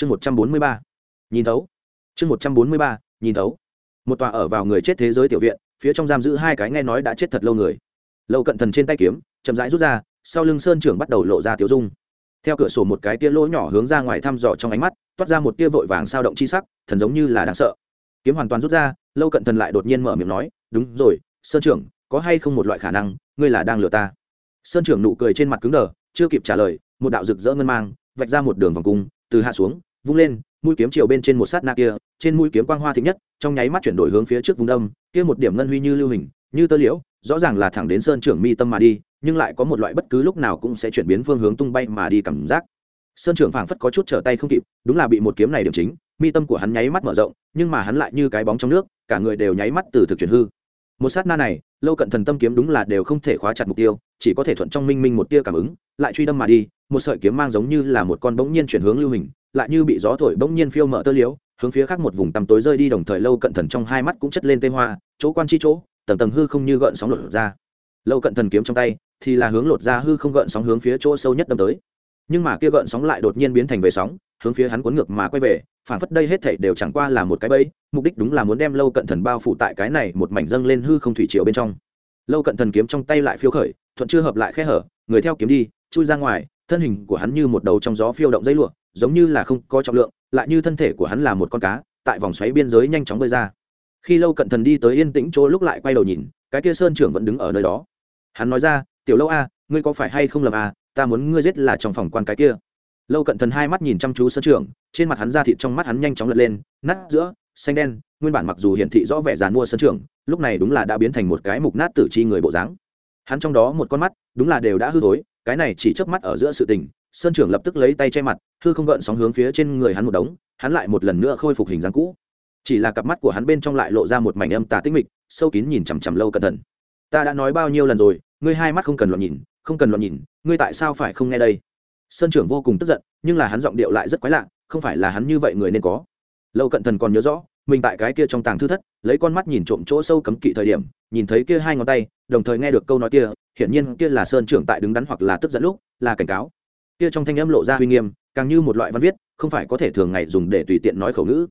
chương một trăm bốn mươi ba, nhìn thấu. Chương một trăm bốn mươi ba, nhìn thấu. Một tòa ở vào người chết thế giới tiểu viện, phía trong giam giữ hai cái nghe nói đã chết thật lâu người. Lâu cận thần trên tay kiếm, chậm rãi rút ra, sau lưng sơn trưởng bắt đầu lộ ra tiểu dung. Theo cửa sổ một cái tia lỗ nhỏ hướng ra ngoài thăm dò trong ánh mắt, toát ra một tia vội vàng sao động chi sắc, thần giống như là đáng sợ. Kiếm hoàn toàn rút ra, lâu cận thần lại đột nhiên mở miệng nói, đúng rồi, sơn trưởng, có hay không một loại khả năng, ngươi là đang lừa ta? Sơn trưởng nụ cười trên mặt cứng đờ, chưa kịp trả lời, một đạo rực rỡ ngân mang, vạch ra một đường vòng cung, từ hạ xuống vung lên, mũi kiếm chiều bên trên một sát na kia, trên mũi kiếm quang hoa thịnh nhất, trong nháy mắt chuyển đổi hướng phía trước vùng đông, kia một điểm ngân huy như lưu hình, như tơ liễu, rõ ràng là thẳng đến sơn trưởng mi tâm mà đi, nhưng lại có một loại bất cứ lúc nào cũng sẽ chuyển biến phương hướng tung bay mà đi cảm giác. Sơn trưởng phảng phất có chút trở tay không kịp, đúng là bị một kiếm này điểm chính, mi tâm của hắn nháy mắt mở rộng, nhưng mà hắn lại như cái bóng trong nước, cả người đều nháy mắt từ thực chuyển hư. Một sát na này, lâu cận thần tâm kiếm đúng là đều không thể khóa chặt mục tiêu, chỉ có thể thuận trong minh minh một tia cảm ứng, lại truy đâm mà đi, một sợi kiếm mang giống như là một con bỗng nhiên chuyển hướng lưu hình lại như bị gió thổi bỗng nhiên phiêu mở tơ liếu, hướng phía khác một vùng tăm tối rơi đi đồng thời lâu cận thần trong hai mắt cũng chất lên tê hoa, chỗ quan chi chỗ, tầng tầng hư không như gợn sóng lột ra. Lâu cận thần kiếm trong tay thì là hướng lột ra hư không gợn sóng hướng phía chỗ sâu nhất đâm tới. Nhưng mà kia gợn sóng lại đột nhiên biến thành về sóng, hướng phía hắn cuốn ngược mà quay về, phản phất đây hết thảy đều chẳng qua là một cái bẫy, mục đích đúng là muốn đem lâu cận thần bao phủ tại cái này một mảnh dâng lên hư không thủy triều bên trong. Lâu cận thần kiếm trong tay lại phiêu khởi, thuận chưa hợp lại khe hở, người theo kiếm đi, chui ra ngoài, thân hình của hắn như một đầu trong gió phiêu động dây lụa giống như là không có trọng lượng, lại như thân thể của hắn là một con cá, tại vòng xoáy biên giới nhanh chóng bơi ra. Khi lâu cận thần đi tới yên tĩnh chỗ lúc lại quay đầu nhìn, cái kia sơn trưởng vẫn đứng ở nơi đó. Hắn nói ra, tiểu lâu a, ngươi có phải hay không lầm a, ta muốn ngươi giết là trong phòng quan cái kia. Lâu cận thần hai mắt nhìn chăm chú sơn trưởng, trên mặt hắn ra thịt trong mắt hắn nhanh chóng lật lên, nát giữa, xanh đen, nguyên bản mặc dù hiển thị rõ vẻ dàn mua sơn trưởng, lúc này đúng là đã biến thành một cái mục nát tử chi người bộ dáng. Hắn trong đó một con mắt, đúng là đều đã hư thối, cái này chỉ chớp mắt ở giữa sự tình sơn trưởng lập tức lấy tay che mặt, hư không gợn sóng hướng phía trên người hắn một đống, hắn lại một lần nữa khôi phục hình dáng cũ. Chỉ là cặp mắt của hắn bên trong lại lộ ra một mảnh âm tà tích mịch, sâu kín nhìn chằm chằm lâu cẩn thận. Ta đã nói bao nhiêu lần rồi, ngươi hai mắt không cần loạn nhìn, không cần loạn nhìn, ngươi tại sao phải không nghe đây? Sơn trưởng vô cùng tức giận, nhưng là hắn giọng điệu lại rất quái lạ, không phải là hắn như vậy người nên có. Lâu cận thần còn nhớ rõ, mình tại cái kia trong tàng thư thất, lấy con mắt nhìn trộm chỗ sâu cấm kỵ thời điểm, nhìn thấy kia hai ngón tay, đồng thời nghe được câu nói kia, hiển nhiên kia là sơn trưởng tại đứng đắn hoặc là tức giận lúc, là cảnh cáo kia trong thanh âm lộ ra uy nghiêm, càng như một loại văn viết, không phải có thể thường ngày dùng để tùy tiện nói khẩu ngữ.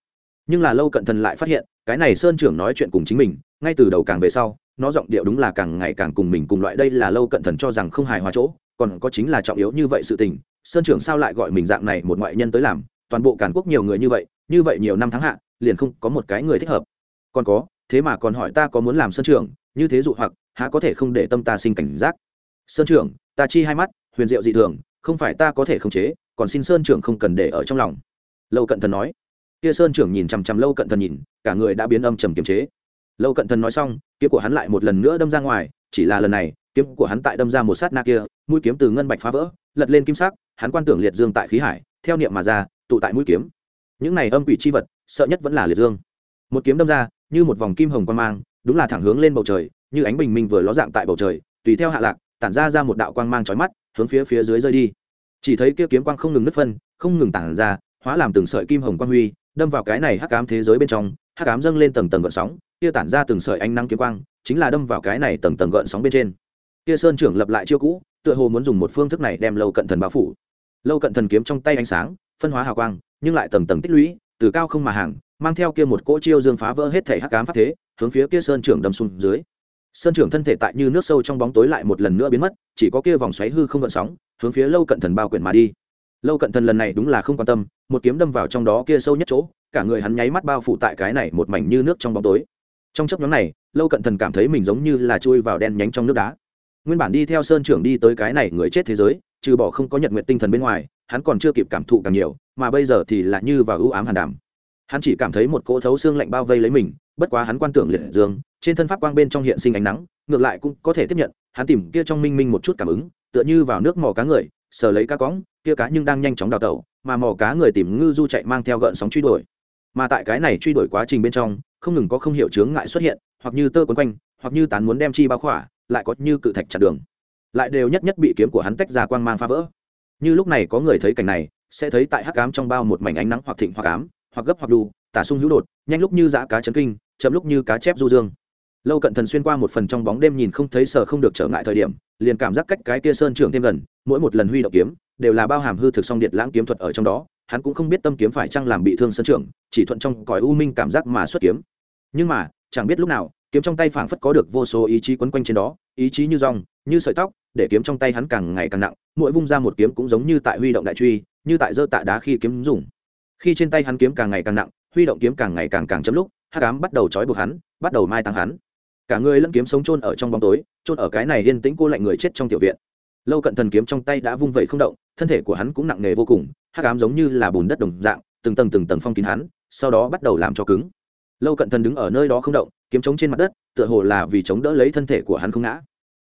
Nhưng là lâu cận thần lại phát hiện, cái này sơn trưởng nói chuyện cùng chính mình, ngay từ đầu càng về sau, nó giọng điệu đúng là càng ngày càng cùng mình cùng loại. Đây là lâu cận thần cho rằng không hài hòa chỗ, còn có chính là trọng yếu như vậy sự tình. Sơn trưởng sao lại gọi mình dạng này một ngoại nhân tới làm? Toàn bộ càn quốc nhiều người như vậy như vậy nhiều năm tháng hạ, liền không có một cái người thích hợp. Còn có, thế mà còn hỏi ta có muốn làm sơn trưởng, như thế dụ hoặc, há có thể không để tâm ta sinh cảnh giác? Sơn trưởng, ta chi hai mắt, huyền diệu dị thường không phải ta có thể khống chế, còn xin sơn trưởng không cần để ở trong lòng. Lâu cận thần nói. Kia sơn trưởng nhìn chằm chằm lâu cận thần nhìn, cả người đã biến âm trầm kiềm chế. Lâu cận thần nói xong, kiếm của hắn lại một lần nữa đâm ra ngoài, chỉ là lần này, kiếm của hắn tại đâm ra một sát na kia, mũi kiếm từ ngân bạch phá vỡ, lật lên kim sắc, hắn quan tưởng liệt dương tại khí hải, theo niệm mà ra, tụ tại mũi kiếm. Những này âm quỷ chi vật, sợ nhất vẫn là liệt dương. Một kiếm đâm ra, như một vòng kim hồng quan mang, đúng là thẳng hướng lên bầu trời, như ánh bình minh vừa ló dạng tại bầu trời, tùy theo hạ lạc tản ra ra một đạo quang mang chói mắt, hướng phía phía dưới rơi đi. Chỉ thấy kia kiếm quang không ngừng nứt phân, không ngừng tản ra, hóa làm từng sợi kim hồng quang huy, đâm vào cái này hắc ám thế giới bên trong, hắc ám dâng lên tầng tầng gợn sóng, kia tản ra từng sợi ánh nắng kiếm quang, chính là đâm vào cái này tầng tầng gợn sóng bên trên. Kia sơn trưởng lập lại chiêu cũ, tựa hồ muốn dùng một phương thức này đem lâu cận thần bao phủ. Lâu cận thần kiếm trong tay ánh sáng, phân hóa hào quang, nhưng lại tầng tầng tích lũy, từ cao không mà hàng, mang theo kia một cỗ chiêu dương phá vỡ hết thể hắc ám pháp thế, hướng phía kia sơn trưởng đâm xuống dưới sơn trưởng thân thể tại như nước sâu trong bóng tối lại một lần nữa biến mất, chỉ có kia vòng xoáy hư không gợn sóng, hướng phía lâu cận thần bao quyển mà đi. Lâu cận thần lần này đúng là không quan tâm, một kiếm đâm vào trong đó kia sâu nhất chỗ, cả người hắn nháy mắt bao phủ tại cái này một mảnh như nước trong bóng tối. Trong chấp nhóm này, lâu cận thần cảm thấy mình giống như là chui vào đen nhánh trong nước đá. Nguyên bản đi theo sơn trưởng đi tới cái này người chết thế giới, trừ bỏ không có nhật nguyện tinh thần bên ngoài, hắn còn chưa kịp cảm thụ càng nhiều, mà bây giờ thì là như vào ưu ám hàn đàm. Hắn chỉ cảm thấy một cỗ thấu xương lạnh bao vây lấy mình, bất quá hắn quan tưởng liệt dương trên thân pháp quang bên trong hiện sinh ánh nắng, ngược lại cũng có thể tiếp nhận, hắn tìm kia trong minh minh một chút cảm ứng, tựa như vào nước mò cá người, sờ lấy cá cõng kia cá nhưng đang nhanh chóng đào tẩu, mà mò cá người tìm ngư du chạy mang theo gợn sóng truy đuổi. Mà tại cái này truy đuổi quá trình bên trong, không ngừng có không hiểu chướng ngại xuất hiện, hoặc như tơ quấn quanh, hoặc như tán muốn đem chi bao khỏa, lại có như cự thạch chặt đường. Lại đều nhất nhất bị kiếm của hắn tách ra quang mang phá vỡ. Như lúc này có người thấy cảnh này, sẽ thấy tại hắc ám trong bao một mảnh ánh nắng hoặc thịnh hoặc ám, hoặc gấp hoặc đù, tả sung hữu đột, nhanh lúc như dã cá chấn kinh, chậm lúc như cá chép du dương lâu cận thần xuyên qua một phần trong bóng đêm nhìn không thấy sờ không được trở ngại thời điểm, liền cảm giác cách cái kia sơn trưởng thêm gần, mỗi một lần huy động kiếm, đều là bao hàm hư thực song điện lãng kiếm thuật ở trong đó, hắn cũng không biết tâm kiếm phải chăng làm bị thương sơn trưởng, chỉ thuận trong cõi u minh cảm giác mà xuất kiếm. Nhưng mà, chẳng biết lúc nào, kiếm trong tay phảng phất có được vô số ý chí quấn quanh trên đó, ý chí như rong, như sợi tóc, để kiếm trong tay hắn càng ngày càng nặng, mỗi vung ra một kiếm cũng giống như tại huy động đại truy, như tại dơ tạ đá khi kiếm dùng. Khi trên tay hắn kiếm càng ngày càng nặng, huy động kiếm càng ngày càng càng chấm lúc, hắc ám bắt đầu trói buộc hắn, bắt đầu mai tăng hắn cả người lẫn kiếm sống trôn ở trong bóng tối trôn ở cái này yên tĩnh cô lạnh người chết trong tiểu viện. Lâu cận thần kiếm trong tay đã vung vẩy không động, thân thể của hắn cũng nặng nề vô cùng hát cám giống như là bùn đất đồng dạng, từng tầng từng tầng phong kín hắn, sau đó bắt đầu làm cho cứng. Lâu cận thần đứng ở nơi đó không động, kiếm trống trên mặt đất, tựa hồ là vì chống đỡ lấy thân thể của hắn không ngã.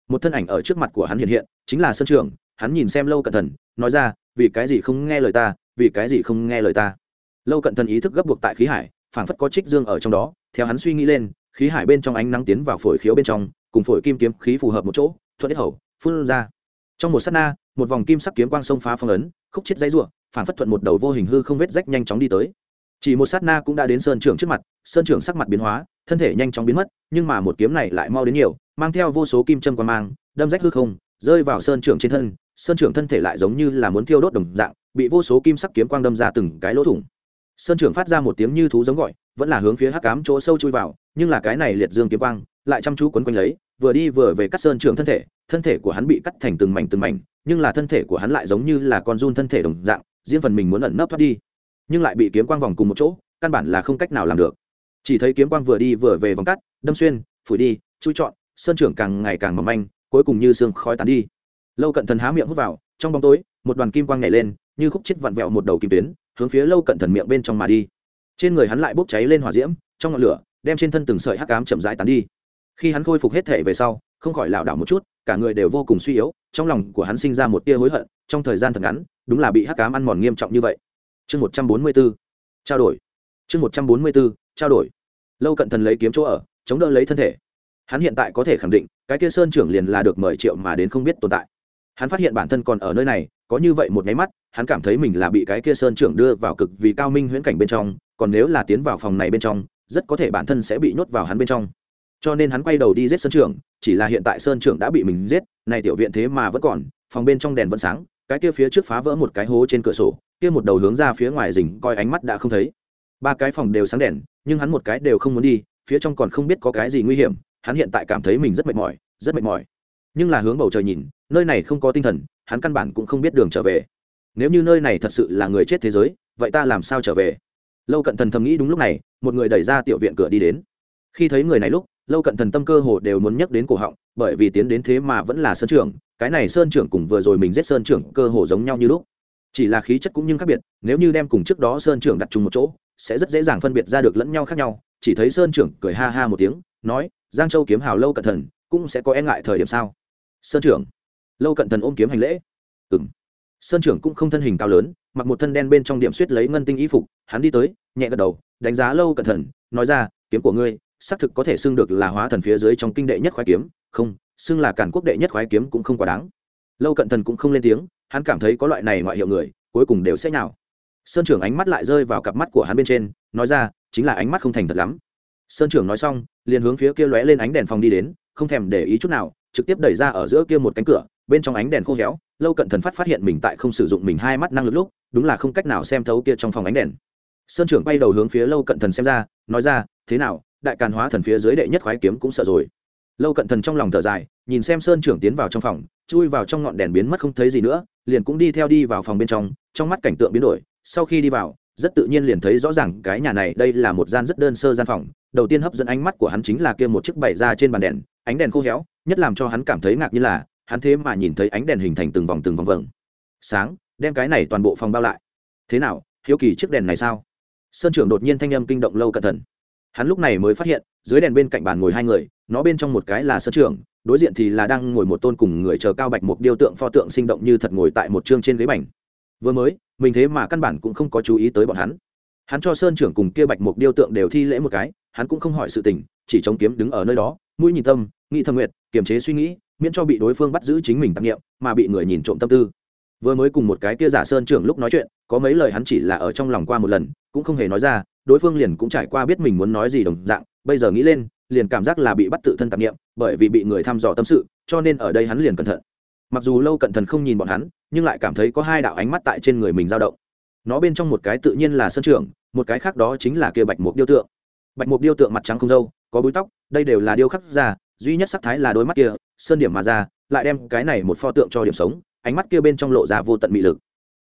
Một thân ảnh ở trước mặt của hắn hiện hiện, chính là sân trường, hắn nhìn xem lâu cận thần, nói ra, vì cái gì không nghe lời ta, vì cái gì không nghe lời ta? Lâu cận thần ý thức gấp buộc tại khí hải, phảng phất có trích dương ở trong đó, theo hắn suy nghĩ lên khí hải bên trong ánh nắng tiến vào phổi khiếu bên trong, cùng phổi kim kiếm khí phù hợp một chỗ, thuận hết hầu, phun ra. Trong một s á t na, một vòng kim sắc kiếm quang sông phá phong ấn, khúc chết dãy r u ộ phảng phất thuận một đầu vô hình hư không vết rách nhanh chóng đi tới. Chỉ một sát na cũng đã đến sơn trưởng trước mặt, sơn trưởng sắc mặt biến hóa, thân thể nhanh chóng biến mất, nhưng mà một kiếm này lại mau đến nhiều, mang theo vô số kim châm quan mang, đâm rách hư không, rơi vào sơn trưởng trên thân, sơn trưởng thân thể lại giống như là muốn thiêu đốt đồng dạng, bị vô số kim sắc kiếm quang đâm ra từng cái lỗ thủng. Sơn trưởng phát ra một tiếng như thú giống gọi, vẫn là hướng phía hắc cám chỗ sâu chui vào nhưng là cái này liệt dương kiếm quang, lại chăm chú quấn quanh lấy, vừa đi vừa về cắt sơn trưởng thân thể thân thể của hắn bị cắt thành từng mảnh từng mảnh, nhưng là thân thể của hắn lại giống như là con run thân thể đồng dạng, riêng phần mình muốn ẩn nấp thoát đi, nhưng lại bị kiếm quang vòng cùng một chỗ, căn bản là không cách nào làm được. Chỉ thấy kiếm quang vừa đi vừa về vòng cắt, đâm xuyên, phủi đi, chui trọn, sơn trưởng càng ngày càng mỏng manh, cuối cùng như xương khói tán đi. Lâu cận thần há miệng hút vào, trong bóng tối, một đoàn kim quang nhảy lên, như khúc chết vặn vẹo một đầu kim tuyến, hướng phía lâu cận thần miệng bên trong mà đi. Trên người hắn lại bốc cháy lên hỏa diễm, trong ngọn lửa đem trên thân từng sợi hắc ám chậm rãi tán đi. Khi hắn khôi phục hết thể về sau, không khỏi lảo đảo một chút, cả người đều vô cùng suy yếu, trong lòng của hắn sinh ra một tia hối hận, trong thời gian thật ngắn, đúng là bị hắc ám ăn mòn nghiêm trọng như vậy. Chương một trăm bốn mươi b ố trao đổi. Chương một trăm bốn mươi b ố trao đổi. Lâu cận thần lấy kiếm chỗ ở, chống đỡ lấy thân thể. Hắn hiện tại có thể khẳng định, cái kia sơn trưởng liền là được mời triệu mà đến không biết tồn tại. Hắn phát hiện bản thân còn ở nơi này, có như vậy một nháy mắt, hắn cảm thấy mình là bị cái kia sơn trưởng đưa vào cực vì cao minh huyễn cảnh bên trong, còn nếu là tiến vào phòng này bên trong rất có thể bản thân sẽ bị nhốt vào hắn bên trong. Cho nên hắn quay đầu đi giết sơn trưởng, chỉ là hiện tại sơn trưởng đã bị mình giết, này tiểu viện thế mà vẫn còn, phòng bên trong đèn vẫn sáng, cái kia phía trước phá vỡ một cái hố trên cửa sổ, kia một đầu hướng ra phía ngoài rình, coi ánh mắt đã không thấy. Ba cái phòng đều sáng đèn, nhưng hắn một cái đều không muốn đi, phía trong còn không biết có cái gì nguy hiểm, hắn hiện tại cảm thấy mình rất mệt mỏi, rất mệt mỏi. Nhưng là hướng bầu trời nhìn, nơi này không có tinh thần, hắn căn bản cũng không biết đường trở về. Nếu như nơi này thật sự là người chết thế giới, vậy ta làm sao trở về? Lâu cận thần thầm nghĩ đúng lúc này một người đẩy ra tiểu viện cửa đi đến. Khi thấy người này lúc, lâu cận thần tâm cơ hồ đều muốn nhắc đến cổ họng, bởi vì tiến đến thế mà vẫn là sơn trưởng, cái này sơn trưởng cùng vừa rồi mình giết sơn trưởng cơ hồ giống nhau như lúc. Chỉ là khí chất cũng nhưng khác biệt, nếu như đem cùng trước đó sơn trưởng đặt chung một chỗ, sẽ rất dễ dàng phân biệt ra được lẫn nhau khác nhau. Chỉ thấy sơn trưởng cười ha ha một tiếng, nói, giang châu kiếm hào lâu cận thần, cũng sẽ có e ngại thời điểm sao? Sơn trưởng. Lâu cận thần ôm kiếm hành lễ. Ừng sơn trưởng cũng không thân hình cao lớn, mặc một thân đen bên trong điểm suýt lấy ngân tinh y phục, hắn đi tới nhẹ gật đầu, đánh giá lâu cận thần nói ra, kiếm của ngươi, xác thực có thể xưng được là hóa thần phía dưới trong kinh đệ nhất khoái kiếm, không, xưng là cản quốc đệ nhất khoái kiếm cũng không quá đáng. Lâu cận thần cũng không lên tiếng, hắn cảm thấy có loại này ngoại hiệu người, cuối cùng đều sẽ nhào. Sơn trưởng ánh mắt lại rơi vào cặp mắt của hắn bên trên, nói ra, chính là ánh mắt không thành thật lắm. Sơn trưởng nói xong, liền hướng phía kia lóe lên ánh đèn phòng đi đến, không thèm để ý chút nào, trực tiếp đẩy ra ở giữa kia một cánh cửa, bên trong ánh đèn khô héo, lâu cận thần phát phát hiện mình tại không sử dụng mình hai mắt năng lực lúc, đúng là không cách nào xem thấu kia trong phòng ánh đèn sơn trưởng bay đầu hướng phía lâu cận thần xem ra, nói ra, thế nào, đại càn hóa thần phía dưới đệ nhất khoái kiếm cũng sợ rồi. Lâu cận thần trong lòng thở dài, nhìn xem sơn trưởng tiến vào trong phòng, chui vào trong ngọn đèn biến mất không thấy gì nữa, liền cũng đi theo đi vào phòng bên trong trong mắt cảnh tượng biến đổi, sau khi đi vào, rất tự nhiên liền thấy rõ ràng cái nhà này, đây là một gian rất đơn sơ gian phòng, đầu tiên hấp dẫn ánh mắt của hắn chính là kia một chiếc bày ra trên bàn đèn, ánh đèn khô héo, nhất làm cho hắn cảm thấy ngạc như là, hắn thế mà nhìn thấy ánh đèn hình thành từng vòng từng vòng vầng. Sáng, đem cái này toàn bộ phòng bao lại. Thế nào, hiếu kỳ chiếc đèn này sao? Sơn trưởng đột nhiên thanh âm kinh động lâu cẩn thận. Hắn lúc này mới phát hiện, dưới đèn bên cạnh bàn ngồi hai người, nó bên trong một cái là sơn trưởng, đối diện thì là đang ngồi một tôn cùng người chờ cao bạch một điêu tượng pho tượng sinh động như thật ngồi tại một chương trên ghế bành. Vừa mới, mình thế mà căn bản cũng không có chú ý tới bọn hắn. Hắn cho sơn trưởng cùng kia bạch một điêu tượng đều thi lễ một cái, hắn cũng không hỏi sự tình, chỉ chống kiếm đứng ở nơi đó, mũi nhìn tâm, nghĩ thâm nguyện kiềm chế suy nghĩ, miễn cho bị đối phương bắt giữ chính mình tạp nghiệm, mà bị người nhìn trộm tâm tư vừa mới cùng một cái kia giả sơn trưởng lúc nói chuyện, có mấy lời hắn chỉ là ở trong lòng qua một lần, cũng không hề nói ra, đối phương liền cũng trải qua biết mình muốn nói gì đồng dạng, bây giờ nghĩ lên, liền cảm giác là bị bắt tự thân tạp nghiệm bởi vì bị người thăm dò tâm sự, cho nên ở đây hắn liền cẩn thận. Mặc dù lâu cẩn thận không nhìn bọn hắn, nhưng lại cảm thấy có hai đạo ánh mắt tại trên người mình dao động. Nó bên trong một cái tự nhiên là sơn trưởng, một cái khác đó chính là kia bạch mục điêu tượng. Bạch mục điêu tượng mặt trắng không dâu có búi tóc, đây đều là điêu khắc ra, duy nhất sắc thái là đôi mắt kia, sơn điểm mà ra, lại đem cái này một pho tượng cho điểm sống ánh mắt kia bên trong lộ ra vô tận mị lực.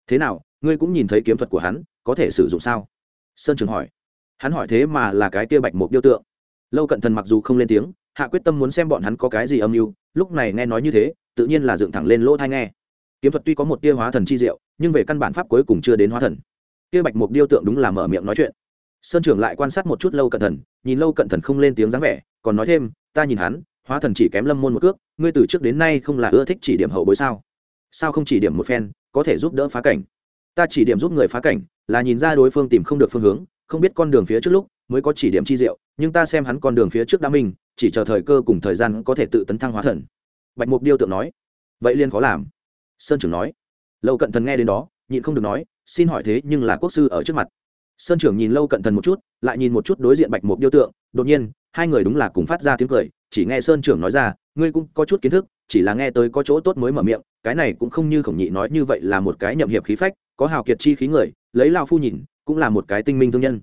Thế nào, ngươi cũng nhìn thấy kiếm thuật của hắn, có thể sử dụng sao? Sơn trường hỏi. Hắn hỏi thế mà là cái kia bạch mục điêu tượng. Lâu cận thần mặc dù không lên tiếng, hạ quyết tâm muốn xem bọn hắn có cái gì âm mưu, lúc này nghe nói như thế, tự nhiên là dựng thẳng lên lỗ thai nghe. Kiếm thuật tuy có một tia hóa thần chi diệu, nhưng về căn bản pháp cuối cùng chưa đến hóa thần. Kia bạch mục điêu tượng đúng là mở miệng nói chuyện. Sơn trưởng lại quan sát một chút lâu cận thần, nhìn lâu cận thần không lên tiếng dáng vẻ, còn nói thêm, ta nhìn hắn, hóa thần chỉ kém lâm môn một cước, ngươi từ trước đến nay không là ưa thích chỉ điểm hậu bối sao? Sao không chỉ điểm một phen, có thể giúp đỡ phá cảnh? Ta chỉ điểm giúp người phá cảnh, là nhìn ra đối phương tìm không được phương hướng, không biết con đường phía trước lúc mới có chỉ điểm chi diệu, nhưng ta xem hắn con đường phía trước đã minh chỉ chờ thời cơ cùng thời gian có thể tự tấn thăng hóa thần. Bạch mục điêu tượng nói. Vậy liên khó làm. Sơn trưởng nói. Lâu cận thần nghe đến đó, nhịn không được nói, xin hỏi thế nhưng là quốc sư ở trước mặt. Sơn trưởng nhìn lâu cận thần một chút, lại nhìn một chút đối diện bạch mục điêu tượng, đột nhiên, hai người đúng là cùng phát ra tiếng cười, chỉ nghe sơn trưởng nói ra, ngươi cũng có chút kiến thức, chỉ là nghe tới có chỗ tốt mới mở miệng cái này cũng không như khổng nhị nói như vậy là một cái nhậm hiệp khí phách, có hào kiệt chi khí người, lấy lao phu nhìn, cũng là một cái tinh minh thương nhân.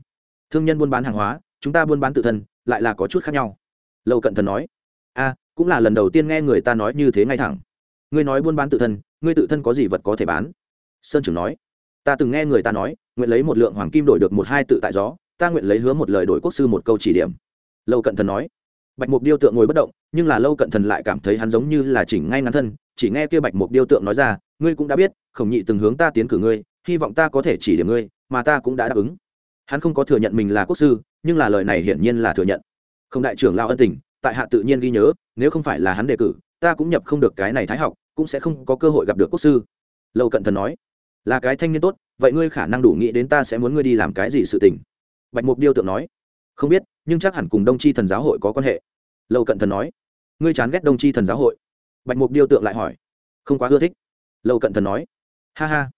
Thương nhân buôn bán hàng hóa, chúng ta buôn bán tự thân, lại là có chút khác nhau. Lâu cận thần nói, a, cũng là lần đầu tiên nghe người ta nói như thế ngay thẳng. Ngươi nói buôn bán tự thân, ngươi tự thân có gì vật có thể bán? Sơn trưởng nói, ta từng nghe người ta nói, nguyện lấy một lượng hoàng kim đổi được một hai tự tại gió, ta nguyện lấy hứa một lời đổi quốc sư một câu chỉ điểm. Lâu cận thần nói bạch mục điêu tượng ngồi bất động, nhưng là lâu cận thần lại cảm thấy hắn giống như là chỉnh ngay ngắn thân, chỉ nghe kia bạch mục điêu tượng nói ra, ngươi cũng đã biết, khổng nhị từng hướng ta tiến cử ngươi, hy vọng ta có thể chỉ điểm ngươi, mà ta cũng đã đáp ứng. Hắn không có thừa nhận mình là quốc sư, nhưng là lời này hiển nhiên là thừa nhận. Không đại trưởng lao ân tình, tại hạ tự nhiên ghi nhớ, nếu không phải là hắn đề cử, ta cũng nhập không được cái này thái học, cũng sẽ không có cơ hội gặp được quốc sư. Lâu cận thần nói. Là cái thanh niên tốt, vậy ngươi khả năng đủ nghĩ đến ta sẽ muốn ngươi đi làm cái gì sự tình. Bạch mục điêu tượng nói. Không biết nhưng chắc hẳn cùng đông tri thần giáo hội có quan hệ. Lâu cận thần nói. Ngươi chán ghét đông tri thần giáo hội? Bạch mục điêu tượng lại hỏi. Không quá ưa thích. Lâu cận thần nói. Ha ha.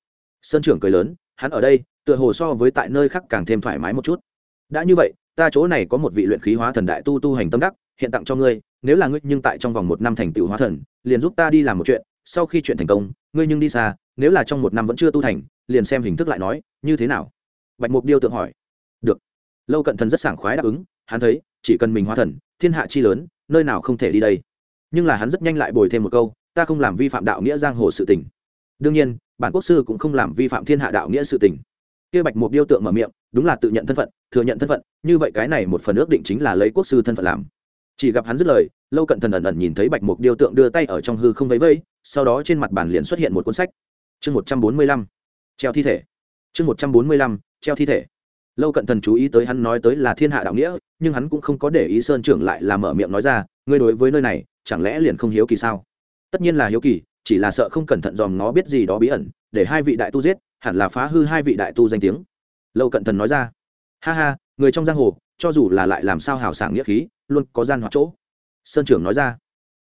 Sơn trưởng cười lớn, hắn ở đây, tựa hồ so với tại nơi khác càng thêm thoải mái một chút. Đã như vậy, ta chỗ này có một vị luyện khí hóa thần đại tu tu hành tâm đắc, hiện tặng cho ngươi, nếu là ngươi nhưng tại trong vòng một năm thành tựu hóa thần, liền giúp ta đi làm một chuyện, sau khi chuyện thành công, ngươi nhưng đi xa, nếu là trong một năm vẫn chưa tu thành, liền xem hình thức lại nói, như thế nào? Bạch mục điêu tượng hỏi. Được. Lâu cận thần rất sảng khoái đáp ứng hắn thấy, chỉ cần mình hóa thần, thiên hạ chi lớn, nơi nào không thể đi đây. Nhưng là hắn rất nhanh lại bồi thêm một câu, ta không làm vi phạm đạo nghĩa giang hồ sự tình. Đương nhiên, bản quốc sư cũng không làm vi phạm thiên hạ đạo nghĩa sự tình. Kia bạch mục điêu tượng mở miệng, đúng là tự nhận thân phận, thừa nhận thân phận, như vậy cái này một phần ước định chính là lấy quốc sư thân phận làm. Chỉ gặp hắn dứt lời, lâu cận thần ẩn ẩn nhìn thấy bạch mục điêu tượng đưa tay ở trong hư không vấy vây sau đó trên mặt bàn liền xuất hiện một cuốn sách. Chương một trăm bốn mươi lăm, treo thi thể. Chương một trăm bốn mươi lăm, treo thi thể lâu cận thần chú ý tới hắn nói tới là thiên hạ đạo nghĩa, nhưng hắn cũng không có để ý sơn trưởng lại là mở miệng nói ra, ngươi đối với nơi này, chẳng lẽ liền không hiếu kỳ sao? Tất nhiên là hiếu kỳ, chỉ là sợ không cẩn thận dòm nó biết gì đó bí ẩn, để hai vị đại tu giết, hẳn là phá hư hai vị đại tu danh tiếng. Lâu cận thần nói ra. Ha ha, người trong giang hồ, cho dù là lại làm sao hào sảng nghĩa khí, luôn có gian hoặc chỗ. Sơn trưởng nói ra.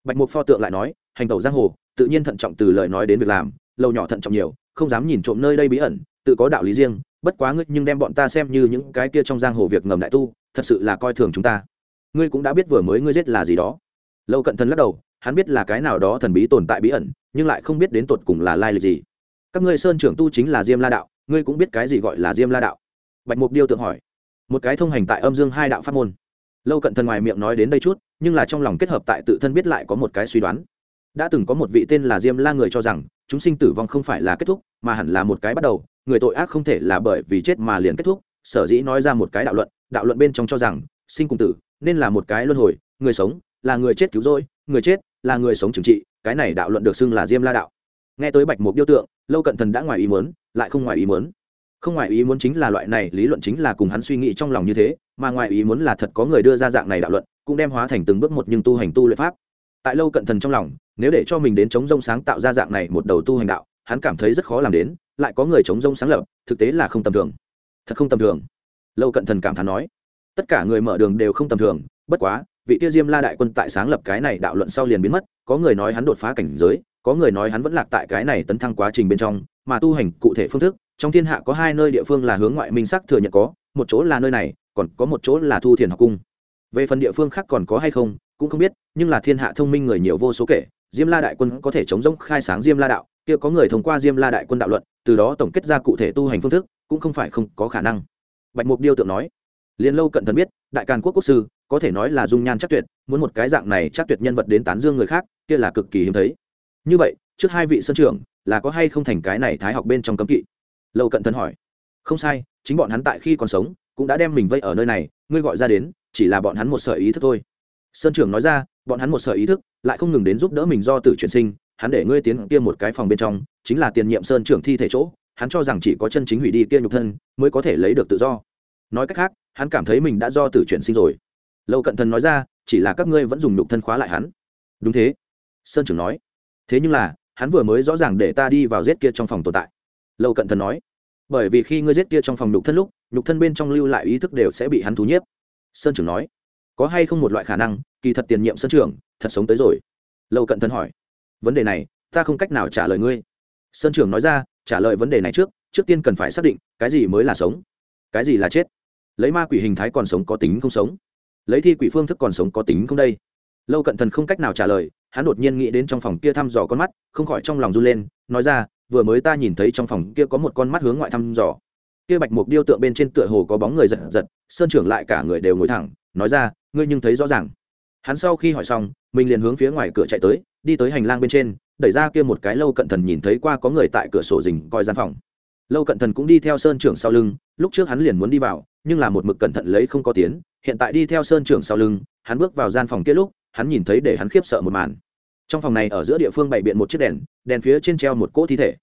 Bạch mục pho tượng lại nói, hành tẩu giang hồ, tự nhiên thận trọng từ lời nói đến việc làm, lâu nhỏ thận trọng nhiều, không dám nhìn trộm nơi đây bí ẩn tự có đạo lý riêng, bất quá ngươi nhưng đem bọn ta xem như những cái kia trong giang hồ việc ngầm đại tu, thật sự là coi thường chúng ta. Ngươi cũng đã biết vừa mới ngươi giết là gì đó. Lâu cận thần lắc đầu, hắn biết là cái nào đó thần bí tồn tại bí ẩn, nhưng lại không biết đến tột cùng là lai lịch gì. Các ngươi sơn trưởng tu chính là diêm la đạo, ngươi cũng biết cái gì gọi là diêm la đạo? Bạch mục điêu tượng hỏi. Một cái thông hành tại âm dương hai đạo pháp môn. Lâu cận thần ngoài miệng nói đến đây chút, nhưng là trong lòng kết hợp tại tự thân biết lại có một cái suy đoán. Đã từng có một vị tên là diêm la người cho rằng chúng sinh tử vong không phải là kết thúc, mà hẳn là một cái bắt đầu, người tội ác không thể là bởi vì chết mà liền kết thúc. Sở dĩ nói ra một cái đạo luận đạo luận bên trong cho rằng, sinh cùng tử nên là một cái luân hồi, người sống là người chết cứu rỗi, người chết là người sống trừng trị, cái này đạo luận được xưng là diêm la đạo. Nghe tới bạch mục điêu tượng, lâu cận thần đã ngoài ý muốn, lại không ngoài ý muốn. Không ngoài ý muốn chính là loại này, lý luận chính là cùng hắn suy nghĩ trong lòng như thế, mà ngoài ý muốn là thật có người đưa ra dạng này đạo luận, cũng đem hóa thành từng bước một nhưng tu hành tu luyện pháp. Tại lâu cận thần trong lòng nếu để cho mình đến chống rông sáng tạo ra dạng này một đầu tu hành đạo, hắn cảm thấy rất khó làm đến, lại có người chống rông sáng lập, thực tế là không tầm thường. Thật không tầm thường. Lâu cận thần cảm thán nói. Tất cả người mở đường đều không tầm thường, bất quá, vị tiêu diêm la đại quân tại sáng lập cái này đạo luận sau liền biến mất, có người nói hắn đột phá cảnh giới, có người nói hắn vẫn lạc tại cái này tấn thăng quá trình bên trong, mà tu hành cụ thể phương thức, trong thiên hạ có hai nơi địa phương là hướng ngoại minh sắc thừa nhận có, một chỗ là nơi này, còn có một chỗ là thu thiền học cung. Về phần địa phương khác còn có hay không, cũng không biết, nhưng là thiên hạ thông minh người nhiều vô số kể diêm la đại quân có thể chống rỗng khai sáng diêm la đạo, kia có người thông qua diêm la đại quân đạo luận từ đó tổng kết ra cụ thể tu hành phương thức, cũng không phải không có khả năng. Bạch mục điêu tượng nói liền lâu cận thần biết, đại càn quốc quốc sư, có thể nói là dung nhan chắc tuyệt, muốn một cái dạng này chắc tuyệt nhân vật đến tán dương người khác, kia là cực kỳ hiếm thấy. Như vậy, trước hai vị sân trưởng, là có hay không thành cái này thái học bên trong cấm kỵ? Lâu cận thần hỏi, không sai, chính bọn hắn tại khi còn sống, cũng đã đem mình vây ở nơi này, ngươi gọi ra đến, chỉ là bọn hắn một sợi ý thức thôi. Sơn trưởng nói ra bọn hắn một sở ý thức, lại không ngừng đến giúp đỡ mình do tử chuyển sinh, hắn để ngươi tiến kia một cái phòng bên trong, chính là tiền nhiệm sơn trưởng thi thể chỗ, hắn cho rằng chỉ có chân chính hủy đi kia nhục thân, mới có thể lấy được tự do. Nói cách khác, hắn cảm thấy mình đã do tử chuyển sinh rồi. Lâu cận thần nói ra, chỉ là các ngươi vẫn dùng nhục thân khóa lại hắn. Đúng thế. Sơn trưởng nói. Thế nhưng là, hắn vừa mới rõ ràng để ta đi vào giết kia trong phòng tồn tại. Lâu cận thần nói. Bởi vì khi ngươi giết kia trong phòng nhục thân lúc, nhục thân bên trong lưu lại ý thức đều sẽ bị hắn thú nhiếp. Sơn trưởng nói có hay không một loại khả năng, kỳ thật tiền nhiệm sơn trưởng thật sống tới rồi. Lâu cận thần hỏi. Vấn đề này, ta không cách nào trả lời ngươi. Sơn trưởng nói ra, trả lời vấn đề này trước trước tiên cần phải xác định, cái gì mới là sống, cái gì là chết. Lấy ma quỷ hình thái còn sống có tính không sống? Lấy thi quỷ phương thức còn sống có tính không đây? Lâu cận thần không cách nào trả lời, hắn đột nhiên nghĩ đến trong phòng kia thăm dò con mắt, không khỏi trong lòng run lên, nói ra, vừa mới ta nhìn thấy trong phòng kia có một con mắt hướng ngoại thăm dò. Kia bạch mục điêu tượng bên trên tựa hồ có bóng người giật giật sơn trưởng lại cả người đều ngồi thẳng nói ra, ngươi nhưng thấy rõ ràng. Hắn sau khi hỏi xong, mình liền hướng phía ngoài cửa chạy tới, đi tới hành lang bên trên, đẩy ra kia một cái lâu cận thần nhìn thấy qua có người tại cửa sổ rình coi gian phòng. Lâu cận thần cũng đi theo sơn trưởng sau lưng, lúc trước hắn liền muốn đi vào, nhưng là một mực cẩn thận lấy không có tiến, hiện tại đi theo sơn trưởng sau lưng, hắn bước vào gian phòng kia lúc, hắn nhìn thấy để hắn khiếp sợ một màn. Trong phòng này ở giữa địa phương bày biện một chiếc đèn đèn phía trên treo một cỗ thi thể.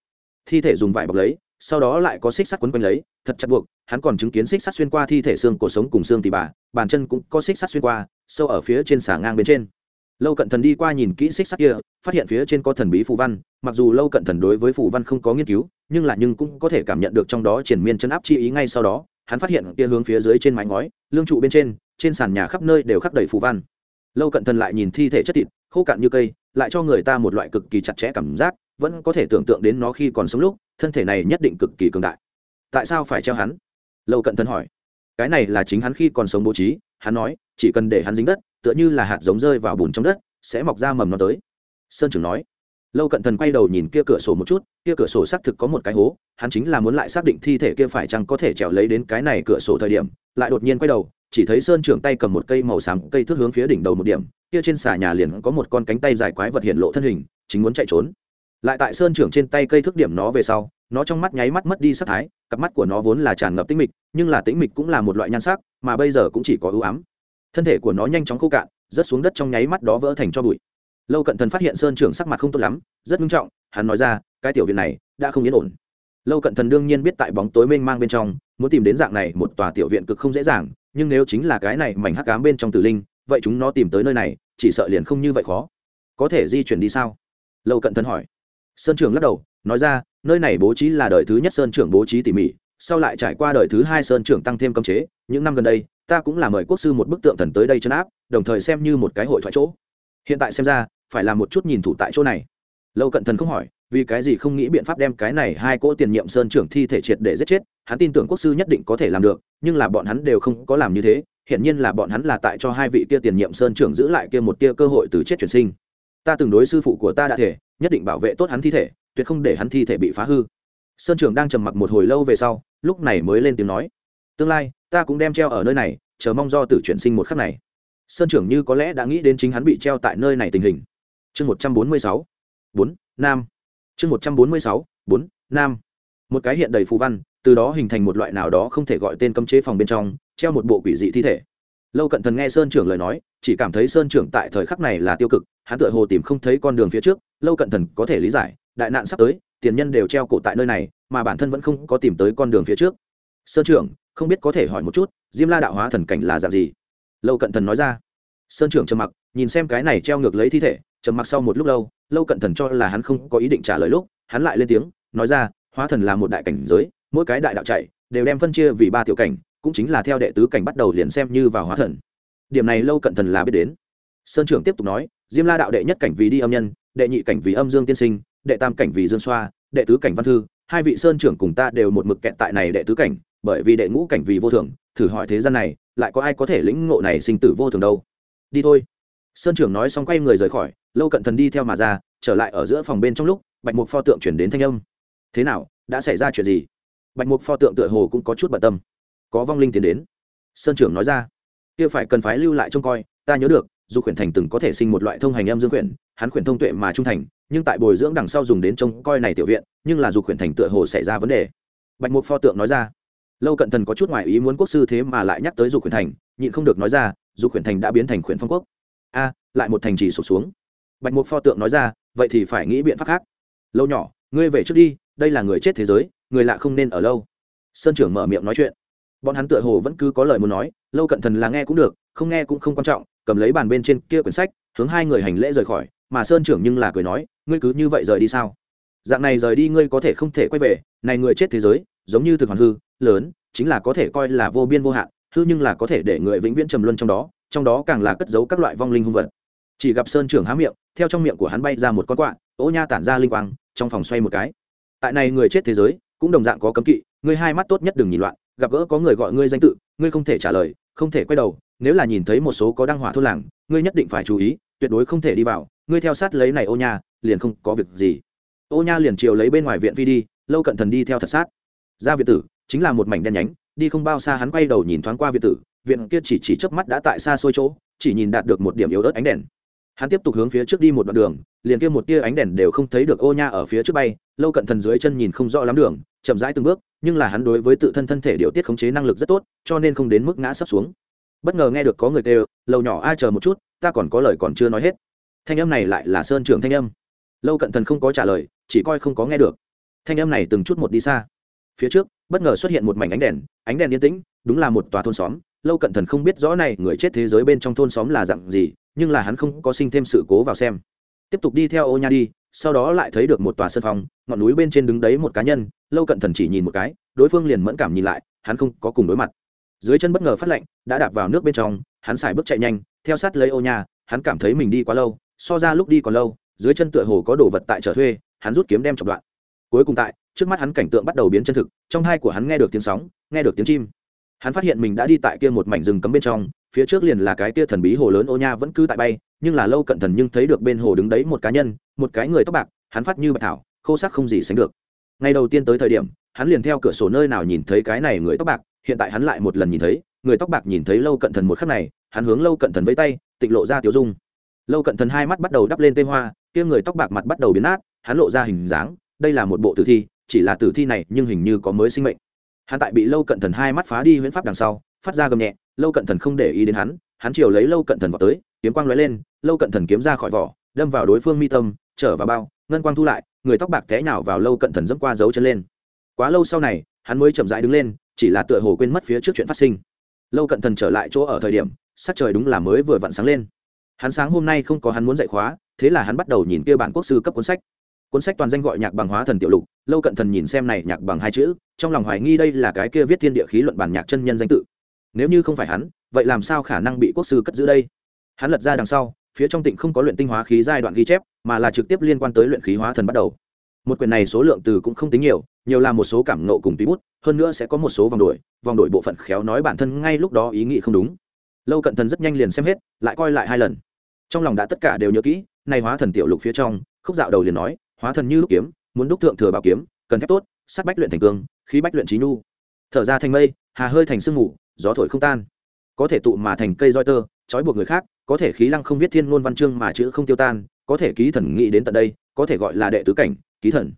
Thi thể dùng vải bọc lấy sau đó lại có xích sắt quấn quanh lấy, thật chặt buộc, hắn còn chứng kiến xích sắt xuyên qua thi thể xương cổ sống cùng xương tì bà, bàn chân cũng có xích sắt xuyên qua, sâu ở phía trên xả ngang bên trên. Lâu cận thần đi qua nhìn kỹ xích sắt kia, phát hiện phía trên có thần bí phù văn, mặc dù lâu cận thần đối với phù văn không có nghiên cứu, nhưng là nhưng cũng có thể cảm nhận được trong đó triển miên chân áp chi ý ngay sau đó, hắn phát hiện kia hướng phía dưới trên mái ngói, lương trụ bên trên trên sàn nhà khắp nơi đều khắc đầy phù văn. Lâu cận thần lại nhìn thi thể chất thịt, khô cạn như cây, lại cho người ta một loại cực kỳ chặt chẽ cảm giác, vẫn có thể tưởng tượng đến nó khi còn sống lúc thân thể này nhất định cực kỳ cường đại. Tại sao phải treo hắn? Lâu cận thần hỏi. Cái này là chính hắn khi còn sống bố trí, hắn nói, chỉ cần để hắn dính đất, tựa như là hạt giống rơi vào bùn trong đất, sẽ mọc ra mầm nó tới. Sơn trưởng nói. Lâu cận thần quay đầu nhìn kia cửa sổ một chút, kia cửa sổ xác thực có một cái hố, hắn chính là muốn lại xác định thi thể kia phải chăng có thể trèo lấy đến cái này cửa sổ thời điểm, lại đột nhiên quay đầu, chỉ thấy sơn trưởng tay cầm một cây màu xám cây thước hướng phía đỉnh đầu một điểm, kia trên xà nhà liền có một con cánh tay dài quái vật hiện lộ thân hình, chính muốn chạy trốn lại tại sơn trưởng trên tay cây thước điểm nó về sau, nó trong mắt nháy mắt mất đi sắc thái, cặp mắt của nó vốn là tràn ngập tĩnh mịch, nhưng là tĩnh mịch cũng là một loại nhan sắc, mà bây giờ cũng chỉ có ưu ám. Thân thể của nó nhanh chóng khô cạn, rớt xuống đất trong nháy mắt đó vỡ thành cho bụi. Lâu cận thần phát hiện sơn trưởng sắc mặt không tốt lắm, rất nghiêm trọng, hắn nói ra, cái tiểu viện này đã không yên ổn. Lâu cận thần đương nhiên biết tại bóng tối mênh mang bên trong, muốn tìm đến dạng này một tòa tiểu viện cực không dễ dàng, nhưng nếu chính là cái này mảnh hắc cám bên trong tử linh, vậy chúng nó tìm tới nơi này, chỉ sợ liền không như vậy khó. Có thể di chuyển đi sao? Lâu cận thần hỏi sơn trưởng lắc đầu, nói ra, nơi này bố trí là đời thứ nhất sơn trưởng bố trí tỉ mỉ, sau lại trải qua đời thứ hai sơn trưởng tăng thêm cấm chế, những năm gần đây, ta cũng là mời quốc sư một bức tượng thần tới đây chấn áp, đồng thời xem như một cái hội thoại chỗ. Hiện tại xem ra, phải là một chút nhìn thủ tại chỗ này. Lâu cận thần không hỏi, vì cái gì không nghĩ biện pháp đem cái này hai cỗ tiền nhiệm sơn trưởng thi thể triệt để giết chết, hắn tin tưởng quốc sư nhất định có thể làm được, nhưng là bọn hắn đều không có làm như thế, hiển nhiên là bọn hắn là tại cho hai vị kia tiền nhiệm sơn trưởng giữ lại kia một tia cơ hội từ chết chuyển sinh. Ta từng đối sư phụ của ta đã thể nhất định bảo vệ tốt hắn thi thể, tuyệt không để hắn thi thể bị phá hư. Sơn trưởng đang trầm mặc một hồi lâu về sau, lúc này mới lên tiếng nói, tương lai, ta cũng đem treo ở nơi này, chờ mong do tử chuyển sinh một khắc này. Sơn trưởng như có lẽ đã nghĩ đến chính hắn bị treo tại nơi này tình hình. Chương một trăm bốn mươi sáu, bốn, nam. Chương một trăm bốn mươi sáu, bốn, nam. Một cái hiện đầy phù văn, từ đó hình thành một loại nào đó không thể gọi tên cấm chế phòng bên trong, treo một bộ quỷ dị thi thể lâu cận thần nghe sơn trưởng lời nói, chỉ cảm thấy sơn trưởng tại thời khắc này là tiêu cực, hắn tựa hồ tìm không thấy con đường phía trước, lâu cận thần có thể lý giải, đại nạn sắp tới, tiền nhân đều treo cổ tại nơi này, mà bản thân vẫn không có tìm tới con đường phía trước. Sơn trưởng, không biết có thể hỏi một chút, diêm la đạo hóa thần cảnh là dạng gì? Lâu cận thần nói ra. Sơn trưởng trầm mặc, nhìn xem cái này treo ngược lấy thi thể, trầm mặc sau một lúc lâu lâu cận thần cho là hắn không có ý định trả lời lúc, hắn lại lên tiếng, nói ra, hóa thần là một đại cảnh giới, mỗi cái đại đạo chạy, đều đem phân chia vì ba tiểu cảnh cũng chính là theo đệ tứ cảnh bắt đầu liền xem như vào hóa thần. Điểm này lâu cận thần là biết đến. Sơn trưởng tiếp tục nói, diêm la đạo đệ nhất cảnh vì đi âm nhân, đệ nhị cảnh vì âm dương tiên sinh, đệ tam cảnh vì dương xoa, đệ tứ cảnh văn thư, hai vị sơn trưởng cùng ta đều một mực kẹt tại này đệ tứ cảnh, bởi vì đệ ngũ cảnh vì vô thường, thử hỏi thế gian này, lại có ai có thể lĩnh ngộ này sinh tử vô thường đâu? Đi thôi. Sơn trưởng nói xong quay người rời khỏi, lâu cận thần đi theo mà ra, trở lại ở giữa phòng bên trong lúc, bạch mục pho tượng chuyển đến thanh âm. Thế nào, đã xảy ra chuyện gì? Bạch mục pho tượng tựa hồ cũng có chút bận tâm có vong linh tiến đến. Sơn trưởng nói ra, kia phải cần phái lưu lại trông coi, ta nhớ được, dù khuyển thành từng có thể sinh một loại thông hành âm dương khuyển, hắn khuyển thông tuệ mà trung thành, nhưng tại bồi dưỡng đằng sau dùng đến trông coi này tiểu viện, nhưng là dù khuyển thành tựa hồ xảy ra vấn đề. Bạch mục pho tượng nói ra, lâu cận thần có chút ngoại ý muốn quốc sư thế mà lại nhắc tới dù khuyển thành, nhịn không được nói ra, dù khuyển thành đã biến thành khuyển phong quốc. A, lại một thành trì sụp xuống. Bạch mục pho tượng nói ra, vậy thì phải nghĩ biện pháp khác. Lâu nhỏ, ngươi về trước đi, đây là người chết thế giới, người lạ không nên ở lâu. Sơn trưởng mở miệng nói chuyện bọn hắn tựa hồ vẫn cứ có lời muốn nói, lâu cận thần là nghe cũng được, không nghe cũng không quan trọng, cầm lấy bàn bên trên kia quyển sách, hướng hai người hành lễ rời khỏi, mà sơn trưởng nhưng là cười nói, ngươi cứ như vậy rời đi sao? Dạng này rời đi ngươi có thể không thể quay về, này người chết thế giới, giống như thực hoàn hư, lớn, chính là có thể coi là vô biên vô hạn, hư nhưng là có thể để người vĩnh viễn trầm luân trong đó trong đó càng là cất giấu các loại vong linh hung vật. Chỉ gặp sơn trưởng há miệng, theo trong miệng của hắn bay ra một con quạ, ố nha tản ra linh quang, trong phòng xoay một cái. Tại này người chết thế giới, cũng đồng dạng có cấm kỵ, ngươi hai mắt tốt nhất đừng nhìn loạn gặp gỡ có người gọi ngươi danh tự, ngươi không thể trả lời, không thể quay đầu, nếu là nhìn thấy một số có đăng hỏa thôn làng, ngươi nhất định phải chú ý, tuyệt đối không thể đi vào, ngươi theo sát lấy này ô nha, liền không có việc gì. Ô nha liền chiều lấy bên ngoài viện phi đi, lâu cận thần đi theo thật sát. Ra viện tử, chính là một mảnh đen nhánh, đi không bao xa hắn quay đầu nhìn thoáng qua viện tử, viện kia chỉ chỉ chớp mắt đã tại xa xôi chỗ, chỉ nhìn đạt được một điểm yếu ớt ánh đèn. Hắn tiếp tục hướng phía trước đi một đoạn đường, liền kia một tia ánh đèn đều không thấy được ô nha ở phía trước bay, lâu cận thần dưới chân nhìn không rõ lắm đường chậm rãi từng bước, nhưng là hắn đối với tự thân thân thể điều tiết khống chế năng lực rất tốt, cho nên không đến mức ngã sấp xuống. Bất ngờ nghe được có người kêu lâu nhỏ, ai chờ một chút, ta còn có lời còn chưa nói hết. Thanh âm này lại là sơn trưởng thanh âm. Lâu cận thần không có trả lời, chỉ coi không có nghe được. Thanh âm này từng chút một đi xa. Phía trước, bất ngờ xuất hiện một mảnh ánh đèn ánh đèn yên tĩnh, đúng là một tòa thôn xóm. Lâu cận thần không biết rõ này người chết thế giới bên trong thôn xóm là dặn gì, nhưng là hắn không có sinh thêm sự cố vào xem tiếp tục đi theo ô nha đi, sau đó lại thấy được một tòa sân phong, ngọn núi bên trên đứng đấy một cá nhân, lâu cận thần chỉ nhìn một cái, đối phương liền mẫn cảm nhìn lại, hắn không có cùng đối mặt. Dưới chân bất ngờ phát lạnh đã đạp vào nước bên trong, hắn xài bước chạy nhanh, theo sát lấy ô nha, hắn cảm thấy mình đi quá lâu, so ra lúc đi còn lâu, dưới chân tựa hồ có đồ vật tại trở thuê, hắn rút kiếm đem chọc đoạn. Cuối cùng tại, trước mắt hắn cảnh tượng bắt đầu biến chân thực, trong hai của hắn nghe được tiếng sóng, nghe được tiếng chim. Hắn phát hiện mình đã đi tại kia một mảnh rừng cấm bên trong phía trước liền là cái kia thần bí hồ lớn ô nha vẫn cứ tại bay, nhưng là lâu cận thần nhưng thấy được bên hồ đứng đấy một cá nhân, một cái người tóc bạc, hắn phát như bạch thảo, khô sắc không gì sánh được. Ngày đầu tiên tới thời điểm, hắn liền theo cửa sổ nơi nào nhìn thấy cái này người tóc bạc, hiện tại hắn lại một lần nhìn thấy, người tóc bạc nhìn thấy lâu cận thần một khắc này, hắn hướng lâu cận thần với tay, tịnh lộ ra tiểu dung. Lâu cận thần hai mắt bắt đầu đắp lên tê hoa, kia người tóc bạc mặt bắt đầu biến nát, hắn lộ ra hình dáng, đây là một bộ tử thi, chỉ là tử thi này nhưng hình như có mới sinh mệnh. Hắn tại bị lâu cận thần hai mắt phá đi huyễn pháp đằng sau, phát ra gầm nhẹ lâu cận thần không để ý đến hắn hắn chiều lấy lâu cận thần vào tới, kiếm quang lóe lên, lâu cận thần kiếm ra khỏi vỏ, đâm vào đối phương mi tâm, trở vào bao, ngân quang thu lại, người tóc bạc té nào vào lâu cận thần dẫm qua dấu chân lên. Quá lâu sau này, hắn mới chậm rãi đứng lên, chỉ là tựa hồ quên mất phía trước chuyện phát sinh. Lâu cận thần trở lại chỗ ở thời điểm, sắc trời đúng là mới vừa vặn sáng lên. Hắn sáng hôm nay không có hắn muốn dạy khóa, thế là hắn bắt đầu nhìn kia bản quốc sư cấp cuốn sách. Cuốn sách toàn danh gọi nhạc bằng hóa thần tiểu lục, lâu cận thần nhìn xem này nhạc bằng hai chữ, trong lòng hoài nghi đây là cái kia viết thiên địa khí luận bản nhạc chân nhân danh tự nếu như không phải hắn, vậy làm sao khả năng bị quốc sư cất giữ đây? Hắn lật ra đằng sau, phía trong tịnh không có luyện tinh hóa khí giai đoạn ghi chép, mà là trực tiếp liên quan tới luyện khí hóa thần bắt đầu. Một quyển này số lượng từ cũng không tính nhiều nhiều là một số cảm nộ cùng tí bút, hơn nữa sẽ có một số vòng đổi vòng đổi bộ phận khéo nói bản thân ngay lúc đó ý nghĩ không đúng. Lâu cận thần rất nhanh liền xem hết, lại coi lại hai lần. Trong lòng đã tất cả đều nhớ kỹ, nay hóa thần tiểu lục phía trong, khúc dạo đầu liền nói, hóa thần như lúc kiếm, muốn đúc thượng thừa bảo kiếm, cần thép tốt, sắt bách luyện thành cương, khí bách luyện trí nhu. Thở ra thành mây, hà hơi thành sương mù gió thổi không tan. Có thể tụ mà thành cây roi tơ, trói buộc người khác, có thể khí lăng không viết thiên ngôn văn chương mà chữ không tiêu tan, có thể ký thần nghĩ đến tận đây, có thể gọi là đệ tứ cảnh, ký thần.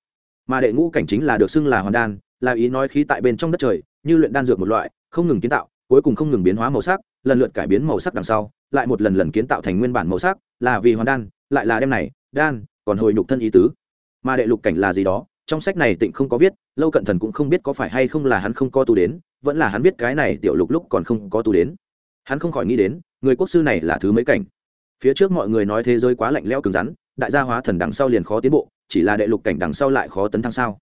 Mà đệ ngũ cảnh chính là được xưng là hoàn đan, là ý nói khí tại bên trong đất trời, như luyện đan dược một loại, không ngừng kiến tạo, cuối cùng không ngừng biến hóa màu sắc, lần lượt cải biến màu sắc đằng sau, lại một lần lần kiến tạo thành nguyên bản màu sắc, là vì hoàn đan, lại là đem này, đan, còn hồi nhục thân ý tứ. Mà đệ lục cảnh là gì đó, trong sách này tịnh không có viết, lâu cận thần cũng không biết có phải hay không là hắn không co tu đến vẫn là hắn viết cái này tiểu lục lúc còn không có tu đến. Hắn không khỏi nghĩ đến, người quốc sư này là thứ mấy cảnh. Phía trước mọi người nói thế giới quá lạnh lẽo cứng rắn, đại gia hóa thần đằng sau liền khó tiến bộ, chỉ là đệ lục cảnh đằng sau lại khó tấn thăng sao?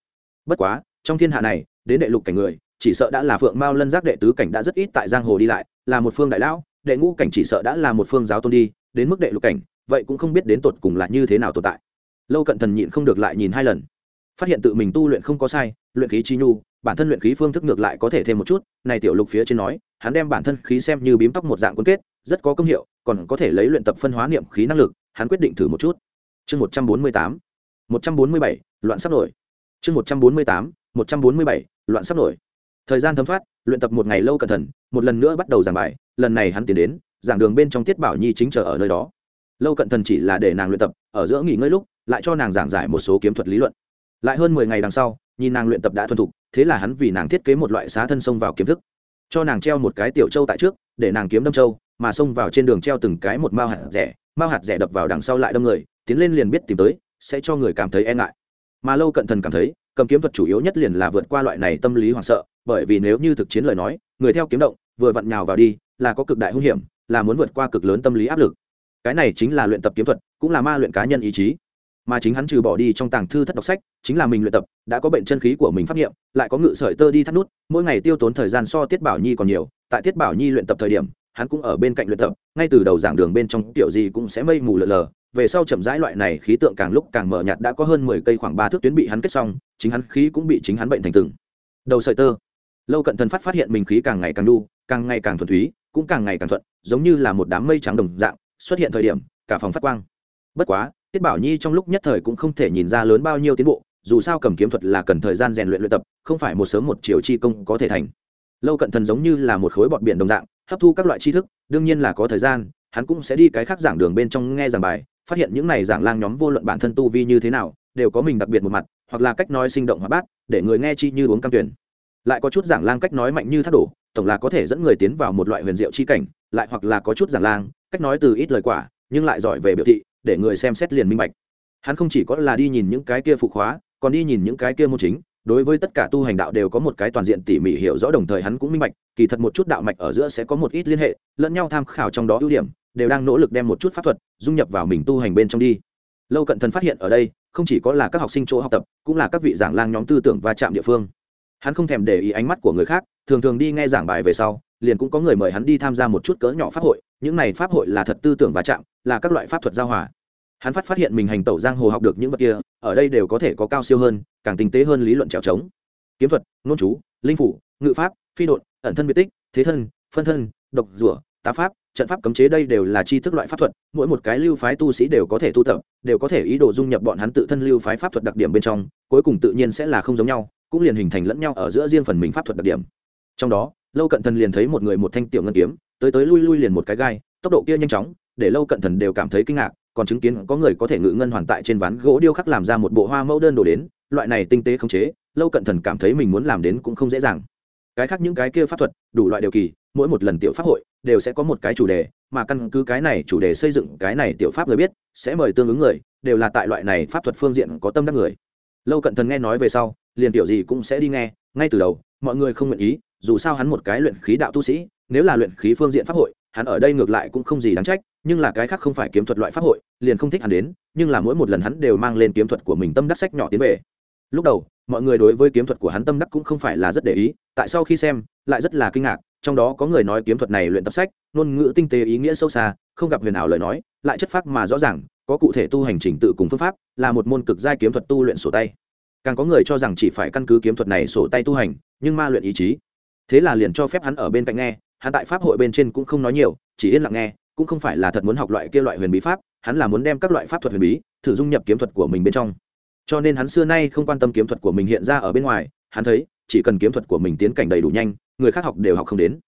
Bất quá, trong thiên hạ này, đến đệ lục cảnh người, chỉ sợ đã là phượng mao lân giác đệ tứ cảnh đã rất ít tại giang hồ đi lại, là một phương đại lão, đệ ngũ cảnh chỉ sợ đã là một phương giáo tôn đi, đến mức đệ lục cảnh, vậy cũng không biết đến tột cùng là như thế nào tồn tại. Lâu cận thần nhịn không được lại nhìn hai lần. Phát hiện tự mình tu luyện không có sai, luyện khí chi nhu bản thân luyện khí phương thức ngược lại có thể thêm một chút, này tiểu lục phía trên nói, hắn đem bản thân khí xem như bím tóc một dạng quân kết, rất có công hiệu, còn có thể lấy luyện tập phân hóa niệm khí năng lực, hắn quyết định thử một chút. Chương một trăm bốn mươi tám, một trăm bốn mươi bảy, loạn sắp nổi. Chương một trăm bốn mươi tám, một trăm bốn mươi bảy, loạn sắp nổi. Thời gian thấm thoát, luyện tập một ngày lâu cẩn thận, một lần nữa bắt đầu giảng bài, lần này hắn tiến đến, giảng đường bên trong tiết bảo nhi chính chờ ở nơi đó. Lâu cận thần chỉ là để nàng luyện tập, ở giữa nghỉ ngơi lúc, lại cho nàng giảng giải một số kiếm thuật lý luận. Lại hơn mười ngày đằng sau nhìn nàng luyện tập đã thuần thục, thế là hắn vì nàng thiết kế một loại xá thân xông vào kiếm thức. Cho nàng treo một cái tiểu châu tại trước, để nàng kiếm đâm châu, mà xông vào trên đường treo từng cái một mao hạt rẻ, mao hạt rẻ đập vào đằng sau lại đâm người, tiến lên liền biết tìm tới, sẽ cho người cảm thấy e ngại. Mà lâu cận thần cảm thấy, cầm kiếm thuật chủ yếu nhất liền là vượt qua loại này tâm lý hoảng sợ, bởi vì nếu như thực chiến lời nói, người theo kiếm động, vừa vặn nhào vào đi, là có cực đại hung hiểm, là muốn vượt qua cực lớn tâm lý áp lực. Cái này chính là luyện tập kiếm thuật, cũng là ma luyện cá nhân ý chí mà chính hắn trừ bỏ đi trong tàng thư thất đọc sách, chính là mình luyện tập, đã có bệnh chân khí của mình phát nghiệm, lại có ngự sợi tơ đi thắt nút, mỗi ngày tiêu tốn thời gian so tiết bảo nhi còn nhiều, tại tiết bảo nhi luyện tập thời điểm, hắn cũng ở bên cạnh luyện tập, ngay từ đầu giảng đường bên trong tiểu gì cũng sẽ mây mù lờ lờ, về sau chậm rãi loại này khí tượng càng lúc càng mở nhạt đã có hơn mười cây khoảng ba thước tuyến bị hắn kết xong, chính hắn khí cũng bị chính hắn bệnh thành từng. Đầu sợi tơ. Lâu cận thần phát phát hiện mình khí càng ngày càng đu, càng ngày càng thuần thúy cũng càng ngày càng thuận, giống như là một đám mây trắng đồng dạng, xuất hiện thời điểm, cả phòng phát quang. Bất quá tiết bảo nhi trong lúc nhất thời cũng không thể nhìn ra lớn bao nhiêu tiến bộ, dù sao cầm kiếm thuật là cần thời gian rèn luyện luyện tập, không phải một sớm một chiều chi công có thể thành. Lâu cận thần giống như là một khối bọt biển đồng dạng, hấp thu các loại tri thức, đương nhiên là có thời gian, hắn cũng sẽ đi cái khác giảng đường bên trong nghe giảng bài, phát hiện những này giảng lang nhóm vô luận bản thân tu vi như thế nào, đều có mình đặc biệt một mặt, hoặc là cách nói sinh động hóa bát, để người nghe chi như uống cam tuyển. Lại có chút giảng lang cách nói mạnh như thác đổ, tổng là có thể dẫn người tiến vào một loại huyền diệu chi cảnh, lại hoặc là có chút giảng lang, cách nói từ ít lời quả, nhưng lại giỏi về biểu thị để người xem xét liền minh bạch. Hắn không chỉ có là đi nhìn những cái kia phụ khóa, còn đi nhìn những cái kia môn chính. Đối với tất cả tu hành đạo đều có một cái toàn diện tỉ mỉ hiểu rõ đồng thời hắn cũng minh bạch kỳ thật một chút đạo mạch ở giữa sẽ có một ít liên hệ lẫn nhau tham khảo trong đó ưu điểm đều đang nỗ lực đem một chút pháp thuật dung nhập vào mình tu hành bên trong đi. Lâu cận thần phát hiện ở đây không chỉ có là các học sinh chỗ học tập cũng là các vị giảng lang nhóm tư tưởng va chạm địa phương. Hắn không thèm để ý ánh mắt của người khác thường thường đi nghe giảng bài về sau liền cũng có người mời hắn đi tham gia một chút cỡ nhỏ pháp hội những này pháp hội là thật tư tưởng va chạm là các loại pháp thuật giao hòa. Hắn phát phát hiện mình hành tẩu giang hồ học được những vật kia, ở đây đều có thể có cao siêu hơn, càng tinh tế hơn lý luận trèo trống. Kiếm thuật, ngôn chú, linh phủ, ngự pháp, phi đột ẩn thân biệt tích, thế thân, phân thân, độc rủa tá pháp, trận pháp cấm chế đây đều là chi thức loại pháp thuật, mỗi một cái lưu phái tu sĩ đều có thể tu tập, đều có thể ý đồ dung nhập bọn hắn tự thân lưu phái pháp thuật đặc điểm bên trong, cuối cùng tự nhiên sẽ là không giống nhau, cũng liền hình thành lẫn nhau ở giữa riêng phần mình pháp thuật đặc điểm. Trong đó, lâu cận thần liền thấy một người một thanh tiểu ngân kiếm, tới tới lui lui liền một cái gai, tốc độ kia nhanh chóng để lâu cận thần đều cảm thấy kinh ngạc, còn chứng kiến có người có thể ngự ngân hoàn tại trên ván gỗ điêu khắc làm ra một bộ hoa mẫu đơn đồ đến, loại này tinh tế không chế, lâu cận thần cảm thấy mình muốn làm đến cũng không dễ dàng. Cái khác những cái kia pháp thuật, đủ loại đều kỳ, mỗi một lần tiểu pháp hội đều sẽ có một cái chủ đề, mà căn cứ cái này chủ đề xây dựng cái này tiểu pháp người biết, sẽ mời tương ứng người, đều là tại loại này pháp thuật phương diện có tâm đắc người. Lâu cận thần nghe nói về sau, liền tiểu gì cũng sẽ đi nghe, ngay từ đầu, mọi người không nguyện ý, dù sao hắn một cái luyện khí đạo tu sĩ, nếu là luyện khí phương diện pháp hội, hắn ở đây ngược lại cũng không gì đáng trách nhưng là cái khác không phải kiếm thuật loại pháp hội, liền không thích hắn đến, nhưng là mỗi một lần hắn đều mang lên kiếm thuật của mình tâm đắc sách nhỏ tiến về. Lúc đầu, mọi người đối với kiếm thuật của hắn tâm đắc cũng không phải là rất để ý, tại sau khi xem, lại rất là kinh ngạc, trong đó có người nói kiếm thuật này luyện tập sách, ngôn ngữ tinh tế ý nghĩa sâu xa, không gặp huyền ảo lời nói, lại chất phác mà rõ ràng, có cụ thể tu hành trình tự cùng phương pháp, là một môn cực giai kiếm thuật tu luyện sổ tay. Càng có người cho rằng chỉ phải căn cứ kiếm thuật này sổ tay tu hành, nhưng ma luyện ý chí. Thế là liền cho phép hắn ở bên cạnh nghe, hắn tại pháp hội bên trên cũng không nói nhiều, chỉ yên lặng nghe cũng không phải là thật muốn học loại kia loại huyền bí pháp, hắn là muốn đem các loại pháp thuật huyền bí thử dung nhập kiếm thuật của mình bên trong. Cho nên hắn xưa nay không quan tâm kiếm thuật của mình hiện ra ở bên ngoài, hắn thấy, chỉ cần kiếm thuật của mình tiến cảnh đầy đủ nhanh, người khác học đều học không đến.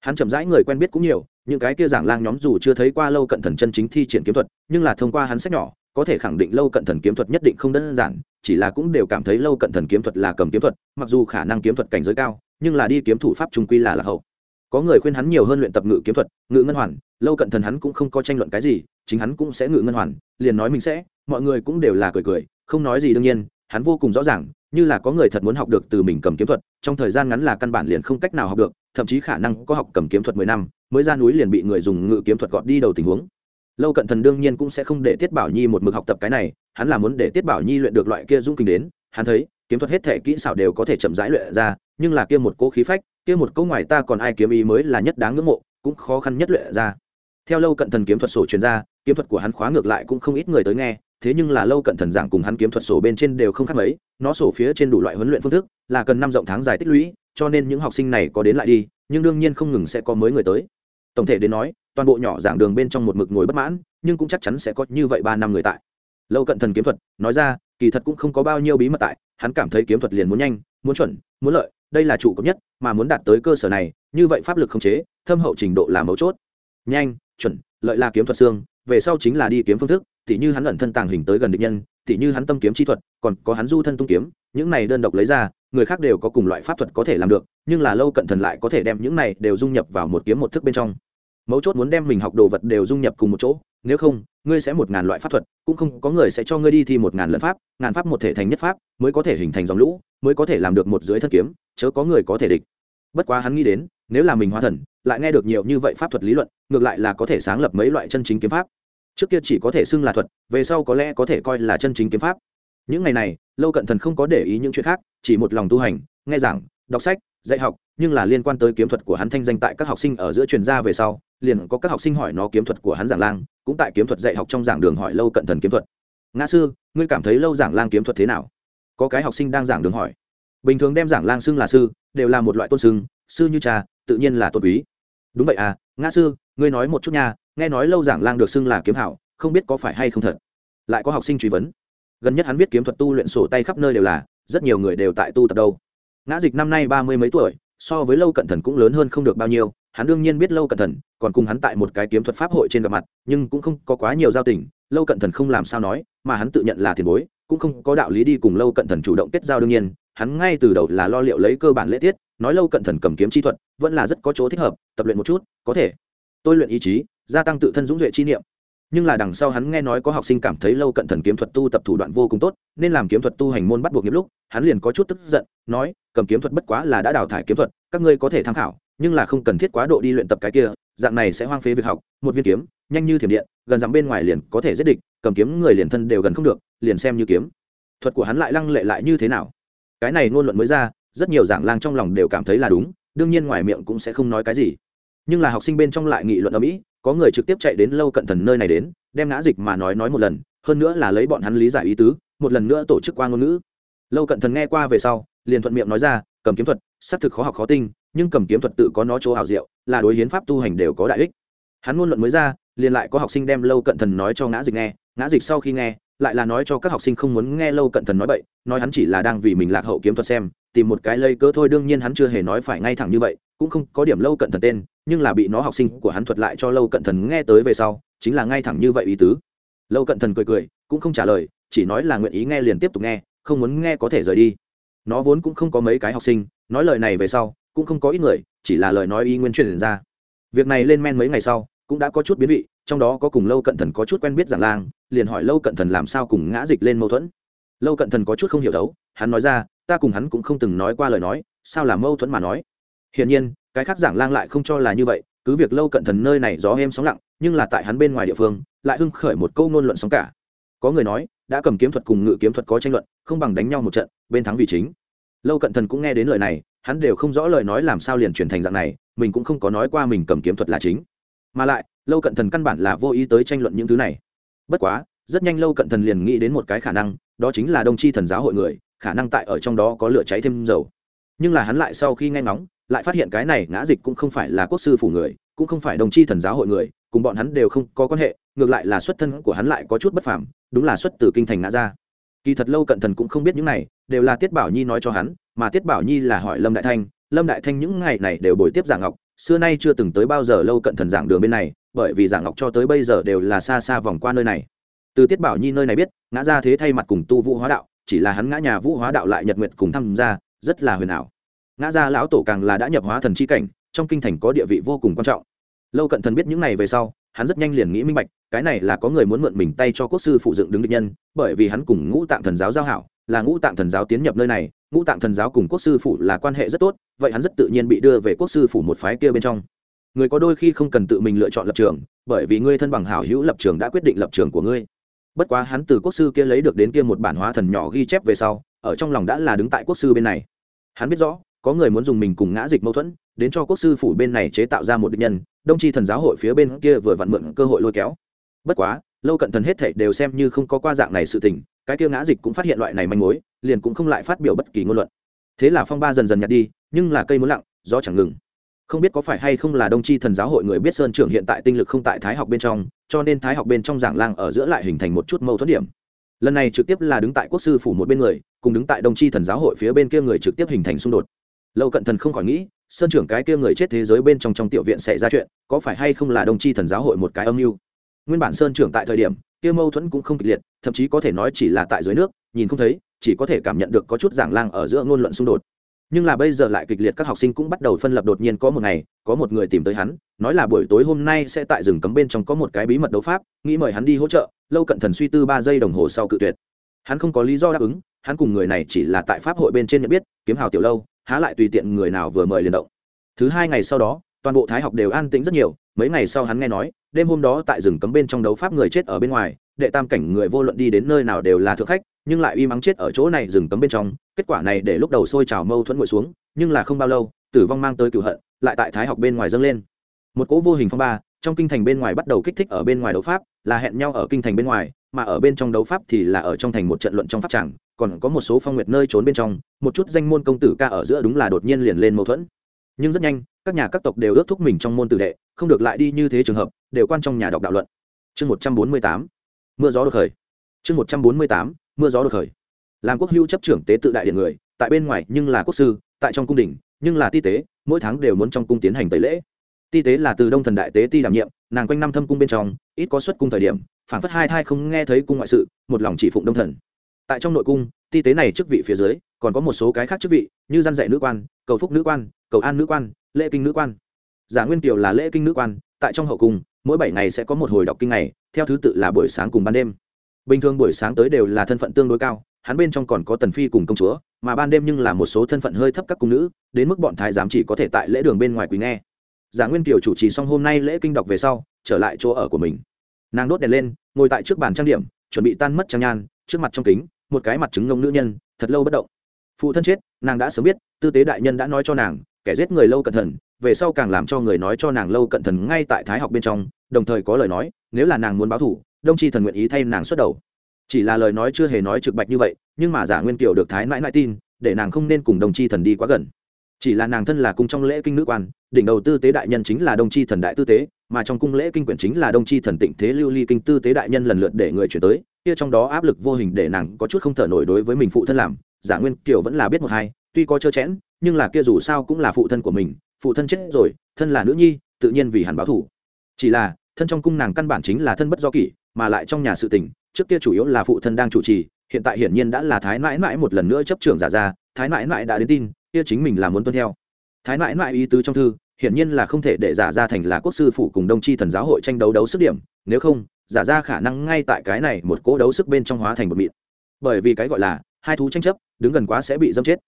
Hắn chậm rãi người quen biết cũng nhiều, những cái kia giảng lang nhóm dù chưa thấy qua lâu cận thần chân chính thi triển kiếm thuật, nhưng là thông qua hắn sách nhỏ, có thể khẳng định lâu cận thần kiếm thuật nhất định không đơn giản, chỉ là cũng đều cảm thấy lâu cận thần kiếm thuật là cầm kiếm thuật, mặc dù khả năng kiếm thuật cảnh giới cao, nhưng là đi kiếm thủ pháp trung quy là lạc hậu có người khuyên hắn nhiều hơn luyện tập ngự kiếm thuật, ngự ngân hoàn, lâu cận thần hắn cũng không có tranh luận cái gì, chính hắn cũng sẽ ngự ngân hoàn, liền nói mình sẽ, mọi người cũng đều là cười cười, không nói gì đương nhiên, hắn vô cùng rõ ràng, như là có người thật muốn học được từ mình cầm kiếm thuật, trong thời gian ngắn là căn bản liền không cách nào học được, thậm chí khả năng có học cầm kiếm thuật mười năm, mới ra núi liền bị người dùng ngự kiếm thuật gọt đi đầu tình huống. Lâu cận thần đương nhiên cũng sẽ không để tiết bảo nhi một mực học tập cái này, hắn là muốn để tiết bảo nhi luyện được loại kia dung kinh đến, hắn thấy, kiếm thuật hết thể kỹ xảo đều có thể chậm rãi luyện ra, nhưng là kia một cố khí phách kia một câu ngoài ta còn ai kiếm ý mới là nhất đáng ngưỡng mộ, cũng khó khăn nhất luyện ra. Theo lâu cận thần kiếm thuật sổ truyền ra, kiếm thuật của hắn khóa ngược lại cũng không ít người tới nghe, thế nhưng là lâu cận thần giảng cùng hắn kiếm thuật sổ bên trên đều không khác mấy, nó sổ phía trên đủ loại huấn luyện phương thức, là cần năm rộng tháng dài tích lũy, cho nên những học sinh này có đến lại đi, nhưng đương nhiên không ngừng sẽ có mới người tới. Tổng thể đến nói, toàn bộ nhỏ giảng đường bên trong một mực ngồi bất mãn, nhưng cũng chắc chắn sẽ có như vậy ba năm người tại. Lâu cận thần kiếm thuật, nói ra, kỳ thật cũng không có bao nhiêu bí mật tại, hắn cảm thấy kiếm thuật liền muốn nhanh, muốn chuẩn, muốn lợi đây là trụ cấp nhất mà muốn đạt tới cơ sở này, như vậy pháp lực không chế, thâm hậu trình độ là mấu chốt. Nhanh, chuẩn, lợi là kiếm thuật xương, về sau chính là đi kiếm phương thức, tỉ như hắn ẩn thân tàng hình tới gần địch nhân, tỉ như hắn tâm kiếm chi thuật, còn có hắn du thân tung kiếm, những này đơn độc lấy ra, người khác đều có cùng loại pháp thuật có thể làm được, nhưng là lâu cận thần lại có thể đem những này đều dung nhập vào một kiếm một thức bên trong. Mấu chốt muốn đem mình học đồ vật đều dung nhập cùng một chỗ, nếu không, ngươi sẽ một ngàn loại pháp thuật, cũng không có người sẽ cho ngươi đi thi một ngàn lần pháp, ngàn pháp một thể thành nhất pháp, mới có thể hình thành dòng lũ mới có thể làm được một dưới thân kiếm, chớ có người có thể địch. Bất quá hắn nghĩ đến, nếu là mình hóa thần, lại nghe được nhiều như vậy pháp thuật lý luận, ngược lại là có thể sáng lập mấy loại chân chính kiếm pháp. Trước kia chỉ có thể xưng là thuật, về sau có lẽ có thể coi là chân chính kiếm pháp. Những ngày này, lâu cận thần không có để ý những chuyện khác, chỉ một lòng tu hành, nghe giảng, đọc sách, dạy học, nhưng là liên quan tới kiếm thuật của hắn thanh danh tại các học sinh ở giữa truyền gia về sau, liền có các học sinh hỏi nó kiếm thuật của hắn giảng lang, cũng tại kiếm thuật dạy học trong giảng đường hỏi lâu cận thần kiếm thuật. Ngã sư, ngươi cảm thấy lâu giảng lang kiếm thuật thế nào? Có cái học sinh đang giảng đường hỏi. Bình thường đem giảng lang xưng là sư, đều là một loại tôn xưng, sư như cha, tự nhiên là tôn quý. Đúng vậy à ngã sư, ngươi nói một chút nha, nghe nói lâu giảng lang được xưng là kiếm hảo, không biết có phải hay không thật? Lại có học sinh truy vấn. Gần nhất hắn viết kiếm thuật tu luyện sổ tay khắp nơi đều là, rất nhiều người đều tại tu tập đâu. Ngã dịch năm nay ba mươi mấy tuổi, so với lâu cận thần cũng lớn hơn không được bao nhiêu, hắn đương nhiên biết lâu cận thần, còn cùng hắn tại một cái kiếm thuật pháp hội trên gặp mặt, nhưng cũng không có quá nhiều giao tình, lâu cận thần không làm sao nói, mà hắn tự nhận là tiền bối cũng không có đạo lý đi cùng lâu cận thần chủ động kết giao đương nhiên, hắn ngay từ đầu là lo liệu lấy cơ bản lễ tiết, nói lâu cận thần cầm kiếm chi thuật vẫn là rất có chỗ thích hợp, tập luyện một chút, có thể. Tôi luyện ý chí, gia tăng tự thân dũng duệ chi niệm. Nhưng là đằng sau hắn nghe nói có học sinh cảm thấy lâu cận thần kiếm thuật tu tập thủ đoạn vô cùng tốt, nên làm kiếm thuật tu hành môn bắt buộc nghiệp lúc, hắn liền có chút tức giận, nói, cầm kiếm thuật bất quá là đã đào thải kiếm thuật, các ngươi có thể tham khảo, nhưng là không cần thiết quá độ đi luyện tập cái kia, dạng này sẽ hoang phế việc học, một viên kiếm, nhanh như thiểm điện, gần dặm bên ngoài liền có thể giết địch, cầm kiếm người liền thân đều gần không được liền xem như kiếm. Thuật của hắn lại lăng lệ lại như thế nào? Cái này ngôn luận mới ra, rất nhiều giảng lang trong lòng đều cảm thấy là đúng, đương nhiên ngoài miệng cũng sẽ không nói cái gì. Nhưng là học sinh bên trong lại nghị luận ở mỹ có người trực tiếp chạy đến lâu cận thần nơi này đến, đem ngã dịch mà nói nói một lần, hơn nữa là lấy bọn hắn lý giải ý tứ, một lần nữa tổ chức qua ngôn ngữ. Lâu cận thần nghe qua về sau, liền thuận miệng nói ra, cầm kiếm thuật, xác thực khó học khó tinh, nhưng cầm kiếm thuật tự có nó chỗ hào diệu, là đối hiến pháp tu hành đều có đại ích. Hắn ngôn luận mới ra, liền lại có học sinh đem lâu cận thần nói cho ngã dịch nghe, ngã dịch sau khi nghe lại là nói cho các học sinh không muốn nghe lâu cận thần nói bậy, nói hắn chỉ là đang vì mình lạc hậu kiếm thuật xem, tìm một cái lây cớ thôi, đương nhiên hắn chưa hề nói phải ngay thẳng như vậy, cũng không có điểm lâu cận thần tên, nhưng là bị nó học sinh của hắn thuật lại cho lâu cận thần nghe tới về sau, chính là ngay thẳng như vậy ý tứ. Lâu cận thần cười cười, cũng không trả lời, chỉ nói là nguyện ý nghe liền tiếp tục nghe, không muốn nghe có thể rời đi. Nó vốn cũng không có mấy cái học sinh, nói lời này về sau, cũng không có ít người, chỉ là lời nói ý nguyên truyền ra. Việc này lên men mấy ngày sau cũng đã có chút biến vị, trong đó có cùng lâu cận thần có chút quen biết giảng lang, liền hỏi lâu cận thần làm sao cùng ngã dịch lên mâu thuẫn. Lâu cận thần có chút không hiểu đấu, hắn nói ra, ta cùng hắn cũng không từng nói qua lời nói, sao là mâu thuẫn mà nói? Hiển nhiên, cái khác giảng lang lại không cho là như vậy, cứ việc lâu cận thần nơi này gió êm sóng lặng, nhưng là tại hắn bên ngoài địa phương, lại hưng khởi một câu ngôn luận sóng cả. Có người nói, đã cầm kiếm thuật cùng ngự kiếm thuật có tranh luận, không bằng đánh nhau một trận, bên thắng vì chính. Lâu cận thần cũng nghe đến lời này, hắn đều không rõ lời nói làm sao liền chuyển thành dạng này, mình cũng không có nói qua mình cầm kiếm thuật là chính mà lại, lâu cận thần căn bản là vô ý tới tranh luận những thứ này. Bất quá, rất nhanh lâu cận thần liền nghĩ đến một cái khả năng, đó chính là đông chi thần giáo hội người, khả năng tại ở trong đó có lửa cháy thêm dầu. Nhưng là hắn lại sau khi nghe ngóng, lại phát hiện cái này ngã dịch cũng không phải là quốc sư phủ người, cũng không phải đồng chi thần giáo hội người, cùng bọn hắn đều không có quan hệ, ngược lại là xuất thân của hắn lại có chút bất phàm, đúng là xuất từ kinh thành ngã ra. Kỳ thật lâu cận thần cũng không biết những này, đều là tiết bảo nhi nói cho hắn, mà tiết bảo nhi là hỏi lâm đại thanh, lâm đại thanh những ngày này đều bồi tiếp giả ngọc xưa nay chưa từng tới bao giờ lâu cận thần giảng đường bên này, bởi vì giảng ngọc cho tới bây giờ đều là xa xa vòng qua nơi này. Từ tiết bảo nhi nơi này biết, ngã ra thế thay mặt cùng tu vũ hóa đạo, chỉ là hắn ngã nhà vũ hóa đạo lại nhật nguyệt cùng tham gia, rất là huyền ảo. Ngã ra lão tổ càng là đã nhập hóa thần c h i cảnh, trong kinh thành có địa vị vô cùng quan trọng. Lâu cận thần biết những này về sau, hắn rất nhanh liền nghĩ minh bạch, cái này là có người muốn mượn mình tay cho quốc sư phụ dựng đứng định nhân, bởi vì hắn cùng ngũ tạng thần giáo giao hảo là ngũ tạng thần giáo tiến nhập nơi này, ngũ tạng thần giáo cùng quốc sư phủ là quan hệ rất tốt, vậy hắn rất tự nhiên bị đưa về quốc sư phủ một phái kia bên trong. Người có đôi khi không cần tự mình lựa chọn lập trường, bởi vì ngươi thân bằng hảo hữu lập trường đã quyết định lập trường của ngươi. Bất quá hắn từ quốc sư kia lấy được đến kia một bản hóa thần nhỏ ghi chép về sau, ở trong lòng đã là đứng tại quốc sư bên này. Hắn biết rõ, có người muốn dùng mình cùng ngã dịch mâu thuẫn, đến cho quốc sư phủ bên này chế tạo ra một định nhân, đông tri thần giáo hội phía bên kia vừa vặn mượn cơ hội lôi kéo. Bất quá, lâu cận thần hết thảy đều xem như không có qua dạng này sự tình cái kia ngã dịch cũng phát hiện loại này manh mối, liền cũng không lại phát biểu bất kỳ ngôn luận. Thế là phong ba dần dần nhạt đi, nhưng là cây muốn lặng do chẳng ngừng. Không biết có phải hay không là đông tri thần giáo hội người biết sơn trưởng hiện tại tinh lực không tại thái học bên trong, cho nên thái học bên trong giảng lang ở giữa lại hình thành một chút mâu thuẫn điểm. Lần này trực tiếp là đứng tại quốc sư phủ một bên người, cùng đứng tại đồng tri thần giáo hội phía bên kia người trực tiếp hình thành xung đột. Lâu cận thần không khỏi nghĩ, sơn trưởng cái kia người chết thế giới bên trong trong tiểu viện xảy ra chuyện, có phải hay không là đồng tri thần giáo hội một cái âm mưu? Nguyên bản sơn trưởng tại thời điểm, kia mâu thuẫn cũng không kịch liệt thậm chí có thể nói chỉ là tại dưới nước, nhìn không thấy, chỉ có thể cảm nhận được có chút giảng lang ở giữa ngôn luận xung đột. Nhưng là bây giờ lại kịch liệt các học sinh cũng bắt đầu phân lập đột nhiên có một ngày, có một người tìm tới hắn, nói là buổi tối hôm nay sẽ tại rừng cấm bên trong có một cái bí mật đấu pháp, nghĩ mời hắn đi hỗ trợ, lâu cận thần suy tư ba giây đồng hồ sau cự tuyệt. Hắn không có lý do đáp ứng, hắn cùng người này chỉ là tại pháp hội bên trên nhận biết, kiếm hào tiểu lâu, há lại tùy tiện người nào vừa mời liền động. Thứ hai ngày sau đó, toàn bộ thái học đều an tĩnh rất nhiều, mấy ngày sau hắn nghe nói, đêm hôm đó tại rừng cấm bên trong đấu pháp người chết ở bên ngoài đệ tam cảnh người vô luận đi đến nơi nào đều là thượng khách, nhưng lại uy mắng chết ở chỗ này rừng cấm bên trong, kết quả này để lúc đầu sôi trào mâu thuẫn ngồi xuống, nhưng là không bao lâu, tử vong mang tới cựu hận, lại tại thái học bên ngoài dâng lên. Một cỗ vô hình phong ba, trong kinh thành bên ngoài bắt đầu kích thích ở bên ngoài đấu pháp, là hẹn nhau ở kinh thành bên ngoài, mà ở bên trong đấu pháp thì là ở trong thành một trận luận trong pháp tràng còn có một số phong nguyệt nơi trốn bên trong, một chút danh môn công tử ca ở giữa đúng là đột nhiên liền lên mâu thuẫn. Nhưng rất nhanh, các nhà các tộc đều ước thúc mình trong môn tử đệ, không được lại đi như thế trường hợp, đều quan trong nhà đọc đạo luận. Chương một trăm bốn mươi tám mưa gió đột khởi. Chương một trăm bốn mươi tám, mưa gió đột khởi. Làm quốc hưu chấp trưởng tế tự đại điện người, tại bên ngoài nhưng là quốc sư, tại trong cung đình nhưng là ti tế, mỗi tháng đều muốn trong cung tiến hành tẩy lễ. Ti tế là từ đông thần đại tế ti đảm nhiệm, nàng quanh năm thâm cung bên trong, ít có xuất cung thời điểm, phản phất hai thai không nghe thấy cung ngoại sự, một lòng chỉ phụng đông thần. Tại trong nội cung, ti tế này chức vị phía dưới, còn có một số cái khác chức vị, như gian dạy nữ quan, cầu phúc nữ quan, cầu an nữ quan, lễ kinh nữ quan. Giả nguyên kiều là lễ kinh nữ quan, tại trong hậu cung mỗi bảy ngày sẽ có một hồi đọc kinh này theo thứ tự là buổi sáng cùng ban đêm. Bình thường buổi sáng tới đều là thân phận tương đối cao, hắn bên trong còn có tần phi cùng công chúa, mà ban đêm nhưng là một số thân phận hơi thấp các cung nữ, đến mức bọn thái giám chỉ có thể tại lễ đường bên ngoài quý nghe. Giả nguyên kiều chủ trì xong hôm nay lễ kinh đọc về sau, trở lại chỗ ở của mình. Nàng đốt đèn lên, ngồi tại trước bàn trang điểm, chuẩn bị tan mất trang nhan, trước mặt trong kính, một cái mặt trứng ngông nữ nhân, thật lâu bất động. Phụ thân chết, nàng đã sớm biết, tư tế đại nhân đã nói cho nàng, kẻ giết người lâu cẩn thận về sau càng làm cho người nói cho nàng lâu cận thần ngay tại thái học bên trong, đồng thời có lời nói, nếu là nàng muốn báo thủ, đông tri thần nguyện ý thay nàng xuất đầu. Chỉ là lời nói chưa hề nói trực bạch như vậy, nhưng mà giả nguyên kiều được thái mãi mãi tin, để nàng không nên cùng đồng tri thần đi quá gần. Chỉ là nàng thân là cung trong lễ kinh nữ quan, đỉnh đầu tư tế đại nhân chính là đông tri thần đại tư tế, mà trong cung lễ kinh quyển chính là đông tri thần tịnh thế lưu ly kinh tư tế đại nhân lần lượt để người chuyển tới, kia trong đó áp lực vô hình để nàng có chút không thở nổi đối với mình phụ thân làm, giả nguyên kiều vẫn là biết một hai, tuy có trơ chẽn, nhưng là kia dù sao cũng là phụ thân của mình phụ thân chết rồi, thân là nữ nhi, tự nhiên vì hẳn báo thủ chỉ là, thân trong cung nàng căn bản chính là thân bất do kỷ, mà lại trong nhà sự tình, trước kia chủ yếu là phụ thân đang chủ trì, hiện tại hiển nhiên đã là thái mãi mãi một lần nữa chấp trưởng giả ra, thái mãi mãi đã đến tin, kia chính mình là muốn tuân theo. Thái mãi mãi ý tứ trong thư, hiển nhiên là không thể để giả ra thành là quốc sư phụ cùng đông tri thần giáo hội tranh đấu đấu sức điểm, nếu không, giả ra khả năng ngay tại cái này một cỗ đấu sức bên trong hóa thành một mịn. Bởi vì cái gọi là, hai thú tranh chấp, đứng gần quá sẽ bị dâm chết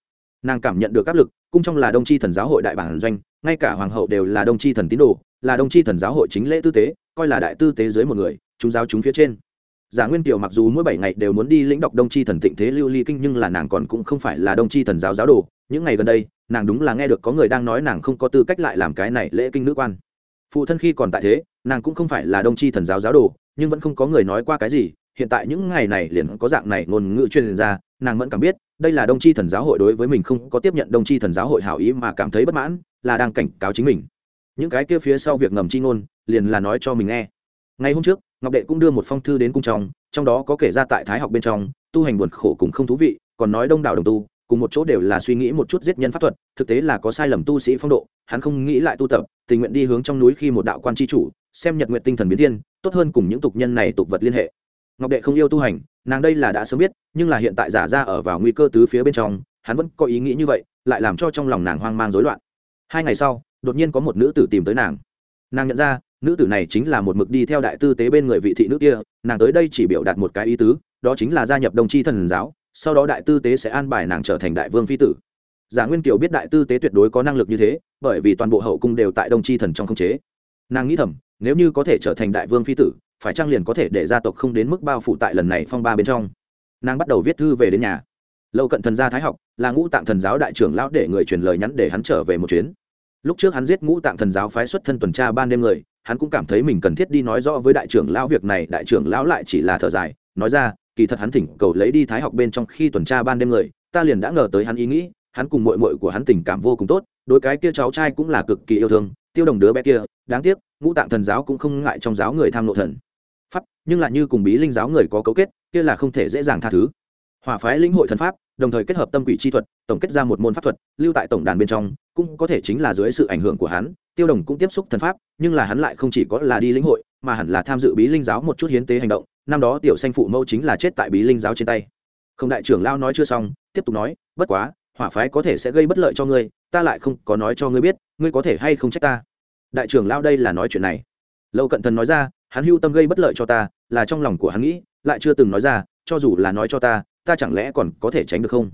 nàng cảm nhận được áp lực cung trong là đông chi thần giáo hội đại bản doanh, ngay cả hoàng hậu đều là đông chi thần tín đồ, là đông chi thần giáo hội chính lễ tư tế, coi là đại tư tế dưới một người, chúng giáo chúng phía trên. Giả nguyên kiều mặc dù mỗi bảy ngày đều muốn đi lĩnh đọc đông chi thần tịnh thế lưu ly kinh nhưng là nàng còn cũng không phải là đông chi thần giáo giáo đồ, những ngày gần đây, nàng đúng là nghe được có người đang nói nàng không có tư cách lại làm cái này lễ kinh nữ quan. Phụ thân khi còn tại thế, nàng cũng không phải là đông chi thần giáo giáo đồ, nhưng vẫn không có người nói qua cái gì hiện tại những ngày này liền có dạng này ngôn ngữ chuyên gia, nàng vẫn cảm biết, đây là đông chi thần giáo hội đối với mình không có tiếp nhận đông chi thần giáo hội hảo ý mà cảm thấy bất mãn, là đang cảnh cáo chính mình. Những cái kia phía sau việc ngầm chi ngôn, liền là nói cho mình nghe. Ngày hôm trước, ngọc đệ cũng đưa một phong thư đến cung trong trong đó có kể ra tại thái học bên trong, tu hành buồn khổ cùng không thú vị, còn nói đông đảo đồng tu, cùng một chỗ đều là suy nghĩ một chút giết nhân pháp thuật, thực tế là có sai lầm tu sĩ phong độ, hắn không nghĩ lại tu tập, tình nguyện đi hướng trong núi khi một đạo quan tri chủ, xem nhật nguyện tinh thần biến thiên, tốt hơn cùng những tục nhân này tục vật liên hệ ngọc đệ không yêu tu hành, nàng đây là đã sớm biết, nhưng là hiện tại giả ra ở vào nguy cơ tứ phía bên trong, hắn vẫn có ý nghĩ như vậy, lại làm cho trong lòng nàng hoang mang rối loạn. Hai ngày sau, đột nhiên có một nữ tử tìm tới nàng. Nàng nhận ra, nữ tử này chính là một mực đi theo đại tư tế bên người vị thị nữ kia, nàng tới đây chỉ biểu đạt một cái ý tứ, đó chính là gia nhập đồng chi thần giáo, sau đó đại tư tế sẽ an bài nàng trở thành đại vương phi tử. Giả nguyên kiều biết đại tư tế tuyệt đối có năng lực như thế, bởi vì toàn bộ hậu cung đều tại đồng chi thần trong không chế. Nàng nghĩ thầm, nếu như có thể trở thành đại vương phi tử phải trang liền có thể để gia tộc không đến mức bao phủ tại lần này phong ba bên trong? Nàng bắt đầu viết thư về đến nhà. Lâu cận thần gia thái học, là ngũ tạng thần giáo đại trưởng lão để người truyền lời nhắn để hắn trở về một chuyến. Lúc trước hắn giết ngũ tạng thần giáo phái xuất thân tuần tra ban đêm người, hắn cũng cảm thấy mình cần thiết đi nói rõ với đại trưởng lão việc này, đại trưởng lão lại chỉ là thở dài, nói ra, kỳ thật hắn thỉnh cầu lấy đi thái học bên trong khi tuần tra ban đêm người, ta liền đã ngờ tới hắn ý nghĩ, hắn cùng mội mội của hắn tình cảm vô cùng tốt đôi cái kia cháu trai cũng là cực kỳ yêu thương, tiêu đồng đứa bé kia, đáng tiếc, ngũ tạng thần giáo cũng không ngại trong giáo người tham nộ thần pháp, nhưng lại như cùng bí linh giáo người có cấu kết, kia là không thể dễ dàng tha thứ. Hỏa phái lĩnh hội thần pháp, đồng thời kết hợp tâm quỷ chi thuật, tổng kết ra một môn pháp thuật, lưu tại tổng đàn bên trong, cũng có thể chính là dưới sự ảnh hưởng của hắn, tiêu đồng cũng tiếp xúc thần pháp, nhưng là hắn lại không chỉ có là đi lĩnh hội, mà hẳn là tham dự bí linh giáo một chút hiến tế hành động, năm đó tiểu sanh phụ mẫu chính là chết tại bí linh giáo trên tay. Không đại trưởng lao nói chưa xong, tiếp tục nói, bất quá, hỏa phái có thể sẽ gây bất lợi cho ngươi, ta lại không có nói cho ngươi biết, ngươi có thể hay không trách ta. Đại trưởng lao đây là nói chuyện này. Lâu cận thần nói ra hắn hưu tâm gây bất lợi cho ta, là trong lòng của hắn nghĩ, lại chưa từng nói ra, cho dù là nói cho ta ta chẳng lẽ còn có thể tránh được không?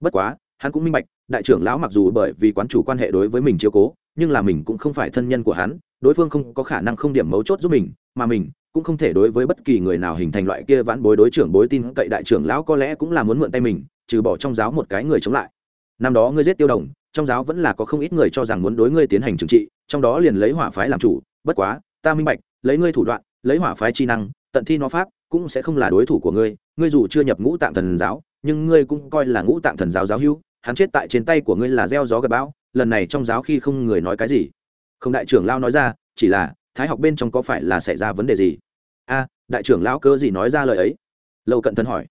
Bất quá, hắn cũng minh bạch, đại trưởng lão mặc dù bởi vì quán chủ quan hệ đối với mình chiếu cố, nhưng là mình cũng không phải thân nhân của hắn, đối phương không có khả năng không điểm mấu chốt giúp mình, mà mình cũng không thể đối với bất kỳ người nào hình thành loại kia vãn bối đối trưởng bối tin cậy đại trưởng lão có lẽ cũng là muốn mượn tay mình, trừ bỏ trong giáo một cái người chống lại. Năm đó ngươi giết tiêu đồng, trong giáo vẫn là có không ít người cho rằng muốn đối ngươi tiến hành trừng trị, trong đó liền lấy hỏa phái làm chủ, bất quá, ta minh bạch lấy ngươi thủ đoạn, lấy hỏa phái chi năng, tận thi nó pháp, cũng sẽ không là đối thủ của ngươi. Ngươi dù chưa nhập ngũ tạng thần giáo, nhưng ngươi cũng coi là ngũ tạng thần giáo giáo hữu. Hắn chết tại trên tay của ngươi là gieo gió gặp bão. Lần này trong giáo khi không người nói cái gì. Không, đại trưởng lao nói ra, chỉ là, thái học bên trong có phải là xảy ra vấn đề gì? A, đại trưởng lão cơ gì nói ra lời ấy? Lâu cận thân hỏi.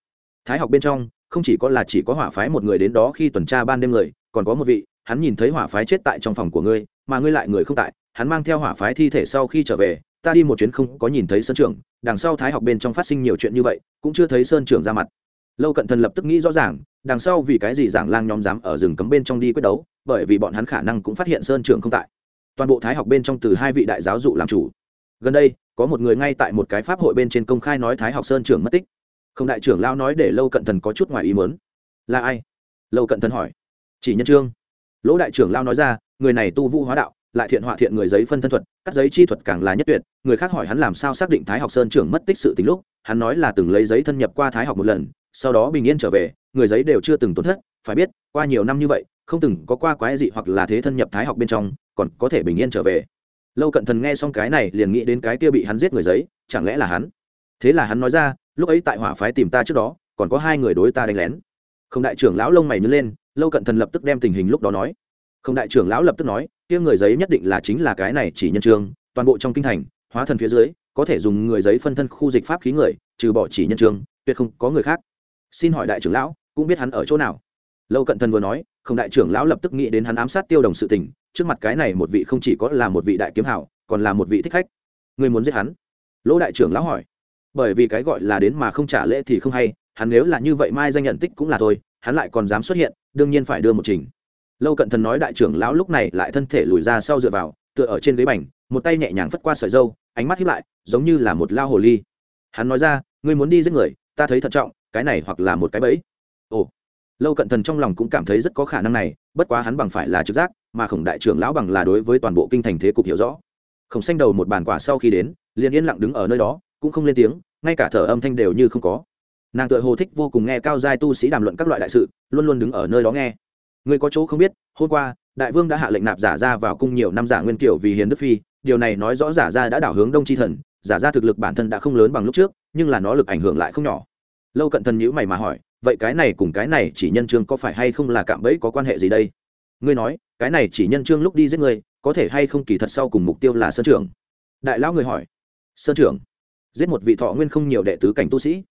Thái học bên trong, không chỉ có là chỉ có hỏa phái một người đến đó khi tuần tra ban đêm người, còn có một vị, hắn nhìn thấy hỏa phái chết tại trong phòng của ngươi mà ngươi lại người không tại, hắn mang theo hỏa phái thi thể sau khi trở về, ta đi một chuyến không có nhìn thấy sơn trưởng, đằng sau thái học bên trong phát sinh nhiều chuyện như vậy, cũng chưa thấy sơn trưởng ra mặt. Lâu cận thần lập tức nghĩ rõ ràng, đằng sau vì cái gì giảng lang nhóm dám ở rừng cấm bên trong đi quyết đấu, bởi vì bọn hắn khả năng cũng phát hiện sơn trưởng không tại. Toàn bộ thái học bên trong từ hai vị đại giáo dụ làm chủ. Gần đây, có một người ngay tại một cái pháp hội bên trên công khai nói thái học sơn trưởng mất tích. Không đại trưởng lao nói để lâu cận thần có chút ngoài ý mớn là ai? Lâu cận thần hỏi. Chỉ nhân trương. Lỗ đại trưởng lao nói ra người này tu vũ hóa đạo, lại thiện họa thiện người giấy phân thân thuật cắt giấy chi thuật càng là nhất tuyệt. Người khác hỏi hắn làm sao xác định thái học sơn trưởng mất tích sự tính lúc, hắn nói là từng lấy giấy thân nhập qua thái học một lần, sau đó bình yên trở về, người giấy đều chưa từng tổn thất, phải biết, qua nhiều năm như vậy, không từng có qua quái dị hoặc là thế thân nhập thái học bên trong, còn có thể bình yên trở về. Lâu cận thần nghe xong cái này liền nghĩ đến cái kia bị hắn giết người giấy, chẳng lẽ là hắn? Thế là hắn nói ra, lúc ấy tại hỏa phái tìm ta trước đó, còn có hai người đối ta đánh lén. Không đại trưởng lão lông mày nhớ lên, lâu cận thần lập tức đem tình hình lúc đó nói không đại trưởng lão lập tức nói, kia người giấy nhất định là chính là cái này chỉ nhân trường, toàn bộ trong kinh thành, hóa thần phía dưới, có thể dùng người giấy phân thân khu dịch pháp khí người, trừ bỏ chỉ nhân trường, tuyệt không có người khác. Xin hỏi đại trưởng lão, cũng biết hắn ở chỗ nào? Lâu cận thần vừa nói, không đại trưởng lão lập tức nghĩ đến hắn ám sát tiêu đồng sự tình, trước mặt cái này một vị không chỉ có là một vị đại kiếm hảo, còn là một vị thích khách. Người muốn giết hắn? Lỗ đại trưởng lão hỏi. Bởi vì cái gọi là đến mà không trả lễ thì không hay, hắn nếu là như vậy mai danh nhận tích cũng là thôi, hắn lại còn dám xuất hiện, đương nhiên phải đưa một trình lâu cận thần nói đại trưởng lão lúc này lại thân thể lùi ra sau dựa vào, tựa ở trên ghế bành, một tay nhẹ nhàng phất qua sợi dâu, ánh mắt hiếp lại, giống như là một lao hồ ly. Hắn nói ra, ngươi muốn đi giết người, ta thấy thận trọng, cái này hoặc là một cái bẫy. Ồ. Lâu cận thần trong lòng cũng cảm thấy rất có khả năng này, bất quá hắn bằng phải là trực giác, mà khổng đại trưởng lão bằng là đối với toàn bộ kinh thành thế cục hiểu rõ. Khổng xanh đầu một bàn quả sau khi đến, liền yên lặng đứng ở nơi đó, cũng không lên tiếng, ngay cả thở âm thanh đều như không có. Nàng tự hồ thích vô cùng nghe cao giai tu sĩ đàm luận các loại đại sự, luôn luôn đứng ở nơi đó nghe người có chỗ không biết, hôm qua, đại vương đã hạ lệnh nạp giả ra vào cung nhiều năm giả nguyên kiểu vì hiền đức phi, điều này nói rõ giả ra đã đảo hướng đông tri thần, giả ra thực lực bản thân đã không lớn bằng lúc trước, nhưng là nó lực ảnh hưởng lại không nhỏ. Lâu cận thần nhữ mày mà hỏi, vậy cái này cùng cái này chỉ nhân chương có phải hay không là cạm bẫy có quan hệ gì đây? Ngươi nói, cái này chỉ nhân chương lúc đi giết người có thể hay không kỳ thật sau cùng mục tiêu là sơn trưởng? Đại lão người hỏi. Sơn trưởng? Giết một vị thọ nguyên không nhiều đệ tứ cảnh tu sĩ.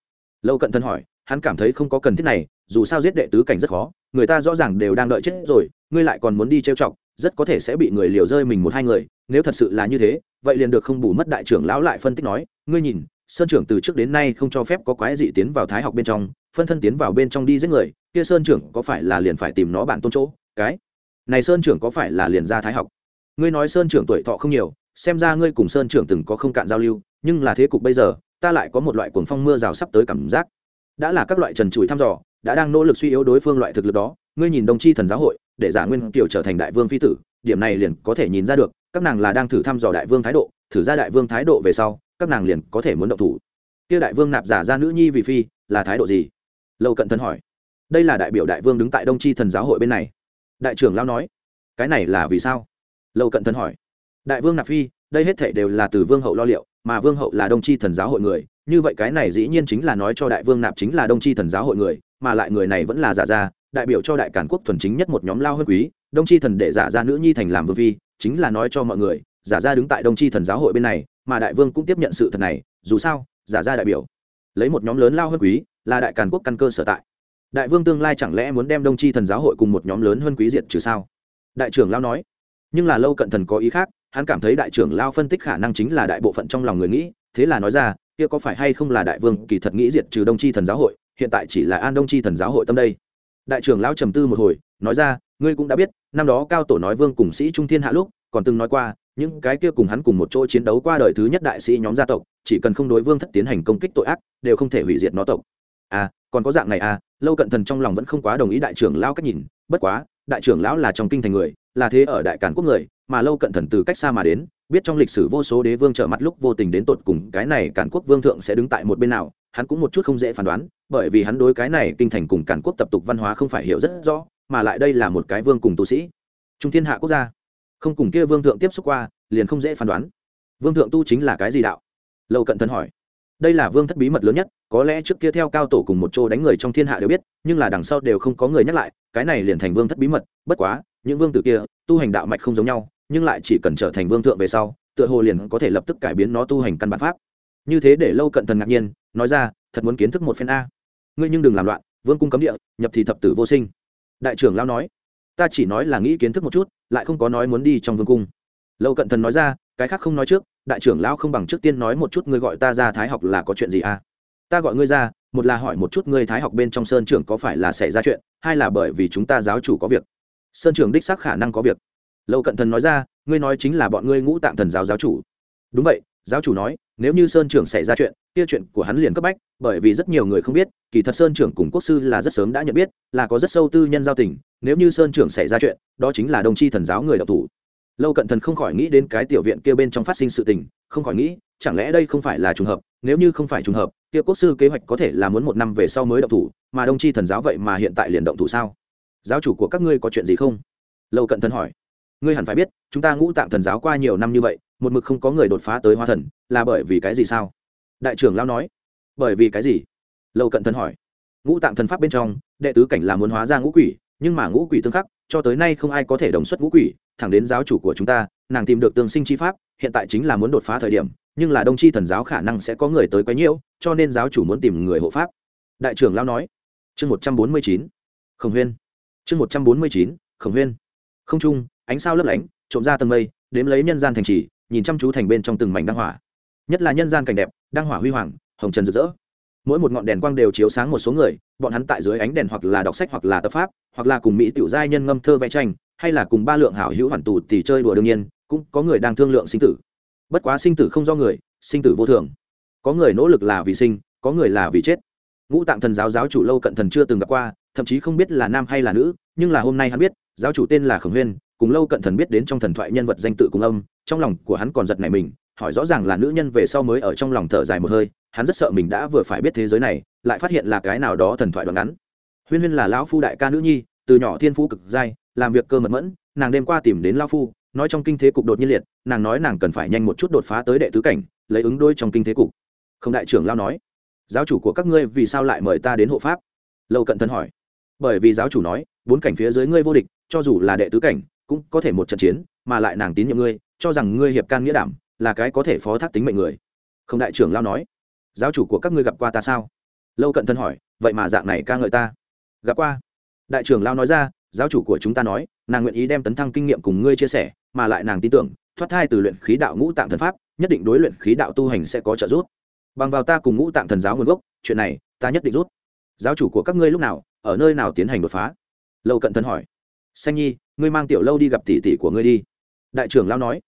Lâu cận thân hỏi, hắn cảm thấy không có cần thiết này, dù sao giết đệ tứ cảnh rất khó người ta rõ ràng đều đang đợi chết rồi, ngươi lại còn muốn đi trêu chọc, rất có thể sẽ bị người liều rơi mình một hai người, nếu thật sự là như thế, vậy liền được không bù mất đại trưởng lão lại phân tích nói, ngươi nhìn, sơn trưởng từ trước đến nay không cho phép có quái dị tiến vào thái học bên trong, phân thân tiến vào bên trong đi giết người, kia sơn trưởng có phải là liền phải tìm nó bản tôn chỗ, cái này sơn trưởng có phải là liền ra thái học? Ngươi nói sơn trưởng tuổi thọ không nhiều, xem ra ngươi cùng sơn trưởng từng có không cạn giao lưu, nhưng là thế cục bây giờ, ta lại có một loại cuồng phong mưa rào sắp tới cảm giác. Đã là các loại trần trụi thăm dò đã đang nỗ lực suy yếu đối phương loại thực lực đó, ngươi nhìn đồng chi thần giáo hội, để giả nguyên kiều trở thành đại vương phi tử, điểm này liền có thể nhìn ra được, các nàng là đang thử thăm dò đại vương thái độ, thử ra đại vương thái độ về sau, các nàng liền có thể muốn động thủ. Kia đại vương nạp giả ra nữ nhi vì phi, là thái độ gì? Lâu cận thân hỏi. Đây là đại biểu đại vương đứng tại đông Tri thần giáo hội bên này. Đại trưởng lao nói. Cái này là vì sao? Lâu cận thân hỏi. Đại vương nạp phi, đây hết thể đều là từ vương hậu lo liệu, mà vương hậu là đông Tri thần giáo hội người. Như vậy cái này dĩ nhiên chính là nói cho đại vương nạp chính là đông Tri thần giáo hội người mà lại người này vẫn là giả gia, đại biểu cho đại cản quốc thuần chính nhất một nhóm lao hơn quý, đông tri thần để giả gia nữ nhi thành làm vương vi chính là nói cho mọi người, giả gia đứng tại đông tri thần giáo hội bên này, mà đại vương cũng tiếp nhận sự thật này, dù sao, giả gia đại biểu, lấy một nhóm lớn lao hơn quý, là đại càn quốc căn cơ sở tại. Đại vương tương lai chẳng lẽ muốn đem đông tri thần giáo hội cùng một nhóm lớn hơn quý diệt trừ sao? Đại trưởng lao nói, nhưng là lâu cận thần có ý khác, hắn cảm thấy đại trưởng lao phân tích khả năng chính là đại bộ phận trong lòng người nghĩ, thế là nói ra, kia có phải hay không là đại vương kỳ thật nghĩ diệt trừ đông tri thần giáo hội? Hiện tại chỉ là an đông chi thần giáo hội tâm đây. Đại trưởng lão trầm tư một hồi, nói ra, ngươi cũng đã biết, năm đó cao tổ nói vương cùng sĩ trung thiên hạ lúc, còn từng nói qua, những cái kia cùng hắn cùng một chỗ chiến đấu qua đời thứ nhất đại sĩ nhóm gia tộc, chỉ cần không đối vương thất tiến hành công kích tội ác, đều không thể hủy diệt nó tộc. À còn có dạng này à lâu cận thần trong lòng vẫn không quá đồng ý đại trưởng lão cách nhìn, bất quá, đại trưởng lão là trong kinh thành người, là thế ở đại cản quốc người, mà lâu cận thần từ cách xa mà đến biết trong lịch sử vô số đế vương trở mặt lúc vô tình đến tột cùng, cái này cản quốc vương thượng sẽ đứng tại một bên nào, hắn cũng một chút không dễ phán đoán, bởi vì hắn đối cái này kinh thành cùng cản quốc tập tục văn hóa không phải hiểu rất rõ, mà lại đây là một cái vương cùng tu sĩ. Trung thiên hạ quốc gia, không cùng kia vương thượng tiếp xúc qua, liền không dễ phán đoán. Vương thượng tu chính là cái gì đạo? Lâu cận thần hỏi. Đây là vương thất bí mật lớn nhất, có lẽ trước kia theo cao tổ cùng một chỗ đánh người trong thiên hạ đều biết, nhưng là đằng sau đều không có người nhắc lại, cái này liền thành vương thất bí mật, bất quá, những vương tử kia, tu hành đạo mạch không giống nhau nhưng lại chỉ cần trở thành vương thượng về sau, tựa hồ liền có thể lập tức cải biến nó tu hành căn bản pháp. Như thế để lâu cận thần ngạc nhiên, nói ra, thật muốn kiến thức một phen a. Ngươi nhưng đừng làm loạn, vương cung cấm địa, nhập thì thập tử vô sinh. Đại trưởng lao nói, ta chỉ nói là nghĩ kiến thức một chút, lại không có nói muốn đi trong vương cung. Lâu cận thần nói ra, cái khác không nói trước, đại trưởng lão không bằng trước tiên nói một chút ngươi gọi ta ra thái học là có chuyện gì à ta gọi ngươi ra, một là hỏi một chút ngươi thái học bên trong sơn trưởng có phải là xảy ra chuyện, hai là bởi vì chúng ta giáo chủ có việc. Sơn trưởng đích xác khả năng có việc lâu cận thần nói ra, ngươi nói chính là bọn ngươi ngũ tạng thần giáo giáo chủ. Đúng vậy, giáo chủ nói, nếu như sơn trưởng xảy ra chuyện, kia chuyện của hắn liền cấp bách, bởi vì rất nhiều người không biết, kỳ thật sơn trưởng cùng quốc sư là rất sớm đã nhận biết, là có rất sâu tư nhân giao tình, nếu như sơn trưởng xảy ra chuyện, đó chính là đồng chi thần giáo người đọc thủ. Lâu cận thần không khỏi nghĩ đến cái tiểu viện kia bên trong phát sinh sự tình, không khỏi nghĩ, chẳng lẽ đây không phải là trùng hợp, nếu như không phải trùng hợp, kia quốc sư kế hoạch có thể là muốn một năm về sau mới động thủ, mà đông chi thần giáo vậy mà hiện tại liền động thủ sao? Giáo chủ của các ngươi có chuyện gì không? Lâu cận thần hỏi ngươi hẳn phải biết, chúng ta ngũ tạng thần giáo qua nhiều năm như vậy, một mực không có người đột phá tới hóa thần, là bởi vì cái gì sao? Đại trưởng lao nói. Bởi vì cái gì? Lâu cận thần hỏi. Ngũ tạng thần pháp bên trong, đệ tứ cảnh là muốn hóa ra ngũ quỷ, nhưng mà ngũ quỷ tương khắc, cho tới nay không ai có thể đồng xuất ngũ quỷ, thẳng đến giáo chủ của chúng ta, nàng tìm được tương sinh chi pháp, hiện tại chính là muốn đột phá thời điểm, nhưng là đông chi thần giáo khả năng sẽ có người tới quấy nhiễu, cho nên giáo chủ muốn tìm người hộ pháp. Đại trưởng lao nói. Chương một trăm bốn mươi chín. Khổng huyên. Chương một trăm bốn mươi chín. Khổng huyên. Không trung ánh sao lấp lánh, trộm ra tầng mây, đếm lấy nhân gian thành trì, nhìn chăm chú thành bên trong từng mảnh đăng hỏa. Nhất là nhân gian cảnh đẹp, đăng hỏa huy hoàng, hồng trần rực rỡ. Mỗi một ngọn đèn quang đều chiếu sáng một số người, bọn hắn tại dưới ánh đèn hoặc là đọc sách hoặc là tập pháp, hoặc là cùng mỹ tiểu giai nhân ngâm thơ vẽ tranh, hay là cùng ba lượng hảo hữu hoàn tù thì chơi đùa đương nhiên, cũng có người đang thương lượng sinh tử. Bất quá sinh tử không do người, sinh tử vô thường. Có người nỗ lực là vì sinh, có người là vì chết. Ngũ tạng thần giáo giáo chủ lâu cận thần chưa từng gặp qua, thậm chí không biết là nam hay là nữ, nhưng là hôm nay hắn biết, giáo chủ tên là khổng huyên cùng lâu cận thần biết đến trong thần thoại nhân vật danh tự cùng âm, trong lòng của hắn còn giật nảy mình, hỏi rõ ràng là nữ nhân về sau mới ở trong lòng thở dài một hơi, hắn rất sợ mình đã vừa phải biết thế giới này, lại phát hiện là cái nào đó thần thoại đoạn ngắn. Huyên huyên là lão phu đại ca nữ nhi, từ nhỏ thiên phú cực dai, làm việc cơ mật mẫn, nàng đêm qua tìm đến lao phu, nói trong kinh thế cục đột nhiên liệt, nàng nói nàng cần phải nhanh một chút đột phá tới đệ tứ cảnh, lấy ứng đôi trong kinh thế cục. Không đại trưởng lao nói, giáo chủ của các ngươi vì sao lại mời ta đến hộ pháp? Lâu cận thân hỏi. Bởi vì giáo chủ nói, bốn cảnh phía dưới ngươi vô địch, cho dù là đệ tứ cảnh cũng có thể một trận chiến, mà lại nàng tín nhiệm ngươi, cho rằng ngươi hiệp can nghĩa đảm, là cái có thể phó thác tính mệnh người. Không đại trưởng lao nói. Giáo chủ của các ngươi gặp qua ta sao? Lâu cận thân hỏi. Vậy mà dạng này ca ngợi ta. Gặp qua. Đại trưởng lao nói ra. Giáo chủ của chúng ta nói, nàng nguyện ý đem tấn thăng kinh nghiệm cùng ngươi chia sẻ, mà lại nàng tin tưởng, thoát thai từ luyện khí đạo ngũ tạng thần pháp, nhất định đối luyện khí đạo tu hành sẽ có trợ giúp. Bằng vào ta cùng ngũ tạng thần giáo nguồn gốc, chuyện này ta nhất định rút. Giáo chủ của các ngươi lúc nào, ở nơi nào tiến hành đột phá? Lâu cận thân hỏi xanh nhi, ngươi mang tiểu lâu đi gặp tỷ tỷ của ngươi đi. Đại trưởng lao nói.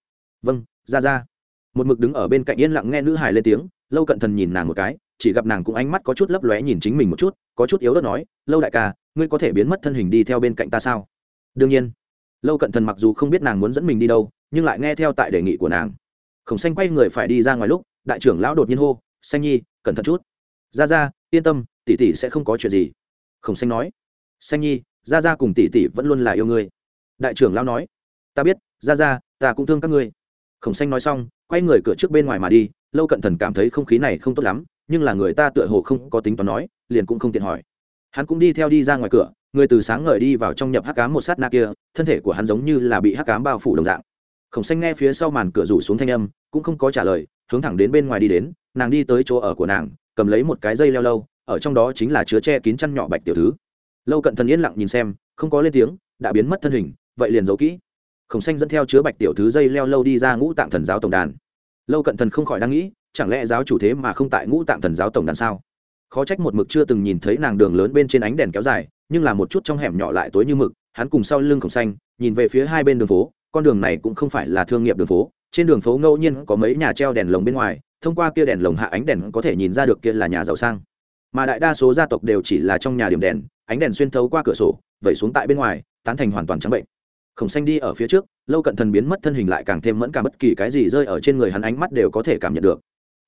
Vâng ra ra. Một mực đứng ở bên cạnh yên lặng nghe nữ hải lên tiếng, lâu cận thần nhìn nàng một cái, chỉ gặp nàng cũng ánh mắt có chút lấp lóe nhìn chính mình một chút, có chút yếu đất nói, lâu đại ca, ngươi có thể biến mất thân hình đi theo bên cạnh ta sao? Đương nhiên. Lâu cận thần mặc dù không biết nàng muốn dẫn mình đi đâu, nhưng lại nghe theo tại đề nghị của nàng. Khổng xanh quay người phải đi ra ngoài lúc, đại trưởng lão đột nhiên hô, xanh nhi, cẩn thận chút. Ra ra, yên tâm, tỷ tỷ sẽ không có chuyện gì. Khổng xanh nói. Xanh nhi Gia gia cùng tỷ tỷ vẫn luôn là yêu ngươi. Đại trưởng lão nói ta biết gia gia, ta cũng thương các ngươi. Khổng xanh nói xong quay người cửa trước bên ngoài mà đi lâu cận thần cảm thấy không khí này không tốt lắm nhưng là người ta tựa hồ không có tính toán nói liền cũng không tiện hỏi. Hắn cũng đi theo đi ra ngoài cửa người từ sáng ngời đi vào trong nhập hắc cám một sát na kia thân thể của hắn giống như là bị hắc cám bao phủ đồng dạng. Khổng xanh nghe phía sau màn cửa rủ xuống thanh âm cũng không có trả lời hướng thẳng đến bên ngoài đi đến nàng đi tới chỗ ở của nàng cầm lấy một cái dây leo lâu ở trong đó chính là chứa che kín chăn nhỏ bạch tiểu thứ lâu cận thần yên lặng nhìn xem, không có lên tiếng, đã biến mất thân hình, vậy liền giấu kỹ. Khổng xanh dẫn theo chứa bạch tiểu thứ dây leo lâu đi ra ngũ tạng thần giáo tổng đàn. Lâu cận thần không khỏi đang nghĩ, chẳng lẽ giáo chủ thế mà không tại ngũ tạng thần giáo tổng đàn sao? Khó trách một mực chưa từng nhìn thấy nàng đường lớn bên trên ánh đèn kéo dài, nhưng là một chút trong hẻm nhỏ lại tối như mực, hắn cùng sau lưng khổng xanh, nhìn về phía hai bên đường phố, con đường này cũng không phải là thương nghiệp đường phố, trên đường phố ngẫu nhiên có mấy nhà treo đèn lồng bên ngoài, thông qua kia đèn lồng hạ ánh đèn có thể nhìn ra được kia là nhà giàu sang. Mà đại đa số gia tộc đều chỉ là trong nhà điểm đèn ánh đèn xuyên thấu qua cửa sổ, vẩy xuống tại bên ngoài, tán thành hoàn toàn trắng bệnh. Khổng xanh đi ở phía trước, lâu cận thần biến mất thân hình lại càng thêm mẫn cả bất kỳ cái gì rơi ở trên người hắn ánh mắt đều có thể cảm nhận được.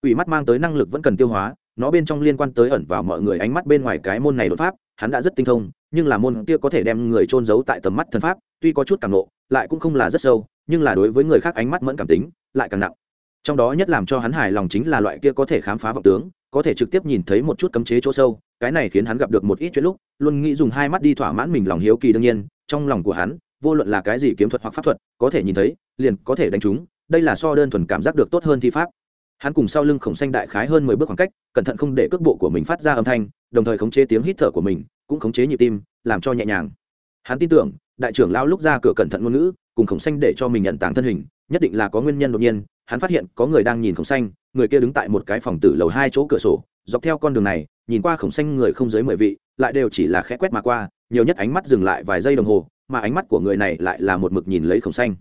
Ủy mắt mang tới năng lực vẫn cần tiêu hóa, nó bên trong liên quan tới ẩn vào mọi người ánh mắt bên ngoài cái môn này đột pháp, hắn đã rất tinh thông, nhưng là môn kia có thể đem người trôn giấu tại tầm mắt thần pháp, tuy có chút cảm nộ, lại cũng không là rất sâu, nhưng là đối với người khác ánh mắt mẫn cảm tính, lại càng nặng trong đó nhất làm cho hắn hài lòng chính là loại kia có thể khám phá vọng tướng có thể trực tiếp nhìn thấy một chút cấm chế chỗ sâu cái này khiến hắn gặp được một ít chuyện lúc luôn nghĩ dùng hai mắt đi thỏa mãn mình lòng hiếu kỳ đương nhiên trong lòng của hắn vô luận là cái gì kiếm thuật hoặc pháp thuật có thể nhìn thấy liền có thể đánh chúng, đây là so đơn thuần cảm giác được tốt hơn thi pháp. Hắn cùng sau lưng khổng xanh đại khái hơn mười bước khoảng cách cẩn thận không để cước bộ của mình phát ra âm thanh đồng thời khống chế tiếng hít thở của mình cũng khống chế nhịp tim làm cho nhẹ nhàng. Hắn tin tưởng đại trưởng lao lúc ra cửa cẩn thận ngôn ngữ cùng khổng xanh để cho mình nhận tàng thân hình nhất định là có nguyên nhân đột nhiên hắn phát hiện có người đang nhìn khổng xanh, người kia đứng tại một cái phòng tử lầu hai chỗ cửa sổ, dọc theo con đường này, nhìn qua khổng xanh người không dưới mười vị, lại đều chỉ là khẽ quét mà qua, nhiều nhất ánh mắt dừng lại vài giây đồng hồ, mà ánh mắt của người này lại là một mực nhìn lấy khổng xanh.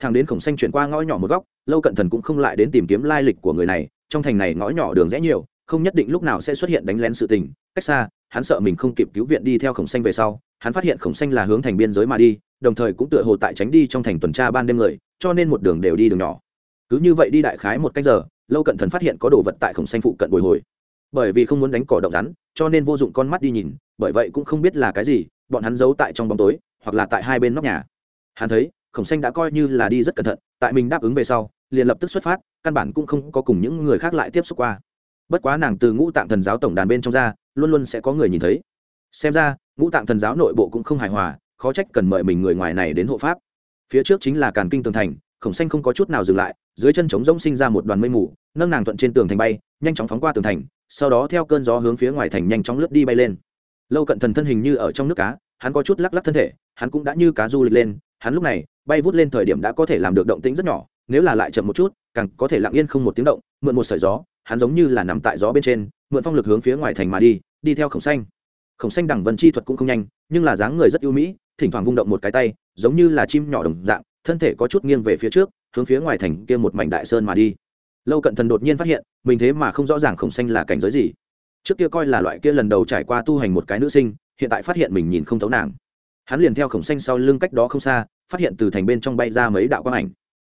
Thằng đến khổng xanh chuyển qua ngõ nhỏ một góc, lâu cận thần cũng không lại đến tìm kiếm lai lịch của người này, trong thành này ngõ nhỏ đường rẽ nhiều, không nhất định lúc nào sẽ xuất hiện đánh lén sự tình. Cách xa, hắn sợ mình không kịp cứu viện đi theo khổng xanh về sau, hắn phát hiện khổng xanh là hướng thành biên giới mà đi, đồng thời cũng tựa hồ tại tránh đi trong thành tuần tra ban đêm người, cho nên một đường đều đi đường nhỏ cứ như vậy đi đại khái một cách giờ, lâu cận thần phát hiện có đồ vật tại khổng xanh phụ cận bồi hồi. Bởi vì không muốn đánh cỏ động rắn, cho nên vô dụng con mắt đi nhìn, bởi vậy cũng không biết là cái gì, bọn hắn giấu tại trong bóng tối, hoặc là tại hai bên nóc nhà. Hắn thấy, khổng xanh đã coi như là đi rất cẩn thận, tại mình đáp ứng về sau, liền lập tức xuất phát, căn bản cũng không có cùng những người khác lại tiếp xúc qua. Bất quá nàng từ ngũ tạng thần giáo tổng đàn bên trong ra, luôn luôn sẽ có người nhìn thấy. Xem ra, ngũ tạng thần giáo nội bộ cũng không hài hòa, khó trách cần mời mình người ngoài này đến hộ pháp. Phía trước chính là càn kinh tường thành, khổng xanh không có chút nào dừng lại dưới chân trống rỗng sinh ra một đoàn mây mù, nâng nàng thuận trên tường thành bay, nhanh chóng phóng qua tường thành, sau đó theo cơn gió hướng phía ngoài thành nhanh chóng lướt đi bay lên. Lâu cận thần thân hình như ở trong nước cá, hắn có chút lắc lắc thân thể, hắn cũng đã như cá du lịch lên, hắn lúc này bay vút lên thời điểm đã có thể làm được động tĩnh rất nhỏ, nếu là lại chậm một chút, càng có thể lặng yên không một tiếng động, mượn một sợi gió, hắn giống như là nằm tại gió bên trên, mượn phong lực hướng phía ngoài thành mà đi đi theo khổng xanh. Khổng xanh đẳng vân chi thuật cũng không nhanh, nhưng là dáng người rất ưu mỹ, thỉnh thoảng vung động một cái tay, giống như là chim nhỏ đồng dạng, thân thể có chút nghiêng về phía trước hướng phía ngoài thành kia một mảnh đại sơn mà đi. Lâu cận thần đột nhiên phát hiện, mình thế mà không rõ ràng khổng xanh là cảnh giới gì. Trước kia coi là loại kia lần đầu trải qua tu hành một cái nữ sinh, hiện tại phát hiện mình nhìn không thấu nàng. Hắn liền theo khổng xanh sau lưng cách đó không xa, phát hiện từ thành bên trong bay ra mấy đạo quang ảnh.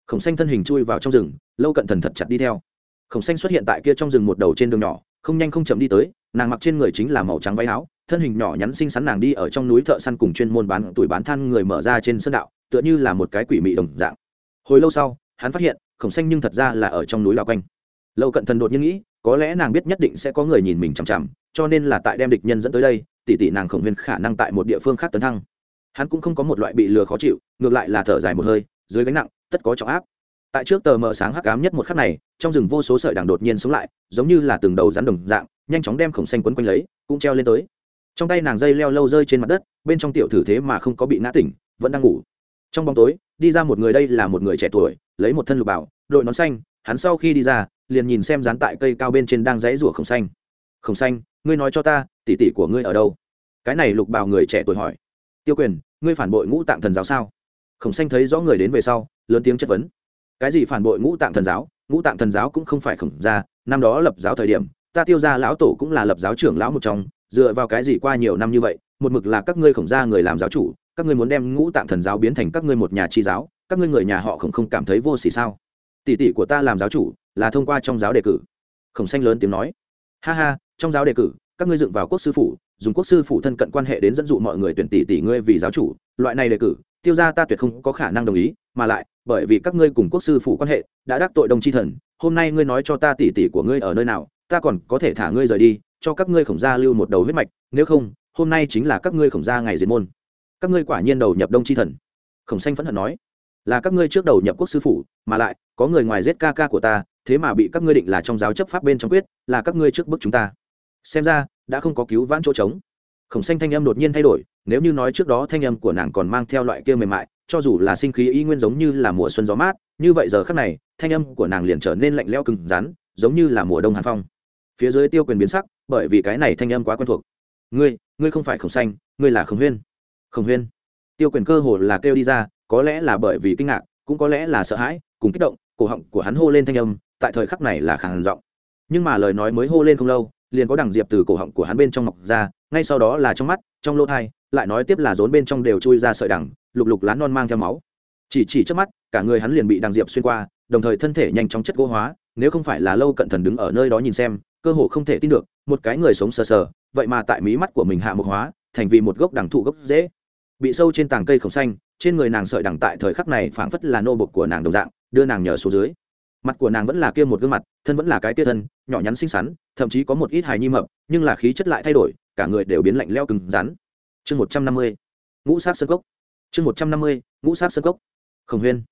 Khổng xanh thân hình chui vào trong rừng, lâu cận thần thật chặt đi theo. Khổng xanh xuất hiện tại kia trong rừng một đầu trên đường nhỏ, không nhanh không chậm đi tới, nàng mặc trên người chính là màu trắng váy áo, thân hình nhỏ nhắn xinh xắn nàng đi ở trong núi thợ săn cùng chuyên môn bán, tuổi bán than người mở ra trên sân đạo, tựa như là một cái quỷ mị đồng dạng hồi lâu sau, hắn phát hiện, khổng xanh nhưng thật ra là ở trong núi lao quanh lâu cận thần đột nhiên nghĩ, có lẽ nàng biết nhất định sẽ có người nhìn mình chằm chằm, cho nên là tại đem địch nhân dẫn tới đây, tỷ tỷ nàng khổng huyền khả năng tại một địa phương khác tấn thăng. Hắn cũng không có một loại bị lừa khó chịu, ngược lại là thở dài một hơi, dưới gánh nặng, tất có trọng áp. Tại trước tờ mờ sáng hắc ám nhất một khắc này, trong rừng vô số sợi đằng đột nhiên sống lại, giống như là từng đầu rắn đồng dạng, nhanh chóng đem khổng xanh quấn quanh lấy, cũng treo lên tới. Trong tay nàng dây leo lâu rơi trên mặt đất, bên trong tiểu thử thế mà không có bị ngã tỉnh, vẫn đang ngủ trong bóng tối, đi ra một người đây là một người trẻ tuổi, lấy một thân lục bảo, đội nón xanh, hắn sau khi đi ra, liền nhìn xem dán tại cây cao bên trên đang dãy rủa khổng xanh. Khổng xanh, ngươi nói cho ta tỉ tỉ của ngươi ở đâu? Cái này lục bảo người trẻ tuổi hỏi. Tiêu quyền, ngươi phản bội ngũ tạng thần giáo sao? Khổng xanh thấy rõ người đến về sau, lớn tiếng chất vấn. Cái gì phản bội ngũ tạng thần giáo? Ngũ tạng thần giáo cũng không phải khổng gia, năm đó lập giáo thời điểm, ta tiêu ra lão tổ cũng là lập giáo trưởng lão một trong, dựa vào cái gì qua nhiều năm như vậy, một mực là các ngươi khổng gia người làm giáo chủ các ngươi muốn đem ngũ tạng thần giáo biến thành các ngươi một nhà chi giáo, các ngươi người nhà họ khổng không cảm thấy vô xỉ sao? Tỷ tỷ của ta làm giáo chủ, là thông qua trong giáo đề cử. Khổng xanh lớn tiếng nói. Ha ha, trong giáo đề cử, các ngươi dựng vào quốc sư phủ, dùng quốc sư phủ thân cận quan hệ đến dẫn dụ mọi người tuyển tỷ tỷ ngươi vì giáo chủ, loại này đề cử, tiêu ra ta tuyệt không có khả năng đồng ý, mà lại, bởi vì các ngươi cùng quốc sư phủ quan hệ, đã đắc tội đồng tri thần, hôm nay ngươi nói cho ta tỷ tỷ của ngươi ở nơi nào, ta còn có thể thả ngươi rời đi, cho các ngươi khổng gia lưu một đầu huyết mạch, nếu không, hôm nay chính là các ngươi khổng gia ngày diệt môn các ngươi quả nhiên đầu nhập đông chi thần. Khổng xanh phẫn hận nói, là các ngươi trước đầu nhập quốc sư phủ, mà lại, có người ngoài giết ca ca của ta, thế mà bị các ngươi định là trong giáo chấp pháp bên trong quyết, là các ngươi trước bức chúng ta. Xem ra, đã không có cứu vãn chỗ trống. Khổng xanh thanh âm đột nhiên thay đổi, nếu như nói trước đó thanh âm của nàng còn mang theo loại kia mềm mại, cho dù là sinh khí y nguyên giống như là mùa xuân gió mát, như vậy giờ khắc này, thanh âm của nàng liền trở nên lạnh lẽo cứng rắn, giống như là mùa đông hàn phong. Phía dưới tiêu quyền biến sắc, bởi vì cái này thanh âm quá quen thuộc. Ngươi ngươi không phải khổng xanh, ngươi là khổng huyên khổng huyên. Tiêu quyền cơ hồ là kêu đi ra, có lẽ là bởi vì kinh ngạc, cũng có lẽ là sợ hãi, cùng kích động, cổ họng của hắn hô lên thanh âm, tại thời khắc này là khàn giọng. Nhưng mà lời nói mới hô lên không lâu, liền có đằng diệp từ cổ họng của hắn bên trong mọc ra, ngay sau đó là trong mắt, trong lỗ thai, lại nói tiếp là rốn bên trong đều chui ra sợi đằng, lục lục lán non mang theo máu. Chỉ chỉ trước mắt, cả người hắn liền bị đằng diệp xuyên qua, đồng thời thân thể nhanh chóng chất gỗ hóa, nếu không phải là lâu cận thần đứng ở nơi đó nhìn xem, cơ hồ không thể tin được, một cái người sống sờ sờ, vậy mà tại mí mắt của mình hạ mục hóa, thành vì một gốc đằng thụ gốc dễ bị sâu trên tàng cây khổng xanh, trên người nàng sợi đằng tại thời khắc này phảng phất là nô bộc của nàng đồng dạng, đưa nàng nhờ xuống dưới. Mặt của nàng vẫn là kia một gương mặt, thân vẫn là cái tia thân, nhỏ nhắn xinh xắn, thậm chí có một ít hài nhi mập, nhưng là khí chất lại thay đổi, cả người đều biến lạnh leo cứng rắn. Chương một trăm năm mươi, ngũ sát sơn cốc. Chương một trăm năm mươi, ngũ sát sơn cốc. Khổng huyên.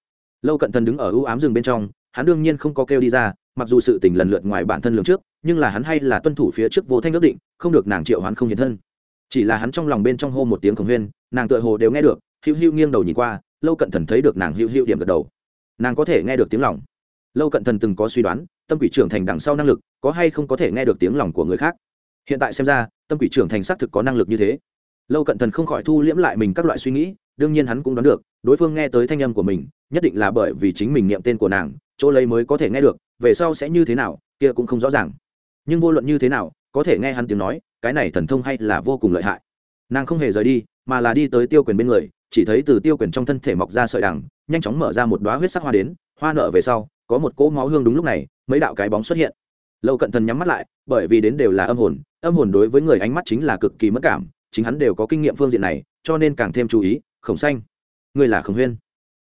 Lâu cận thần đứng ở ưu ám rừng bên trong, hắn đương nhiên không có kêu đi ra, mặc dù sự tình lần lượt ngoài bản thân lường trước, nhưng là hắn hay là tuân thủ phía trước vô thanh ước định, không được nàng triệu hắn không hiện thân. Chỉ là hắn trong lòng bên trong hô một tiếng khổng huyên nàng tựa hồ đều nghe được, hữu hữu nghiêng đầu nhìn qua, lâu cận thần thấy được nàng hữu hữu điểm gật đầu. Nàng có thể nghe được tiếng lòng. Lâu cận thần từng có suy đoán, tâm quỷ trưởng thành đằng sau năng lực, có hay không có thể nghe được tiếng lòng của người khác? Hiện tại xem ra, tâm quỷ trưởng thành xác thực có năng lực như thế. Lâu cận thần không khỏi thu liễm lại mình các loại suy nghĩ, đương nhiên hắn cũng đoán được, đối phương nghe tới thanh âm của mình, nhất định là bởi vì chính mình niệm tên của nàng, chỗ lấy mới có thể nghe được, về sau sẽ như thế nào, kia cũng không rõ ràng. Nhưng vô luận như thế nào, có thể nghe hắn tiếng nói, cái này thần thông hay là vô cùng lợi hại. Nàng không hề rời đi mà là đi tới tiêu quyền bên người, chỉ thấy từ tiêu quyền trong thân thể mọc ra sợi đằng, nhanh chóng mở ra một đoá huyết sắc hoa đến, hoa nở về sau, có một cỗ máu hương đúng lúc này, mấy đạo cái bóng xuất hiện. Lâu cận thần nhắm mắt lại, bởi vì đến đều là âm hồn âm hồn đối với người ánh mắt chính là cực kỳ mất cảm, chính hắn đều có kinh nghiệm phương diện này, cho nên càng thêm chú ý, khổng xanh, người là khổng huyên.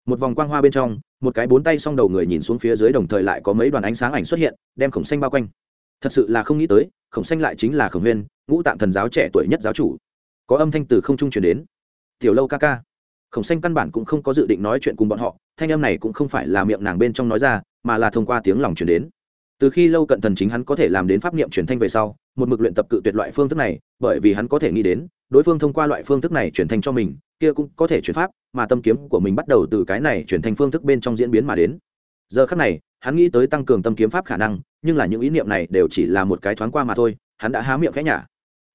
Một vòng quang hoa bên trong, một cái bốn tay s o n g đầu người nhìn xuống phía dưới đồng thời lại có mấy đoàn ánh sáng ảnh xuất hiện, đem khổng xanh bao quanh. Thật sự là không nghĩ tới, khổng xanh lại chính là khổng huyên, ngũ tạng thần giáo trẻ tuổi nhất giáo chủ có âm thanh từ không trung chuyển đến. Tiểu lâu ca ca. Khổng xanh căn bản cũng không có dự định nói chuyện cùng bọn họ, thanh âm này cũng không phải là miệng nàng bên trong nói ra, mà là thông qua tiếng lòng chuyển đến. Từ khi lâu cận thần chính hắn có thể làm đến pháp niệm truyền thanh về sau, một mực luyện tập cự tuyệt loại phương thức này, bởi vì hắn có thể nghĩ đến, đối phương thông qua loại phương thức này truyền thanh cho mình, kia cũng có thể chuyển pháp, mà tâm kiếm của mình bắt đầu từ cái này chuyển thành phương thức bên trong diễn biến mà đến. Giờ khác này, hắn nghĩ tới tăng cường tâm kiếm pháp khả năng, nhưng là những ý niệm này đều chỉ là một cái thoáng qua mà thôi, hắn đã há miệng khẽ nhả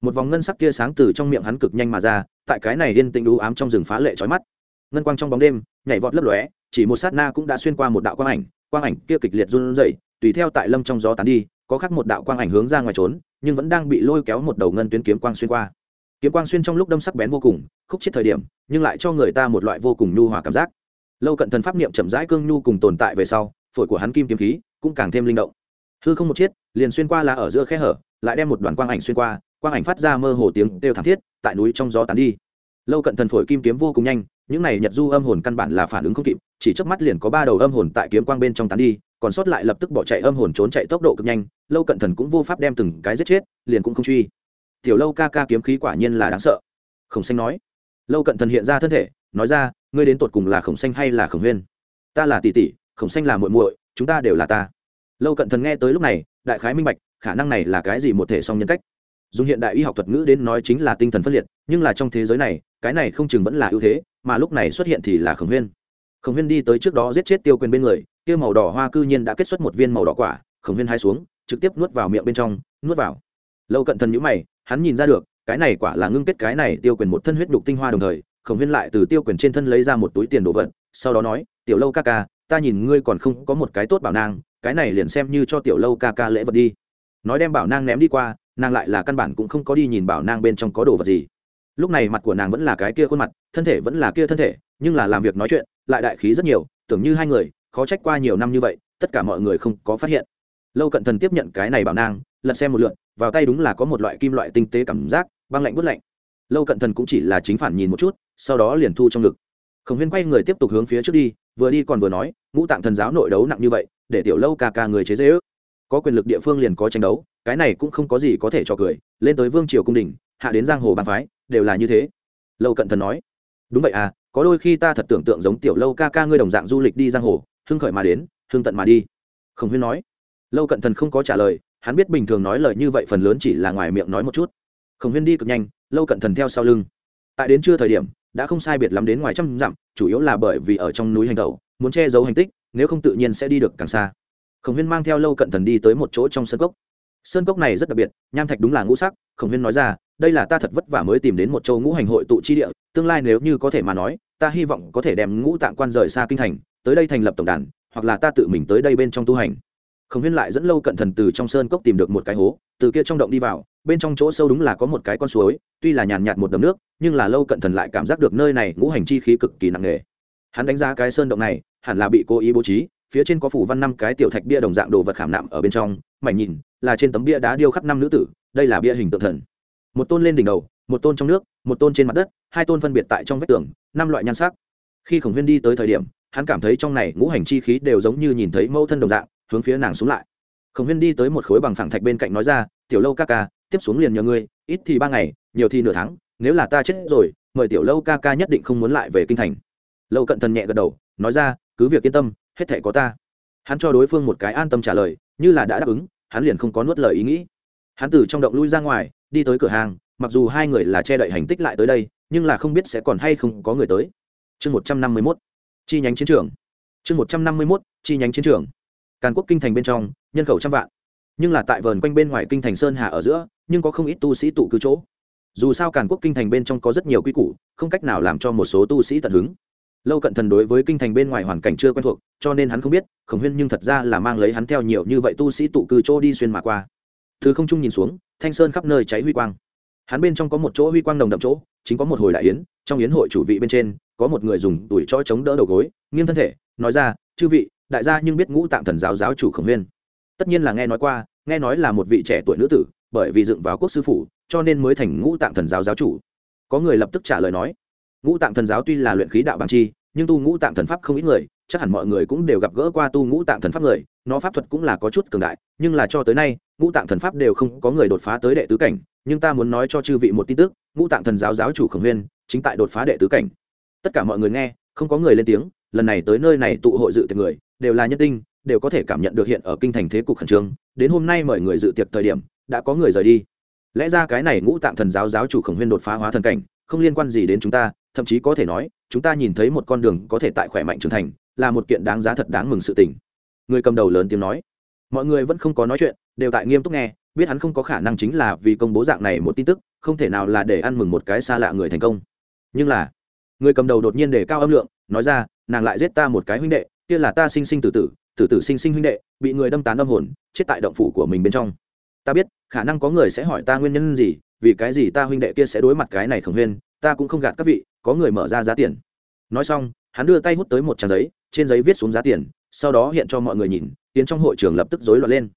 một vòng ngân sắc tia sáng từ trong miệng hắn cực nhanh mà ra, tại cái này yên tĩnh đũ ám trong rừng phá lệ trói mắt. Ngân quang trong bóng đêm, nhảy vọt lấp lóe, chỉ một sát na cũng đã xuyên qua một đạo quang ảnh quang ảnh kia kịch liệt run rẩy, tùy theo tại lâm trong gió tán đi, có khác một đạo quang ảnh hướng ra ngoài trốn, nhưng vẫn đang bị lôi kéo một đầu ngân tuyến kiếm quang xuyên qua. Kiếm quang xuyên trong lúc đâm sắc bén vô cùng, khúc chết thời điểm, nhưng lại cho người ta một loại vô cùng nhu hòa cảm giác. Lâu cận thần pháp niệm chậm rãi cương nhu cùng tồn tại về sau, phổi của hắn kim kiếm khí cũng càng thêm linh động. Hư không một chiết liền xuyên qua là ở giữa khe hở, lại đem một đoàn quang ảnh xuyên qua quang ảnh phát ra mơ hồ tiếng đều thảm thiết, tại núi trong gió tán đi. Lâu cận thần phổi kim kiếm vô cùng nhanh, những này nhật du âm hồn căn bản là phản ứng không kịp, chỉ chớp mắt liền có ba đầu âm hồn tại kiếm quang bên trong tán đi, còn sót lại lập tức bỏ chạy âm hồn trốn chạy tốc độ cực nhanh, lâu cận thần cũng vô pháp đem từng cái giết chết, liền cũng không truy. Tiểu lâu ca ca kiếm khí quả nhiên là đáng sợ. Khổng xanh nói. Lâu cận thần hiện ra thân thể, nói ra, ngươi đến tột cùng là khổng xanh hay là khổng huyên? Ta là tỷ tỷ, khổng xanh là muội muội, chúng ta đều là ta. Lâu cận thần nghe tới lúc này, đại khái minh bạch, khả năng này là cái gì một thể song nhân cách dùng hiện đại y học thuật ngữ đến nói chính là tinh thần phân liệt, nhưng là trong thế giới này, cái này không chừng vẫn là ưu thế, mà lúc này xuất hiện thì là khổng huyên. Khổng huyên đi tới trước đó giết chết tiêu quyền bên người tiêu màu đỏ hoa cư nhiên đã kết xuất một viên màu đỏ quả, khổng huyên hai xuống, trực tiếp nuốt vào miệng bên trong, nuốt vào. Lâu cận thần nhữ mày, hắn nhìn ra được, cái này quả là ngưng kết cái này tiêu quyền một thân huyết đục tinh hoa đồng thời, khổng huyên lại từ tiêu quyền trên thân lấy ra một túi tiền đồ vật, sau đó nói, tiểu lâu ca ca, ta nhìn ngươi còn không có một cái tốt bảo nang, cái này liền xem như cho tiểu lâu ca ca lễ vật đi. Nói đem bảo nang ném đi qua nàng lại là căn bản cũng không có đi nhìn bảo nàng bên trong có đồ vật gì. Lúc này mặt của nàng vẫn là cái kia khuôn mặt thân thể vẫn là kia thân thể nhưng là làm việc nói chuyện lại đại khí rất nhiều tưởng như hai người khó trách qua nhiều năm như vậy tất cả mọi người không có phát hiện. Lâu cận thần tiếp nhận cái này bảo nàng, lật xem một lượn vào tay đúng là có một loại kim loại tinh tế cảm giác băng lạnh bất lạnh. Lâu cận thần cũng chỉ là chính phản nhìn một chút sau đó liền thu trong ngực. Khổng huyên quay người tiếp tục hướng phía trước đi vừa đi còn vừa nói ngũ tạng thần giáo nội đấu nặng như vậy để tiểu lâu ca ca người chế dễ ước có quyền lực địa phương liền có tranh đấu, cái này cũng không có gì có thể cho cười, lên tới vương triều cung đình, hạ đến giang hồ bàn phái, đều là như thế. Lâu cận thần nói, đúng vậy à có đôi khi ta thật tưởng tượng giống tiểu lâu ca ca ngươi đồng dạng du lịch đi giang hồ, hưng khởi mà đến, hưng tận mà đi. Khổng huyên nói. Lâu cận thần không có trả lời, hắn biết bình thường nói lời như vậy phần lớn chỉ là ngoài miệng nói một chút. Khổng huyên đi cực nhanh, lâu cận thần theo sau lưng. Tại đến trưa thời điểm, đã không sai biệt lắm đến ngoài trăm dặm, chủ yếu là bởi vì ở trong núi hành tẩu, muốn che giấu hành tích, nếu không tự nhiên sẽ đi được càng xa khổng huyên mang theo lâu cận thần đi tới một chỗ trong sân cốc. Sơn cốc này rất đặc biệt, nham thạch đúng là ngũ sắc, khổng huyên nói ra, đây là ta thật vất vả mới tìm đến một châu ngũ hành hội tụ chi địa, tương lai nếu như có thể mà nói, ta hy vọng có thể đem ngũ tạng quan rời xa kinh thành, tới đây thành lập tổng đàn, hoặc là ta tự mình tới đây bên trong tu hành. Khổng huyên lại dẫn lâu cận thần từ trong sơn cốc tìm được một cái hố, từ kia trong động đi vào, bên trong chỗ sâu đúng là có một cái con suối, tuy là nhàn nhạt một đầm nước, nhưng là lâu cận thần lại cảm giác được nơi này ngũ hành chi khí cực kỳ nặng nề. Hắn đánh giá cái sơn động này, hẳn là bị cố ý bố trí phía trên có phủ văn năm cái tiểu thạch bia đồng dạng đồ vật khảm nạm ở bên trong mảnh nhìn, là trên tấm bia đá điêu khắc năm nữ tử, đây là bia hình tượng thần. Một tôn lên đỉnh đầu, một tôn trong nước, một tôn trên mặt đất, hai tôn phân biệt tại trong vách tường, năm loại nhan sắc. Khi khổng huyên đi tới thời điểm, hắn cảm thấy trong này ngũ hành chi khí đều giống như nhìn thấy mẫu thân đồng dạng, hướng phía nàng xuống lại. Khổng huyên đi tới một khối bằng phẳng thạch bên cạnh nói ra, tiểu lâu ca ca, tiếp xuống liền nhờ ngươi, ít thì ba ngày, nhiều thì nửa tháng, nếu là ta chết rồi, mời tiểu lâu ca ca nhất định không muốn lại về kinh thành. Lâu cận thần nhẹ gật đầu, nói ra, cứ việc yên tâm hết thể có ta. Hắn cho đối phương một cái an tâm trả lời, như là đã đáp ứng, hắn liền không có nuốt lời ý nghĩ. Hắn từ trong động lui ra ngoài, đi tới cửa hàng, mặc dù hai người là che đậy hành tích lại tới đây, nhưng là không biết sẽ còn hay không có người tới. Chương một trăm năm mươi mốt, chi nhánh chiến trường. Chương một trăm năm mươi mốt, chi nhánh chiến trường. Càn quốc kinh thành bên trong, nhân khẩu trăm vạn. Nhưng là tại vườn quanh bên ngoài kinh thành sơn hà ở giữa, nhưng có không ít tu sĩ tụ cư chỗ. Dù sao càn quốc kinh thành bên trong có rất nhiều quy củ, không cách nào làm cho một số tu sĩ tận hứng lâu cận thần đối với kinh thành bên ngoài hoàn cảnh chưa quen thuộc, cho nên hắn không biết, khổng huyên nhưng thật ra là mang lấy hắn theo nhiều như vậy tu sĩ tụ cư chỗ đi xuyên mà qua. Thứ không trung nhìn xuống, thanh sơn khắp nơi cháy huy quang. Hắn bên trong có một chỗ huy quang đồng đậm chỗ, chính có một hồi đại yến, trong yến hội chủ vị bên trên, có một người dùng tuổi cho chống đỡ đầu gối, nghiêng thân thể, nói ra, chư vị, đại gia nhưng biết ngũ tạng thần giáo giáo chủ khổng huyên. Tất nhiên là nghe nói qua, nghe nói là một vị trẻ tuổi nữ tử, bởi vì dựng vào quốc sư phủ, cho nên mới thành ngũ tạng thần giáo giáo chủ. Có người lập tức trả lời nói ngũ tạng thần giáo tuy là luyện khí đạo bằng chi, nhưng tu ngũ tạng thần pháp không ít người, chắc hẳn mọi người cũng đều gặp gỡ qua tu ngũ tạng thần pháp người, nó pháp thuật cũng là có chút cường đại, nhưng là cho tới nay, ngũ tạng thần pháp đều không có người đột phá tới đệ tứ cảnh, nhưng ta muốn nói cho chư vị một tin tức, ngũ tạng thần giáo giáo chủ khổng huyên chính tại đột phá đệ tứ cảnh. Tất cả mọi người nghe, không có người lên tiếng, lần này tới nơi này tụ hội dự tiệc người, đều là nhân tinh, đều có thể cảm nhận được hiện ở kinh thành thế cục khẩn trương, đến hôm nay mời người dự tiệc thời điểm, đã có người rời đi. Lẽ ra cái này ngũ tạng thần giáo giáo chủ khổng huyên đột phá hóa thần cảnh, không liên quan gì đến chúng ta thậm chí có thể nói, chúng ta nhìn thấy một con đường có thể tại khỏe mạnh trưởng thành, là một kiện đáng giá thật đáng mừng sự tình. Người cầm đầu lớn tiếng nói. Mọi người vẫn không có nói chuyện, đều tại nghiêm túc nghe, biết hắn không có khả năng chính là vì công bố dạng này một tin tức, không thể nào là để ăn mừng một cái xa lạ người thành công. Nhưng là, người cầm đầu đột nhiên để cao âm lượng, nói ra, nàng lại giết ta một cái huynh đệ, kia là ta sinh sinh tử tử tử tử sinh sinh huynh đệ, bị người đâm tán âm hồn, chết tại động phủ của mình bên trong. Ta biết, khả năng có người sẽ hỏi ta nguyên nhân gì, vì cái gì ta huynh đệ kia sẽ đối mặt cái này khổng huyên, ta cũng không gạt các vị có người mở ra giá tiền. Nói xong, hắn đưa tay hút tới một trang giấy, trên giấy viết xuống giá tiền, sau đó hiện cho mọi người nhìn, tiến trong hội trường lập tức rối loạn lên.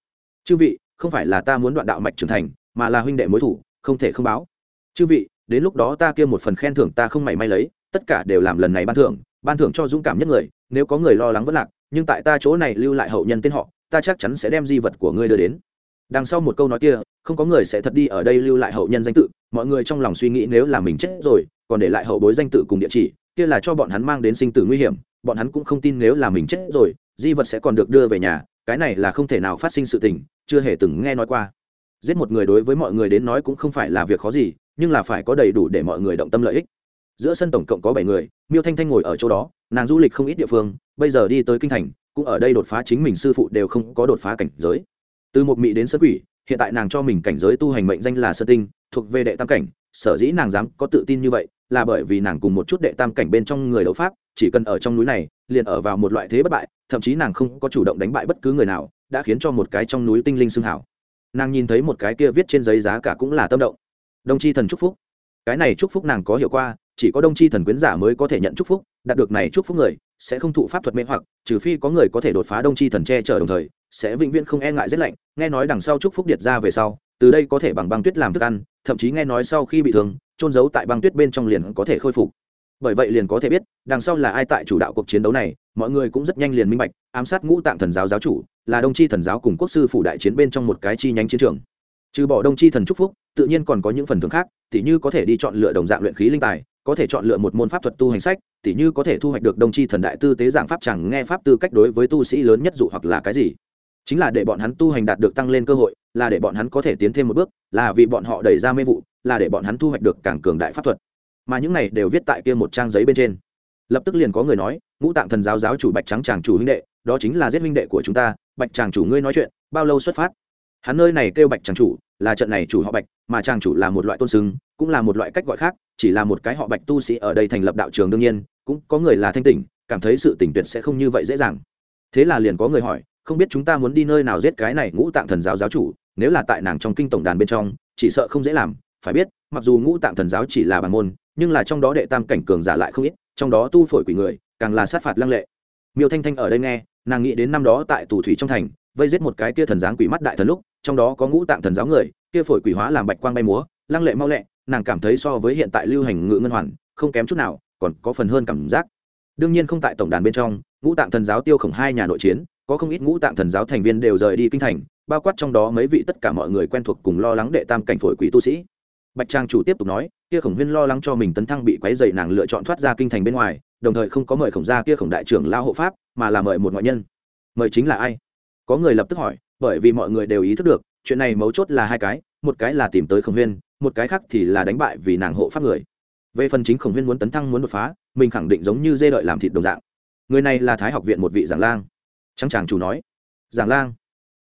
Chư vị, không phải là ta muốn đoạn đạo mạch trưởng thành, mà là huynh đệ mối thủ, không thể không báo. Chư vị, đến lúc đó ta kia một phần khen thưởng ta không mảy may lấy, tất cả đều làm lần này ban thưởng ban thưởng cho dũng cảm nhất người, nếu có người lo lắng vất lạc, nhưng tại ta chỗ này lưu lại hậu nhân tên họ, ta chắc chắn sẽ đem di vật của ngươi đưa đến đằng sau một câu nói kia, không có người sẽ thật đi ở đây lưu lại hậu nhân danh tự, mọi người trong lòng suy nghĩ nếu là mình chết rồi, còn để lại hậu bối danh tự cùng địa chỉ, kia là cho bọn hắn mang đến sinh tử nguy hiểm, bọn hắn cũng không tin nếu là mình chết rồi, di vật sẽ còn được đưa về nhà, cái này là không thể nào phát sinh sự tình, chưa hề từng nghe nói qua. Giết một người đối với mọi người đến nói cũng không phải là việc khó gì, nhưng là phải có đầy đủ để mọi người động tâm lợi ích. Giữa sân tổng cộng có bảy người, miêu thanh thanh ngồi ở chỗ đó, nàng du lịch không ít địa phương, bây giờ đi tới kinh thành, cũng ở đây đột phá chính mình sư phụ đều không có đột phá cảnh giới từ một mỹ đến sơn quỷ, hiện tại nàng cho mình cảnh giới tu hành mệnh danh là sơ tinh, thuộc về đệ tam cảnh, sở dĩ nàng dám có tự tin như vậy, là bởi vì nàng cùng một chút đệ tam cảnh bên trong người đấu pháp, chỉ cần ở trong núi này, liền ở vào một loại thế bất bại, thậm chí nàng không có chủ động đánh bại bất cứ người nào, đã khiến cho một cái trong núi tinh linh xưng hảo. Nàng nhìn thấy một cái kia viết trên giấy giá cả cũng là tâm động. Đông chi thần chúc phúc. Cái này chúc phúc nàng có hiệu qua, chỉ có đông chi thần quyến giả mới có thể nhận chúc phúc, đạt được này chúc phúc người sẽ không thụ pháp thuật mê hoặc, trừ phi có người có thể đột phá đông chi thần che chở đồng thời, sẽ vĩnh viễn không e ngại rét lạnh. Nghe nói đằng sau chúc phúc điệt ra về sau, từ đây có thể bằng băng tuyết làm thức ăn, thậm chí nghe nói sau khi bị thương trôn giấu tại băng tuyết bên trong liền có thể khôi phục. Bởi vậy liền có thể biết, đằng sau là ai tại chủ đạo cuộc chiến đấu này, mọi người cũng rất nhanh liền minh bạch, ám sát ngũ tạng thần giáo giáo chủ, là đông chi thần giáo cùng quốc sư phủ đại chiến bên trong một cái chi nhánh chiến trường. Trừ bỏ đông chi thần trúc phúc, tự nhiên còn có những phần thưởng khác, tỉ như có thể đi chọn lựa đồng dạng luyện khí linh tài có thể chọn lựa một môn pháp thuật tu hành sách, tỉ như có thể thu hoạch được đông chi thần đại tư tế giảng pháp chẳng nghe pháp tư cách đối với tu sĩ lớn nhất dụ hoặc là cái gì. Chính là để bọn hắn tu hành đạt được tăng lên cơ hội, là để bọn hắn có thể tiến thêm một bước, là vì bọn họ đẩy ra mê vụ, là để bọn hắn thu hoạch được càng cường đại pháp thuật. Mà những này đều viết tại kia một trang giấy bên trên. Lập tức liền có người nói, ngũ tạng thần giáo giáo chủ bạch trắng tràng chủ huynh đệ, đó chính là giết huynh đệ của chúng ta, bạch tràng chủ ngươi nói chuyện, bao lâu xuất phát? Hắn nơi này kêu bạch tràng chủ là trận này chủ họ bạch, mà trang chủ là một loại tôn xưng cũng là một loại cách gọi khác, chỉ là một cái họ bạch tu sĩ ở đây thành lập đạo trường đương nhiên, cũng có người là thanh tỉnh, cảm thấy sự tỉnh tuyệt sẽ không như vậy dễ dàng. Thế là liền có người hỏi, không biết chúng ta muốn đi nơi nào giết cái này ngũ tạng thần giáo giáo chủ, nếu là tại nàng trong kinh tổng đàn bên trong, chỉ sợ không dễ làm, phải biết, mặc dù ngũ tạng thần giáo chỉ là bản môn, nhưng là trong đó đệ tam cảnh cường giả lại không ít, trong đó tu phổi quỷ người, càng là sát phạt lăng lệ. Miêu thanh thanh ở đây nghe, nàng nghĩ đến năm đó tại tù thủy trong thành, vây giết một cái kia thần dáng quỷ mắt đại thần lúc trong đó có ngũ tạng thần giáo người, kia phổi quỷ hóa làm bạch quang bay múa, lăng lệ mau lẹ, nàng cảm thấy so với hiện tại lưu hành ngự ngân hoàn, không kém chút nào, còn có phần hơn cảm giác. Đương nhiên không tại tổng đàn bên trong, ngũ tạng thần giáo tiêu khổng hai nhà nội chiến, có không ít ngũ tạng thần giáo thành viên đều rời đi kinh thành, bao quát trong đó mấy vị tất cả mọi người quen thuộc cùng lo lắng đệ tam cảnh phổi quỷ tu sĩ. Bạch trang chủ tiếp tục nói, kia khổng huyên lo lắng cho mình tấn thăng bị quấy dày nàng lựa chọn thoát ra kinh thành bên ngoài, đồng thời không có mời khổng gia kia khổng đại trưởng lao hộ pháp, mà là mời một ngoại nhân. Mời chính là ai? Có người lập tức hỏi bởi vì mọi người đều ý thức được, chuyện này mấu chốt là hai cái, một cái là tìm tới khổng huyên, một cái khác thì là đánh bại vì nàng hộ pháp người. Về phần chính khổng huyên muốn tấn thăng muốn đột phá, mình khẳng định giống như dê đợi làm thịt đồng dạng. Người này là thái học viện một vị giảng lang. Trắng chàng chủ nói, giảng lang,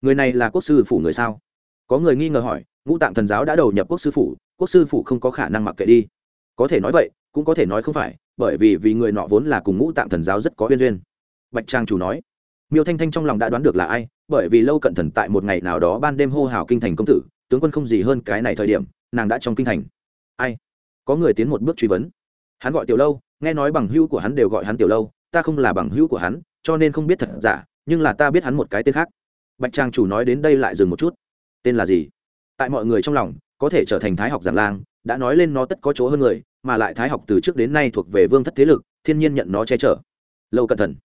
người này là quốc sư phủ người sao? Có người nghi ngờ hỏi, ngũ tạng thần giáo đã đầu nhập quốc sư phủ, quốc sư phủ không có khả năng mặc kệ đi. Có thể nói vậy, cũng có thể nói không phải, bởi vì vì người nọ vốn là cùng ngũ tạng thần giáo rất có uyên duyên. Bạch trang chủ nói, miêu thanh thanh trong lòng đã đoán được là ai bởi vì lâu cận thần tại một ngày nào đó ban đêm hô hào kinh thành công tử, tướng quân không gì hơn cái này thời điểm, nàng đã trong kinh thành. Ai? Có người tiến một bước truy vấn. Hắn gọi tiểu lâu, nghe nói bằng hữu của hắn đều gọi hắn tiểu lâu, ta không là bằng hữu của hắn, cho nên không biết thật giả, nhưng là ta biết hắn một cái tên khác. Bạch trang chủ nói đến đây lại dừng một chút. Tên là gì? Tại mọi người trong lòng, có thể trở thành thái học giảng lang, đã nói lên nó tất có chỗ hơn người, mà lại thái học từ trước đến nay thuộc về vương thất thế lực, thiên nhiên nhận nó che chở. Lâu cẩn thận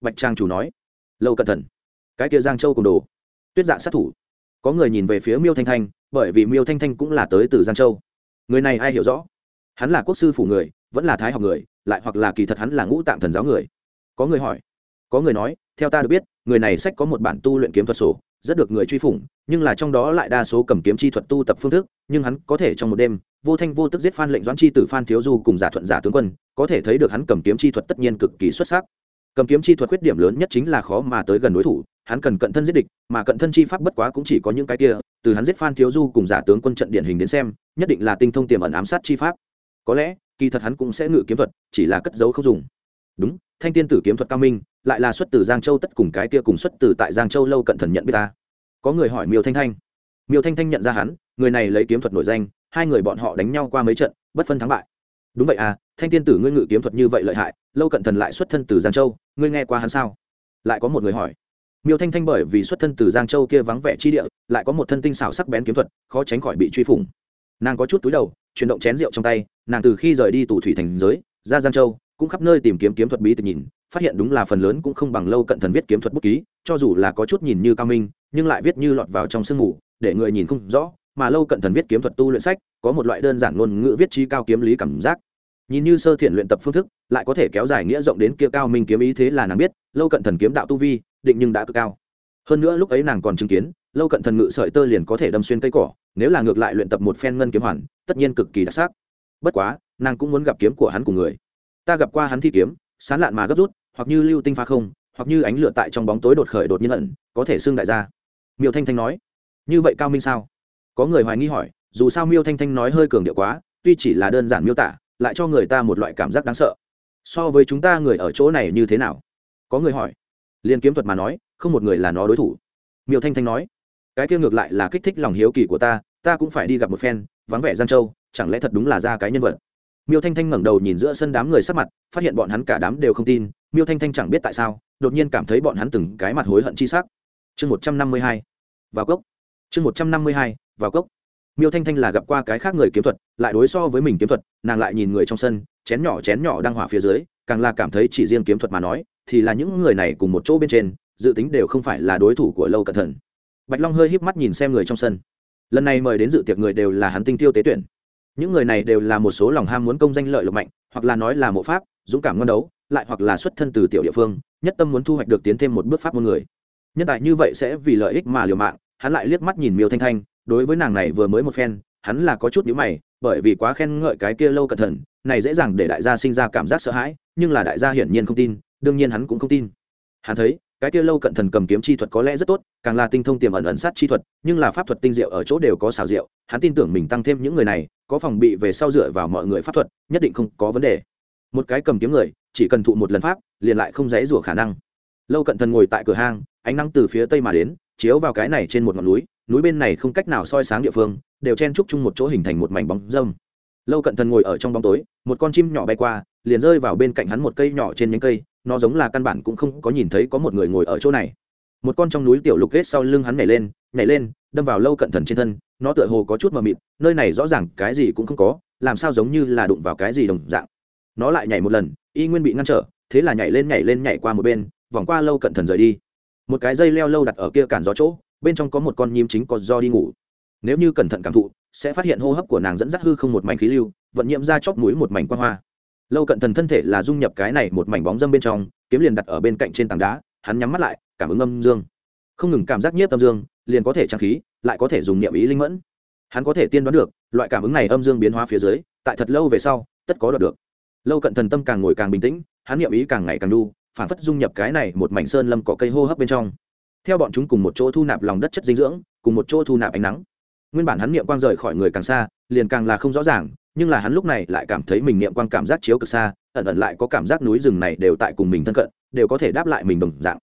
bạch trang chủ nói. Lâu cẩn thận cái kia giang châu cùng đồ. Tuyết dạ sát thủ. Có người nhìn về phía miêu thanh thanh, bởi vì miêu thanh thanh cũng là tới từ giang châu. Người này ai hiểu rõ? Hắn là quốc sư phủ người, vẫn là thái học người, lại hoặc là kỳ thật hắn là ngũ tạng thần giáo người. Có người hỏi. Có người nói, theo ta được biết, người này sách có một bản tu luyện kiếm thuật sổ, rất được người truy phủng, nhưng là trong đó lại đa số cầm kiếm chi thuật tu tập phương thức, nhưng hắn có thể trong một đêm, vô thanh vô tức giết phan lệnh doãn chi tử phan thiếu du cùng giả thuận giả tướng quân, có thể thấy được hắn cầm kiếm chi thuật tất nhiên cực kỳ xuất sắc cầm kiếm chi thuật khuyết điểm lớn nhất chính là khó mà tới gần đối thủ, hắn cần cận thân giết địch, mà cận thân chi pháp bất quá cũng chỉ có những cái kia, từ hắn giết phan thiếu du cùng giả tướng quân trận điển hình đến xem, nhất định là tinh thông tiềm ẩn ám sát chi pháp. Có lẽ, kỳ thật hắn cũng sẽ ngự kiếm thuật, chỉ là cất giấu không dùng. Đúng, thanh tiên tử kiếm thuật cao minh, lại là xuất từ giang châu tất cùng cái kia cùng xuất từ tại giang châu lâu cận thần nhận biết ta. Có người hỏi miêu thanh thanh. Miêu thanh thanh nhận ra hắn, người này lấy kiếm thuật nổi danh, hai người bọn họ đánh nhau qua mấy trận, bất phân thắng bại đúng vậy à thanh tiên tử ngươi ngự kiếm thuật như vậy lợi hại, lâu cận thần lại xuất thân từ giang châu, ngươi nghe qua hắn sao? Lại có một người hỏi. Miêu thanh thanh bởi vì xuất thân từ giang châu kia vắng vẻ chi địa, lại có một thân tinh xảo sắc bén kiếm thuật, khó tránh khỏi bị truy phủng. Nàng có chút túi đầu, chuyển động chén rượu trong tay, nàng từ khi rời đi tù thủy thành giới, ra giang châu, cũng khắp nơi tìm kiếm kiếm thuật bí tịch nhìn, phát hiện đúng là phần lớn cũng không bằng lâu cận thần viết kiếm thuật bút ký, cho dù là có chút nhìn như cao minh, nhưng lại viết như lọt vào trong sương mù, để người nhìn không rõ, mà lâu cận thần viết kiếm thuật tu luyện sách, có một loại đơn giản ngôn ngữ viết trí cao kiếm lý cảm giác nhìn như sơ thiện luyện tập phương thức, lại có thể kéo dài nghĩa rộng đến kia cao minh kiếm ý thế là nàng biết, lâu cận thần kiếm đạo tu vi, định nhưng đã cực cao. Hơn nữa lúc ấy nàng còn chứng kiến, lâu cận thần ngự sợi tơ liền có thể đâm xuyên cây cỏ, nếu là ngược lại luyện tập một phen ngân kiếm hoàn, tất nhiên cực kỳ đặc sắc. Bất quá, nàng cũng muốn gặp kiếm của hắn cùng người. Ta gặp qua hắn thi kiếm, sán lạn mà gấp rút, hoặc như lưu tinh pha không, hoặc như ánh lửa tại trong bóng tối đột khởi đột nhiên ẩn, có thể xưng đại gia. Miêu thanh thanh nói, như vậy cao minh sao? Có người hoài nghi hỏi, dù sao miêu thanh thanh nói hơi cường điệu quá, tuy chỉ là đơn giản miêu tả lại cho người ta một loại cảm giác đáng sợ. So với chúng ta người ở chỗ này như thế nào? Có người hỏi. Liên kiếm thuật mà nói, không một người là nó đối thủ. Miêu thanh thanh nói, cái kia ngược lại là kích thích lòng hiếu kỳ của ta ta cũng phải đi gặp một phen, vắng vẻ giang châu, chẳng lẽ thật đúng là ra cái nhân vật? Miêu thanh thanh ngẩng đầu nhìn giữa sân đám người sắc mặt, phát hiện bọn hắn cả đám đều không tin, miêu thanh thanh chẳng biết tại sao, đột nhiên cảm thấy bọn hắn từng cái mặt hối hận chi sắc. Chương một trăm năm mươi hai, vào cốc. Chương một trăm năm mươi hai, vào cốc miêu thanh thanh là gặp qua cái khác người kiếm thuật, lại đối so với mình kiếm thuật, nàng lại nhìn người trong sân, chén nhỏ chén nhỏ đang hỏa phía dưới, càng là cảm thấy chỉ riêng kiếm thuật mà nói, thì là những người này cùng một chỗ bên trên, dự tính đều không phải là đối thủ của lâu cẩn thận. Bạch long hơi híp mắt nhìn xem người trong sân. Lần này mời đến dự tiệc người đều là hắn tinh tiêu tế tuyển. Những người này đều là một số lòng ham muốn công danh lợi lộc mạnh, hoặc là nói là mộ pháp, dũng cảm ngon đấu, lại hoặc là xuất thân từ tiểu địa phương, nhất tâm muốn thu hoạch được tiến thêm một bước pháp môn người. Nhân tài như vậy sẽ vì lợi ích mà liều mạng, hắn lại liếc mắt nhìn miêu thanh thanh đối với nàng này vừa mới một phen, hắn là có chút nhíu mày, bởi vì quá khen ngợi cái kia lâu cẩn thận, này dễ dàng để đại gia sinh ra cảm giác sợ hãi, nhưng là đại gia hiển nhiên không tin, đương nhiên hắn cũng không tin. Hắn thấy, cái kia lâu cận thần cầm kiếm chi thuật có lẽ rất tốt, càng là tinh thông tiềm ẩn ẩn sát chi thuật, nhưng là pháp thuật tinh diệu ở chỗ đều có xảo diệu, hắn tin tưởng mình tăng thêm những người này, có phòng bị về sau dựa vào mọi người pháp thuật, nhất định không có vấn đề. Một cái cầm kiếm người, chỉ cần thụ một lần pháp, liền lại không dễ rủa khả năng. Lâu cận thần ngồi tại cửa hang, ánh nắng từ phía tây mà đến, chiếu vào cái này trên một ngọn núi núi bên này không cách nào soi sáng địa phương, đều chen trúc chung một chỗ hình thành một mảnh bóng dâm. Lâu cận thần ngồi ở trong bóng tối, một con chim nhỏ bay qua, liền rơi vào bên cạnh hắn một cây nhỏ trên nhánh cây, nó giống là căn bản cũng không có nhìn thấy có một người ngồi ở chỗ này. Một con trong núi tiểu lục kết sau lưng hắn nhảy lên nhảy lên, đâm vào lâu cận thần trên thân, nó tựa hồ có chút mờ mịt, nơi này rõ ràng cái gì cũng không có, làm sao giống như là đụng vào cái gì đồng dạng. Nó lại nhảy một lần, y nguyên bị ngăn trở, thế là nhảy lên nhảy lên nhảy qua một bên, vòng qua lâu cận thần rời đi. Một cái dây leo lâu đặt ở kia cản gió chỗ bên trong có một con nhím chính có do đi ngủ. Nếu như cẩn thận cảm thụ, sẽ phát hiện hô hấp của nàng dẫn dắt hư không một mảnh khí lưu, vận nhiễm ra chóp mũi một mảnh quang hoa. Lâu cận thần thân thể là dung nhập cái này một mảnh bóng dâm bên trong, kiếm liền đặt ở bên cạnh trên tảng đá, hắn nhắm mắt lại, cảm ứng âm dương. Không ngừng cảm giác nhiếp âm dương, liền có thể trang khí, lại có thể dùng niệm ý linh mẫn. Hắn có thể tiên đoán được, loại cảm ứng này âm dương biến hóa phía dưới, tại thật lâu về sau, tất có đoạt được. Lâu cận thần tâm càng ngồi càng bình tĩnh, hắn niệm ý càng ngày càng đu, phản phất dung nhập cái này một mảnh sơn lâm cỏ cây hô hấp bên trong theo bọn chúng cùng một chỗ thu nạp lòng đất chất dinh dưỡng, cùng một chỗ thu nạp ánh nắng. Nguyên bản hắn niệm quang rời khỏi người càng xa, liền càng là không rõ ràng, nhưng là hắn lúc này lại cảm thấy mình niệm quang cảm giác chiếu cực xa, ẩn ẩn lại có cảm giác núi rừng này đều tại cùng mình thân cận, đều có thể đáp lại mình đồng dạng.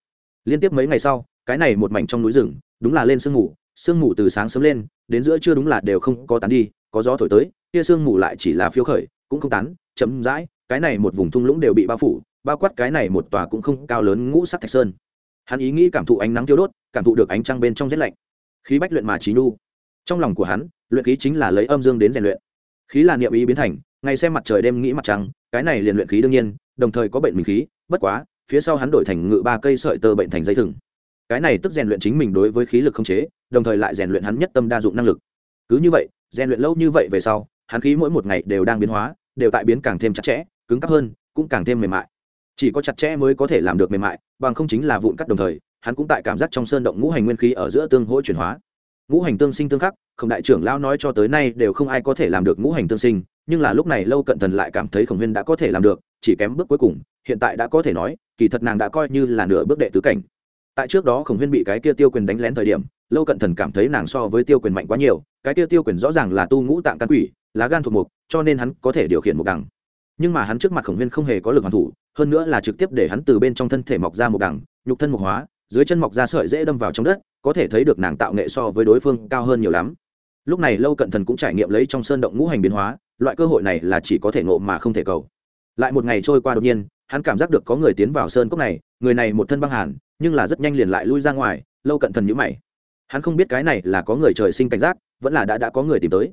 Liên tiếp mấy ngày sau, cái này một mảnh trong núi rừng, đúng là lên sương mù sương mù từ sáng sớm lên, đến giữa trưa đúng là đều không có tán đi, có gió thổi tới, kia sương mù lại chỉ là phiêu khởi, cũng không tán chấm dãi cái này một vùng thung lũng đều bị bao phủ, bao quát cái này một tòa cũng không cao lớn ngũ sắc thạch sơn hắn ý nghĩ cảm thụ ánh nắng tiêu đốt, cảm thụ được ánh trăng bên trong rét lạnh. Khí bách luyện mà trí nhu. Trong lòng của hắn, luyện khí chính là lấy âm dương đến rèn luyện. Khí là niệm ý biến thành, ngày xem mặt trời đêm nghĩ mặt trăng, cái này liền luyện khí đương nhiên, đồng thời có bệnh mình khí, bất quá, phía sau hắn đổi thành ngự ba cây sợi tơ bệnh thành dây thừng. Cái này tức rèn luyện chính mình đối với khí lực không chế, đồng thời lại rèn luyện hắn nhất tâm đa dụng năng lực. Cứ như vậy, rèn luyện lâu như vậy về sau, hắn khí mỗi một ngày đều đang biến hóa, đều tại biến càng thêm chặt chẽ, cứng cắp hơn, cũng càng thêm mềm mại chỉ có chặt chẽ mới có thể làm được mềm mại, bằng không chính là vụn cắt đồng thời, hắn cũng tại cảm giác trong sơn động ngũ hành nguyên khí ở giữa tương hỗ chuyển hóa. Ngũ hành tương sinh tương khắc khổng đại trưởng lao nói cho tới nay đều không ai có thể làm được ngũ hành tương sinh, nhưng là lúc này lâu cận thần lại cảm thấy khổng huyên đã có thể làm được, chỉ kém bước cuối cùng, hiện tại đã có thể nói, kỳ thật nàng đã coi như là nửa bước đệ tứ cảnh. Tại trước đó khổng huyên bị cái kia tiêu quyền đánh lén thời điểm, lâu cận thần cảm thấy nàng so với tiêu quyền mạnh quá nhiều, cái kia tiêu quyền rõ ràng là tu ngũ tạng căn quỷ lá gan thuộc mục, cho nên hắn có thể điều khiển một đằng. Nhưng mà hắn trước mặt khổng huyên không hề có lực hoàn thủ hơn nữa là trực tiếp để hắn từ bên trong thân thể mọc ra một đẳng nhục thân mộc hóa, dưới chân mọc ra sợi dễ đâm vào trong đất, có thể thấy được nàng tạo nghệ so với đối phương cao hơn nhiều lắm. Lúc này lâu cận thần cũng trải nghiệm lấy trong sơn động ngũ hành biến hóa, loại cơ hội này là chỉ có thể ngộ mà không thể cầu. Lại một ngày trôi qua đột nhiên, hắn cảm giác được có người tiến vào sơn cốc này, người này một thân băng hàn, nhưng là rất nhanh liền lại lui ra ngoài, lâu cận thần nhữ mày. Hắn không biết cái này là có người trời sinh cảnh giác, vẫn là đã đã có người tìm tới.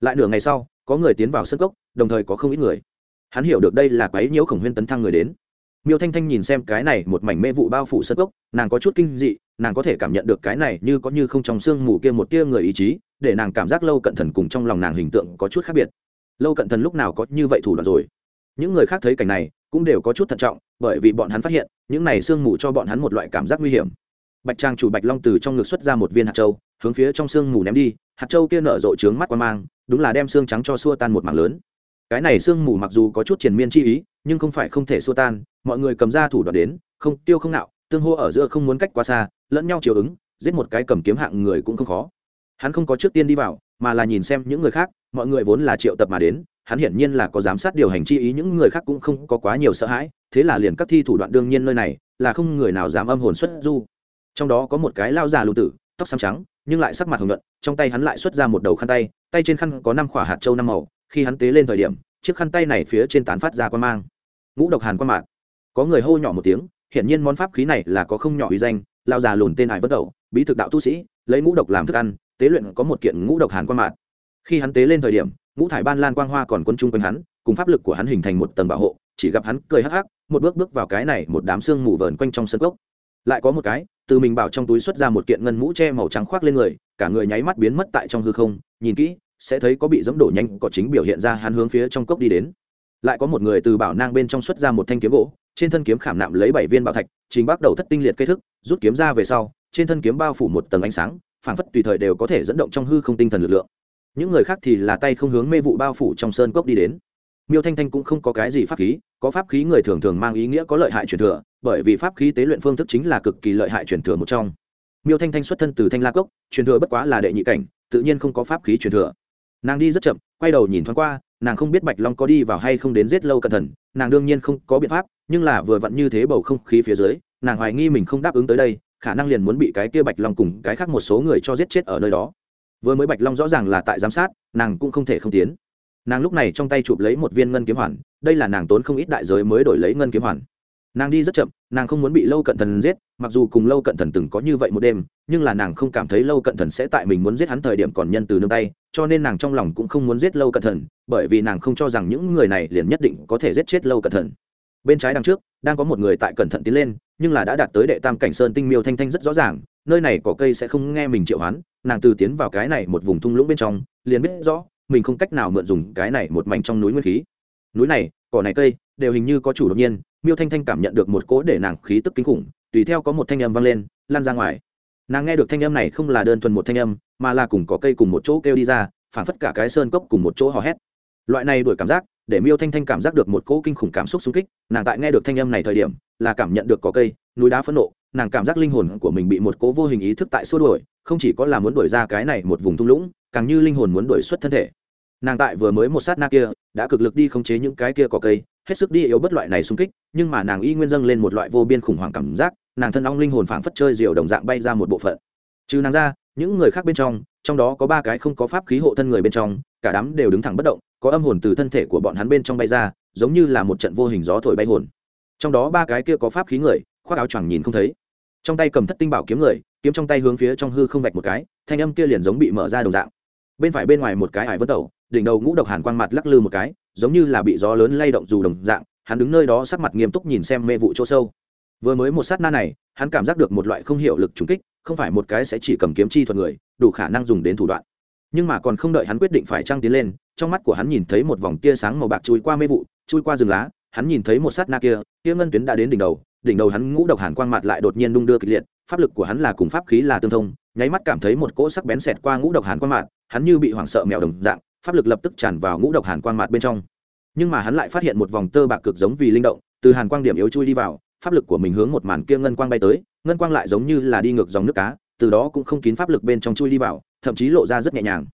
Lại nửa ngày sau, có người tiến vào sân cốc, đồng thời có không ít người hắn hiểu được đây là quái nhiễu khổng huyên tấn thăng người đến. Miêu thanh thanh nhìn xem cái này một mảnh mê vụ bao phủ sân gốc nàng có chút kinh dị, nàng có thể cảm nhận được cái này như có như không trong sương mù kia một tia người ý chí, để nàng cảm giác lâu cận thần cùng trong lòng nàng hình tượng có chút khác biệt. Lâu cận thần lúc nào có như vậy thủ đoạn rồi? Những người khác thấy cảnh này, cũng đều có chút thận trọng, bởi vì bọn hắn phát hiện, những này sương mù cho bọn hắn một loại cảm giác nguy hiểm. Bạch trang chủ bạch long từ trong ngực xuất ra một viên hạt châu, hướng phía trong sương mù ném đi, hạt châu kia nở rộ trướng mắt qua mang, đúng là đem xương trắng cho xua tan một mảng lớn cái này sương mù mặc dù có chút triền miên chi ý, nhưng không phải không thể xua tan. Mọi người cầm ra thủ đoạn đến, không tiêu không nạo, tương hô ở giữa không muốn cách quá xa, lẫn nhau chiều ứng, giết một cái cầm kiếm hạng người cũng không khó. Hắn không có trước tiên đi vào, mà là nhìn xem những người khác, mọi người vốn là triệu tập mà đến, hắn hiển nhiên là có giám sát điều hành chi ý, những người khác cũng không có quá nhiều sợ hãi, thế là liền các thi thủ đoạn đương nhiên nơi này, là không người nào dám âm hồn xuất du. Trong đó có một cái lao già lù tử, tóc xám trắng, nhưng lại sắc mặt hồng nhuận, trong tay hắn lại xuất ra một đầu khăn tay tay trên khăn có năm khỏa hạt châu năm màu khi hắn tế lên thời điểm, chiếc khăn tay này phía trên tán phát ra quan mang ngũ độc hàn quan mạng. có người hô nhỏ một tiếng, hiển nhiên món pháp khí này là có không nhỏ uy danh, lao già lùn tên hải vất đầu bí thực đạo tu sĩ, lấy ngũ độc làm thức ăn, tế luyện có một kiện ngũ độc hàn quan mạng. khi hắn tế lên thời điểm, ngũ thải ban lan quang hoa còn quân chung quanh hắn, cùng pháp lực của hắn hình thành một tầng bảo hộ, chỉ gặp hắn cười hắc hắc, một bước bước vào cái này một đám xương mù vờn quanh trong sân gốc lại có một cái, từ mình bảo trong túi xuất ra một kiện ngân mũ che màu trắng khoác lên người, cả người nháy mắt biến mất tại trong hư không, nhìn kỹ sẽ thấy có bị dẫm đổ nhanh có chính biểu hiện ra hắn hướng phía trong cốc đi đến. Lại có một người từ bảo nang bên trong xuất ra một thanh kiếm gỗ, trên thân kiếm khảm nạm lấy bảy viên bảo thạch chính bắt đầu thất tinh liệt cây thức, rút kiếm ra về sau, trên thân kiếm bao phủ một tầng ánh sáng, phảng phất tùy thời đều có thể dẫn động trong hư không tinh thần lực lượng. Những người khác thì là tay không hướng mê vụ bao phủ trong sơn cốc đi đến. Miêu thanh thanh cũng không có cái gì pháp khí, có pháp khí người thường thường mang ý nghĩa có lợi hại truyền thừa, bởi vì pháp khí tế luyện phương thức chính là cực kỳ lợi hại truyền thừa một trong. Miêu thanh thanh xuất thân từ thanh la cốc, truyền thừa bất quá là đệ nhị cảnh, tự nhiên không có pháp khí truyền thừa nàng đi rất chậm, quay đầu nhìn thoáng qua, nàng không biết bạch long có đi vào hay không đến giết lâu cẩn thận. Nàng đương nhiên không có biện pháp, nhưng là vừa vặn như thế bầu không khí phía dưới, nàng hoài nghi mình không đáp ứng tới đây, khả năng liền muốn bị cái kia bạch long cùng cái khác một số người cho giết chết ở nơi đó. Vừa mới bạch long rõ ràng là tại giám sát, nàng cũng không thể không tiến. Nàng lúc này trong tay chụp lấy một viên ngân kiếm hoàn, đây là nàng tốn không ít đại giới mới đổi lấy ngân kiếm hoàn nàng đi rất chậm, nàng không muốn bị lâu cận thần giết, mặc dù cùng lâu cận thần từng có như vậy một đêm, nhưng là nàng không cảm thấy lâu cận thần sẽ tại mình muốn giết hắn thời điểm còn nhân từ nương tay, cho nên nàng trong lòng cũng không muốn giết lâu cận thần, bởi vì nàng không cho rằng những người này liền nhất định có thể giết chết lâu cận thần. Bên trái đằng trước, đang có một người tại cẩn thận tiến lên, nhưng là đã đạt tới đệ tam cảnh sơn tinh miêu thanh thanh rất rõ ràng, nơi này có cây sẽ không nghe mình triệu hoán, nàng từ tiến vào cái này một vùng thung lũng bên trong, liền biết rõ, mình không cách nào mượn dùng cái này một mảnh trong núi nguyên khí núi này, cỏ này cây, đều hình như có chủ đột nhiên, miêu thanh thanh cảm nhận được một cỗ để nàng khí tức kinh khủng, tùy theo có một thanh âm vang lên, lan ra ngoài. Nàng nghe được thanh âm này không là đơn thuần một thanh âm, mà là cùng có cây cùng một chỗ kêu đi ra phản phất cả cái sơn cốc cùng một chỗ hò hét. Loại này đuổi cảm giác, để miêu thanh thanh cảm giác được một cỗ kinh khủng cảm xúc xung kích, nàng tại nghe được thanh âm này thời điểm, là cảm nhận được có cây, núi đá phẫn nộ, nàng cảm giác linh hồn của mình bị một cỗ vô hình ý thức tại xua đuổi, không chỉ có là muốn đuổi ra cái này một vùng thung lũng, càng như linh hồn muốn đuổi xuất thân thể. Nàng tại vừa mới một sát na kia đã cực lực đi khống chế những cái kia cỏ cây, hết sức đi yếu bất loại này xung kích, nhưng mà nàng y nguyên dâng lên một loại vô biên khủng hoảng cảm giác, nàng thân ong linh hồn phảng phất chơi diều đồng dạng bay ra một bộ phận. Trừ nàng ra, những người khác bên trong trong đó có ba cái không có pháp khí hộ thân người bên trong, cả đám đều đứng thẳng bất động, có âm hồn từ thân thể của bọn hắn bên trong bay ra, giống như là một trận vô hình gió thổi bay hồn. Trong đó ba cái kia có pháp khí người, khoác áo choàng nhìn không thấy. Trong tay cầm thất tinh bảo kiếm người, kiếm trong tay hướng phía trong hư không vạch một cái, thanh âm kia liền giống bị mở ra đồng dạng. Bên phải bên ngoài một cái ải vân tẩu đỉnh đầu ngũ độc hàn quang mặt lắc lư một cái, giống như là bị gió lớn lay động dù đồng dạng, hắn đứng nơi đó sắc mặt nghiêm túc nhìn xem mê vụ chỗ sâu. Vừa mới một sát na này, hắn cảm giác được một loại không hiệu lực trùng kích, không phải một cái sẽ chỉ cầm kiếm chi thuật người, đủ khả năng dùng đến thủ đoạn. Nhưng mà còn không đợi hắn quyết định phải trăng tiến lên, trong mắt của hắn nhìn thấy một vòng tia sáng màu bạc chui qua mê vụ, chui qua rừng lá, hắn nhìn thấy một sát na kia, tia ngân tuyến đã đến đỉnh đầu đỉnh đầu hắn ngũ độc hàn quang mặt lại đột nhiên đung đưa kịch liệt, pháp lực của hắn là cùng pháp khí là tương thông, nháy mắt cảm thấy một cỗ sắc bén xẹt qua ngũ độc hàn quang mặt, hắn như bị hoảng sợ mèo đồng dạng pháp lực lập tức tràn vào ngũ độc hàn quang mặt bên trong. Nhưng mà hắn lại phát hiện một vòng tơ bạc cực giống vì linh động, từ hàn quang điểm yếu chui đi vào, pháp lực của mình hướng một màn kia ngân quang bay tới, ngân quang lại giống như là đi ngược dòng nước cá, từ đó cũng không kín pháp lực bên trong chui đi vào, thậm chí lộ ra rất nhẹ nhàng.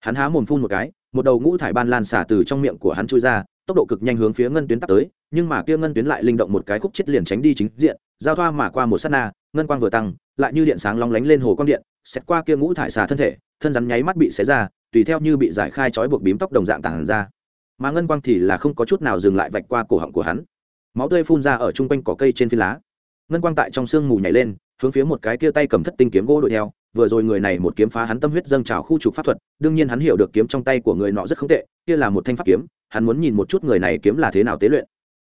Hắn há mồm phun một cái, một đầu ngũ thải ban lan xả từ trong miệng của hắn chui ra, tốc độ cực nhanh hướng phía ngân tuyến tắt tới, nhưng mà kia ngân tuyến lại linh động một cái khúc chết liền tránh đi chính diện, giao thoa mà qua một sát na, ngân quang vừa tăng, lại như điện sáng long lánh lên hồ quang điện xét qua kia ngũ thải xà thân thể, thân rắn nháy mắt bị xé ra tùy theo như bị giải khai trói buộc bím tóc đồng dạng tàn ra. Mà ngân quang thì là không có chút nào dừng lại vạch qua cổ họng của hắn. Máu tươi phun ra ở chung quanh cỏ cây trên phi lá. Ngân quang tại trong sương mù nhảy lên, hướng phía một cái kia tay cầm thất tinh kiếm gỗ đuổi theo. Vừa rồi người này một kiếm phá hắn tâm huyết dâng trào khu trục pháp thuật, đương nhiên hắn hiểu được kiếm trong tay của người nọ rất không tệ, kia là một thanh pháp kiếm, hắn muốn nhìn một chút người này kiếm là thế nào tế luyện.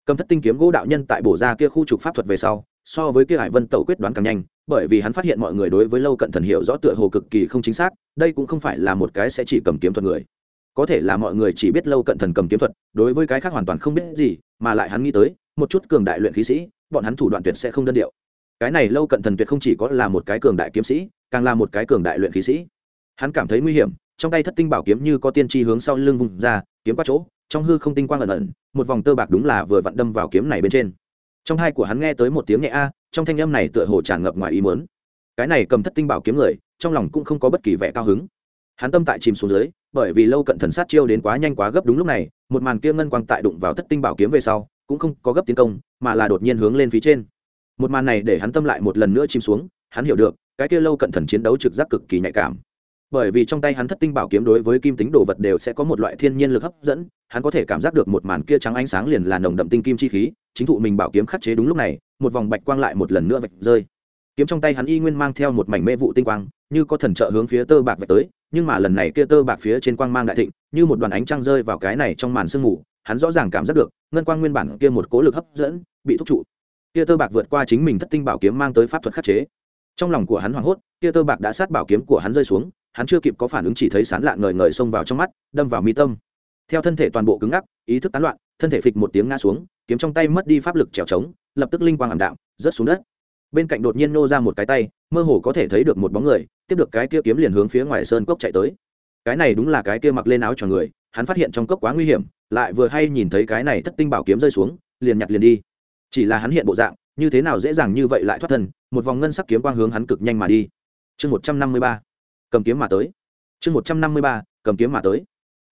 Cầm thất tinh kiếm gỗ đạo nhân tại bổ ra kia khu trục pháp thuật về sau, so với kia hải vân tẩu quyết đoán càng nhanh bởi vì hắn phát hiện mọi người đối với lâu cận thần hiểu rõ tựa hồ cực kỳ không chính xác, đây cũng không phải là một cái sẽ chỉ cầm kiếm thuật người. Có thể là mọi người chỉ biết lâu cận thần cầm kiếm thuật, đối với cái khác hoàn toàn không biết gì, mà lại hắn nghĩ tới, một chút cường đại luyện khí sĩ, bọn hắn thủ đoạn tuyệt sẽ không đơn điệu. Cái này lâu cận thần tuyệt không chỉ có là một cái cường đại kiếm sĩ, càng là một cái cường đại luyện khí sĩ. Hắn cảm thấy nguy hiểm, trong tay thất tinh bảo kiếm như có tiên tri hướng sau lưng vùng ra, kiếm qua chỗ, trong hư không tinh quang ẩn ẩn, một vòng tơ bạc đúng là vừa vặn đâm vào kiếm này bên trên. Trong hai của hắn nghe tới một tiếng nhẹ a trong thanh âm này tựa hồ tràn ngập ngoài ý muốn. Cái này cầm thất tinh bảo kiếm người, trong lòng cũng không có bất kỳ vẻ cao hứng. Hắn tâm tại chìm xuống dưới, bởi vì lâu cận thần sát chiêu đến quá nhanh quá gấp đúng lúc này, một màn kia ngân quang tại đụng vào thất tinh bảo kiếm về sau, cũng không có gấp tiến công, mà là đột nhiên hướng lên phía trên. Một màn này để hắn tâm lại một lần nữa chìm xuống, hắn hiểu được, cái kia lâu cận thần chiến đấu trực giác cực kỳ nhạy cảm bởi vì trong tay hắn thất tinh bảo kiếm đối với kim tính đồ vật đều sẽ có một loại thiên nhiên lực hấp dẫn, hắn có thể cảm giác được một màn kia trắng ánh sáng liền là nồng đậm tinh kim chi khí, chính thụ mình bảo kiếm khắc chế đúng lúc này, một vòng bạch quang lại một lần nữa vạch rơi. Kiếm trong tay hắn y nguyên mang theo một mảnh mê vụ tinh quang, như có thần trợ hướng phía tơ bạc vạch tới, nhưng mà lần này kia tơ bạc phía trên quang mang đại thịnh, như một đoàn ánh trăng rơi vào cái này trong màn sương mù, hắn rõ ràng cảm giác được, ngân quang nguyên bản kia một cố lực hấp dẫn bị thúc trụ. Kia tơ bạc vượt qua chính mình thất tinh bảo kiếm mang tới pháp thuật khắc chế. Trong lòng của hắn hoảng hốt, kia tơ bạc đã sát bảo kiếm của hắn rơi xuống hắn chưa kịp có phản ứng chỉ thấy sán lạ ngời ngời xông vào trong mắt, đâm vào mi tâm. Theo thân thể toàn bộ cứng ngắc, ý thức tán loạn, thân thể phịch một tiếng ngã xuống, kiếm trong tay mất đi pháp lực trèo trống, lập tức linh quang ảm đạm, rớt xuống đất. Bên cạnh đột nhiên nô ra một cái tay, mơ hồ có thể thấy được một bóng người, tiếp được cái kia kiếm liền hướng phía ngoài sơn cốc chạy tới. Cái này đúng là cái kia mặc lên áo cho người, hắn phát hiện trong cốc quá nguy hiểm, lại vừa hay nhìn thấy cái này thất tinh bảo kiếm rơi xuống, liền nhặt liền đi. Chỉ là hắn hiện bộ dạng, như thế nào dễ dàng như vậy lại thoát thân, một vòng ngân sắc kiếm quang hướng hắn cực nhanh mà đi. Chương một trăm năm mươi ba cầm kiếm mà tới. Chương một trăm năm mươi ba, cầm kiếm mà tới.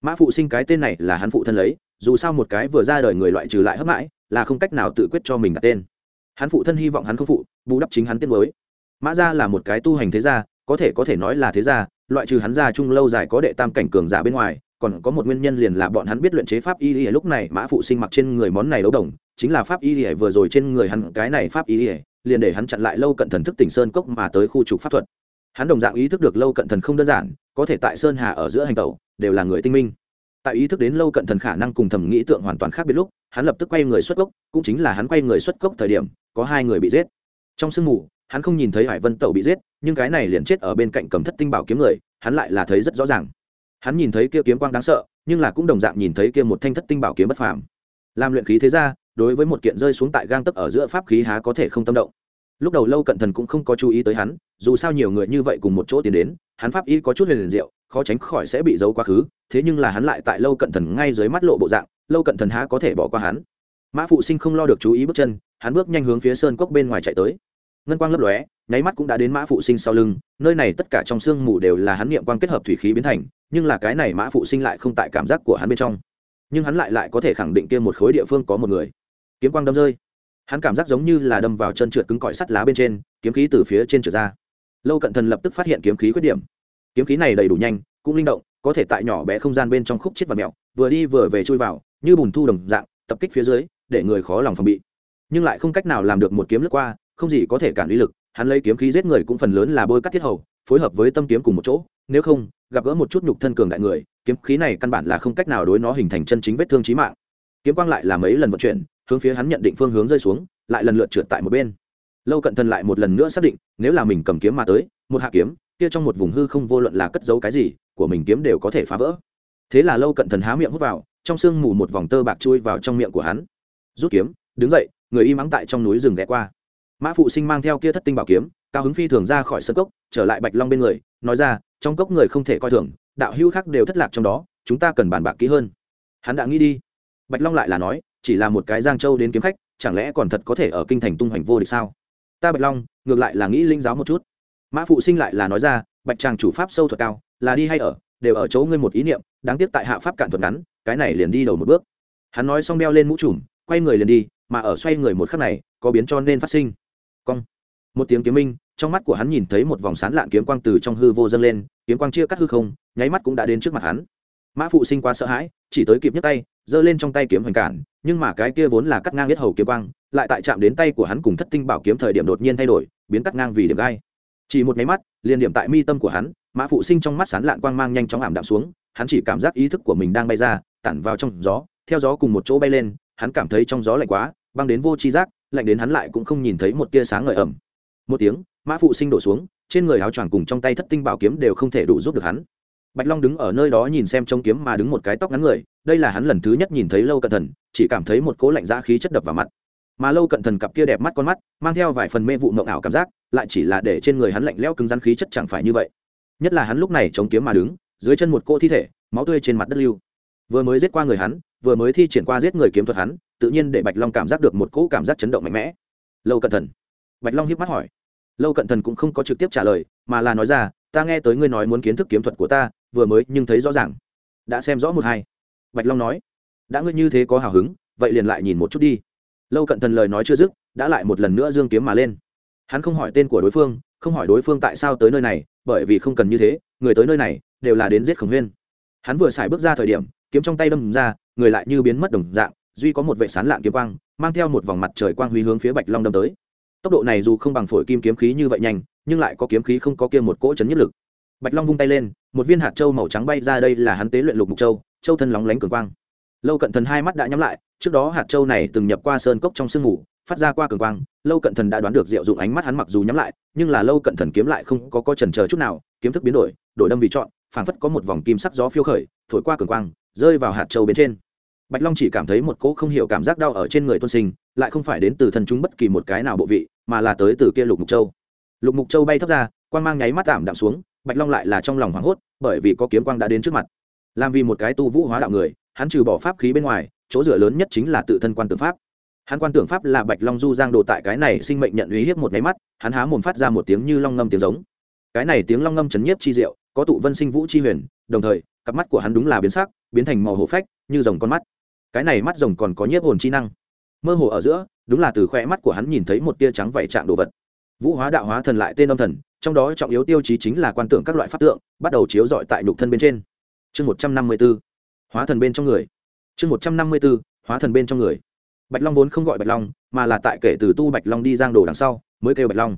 Mã phụ sinh cái tên này là hắn phụ thân lấy, dù sao một cái vừa ra đời người loại trừ lại hấp mãi, là không cách nào tự quyết cho mình đặt tên. Hắn phụ thân hy vọng hắn không phụ, bù đắp chính hắn tiết mới. Mã gia là một cái tu hành thế gia, có thể có thể nói là thế gia, loại trừ hắn gia chung lâu dài có đệ tam cảnh cường giả bên ngoài, còn có một nguyên nhân liền là bọn hắn biết luyện chế pháp y lìa lúc này mã phụ sinh mặc trên người món này đấu đồng, chính là pháp y lìa vừa rồi trên người hắn cái này pháp y lìa, liền để hắn chặn lại lâu cận thần thức tỉnh sơn cốc mà tới khu trục pháp thuật hắn đồng dạng ý thức được lâu cận thần không đơn giản, có thể tại sơn hà ở giữa hành tẩu, đều là người tinh minh. Tại ý thức đến lâu cận thần khả năng cùng thẩm nghĩ tượng hoàn toàn khác biệt lúc, hắn lập tức quay người xuất cốc, cũng chính là hắn quay người xuất cốc thời điểm, có hai người bị giết. Trong sương mù, hắn không nhìn thấy hải vân tẩu bị giết, nhưng cái này liền chết ở bên cạnh cầm thất tinh bảo kiếm người, hắn lại là thấy rất rõ ràng. Hắn nhìn thấy kia kiếm quang đáng sợ, nhưng là cũng đồng dạng nhìn thấy kia một thanh thất tinh bảo kiếm bất phàm. Làm luyện khí thế ra, đối với một kiện rơi xuống tại gang tấc ở giữa pháp khí há có thể không tâm động lúc đầu lâu cận thần cũng không có chú ý tới hắn, dù sao nhiều người như vậy cùng một chỗ tiến đến, hắn pháp y có chút liền liền diệu, khó tránh khỏi sẽ bị giấu quá khứ, thế nhưng là hắn lại tại lâu cận thần ngay dưới mắt lộ bộ dạng, lâu cận thần há có thể bỏ qua hắn. Mã phụ sinh không lo được chú ý bước chân, hắn bước nhanh hướng phía sơn cốc bên ngoài chạy tới. Ngân quang lấp lóe, nháy mắt cũng đã đến mã phụ sinh sau lưng, nơi này tất cả trong sương mù đều là hắn niệm quang kết hợp thủy khí biến thành, nhưng là cái này mã phụ sinh lại không tại cảm giác của hắn bên trong. Nhưng hắn lại lại có thể khẳng định kia một khối địa phương có một người. Kiếm quang đâm rơi hắn cảm giác giống như là đâm vào chân trượt cứng cỏi sắt lá bên trên, kiếm khí từ phía trên trượt ra. Lâu cận thần lập tức phát hiện kiếm khí khuyết điểm. Kiếm khí này đầy đủ nhanh, cũng linh động, có thể tại nhỏ bé không gian bên trong khúc chết và mẹo vừa đi vừa về chui vào, như bùn thu đồng dạng, tập kích phía dưới, để người khó lòng phòng bị. Nhưng lại không cách nào làm được một kiếm lướt qua, không gì có thể cản uy lực, hắn lấy kiếm khí giết người cũng phần lớn là bôi cắt thiết hầu, phối hợp với tâm kiếm cùng một chỗ, nếu không, gặp gỡ một chút nhục thân cường đại người, kiếm khí này căn bản là không cách nào đối nó hình thành chân chính vết thương trí mạng. Kiếm quang lại là mấy lần vận chuyển hướng phía hắn nhận định phương hướng rơi xuống, lại lần lượt trượt tại một bên. Lâu cận thần lại một lần nữa xác định, nếu là mình cầm kiếm mà tới, một hạ kiếm, kia trong một vùng hư không vô luận là cất giấu cái gì, của mình kiếm đều có thể phá vỡ. Thế là lâu cận thần há miệng hút vào, trong sương mù một vòng tơ bạc chui vào trong miệng của hắn. Rút kiếm, đứng dậy, người y mắng tại trong núi rừng ghé qua. Mã phụ sinh mang theo kia thất tinh bảo kiếm, cao hứng phi thường ra khỏi sân cốc, trở lại bạch long bên người, nói ra, trong cốc người không thể coi thường, đạo hữu khác đều thất lạc trong đó, chúng ta cần bàn bạc kỹ hơn. Hắn đã nghĩ đi. Bạch long lại là nói chỉ là một cái giang châu đến kiếm khách, chẳng lẽ còn thật có thể ở kinh thành tung hoành vô địch sao? Ta bạch long, ngược lại là nghĩ linh giáo một chút. Mã phụ sinh lại là nói ra, bạch tràng chủ pháp sâu thuật cao, là đi hay ở, đều ở chỗ ngươi một ý niệm, đáng tiếc tại hạ pháp cạn thuật ngắn, cái này liền đi đầu một bước. Hắn nói xong đeo lên mũ trùm, quay người liền đi, mà ở xoay người một khắc này, có biến cho nên phát sinh. Cong. Một tiếng kiếm minh, trong mắt của hắn nhìn thấy một vòng sán lạn kiếm quang từ trong hư vô dâng lên, kiếm quang chia cắt hư không, nháy mắt cũng đã đến trước mặt hắn mã phụ sinh quá sợ hãi chỉ tới kịp nhấc tay giơ lên trong tay kiếm hoành cản nhưng mà cái kia vốn là cắt ngang biết hầu kiếm băng, lại tại chạm đến tay của hắn cùng thất tinh bảo kiếm thời điểm đột nhiên thay đổi biến cắt ngang vì điểm gai. Chỉ một máy mắt liền điểm tại mi tâm của hắn mã phụ sinh trong mắt sán lạn quang mang nhanh chóng ảm đạm xuống hắn chỉ cảm giác ý thức của mình đang bay ra tản vào trong gió theo gió cùng một chỗ bay lên hắn cảm thấy trong gió lạnh quá băng đến vô tri giác lạnh đến hắn lại cũng không nhìn thấy một tia sáng ngời ẩm. Một tiếng mã phụ sinh đổ xuống trên người áo choàng cùng trong tay thất tinh bảo kiếm đều không thể đủ giúp được hắn bạch long đứng ở nơi đó nhìn xem chống kiếm mà đứng một cái tóc ngắn người, đây là hắn lần thứ nhất nhìn thấy lâu cận thần, chỉ cảm thấy một cố lạnh giá khí chất đập vào mặt. Mà lâu cận thần cặp kia đẹp mắt con mắt, mang theo vài phần mê vụ mộng ảo cảm giác, lại chỉ là để trên người hắn lạnh lẽo cứng rắn khí chất chẳng phải như vậy. Nhất là hắn lúc này chống kiếm mà đứng, dưới chân một cô thi thể, máu tươi trên mặt đất lưu. Vừa mới giết qua người hắn, vừa mới thi triển qua giết người kiếm thuật hắn, tự nhiên để bạch long cảm giác được một cỗ cảm giác chấn động mạnh mẽ. Lâu cận thần. Bạch long hiếp mắt hỏi. Lâu cận thần cũng không có trực tiếp trả lời, mà là nói ra, ta nghe tới ngươi nói muốn kiến thức kiếm thuật của ta vừa mới nhưng thấy rõ ràng. Đã xem rõ một hai. Bạch long nói, đã ngươi như thế có hào hứng, vậy liền lại nhìn một chút đi. Lâu cận thần lời nói chưa dứt, đã lại một lần nữa dương kiếm mà lên. Hắn không hỏi tên của đối phương, không hỏi đối phương tại sao tới nơi này, bởi vì không cần như thế, người tới nơi này đều là đến giết khổng huyên. Hắn vừa xài bước ra thời điểm, kiếm trong tay đâm ra, người lại như biến mất đồng dạng, duy có một vệ sán lạng kiếm quang, mang theo một vòng mặt trời quang huy hướng phía bạch long đâm tới. Tốc độ này dù không bằng phổi kim kiếm khí như vậy nhanh, nhưng lại có kiếm khí không có kia một cỗ chấn nhất lực bạch long vung tay lên, một viên hạt châu màu trắng bay ra đây là hắn tế luyện lục mục châu châu thân lóng lánh cường quang. Lâu cận thần hai mắt đã nhắm lại, trước đó hạt châu này từng nhập qua sơn cốc trong sương mù, phát ra qua cường quang, lâu cận thần đã đoán được diệu dụng ánh mắt hắn mặc dù nhắm lại, nhưng là lâu cận thần kiếm lại không có có trần chờ chút nào, kiếm thức biến đổi đổi đâm vị chọn, phảng phất có một vòng kim sắc gió phiêu khởi, thổi qua cường quang, rơi vào hạt châu bên trên. Bạch long chỉ cảm thấy một cỗ không hiểu cảm giác đau ở trên người tôn sinh, lại không phải đến từ thần chúng bất kỳ một cái nào bộ vị, mà là tới từ kia lục mục châu. Lục mục châu bay thấp ra, quang mang nháy mắt tạm đạm xuống bạch long lại là trong lòng hoảng hốt, bởi vì có kiếm quang đã đến trước mặt. Làm vì một cái tu vũ hóa đạo người, hắn trừ bỏ pháp khí bên ngoài, chỗ dựa lớn nhất chính là tự thân quan tưởng pháp. Hắn quan tưởng pháp là bạch long du giang đồ tại cái này sinh mệnh nhận uy hiếp một nháy mắt, hắn há mồm phát ra một tiếng như long ngâm tiếng giống. Cái này tiếng long ngâm chấn nhiếp chi diệu, có tụ vân sinh vũ chi huyền, đồng thời, cặp mắt của hắn đúng là biến sắc, biến thành màu hổ phách, như rồng con mắt. Cái này mắt rồng còn có nhiếp hồn chi năng. Mơ hồ ở giữa, đúng là từ khoe mắt của hắn nhìn thấy một tia trắng vảy trạng đồ vật vũ hóa đạo hóa thần lại tên âm thần, trong đó trọng yếu tiêu chí chính là quan tưởng các loại pháp tượng, bắt đầu chiếu dọi tại nhục thân bên trên. Chương một trăm năm mươi b ố hóa thần bên trong người. Chương một trăm năm mươi b ố hóa thần bên trong người. Bạch long vốn không gọi bạch long, mà là tại kể từ tu bạch long đi giang đồ đằng sau, mới kêu bạch long.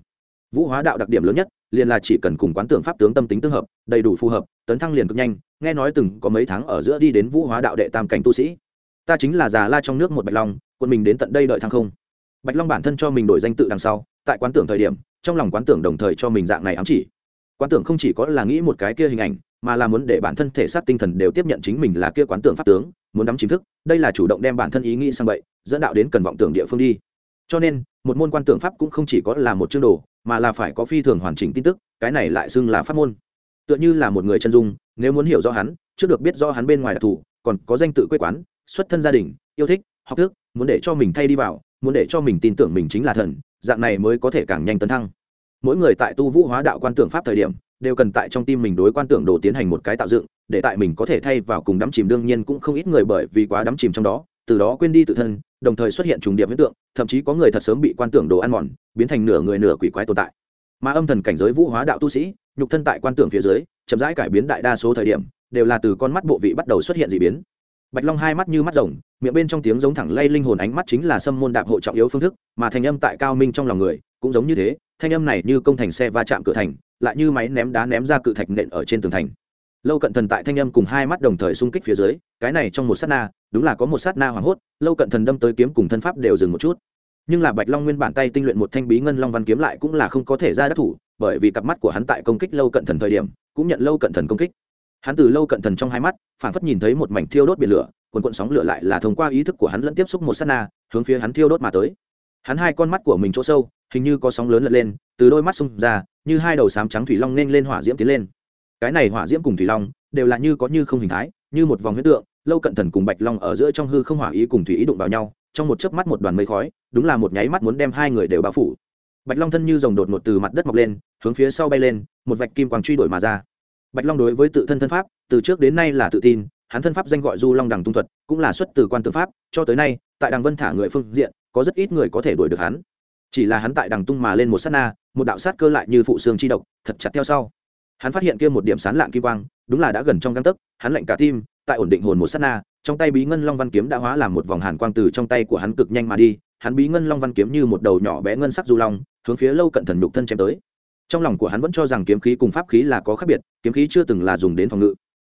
Vũ hóa đạo đặc điểm lớn nhất, liền là chỉ cần cùng quán tưởng pháp tướng tâm tính tương hợp, đầy đủ phù hợp, tấn thăng liền cực nhanh, nghe nói từng có mấy tháng ở giữa đi đến vũ hóa đạo đệ tam cảnh tu sĩ. Ta chính là già la trong nước một bạch long quân mình đến tận đây đợi thăng không bạch long bản thân cho mình đổi danh tự đằng sau, tại quán tưởng thời điểm, trong lòng quán tưởng đồng thời cho mình dạng này ám chỉ. Quán tưởng không chỉ có là nghĩ một cái kia hình ảnh, mà là muốn để bản thân thể xác tinh thần đều tiếp nhận chính mình là kia quán tưởng pháp tướng, muốn nắm chính thức, đây là chủ động đem bản thân ý nghĩ sang vậy dẫn đạo đến cần vọng tưởng địa phương đi. Cho nên, một môn quan tưởng pháp cũng không chỉ có là một chương đồ, mà là phải có phi thường hoàn chỉnh tin tức, cái này lại xưng là pháp môn. Tựa như là một người chân dung, nếu muốn hiểu rõ hắn, trước được biết rõ hắn bên ngoài đặc thù còn có danh tự quê quán, xuất thân gia đình, yêu thích, học thức, muốn để cho mình thay đi vào muốn để cho mình tin tưởng mình chính là thần, dạng này mới có thể càng nhanh tấn thăng. Mỗi người tại tu vũ hóa đạo quan tưởng pháp thời điểm, đều cần tại trong tim mình đối quan tưởng đồ tiến hành một cái tạo dựng, để tại mình có thể thay vào cùng đắm chìm đương nhiên cũng không ít người bởi vì quá đắm chìm trong đó, từ đó quên đi tự thân, đồng thời xuất hiện trùng điệp hiện tượng, thậm chí có người thật sớm bị quan tưởng đồ ăn mòn, biến thành nửa người nửa quỷ quái tồn tại. Mà âm thần cảnh giới vũ hóa đạo tu sĩ, nhục thân tại quan tưởng phía dưới, chậm rãi cải biến đại đa số thời điểm, đều là từ con mắt bộ vị bắt đầu xuất hiện d ị biến bạch long hai mắt như mắt rồng, miệng bên trong tiếng giống thẳng lay linh hồn ánh mắt chính là sâm môn đạp hộ trọng yếu phương thức, mà thanh âm tại cao minh trong lòng người cũng giống như thế, thanh âm này như công thành xe va chạm cửa thành, lại như máy ném đá ném ra cự thạch nện ở trên tường thành. Lâu cận thần tại thanh âm cùng hai mắt đồng thời xung kích phía dưới, cái này trong một sát na, đúng là có một sát na hoảng hốt, lâu cận thần đâm tới kiếm cùng thân pháp đều dừng một chút. Nhưng là bạch long nguyên bản tay tinh luyện một thanh bí ngân long văn kiếm lại cũng là không có thể ra đắc thủ, bởi vì cặp mắt của hắn tại công kích lâu cận thần thời điểm, cũng nhận lâu cận thần công kích hắn từ lâu cận thần trong hai mắt phản phất nhìn thấy một mảnh thiêu đốt biển lửa quần quận sóng lửa lại là thông qua ý thức của hắn lẫn tiếp xúc một sát na, hướng phía hắn thiêu đốt mà tới. Hắn hai con mắt của mình chỗ sâu, hình như có sóng lớn lật lên, từ đôi mắt sung ra, như hai đầu sám trắng thủy long nên lên hỏa diễm tiến lên. Cái này hỏa diễm cùng thủy long, đều là như có như không hình thái, như một vòng huyết tượng, lâu cận thần cùng bạch long ở giữa trong hư không hỏa ý cùng thủy ý đụng vào nhau, trong một chớp mắt một đoàn mây khói, đúng là một nháy mắt muốn đem hai người đều bao phủ. Bạch long thân như dòng đột ngột từ mặt đất mọc lên, hướng phía sau bay lên, một vạch kim quang truy đuổi mà ra bạch long đối với tự thân thân pháp, từ trước đến nay là tự tin, hắn thân pháp danh gọi du long đằng tung thuật, cũng là xuất từ quan tự pháp, cho tới nay, tại đằng vân thả người phương diện, có rất ít người có thể đuổi được hắn. Chỉ là hắn tại đằng tung mà lên một sát na, một đạo sát cơ lại như phụ xương chi độc, thật chặt theo sau. Hắn phát hiện kia một điểm sán lạng kim quang, đúng là đã gần trong găng tấc, hắn lạnh cả tim, tại ổn định hồn một sát na, trong tay bí ngân long văn kiếm đã hóa làm một vòng hàn quang từ trong tay của hắn cực nhanh mà đi, hắn bí ngân long văn kiếm như một đầu nhỏ bé ngân sắc du long, hướng phía lâu cận thần nhục thân chém tới trong lòng của hắn vẫn cho rằng kiếm khí cùng pháp khí là có khác biệt, kiếm khí chưa từng là dùng đến phòng ngự.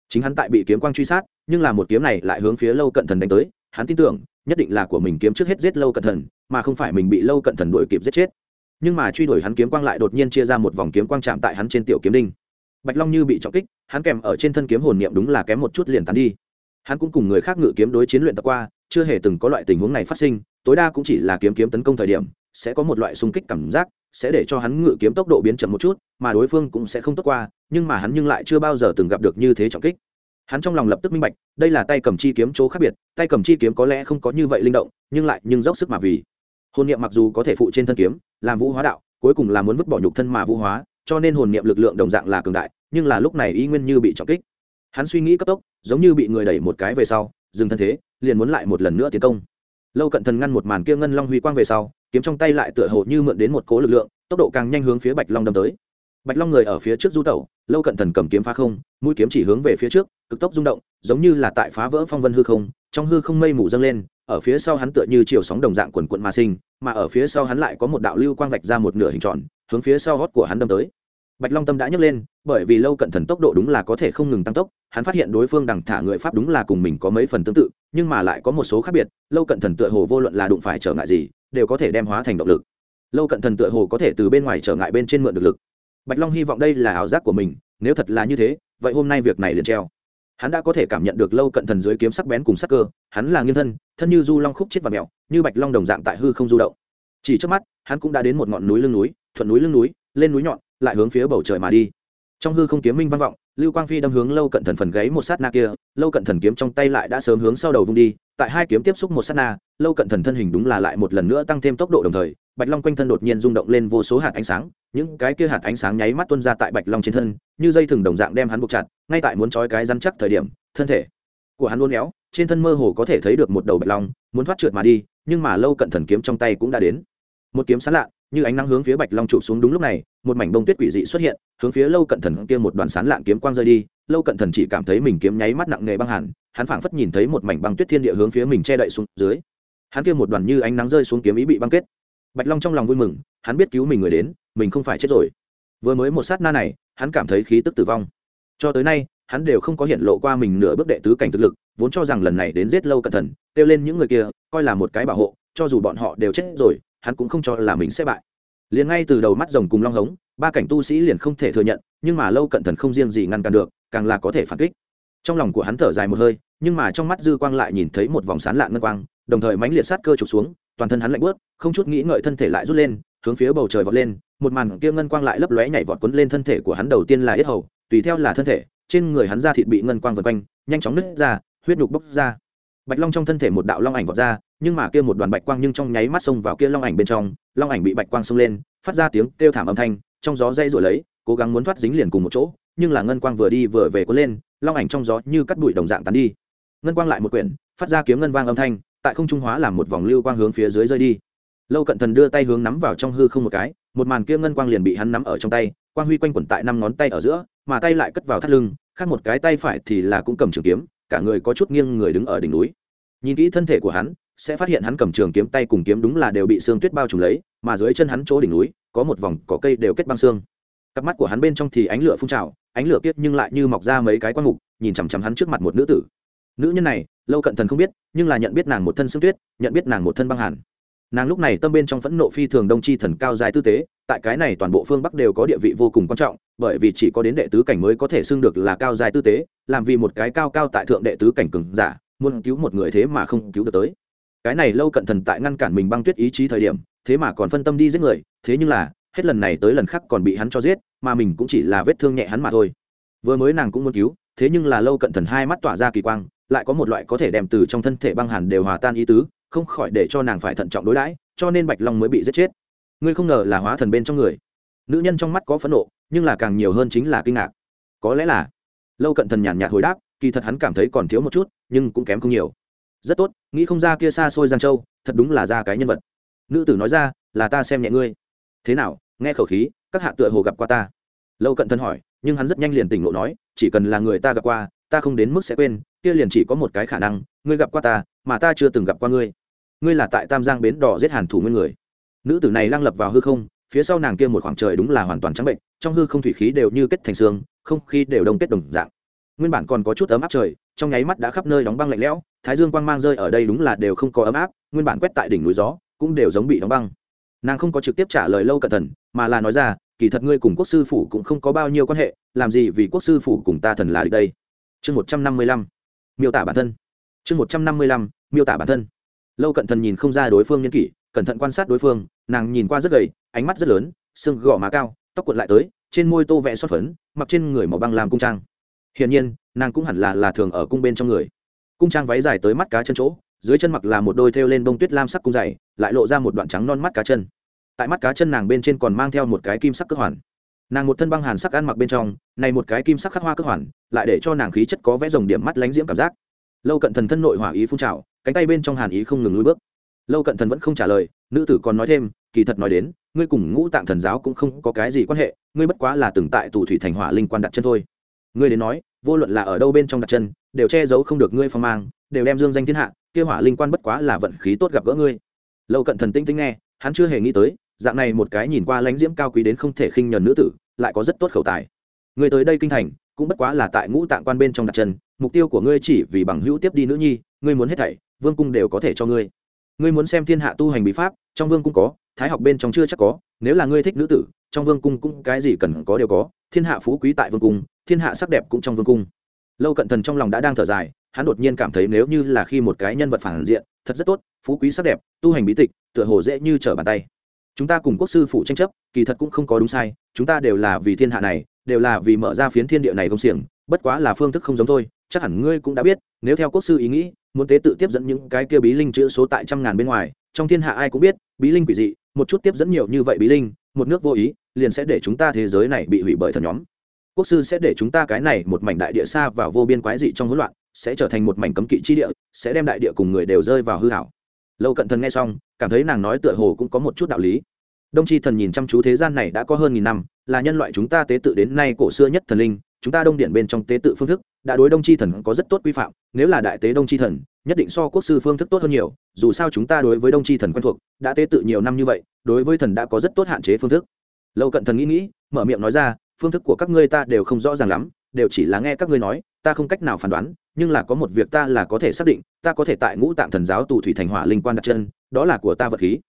Chính hắn tại bị kiếm quang truy sát, nhưng là một kiếm này lại hướng phía lâu cận thần đánh tới, hắn tin tưởng, nhất định là của mình kiếm trước hết giết lâu cận thần, mà không phải mình bị lâu cận thần đuổi kịp giết chết. Nhưng mà truy đuổi hắn kiếm quang lại đột nhiên chia ra một vòng kiếm quang chạm tại hắn trên tiểu kiếm đinh. Bạch long như bị trọng kích, hắn kèm ở trên thân kiếm hồn niệm đúng là kém một chút liền tán đi. Hắn cũng cùng người khác ngự kiếm đối chiến luyện tập qua, chưa hề từng có loại tình huống này phát sinh, tối đa cũng chỉ là kiếm kiếm tấn công thời điểm, sẽ có một loại xung kích cảm giác sẽ để cho hắn ngự kiếm tốc độ biến chậm một chút, mà đối phương cũng sẽ không tốt qua, nhưng mà hắn nhưng lại chưa bao giờ từng gặp được như thế trọng kích. Hắn trong lòng lập tức minh bạch, đây là tay cầm chi kiếm chỗ khác biệt, tay cầm chi kiếm có lẽ không có như vậy linh động, nhưng lại nhưng dốc sức mà vì. Hồn niệm mặc dù có thể phụ trên thân kiếm, làm vũ hóa đạo, cuối cùng là muốn vứt bỏ nhục thân mà vũ hóa, cho nên hồn niệm lực lượng đồng dạng là cường đại, nhưng là lúc này y nguyên như bị trọng kích. Hắn suy nghĩ cấp tốc, giống như bị người đẩy một cái về sau, dừng thân thế, liền muốn lại một lần nữa tiến công. Lâu cận thần ngăn một màn kia ngân long huy quang về sau kiếm trong tay lại tựa hồ như mượn đến một cố lực lượng, tốc độ càng nhanh hướng phía bạch long đâm tới. Bạch long người ở phía trước du tẩu, lâu cận thần cầm kiếm phá không, mũi kiếm chỉ hướng về phía trước, cực tốc rung động, giống như là tại phá vỡ phong vân hư không, trong hư không mây mù dâng lên, ở phía sau hắn tựa như chiều sóng đồng dạng quần quận mà sinh, mà ở phía sau hắn lại có một đạo lưu quang vạch ra một nửa hình tròn, hướng phía sau hót của hắn đâm tới. Bạch long tâm đã nhấc lên, bởi vì lâu cận thần tốc độ đúng là có thể không ngừng tăng tốc, hắn phát hiện đối phương đằng thả người pháp đúng là cùng mình có mấy phần tương tự, nhưng mà lại có một số khác biệt, lâu cận thần tựa hồ vô luận là đụng phải trở ngại gì đều có thể đem hóa thành động lực. Lâu cận thần tựa hồ có thể từ bên ngoài trở ngại bên trên mượn được lực. Bạch long hy vọng đây là ảo giác của mình, nếu thật là như thế, vậy hôm nay việc này liền treo. Hắn đã có thể cảm nhận được lâu cận thần dưới kiếm sắc bén cùng sắc cơ, hắn là nghiên thân thân như du long khúc chết và mèo như bạch long đồng dạng tại hư không du động. Chỉ trước mắt, hắn cũng đã đến một ngọn núi lưng núi, thuận núi lưng núi, lên núi nhọn, lại hướng phía bầu trời mà đi. Trong hư không kiếm minh vang vọng, lưu quang phi đâm hướng lâu cận thần phần gáy một sát na kia, lâu cận thần kiếm trong tay lại đã sớm hướng sau đầu vung đi tại hai kiếm tiếp xúc một sát na, lâu cận thần thân hình đúng là lại một lần nữa tăng thêm tốc độ đồng thời, bạch long quanh thân đột nhiên rung động lên vô số hạt ánh sáng, những cái kia hạt ánh sáng nháy mắt tuôn ra tại bạch long trên thân, như dây thừng đồng dạng đem hắn buộc chặt, ngay tại muốn trói cái rắn chắc thời điểm, thân thể của hắn uốn éo, trên thân mơ hồ có thể thấy được một đầu bạch long, muốn thoát trượt mà đi, nhưng mà lâu cận thần kiếm trong tay cũng đã đến. Một kiếm sán lạ, như ánh nắng hướng phía bạch long trụ xuống đúng lúc này, một mảnh bông tuyết quỷ dị xuất hiện, hướng phía lâu cận thần kia một đoàn sán lạng kiếm quang rơi đi, lâu cận thần chỉ cảm thấy mình kiếm nháy mắt nặng nề băng hẳn hắn phảng phất nhìn thấy một mảnh băng tuyết thiên địa hướng phía mình che đậy xuống dưới. Hắn kia một đoàn như ánh nắng rơi xuống kiếm ý bị băng kết. Bạch long trong lòng vui mừng, hắn biết cứu mình người đến, mình không phải chết rồi. Vừa mới một sát na này, hắn cảm thấy khí tức tử vong. Cho tới nay, hắn đều không có hiện lộ qua mình nửa bước đệ tứ cảnh thực lực, vốn cho rằng lần này đến giết lâu cận thần kêu lên những người kia, coi là một cái bảo hộ, cho dù bọn họ đều chết rồi, hắn cũng không cho là mình sẽ bại. Liền ngay từ đầu mắt rồng cùng long hống, ba cảnh tu sĩ liền không thể thừa nhận, nhưng mà lâu cận thần không riêng gì ngăn cản được, càng là có thể phản kích trong lòng của hắn thở dài một hơi, nhưng mà trong mắt dư quang lại nhìn thấy một vòng sán lạn ngân quang, đồng thời mánh liệt sát cơ trục xuống, toàn thân hắn lạnh bớt, không chút nghĩ ngợi thân thể lại rút lên, hướng phía bầu trời vọt lên, một màn kia ngân quang lại lấp lóe nhảy vọt quấn lên thân thể của hắn đầu tiên là yết hầu, tùy theo là thân thể, trên người hắn da thịt bị ngân quang vượt quanh, nhanh chóng nứt ra, huyết nhục bốc ra. Bạch long trong thân thể một đạo long ảnh vọt ra, nhưng mà kia một đoàn bạch quang nhưng trong nháy mắt xông vào kia long ảnh bên trong, long ảnh bị bạch quang xông lên, phát ra tiếng kêu thảm âm thanh, trong gió dây rồi lấy, cố gắng muốn thoát dính liền cùng một chỗ nhưng là ngân quang vừa đi vừa về cuốn lên, long ảnh trong gió như cắt bụi đồng dạng tan đi. Ngân quang lại một quyển, phát ra kiếm ngân vang âm thanh, tại không trung hóa làm một vòng lưu quang hướng phía dưới rơi đi. Lâu cận thần đưa tay hướng nắm vào trong hư không một cái, một màn kia ngân quang liền bị hắn nắm ở trong tay, quang huy quanh quẩn tại năm ngón tay ở giữa, mà tay lại cất vào thắt lưng, khác một cái tay phải thì là cũng cầm trường kiếm, cả người có chút nghiêng người đứng ở đỉnh núi. Nhìn kỹ thân thể của hắn, sẽ phát hiện hắn cầm trường kiếm tay cùng kiếm đúng là đều bị xương tuyết bao trùm lấy, mà dưới chân hắn chỗ đỉnh núi, có một vòng cỏ cây đều kết băng xương. Cặp mắt của hắn bên trong thì ánh lửa phun trào ánh lửa kiết nhưng lại như mọc ra mấy cái quan mục, nhìn chằm chằm hắn trước mặt một nữ tử. Nữ nhân này, lâu cận thần không biết, nhưng là nhận biết nàng một thân xương tuyết, nhận biết nàng một thân băng hàn. Nàng lúc này tâm bên trong phẫn nộ phi thường đông chi thần cao dài tư tế, tại cái này toàn bộ phương bắc đều có địa vị vô cùng quan trọng, bởi vì chỉ có đến đệ tứ cảnh mới có thể xưng được là cao dài tư tế, làm vì một cái cao cao tại thượng đệ tứ cảnh cường giả, muốn cứu một người thế mà không cứu được tới. Cái này lâu cận thần tại ngăn cản mình băng tuyết ý chí thời điểm, thế mà còn phân tâm đi giết người, thế nhưng là, hết lần này tới lần khác còn bị hắn cho giết mà mình cũng chỉ là vết thương nhẹ hắn mà thôi. Vừa mới nàng cũng muốn cứu, thế nhưng là lâu cận thần hai mắt tỏa ra kỳ quang, lại có một loại có thể đem từ trong thân thể băng hàn đều hòa tan ý tứ, không khỏi để cho nàng phải thận trọng đối đãi, cho nên bạch long mới bị giết chết. Ngươi không ngờ là hóa thần bên trong người. Nữ nhân trong mắt có phẫn nộ, nhưng là càng nhiều hơn chính là kinh ngạc. Có lẽ là, lâu cận thần nhàn nhạt hồi đáp, kỳ thật hắn cảm thấy còn thiếu một chút, nhưng cũng kém không nhiều. Rất tốt, nghĩ không ra kia xa xôi giang châu, thật đúng là ra cái nhân vật. Nữ tử nói ra, là ta xem nhẹ ngươi. Thế nào nghe khẩu khí, các hạ tựa hồ gặp qua ta. Lâu cận thân hỏi, nhưng hắn rất nhanh liền tỉnh lộ nói, chỉ cần là người ta gặp qua, ta không đến mức sẽ quên, kia liền chỉ có một cái khả năng, ngươi gặp qua ta, mà ta chưa từng gặp qua ngươi. Ngươi là tại tam giang bến đỏ giết hàn thủ nguyên người. Nữ tử này lăng lập vào hư không, phía sau nàng kia một khoảng trời đúng là hoàn toàn trắng bệnh, trong hư không thủy khí đều như kết thành xương, không khí đều đông kết đồng dạng. Nguyên bản còn có chút ấm áp trời, trong nháy mắt đã khắp nơi đóng băng lạnh lẽo, thái dương quang mang rơi ở đây đúng là đều không có ấm áp, nguyên bản quét tại đỉnh núi gió, cũng đều giống bị đóng băng nàng không có trực tiếp trả lời lâu cẩn thận mà là nói ra, kỳ thật ngươi cùng quốc sư phủ cũng không có bao nhiêu quan hệ, làm gì vì quốc sư phủ cùng ta thần là đi đây? Chương một trăm năm mươi lăm, miêu tả bản thân. Chương một trăm năm mươi lăm, miêu tả bản thân. Lâu cận thần nhìn không ra đối phương nhân kỷ, cẩn thận quan sát đối phương, nàng nhìn qua rất gầy, ánh mắt rất lớn, xương gò má cao, tóc cuộn lại tới, trên môi tô vẽ xót phấn, mặc trên người màu băng làm cung trang. Hiển nhiên, nàng cũng hẳn là là thường ở cung bên trong người. Cung trang váy dài tới mắt cá chân chỗ dưới chân mặc là một đôi thêu lên bông tuyết lam sắc cung dày, lại lộ ra một đoạn trắng non mắt cá chân. Tại mắt cá chân nàng bên trên còn mang theo một cái kim sắc cơ hoàn. Nàng một thân băng hàn sắc ăn mặc bên trong, này một cái kim sắc khắc hoa cơ hoàn, lại để cho nàng khí chất có vẽ dòng điểm mắt lánh diễm cảm giác. Lâu cận thần thân nội hỏa ý phun trào, cánh tay bên trong hàn ý không ngừng lui bước. Lâu cận thần vẫn không trả lời, nữ tử còn nói thêm, kỳ thật nói đến, ngươi cùng ngũ tạng thần giáo cũng không có cái gì quan hệ, ngươi bất quá là từng tại tù thủy thành hỏa linh quan đặt chân thôi. Ngươi đến nói, vô luận là ở đâu bên trong đặt chân, đều che giấu không được ngươi phong mang, đều đem dương danh thiên hạ kia hỏa linh quan bất quá là vận khí tốt gặp gỡ ngươi. Lâu cận thần tinh tinh nghe, hắn chưa hề nghĩ tới, dạng này một cái nhìn qua lãnh diễm cao quý đến không thể khinh nhờn nữ tử, lại có rất tốt khẩu tài. Ngươi tới đây kinh thành, cũng bất quá là tại ngũ tạng quan bên trong đặt chân, mục tiêu của ngươi chỉ vì bằng hữu tiếp đi nữ nhi, ngươi muốn hết thảy, vương cung đều có thể cho ngươi. Ngươi muốn xem thiên hạ tu hành bí pháp, trong vương cung có, thái học bên trong chưa chắc có, nếu là ngươi thích nữ tử, trong vương cung cũng cái gì cần có đều có, thiên hạ phú quý tại vương cung, thiên hạ sắc đẹp cũng trong vương cung. Lâu cận thần trong lòng đã đang thở dài hắn đột nhiên cảm thấy nếu như là khi một cái nhân vật phản diện, thật rất tốt, phú quý sắc đẹp, tu hành bí tịch, tựa hồ dễ như trở bàn tay. Chúng ta cùng quốc sư phụ tranh chấp, kỳ thật cũng không có đúng sai, chúng ta đều là vì thiên hạ này, đều là vì mở ra phiến thiên địa này công xiềng, bất quá là phương thức không giống thôi, chắc hẳn ngươi cũng đã biết, nếu theo quốc sư ý nghĩ, muốn tế tự tiếp dẫn những cái kia bí linh chữ số tại trăm ngàn bên ngoài, trong thiên hạ ai cũng biết, bí linh quỷ dị, một chút tiếp dẫn nhiều như vậy bí linh, một nước vô ý, liền sẽ để chúng ta thế giới này bị hủy bởi thần nhóm. Quốc sư sẽ để chúng ta cái này một mảnh đại địa xa vào vô biên quái dị trong hỗn loạn sẽ trở thành một mảnh cấm kỵ chi địa, sẽ đem đại địa cùng người đều rơi vào hư hảo. Lâu cận thần nghe xong, cảm thấy nàng nói tựa hồ cũng có một chút đạo lý. Đông tri thần nhìn chăm chú thế gian này đã có hơn nghìn năm, là nhân loại chúng ta tế tự đến nay cổ xưa nhất thần linh, chúng ta đông điện bên trong tế tự phương thức, đã đối đông tri thần có rất tốt quy phạm, nếu là đại tế đông tri thần, nhất định so quốc sư phương thức tốt hơn nhiều, dù sao chúng ta đối với đông tri thần quen thuộc, đã tế tự nhiều năm như vậy, đối với thần đã có rất tốt hạn chế phương thức. Lâu cận thần nghĩ nghĩ, mở miệng nói ra, phương thức của các ngươi ta đều không rõ ràng lắm, đều chỉ là nghe các ngươi nói, ta không cách nào phán đoán nhưng là có một việc ta là có thể xác định, ta có thể tại ngũ tạng thần giáo tù thủy thành hỏa linh quan đặt chân, đó là của ta vật khí.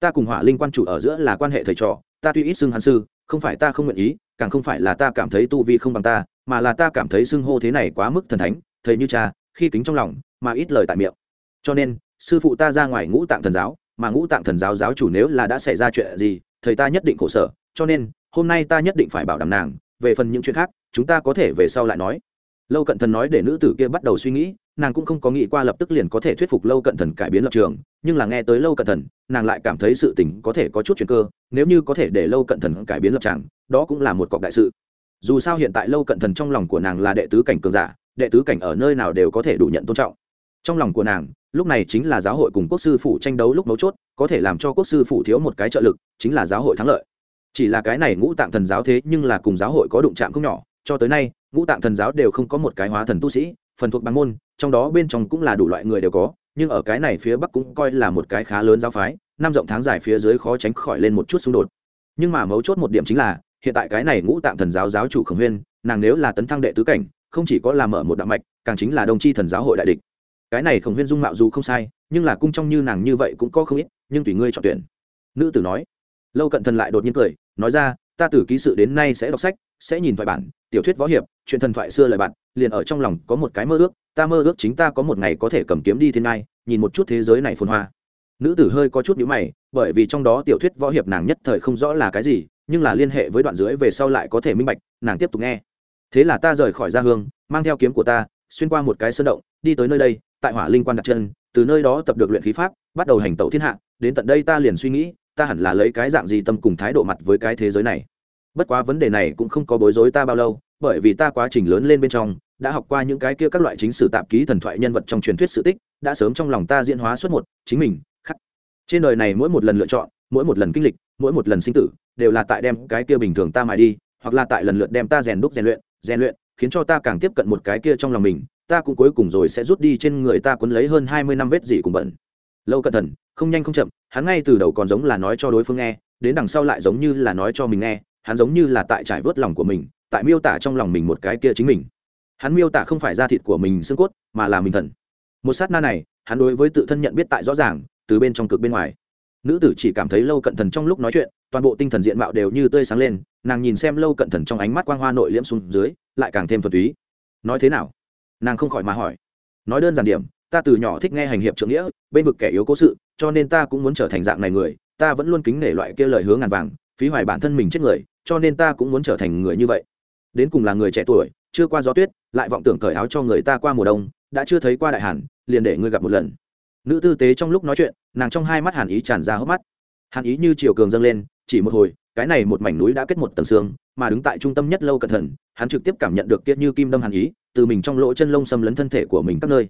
Ta cùng hỏa linh quan chủ ở giữa là quan hệ thầy trò, ta tuy ít xưng hắn sư, không phải ta không nguyện ý, càng không phải là ta cảm thấy tu vi không bằng ta, mà là ta cảm thấy xưng hô thế này quá mức thần thánh, thầy như cha, khi kính trong lòng, mà ít lời tại miệng. Cho nên, sư phụ ta ra ngoài ngũ tạng thần giáo, mà ngũ tạng thần giáo giáo chủ nếu là đã xảy ra chuyện gì, thầy ta nhất định khổ sở. Cho nên, hôm nay ta nhất định phải bảo đảm nàng, về phần những chuyện khác, chúng ta có thể về sau lại nói lâu cận thần nói để nữ tử kia bắt đầu suy nghĩ, nàng cũng không có nghĩ qua lập tức liền có thể thuyết phục lâu cận thần cải biến lập trường, nhưng là nghe tới lâu cận thần, nàng lại cảm thấy sự tình có thể có chút chuyện cơ, nếu như có thể để lâu cận thần cải biến lập tràng đó cũng là một cọc đại sự. Dù sao hiện tại lâu cận thần trong lòng của nàng là đệ tứ cảnh cường giả, đệ tứ cảnh ở nơi nào đều có thể đủ nhận tôn trọng. Trong lòng của nàng, lúc này chính là giáo hội cùng quốc sư phủ tranh đấu lúc mấu chốt, có thể làm cho quốc sư phủ thiếu một cái trợ lực, chính là giáo hội thắng lợi. Chỉ là cái này ngũ tạng thần giáo thế nhưng là cùng giáo hội có đụng chạm không nhỏ cho tới nay, ngũ tạng thần giáo đều không có một cái hóa thần tu sĩ, phần thuộc bằng môn, trong đó bên trong cũng là đủ loại người đều có, nhưng ở cái này phía bắc cũng coi là một cái khá lớn giáo phái, năm rộng tháng dài phía dưới khó tránh khỏi lên một chút xung đột. Nhưng mà mấu chốt một điểm chính là, hiện tại cái này ngũ tạng thần giáo giáo chủ khổng huyên, nàng nếu là tấn thăng đệ tứ cảnh, không chỉ có làm mở một đạo mạch, càng chính là đồng chi thần giáo hội đại địch. Cái này khổng huyên dung mạo dù không sai, nhưng là cung trong như nàng như vậy cũng có không ít, nhưng tùy ngươi chọn tuyển. Nữ tử nói. Lâu cận thần lại đột nhiên cười, nói ra, ta từ ký sự đến nay sẽ đọc sách sẽ nhìn thoại bản, tiểu thuyết võ hiệp, chuyện thần thoại xưa lời bạn, liền ở trong lòng có một cái mơ ước, ta mơ ước chính ta có một ngày có thể cầm kiếm đi thiên ngai, nhìn một chút thế giới này phồn hoa. Nữ tử hơi có chút nhíu mày, bởi vì trong đó tiểu thuyết võ hiệp nàng nhất thời không rõ là cái gì, nhưng là liên hệ với đoạn dưới về sau lại có thể minh bạch, nàng tiếp tục nghe. Thế là ta rời khỏi gia hương, mang theo kiếm của ta, xuyên qua một cái sơn động, đi tới nơi đây, tại hỏa linh quan đặt chân, từ nơi đó tập được luyện khí pháp, bắt đầu hành tẩu thiên hạ, đến tận đây ta liền suy nghĩ, ta hẳn là lấy cái dạng gì tâm cùng thái độ mặt với cái thế giới này bất quá vấn đề này cũng không có bối rối ta bao lâu, bởi vì ta quá trình lớn lên bên trong, đã học qua những cái kia các loại chính sử tạp ký thần thoại nhân vật trong truyền thuyết sự tích, đã sớm trong lòng ta diễn hóa suốt một, chính mình, khắc. Trên đời này mỗi một lần lựa chọn, mỗi một lần kinh lịch, mỗi một lần sinh tử, đều là tại đem cái kia bình thường ta mài đi, hoặc là tại lần lượt đem ta rèn đúc, rèn luyện rèn luyện, khiến cho ta càng tiếp cận một cái kia trong lòng mình, ta cũng cuối cùng rồi sẽ rút đi trên người ta cuốn lấy hơn hai mươi năm vết gì cùng bẩn. Lâu cẩn thận, không nhanh không chậm, hắn ngay từ đầu còn giống là nói cho đối phương nghe, đến đằng sau lại giống như là nói cho mình nghe hắn giống như là tại trải vớt lòng của mình, tại miêu tả trong lòng mình một cái kia chính mình. Hắn miêu tả không phải da thịt của mình xương cốt, mà là mình thần. Một sát na này, hắn đối với tự thân nhận biết tại rõ ràng, từ bên trong cực bên ngoài. Nữ tử chỉ cảm thấy lâu cận thần trong lúc nói chuyện, toàn bộ tinh thần diện mạo đều như tươi sáng lên, nàng nhìn xem lâu cận thần trong ánh mắt quang hoa nội liễm xuống dưới, lại càng thêm thuần túy. Nói thế nào? Nàng không khỏi mà hỏi. Nói đơn giản điểm, ta từ nhỏ thích nghe hành hiệp trượng nghĩa, bên vực kẻ yếu cố sự, cho nên ta cũng muốn trở thành dạng này người, ta vẫn luôn kính nể loại kia lời hướng ngàn vàng, phí hoài bản thân mình chết người cho nên ta cũng muốn trở thành người như vậy. Đến cùng là người trẻ tuổi, chưa qua gió tuyết, lại vọng tưởng cởi áo cho người ta qua mùa đông, đã chưa thấy qua đại hàn, liền để ngươi gặp một lần. Nữ tư tế trong lúc nói chuyện, nàng trong hai mắt hàn ý tràn ra hốc mắt. Hàn ý như chiều cường dâng lên, chỉ một hồi, cái này một mảnh núi đã kết một tầng xương, mà đứng tại trung tâm nhất lâu cẩn thận, hắn trực tiếp cảm nhận được kiệt như kim đâm hàn ý, từ mình trong lỗ chân lông xâm lấn thân thể của mình các nơi.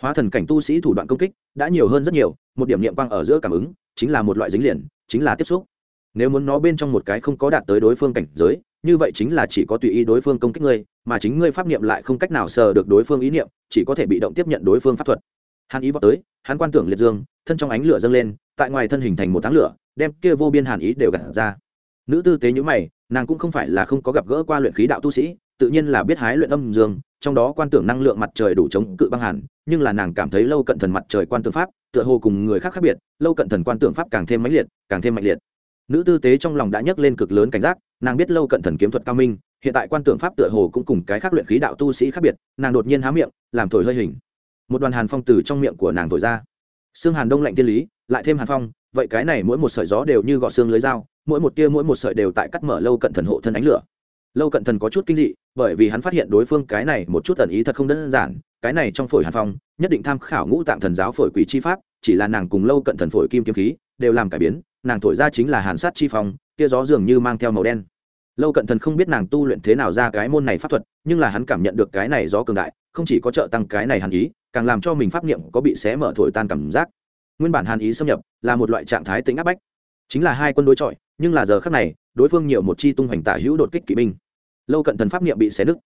Hóa thần cảnh tu sĩ thủ đoạn công kích, đã nhiều hơn rất nhiều, một điểm niệm quang ở giữa cảm ứng, chính là một loại dính liền, chính là tiếp xúc nếu muốn nó bên trong một cái không có đạt tới đối phương cảnh giới, như vậy chính là chỉ có tùy ý đối phương công kích ngươi, mà chính ngươi pháp niệm lại không cách nào sờ được đối phương ý niệm, chỉ có thể bị động tiếp nhận đối phương pháp thuật. Hàn ý vào tới, hắn quan tưởng liệt dương, thân trong ánh lửa dâng lên, tại ngoài thân hình thành một tháng lửa, đem kia vô biên hàn ý đều gặt ra. Nữ tư tế nhữ mày, nàng cũng không phải là không có gặp gỡ qua luyện khí đạo tu sĩ, tự nhiên là biết hái luyện âm dương, trong đó quan tưởng năng lượng mặt trời đủ chống cự băng hàn, nhưng là nàng cảm thấy lâu cận thần mặt trời quan tưởng pháp, tựa hồ cùng người khác khác biệt, lâu cận thần quan tưởng pháp càng thêm mãnh liệt, càng thêm mạnh liệt nữ tư tế trong lòng đã nhấc lên cực lớn cảnh giác, nàng biết lâu cận thần kiếm thuật cao minh, hiện tại quan tượng pháp tựa hồ cũng cùng cái khác luyện khí đạo tu sĩ khác biệt, nàng đột nhiên há miệng, làm thổi hơi hình. Một đoàn hàn phong từ trong miệng của nàng thổi ra. Xương hàn đông lạnh tiên lý, lại thêm hàn phong, vậy cái này mỗi một sợi gió đều như gọ xương lưới dao, mỗi một tia mỗi một sợi đều tại cắt mở lâu cận thần hộ thân ánh lửa. Lâu cận thần có chút kinh dị, bởi vì hắn phát hiện đối phương cái này một chút tần ý thật không đơn giản, cái này trong phổi hàn phong, nhất định tham khảo ngũ tạng thần giáo phổi quỷ chi pháp, chỉ là nàng cùng lâu cận thần phổi kim kiếm khí, đều làm cải biến nàng thổi ra chính là hàn sát chi phong, kia gió dường như mang theo màu đen. Lâu cận thần không biết nàng tu luyện thế nào ra cái môn này pháp thuật, nhưng là hắn cảm nhận được cái này gió cường đại, không chỉ có trợ tăng cái này hàn ý, càng làm cho mình pháp niệm có bị xé mở thổi tan cảm giác. Nguyên bản hàn ý xâm nhập, là một loại trạng thái tính áp bách. Chính là hai quân đối chọi, nhưng là giờ khác này, đối phương nhiều một chi tung hoành tả hữu đột kích kỵ binh. Lâu cận thần pháp niệm bị xé nứt.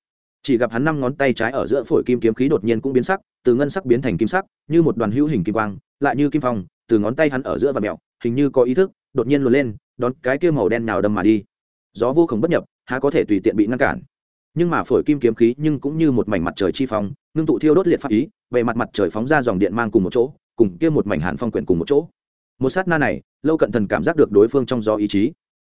Chỉ gặp hắn năm ngón tay trái ở giữa phổi kim kiếm khí đột nhiên cũng biến sắc, từ ngân sắc biến thành kim sắc, như một đoàn hữu hình kim quang, lại như kim phong, từ ngón tay hắn ở giữa và mẹo hình như có ý thức, đột nhiên luồn lên, đón cái kia màu đen nào đâm mà đi. Gió vô khổng bất nhập, há có thể tùy tiện bị ngăn cản. Nhưng mà phổi kim kiếm khí nhưng cũng như một mảnh mặt trời chi phong ngưng tụ thiêu đốt liệt pháp ý về mặt mặt trời phóng ra dòng điện mang cùng một chỗ, cùng kia một mảnh hàn phong quyển cùng một chỗ. Một sát na này, lâu cận thần cảm giác được đối phương trong gió ý chí.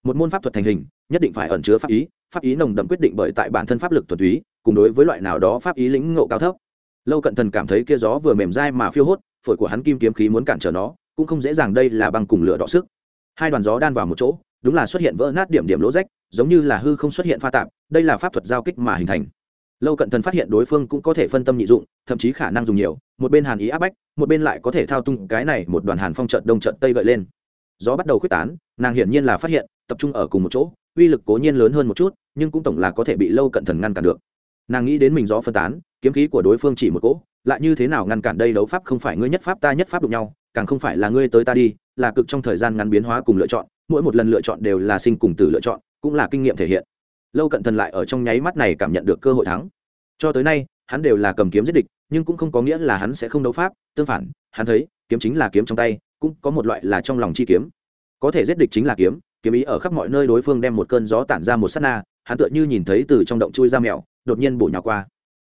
Một môn pháp thuật thành hình, nhất định phải ẩn chứa pháp ý pháp ý nồng đậm quyết định bởi tại bản thân pháp lực thuần túy, cùng đối với loại nào đó pháp ý lĩnh ngộ cao thấp. Lâu cận thần cảm thấy kia gió vừa mềm dai mà phiêu hốt, phổi của hắn kim kiếm khí muốn cản trở nó cũng không dễ dàng đây là băng cùng lửa đỏ sức. Hai đoàn gió đan vào một chỗ, đúng là xuất hiện vỡ nát điểm điểm lỗ rách, giống như là hư không xuất hiện pha tạp, đây là pháp thuật giao kích mà hình thành. Lâu cận thần phát hiện đối phương cũng có thể phân tâm nhị dụng, thậm chí khả năng dùng nhiều, một bên hàn ý áp bách, một bên lại có thể thao tung cái này một đoàn hàn phong trận đông trận tây gợi lên. Gió bắt đầu khuếch tán, nàng hiển nhiên là phát hiện, tập trung ở cùng một chỗ, uy lực cố nhiên lớn hơn một chút, nhưng cũng tổng là có thể bị lâu cận thần ngăn cản được. Nàng nghĩ đến mình gió phân tán, kiếm khí của đối phương chỉ một cỗ lại như thế nào ngăn cản đây đấu pháp không phải ngươi nhất pháp ta nhất pháp đụng nhau, càng không phải là ngươi tới ta đi, là cực trong thời gian ngắn biến hóa cùng lựa chọn, mỗi một lần lựa chọn đều là sinh cùng tử lựa chọn, cũng là kinh nghiệm thể hiện. Lâu cận thần lại ở trong nháy mắt này cảm nhận được cơ hội thắng. Cho tới nay, hắn đều là cầm kiếm giết địch, nhưng cũng không có nghĩa là hắn sẽ không đấu pháp, tương phản, hắn thấy, kiếm chính là kiếm trong tay, cũng có một loại là trong lòng chi kiếm. Có thể giết địch chính là kiếm kiếm ý ở khắp mọi nơi đối phương đem một cơn gió tản ra một s á t na, hắn tựa như nhìn thấy từ trong động chui ra mèo, đột nhiên bổ nhào qua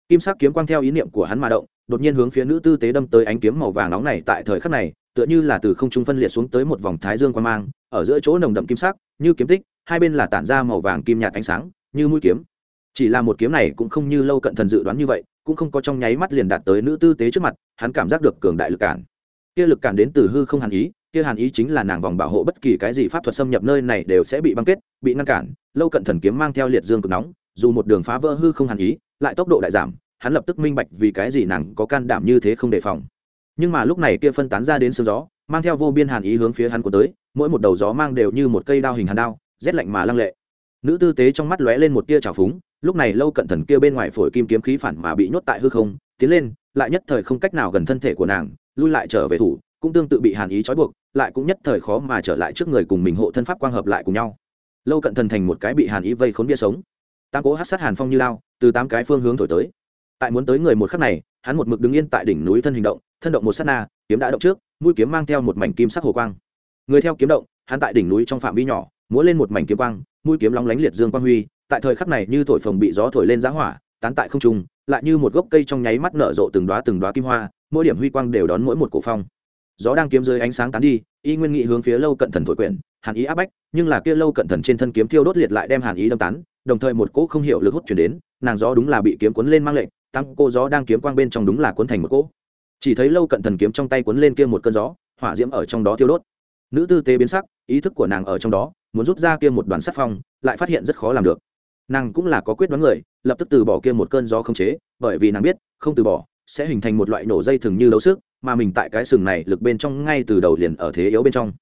kim sắc kiếm quang theo ý niệm của hắn mà động, đột nhiên hướng phía nữ tư tế đâm tới ánh kiếm màu vàng nóng này tại thời khắc này, tựa như là từ không trung phân liệt xuống tới một vòng thái dương quan mang, ở giữa chỗ nồng đậm kim sắc, như kiếm tích, hai bên là tản ra màu vàng kim nhạt ánh sáng, như mũi kiếm. Chỉ là một kiếm này cũng không như lâu cận thần dự đoán như vậy, cũng không có trong nháy mắt liền đạt tới nữ tư tế trước mặt, hắn cảm giác được cường đại lực cản. Kia lực cản đến từ hư không hàn ý, kia hàn ý chính là nàng vòng bảo hộ bất kỳ cái gì pháp thuật xâm nhập nơi này đều sẽ bị băng kết, bị ngăn cản, lâu cận thần kiếm mang theo liệt dương cực nóng dù một đường phá vỡ hư không hàn ý, lại tốc độ đại giảm, hắn lập tức minh bạch vì cái gì nàng có can đảm như thế không đề phòng. Nhưng mà lúc này kia phân tán ra đến sương gió, mang theo vô biên hàn ý hướng phía hắn của tới, mỗi một đầu gió mang đều như một cây đao hình hàn đao, rét lạnh mà lăng lệ. Nữ tư tế trong mắt lóe lên một tia trào phúng, lúc này lâu cận thần kia bên ngoài phổi kim kiếm khí phản mà bị nhốt tại hư không, tiến lên, lại nhất thời không cách nào gần thân thể của nàng, lui lại trở về thủ, cũng tương tự bị hàn ý trói buộc, lại cũng nhất thời khó mà trở lại trước người cùng mình hộ thân pháp quang hợp lại cùng nhau. Lâu cận thần thành một cái bị hàn ý vây khốn bia sống tám cố hát sát hàn phong như lao, từ tám cái phương hướng thổi tới. Tại muốn tới người một khắc này, hắn một mực đứng yên tại đỉnh núi thân hình động, thân động một s á t na, kiếm đã động trước, mũi kiếm mang theo một mảnh kim sắc hồ quang. Người theo kiếm động, hắn tại đỉnh núi trong phạm vi nhỏ, múa lên một mảnh kiếm quang, mũi kiếm lóng lánh liệt dương quang huy, tại thời khắc này như thổi phồng bị gió thổi lên giá hỏa, tán tại không trung, lại như một gốc cây trong nháy mắt nở rộ từng đoá từng đoá kim hoa, mỗi điểm huy quang đều đón mỗi một cổ phong. Gió đang kiếm dưới ánh sáng tán đi, y nguyên nghị hướng phía lâu cận thần thổi quyển, hàn ý áp bách, nhưng là kia lâu cận thần trên thân kiếm thiêu đốt liệt lại đem hàn ý đâm tán đồng thời một cỗ không hiểu lực hút chuyển đến, nàng gió đúng là bị kiếm cuốn lên mang lệnh tăng cô gió đang kiếm quang bên trong đúng là cuốn thành một cỗ. Chỉ thấy lâu cận thần kiếm trong tay cuốn lên kia một cơn gió, hỏa diễm ở trong đó thiêu đốt. Nữ tư tế biến sắc, ý thức của nàng ở trong đó, muốn rút ra kia một đoàn sắt phong, lại phát hiện rất khó làm được. Nàng cũng là có quyết đoán người, lập tức từ bỏ kia một cơn gió không chế, bởi vì nàng biết, không từ bỏ, sẽ hình thành một loại nổ dây thường như đấu sức, mà mình tại cái sừng này lực bên trong ngay từ đầu liền ở thế yếu bên trong.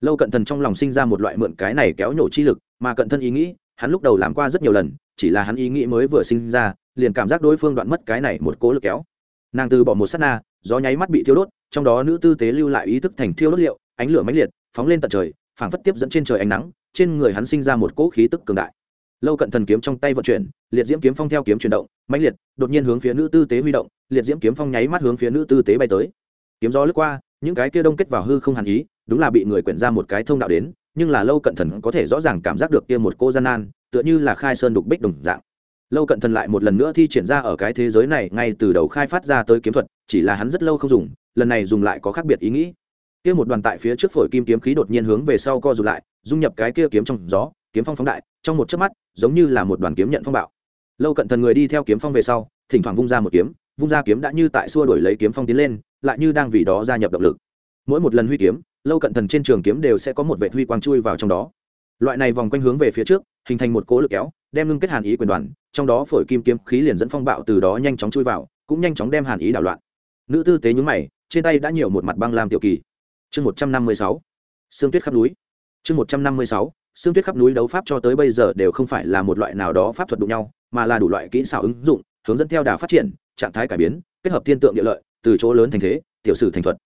Lâu cận thần trong lòng sinh ra một loại mượn cái này kéo nhổ chi lực, mà cận thân ý nghĩ hắn lúc đầu làm qua rất nhiều lần, chỉ là hắn ý nghĩ mới vừa sinh ra, liền cảm giác đối phương đoạn mất cái này một cố lực kéo. Nàng từ bỏ một s á t na, gió nháy mắt bị thiêu đốt, trong đó nữ tư tế lưu lại ý thức thành thiêu đốt liệu, ánh lửa mãnh liệt, phóng lên tận trời, phảng phất tiếp dẫn trên trời ánh nắng, trên người hắn sinh ra một cỗ khí tức cường đại. Lâu cận thần kiếm trong tay vận chuyển, liệt diễm kiếm phong theo kiếm chuyển động, mãnh liệt, đột nhiên hướng phía nữ tư tế huy động, liệt diễm kiếm phong nháy mắt hướng phía nữ tư tế bay tới. Kiếm gió lướt qua, những cái kia đông kết vào hư không hàn ý, đúng là bị người quyển ra một cái thông đạo đến nhưng là lâu cận thần có thể rõ ràng cảm giác được kia một cô gian nan, tựa như là khai sơn đục bích đồng dạng. Lâu cận thần lại một lần nữa thi triển ra ở cái thế giới này, ngay từ đầu khai phát ra tới kiếm thuật, chỉ là hắn rất lâu không dùng, lần này dùng lại có khác biệt ý nghĩ. Kia một đoàn tại phía trước phổi kim kiếm khí đột nhiên hướng về sau co rụt lại, dung nhập cái kia kiếm trong gió, kiếm phong phóng đại, trong một chớp mắt, giống như là một đoàn kiếm nhận phong bạo. Lâu cận thần người đi theo kiếm phong về sau, thỉnh thoảng vung ra một kiếm, vung ra kiếm đã như tại xua đổi lấy kiếm phong tiến lên, lại như đang vì đó gia nhập động lực. Mỗi một lần huy kiếm lâu cận thần trên trường kiếm đều sẽ có một vệ huy quang chui vào trong đó. Loại này vòng quanh hướng về phía trước, hình thành một cố lực kéo, đem ngưng kết hàn ý quyền đoàn, trong đó phổi kim kiếm khí liền dẫn phong bạo từ đó nhanh chóng chui vào, cũng nhanh chóng đem hàn ý đảo loạn. Nữ tư tế nhúng mày, trên tay đã nhiều một mặt băng lam tiểu kỳ. Chương một trăm năm mươi sáu, sương tuyết khắp núi. Chương một trăm năm mươi sáu, sương tuyết khắp núi đấu pháp cho tới bây giờ đều không phải là một loại nào đó pháp thuật đụng nhau, mà là đủ loại kỹ xảo ứng dụng, hướng dẫn theo đà phát triển, trạng thái cải biến, kết hợp thiên tượng địa lợi, từ chỗ lớn thành thế, tiểu sử thành thuật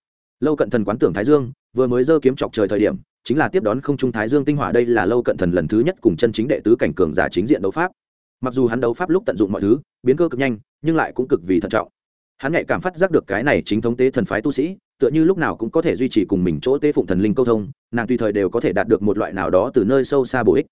lâu cận thần quán tưởng thái dương, vừa mới dơ kiếm chọc trời thời điểm, chính là tiếp đón không trung thái dương tinh hỏa đây là lâu cận thần lần thứ nhất cùng chân chính đệ tứ cảnh cường giả chính diện đấu pháp. Mặc dù hắn đấu pháp lúc tận dụng mọi thứ, biến cơ cực nhanh, nhưng lại cũng cực vì thận trọng. Hắn nhạy cảm phát giác được cái này chính thống tế thần phái tu sĩ, tựa như lúc nào cũng có thể duy trì cùng mình chỗ tế phụng thần linh câu thông, nàng tùy thời đều có thể đạt được một loại nào đó từ nơi sâu xa bổ ích.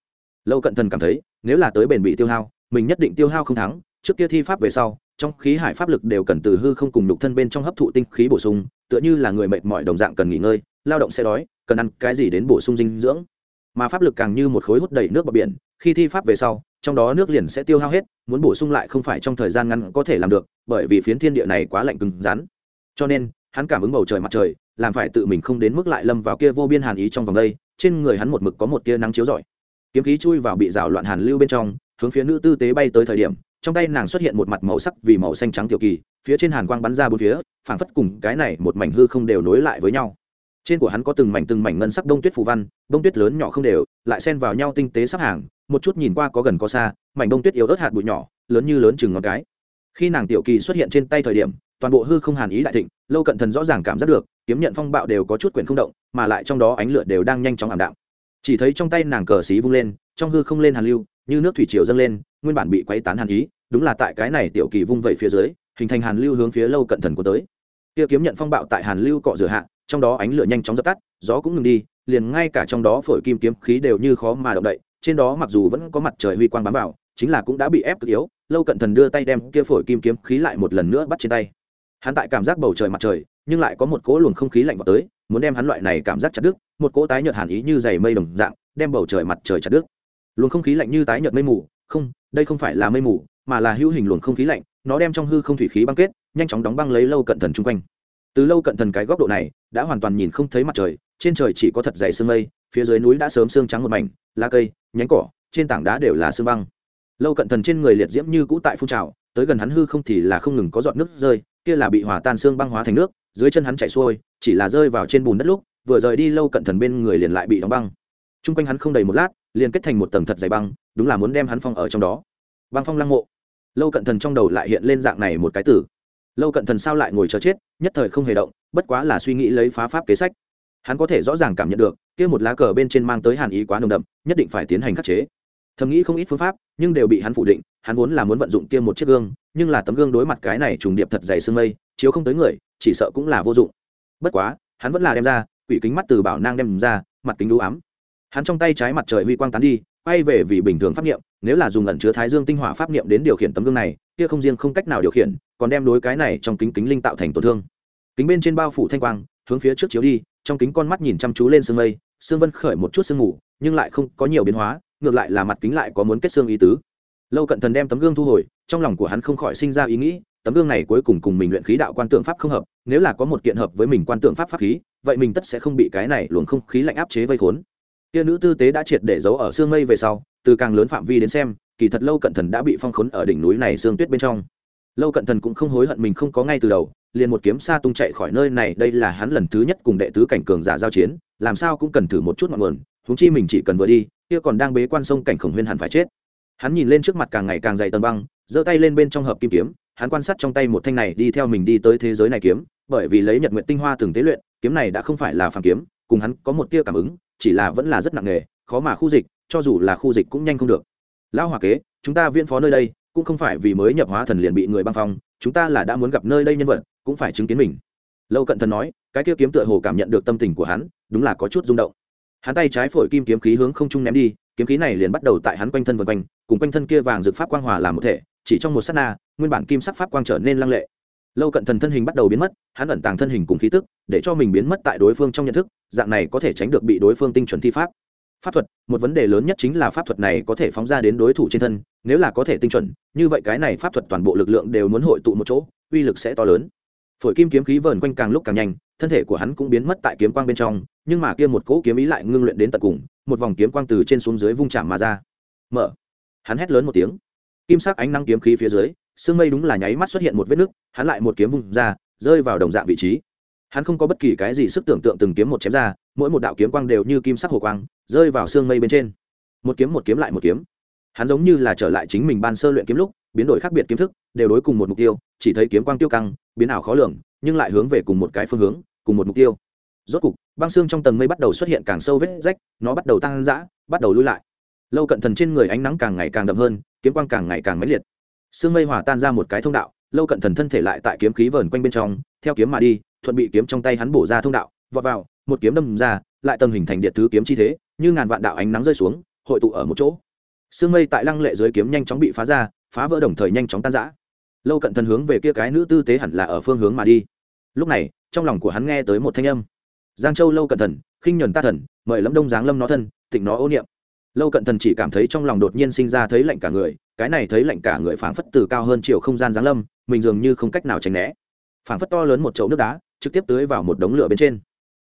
Lâu cận thần cảm thấy, nếu là tới bền bị tiêu hao, mình nhất định tiêu hao không thắng, trước kia thi pháp về sau trong khí hải pháp lực đều cần từ hư không cùng đục thân bên trong hấp thụ tinh khí bổ sung, tựa như là người mệt mỏi đồng dạng cần nghỉ ngơi, lao động sẽ đói, cần ăn cái gì đến bổ sung dinh dưỡng. Mà pháp lực càng như một khối hút đầy nước bờ biển, khi thi pháp về sau, trong đó nước liền sẽ tiêu hao hết, muốn bổ sung lại không phải trong thời gian ngắn có thể làm được, bởi vì phiến thiên địa này quá lạnh cứng rắn. Cho nên, hắn cảm ứng bầu trời mặt trời, làm phải tự mình không đến mức lại lâm vào kia vô biên hàn ý trong vòng đây, trên người hắn một mực có một tia nắng chiếu rọi. Kiếm khí chui vào bị rào loạn hàn lưu bên trong, hướng phía nữ tư tế bay tới thời điểm trong tay nàng xuất hiện một mặt màu sắc vì màu xanh trắng tiểu kỳ, phía trên hàn quang bắn ra bốn phía, phảng phất cùng cái này một mảnh hư không đều nối lại với nhau. Trên của hắn có từng mảnh từng mảnh ngân sắc đông tuyết phù văn đông tuyết lớn nhỏ không đều, lại xen vào nhau tinh tế sắp hàng, một chút nhìn qua có gần có xa, mảnh đông tuyết yếu ớt hạt bụi nhỏ, lớn như lớn chừng ngón cái. Khi nàng tiểu kỳ xuất hiện trên tay thời điểm, toàn bộ hư không hàn ý đại thịnh, lâu cận thần rõ ràng cảm giác được, kiếm nhận phong bạo đều có chút quyển không động, mà lại trong đó ánh lửa đều đang nhanh chóng ảm đạm. Chỉ thấy trong tay nàng cờ xí vung lên, trong hư không lên hàn lưu như nước thủy triều dâng lên, nguyên bản bị quấy tán hàn ý, đúng là tại cái này tiểu kỳ vung vẩy phía dưới, hình thành hàn lưu hướng phía lâu cận thần của tới. Kia kiếm nhận phong bạo tại hàn lưu cọ rửa hạ, trong đó ánh lửa nhanh chóng dập tắt, gió cũng ngừng đi, liền ngay cả trong đó phổi kim kiếm khí đều như khó mà động đậy, trên đó mặc dù vẫn có mặt trời huy quang bám vào, chính là cũng đã bị ép cực yếu, lâu cận thần đưa tay đem kia phổi kim kiếm khí lại một lần nữa bắt trên tay. Hắn tại cảm giác bầu trời mặt trời, nhưng lại có một cỗ luồng không khí lạnh vào tới, muốn đem hắn loại này cảm giác chặt đứt, một cỗ tái nhợt hàn ý như dày mây đồng dạng, đem bầu trời mặt trời chặt đứt luồng không khí lạnh như tái nhợt mây mù, không, đây không phải là mây mù, mà là hữu hình luồng không khí lạnh, nó đem trong hư không thủy khí băng kết, nhanh chóng đóng băng lấy lâu cận thần chung quanh. Từ lâu cận thần cái góc độ này, đã hoàn toàn nhìn không thấy mặt trời, trên trời chỉ có thật dày sương mây, phía dưới núi đã sớm sương trắng một mảnh, lá cây, nhánh cỏ, trên tảng đá đều là sương băng. Lâu cận thần trên người liệt diễm như cũ tại phun trào, tới gần hắn hư không thì là không ngừng có giọt nước rơi, kia là bị hòa tan xương băng hóa thành nước, dưới chân hắn chạy xuôi, chỉ là rơi vào trên bùn đất lúc, vừa rời đi lâu cận thần bên người liền lại bị đóng băng. T r u n g quanh hắn không đầy một lát liền kết thành một tầng thật dày băng, đúng là muốn đem hắn phong ở trong đó. Băng phong lăng mộ. Lâu cận thần trong đầu lại hiện lên dạng này một cái tử lâu cận thần sao lại ngồi chờ chết, nhất thời không hề động, bất quá là suy nghĩ lấy phá pháp kế sách. Hắn có thể rõ ràng cảm nhận được, kia một lá cờ bên trên mang tới hàn ý quá nồng đậm, nhất định phải tiến hành khắc chế. Thầm nghĩ không ít phương pháp, nhưng đều bị hắn phủ định, hắn vốn là muốn vận dụng kia một chiếc gương, nhưng là tấm gương đối mặt cái này trùng điệp thật dày sương mây, chiếu không tới người, chỉ sợ cũng là vô dụng. Bất quá, hắn vẫn là đem ra, quỷ kính mắt từ bảo nang đem ra, mặt kính đũ ám hắn trong tay trái mặt trời huy quang tán đi, quay về vì bình thường pháp niệm, nếu là dùng ẩn chứa thái dương tinh hỏa pháp niệm đến điều khiển tấm gương này, kia không riêng không cách nào điều khiển, còn đem đối cái này trong kính kính linh tạo thành tổn thương. Kính bên trên bao phủ thanh quang, hướng phía trước chiếu đi, trong kính con mắt nhìn chăm chú lên sương mây, sương vân khởi một chút sương mù, nhưng lại không có nhiều biến hóa, ngược lại là mặt kính lại có muốn kết xương ý tứ. Lâu cận thần đem tấm gương thu hồi, trong lòng của hắn không khỏi sinh ra ý nghĩ, tấm gương này cuối cùng cùng mình luyện khí đạo quan tượng pháp không hợp, nếu là có một kiện hợp với mình quan tượng pháp pháp khí, vậy mình tất sẽ không bị cái này luồng không khí lạnh áp chế vây khốn kia nữ tư tế đã triệt để giấu ở sương mây về sau, từ càng lớn phạm vi đến xem, kỳ thật lâu cận thần đã bị phong khốn ở đỉnh núi này sương tuyết bên trong. Lâu cận thần cũng không hối hận mình không có ngay từ đầu, liền một kiếm xa tung chạy khỏi nơi này, đây là hắn lần thứ nhất cùng đệ tứ cảnh cường giả giao chiến, làm sao cũng cần thử một chút ngọn nguồn, huống chi mình chỉ cần vừa đi, kia còn đang bế quan sông cảnh khổng huyên hẳn phải chết. Hắn nhìn lên trước mặt càng ngày càng dày tầng băng, giơ tay lên bên trong hợp kim kiếm, hắn quan sát trong tay một thanh này đi theo mình đi tới thế giới này kiếm, bởi vì lấy nhật nguyện tinh hoa từng tế luyện, kiếm này đã không phải là phàm kiếm, cùng hắn có một tia cảm ứng chỉ là vẫn là rất nặng nghề khó mà khu dịch, cho dù là khu dịch cũng nhanh không được. Lão hòa kế, chúng ta viễn phó nơi đây, cũng không phải vì mới nhập hóa thần liền bị người băng phong, chúng ta là đã muốn gặp nơi đây nhân vật, cũng phải chứng kiến mình. Lâu cận thần nói, cái kia kiếm tựa hồ cảm nhận được tâm tình của hắn, đúng là có chút rung động. Hắn tay trái phổi kim kiếm khí hướng không trung ném đi, kiếm khí này liền bắt đầu tại hắn quanh thân vân quanh, cùng quanh thân kia vàng rực pháp quang hòa làm một thể, chỉ trong một sát na, nguyên bản kim sắc pháp quang trở nên lăng lệ lâu cận thần thân hình bắt đầu biến mất, hắn ẩn tàng thân hình cùng khí tức, để cho mình biến mất tại đối phương trong nhận thức, dạng này có thể tránh được bị đối phương tinh chuẩn thi pháp. Pháp thuật, một vấn đề lớn nhất chính là pháp thuật này có thể phóng ra đến đối thủ trên thân, nếu là có thể tinh chuẩn, như vậy cái này pháp thuật toàn bộ lực lượng đều muốn hội tụ một chỗ, uy lực sẽ to lớn. Phổi kim kiếm khí vờn quanh càng lúc càng nhanh, thân thể của hắn cũng biến mất tại kiếm quang bên trong, nhưng mà kia một cỗ kiếm ý lại ngưng luyện đến tận cùng, một vòng kiếm quang từ trên xuống dưới vung chạm mà ra. Mở. Hắn hét lớn một tiếng. Kim sắc ánh năng kiếm khí phía dưới sương mây đúng là nháy mắt xuất hiện một vết nứt, hắn lại một kiếm vung ra, rơi vào đồng dạng vị trí. Hắn không có bất kỳ cái gì sức tưởng tượng từng kiếm một chém ra, mỗi một đạo kiếm quang đều như kim sắc hồ quang, rơi vào sương mây bên trên. Một kiếm một kiếm lại một kiếm. Hắn giống như là trở lại chính mình ban sơ luyện kiếm lúc, biến đổi khác biệt kiếm thức, đều đối cùng một mục tiêu, chỉ thấy kiếm quang tiêu căng, biến ảo khó lường, nhưng lại hướng về cùng một cái phương hướng, cùng một mục tiêu. Rốt cục, băng xương trong tầng mây bắt đầu xuất hiện càng sâu vết rách, nó bắt đầu tăng dã, bắt đầu lui lại. Lâu cận thần trên người ánh nắng càng ngày càng đậm hơn, kiếm quang càng ngày càng mãnh liệt sương mây hòa tan ra một cái thông đạo, lâu cận thần thân thể lại tại kiếm khí vờn quanh bên trong, theo kiếm mà đi, thuận bị kiếm trong tay hắn bổ ra thông đạo, vọt vào, một kiếm đâm ra, lại tầng hình thành điện thứ kiếm chi thế, như ngàn vạn đạo ánh nắng rơi xuống, hội tụ ở một chỗ. Sương mây tại lăng lệ dưới kiếm nhanh chóng bị phá ra, phá vỡ đồng thời nhanh chóng tan rã. Lâu cận thần hướng về kia cái nữ tư tế hẳn là ở phương hướng mà đi. Lúc này, trong lòng của hắn nghe tới một thanh âm. Giang châu lâu cận thần, khinh nhuần ta thần, mời lâm đông giáng lâm nó thân, tịnh nó ô niệm. Lâu cận thần chỉ cảm thấy trong lòng đột nhiên sinh ra thấy lạnh cả người cái này thấy lạnh cả người phảng phất từ cao hơn chiều không gian giáng lâm, mình dường như không cách nào tránh né. Phảng phất to lớn một chậu nước đá, trực tiếp tưới vào một đống lửa bên trên.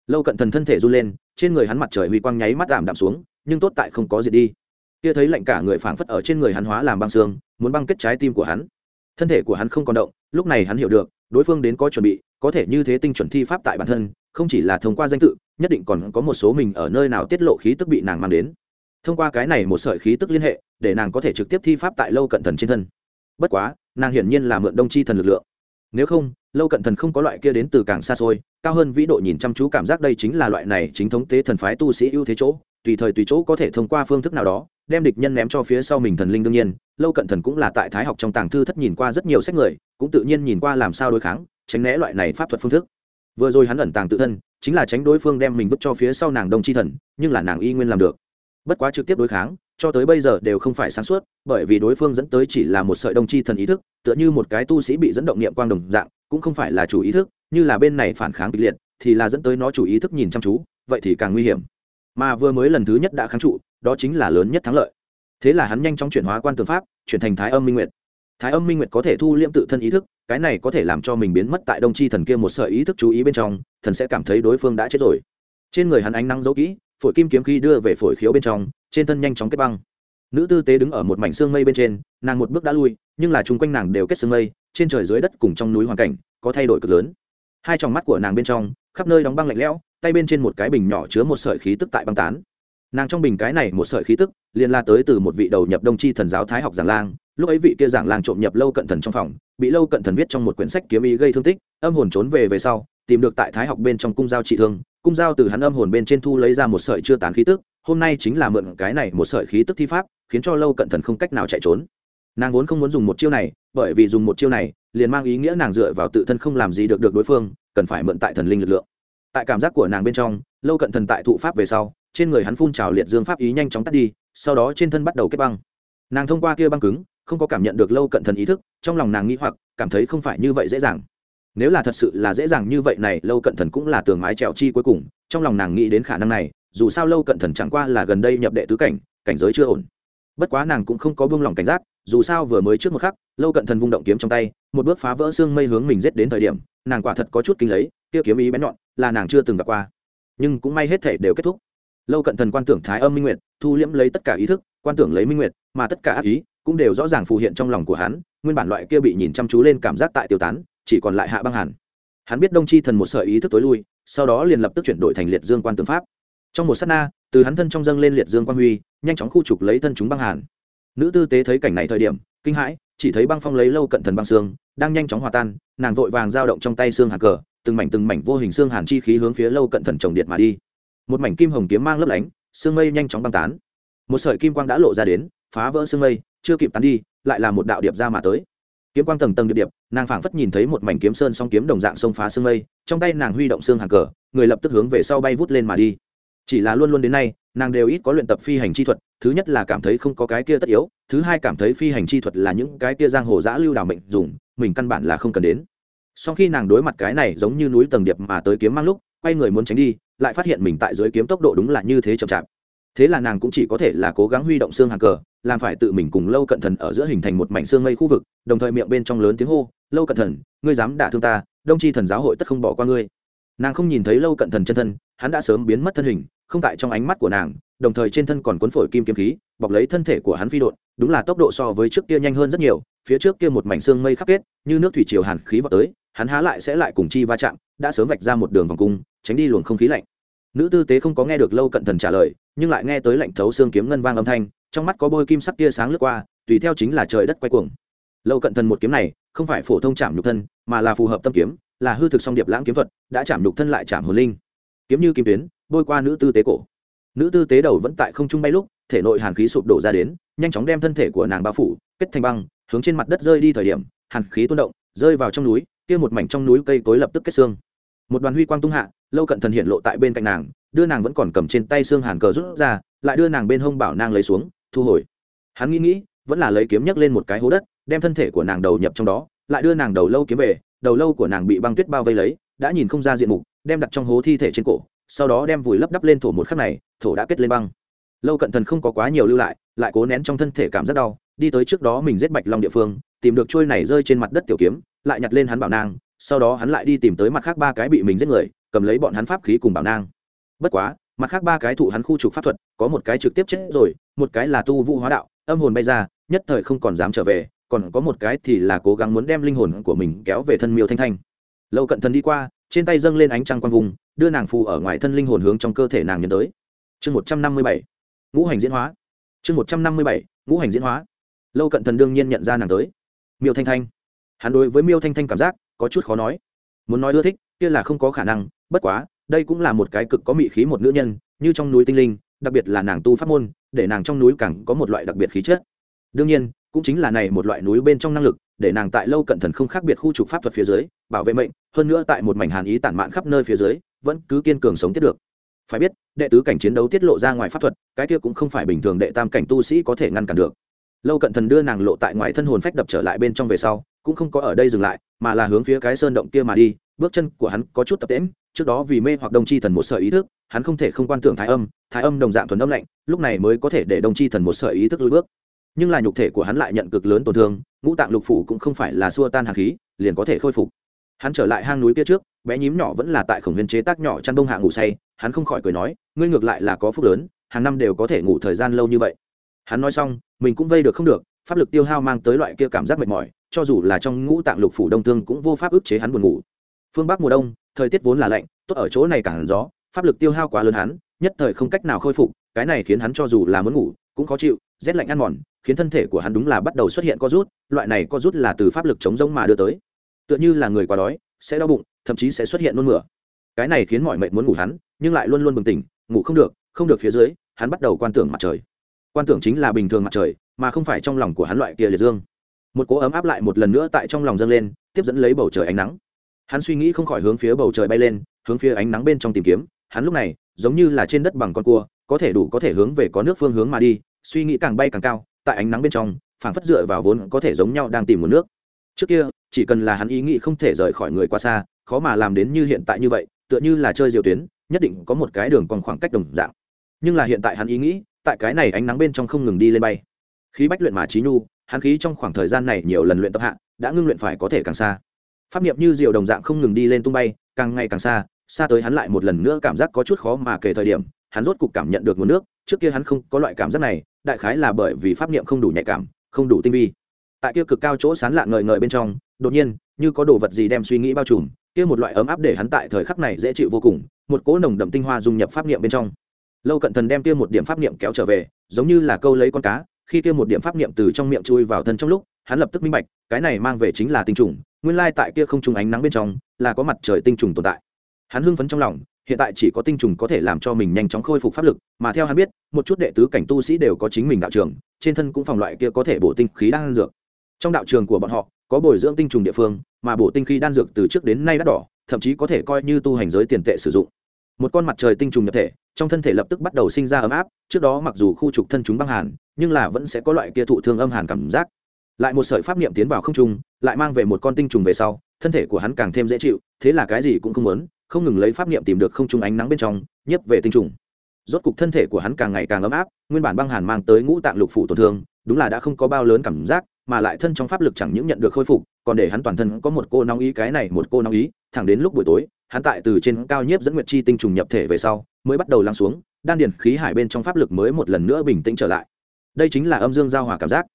Lâu cận thần thân thể run lên, trên người hắn mặt trời huy quang nháy mắt giảm đạm xuống, nhưng tốt tại không có gì đi. Kia thấy lạnh cả người phảng phất ở trên người hắn hóa làm băng xương, muốn băng kết trái tim của hắn. Thân thể của hắn không còn động, lúc này hắn hiểu được, đối phương đến có chuẩn bị, có thể như thế tinh chuẩn thi pháp tại bản thân, không chỉ là thông qua danh tự, nhất định còn có một số mình ở nơi nào tiết lộ khí tức bị nàng mang đến thông qua cái này một sợi khí tức liên hệ, để nàng có thể trực tiếp thi pháp tại lâu cận thần trên thân. Bất quá, nàng hiển nhiên là mượn đông chi thần lực lượng. Nếu không, lâu cận thần không có loại kia đến từ càng xa xôi, cao hơn vĩ độ nhìn chăm chú cảm giác đây chính là loại này chính thống tế thần phái tu sĩ ưu thế chỗ, tùy thời tùy chỗ có thể thông qua phương thức nào đó, đem địch nhân ném cho phía sau mình thần linh đương nhiên. Lâu cận thần cũng là tại thái học trong tàng thư thất nhìn qua rất nhiều sách người, cũng tự nhiên nhìn qua làm sao đối kháng, tránh né loại này pháp thuật phương thức. Vừa rồi hắn ẩn tàng tự thân, chính là tránh đối phương đem mình vứt cho phía sau nàng đông tri thần, nhưng là nàng y nguyên làm được bất quá trực tiếp đối kháng, cho tới bây giờ đều không phải sáng suốt, bởi vì đối phương dẫn tới chỉ là một sợi đồng chi thần ý thức, tựa như một cái tu sĩ bị dẫn động niệm quang đồng dạng, cũng không phải là chủ ý thức, như là bên này phản kháng kịch liệt, thì là dẫn tới nó chủ ý thức nhìn chăm chú, vậy thì càng nguy hiểm. Mà vừa mới lần thứ nhất đã kháng trụ, đó chính là lớn nhất thắng lợi. Thế là hắn nhanh chóng chuyển hóa quan tường pháp, chuyển thành thái âm minh nguyệt. Thái âm minh nguyệt có thể thu liễm tự thân ý thức, cái này có thể làm cho mình biến mất tại đông chi thần kia một sợi ý thức chú ý bên trong, thần sẽ cảm thấy đối phương đã chết rồi. Trên người hắn ánh nắng giấu kỹ phổi kim kiếm khi đưa về phổi khiếu bên trong, trên thân nhanh chóng kết băng. Nữ tư tế đứng ở một mảnh xương mây bên trên, nàng một bước đã lui, nhưng là chung quanh nàng đều kết xương mây, trên trời dưới đất cùng trong núi hoàn cảnh có thay đổi cực lớn. Hai tròng mắt của nàng bên trong, khắp nơi đóng băng lạnh lẽo, tay bên trên một cái bình nhỏ chứa một sợi khí tức tại băng tán. Nàng trong bình cái này một sợi khí tức liên la tới từ một vị đầu nhập đông chi thần giáo thái học giảng lang, lúc ấy vị kia giảng lang trộm nhập lâu cận thần trong phòng, bị lâu cận thần viết trong một quyển sách kiếm ý gây thương tích, âm hồn trốn về về sau tìm được tại thái học bên trong cung giao trị thương, cung giao từ hắn âm hồn bên trên thu lấy ra một sợi chưa tán khí tức, hôm nay chính là mượn cái này một sợi khí tức thi pháp, khiến cho lâu cận thần không cách nào chạy trốn. Nàng vốn không muốn dùng một chiêu này, bởi vì dùng một chiêu này, liền mang ý nghĩa nàng dựa vào tự thân không làm gì được được đối phương, cần phải mượn tại thần linh lực lượng. Tại cảm giác của nàng bên trong, lâu cận thần tại thụ pháp về sau, trên người hắn phun trào liệt dương pháp ý nhanh chóng tắt đi, sau đó trên thân bắt đầu kết băng. Nàng thông qua kia băng cứng, không có cảm nhận được lâu cận thần ý thức, trong lòng nàng nghĩ hoặc, cảm thấy không phải như vậy dễ dàng nếu là thật sự là dễ dàng như vậy này, lâu cận thần cũng là tường mái trèo chi cuối cùng, trong lòng nàng nghĩ đến khả năng này, dù sao lâu cận thần chẳng qua là gần đây nhập đệ tứ cảnh cảnh giới chưa ổn. Bất quá nàng cũng không có buông lỏng cảnh giác, dù sao vừa mới trước một khắc, lâu cận thần vung động kiếm trong tay, một bước phá vỡ xương mây hướng mình giết đến thời điểm, nàng quả thật có chút kinh lấy tiêu kiếm ý bén nhọn, là nàng chưa từng gặp qua. Nhưng cũng may hết thể đều kết thúc. Lâu cận thần quan tưởng thái âm minh nguyệt, thu liễm lấy tất cả ý thức, quan tưởng lấy minh nguyệt, mà tất cả ác ý cũng đều rõ ràng phù hiện trong lòng của hắn, nguyên bản loại kia bị nhìn chăm chú lên cảm giác tại tiêu tán chỉ còn lại hạ băng hàn. Hắn biết đông chi thần một sợi ý thức tối lui, sau đó liền lập tức chuyển đổi thành liệt dương quan tướng pháp. Trong một s á t na, từ hắn thân trong dâng lên liệt dương quan huy, nhanh chóng khu trục lấy thân chúng băng hàn. Nữ tư tế thấy cảnh này thời điểm, kinh hãi, chỉ thấy băng phong lấy lâu cận thần băng xương, đang nhanh chóng hòa tan, nàng vội vàng dao động trong tay xương hàn cờ, từng mảnh từng mảnh vô hình xương hàn chi khí hướng phía lâu cận thần trồng điện mà đi. Một mảnh kim hồng kiếm mang lấp lánh, xương mây nhanh chóng băng tán. Một sợi kim quang đã lộ ra đến, phá vỡ xương mây, chưa kịp tán đi, lại là một đạo điệp ra mà tới kiếm quang tầng tầng điệp điệp, nàng phảng phất nhìn thấy một mảnh kiếm sơn song kiếm đồng dạng sông phá sương mây, trong tay nàng huy động xương hàng cờ, người lập tức hướng về sau bay vút lên mà đi. Chỉ là luôn luôn đến nay, nàng đều ít có luyện tập phi hành chi thuật, thứ nhất là cảm thấy không có cái kia tất yếu, thứ hai cảm thấy phi hành chi thuật là những cái kia giang hồ giã lưu đào mệnh dùng, mình căn bản là không cần đến. Sau khi nàng đối mặt cái này giống như núi tầng điệp mà tới kiếm mang lúc, quay người muốn tránh đi, lại phát hiện mình tại dưới kiếm tốc độ đúng là như thế chậm chạp thế là nàng cũng chỉ có thể là cố gắng huy động xương hàng cờ, làm phải tự mình cùng lâu cận thần ở giữa hình thành một mảnh xương mây khu vực, đồng thời miệng bên trong lớn tiếng hô, lâu cận thần, ngươi dám đả thương ta, đông tri thần giáo hội tất không bỏ qua ngươi. Nàng không nhìn thấy lâu cận thần chân thân, hắn đã sớm biến mất thân hình, không tại trong ánh mắt của nàng, đồng thời trên thân còn cuốn phổi kim kiếm khí, bọc lấy thân thể của hắn phi đột đúng là tốc độ so với trước kia nhanh hơn rất nhiều, phía trước kia một mảnh xương mây khắc kết, như nước thủy triều hàn khí vào tới, hắn há lại sẽ lại cùng chi va chạm, đã sớm vạch ra một đường vòng cung, tránh đi luồng không khí lạnh. Nữ tư tế không có nghe được lâu cận thần trả lời nhưng lại nghe tới lạnh thấu xương kiếm ngân vang âm thanh, trong mắt có bôi kim sắc tia sáng lướt qua, tùy theo chính là trời đất quay cuồng. Lâu cận thần một kiếm này, không phải phổ thông chạm nhục thân, mà là phù hợp tâm kiếm, là hư thực song điệp lãng kiếm thuật, đã chạm nhục thân lại chạm hồn linh. Kiếm như kim tuyến, bôi qua nữ tư tế cổ. Nữ tư tế đầu vẫn tại không trung bay lúc, thể nội hàn khí sụp đổ ra đến, nhanh chóng đem thân thể của nàng bao phủ, kết thành băng, hướng trên mặt đất rơi đi thời điểm, hàn khí tuôn động, rơi vào trong núi, kia một mảnh trong núi cây cối lập tức kết xương. Một đoàn huy quang tung hạ, lâu cận thần hiện lộ tại bên cạnh nàng đưa nàng vẫn còn cầm trên tay xương hàn cờ rút ra, lại đưa nàng bên hông bảo nàng lấy xuống, thu hồi. Hắn nghĩ nghĩ, vẫn là lấy kiếm nhấc lên một cái hố đất, đem thân thể của nàng đầu nhập trong đó, lại đưa nàng đầu lâu kiếm về, đầu lâu của nàng bị băng tuyết bao vây lấy, đã nhìn không ra diện mục, đem đặt trong hố thi thể trên cổ, sau đó đem vùi lấp đắp lên thổ một khắc này, thổ đã kết lên băng. Lâu cận thần không có quá nhiều lưu lại lại cố nén trong thân thể cảm rất đau, đi tới trước đó mình giết bạch long địa phương, tìm được trôi này rơi trên mặt đất tiểu kiếm, lại nhặt lên hắn bảo nang, sau đó hắn lại đi tìm tới mặt khác ba cái bị mình giết người, cầm lấy bọn hắn pháp khí cùng bảo nang bất quá, mặt khác ba cái thụ hắn khu trục pháp thuật, có một cái trực tiếp chết rồi, một cái là tu vũ hóa đạo, âm hồn bay ra, nhất thời không còn dám trở về, còn có một cái thì là cố gắng muốn đem linh hồn của mình kéo về thân miêu thanh thanh. Lâu cận thần đi qua, trên tay dâng lên ánh trăng quang vùng, đưa nàng phù ở ngoài thân linh hồn hướng trong cơ thể nàng nhấn tới. Chương một trăm năm mươi bảy, ngũ hành diễn hóa. Chương một trăm năm mươi bảy, ngũ hành diễn hóa. Lâu cận thần đương nhiên nhận ra nàng tới. Miêu thanh thanh. Hắn đối với miêu thanh thanh cảm giác có chút khó nói. Muốn nói ưa thích, kia là không có khả năng, bất quá đây cũng là một cái cực có mị khí một nữ nhân, như trong núi tinh linh, đặc biệt là nàng tu pháp môn, để nàng trong núi càng có một loại đặc biệt khí chất. Đương nhiên, cũng chính là này một loại núi bên trong năng lực, để nàng tại lâu cận thần không khác biệt khu trục pháp thuật phía dưới, bảo vệ mệnh, hơn nữa tại một mảnh hàn ý tản mạn khắp nơi phía dưới, vẫn cứ kiên cường sống tiếp được. Phải biết, đệ tứ cảnh chiến đấu tiết lộ ra ngoài pháp thuật, cái kia cũng không phải bình thường đệ tam cảnh tu sĩ có thể ngăn cản được. Lâu cận thần đưa nàng lộ tại ngoài thân hồn phách đập trở lại bên trong về sau, cũng không có ở đây dừng lại mà là hướng phía cái sơn động kia mà đi, bước chân của hắn có chút tập tễm trước đó vì mê hoặc đồng chi thần một sợi ý thức, hắn không thể không quan tưởng thái âm thái âm đồng dạng thuần âm lạnh, lúc này mới có thể để đồng chi thần một sợi ý thức lùi bước. Nhưng là nhục thể của hắn lại nhận cực lớn tổn thương, ngũ tạng lục phủ cũng không phải là xua tan hạt khí, liền có thể khôi phục. Hắn trở lại hang núi kia trước, bé nhím nhỏ vẫn là tại khổng viên chế tác nhỏ chăn đông hạ ngủ say, hắn không khỏi cười nói, ngươi ngược lại là có phúc lớn, hàng năm đều có thể ngủ thời gian lâu như vậy. Hắn nói xong, mình cũng vây được không được, pháp lực tiêu hao mang tới loại kia cảm giác mệt mỏi cho dù là trong ngũ tạng lục phủ đông thương cũng vô pháp ức chế hắn buồn ngủ. Phương bắc mùa đông, thời tiết vốn là lạnh, tốt ở chỗ này càng gió, pháp lực tiêu hao quá lớn hắn, nhất thời không cách nào khôi phục, cái này khiến hắn cho dù là muốn ngủ, cũng khó chịu, rét lạnh ăn mòn, khiến thân thể của hắn đúng là bắt đầu xuất hiện co rút, loại này co rút là từ pháp lực chống rông mà đưa tới. Tựa như là người quá đói, sẽ đau bụng, thậm chí sẽ xuất hiện nôn mửa. Cái này khiến mọi mệnh muốn ngủ hắn, nhưng lại luôn luôn bừng tỉnh, ngủ không được không được phía dưới, hắn bắt đầu quan tưởng mặt trời. Quan tưởng chính là bình thường mặt trời, mà không phải trong lòng của hắn loại kia liệt dương một cỗ ấm áp lại một lần nữa tại trong lòng dâng lên, tiếp dẫn lấy bầu trời ánh nắng. Hắn suy nghĩ không khỏi hướng phía bầu trời bay lên, hướng phía ánh nắng bên trong tìm kiếm. Hắn lúc này, giống như là trên đất bằng con cua, có thể đủ có thể hướng về có nước phương hướng mà đi, suy nghĩ càng bay càng cao, tại ánh nắng bên trong, phảng phất dựa vào vốn có thể giống nhau đang tìm một nước. Trước kia, chỉ cần là hắn ý nghĩ không thể rời khỏi người quá xa, khó mà làm đến như hiện tại như vậy, tựa như là chơi diều tuyến, nhất định có một cái đường còn khoảng cách đồng dạng. Nhưng là hiện tại hắn ý nghĩ, tại cái này ánh nắng bên trong không ngừng đi lên bay. Khí bách luyện mà trí nhu hắn khí trong khoảng thời gian này nhiều lần luyện tập hạ, đã ngưng luyện phải có thể càng xa. Pháp niệm như diều đồng dạng không ngừng đi lên tung bay, càng ngày càng xa xa tới hắn lại một lần nữa cảm giác có chút khó mà kể thời điểm, hắn rốt cục cảm nhận được nguồn nước, trước kia hắn không có loại cảm giác này, đại khái là bởi vì pháp niệm không đủ nhạy cảm, không đủ tinh vi. Tại kia cực cao chỗ sán lạ ngời ngời bên trong, đột nhiên, như có đồ vật gì đem suy nghĩ bao trùm, kia một loại ấm áp để hắn tại thời khắc này dễ chịu vô cùng, một cỗ nồng đậm tinh hoa dung nhập pháp niệm bên trong. Lâu cận thần đem kia một điểm pháp niệm kéo trở về, giống như là câu lấy con cá khi kia một điểm pháp niệm từ trong miệng chui vào thân trong lúc, hắn lập tức minh bạch, cái này mang về chính là tinh trùng, nguyên lai tại kia không trùng ánh nắng bên trong, là có mặt trời tinh trùng tồn tại. Hắn hưng phấn trong lòng, hiện tại chỉ có tinh trùng có thể làm cho mình nhanh chóng khôi phục pháp lực, mà theo hắn biết, một chút đệ tứ cảnh tu sĩ đều có chính mình đạo trường, trên thân cũng phòng loại kia có thể bổ tinh khí đan dược. Trong đạo trường của bọn họ, có bồi dưỡng tinh trùng địa phương, mà bổ tinh khí đan dược từ trước đến nay đắt đỏ, thậm chí có thể coi như tu hành giới tiền tệ sử dụng một con mặt trời tinh trùng nhập thể, trong thân thể lập tức bắt đầu sinh ra ấm áp, trước đó mặc dù khu trục thân chúng băng hàn, nhưng là vẫn sẽ có loại kia thụ thương âm hàn cảm giác. Lại một sợi pháp niệm tiến vào không trung, lại mang về một con tinh trùng về sau, thân thể của hắn càng thêm dễ chịu, thế là cái gì cũng không muốn, không ngừng lấy pháp niệm tìm được không trung ánh nắng bên trong, nhấp về tinh trùng. Rốt cục thân thể của hắn càng ngày càng ấm áp, nguyên bản băng hàn mang tới ngũ tạng lục phủ tổn thương, đúng là đã không có bao lớn cảm giác mà lại thân trong pháp lực chẳng những nhận được khôi phục còn để hắn toàn thân có một cô nóng ý cái này một cô nóng ý thẳng đến lúc buổi tối hắn tại từ trên cao nhiếp dẫn nguyệt chi tinh trùng nhập thể về sau mới bắt đầu lắng xuống đan điền khí hải bên trong pháp lực mới một lần nữa bình tĩnh trở lại. Đây chính là âm dương giao hòa cảm giác.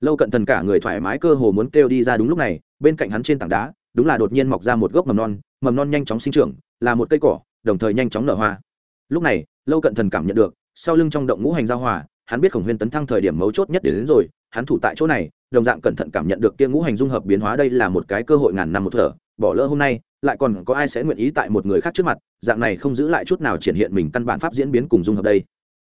Lâu cận thần cả người thoải mái cơ hồ muốn kêu đi ra đúng lúc này bên cạnh hắn trên tảng đá đúng là đột nhiên mọc ra một gốc mầm non mầm non nhanh chóng sinh trưởng là một cây cỏ đồng thời nhanh chóng nở hoa. Lúc này lâu cận thần cảm nhận được sau lưng trong động ngũ hành giao hòa hắn biết khổng huyên tấn thăng thời điểm mấu chốt nhất đến, đến rồi hắn thủ tại chỗ này, đồng dạng cẩn thận cảm nhận được kia ngũ hành dung hợp biến hóa đây là một cái cơ hội ngàn năm một thở, bỏ lỡ hôm nay, lại còn có ai sẽ nguyện ý tại một người khác trước mặt, dạng này không giữ lại chút nào triển hiện mình căn bản pháp diễn biến cùng dung hợp đây.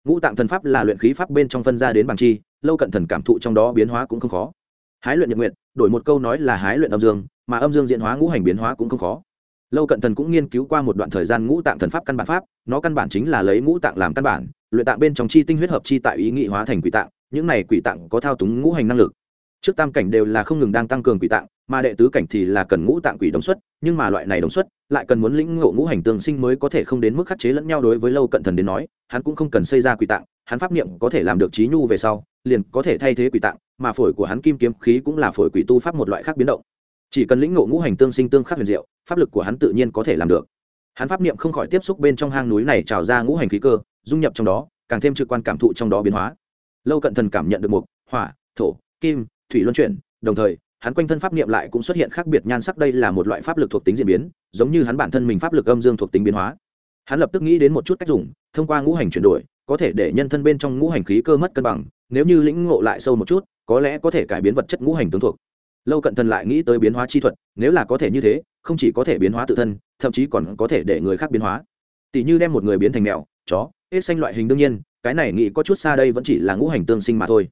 Ngũ tạng thần pháp là luyện khí pháp bên trong phân ra đến bằng chi, lâu cận thần cảm thụ trong đó biến hóa cũng không khó. Hái luyện nhật nguyện đổi một câu nói là hái luyện âm dương, mà âm dương diễn hóa ngũ hành biến hóa cũng không khó. Lâu cận thần cũng nghiên cứu qua một đoạn thời gian ngũ tạng thần pháp căn bản pháp, nó căn bản chính là lấy ngũ tạng làm căn bản, luyện tạng bên trong chi tinh huyết hợp chi tại ý nghị hóa thành quỷ tạng những này quỷ tạng có thao túng ngũ hành năng lực. Trước tam cảnh đều là không ngừng đang tăng cường quỷ tạng, mà đệ tứ cảnh thì là cần ngũ tạng quỷ đồng xuất, nhưng mà loại này đồng xuất lại cần muốn lĩnh ngộ ngũ hành tương sinh mới có thể không đến mức khắc chế lẫn nhau đối với lâu cận thần đến nói, hắn cũng không cần xây ra quỷ tạng, hắn pháp niệm có thể làm được trí nhu về sau, liền có thể thay thế quỷ tạng, mà phổi của hắn kim kiếm khí cũng là phổi quỷ tu pháp một loại khác biến động. Chỉ cần lĩnh ngộ ngũ hành tương sinh tương khắc huyền diệu, pháp lực của hắn tự nhiên có thể làm được. Hắn pháp niệm không khỏi tiếp xúc bên trong hang núi này trào ra ngũ hành khí cơ, dung nhập trong đó, càng thêm trực quan cảm thụ trong đó biến hóa lâu cận thần cảm nhận được một hỏa, thổ, kim, thủy luân chuyển, đồng thời, hắn quanh thân pháp niệm lại cũng xuất hiện khác biệt nhan sắc, đây là một loại pháp lực thuộc tính diễn biến, giống như hắn bản thân mình pháp lực âm dương thuộc tính biến hóa. Hắn lập tức nghĩ đến một chút cách dùng, thông qua ngũ hành chuyển đổi, có thể để nhân thân bên trong ngũ hành khí cơ mất cân bằng, nếu như lĩnh ngộ lại sâu một chút, có lẽ có thể cải biến vật chất ngũ hành tướng thuộc. Lâu cận thần lại nghĩ tới biến hóa chi thuật, nếu là có thể như thế, không chỉ có thể biến hóa tự thân, thậm chí còn có thể để người khác biến hóa. Tỷ như đem một người biến thành mèo, chó, hết xanh loại hình đương nhiên cái này nghĩ có chút xa đây vẫn chỉ là ngũ hành tương sinh mà thôi.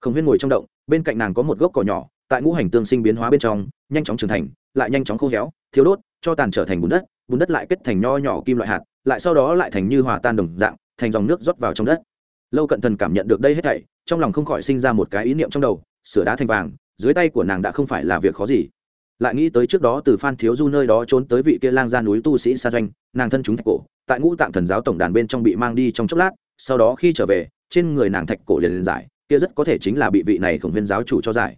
Khổng huyên ngồi trong động, bên cạnh nàng có một gốc cỏ nhỏ, tại ngũ hành tương sinh biến hóa bên trong, nhanh chóng trưởng thành, lại nhanh chóng khô héo thiếu đốt, cho tàn trở thành bùn đất bùn đất lại kết thành nho nhỏ kim loại hạt, lại sau đó lại thành như hòa tan đồng dạng, thành dòng nước rót vào trong đất. Lâu cận thần cảm nhận được đây hết thảy, trong lòng không khỏi sinh ra một cái ý niệm trong đầu, sửa đá thành vàng, dưới tay của nàng đã không phải là việc khó gì. Lại nghĩ tới trước đó từ phan thiếu du nơi đó trốn tới vị kia lang ra núi tu sĩ sa doanh, nàng thân chúng thạch cổ, tại ngũ tạng thần giáo tổng đàn bên trong bị mang đi trong chốc lát sau đó khi trở về, trên người nàng thạch cổ liền liền giải, kia rất có thể chính là bị vị này khổng huyên giáo chủ cho giải.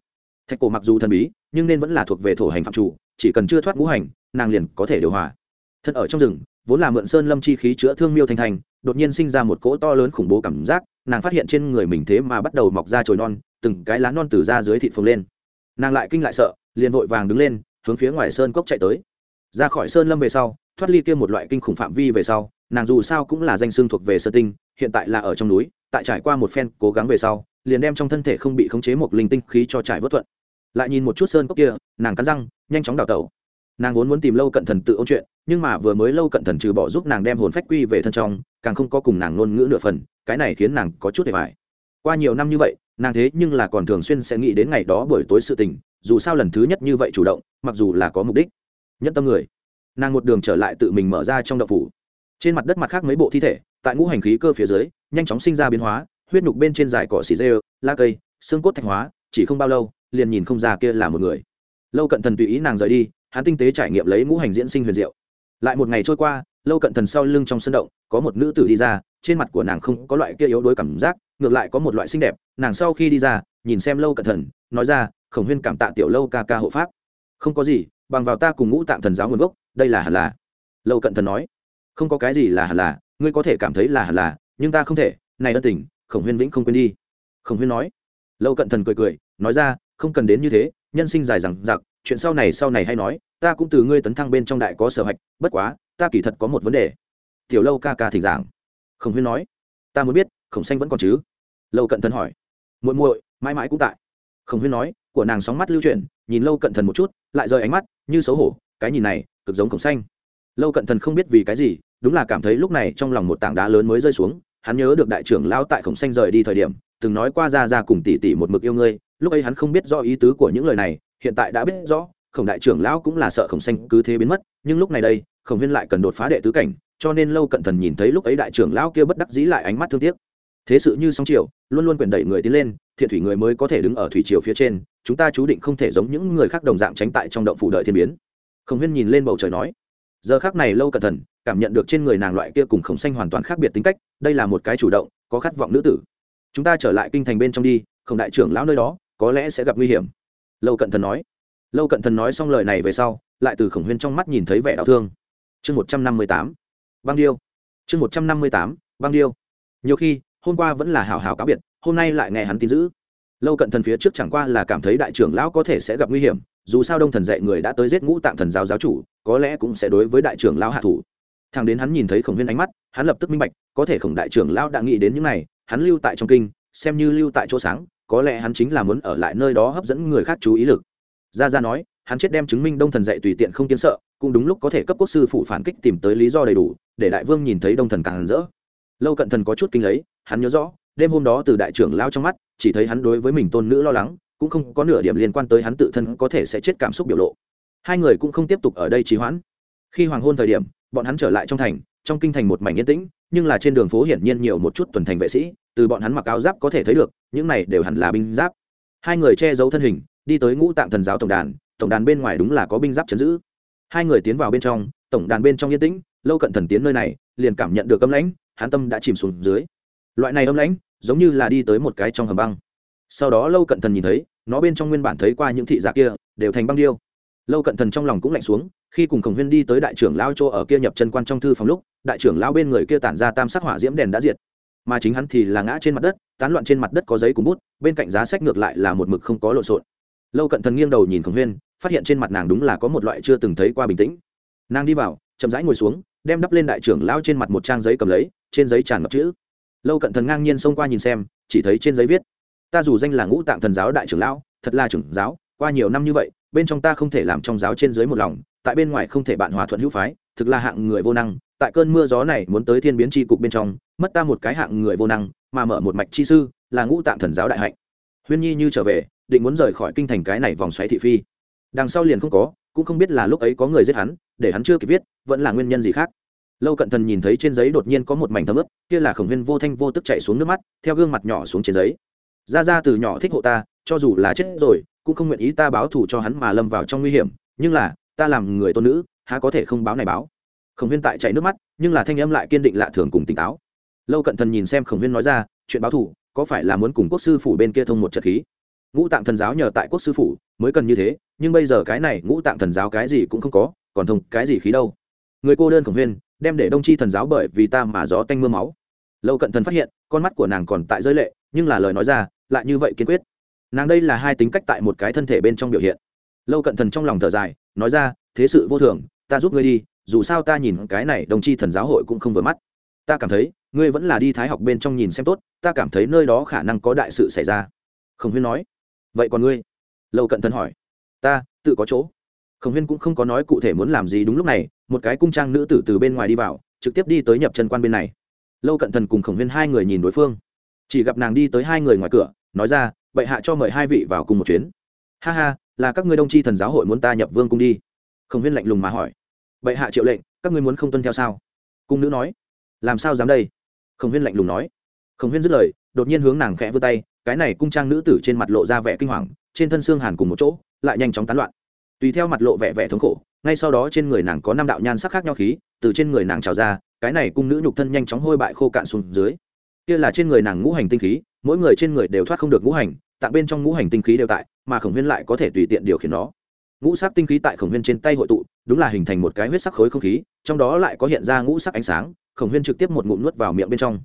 Thạch cổ mặc dù thần bí, nhưng nên vẫn là thuộc về thổ hành phạm chủ, chỉ cần chưa thoát ngũ hành, nàng liền có thể điều hòa. Thân ở trong rừng, vốn là mượn sơn lâm chi khí chữa thương miêu thành thành, đột nhiên sinh ra một cỗ to lớn khủng bố cảm giác, nàng phát hiện trên người mình thế mà bắt đầu mọc ra trồi non, từng cái lá non từ ra dưới thịt phồng lên. Nàng lại kinh lại sợ, liền vội vàng đứng lên, hướng phía ngoài sơn cốc chạy tới. Ra khỏi sơn lâm về sau, thoát ly kia một loại kinh khủng phạm vi về sau, nàng dù sao cũng là danh xương thuộc về sơ tinh hiện tại là ở trong núi, tại trải qua một phen cố gắng về sau, liền đem trong thân thể không bị khống chế một linh tinh khí cho trải vớt thuận. Lại nhìn một chút sơn cốc kia, nàng cắn răng, nhanh chóng đào tẩu. Nàng vốn muốn tìm lâu cận thần tự ôn chuyện, nhưng mà vừa mới lâu cận thần trừ bỏ giúp nàng đem hồn phách quy về thân trong, càng không có cùng nàng ngôn ngữ nửa phần, cái này khiến nàng có chút để phải qua nhiều năm như vậy, nàng thế nhưng là còn thường xuyên sẽ nghĩ đến ngày đó buổi tối sự tình, dù sao lần thứ nhất như vậy chủ động, mặc dù là có mục đích. Nhất tâm người. Nàng một đường trở lại tự mình mở ra trong đậu phủ. Trên mặt đất mặt khác mấy bộ thi thể tại ngũ hành khí cơ phía dưới, nhanh chóng sinh ra biến hóa, huyết nhục bên trên dài cỏ xì dê la cây, xương cốt thạch hóa, chỉ không bao lâu, liền nhìn không ra kia là một người. Lâu cận thần tùy ý nàng rời đi, hắn tinh tế trải nghiệm lấy ngũ hành diễn sinh huyền diệu. Lại một ngày trôi qua, lâu cận thần sau lưng trong sân động, có một nữ tử đi ra, trên mặt của nàng không có loại kia yếu đuối cảm giác, ngược lại có một loại xinh đẹp, nàng sau khi đi ra, nhìn xem lâu cận thần, nói ra, khổng huyên cảm tạ tiểu lâu ca ca hộ pháp. Không có gì, bằng vào ta cùng ngũ tạng thần giáo nguồn gốc, đây là hẳn là. Lâu cận thần nói, không có cái gì là hẳn là ngươi có thể cảm thấy là hẳn là, nhưng ta không thể, này ân tình, khổng huyên vĩnh không quên đi. Khổng huyên nói. Lâu cận thần cười cười, nói ra, không cần đến như thế, nhân sinh dài rằng giặc chuyện sau này sau này hay nói, ta cũng từ ngươi tấn thăng bên trong đại có sở hạch, bất quá, ta kỳ thật có một vấn đề. Tiểu lâu ca ca thỉnh giảng. Khổng huyên nói. Ta muốn biết, khổng xanh vẫn còn chứ? Lâu cận thần hỏi. Muội muội, mãi mãi cũng tại. Khổng huyên nói, của nàng sóng mắt lưu chuyển, nhìn lâu cận thần một chút, lại rời ánh mắt, như xấu hổ, cái nhìn này, cực giống khổng xanh. Lâu cận thần không biết vì cái gì đúng là cảm thấy lúc này trong lòng một tảng đá lớn mới rơi xuống, hắn nhớ được đại trưởng lao tại khổng xanh rời đi thời điểm, từng nói qua ra ra cùng tỷ tỷ một mực yêu ngươi, lúc ấy hắn không biết do ý tứ của những lời này, hiện tại đã biết rõ, khổng đại trưởng lão cũng là sợ khổng xanh cứ thế biến mất, nhưng lúc này đây, khổng huyên lại cần đột phá đệ tứ cảnh, cho nên lâu cận thần nhìn thấy lúc ấy đại trưởng lão kia bất đắc dĩ lại ánh mắt thương tiếc. Thế sự như sóng chiều, luôn luôn quyền đẩy người tiến lên, thiện thủy người mới có thể đứng ở thủy triều phía trên, chúng ta chú định không thể giống những người khác đồng dạng tránh tại trong động phủ đợi thiên biến. Khổng huyên nhìn lên bầu trời nói giờ khác này lâu cẩn thận cảm nhận được trên người nàng loại kia cùng khổng xanh hoàn toàn khác biệt tính cách, đây là một cái chủ động, có khát vọng nữ tử. Chúng ta trở lại kinh thành bên trong đi, khổng đại trưởng lão nơi đó, có lẽ sẽ gặp nguy hiểm. Lâu cận thần nói. Lâu cận thần nói xong lời này về sau, lại từ khổng huyên trong mắt nhìn thấy vẻ đau thương. Chương một trăm năm mươi tám. Băng điêu. Chương một trăm năm mươi tám. Băng điêu. Nhiều khi, hôm qua vẫn là hào hào cáo biệt, hôm nay lại nghe hắn tin giữ lâu cận thần phía trước chẳng qua là cảm thấy đại trưởng lão có thể sẽ gặp nguy hiểm dù sao đông thần dạy người đã tới giết ngũ tạng thần giáo giáo chủ, có lẽ cũng sẽ đối với đại trưởng lão hạ thủ. Thằng đến hắn nhìn thấy khổng huyên ánh mắt, hắn lập tức minh bạch, có thể khổng đại trưởng lão đã nghĩ đến những này, hắn lưu tại trong kinh, xem như lưu tại chỗ sáng, có lẽ hắn chính là muốn ở lại nơi đó hấp dẫn người khác chú ý lực. Ra ra nói, hắn chết đem chứng minh đông thần dạy tùy tiện không kiến sợ, cũng đúng lúc có thể cấp quốc sư phụ phản kích tìm tới lý do đầy đủ, để đại vương nhìn thấy đông thần càng rỡ. Lâu cận thần có chút kinh lấy, hắn nhớ rõ, đêm hôm đó từ đại trưởng lao trong mắt, chỉ thấy hắn đối với mình tôn nữ lo lắng cũng không có nửa điểm liên quan tới hắn tự thân có thể sẽ chết cảm xúc biểu lộ. Hai người cũng không tiếp tục ở đây trì hoãn. Khi hoàng hôn thời điểm, bọn hắn trở lại trong thành, trong kinh thành một mảnh yên tĩnh, nhưng là trên đường phố hiển nhiên nhiều một chút tuần thành vệ sĩ, từ bọn hắn mặc áo giáp có thể thấy được, những này đều hẳn là binh giáp. Hai người che giấu thân hình, đi tới ngũ tạng thần giáo tổng đàn tổng đàn bên ngoài đúng là có binh giáp chấn giữ. Hai người tiến vào bên trong, tổng đàn bên trong yên tĩnh, lâu cận thần tiến nơi này, liền cảm nhận được âm lãnh, hắn tâm đã chìm xuống dưới. Loại này âm lãnh, giống như là đi tới một cái trong hầm băng sau đó lâu cận thần nhìn thấy, nó bên trong nguyên bản thấy qua những thị giả kia, đều thành băng điêu. Lâu cận thần trong lòng cũng lạnh xuống, khi cùng khổng huyên đi tới đại trưởng lao chỗ ở kia nhập chân quan trong thư phòng lúc, đại trưởng lao bên người kia tản ra tam sắc hỏa diễm đèn đã diệt. Mà chính hắn thì là ngã trên mặt đất, tán loạn trên mặt đất có giấy cùng bút, bên cạnh giá sách ngược lại là một mực không có lộn xộn. Lâu cận thần nghiêng đầu nhìn khổng huyên, phát hiện trên mặt nàng đúng là có một loại chưa từng thấy qua bình tĩnh. Nàng đi vào, chậm rãi ngồi xuống, đem đắp lên đại trưởng lao trên mặt một trang giấy cầm lấy, trên giấy tràn ngập chữ. Lâu cận thần ngang nhiên xông qua nhìn xem, chỉ thấy trên giấy viết ta dù danh là ngũ tạng thần giáo đại trưởng lão, thật là trưởng giáo, qua nhiều năm như vậy, bên trong ta không thể làm trong giáo trên dưới một lòng, tại bên ngoài không thể bạn hòa thuận hữu phái, thực là hạng người vô năng, tại cơn mưa gió này muốn tới thiên biến tri cục bên trong, mất ta một cái hạng người vô năng, mà mở một mạch chi sư, là ngũ tạng thần giáo đại hạnh. Huyên nhi như trở về, định muốn rời khỏi kinh thành cái này vòng xoáy thị phi. Đằng sau liền không có, cũng không biết là lúc ấy có người giết hắn, để hắn chưa kịp viết, vẫn là nguyên nhân gì khác. Lâu cận thần nhìn thấy trên giấy đột nhiên có một mảnh thấm ướp kia là khổng huyên vô thanh vô tức chạy xuống nước mắt, theo gương mặt nhỏ xuống trên giấy ra ra từ nhỏ thích hộ ta, cho dù là chết rồi, cũng không nguyện ý ta báo thù cho hắn mà lâm vào trong nguy hiểm. Nhưng là, ta làm người tôn nữ, há có thể không báo này báo? Khổng huyên tại chạy nước mắt, nhưng là thanh âm lại kiên định lạ thường cùng tỉnh táo. Lâu cận thần nhìn xem khổng huyên nói ra, chuyện báo thù, có phải là muốn cùng quốc sư phủ bên kia thông một trận khí? Ngũ tạng thần giáo nhờ tại quốc sư phủ, mới cần như thế, nhưng bây giờ cái này ngũ tạng thần giáo cái gì cũng không có, còn thông cái gì khí đâu? Người cô đơn khổng huyên, đem để đông chi thần giáo bởi vì ta mà gió tanh mưa máu. Lâu cận thần phát hiện, con mắt của nàng còn tại rơi lệ nhưng là lời nói ra, lại như vậy kiên quyết. Nàng đây là hai tính cách tại một cái thân thể bên trong biểu hiện. Lâu cận thần trong lòng thở dài, nói ra, thế sự vô thường, ta giúp ngươi đi, dù sao ta nhìn cái này đồng chi thần giáo hội cũng không vừa mắt. Ta cảm thấy, ngươi vẫn là đi thái học bên trong nhìn xem tốt, ta cảm thấy nơi đó khả năng có đại sự xảy ra. Khổng huyên nói, vậy còn ngươi? Lâu cận thần hỏi, ta, tự có chỗ. Khổng huyên cũng không có nói cụ thể muốn làm gì đúng lúc này, một cái cung trang nữ tử từ bên ngoài đi vào, trực tiếp đi tới nhập chân quan bên này. Lâu cận thần cùng khổng huyên hai người nhìn đối phương chỉ gặp nàng đi tới hai người ngoài cửa, nói ra, bệ hạ cho mời hai vị vào cùng một chuyến. Ha ha, là các ngươi đông tri thần giáo hội muốn ta nhập vương cung đi. Khổng huyên lạnh lùng mà hỏi. Bệ hạ triệu lệnh, các ngươi muốn không tuân theo sao? Cung nữ nói. Làm sao dám đây? Khổng huyên lạnh lùng nói. Khổng huyên dứt lời, đột nhiên hướng nàng khẽ vươn tay, cái này cung trang nữ tử trên mặt lộ ra vẻ kinh hoàng, trên thân xương hàn cùng một chỗ, lại nhanh chóng tán loạn. Tùy theo mặt lộ vẻ vẻ thống khổ, ngay sau đó trên người nàng có năm đạo nhan sắc khác nhau khí, từ trên người nàng trào ra, cái này cung nữ nhục thân nhanh chóng hôi bại khô cạn xuống dưới kia là trên người nàng ngũ hành tinh khí, mỗi người trên người đều thoát không được ngũ hành tặng bên trong ngũ hành tinh khí đều tại, mà khổng huyên lại có thể tùy tiện điều khiển nó. Ngũ sắc tinh khí tại khổng huyên trên tay hội tụ, đúng là hình thành một cái huyết sắc khối không khí, trong đó lại có hiện ra ngũ sắc ánh sáng, khổng huyên trực tiếp một ngụm nuốt vào miệng bên trong.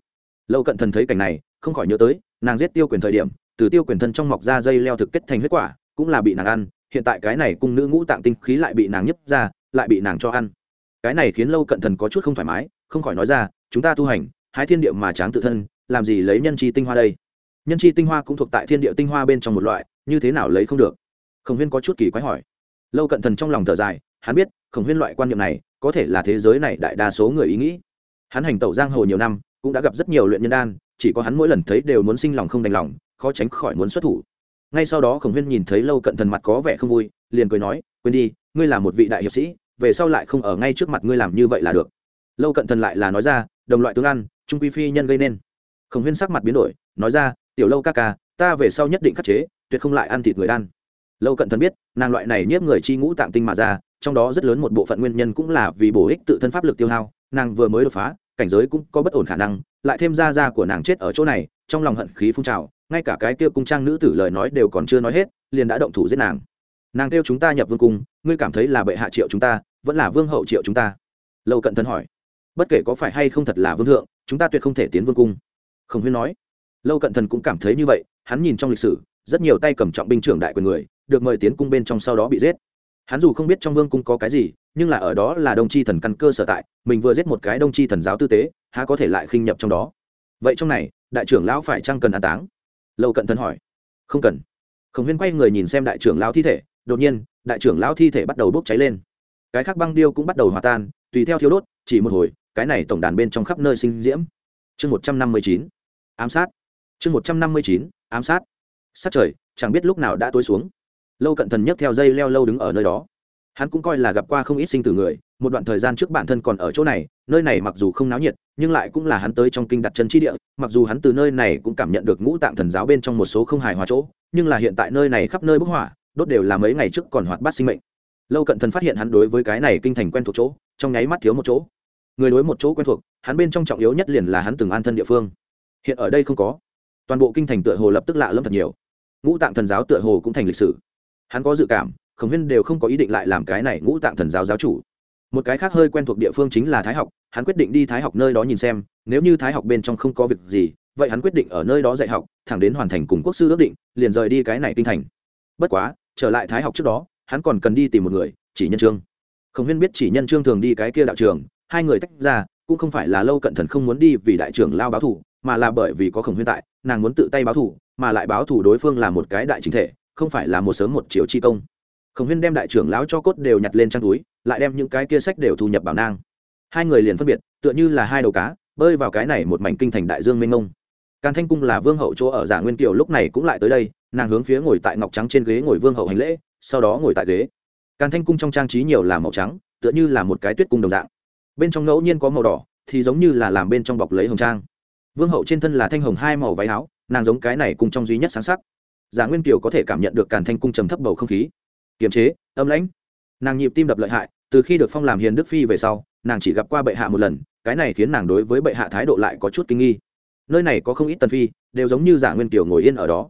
Lâu cận thần thấy cảnh này, không khỏi nhớ tới, nàng giết tiêu quyền thời điểm, từ tiêu quyền thân trong mọc ra dây leo thực kết thành huyết quả, cũng là bị nàng ăn, hiện tại cái này cung nữ ngũ tạng tinh khí lại bị nàng nhấp ra, lại bị nàng cho ăn. Cái này khiến lâu cận thần có chút không thoải mái, không khỏi nói ra, chúng ta tu hành hái thiên địa mà tráng tự thân, làm gì lấy nhân chi tinh hoa đây? Nhân chi tinh hoa cũng thuộc tại thiên địa tinh hoa bên trong một loại, như thế nào lấy không được? Khổng huyên có chút kỳ quái hỏi. Lâu cận thần trong lòng thở dài, hắn biết, khổng huyên loại quan niệm này, có thể là thế giới này đại đa số người ý nghĩ. Hắn hành tẩu giang hồ nhiều năm, cũng đã gặp rất nhiều luyện nhân đan, chỉ có hắn mỗi lần thấy đều muốn sinh lòng không đành lòng, khó tránh khỏi muốn xuất thủ. Ngay sau đó khổng huyên nhìn thấy lâu cận thần mặt có vẻ không vui, liền cười nói, quên đi, ngươi là một vị đại hiệp sĩ, về sau lại không ở ngay trước mặt ngươi làm như vậy là được. Lâu cận thần lại là nói ra đồng loại tương ăn, trung quy phi nhân gây nên. Khổng huyên sắc mặt biến đổi, nói ra, tiểu lâu ca ca, ta về sau nhất định khắc chế, tuyệt không lại ăn thịt người đan. Lâu cận thần biết, nàng loại này nhiếp người chi ngũ tạng tinh mà ra, trong đó rất lớn một bộ phận nguyên nhân cũng là vì bổ ích tự thân pháp lực tiêu hao, nàng vừa mới đột phá, cảnh giới cũng có bất ổn khả năng, lại thêm ra ra của nàng chết ở chỗ này, trong lòng hận khí phun trào, ngay cả cái kia cung trang nữ tử lời nói đều còn chưa nói hết, liền đã động thủ giết nàng. Nàng kêu chúng ta nhập vương cung, ngươi cảm thấy là bệ hạ triệu chúng ta, vẫn là vương hậu triệu chúng ta? Lâu cận thần hỏi bất kể có phải hay không thật là vương thượng, chúng ta tuyệt không thể tiến vương cung. Khổng huyên nói. Lâu cận thần cũng cảm thấy như vậy, hắn nhìn trong lịch sử, rất nhiều tay cầm trọng binh trưởng đại quyền người, được mời tiến cung bên trong sau đó bị giết. Hắn dù không biết trong vương cung có cái gì, nhưng là ở đó là đông tri thần căn cơ sở tại, mình vừa giết một cái đông tri thần giáo tư tế, há có thể lại khinh nhập trong đó. Vậy trong này, đại trưởng lão phải chăng cần an táng? Lâu cận thần hỏi. Không cần. Khổng huyên quay người nhìn xem đại trưởng lão thi thể, đột nhiên, đại trưởng lão thi thể bắt đầu bốc cháy lên. Cái khác băng điêu cũng bắt đầu hòa tan, tùy theo thiếu đốt, chỉ một hồi cái này tổng đàn bên trong khắp nơi sinh diễm. Chương một trăm năm mươi chín, ám sát. Chương một trăm năm mươi chín, ám sát. Sát trời, chẳng biết lúc nào đã tối xuống. Lâu cận thần nhấc theo dây leo lâu đứng ở nơi đó. Hắn cũng coi là gặp qua không ít sinh tử người, một đoạn thời gian trước bản thân còn ở chỗ này, nơi này mặc dù không náo nhiệt, nhưng lại cũng là hắn tới trong kinh đặt chân chi địa, mặc dù hắn từ nơi này cũng cảm nhận được ngũ tạng thần giáo bên trong một số không hài hòa chỗ, nhưng là hiện tại nơi này khắp nơi bức hỏa, đốt đều là mấy ngày trước còn hoạt bát sinh mệnh. Lâu cận thần phát hiện hắn đối với cái này kinh thành quen thuộc chỗ, trong nháy mắt thiếu một chỗ người đối một chỗ quen thuộc, hắn bên trong trọng yếu nhất liền là hắn từng an thân địa phương. Hiện ở đây không có. Toàn bộ kinh thành tựa hồ lập tức lạ lâm thật nhiều. Ngũ tạng thần giáo tựa hồ cũng thành lịch sử. Hắn có dự cảm, khổng huyên đều không có ý định lại làm cái này ngũ tạng thần giáo giáo chủ. Một cái khác hơi quen thuộc địa phương chính là thái học, hắn quyết định đi thái học nơi đó nhìn xem, nếu như thái học bên trong không có việc gì, vậy hắn quyết định ở nơi đó dạy học, thẳng đến hoàn thành cùng quốc sư ước định, liền rời đi cái này kinh thành. Bất quá, trở lại thái học trước đó, hắn còn cần đi tìm một người, chỉ nhân trương. Khổng huyên biết chỉ nhân trương thường đi cái kia đạo trường hai người tách ra, cũng không phải là lâu cận thần không muốn đi vì đại trưởng lao báo thủ mà là bởi vì có khổng huyên tại, nàng muốn tự tay báo thủ mà lại báo thủ đối phương là một cái đại chính thể, không phải là một sớm một chiều chi công. Khổng huyên đem đại trưởng lão cho cốt đều nhặt lên trang túi, lại đem những cái kia sách đều thu nhập bảo nang. Hai người liền phân biệt, tựa như là hai đầu cá, bơi vào cái này một mảnh kinh thành đại dương mênh mông. Càn thanh cung là vương hậu chỗ ở giả nguyên kiều lúc này cũng lại tới đây, nàng hướng phía ngồi tại ngọc trắng trên ghế ngồi vương hậu hành lễ, sau đó ngồi tại ghế. Càn thanh cung trong trang trí nhiều là màu trắng, tựa như là một cái tuyết cung đồng dạng bên trong ngẫu nhiên có màu đỏ, thì giống như là làm bên trong bọc lấy hồng trang. Vương hậu trên thân là thanh hồng hai màu váy áo, nàng giống cái này cùng trong duy nhất sáng sắc. Giả nguyên kiều có thể cảm nhận được càn thanh cung trầm thấp bầu không khí. Kiềm chế, âm lãnh. Nàng nhịp tim đập lợi hại, từ khi được phong làm hiền đức phi về sau, nàng chỉ gặp qua bệ hạ một lần, cái này khiến nàng đối với bệ hạ thái độ lại có chút kinh nghi. Nơi này có không ít tần phi, đều giống như giả nguyên kiều ngồi yên ở đó.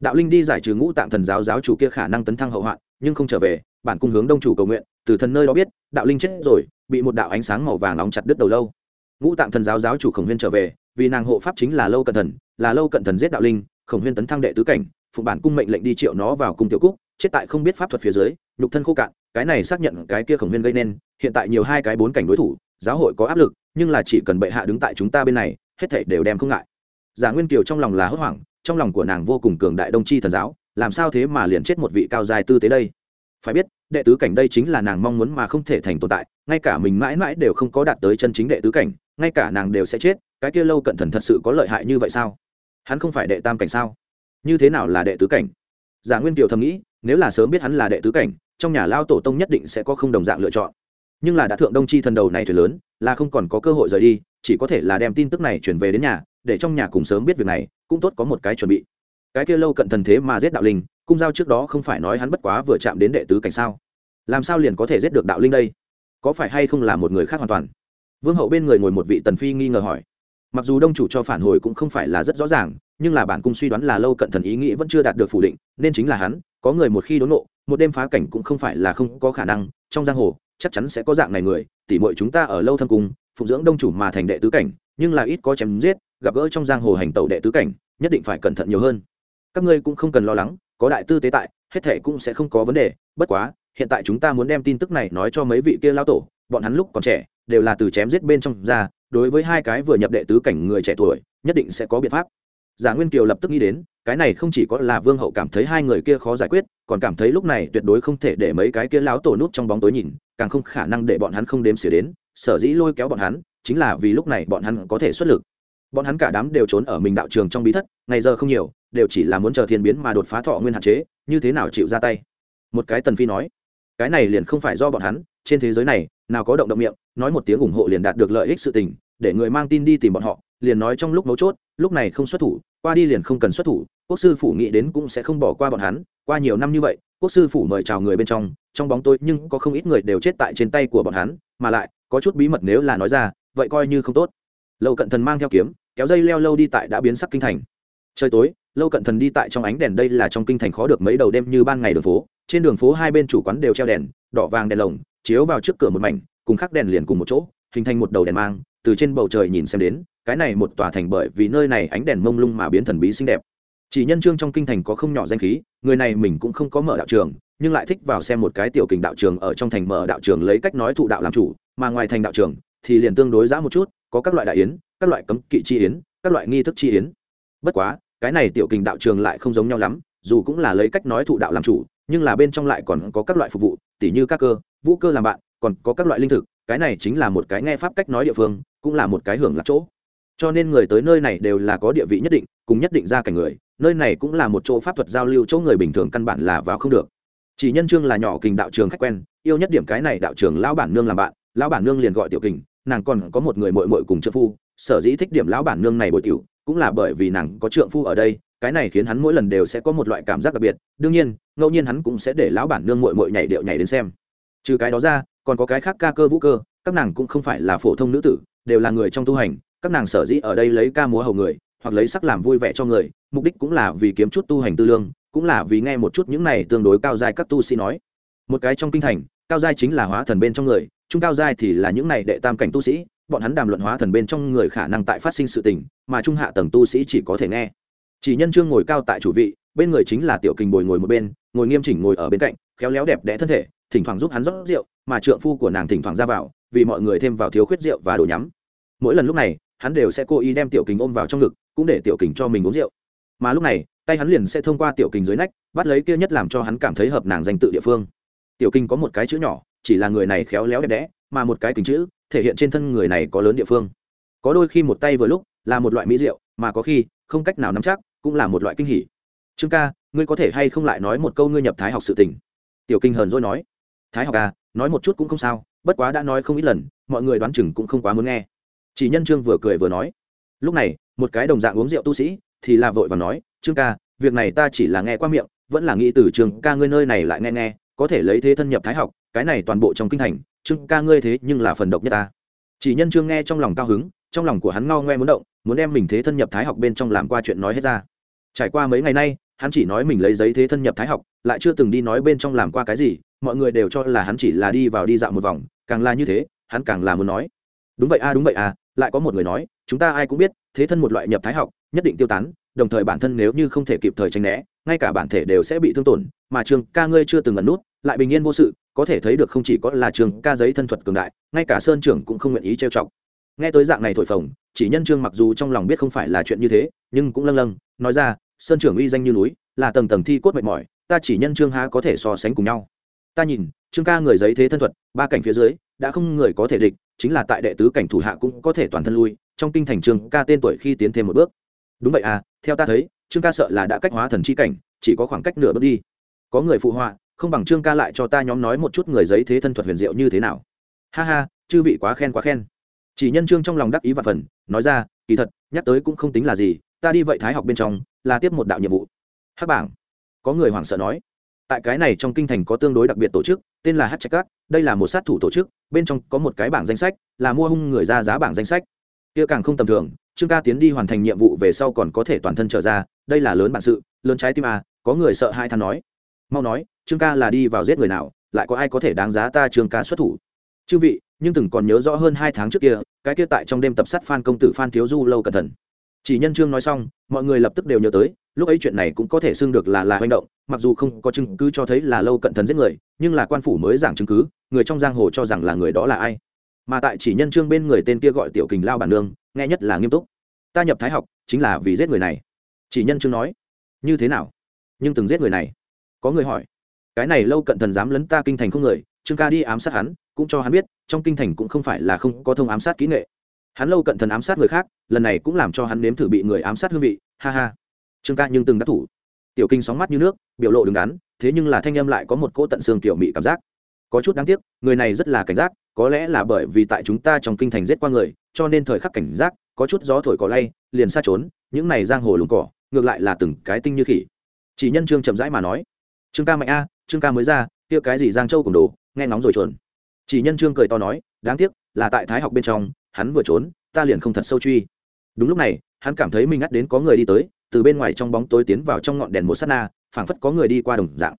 Đạo linh đi giải trừ ngũ tạng thần giáo giáo chủ kia khả năng tấn thăng hậu hoạn, nhưng không trở về, bản cung hướng đông chủ cầu nguyện, từ thần nơi đó biết, đạo linh chết rồi bị một đạo ánh sáng màu vàng nóng chặt đứt đầu lâu. Ngũ tạng thần giáo giáo chủ khổng huyên trở về, vì nàng hộ pháp chính là lâu cận thần, là lâu cận thần giết đạo linh, khổng huyên tấn thăng đệ tứ cảnh phụ bản cung mệnh lệnh đi triệu nó vào cung tiểu cúc, chết tại không biết pháp thuật phía dưới, nhục thân khô cạn, cái này xác nhận cái kia khổng huyên gây nên, hiện tại nhiều hai cái bốn cảnh đối thủ, giáo hội có áp lực, nhưng là chỉ cần bệ hạ đứng tại chúng ta bên này, hết thảy đều đem không ngại. Giả nguyên kiều trong lòng là hốt hoảng, trong lòng của nàng vô cùng cường đại đông Tri thần giáo, làm sao thế mà liền chết một vị cao dài tư tế đây? Phải biết đệ tứ cảnh đây chính là nàng mong muốn mà không thể thành tồn tại, ngay cả mình mãi mãi đều không có đạt tới chân chính đệ tứ cảnh, ngay cả nàng đều sẽ chết, cái kia lâu cận thần thật sự có lợi hại như vậy sao? Hắn không phải đệ tam cảnh sao? Như thế nào là đệ tứ cảnh? Giả nguyên kiều thầm nghĩ, nếu là sớm biết hắn là đệ tứ cảnh, trong nhà lao tổ tông nhất định sẽ có không đồng dạng lựa chọn. Nhưng là đã thượng đông chi thần đầu này thuyền lớn, là không còn có cơ hội rời đi, chỉ có thể là đem tin tức này chuyển về đến nhà, để trong nhà cùng sớm biết việc này, cũng tốt có một cái chuẩn bị. Cái kia lâu cận thần thế mà giết đạo linh cung giao trước đó không phải nói hắn bất quá vừa chạm đến đệ tứ cảnh sao? Làm sao liền có thể giết được đạo linh đây? Có phải hay không là một người khác hoàn toàn? Vương hậu bên người ngồi một vị tần phi nghi ngờ hỏi. Mặc dù đông chủ cho phản hồi cũng không phải là rất rõ ràng, nhưng là bản cung suy đoán là lâu cận thần ý nghĩ vẫn chưa đạt được phủ định, nên chính là hắn, có người một khi đốn nộ, một đêm phá cảnh cũng không phải là không có khả năng, trong giang hồ, chắc chắn sẽ có dạng này người, tỉ mọi chúng ta ở lâu thâm cung, phụng dưỡng đông chủ mà thành đệ tứ cảnh, nhưng là ít có chém giết, gặp gỡ trong giang hồ hành tẩu đệ tứ cảnh, nhất định phải cẩn thận nhiều hơn. Các ngươi cũng không cần lo lắng có đại tư tế tại, hết thệ cũng sẽ không có vấn đề. Bất quá, hiện tại chúng ta muốn đem tin tức này nói cho mấy vị kia lao tổ, bọn hắn lúc còn trẻ, đều là từ chém giết bên trong ra, đối với hai cái vừa nhập đệ tứ cảnh người trẻ tuổi, nhất định sẽ có biện pháp. Giả nguyên kiều lập tức nghĩ đến, cái này không chỉ có là vương hậu cảm thấy hai người kia khó giải quyết, còn cảm thấy lúc này tuyệt đối không thể để mấy cái kia láo tổ núp trong bóng tối nhìn, càng không khả năng để bọn hắn không đếm xỉa đến, sở dĩ lôi kéo bọn hắn, chính là vì lúc này bọn hắn có thể xuất lực. Bọn hắn cả đám đều trốn ở mình đạo trường trong bí thất, ngày giờ không nhiều đều chỉ là muốn chờ thiên biến mà đột phá thọ nguyên hạn chế, như thế nào chịu ra tay? Một cái tần phi nói, cái này liền không phải do bọn hắn, trên thế giới này, nào có động động miệng, nói một tiếng ủng hộ liền đạt được lợi ích sự tình, để người mang tin đi tìm bọn họ, liền nói trong lúc mấu chốt, lúc này không xuất thủ, qua đi liền không cần xuất thủ, quốc sư phủ nghĩ đến cũng sẽ không bỏ qua bọn hắn, qua nhiều năm như vậy, quốc sư phủ mời chào người bên trong trong bóng tôi nhưng có không ít người đều chết tại trên tay của bọn hắn, mà lại, có chút bí mật nếu là nói ra, vậy coi như không tốt. Lâu cận thần mang theo kiếm, kéo dây leo lâu đi tại đã biến sắc kinh thành. Trời tối lâu cận thần đi tại trong ánh đèn đây là trong kinh thành khó được mấy đầu đêm như ban ngày đường phố. Trên đường phố hai bên chủ quán đều treo đèn, đỏ vàng đèn lồng, chiếu vào trước cửa một mảnh, cùng khắc đèn liền cùng một chỗ, hình thành một đầu đèn mang, từ trên bầu trời nhìn xem đến, cái này một tòa thành bởi vì nơi này ánh đèn mông lung mà biến thần bí xinh đẹp. Chỉ nhân trương trong kinh thành có không nhỏ danh khí, người này mình cũng không có mở đạo trường, nhưng lại thích vào xem một cái tiểu kình đạo trường ở trong thành mở đạo trường lấy cách nói thụ đạo làm chủ, mà ngoài thành đạo trường thì liền tương đối giã một chút, có các loại đại yến, các loại cấm kỵ chi yến, các loại nghi thức chi yến. Bất quá cái này tiểu kình đạo trường lại không giống nhau lắm, dù cũng là lấy cách nói thụ đạo làm chủ, nhưng là bên trong lại còn có các loại phục vụ, tỉ như các cơ, vũ cơ làm bạn, còn có các loại linh thực, cái này chính là một cái nghe pháp cách nói địa phương, cũng là một cái hưởng lạc chỗ. Cho nên người tới nơi này đều là có địa vị nhất định, cùng nhất định ra cảnh người, nơi này cũng là một chỗ pháp thuật giao lưu chỗ người bình thường căn bản là vào không được. Chỉ nhân chương là nhỏ kình đạo trường khách quen, yêu nhất điểm cái này đạo trường lão bản nương làm bạn, lão bản nương liền gọi tiểu kình, nàng còn có một người mội mội cùng trợ phu, sở dĩ thích điểm lão bản nương này bội tiểu cũng là bởi vì nàng có trượng phu ở đây, cái này khiến hắn mỗi lần đều sẽ có một loại cảm giác đặc biệt. Đương nhiên, ngẫu nhiên hắn cũng sẽ để lão bản nương mội mội nhảy điệu nhảy đến xem. Trừ cái đó ra, còn có cái khác ca cơ vũ cơ, các nàng cũng không phải là phổ thông nữ tử, đều là người trong tu hành, các nàng sở dĩ ở đây lấy ca múa hầu người, hoặc lấy sắc làm vui vẻ cho người, mục đích cũng là vì kiếm chút tu hành tư lương, cũng là vì nghe một chút những này tương đối cao giai các tu sĩ nói. Một cái trong kinh thành, cao giai chính là hóa thần bên trong người, trung cao giai thì là những này đệ tam cảnh tu sĩ bọn hắn đàm luận hóa thần bên trong người khả năng tại phát sinh sự tình, mà trung hạ tầng tu sĩ chỉ có thể nghe. Chỉ nhân trương ngồi cao tại chủ vị, bên người chính là tiểu kình bồi ngồi một bên, ngồi nghiêm chỉnh ngồi ở bên cạnh, khéo léo đẹp đẽ thân thể, thỉnh thoảng giúp hắn rót rượu, mà trượng phu của nàng thỉnh thoảng ra vào, vì mọi người thêm vào thiếu khuyết rượu và đồ nhắm. Mỗi lần lúc này, hắn đều sẽ cố ý đem tiểu kình ôm vào trong ngực, cũng để tiểu kình cho mình uống rượu. Mà lúc này, tay hắn liền sẽ thông qua tiểu kình dưới nách, bắt lấy kia nhất làm cho hắn cảm thấy hợp nàng danh tự địa phương. Tiểu kình có một cái chữ nhỏ, chỉ là người này khéo léo đẹp đẽ mà một cái kình chữ thể hiện trên thân người này có lớn địa phương. Có đôi khi một tay vừa lúc là một loại mỹ rượu mà có khi không cách nào nắm chắc, cũng là một loại kinh hỉ. Trương ca, ngươi có thể hay không lại nói một câu ngươi nhập thái học sự tình? Tiểu kinh hờn dỗi nói. Thái học à nói một chút cũng không sao, bất quá đã nói không ít lần, mọi người đoán chừng cũng không quá muốn nghe. Chỉ nhân trương vừa cười vừa nói. Lúc này, một cái đồng dạng uống rượu tu sĩ thì là vội và nói, trương ca, việc này ta chỉ là nghe qua miệng, vẫn là nghĩ từ trường ca ngươi nơi này lại nghe nghe, có thể lấy thế thân nhập thái học, cái này toàn bộ trong kinh thành trương ca ngươi thế nhưng là phần độc nhất ta. Chỉ nhân trương nghe trong lòng cao hứng trong lòng của hắn ngao ngoe muốn động muốn đem mình thế thân nhập thái học bên trong làm qua chuyện nói hết ra. Trải qua mấy ngày nay hắn chỉ nói mình lấy giấy thế thân nhập thái học lại chưa từng đi nói bên trong làm qua cái gì mọi người đều cho là hắn chỉ là đi vào đi dạo một vòng càng là như thế hắn càng là muốn nói. Đúng vậy a đúng vậy à, lại có một người nói chúng ta ai cũng biết thế thân một loại nhập thái học nhất định tiêu tán đồng thời bản thân nếu như không thể kịp thời tránh né ngay cả bản thể đều sẽ bị thương tổn mà trường ca ngươi chưa từng ẩn nút lại bình yên vô sự có thể thấy được không chỉ có là trường ca giấy thân thuật cường đại, ngay cả sơn trưởng cũng không nguyện ý trêu chọc. Nghe tới dạng này thổi phồng, chỉ nhân trương mặc dù trong lòng biết không phải là chuyện như thế, nhưng cũng lâng lâng, nói ra, sơn trưởng uy danh như núi, là tầng tầng thi cốt mệt mỏi, ta chỉ nhân trương há có thể so sánh cùng nhau. Ta nhìn, trương ca người giấy thế thân thuật, ba cảnh phía dưới, đã không người có thể địch, chính là tại đệ tứ cảnh thủ hạ cũng có thể toàn thân lui, trong kinh thành trương ca tên tuổi khi tiến thêm một bước. Đúng vậy à theo ta thấy, trương ca sợ là đã cách hóa thần chi cảnh, chỉ có khoảng cách nửa bước đi. Có người phụ họa không bằng trương ca lại cho ta nhóm nói một chút người giấy thế thân thuật huyền diệu như thế nào. Ha ha, chư vị quá khen quá khen. Chỉ nhân trương trong lòng đắc ý và phần, nói ra, kỳ thật, nhắc tới cũng không tính là gì, ta đi vậy thái học bên trong, là tiếp một đạo nhiệm vụ. Hát bảng. Có người hoảng sợ nói, tại cái này trong kinh thành có tương đối đặc biệt tổ chức, tên là hát trạch cát đây là một sát thủ tổ chức, bên trong có một cái bảng danh sách, là mua hung người ra giá bảng danh sách. Kia càng không tầm thường, trương ca tiến đi hoàn thành nhiệm vụ về sau còn có thể toàn thân trở ra, đây là lớn bản sự, lớn trái tim à có người sợ hai than nói. Mau nói trương ca là đi vào giết người nào, lại có ai có thể đáng giá ta trương ca xuất thủ? Chư vị, nhưng từng còn nhớ rõ hơn hai tháng trước kia, cái kia tại trong đêm tập sát phan công tử phan thiếu du lâu cẩn thận. Chỉ nhân trương nói xong, mọi người lập tức đều nhớ tới, lúc ấy chuyện này cũng có thể xưng được là là hành động, mặc dù không có chứng cứ cho thấy là lâu cận thần giết người, nhưng là quan phủ mới giảng chứng cứ, người trong giang hồ cho rằng là người đó là ai. Mà tại chỉ nhân trương bên người tên kia gọi tiểu kình lao bản nương, nghe nhất là nghiêm túc. Ta nhập thái học, chính là vì giết người này. Chỉ nhân trương nói, như thế nào? Nhưng từng giết người này? Có người hỏi cái này lâu cận thần dám lấn ta kinh thành không người, trương ca đi ám sát hắn, cũng cho hắn biết, trong kinh thành cũng không phải là không có thông ám sát kỹ nghệ. Hắn lâu cận thần ám sát người khác, lần này cũng làm cho hắn nếm thử bị người ám sát hương vị, ha ha. Trương ca nhưng từng đắc thủ. Tiểu kinh sóng mắt như nước, biểu lộ đứng đắn, thế nhưng là thanh âm lại có một cỗ tận xương kiểu mị cảm giác. Có chút đáng tiếc, người này rất là cảnh giác, có lẽ là bởi vì tại chúng ta trong kinh thành giết qua người, cho nên thời khắc cảnh giác, có chút gió thổi cỏ lay, liền xa trốn, những này giang hồ lùng cỏ, ngược lại là từng cái tinh như khỉ. Chỉ nhân trương chậm rãi mà nói, trương ca mạnh a trương ca mới ra, kia cái gì giang châu cùng đồ, nghe nóng rồi chuẩn chỉ nhân trương cười to nói, đáng tiếc, là tại thái học bên trong, hắn vừa trốn, ta liền không thật sâu truy. Đúng lúc này, hắn cảm thấy mình ngắt đến có người đi tới, từ bên ngoài trong bóng tối tiến vào trong ngọn đèn một s á t na, phảng phất có người đi qua đồng dạng.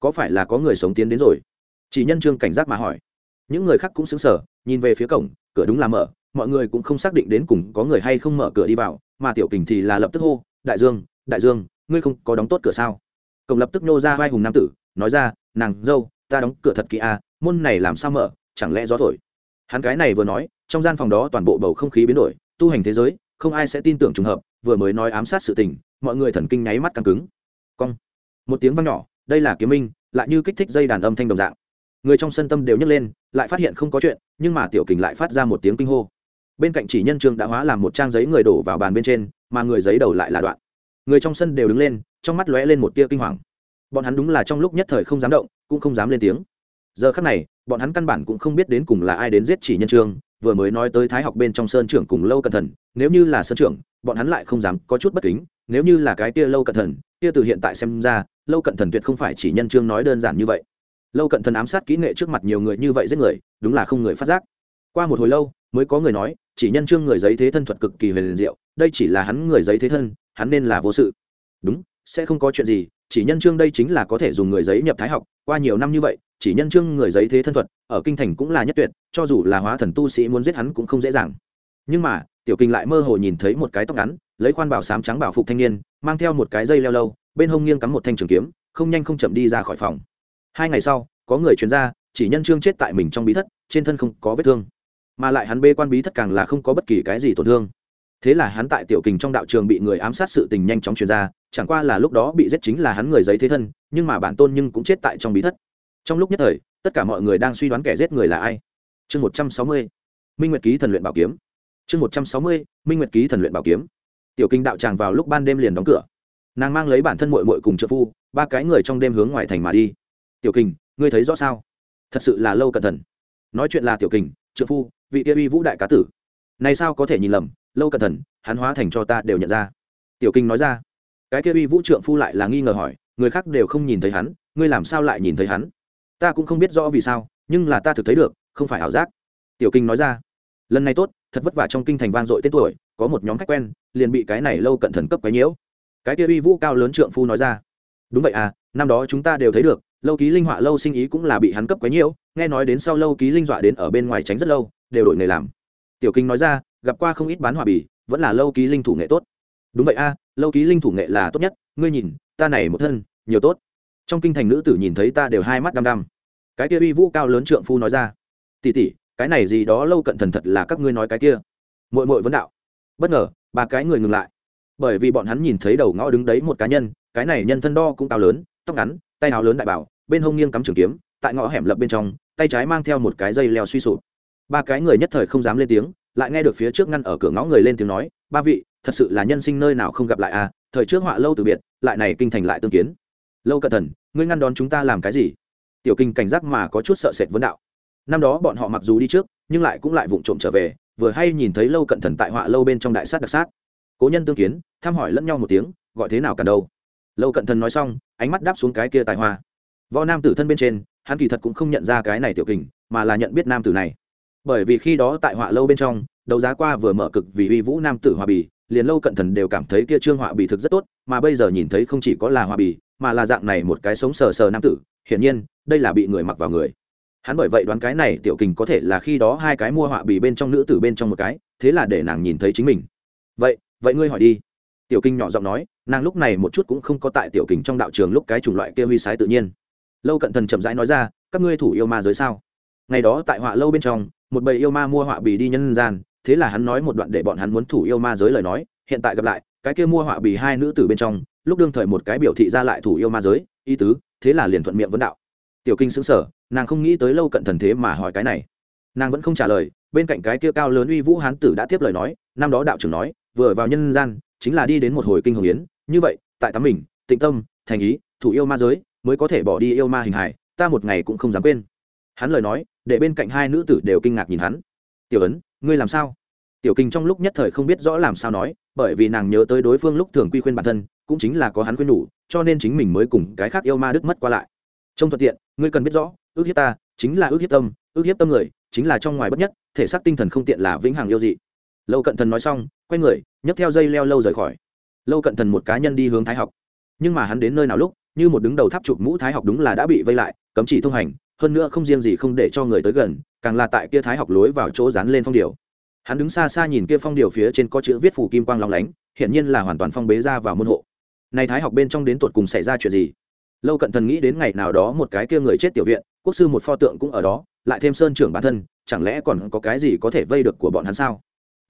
Có phải là có người sống tiến đến rồi? Chỉ nhân trương cảnh giác mà hỏi. Những người khác cũng xứng sở nhìn về phía cổng, cửa đúng là mở, mọi người cũng không xác định đến cùng có người hay không mở cửa đi vào, mà tiểu kình thì là lập tức hô, đại dương đại dương, ngươi không có đóng tốt cửa sao? Cổng lập tức nô ra vai hùng nam tử nói ra, nàng dâu, ta đóng cửa thật kỹ à môn này làm sao mở, chẳng lẽ gió thổi? Hắn cái này vừa nói, trong gian phòng đó toàn bộ bầu không khí biến đổi, tu hành thế giới, không ai sẽ tin tưởng trùng hợp, vừa mới nói ám sát sự tình, mọi người thần kinh nháy mắt căng cứng. Cong. Một tiếng vang nhỏ, đây là kiếm minh, lại như kích thích dây đàn âm thanh đồng dạng. Người trong sân tâm đều nhấc lên, lại phát hiện không có chuyện, nhưng mà tiểu kình lại phát ra một tiếng kinh hô. Bên cạnh chỉ nhân trường đã hóa làm một trang giấy người đổ vào bàn bên trên, mà người giấy đầu lại là đoạn. Người trong sân đều đứng lên, trong mắt lóe lên một tia kinh hoàng bọn hắn đúng là trong lúc nhất thời không dám động, cũng không dám lên tiếng. Giờ khắc này, bọn hắn căn bản cũng không biết đến cùng là ai đến giết chỉ nhân trương, vừa mới nói tới thái học bên trong sơn trưởng cùng lâu cẩn thận, nếu như là sơn trưởng, bọn hắn lại không dám có chút bất kính, nếu như là cái kia lâu cẩn thận, kia từ hiện tại xem ra, lâu cẩn thận tuyệt không phải chỉ nhân trương nói đơn giản như vậy. Lâu cẩn thận ám sát kỹ nghệ trước mặt nhiều người như vậy giết người, đúng là không người phát giác. Qua một hồi lâu, mới có người nói, chỉ nhân trương người giấy thế thân thuật cực kỳ huyền diệu, đây chỉ là hắn người giấy thế thân, hắn nên là vô sự. Đúng, sẽ không có chuyện gì chỉ nhân chương đây chính là có thể dùng người giấy nhập thái học, qua nhiều năm như vậy, chỉ nhân chương người giấy thế thân thuật, ở kinh thành cũng là nhất tuyệt, cho dù là hóa thần tu sĩ muốn giết hắn cũng không dễ dàng. Nhưng mà, tiểu kinh lại mơ hồ nhìn thấy một cái tóc ngắn, lấy khoan bảo sám trắng bảo phục thanh niên, mang theo một cái dây leo lâu, bên hông nghiêng cắm một thanh trường kiếm, không nhanh không chậm đi ra khỏi phòng. Hai ngày sau, có người chuyên gia chỉ nhân chương chết tại mình trong bí thất, trên thân không có vết thương. Mà lại hắn bê quan bí thất càng là không có bất kỳ cái gì tổn thương thế là hắn tại tiểu kình trong đạo trường bị người ám sát sự tình nhanh chóng truyền ra, chẳng qua là lúc đó bị giết chính là hắn người giấy thế thân, nhưng mà bản tôn nhưng cũng chết tại trong bí thất. Trong lúc nhất thời, tất cả mọi người đang suy đoán kẻ giết người là ai. Chương một trăm sáu mươi, minh nguyệt ký thần luyện bảo kiếm. Chương một trăm sáu mươi, minh nguyệt ký thần luyện bảo kiếm. Tiểu kinh đạo tràng vào lúc ban đêm liền đóng cửa. Nàng mang lấy bản thân mội mội cùng trợ phu, ba cái người trong đêm hướng ngoài thành mà đi. Tiểu kinh ngươi thấy rõ sao? Thật sự là lâu cẩn thận nói chuyện là tiểu kinh trợ phu, vị kia uy vũ đại cá tử này sao có thể nhìn lầm, lâu cẩn thận, hắn hóa thành cho ta đều nhận ra. Tiểu kinh nói ra. Cái kia uy vũ trượng phu lại là nghi ngờ hỏi, người khác đều không nhìn thấy hắn, ngươi làm sao lại nhìn thấy hắn? Ta cũng không biết rõ vì sao, nhưng là ta thực thấy được, không phải ảo giác. Tiểu kinh nói ra. Lần này tốt, thật vất vả trong kinh thành vang dội tên tuổi, có một nhóm khách quen, liền bị cái này lâu cận thần cấp cái nhiễu. Cái kia uy vũ cao lớn trượng phu nói ra. Đúng vậy à năm đó chúng ta đều thấy được, lâu ký linh họa lâu sinh ý cũng là bị hắn cấp quấy nhiễu, nghe nói đến sau lâu ký linh dọa đến ở bên ngoài tránh rất lâu, đều đổi nghề làm tiểu kinh nói ra, gặp qua không ít bán hòa bì, vẫn là lâu ký linh thủ nghệ tốt. Đúng vậy a, lâu ký linh thủ nghệ là tốt nhất, ngươi nhìn, ta này một thân, nhiều tốt. Trong kinh thành nữ tử nhìn thấy ta đều hai mắt đăm đăm. Cái kia uy vũ cao lớn trượng phu nói ra tỉ tỉ cái này gì đó lâu cận thần thật là các ngươi nói cái kia. Mội mội vấn đạo, bất ngờ, ba cái người ngừng lại. Bởi vì bọn hắn nhìn thấy đầu ngõ đứng đấy một cá nhân, cái này nhân thân đo cũng cao lớn, tóc ngắn, tay áo lớn đại bảo, bên hông nghiêng cắm trường kiếm, tại ngõ hẻm lập bên trong, tay trái mang theo một cái dây leo suy sụp ba cái người nhất thời không dám lên tiếng, lại nghe được phía trước ngăn ở cửa ngõ người lên tiếng nói, ba vị, thật sự là nhân sinh nơi nào không gặp lại à thời trước họa lâu từ biệt, lại này kinh thành lại tương kiến. Lâu cận thần, ngươi ngăn đón chúng ta làm cái gì? Tiểu kinh cảnh giác mà có chút sợ sệt vấn đạo. Năm đó bọn họ mặc dù đi trước, nhưng lại cũng lại vụng trộm trở về, vừa hay nhìn thấy lâu cận thần tại họa lâu bên trong đại sát đặc sát. Cố nhân tương kiến, thăm hỏi lẫn nhau một tiếng, gọi thế nào cả đâu. Lâu cận thần nói xong, ánh mắt đáp xuống cái kia tài hoa. Võ nam tử thân bên trên, hắn kỳ thật cũng không nhận ra cái này tiểu kình, mà là nhận biết nam tử này bởi vì khi đó tại họa lâu bên trong, đấu giá qua vừa mở cực vì uy vũ nam tử hòa bì, liền lâu cận thần đều cảm thấy kia trương họa bì thực rất tốt, mà bây giờ nhìn thấy không chỉ có là hòa bì, mà là dạng này một cái sống sờ sờ nam tử, hiển nhiên, đây là bị người mặc vào người. Hắn bởi vậy đoán cái này tiểu kình có thể là khi đó hai cái mua họa bì bên trong nữ tử bên trong một cái, thế là để nàng nhìn thấy chính mình. Vậy vậy ngươi hỏi đi. Tiểu kinh nhỏ giọng nói, nàng lúc này một chút cũng không có tại tiểu kình trong đạo trường lúc cái chủng loại kia huy sái tự nhiên. Lâu cận thần chậm rãi nói ra, các ngươi thủ yêu ma giới sao? Ngày đó tại họa lâu bên trong một bầy yêu ma mua họa bì đi nhân gian, thế là hắn nói một đoạn để bọn hắn muốn thủ yêu ma giới lời nói, hiện tại gặp lại, cái kia mua họa bì hai nữ tử bên trong, lúc đương thời một cái biểu thị ra lại thủ yêu ma giới y tứ, thế là liền thuận miệng vấn đạo. Tiểu kinh xứng sở nàng không nghĩ tới lâu cận thần thế mà hỏi cái này. Nàng vẫn không trả lời, bên cạnh cái kia cao lớn uy vũ hán tử đã tiếp lời nói, năm đó đạo trưởng nói, vừa vào nhân gian, chính là đi đến một hồi kinh hồng yến, như vậy, tại tắm mình, tịnh tâm, thành ý, thủ yêu ma giới, mới có thể bỏ đi yêu ma hình hài, ta một ngày cũng không dám quên hắn lời nói, để bên cạnh hai nữ tử đều kinh ngạc nhìn hắn. Tiểu ấn, ngươi làm sao? Tiểu kinh trong lúc nhất thời không biết rõ làm sao nói, bởi vì nàng nhớ tới đối phương lúc thường quy khuyên bản thân, cũng chính là có hắn khuyên đủ, cho nên chính mình mới cùng cái khác yêu ma đức mất qua lại. Trong thuận tiện, ngươi cần biết rõ, ước hiếp ta chính là ước hiếp tâm, ước hiếp tâm người chính là trong ngoài bất nhất, thể xác tinh thần không tiện là vĩnh hằng yêu dị. Lâu cận thần nói xong, quay người, nhấc theo dây leo lâu rời khỏi. Lâu cận thần một cá nhân đi hướng thái học. Nhưng mà hắn đến nơi nào lúc, như một đứng đầu tháp chụp mũ thái học đúng là đã bị vây lại, cấm chỉ thông hành hơn nữa không riêng gì không để cho người tới gần, càng là tại kia thái học lối vào chỗ dán lên phong điều hắn đứng xa xa nhìn kia phong điều phía trên có chữ viết phủ kim quang lóng lánh, hiển nhiên là hoàn toàn phong bế ra vào môn hộ. Này thái học bên trong đến tột cùng xảy ra chuyện gì? Lâu cận thần nghĩ đến ngày nào đó một cái kia người chết tiểu viện, quốc sư một pho tượng cũng ở đó, lại thêm sơn trưởng bản thân, chẳng lẽ còn có cái gì có thể vây được của bọn hắn sao?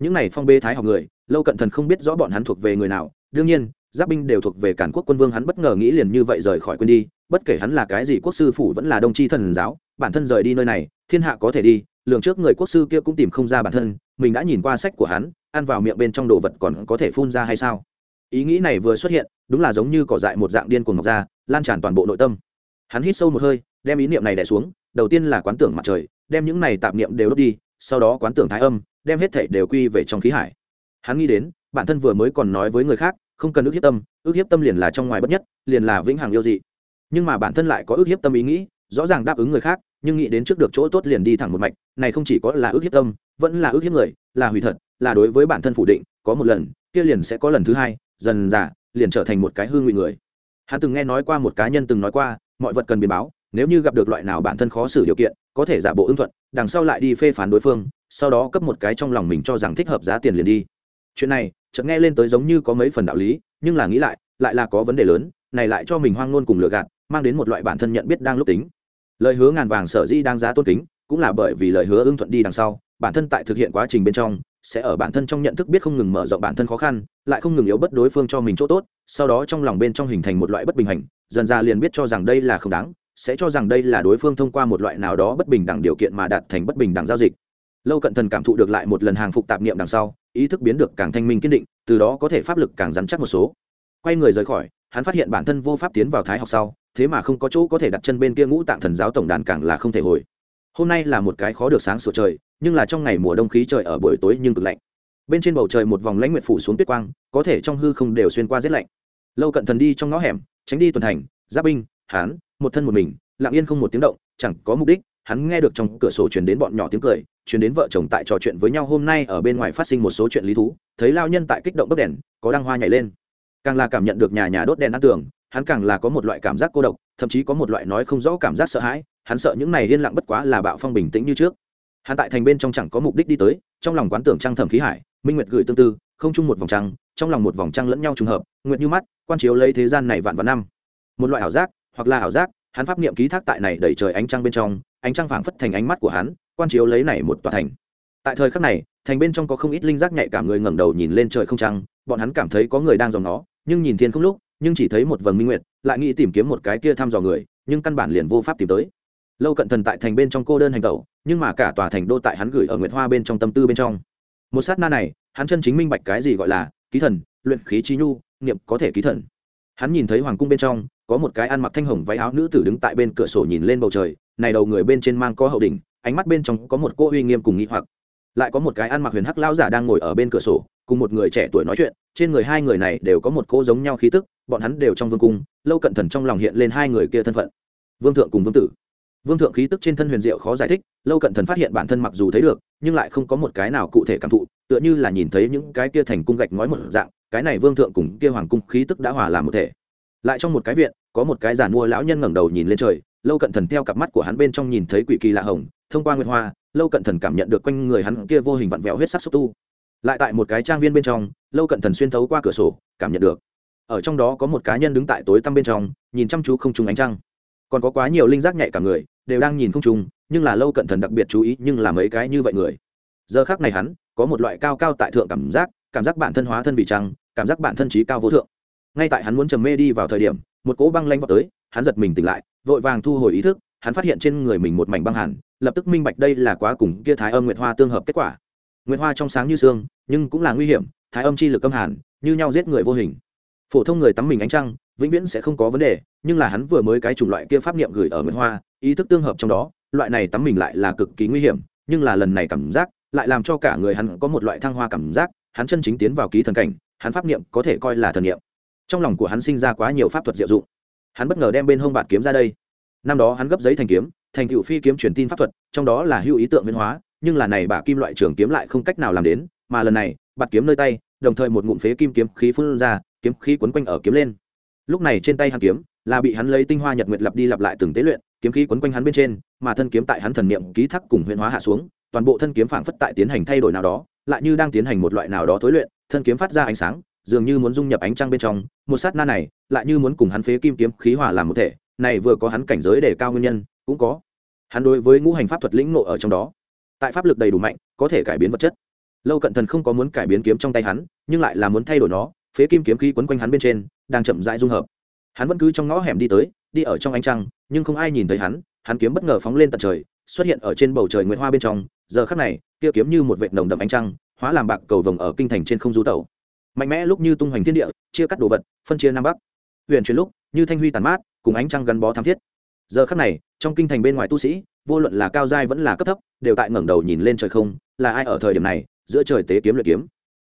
Những này phong bê thái học người, lâu cận thần không biết rõ bọn hắn thuộc về người nào, đương nhiên giáp binh đều thuộc về cản quốc quân vương, hắn bất ngờ nghĩ liền như vậy rời khỏi quân đi, bất kể hắn là cái gì quốc sư phủ vẫn là đồng chi thần giáo, bản thân rời đi nơi này, thiên hạ có thể đi, lường trước người quốc sư kia cũng tìm không ra bản thân, mình đã nhìn qua sách của hắn, ăn vào miệng bên trong đồ vật còn có thể phun ra hay sao? Ý nghĩ này vừa xuất hiện, đúng là giống như cỏ dại một dạng điên cuồng ngọc ra, lan tràn toàn bộ nội tâm. Hắn hít sâu một hơi, đem ý niệm này đẻ xuống, đầu tiên là quán tưởng mặt trời, đem những này tạp niệm đều đốt đi, sau đó quán tưởng thái âm, đem hết thảy đều quy về trong khí hải. Hắn nghĩ đến, bản thân vừa mới còn nói với người khác không cần ước hiếp tâm, ước hiếp tâm liền là trong ngoài bất nhất, liền là vĩnh hằng yêu dị. Nhưng mà bản thân lại có ước hiếp tâm ý nghĩ, rõ ràng đáp ứng người khác, nhưng nghĩ đến trước được chỗ tốt liền đi thẳng một mạch, này không chỉ có là ước hiếp tâm, vẫn là ước hiếp người, là hủy thật, là đối với bản thân phủ định, có một lần, kia liền sẽ có lần thứ hai, dần dà, liền trở thành một cái hư ngụy người. Hắn từng nghe nói qua một cá nhân từng nói qua, mọi vật cần biến báo, nếu như gặp được loại nào bản thân khó xử điều kiện, có thể giả bộ ưng thuận, đằng sau lại đi phê phán đối phương, sau đó cấp một cái trong lòng mình cho rằng thích hợp giá tiền liền đi. Chuyện này chợt nghe lên tới giống như có mấy phần đạo lý, nhưng là nghĩ lại lại là có vấn đề lớn, này lại cho mình hoang ngôn cùng lừa gạt, mang đến một loại bản thân nhận biết đang lúc tính. Lời hứa ngàn vàng sở dĩ đang giá tôn kính, cũng là bởi vì lời hứa ưng thuận đi đằng sau, bản thân tại thực hiện quá trình bên trong, sẽ ở bản thân trong nhận thức biết không ngừng mở rộng bản thân khó khăn, lại không ngừng yếu bất đối phương cho mình chỗ tốt, sau đó trong lòng bên trong hình thành một loại bất bình hành, dần ra liền biết cho rằng đây là không đáng, sẽ cho rằng đây là đối phương thông qua một loại nào đó bất bình đẳng điều kiện mà đạt thành bất bình đẳng giao dịch. Lâu cận thần cảm thụ được lại một lần hàng phục tạp niệm đằng sau ý thức biến được càng thanh minh kiên định, từ đó có thể pháp lực càng rắn chắc một số. Quay người rời khỏi, hắn phát hiện bản thân vô pháp tiến vào thái học sau, thế mà không có chỗ có thể đặt chân bên kia ngũ tạng thần giáo tổng đàn càng là không thể hồi. Hôm nay là một cái khó được sáng sủa trời, nhưng là trong ngày mùa đông khí trời ở buổi tối nhưng cực lạnh. Bên trên bầu trời một vòng lãnh nguyệt phủ xuống tuyết quang, có thể trong hư không đều xuyên qua rét lạnh. Lâu cận thần đi trong ngõ hẻm, tránh đi tuần thành, giáp binh, hán, một thân một mình, lặng yên không một tiếng động, chẳng có mục đích hắn nghe được trong cửa sổ truyền đến bọn nhỏ tiếng cười, truyền đến vợ chồng tại trò chuyện với nhau hôm nay ở bên ngoài phát sinh một số chuyện lý thú, thấy lao nhân tại kích động đốt đèn, có đăng hoa nhảy lên. Càng là cảm nhận được nhà nhà đốt đèn ăn tường, hắn càng là có một loại cảm giác cô độc, thậm chí có một loại nói không rõ cảm giác sợ hãi, hắn sợ những này yên lặng bất quá là bạo phong bình tĩnh như trước. Hắn tại thành bên trong chẳng có mục đích đi tới, trong lòng quán tưởng trăng thẩm khí hải, minh nguyệt gửi tương tư, không chung một vòng trăng, trong lòng một vòng trăng lẫn nhau trùng hợp, nguyệt như mắt, quan chiếu lấy thế gian này vạn vạn năm. Một loại ảo giác, hoặc là ảo giác, hắn pháp niệm ký thác tại này đẩy trời ánh trăng bên trong ánh trăng phảng phất thành ánh mắt của hắn, quan chiếu lấy này một tòa thành. Tại thời khắc này, thành bên trong có không ít linh giác nhạy cảm người ngẩng đầu nhìn lên trời không trăng, bọn hắn cảm thấy có người đang dòng nó nhưng nhìn thiên không lúc, nhưng chỉ thấy một vầng minh nguyệt, lại nghĩ tìm kiếm một cái kia thăm dò người, nhưng căn bản liền vô pháp tìm tới. Lâu cận thần tại thành bên trong cô đơn hành tẩu, nhưng mà cả tòa thành đô tại hắn gửi ở nguyệt hoa bên trong tâm tư bên trong. Một sát na này, hắn chân chính minh bạch cái gì gọi là ký thần, luyện khí chi nhu, niệm có thể ký thần. Hắn nhìn thấy hoàng cung bên trong, có một cái ăn mặc thanh hồng váy áo nữ tử đứng tại bên cửa sổ nhìn lên bầu trời này đầu người bên trên mang có hậu đỉnh, ánh mắt bên trong có một cô uy nghiêm cùng nghĩ hoặc. Lại có một cái ăn mặc huyền hắc lão giả đang ngồi ở bên cửa sổ, cùng một người trẻ tuổi nói chuyện, trên người hai người này đều có một cô giống nhau khí tức, bọn hắn đều trong vương cung, lâu cận thần trong lòng hiện lên hai người kia thân phận. Vương thượng cùng vương tử. Vương thượng khí tức trên thân huyền diệu khó giải thích, lâu cận thần phát hiện bản thân mặc dù thấy được, nhưng lại không có một cái nào cụ thể cảm thụ, tựa như là nhìn thấy những cái kia thành cung gạch ngói một dạng, cái này vương thượng cùng kia hoàng cung khí tức đã hòa làm một thể. Lại trong một cái viện, có một cái giàn mua lão nhân ngẩng đầu nhìn lên trời lâu cận thần theo cặp mắt của hắn bên trong nhìn thấy quỷ kỳ lạ hồng, thông qua nguyệt hoa, lâu cận thần cảm nhận được quanh người hắn kia vô hình vặn vẹo huyết sắc xúc tu. Lại tại một cái trang viên bên trong, lâu cận thần xuyên thấu qua cửa sổ, cảm nhận được. Ở trong đó có một cá nhân đứng tại tối tăm bên trong, nhìn chăm chú không trùng ánh trăng. Còn có quá nhiều linh giác nhạy cả người, đều đang nhìn không trùng nhưng là lâu cận thần đặc biệt chú ý, nhưng là mấy cái như vậy người. Giờ khác này hắn, có một loại cao cao tại thượng cảm giác cảm giác bản thân hóa thân vị trăng, cảm giác bản thân trí cao vô thượng. Ngay tại hắn muốn trầm mê đi vào thời điểm, một cỗ băng lanh vào tới, hắn giật mình tỉnh lại vội vàng thu hồi ý thức, hắn phát hiện trên người mình một mảnh băng hẳn lập tức minh bạch đây là quá cùng kia thái âm nguyệt hoa tương hợp kết quả. Nguyệt hoa trong sáng như sương, nhưng cũng là nguy hiểm, thái âm chi lực âm hàn, như nhau giết người vô hình. Phổ thông người tắm mình ánh trăng, vĩnh viễn sẽ không có vấn đề, nhưng là hắn vừa mới cái chủng loại kia pháp niệm gửi ở nguyệt hoa, ý thức tương hợp trong đó, loại này tắm mình lại là cực kỳ nguy hiểm, nhưng là lần này cảm giác, lại làm cho cả người hắn có một loại thăng hoa cảm giác, hắn chân chính tiến vào ký thần cảnh, hắn pháp niệm có thể coi là thần niệm. Trong lòng của hắn sinh ra quá nhiều pháp thuật diệu dụng hắn bất ngờ đem bên hông bạt kiếm ra đây. Năm đó hắn gấp giấy thành kiếm, thành cựu phi kiếm truyền tin pháp thuật, trong đó là hữu ý tượng biến hóa, nhưng là này bả kim loại trường kiếm lại không cách nào làm đến, mà lần này, bạt kiếm nơi tay, đồng thời một ngụm phế kim kiếm khí phun ra, kiếm khí quấn quanh ở kiếm lên. Lúc này trên tay hắn kiếm là bị hắn lấy tinh hoa nhật nguyệt lặp đi lặp lại từng tế luyện, kiếm khí quấn quanh hắn bên trên, mà thân kiếm tại hắn thần niệm ký thác cùng huyền hóa hạ xuống, toàn bộ thân kiếm phảng phất tại tiến hành thay đổi nào đó, lại như đang tiến hành một loại nào đó tối luyện, thân kiếm phát ra ánh sáng dường như muốn dung nhập ánh trăng bên trong, một sát na này lại như muốn cùng hắn phế kim kiếm khí hòa làm một thể, này vừa có hắn cảnh giới để cao nguyên nhân, cũng có. Hắn đối với ngũ hành pháp thuật lĩnh nộ ở trong đó. Tại pháp lực đầy đủ mạnh, có thể cải biến vật chất. Lâu cận thần không có muốn cải biến kiếm trong tay hắn, nhưng lại là muốn thay đổi nó, phế kim kiếm khí quấn quanh hắn bên trên, đang chậm rãi dung hợp. Hắn vẫn cứ trong ngõ hẻm đi tới, đi ở trong ánh trăng, nhưng không ai nhìn thấy hắn hắn kiếm bất ngờ phóng lên tận trời, xuất hiện ở trên bầu trời nguyễn hoa bên trong. Giờ khắc này, kia kiếm như một vệt nồng đậm ánh trăng, hóa làm bạc cầu vồng ở kinh thành trên không du tẩu mạnh mẽ lúc như tung hoành thiên địa, chia cắt đồ vật, phân chia nam bắc. Huyền chuyển lúc, như thanh huy tàn mát, cùng ánh trăng gắn bó tham thiết. Giờ khắc này, trong kinh thành bên ngoài tu sĩ, vô luận là cao giai vẫn là cấp thấp, đều tại ngẩng đầu nhìn lên trời không, là ai ở thời điểm này, giữa trời tế kiếm luyện kiếm.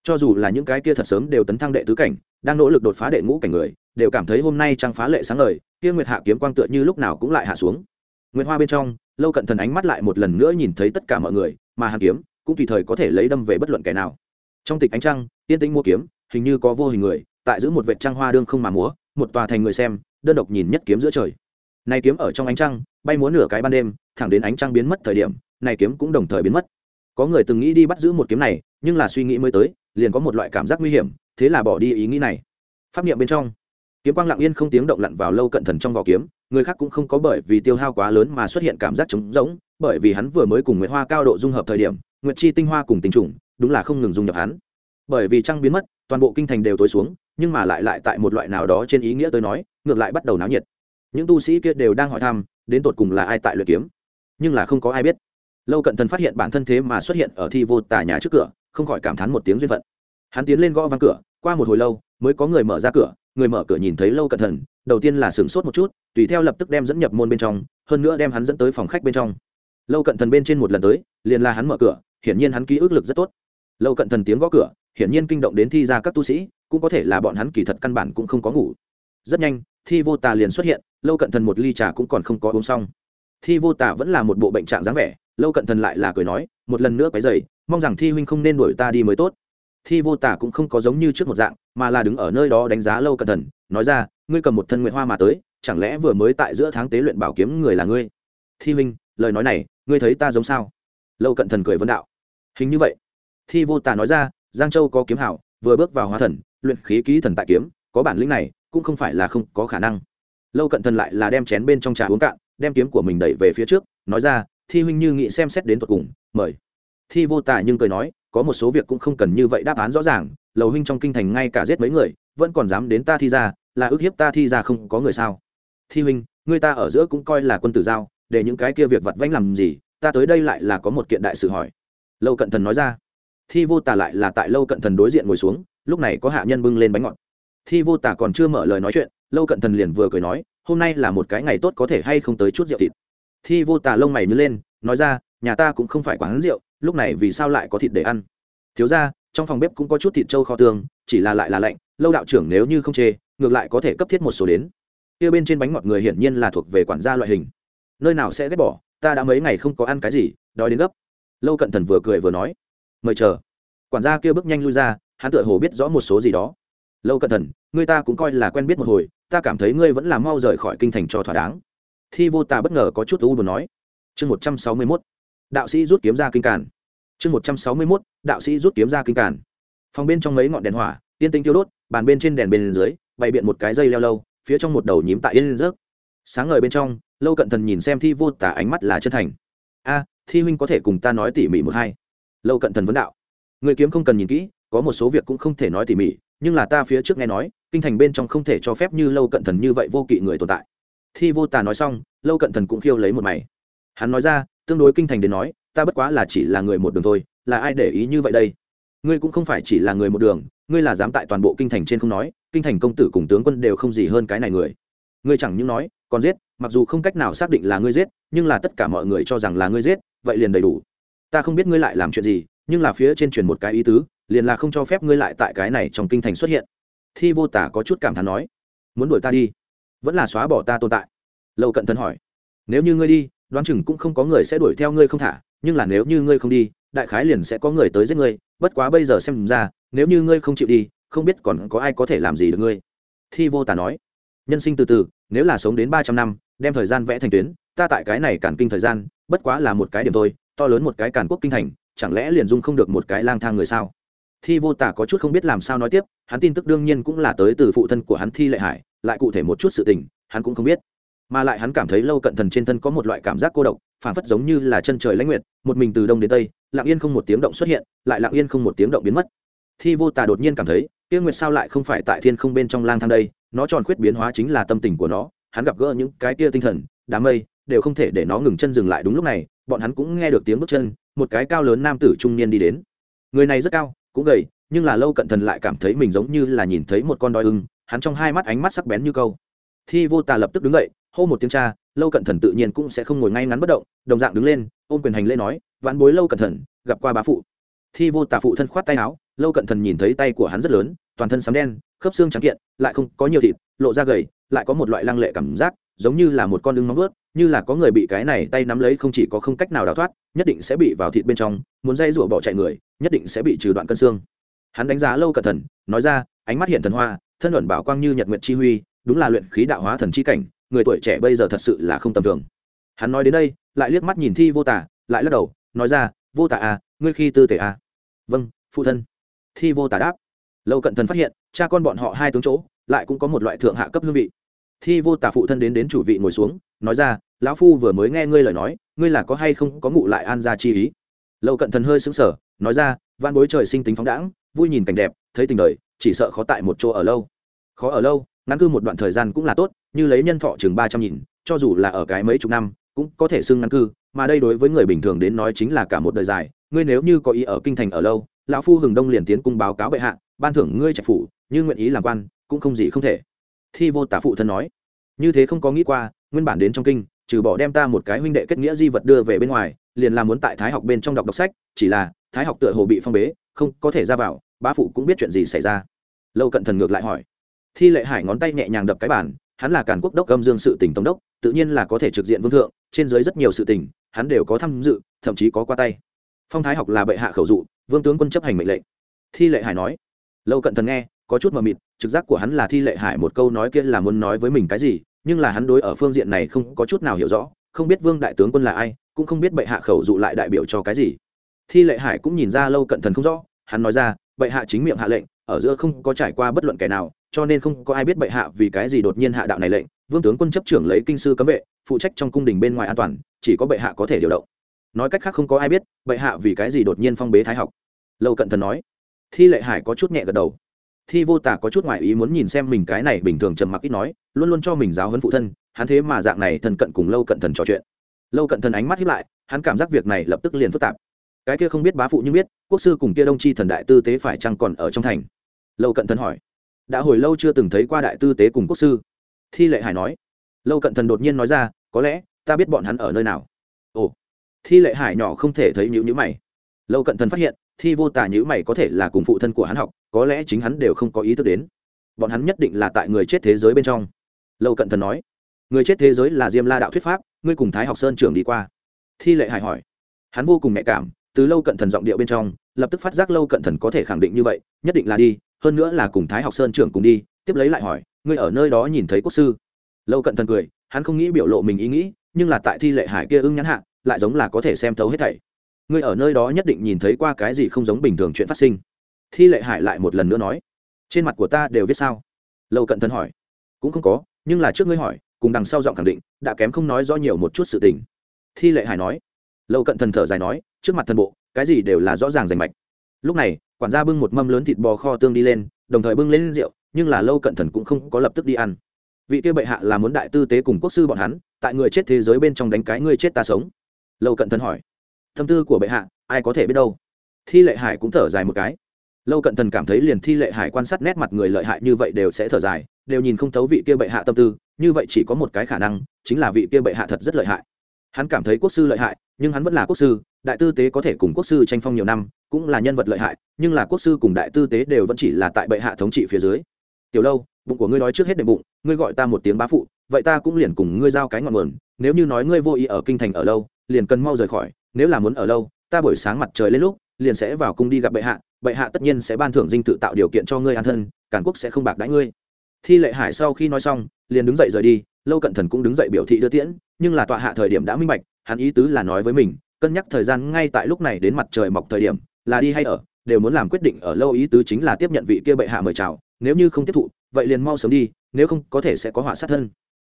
Cho dù là những cái kia thật sớm đều tấn thăng đệ tứ cảnh, đang nỗ lực đột phá đệ ngũ cảnh người, đều cảm thấy hôm nay trăng phá lệ sáng lời kia nguyệt hạ kiếm quang tựa như lúc nào cũng lại hạ xuống. Nguyệt hoa bên trong, lâu cận thần ánh mắt lại một lần nữa nhìn thấy tất cả mọi người, mà hàn kiếm cũng tùy thời có thể lấy đâm về bất luận kẻ nào. Trong tịch ánh trăng tiên tĩnh mua kiếm hình như có vô hình người, tại giữ một vệt trăng hoa đương không mà múa, một tòa thành người xem, đơn độc nhìn nhất kiếm giữa trời. Này kiếm ở trong ánh trăng, bay múa nửa cái ban đêm, thẳng đến ánh trăng biến mất thời điểm, này kiếm cũng đồng thời biến mất. Có người từng nghĩ đi bắt giữ một kiếm này, nhưng là suy nghĩ mới tới, liền có một loại cảm giác nguy hiểm, thế là bỏ đi ý nghĩ này. Pháp niệm bên trong, kiếm quang lặng yên không tiếng động lặn vào lâu cận thần trong vỏ kiếm, người khác cũng không có bởi vì tiêu hao quá lớn mà xuất hiện cảm giác trống rỗng, bởi vì hắn vừa mới cùng nguyệt hoa cao độ dung hợp thời điểm, nguyệt chi tinh hoa cùng tình trùng, đúng là không ngừng dung nhập hắn. Bởi vì trăng biến mất toàn bộ kinh thành đều tối xuống, nhưng mà lại lại tại một loại nào đó trên ý nghĩa tôi nói, ngược lại bắt đầu náo nhiệt. Những tu sĩ kia đều đang hỏi thăm, đến tột cùng là ai tại luyện kiếm. Nhưng là không có ai biết. Lâu cận thần phát hiện bản thân thế mà xuất hiện ở thi vô tà nhà trước cửa, không khỏi cảm thán một tiếng duyên phận. Hắn tiến lên gõ văng cửa, qua một hồi lâu, mới có người mở ra cửa, người mở cửa nhìn thấy lâu cận thần, đầu tiên là sửng sốt một chút, tùy theo lập tức đem dẫn nhập môn bên trong, hơn nữa đem hắn dẫn tới phòng khách bên trong. Lâu cận thần bên trên một lần tới, liền là hắn mở cửa, hiển nhiên hắn ký ức lực rất tốt. Lâu cận thần tiếng gõ cửa hiển nhiên kinh động đến thi ra các tu sĩ, cũng có thể là bọn hắn kỳ thật căn bản cũng không có ngủ. Rất nhanh, thi vô tà liền xuất hiện, lâu cận thần một ly trà cũng còn không có uống xong. Thi vô tà vẫn là một bộ bệnh trạng dáng vẻ, lâu cận thần lại là cười nói, một lần nữa quấy dày mong rằng thi huynh không nên đuổi ta đi mới tốt. Thi vô tả cũng không có giống như trước một dạng, mà là đứng ở nơi đó đánh giá lâu cận thần, nói ra, ngươi cầm một thân nguyện hoa mà tới, chẳng lẽ vừa mới tại giữa tháng tế luyện bảo kiếm người là ngươi? Thi huynh, lời nói này, ngươi thấy ta giống sao? Lâu cận thần cười vân đạo. Hình như vậy. Thi vô tả nói ra giang châu có kiếm hảo, vừa bước vào hóa thần, luyện khí ký thần tại kiếm, có bản lĩnh này, cũng không phải là không có khả năng. Lâu cận thần lại là đem chén bên trong trà uống cạn, đem kiếm của mình đẩy về phía trước, nói ra, thi huynh như nghĩ xem xét đến tột cùng, mời. Thi vô tả nhưng cười nói, có một số việc cũng không cần như vậy đáp án rõ ràng, lầu huynh trong kinh thành ngay cả giết mấy người, vẫn còn dám đến ta thi ra, là ước hiếp ta thi ra không có người sao? Thi huynh, người ta ở giữa cũng coi là quân tử giao, để những cái kia việc vặt vãnh làm gì, ta tới đây lại là có một kiện đại sự hỏi. Lâu cận thần nói ra thi vô tả lại là tại lâu cận thần đối diện ngồi xuống, lúc này có hạ nhân bưng lên bánh ngọt. Thi vô tả còn chưa mở lời nói chuyện, lâu cận thần liền vừa cười nói, hôm nay là một cái ngày tốt có thể hay không tới chút rượu thịt. Thi vô tả lông mày nhớ lên, nói ra, nhà ta cũng không phải quán rượu, lúc này vì sao lại có thịt để ăn? Thiếu ra trong phòng bếp cũng có chút thịt trâu kho tương chỉ là lại là lạnh, lâu đạo trưởng nếu như không chê, ngược lại có thể cấp thiết một số đến. Kia bên trên bánh ngọt người hiển nhiên là thuộc về quản gia loại hình. Nơi nào sẽ ghét bỏ, ta đã mấy ngày không có ăn cái gì, đói đến gấp. Lâu cận thần vừa cười vừa nói mời chờ. Quản gia kia bước nhanh lui ra, hắn tựa hồ biết rõ một số gì đó. Lâu cận thần người ta cũng coi là quen biết một hồi, ta cảm thấy ngươi vẫn là mau rời khỏi kinh thành cho thỏa đáng. Thi vô tà bất ngờ có chút u buồn nói. Chương một trăm sáu mươi mốt, đạo sĩ rút kiếm ra kinh càn. Chương một trăm sáu mươi mốt, đạo sĩ rút kiếm ra kinh càn. Phòng bên trong mấy ngọn đèn hỏa tiên tinh tiêu đốt, bàn bên trên đèn bên dưới, bày biện một cái dây leo lâu, phía trong một đầu nhím tại yên rớt. Sáng ngời bên trong, lâu cận thần nhìn xem thi vô tả ánh mắt là chân thành. A, thi huynh có thể cùng ta nói tỉ mỉ một hai lâu cận thần vấn đạo. Người kiếm không cần nhìn kỹ, có một số việc cũng không thể nói tỉ mỉ, nhưng là ta phía trước nghe nói, kinh thành bên trong không thể cho phép như lâu cận thần như vậy vô kỵ người tồn tại. Thi vô tà nói xong, lâu cận thần cũng khiêu lấy một mày. Hắn nói ra, tương đối kinh thành đến nói, ta bất quá là chỉ là người một đường thôi, là ai để ý như vậy đây? Ngươi cũng không phải chỉ là người một đường, ngươi là dám tại toàn bộ kinh thành trên không nói, kinh thành công tử cùng tướng quân đều không gì hơn cái này người. Ngươi chẳng những nói, còn giết, mặc dù không cách nào xác định là ngươi giết, nhưng là tất cả mọi người cho rằng là ngươi giết, vậy liền đầy đủ ta không biết ngươi lại làm chuyện gì, nhưng là phía trên truyền một cái ý tứ, liền là không cho phép ngươi lại tại cái này trong kinh thành xuất hiện. Thi vô tả có chút cảm thán nói, muốn đuổi ta đi, vẫn là xóa bỏ ta tồn tại. Lâu cận thân hỏi, nếu như ngươi đi, đoán chừng cũng không có người sẽ đuổi theo ngươi không thả, nhưng là nếu như ngươi không đi, đại khái liền sẽ có người tới giết ngươi, bất quá bây giờ xem ra, nếu như ngươi không chịu đi, không biết còn có ai có thể làm gì được ngươi. Thi vô tà nói, nhân sinh từ từ, nếu là sống đến ba trăm năm, đem thời gian vẽ thành tuyến, ta tại cái này cản kinh thời gian, bất quá là một cái điểm thôi to lớn một cái càn quốc kinh thành, chẳng lẽ liền dung không được một cái lang thang người sao? Thi vô tả có chút không biết làm sao nói tiếp, hắn tin tức đương nhiên cũng là tới từ phụ thân của hắn thi lệ hải, lại cụ thể một chút sự tình, hắn cũng không biết. Mà lại hắn cảm thấy lâu cận thần trên thân có một loại cảm giác cô độc phản phất giống như là chân trời lãnh nguyệt, một mình từ đông đến tây, lặng yên không một tiếng động xuất hiện, lại lặng yên không một tiếng động biến mất. Thi vô tà đột nhiên cảm thấy tiêu nguyệt sao lại không phải tại thiên không bên trong lang thang đây, nó tròn khuyết biến hóa chính là tâm tình của nó, hắn gặp gỡ những cái kia tinh thần, đám mây, đều không thể để nó ngừng chân dừng lại đúng lúc này bọn hắn cũng nghe được tiếng bước chân, một cái cao lớn nam tử trung niên đi đến. Người này rất cao, cũng gầy, nhưng là lâu cận thần lại cảm thấy mình giống như là nhìn thấy một con đói ưng, hắn trong hai mắt ánh mắt sắc bén như câu. Thi vô tà lập tức đứng dậy, hô một tiếng cha, lâu cận thần tự nhiên cũng sẽ không ngồi ngay ngắn bất động, đồng dạng đứng lên, ôm quyền hành lễ nói, vãn bối lâu cận thần, gặp qua bá phụ. Thi vô tà phụ thân khoát tay áo, lâu cận thần nhìn thấy tay của hắn rất lớn, toàn thân sắm đen, khớp xương trắng kiện, lại không có nhiều thịt, lộ ra gầy, lại có một loại lăng lệ cảm giác giống như là một con lưng móng vớt như là có người bị cái này tay nắm lấy không chỉ có không cách nào đào thoát, nhất định sẽ bị vào thịt bên trong, muốn dây rủa bỏ chạy người, nhất định sẽ bị trừ đoạn cân xương. Hắn đánh giá lâu cẩn thận, nói ra, ánh mắt hiện thần hoa, thân luận bảo quang như nhật nguyệt chi huy, đúng là luyện khí đạo hóa thần chi cảnh, người tuổi trẻ bây giờ thật sự là không tầm thường. Hắn nói đến đây, lại liếc mắt nhìn thi vô tả lại lắc đầu, nói ra, vô tả à ngươi khi tư tể à? Vâng phụ thân. Thi vô tả đáp. Lâu cận thần phát hiện, cha con bọn họ hai tướng chỗ, lại cũng có một loại thượng hạ cấp hương vị thi vô tả phụ thân đến đến chủ vị ngồi xuống, nói ra, lão phu vừa mới nghe ngươi lời nói, ngươi là có hay không có ngụ lại an gia chi ý? Lâu cận thần hơi xứng sở nói ra van bối trời sinh tính phóng đãng, vui nhìn cảnh đẹp, thấy tình đời, chỉ sợ khó tại một chỗ ở lâu. Khó ở lâu, ngắn cư một đoạn thời gian cũng là tốt, như lấy nhân thọ chừng ba trăm nghìn, cho dù là ở cái mấy chục năm, cũng có thể xưng ngắn cư, mà đây đối với người bình thường đến nói chính là cả một đời dài. Ngươi nếu như có ý ở kinh thành ở lâu, lão phu hừng đông liền tiến cung báo cáo bệ hạ, ban thưởng ngươi trạch phủ, như nguyện ý làm quan, cũng không gì không thể thi vô tả phụ thân nói. Như thế không có nghĩ qua nguyên bản đến trong kinh trừ bỏ đem ta một cái huynh đệ kết nghĩa di vật đưa về bên ngoài liền là muốn tại thái học bên trong đọc đọc sách chỉ là thái học tựa hồ bị phong bế không có thể ra vào bá phụ cũng biết chuyện gì xảy ra. Lâu cận thần ngược lại hỏi. Thi lệ hải ngón tay nhẹ nhàng đập cái bản hắn là cản quốc đốc âm dương sự tỉnh tổng đốc tự nhiên là có thể trực diện vương thượng trên dưới rất nhiều sự tỉnh, hắn đều có tham dự thậm chí có qua tay. Phong thái học là bệ hạ khẩu dụ vương tướng quân chấp hành mệnh lệnh. Thi lệ hải nói. Lâu cận thần nghe có chút mờ mịt trực giác của hắn là thi lệ hải một câu nói kia là muốn nói với mình cái gì, nhưng là hắn đối ở phương diện này không có chút nào hiểu rõ, không biết vương đại tướng quân là ai, cũng không biết bệ hạ khẩu dụ lại đại biểu cho cái gì. Thi lệ hải cũng nhìn ra lâu cận thần không rõ, hắn nói ra, bệ hạ chính miệng hạ lệnh, ở giữa không có trải qua bất luận kẻ nào, cho nên không có ai biết bệ hạ vì cái gì đột nhiên hạ đạo này lệnh, vương tướng quân chấp trưởng lấy kinh sư cấm vệ, phụ trách trong cung đình bên ngoài an toàn, chỉ có bệ hạ có thể điều động. Nói cách khác không có ai biết bệ hạ vì cái gì đột nhiên phong bế thái học. Lâu cận thần nói. Thi lệ hải có chút nhẹ gật đầu thi vô tả có chút ngoại ý muốn nhìn xem mình cái này bình thường trầm mặc ít nói, luôn luôn cho mình giáo huấn phụ thân, hắn thế mà dạng này thần cận cùng lâu cận thần trò chuyện. Lâu cận thần ánh mắt hiếp lại, hắn cảm giác việc này lập tức liền phức tạp. Cái kia không biết bá phụ nhưng biết, quốc sư cùng kia đông tri thần đại tư tế phải chăng còn ở trong thành? Lâu cận thần hỏi. Đã hồi lâu chưa từng thấy qua đại tư tế cùng quốc sư. Thi lệ hải nói. Lâu cận thần đột nhiên nói ra, có lẽ, ta biết bọn hắn ở nơi nào. Ồ. Thi lệ hải nhỏ không thể thấy nhữ nhữ mày. Lâu cận thần phát hiện thi vô tả nhữ mày có thể là cùng phụ thân của hắn học, có lẽ chính hắn đều không có ý thức đến. Bọn hắn nhất định là tại người chết thế giới bên trong. Lâu cận thần nói, người chết thế giới là diêm la đạo thuyết pháp, ngươi cùng thái học sơn trưởng đi qua. Thi lệ hải hỏi, hắn vô cùng nhạy cảm, từ lâu cận thần giọng điệu bên trong, lập tức phát giác lâu cận thần có thể khẳng định như vậy, nhất định là đi, hơn nữa là cùng thái học sơn trưởng cùng đi, tiếp lấy lại hỏi, ngươi ở nơi đó nhìn thấy quốc sư? Lâu cận thần cười, hắn không nghĩ biểu lộ mình ý nghĩ, nhưng là tại thi lệ hải kia ưng nhắn hạ, lại giống là có thể xem thấu hết thảy ngươi ở nơi đó nhất định nhìn thấy qua cái gì không giống bình thường chuyện phát sinh. Thi lệ hải lại một lần nữa nói, trên mặt của ta đều viết sao? Lâu cận thần hỏi, cũng không có, nhưng là trước ngươi hỏi, cùng đằng sau giọng khẳng định, đã kém không nói rõ nhiều một chút sự tình. Thi lệ hải nói lâu cận thần thở dài nói, trước mặt thần bộ, cái gì đều là rõ ràng rành mạch. Lúc này, quản gia bưng một mâm lớn thịt bò kho tương đi lên, đồng thời bưng lên rượu, nhưng là lâu cận thần cũng không có lập tức đi ăn. Vị kia bệ hạ là muốn đại tư tế cùng quốc sư bọn hắn, tại người chết thế giới bên trong đánh cái người chết ta sống. Lâu cận thần hỏi tâm tư của bệ hạ, ai có thể biết đâu. Thi lệ hải cũng thở dài một cái. Lâu cận thần cảm thấy liền thi lệ hải quan sát nét mặt người lợi hại như vậy đều sẽ thở dài, đều nhìn không thấu vị kia bệ hạ tâm tư, như vậy chỉ có một cái khả năng, chính là vị kia bệ hạ thật rất lợi hại. Hắn cảm thấy quốc sư lợi hại, nhưng hắn vẫn là quốc sư, đại tư tế có thể cùng quốc sư tranh phong nhiều năm, cũng là nhân vật lợi hại, nhưng là quốc sư cùng đại tư tế đều vẫn chỉ là tại bệ hạ thống trị phía dưới. Tiểu lâu, bụng của ngươi nói trước hết đệm bụng, ngươi gọi ta một tiếng bá phụ, vậy ta cũng liền cùng ngươi giao cái ngọn nguồn, nếu như nói ngươi vô ý ở kinh thành ở lâu, liền cần mau rời khỏi nếu là muốn ở lâu, ta buổi sáng mặt trời lên lúc, liền sẽ vào cung đi gặp bệ hạ bệ hạ tất nhiên sẽ ban thưởng dinh tự tạo điều kiện cho ngươi an thân cản quốc sẽ không bạc đãi ngươi. Thi lệ hải sau khi nói xong, liền đứng dậy rời đi, lâu cận thần cũng đứng dậy biểu thị đưa tiễn, nhưng là tọa hạ thời điểm đã minh bạch, hắn ý tứ là nói với mình, cân nhắc thời gian ngay tại lúc này đến mặt trời mọc thời điểm, là đi hay ở, đều muốn làm quyết định ở lâu ý tứ chính là tiếp nhận vị kia bệ hạ mời chào, nếu như không tiếp thụ, vậy liền mau sớm đi, nếu không có thể sẽ có họa sát thân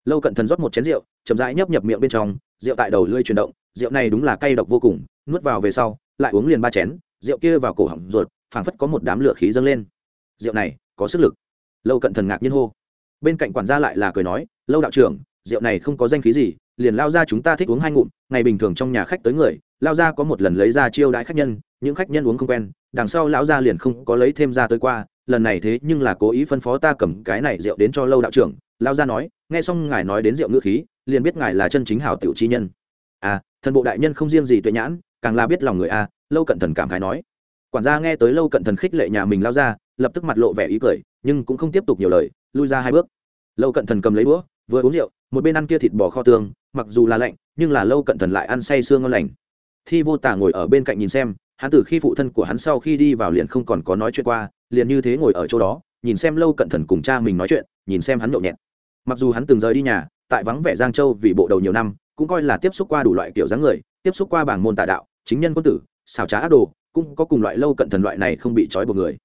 lâu cận thần rót một chén rượu, chậm rãi nhấp nhập miệng bên trong, rượu tại đầu lưỡi chuyển động, rượu này đúng là cay độc vô cùng, nuốt vào về sau, lại uống liền ba chén, rượu kia vào cổ họng ruột, phảng phất có một đám lửa khí dâng lên. Rượu này, có sức lực. Lâu cận thần ngạc nhiên hô. Bên cạnh quản gia lại là cười nói, lâu đạo trưởng, rượu này không có danh khí gì, liền lao ra chúng ta thích uống hai ngụm, ngày bình thường trong nhà khách tới người, lao ra có một lần lấy ra chiêu đãi khách nhân, những khách nhân uống không quen, đằng sau lão gia liền không có lấy thêm ra tới qua, lần này thế nhưng là cố ý phân phó ta cầm cái này rượu đến cho lâu đạo trưởng lao gia nói, nghe xong ngài nói đến rượu ngữ khí, liền biết ngài là chân chính hảo tiểu chi nhân. À thần bộ đại nhân không riêng gì tuệ nhãn, càng là biết lòng người a, lâu cận thần cảm khái nói. Quản gia nghe tới lâu cận thần khích lệ nhà mình lao ra lập tức mặt lộ vẻ ý cười, nhưng cũng không tiếp tục nhiều lời, lui ra hai bước. Lâu cận thần cầm lấy đũa, vừa uống rượu, một bên ăn kia thịt bò kho tương mặc dù là lạnh, nhưng là lâu cận thần lại ăn say sương ngon lành. Thi vô tả ngồi ở bên cạnh nhìn xem, hắn từ khi phụ thân của hắn sau khi đi vào liền không còn có nói chuyện qua, liền như thế ngồi ở chỗ đó, nhìn xem lâu cận thần cùng cha mình nói chuyện, nhìn xem hắn nhậu nhẹt mặc dù hắn từng rời đi nhà, tại vắng vẻ giang châu vì bộ đầu nhiều năm, cũng coi là tiếp xúc qua đủ loại kiểu dáng người, tiếp xúc qua bảng môn tà đạo, chính nhân quân tử xào trá ác đồ, cũng có cùng loại lâu cận thần loại này không bị trói buộc người.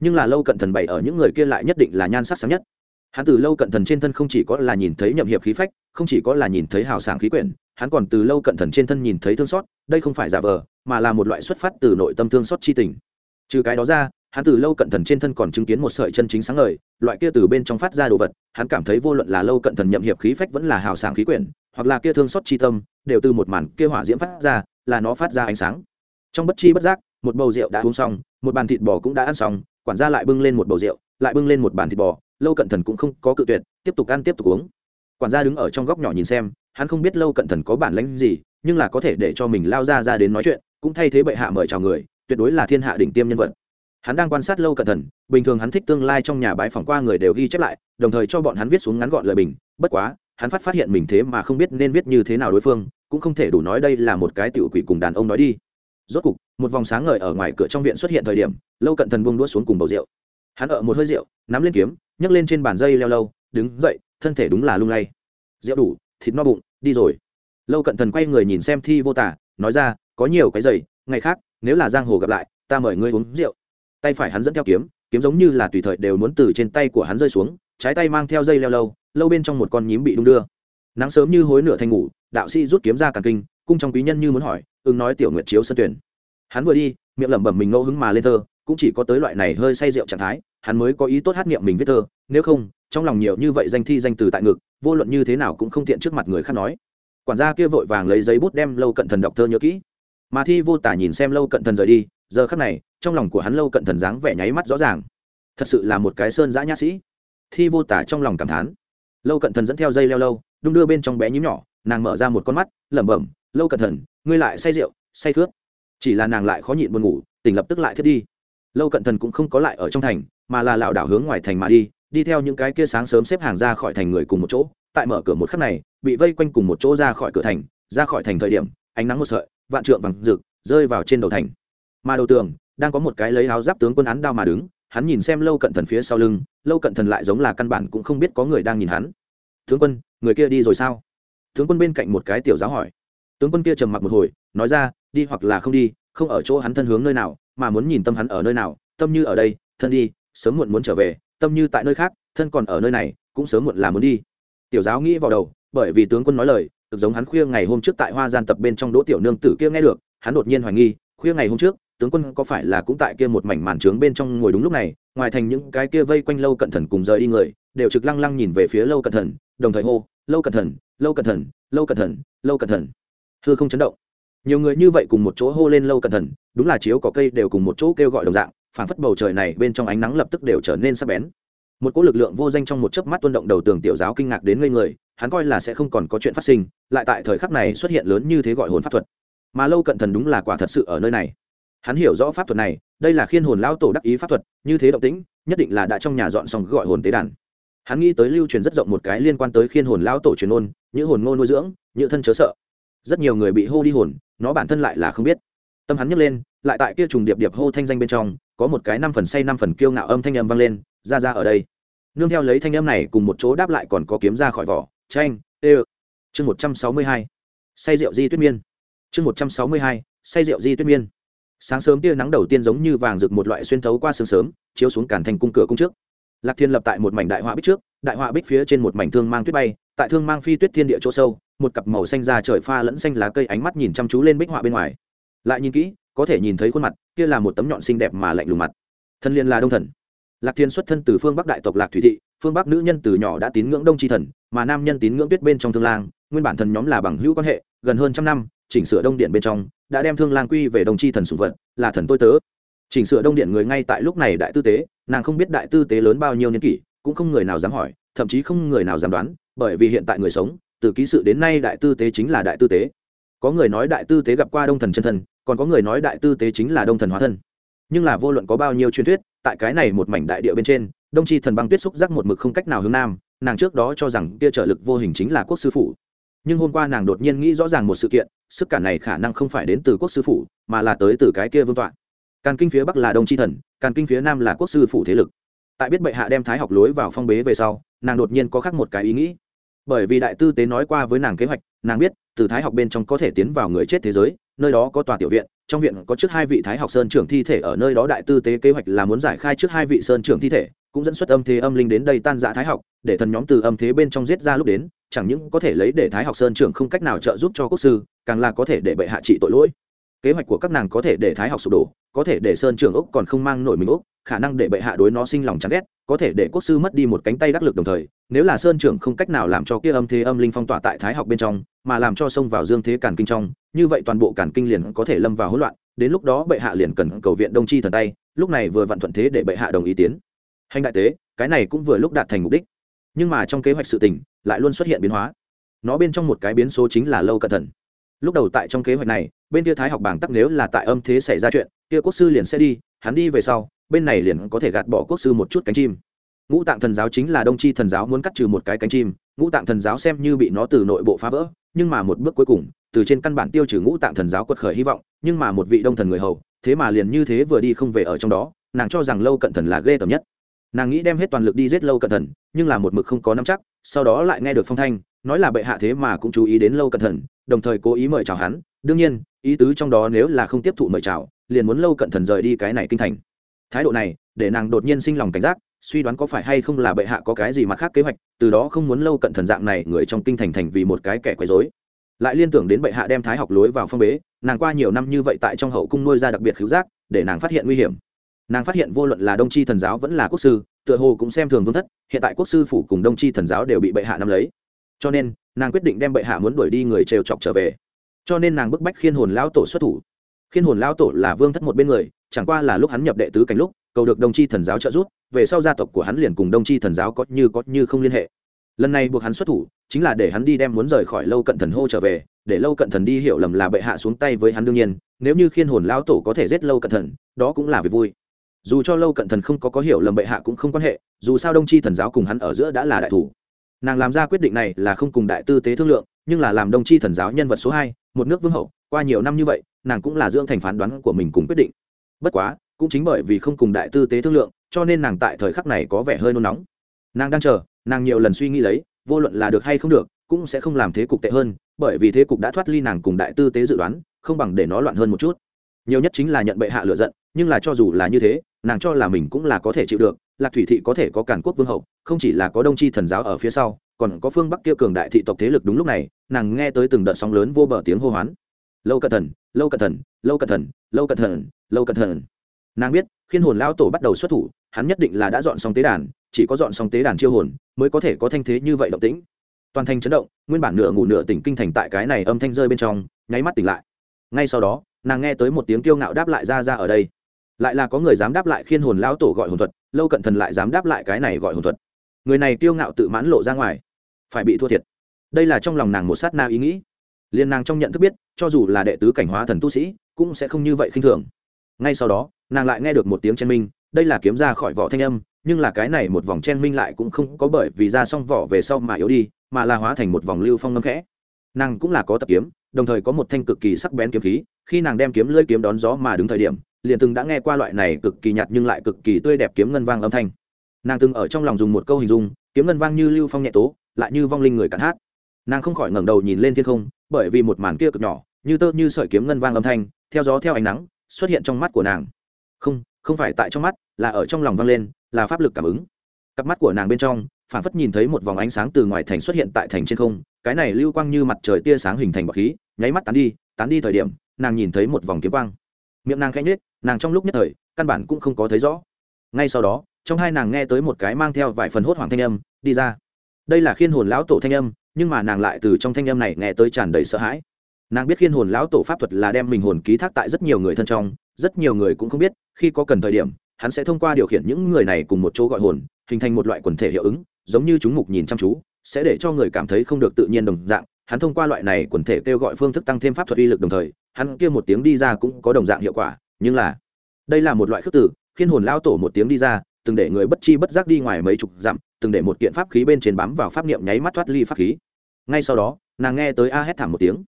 Nhưng là lâu cận thần bày ở những người kia lại nhất định là nhan sắc sáng nhất. Hắn từ lâu cận thần trên thân không chỉ có là nhìn thấy nhậm hiệp khí phách, không chỉ có là nhìn thấy hào sảng khí quyển, hắn còn từ lâu cận thần trên thân nhìn thấy thương xót, đây không phải giả vờ, mà là một loại xuất phát từ nội tâm thương xót chi tình. Trừ cái đó ra hắn từ lâu cận thần trên thân còn chứng kiến một sợi chân chính sáng ngời, loại kia từ bên trong phát ra đồ vật, hắn cảm thấy vô luận là lâu cận thần nhậm hiệp khí phách vẫn là hào sảng khí quyển, hoặc là kia thương xót chi tâm, đều từ một màn kia hỏa diễm phát ra, là nó phát ra ánh sáng. Trong bất chi bất giác, một bầu rượu đã uống xong, một bàn thịt bò cũng đã ăn xong, quản gia lại bưng lên một bầu rượu, lại bưng lên một bàn thịt bò, lâu cận thần cũng không có cự tuyệt, tiếp tục ăn tiếp tục uống. Quản gia đứng ở trong góc nhỏ nhìn xem, hắn không biết lâu cận thần có bản lãnh gì, nhưng là có thể để cho mình lao ra ra đến nói chuyện, cũng thay thế bệ hạ mời chào người, tuyệt đối là thiên hạ đỉnh tiêm nhân vật hắn đang quan sát lâu cận thần bình thường hắn thích tương lai trong nhà bái phỏng qua người đều ghi chép lại, đồng thời cho bọn hắn viết xuống ngắn gọn lời bình, bất quá, hắn phát phát hiện mình thế mà không biết nên viết như thế nào đối phương, cũng không thể đủ nói đây là một cái tiểu quỷ cùng đàn ông nói đi. Rốt cục, một vòng sáng ngời ở ngoài cửa trong viện xuất hiện thời điểm, lâu cận thần buông đũa xuống cùng bầu rượu. Hắn ở một hơi rượu, nắm lên kiếm, nhấc lên trên bàn dây leo lâu, đứng dậy, thân thể đúng là lung lay. Rượu đủ, thịt no bụng, đi rồi. Lâu cận thần quay người nhìn xem thi vô tả, nói ra, có nhiều cái giày, ngày khác, nếu là giang hồ gặp lại, ta mời ngươi uống rượu tay phải hắn dẫn theo kiếm kiếm giống như là tùy thời đều muốn từ trên tay của hắn rơi xuống, trái tay mang theo dây leo lâu lâu bên trong một con nhím bị đung đưa. Nắng sớm như hối nửa thành ngủ, đạo sĩ rút kiếm ra càng kinh, cung trong quý nhân như muốn hỏi ứng nói tiểu nguyệt chiếu sân tuyển. Hắn vừa đi, miệng lẩm bẩm mình ngẫu hứng mà lên thơ, cũng chỉ có tới loại này hơi say rượu trạng thái, hắn mới có ý tốt hát niệm mình viết thơ, nếu không, trong lòng nhiều như vậy danh thi danh từ tại ngực, vô luận như thế nào cũng không tiện trước mặt người khác nói. Quản gia kia vội vàng lấy giấy bút đem lâu cận thần đọc thơ nhớ kỹ. Mà thi vô tả nhìn xem lâu cận thần rời đi, giờ khắc này trong lòng của hắn lâu cận thần dáng vẻ nháy mắt rõ ràng. Thật sự là một cái sơn giã nhã sĩ. Thi vô tả trong lòng cảm thán. Lâu cận thần dẫn theo dây leo lâu, đung đưa bên trong bé nhím nhỏ, nàng mở ra một con mắt, lẩm bẩm, lâu cận thần, ngươi lại say rượu, say khướt. Chỉ là nàng lại khó nhịn buồn ngủ, tỉnh lập tức lại thiết đi. Lâu cận thần cũng không có lại ở trong thành, mà là lảo đảo hướng ngoài thành mà đi đi theo những cái kia sáng sớm xếp hàng ra khỏi thành người cùng một chỗ. Tại mở cửa một khắc này, bị vây quanh cùng một chỗ ra khỏi cửa thành, ra khỏi thành thời điểm, ánh nắng một sợi, vạn trượng vàng rực, rơi vào trên đầu thành. Mà đầu tường đang có một cái lấy áo giáp tướng quân án đao mà đứng, hắn nhìn xem lâu cận thần phía sau lưng, lâu cận thần lại giống là căn bản cũng không biết có người đang nhìn hắn. Tướng quân, người kia đi rồi sao? Tướng quân bên cạnh một cái tiểu giáo hỏi. Tướng quân kia trầm mặc một hồi, nói ra, đi hoặc là không đi, không ở chỗ hắn thân hướng nơi nào, mà muốn nhìn tâm hắn ở nơi nào, tâm như ở đây, thân đi, sớm muộn muốn trở về, tâm như tại nơi khác, thân còn ở nơi này, cũng sớm muộn là muốn đi. Tiểu giáo nghĩ vào đầu, bởi vì tướng quân nói lời thực giống hắn khuya ngày hôm trước tại hoa gian tập bên trong đỗ tiểu nương tử kia nghe được, hắn đột nhiên hoài nghi, khuya ngày hôm trước tướng quân có phải là cũng tại kia một mảnh màn trướng bên trong ngồi đúng lúc này, ngoài thành những cái kia vây quanh lâu cận thần cùng rời đi người, đều trực lăng lăng nhìn về phía lâu cận thần, đồng thời hô, lâu cận thần, lâu cận thần, lâu cận thần, lâu cận thần. Thưa không chấn động. Nhiều người như vậy cùng một chỗ hô lên lâu cận thần, đúng là chiếu có cây đều cùng một chỗ kêu gọi đồng dạng, phản phất bầu trời này bên trong ánh nắng lập tức đều trở nên sắc bén. Một cỗ lực lượng vô danh trong một chớp mắt tuôn động đầu tường tiểu giáo kinh ngạc đến ngây người, hắn coi là sẽ không còn có chuyện phát sinh, lại tại thời khắc này xuất hiện lớn như thế gọi hồn pháp thuật. Mà lâu cận thần đúng là quả thật sự ở nơi này hắn hiểu rõ pháp thuật này, đây là khiên hồn lao tổ đắc ý pháp thuật, như thế động tĩnh, nhất định là đã trong nhà dọn xong gọi hồn tế đàn. Hắn nghĩ tới lưu truyền rất rộng một cái liên quan tới khiên hồn lao tổ truyền ôn những hồn ngô nuôi dưỡng như thân chớ sợ. Rất nhiều người bị hô đi hồn, nó bản thân lại là không biết. Tâm hắn nhấc lên, lại tại kia trùng điệp điệp hô thanh danh bên trong, có một cái năm phần say năm phần kiêu ngạo âm thanh âm vang lên, ra ra ở đây. Nương theo lấy thanh âm này cùng một chỗ đáp lại còn có kiếm ra khỏi vỏ tranh ê chương một trăm sáu mươi hai, say rượu di tuyết miên. Chương một trăm sáu mươi hai, say rượu di tuyết miên sáng sớm tia nắng đầu tiên giống như vàng rực một loại xuyên thấu qua sương sớm, chiếu xuống cản thành cung cửa cung trước. Lạc thiên lập tại một mảnh đại họa bích trước, đại họa bích phía trên một mảnh thương mang tuyết bay, tại thương mang phi tuyết thiên địa chỗ sâu, một cặp màu xanh ra trời pha lẫn xanh lá cây ánh mắt nhìn chăm chú lên bích họa bên ngoài. Lại nhìn kỹ, có thể nhìn thấy khuôn mặt, kia là một tấm nhọn xinh đẹp mà lạnh lùng mặt. Thân liên là đông thần. Lạc thiên xuất thân từ phương bắc đại tộc lạc thủy thị, phương bắc nữ nhân từ nhỏ đã tín ngưỡng đông tri thần, mà nam nhân tín ngưỡng tuyết bên trong thương lang, nguyên bản thần nhóm là bằng hữu quan hệ, gần hơn trăm năm, chỉnh sửa đông điện bên trong đã đem thương lang quy về đồng chi thần sùng vật, là thần tôi tớ. Chỉnh sửa đông điện người ngay tại lúc này đại tư tế, nàng không biết đại tư tế lớn bao nhiêu niên kỷ, cũng không người nào dám hỏi, thậm chí không người nào dám đoán, bởi vì hiện tại người sống, từ ký sự đến nay đại tư tế chính là đại tư tế. Có người nói đại tư tế gặp qua đông thần chân thần còn có người nói đại tư tế chính là đông thần hóa thân. Nhưng là vô luận có bao nhiêu truyền thuyết, tại cái này một mảnh đại địa bên trên, đông chi thần băng tuyết xúc giác một mực không cách nào hướng nam, nàng trước đó cho rằng kia trợ lực vô hình chính là quốc sư phụ. Nhưng hôm qua nàng đột nhiên nghĩ rõ ràng một sự kiện sức cản này khả năng không phải đến từ quốc sư phụ mà là tới từ cái kia vương tọa. Càn kinh phía bắc là đông tri thần, càn kinh phía nam là quốc sư phụ thế lực. Tại biết bệ hạ đem thái học lối vào phong bế về sau, nàng đột nhiên có khác một cái ý nghĩ. Bởi vì đại tư tế nói qua với nàng kế hoạch, nàng biết, từ thái học bên trong có thể tiến vào người chết thế giới, nơi đó có tòa tiểu viện, trong viện có trước hai vị thái học sơn trưởng thi thể, ở nơi đó đại tư tế kế hoạch là muốn giải khai trước hai vị sơn trưởng thi thể cũng dẫn xuất âm thế âm linh đến đây tan dã thái học, để thần nhóm từ âm thế bên trong giết ra lúc đến, chẳng những có thể lấy để thái học sơn trưởng không cách nào trợ giúp cho quốc sư, càng là có thể để bệ hạ trị tội lỗi. Kế hoạch của các nàng có thể để thái học sụp đổ, có thể để sơn trưởng úc còn không mang nổi mình úc khả năng để bệ hạ đối nó sinh lòng chán ghét, có thể để quốc sư mất đi một cánh tay đắc lực đồng thời, nếu là sơn trưởng không cách nào làm cho kia âm thế âm linh phong tỏa tại thái học bên trong, mà làm cho xông vào dương thế cản kinh trong, như vậy toàn bộ cản kinh liền có thể lâm vào hỗn loạn, đến lúc đó bệ hạ liền cần cầu viện đông tri thần tay, lúc này vừa vặn thuận thế để bệ hạ đồng ý tiến hành đại tế, cái này cũng vừa lúc đạt thành mục đích. Nhưng mà trong kế hoạch sự tình, lại luôn xuất hiện biến hóa. Nó bên trong một cái biến số chính là lâu cẩn thận. Lúc đầu tại trong kế hoạch này, bên kia thái học bảng tắc nếu là tại âm thế xảy ra chuyện, kia quốc sư liền sẽ đi, hắn đi về sau, bên này liền có thể gạt bỏ quốc sư một chút cánh chim. Ngũ tạng thần giáo chính là đông tri thần giáo muốn cắt trừ một cái cánh chim, ngũ tạng thần giáo xem như bị nó từ nội bộ phá vỡ, nhưng mà một bước cuối cùng, từ trên căn bản tiêu trừ ngũ tạng thần giáo quật khởi hy vọng, nhưng mà một vị đông thần người hầu, thế mà liền như thế vừa đi không về ở trong đó, nàng cho rằng lâu cận thần là ghê tởm nhất nàng nghĩ đem hết toàn lực đi giết lâu cận thần nhưng là một mực không có nắm chắc, sau đó lại nghe được phong thanh, nói là bệ hạ thế mà cũng chú ý đến lâu cận thần đồng thời cố ý mời chào hắn. đương nhiên, ý tứ trong đó nếu là không tiếp thụ mời chào, liền muốn lâu cận thần rời đi cái này kinh thành. thái độ này, để nàng đột nhiên sinh lòng cảnh giác, suy đoán có phải hay không là bệ hạ có cái gì mặt khác kế hoạch, từ đó không muốn lâu cận thần dạng này người trong kinh thành thành vì một cái kẻ quấy rối. lại liên tưởng đến bệ hạ đem thái học lối vào phong bế, nàng qua nhiều năm như vậy tại trong hậu cung nuôi ra đặc biệt khiếu giác, để nàng phát hiện nguy hiểm nàng phát hiện vô luận là đông Tri thần giáo vẫn là quốc sư, tựa hồ cũng xem thường vương thất, hiện tại quốc sư phủ cùng đông Tri thần giáo đều bị bệ hạ nắm lấy. Cho nên, nàng quyết định đem bệ hạ muốn đuổi đi người trêu chọc trở về. Cho nên nàng bức bách khiên hồn lão tổ xuất thủ. Khiên hồn lão tổ là vương thất một bên người, chẳng qua là lúc hắn nhập đệ tứ cảnh lúc, cầu được đông chi thần giáo trợ giúp, về sau gia tộc của hắn liền cùng đông chi thần giáo có như có như không liên hệ. Lần này buộc hắn xuất thủ, chính là để hắn đi đem muốn rời khỏi lâu cận thần hô trở về, để lâu cận thần đi hiểu lầm là bệ hạ xuống tay với hắn đương nhiên, nếu như khiên hồn lão tổ có thể giết lâu cận thần, đó cũng là việc vui dù cho lâu cận thần không có có hiểu lầm bệ hạ cũng không quan hệ, dù sao đông Tri thần giáo cùng hắn ở giữa đã là đại thủ. Nàng làm ra quyết định này là không cùng đại tư tế thương lượng, nhưng là làm đông Tri thần giáo nhân vật số hai, một nước vương hậu, qua nhiều năm như vậy, nàng cũng là dưỡng thành phán đoán của mình cùng quyết định. Bất quá, cũng chính bởi vì không cùng đại tư tế thương lượng, cho nên nàng tại thời khắc này có vẻ hơi nôn nóng. Nàng đang chờ, nàng nhiều lần suy nghĩ lấy, vô luận là được hay không được, cũng sẽ không làm thế cục tệ hơn, bởi vì thế cục đã thoát ly nàng cùng đại tư tế dự đoán, không bằng để nó loạn hơn một chút. Nhiều nhất chính là nhận bệ hạ lựa giận nhưng là cho dù là như thế, nàng cho là mình cũng là có thể chịu được, lạc thủy thị có thể có cản quốc vương hậu, không chỉ là có đông Tri thần giáo ở phía sau, còn có phương bắc kia cường đại thị tộc thế lực đúng lúc này, nàng nghe tới từng đợt sóng lớn vô bờ tiếng hô hoán. Lâu cẩn thận lâu cẩn thận lâu cẩn thận lâu cẩn thận lâu cẩn thận nàng biết, khiên hồn lão tổ bắt đầu xuất thủ, hắn nhất định là đã dọn xong tế đàn, chỉ có dọn xong tế đàn chiêu hồn, mới có thể có thanh thế như vậy động tĩnh. Toàn thành chấn động, nguyên bản nửa ngủ nửa tỉnh kinh thành tại cái này âm thanh rơi bên trong, nháy mắt tỉnh lại. Ngay sau đó, nàng nghe tới một tiếng kiêu ngạo đáp lại ra ra ở đây lại là có người dám đáp lại khiên hồn lão tổ gọi hồn thuật, lâu cận thần lại dám đáp lại cái này gọi hồn thuật. Người này kiêu ngạo tự mãn lộ ra ngoài, phải bị thua thiệt. Đây là trong lòng nàng một sát na ý nghĩ. Liên nàng trong nhận thức biết, cho dù là đệ tứ cảnh hóa thần tu sĩ, cũng sẽ không như vậy khinh thường. Ngay sau đó, nàng lại nghe được một tiếng chen minh, đây là kiếm ra khỏi vỏ thanh âm, nhưng là cái này một vòng chen minh lại cũng không có bởi vì ra xong vỏ về sau mà yếu đi, mà là hóa thành một vòng lưu phong ngâm khẽ. Nàng cũng là có tập kiếm, đồng thời có một thanh cực kỳ sắc bén kiếm khí, khi nàng đem kiếm lưỡi kiếm đón gió mà đứng thời điểm liền từng đã nghe qua loại này cực kỳ nhạt nhưng lại cực kỳ tươi đẹp kiếm ngân vang âm thanh. Nàng từng ở trong lòng dùng một câu hình dung, kiếm ngân vang như lưu phong nhẹ tố, lại như vong linh người cắn hát. Nàng không khỏi ngẩng đầu nhìn lên thiên không, bởi vì một màn kia cực nhỏ, như tơ như sợi kiếm ngân vang âm thanh, theo gió theo ánh nắng, xuất hiện trong mắt của nàng. Không không phải tại trong mắt, là ở trong lòng vang lên, là pháp lực cảm ứng. Cặp mắt của nàng bên trong phản phất nhìn thấy một vòng ánh sáng từ ngoài thành xuất hiện tại thành trên không, cái này lưu quang như mặt trời tia sáng hình thành bọc khí, nháy mắt tán đi tán đi thời điểm, nàng nhìn thấy một vòng kiếm quang. Miệng nàng khẽ nhếch nàng trong lúc nhất thời, căn bản cũng không có thấy rõ. Ngay sau đó, trong hai nàng nghe tới một cái mang theo vài phần hốt hoảng thanh âm, đi ra. Đây là khiên hồn lão tổ thanh âm, nhưng mà nàng lại từ trong thanh âm này nghe tới tràn đầy sợ hãi. Nàng biết khiên hồn lão tổ pháp thuật là đem mình hồn ký thác tại rất nhiều người thân trong, rất nhiều người cũng không biết, khi có cần thời điểm, hắn sẽ thông qua điều khiển những người này cùng một chỗ gọi hồn, hình thành một loại quần thể hiệu ứng, giống như chúng mục nhìn chăm chú, sẽ để cho người cảm thấy không được tự nhiên đồng dạng. Hắn thông qua loại này quần thể kêu gọi phương thức tăng thêm pháp thuật uy lực đồng thời, hắn kia một tiếng đi ra cũng có đồng dạng hiệu quả nhưng là đây là một loại khước tử khiến hồn lao tổ một tiếng đi ra, từng để người bất chi bất giác đi ngoài mấy chục dặm, từng để một kiện pháp khí bên trên bám vào pháp niệm nháy mắt thoát ly pháp khí. Ngay sau đó, nàng nghe tới a hét thảm một tiếng.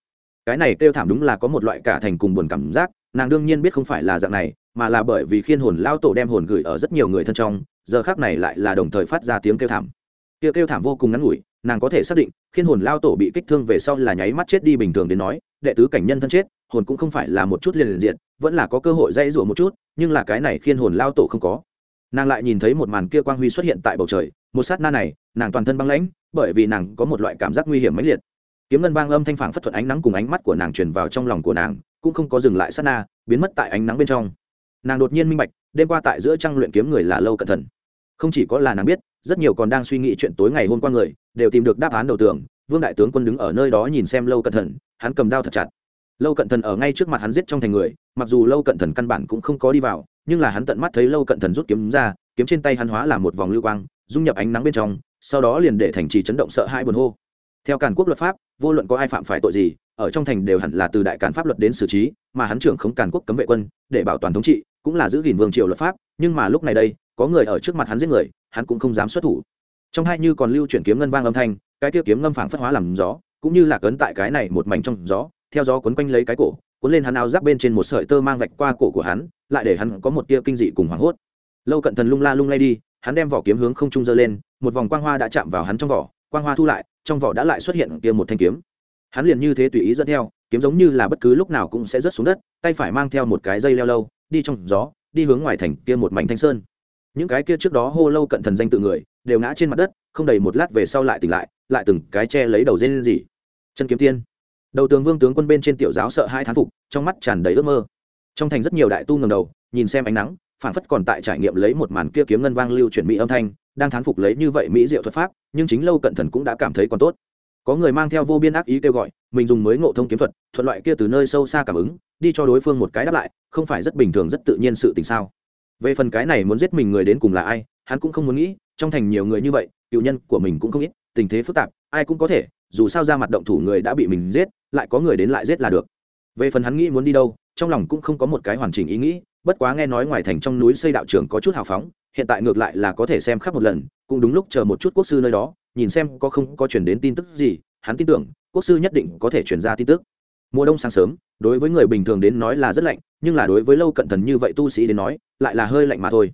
Cái này kêu thảm đúng là có một loại cả thành cùng buồn cảm giác, nàng đương nhiên biết không phải là dạng này, mà là bởi vì khiên hồn lao tổ đem hồn gửi ở rất nhiều người thân trong, giờ khác này lại là đồng thời phát ra tiếng kêu thảm. Kêu kêu thảm vô cùng ngắn ngủi nàng có thể xác định, khiên hồn lao tổ bị kích thương về sau là nháy mắt chết đi bình thường đến nói, đệ tứ cảnh nhân thân chết, hồn cũng không phải là một chút liền liền diện, vẫn là có cơ hội dây rủa một chút, nhưng là cái này khiên hồn lao tổ không có. Nàng lại nhìn thấy một màn kia quang huy xuất hiện tại bầu trời, một sát na này, nàng toàn thân băng lãnh, bởi vì nàng có một loại cảm giác nguy hiểm mãnh liệt. Kiếm ngân vang âm thanh phản phất thuận ánh nắng cùng ánh mắt của nàng truyền vào trong lòng của nàng, cũng không có dừng lại sát na, biến mất tại ánh nắng bên trong. Nàng đột nhiên minh bạch, đêm qua tại giữa trăng luyện kiếm người là lâu cẩn thận. Không chỉ có là nàng biết, rất nhiều còn đang suy nghĩ chuyện tối ngày hôm qua người đều tìm được đáp án đầu tường vương đại tướng quân đứng ở nơi đó nhìn xem lâu cẩn thận hắn cầm đao thật chặt. Lâu cận thần ở ngay trước mặt hắn giết trong thành người, mặc dù lâu cận thần căn bản cũng không có đi vào, nhưng là hắn tận mắt thấy lâu cận thần rút kiếm ra, kiếm trên tay hắn hóa là một vòng lưu quang, dung nhập ánh nắng bên trong, sau đó liền để thành trì chấn động sợ hãi buồn hô. Theo càn quốc luật pháp, vô luận có ai phạm phải tội gì, ở trong thành đều hẳn là từ đại càn pháp luật đến xử trí, mà hắn trưởng không càn quốc cấm vệ quân, để bảo toàn thống trị, cũng là giữ gìn vương triều luật pháp, nhưng mà lúc này đây, có người ở trước mặt hắn giết người, hắn cũng không dám xuất thủ trong hai như còn lưu chuyển kiếm ngân vang âm thanh, cái tiêu kiếm ngâm phảng phất hóa làm gió, cũng như là cấn tại cái này một mảnh trong gió, theo gió quấn quanh lấy cái cổ, cuốn lên hắn áo giáp bên trên một sợi tơ mang vạch qua cổ của hắn, lại để hắn có một tia kinh dị cùng hoảng hốt. Lâu cận thần lung la lung lay đi, hắn đem vỏ kiếm hướng không trung dơ lên, một vòng quang hoa đã chạm vào hắn trong vỏ, quang hoa thu lại, trong vỏ đã lại xuất hiện kia một thanh kiếm. Hắn liền như thế tùy ý dẫn theo, kiếm giống như là bất cứ lúc nào cũng sẽ rớt xuống đất, tay phải mang theo một cái dây leo lâu, đi trong gió, đi hướng ngoài thành kia một mảnh thanh sơn. Những cái kia trước đó hô lâu cận thần danh tự người đều ngã trên mặt đất, không đầy một lát về sau lại tỉnh lại lại từng cái che lấy đầu dây lên gì chân kiếm tiên. Đầu tướng vương tướng quân bên trên tiểu giáo sợ hai thán phục, trong mắt tràn đầy ước mơ. Trong thành rất nhiều đại tu ngầm đầu, nhìn xem ánh nắng phản phất còn tại trải nghiệm lấy một màn kia kiếm ngân vang lưu chuyển mỹ âm thanh, đang thán phục lấy như vậy mỹ diệu thuật pháp, nhưng chính lâu cận thần cũng đã cảm thấy còn tốt. Có người mang theo vô biên ác ý kêu gọi, mình dùng mới ngộ thông kiếm thuật, thuận loại kia từ nơi sâu xa cảm ứng, đi cho đối phương một cái đáp lại, không phải rất bình thường rất tự nhiên sự tình sao? Về phần cái này muốn giết mình người đến cùng là ai, hắn cũng không muốn nghĩ trong thành nhiều người như vậy, cựu nhân của mình cũng không ít, tình thế phức tạp, ai cũng có thể, dù sao ra mặt động thủ người đã bị mình giết, lại có người đến lại giết là được. Về phần hắn nghĩ muốn đi đâu, trong lòng cũng không có một cái hoàn chỉnh ý nghĩ, bất quá nghe nói ngoài thành trong núi xây đạo trường có chút hào phóng, hiện tại ngược lại là có thể xem khắp một lần, cũng đúng lúc chờ một chút quốc sư nơi đó, nhìn xem có không có chuyển đến tin tức gì, hắn tin tưởng, quốc sư nhất định có thể chuyển ra tin tức. Mùa đông sáng sớm, đối với người bình thường đến nói là rất lạnh, nhưng là đối với lâu cận thần như vậy tu sĩ đến nói, lại là hơi lạnh mà thôi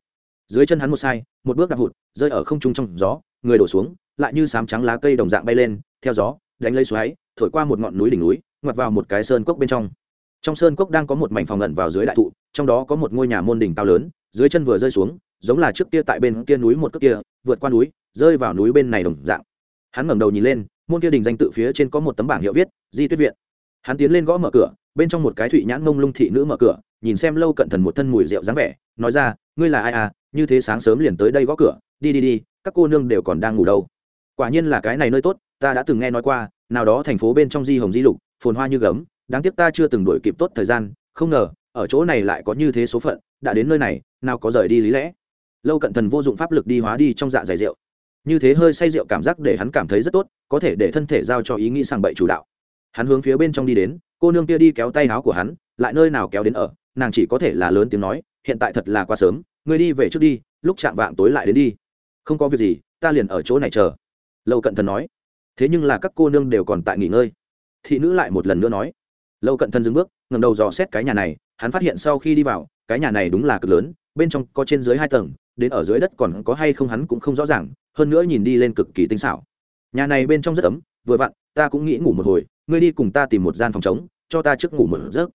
dưới chân hắn một sai, một bước đạp hụt, rơi ở không trung trong gió, người đổ xuống, lại như sám trắng lá cây đồng dạng bay lên, theo gió, đánh lấy xoáy, thổi qua một ngọn núi đỉnh núi, ngoặt vào một cái sơn cốc bên trong. Trong sơn cốc đang có một mảnh phòng ẩn vào dưới đại thụ, trong đó có một ngôi nhà môn đỉnh cao lớn, dưới chân vừa rơi xuống, giống là trước kia tại bên kia núi một cước kia, vượt qua núi, rơi vào núi bên này đồng dạng. Hắn ngẩng đầu nhìn lên, môn kia đình danh tự phía trên có một tấm bảng hiệu viết, di tuyết viện. Hắn tiến lên gõ mở cửa, bên trong một cái thụy nhãn mông lung thị nữ mở cửa, nhìn xem lâu cận thần một thân mùi rượu dáng vẻ, nói ra, ngươi là ai à? Như thế sáng sớm liền tới đây gõ cửa, đi đi đi, các cô nương đều còn đang ngủ đâu. Quả nhiên là cái này nơi tốt, ta đã từng nghe nói qua, nào đó thành phố bên trong di hồng di lục, phồn hoa như gấm, đáng tiếc ta chưa từng đổi kịp tốt thời gian, không ngờ, ở chỗ này lại có như thế số phận, đã đến nơi này, nào có rời đi lý lẽ. Lâu cận thần vô dụng pháp lực đi hóa đi trong dạ dày rượu. Như thế hơi say rượu cảm giác để hắn cảm thấy rất tốt, có thể để thân thể giao cho ý nghĩ sang bậy chủ đạo. Hắn hướng phía bên trong đi đến, cô nương kia đi kéo tay áo của hắn, lại nơi nào kéo đến ở, nàng chỉ có thể là lớn tiếng nói, hiện tại thật là quá sớm ngươi đi về trước đi, lúc chạm vạng tối lại đến đi. Không có việc gì, ta liền ở chỗ này chờ. Lâu cận thần nói. Thế nhưng là các cô nương đều còn tại nghỉ ngơi. Thị nữ lại một lần nữa nói. Lâu cận thần dừng bước ngầm đầu dò xét cái nhà này, hắn phát hiện sau khi đi vào, cái nhà này đúng là cực lớn, bên trong có trên dưới hai tầng, đến ở dưới đất còn có hay không hắn cũng không rõ ràng, hơn nữa nhìn đi lên cực kỳ tinh xảo. Nhà này bên trong rất ấm, vừa vặn, ta cũng nghĩ ngủ một hồi, ngươi đi cùng ta tìm một gian phòng trống, cho ta trước ngủ một giấc.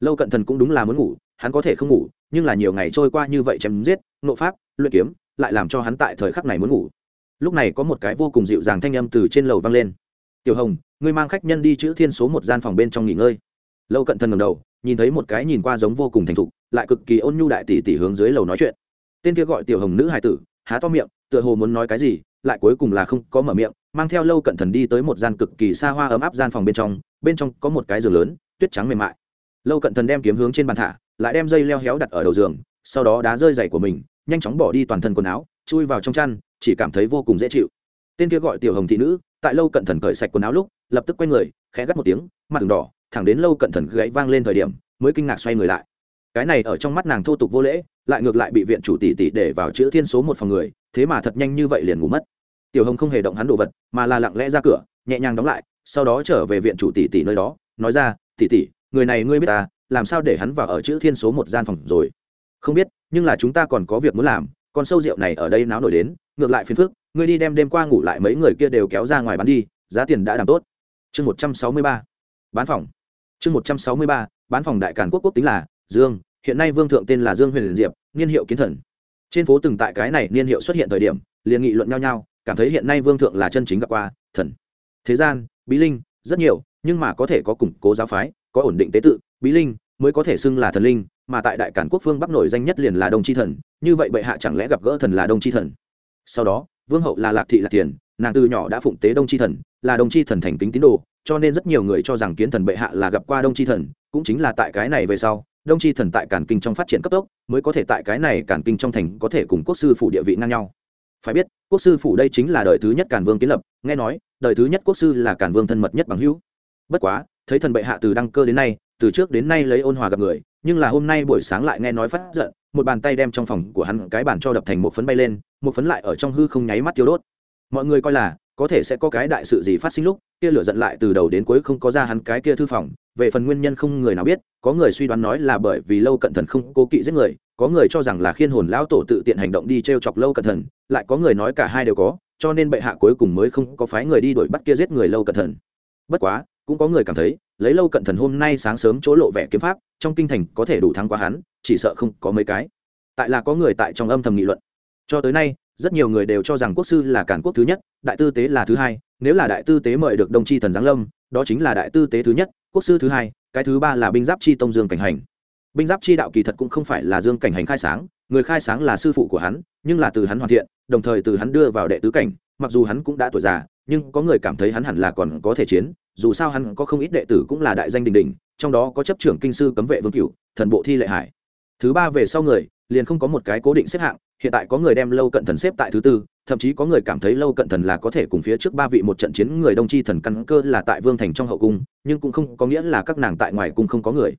Lâu cận thần cũng đúng là muốn ngủ hắn có thể không ngủ, nhưng là nhiều ngày trôi qua như vậy chém giết, nộ pháp, luyện kiếm, lại làm cho hắn tại thời khắc này muốn ngủ. Lúc này có một cái vô cùng dịu dàng thanh âm từ trên lầu vang lên. Tiểu hồng, ngươi mang khách nhân đi chữ thiên số một gian phòng bên trong nghỉ ngơi. Lâu cận thần ngầm đầu, nhìn thấy một cái nhìn qua giống vô cùng thành thục, lại cực kỳ ôn nhu đại tỷ tỷ hướng dưới lầu nói chuyện. Tên kia gọi tiểu hồng nữ hài tử, há to miệng, tựa hồ muốn nói cái gì, lại cuối cùng là không có mở miệng, mang theo lâu cận thần đi tới một gian cực kỳ xa hoa ấm áp gian phòng bên trong bên trong có một cái giường lớn, tuyết trắng mềm mại. Lâu cận thần đem kiếm hướng trên bàn thả lại đem dây leo héo đặt ở đầu giường, sau đó đá rơi giày của mình, nhanh chóng bỏ đi toàn thân quần áo, chui vào trong chăn, chỉ cảm thấy vô cùng dễ chịu. Tên kia gọi tiểu hồng thị nữ, tại lâu cận thần cởi sạch quần áo lúc, lập tức quay người, khẽ gắt một tiếng, mặt đường đỏ, thẳng đến lâu cận thần gãy vang lên thời điểm, mới kinh ngạc xoay người lại. Cái này ở trong mắt nàng thô tục vô lễ, lại ngược lại bị viện chủ tỷ tỷ để vào chữ thiên số một phòng người, thế mà thật nhanh như vậy liền ngủ mất. Tiểu hồng không hề động hắn đồ vật, mà là lặng lẽ ra cửa, nhẹ nhàng đóng lại, sau đó trở về viện chủ tỷ tỷ nơi đó, nói ra, tỷ tỷ, người này ngươi biết ta làm sao để hắn vào ở chữ thiên số một gian phòng rồi? Không biết, nhưng là chúng ta còn có việc muốn làm, con sâu rượu này ở đây náo nổi đến, ngược lại phiền phức, ngươi đi đem đêm qua ngủ lại mấy người kia đều kéo ra ngoài bán đi, giá tiền đã đảm tốt. Chương một trăm sáu mươi ba, bán phòng. Chương một trăm sáu mươi ba, bán phòng đại càn quốc quốc tính là dương, hiện nay vương thượng tên là dương huyền diệp, niên hiệu kiến thần. Trên phố từng tại cái này niên hiệu xuất hiện thời điểm, liền nghị luận nhau nhau, cảm thấy hiện nay vương thượng là chân chính gặp qua, thần. Thế gian, bí linh, rất nhiều, nhưng mà có thể có củng cố giáo phái có ổn định tế tự, bí linh mới có thể xưng là thần linh, mà tại đại cản quốc phương bắc nổi danh nhất liền là đông tri thần, như vậy bệ hạ chẳng lẽ gặp gỡ thần là đông tri thần? Sau đó, vương hậu là lạc thị lạc tiền nàng từ nhỏ đã phụng tế đông tri thần, là đông tri thần thành kính tín đồ, cho nên rất nhiều người cho rằng kiến thần bệ hạ là gặp qua đông tri thần, cũng chính là tại cái này về sau, đông tri thần tại cản kinh trong phát triển cấp tốc, mới có thể tại cái này cản kinh trong thành có thể cùng quốc sư phủ địa vị ngang nhau. Phải biết, quốc sư phủ đây chính là đời thứ nhất cản vương kiến lập, nghe nói, đời thứ nhất quốc sư là cản vương thân mật nhất bằng hữu. Bất quá thấy thần bệ hạ từ đăng cơ đến nay, từ trước đến nay lấy ôn hòa gặp người, nhưng là hôm nay buổi sáng lại nghe nói phát giận, một bàn tay đem trong phòng của hắn cái bàn cho đập thành một phấn bay lên, một phấn lại ở trong hư không nháy mắt tiêu đốt. Mọi người coi là, có thể sẽ có cái đại sự gì phát sinh lúc, kia lửa giận lại từ đầu đến cuối không có ra hắn cái kia thư phòng, về phần nguyên nhân không người nào biết, có người suy đoán nói là bởi vì lâu cận thần không cố kỵ giết người, có người cho rằng là khiên hồn lão tổ tự tiện hành động đi t r e o chọc lâu cận thần, lại có người nói cả hai đều có, cho nên bệ hạ cuối cùng mới không có phái người đi đuổi bắt kia giết người lâu cận thần. Bất quá cũng có người cảm thấy, lấy lâu cận thần hôm nay sáng sớm chỗ lộ vẻ kiếm pháp, trong kinh thành có thể đủ thắng qua hắn, chỉ sợ không có mấy cái. Tại là có người tại trong âm thầm nghị luận. Cho tới nay, rất nhiều người đều cho rằng quốc sư là cản quốc thứ nhất, đại tư tế là thứ hai, nếu là đại tư tế mời được đồng chi thần giáng lâm, đó chính là đại tư tế thứ nhất, quốc sư thứ hai, cái thứ ba là binh giáp chi tông dương cảnh hành. Binh giáp chi đạo kỳ thật cũng không phải là dương cảnh hành khai sáng, người khai sáng là sư phụ của hắn, nhưng là từ hắn hoàn thiện, đồng thời từ hắn đưa vào đệ tứ cảnh, mặc dù hắn cũng đã tuổi già, nhưng có người cảm thấy hắn hẳn là còn có thể chiến dù sao hắn có không ít đệ tử cũng là đại danh đình đình, trong đó có chấp trưởng kinh sư cấm vệ vương cửu, thần bộ thi lệ hải. Thứ ba về sau người, liền không có một cái cố định xếp hạng, hiện tại có người đem lâu cận thần xếp tại thứ tư, thậm chí có người cảm thấy lâu cận thần là có thể cùng phía trước ba vị một trận chiến người đông chi thần căn cơ là tại vương thành trong hậu cung, nhưng cũng không có nghĩa là các nàng tại ngoài cung không có người.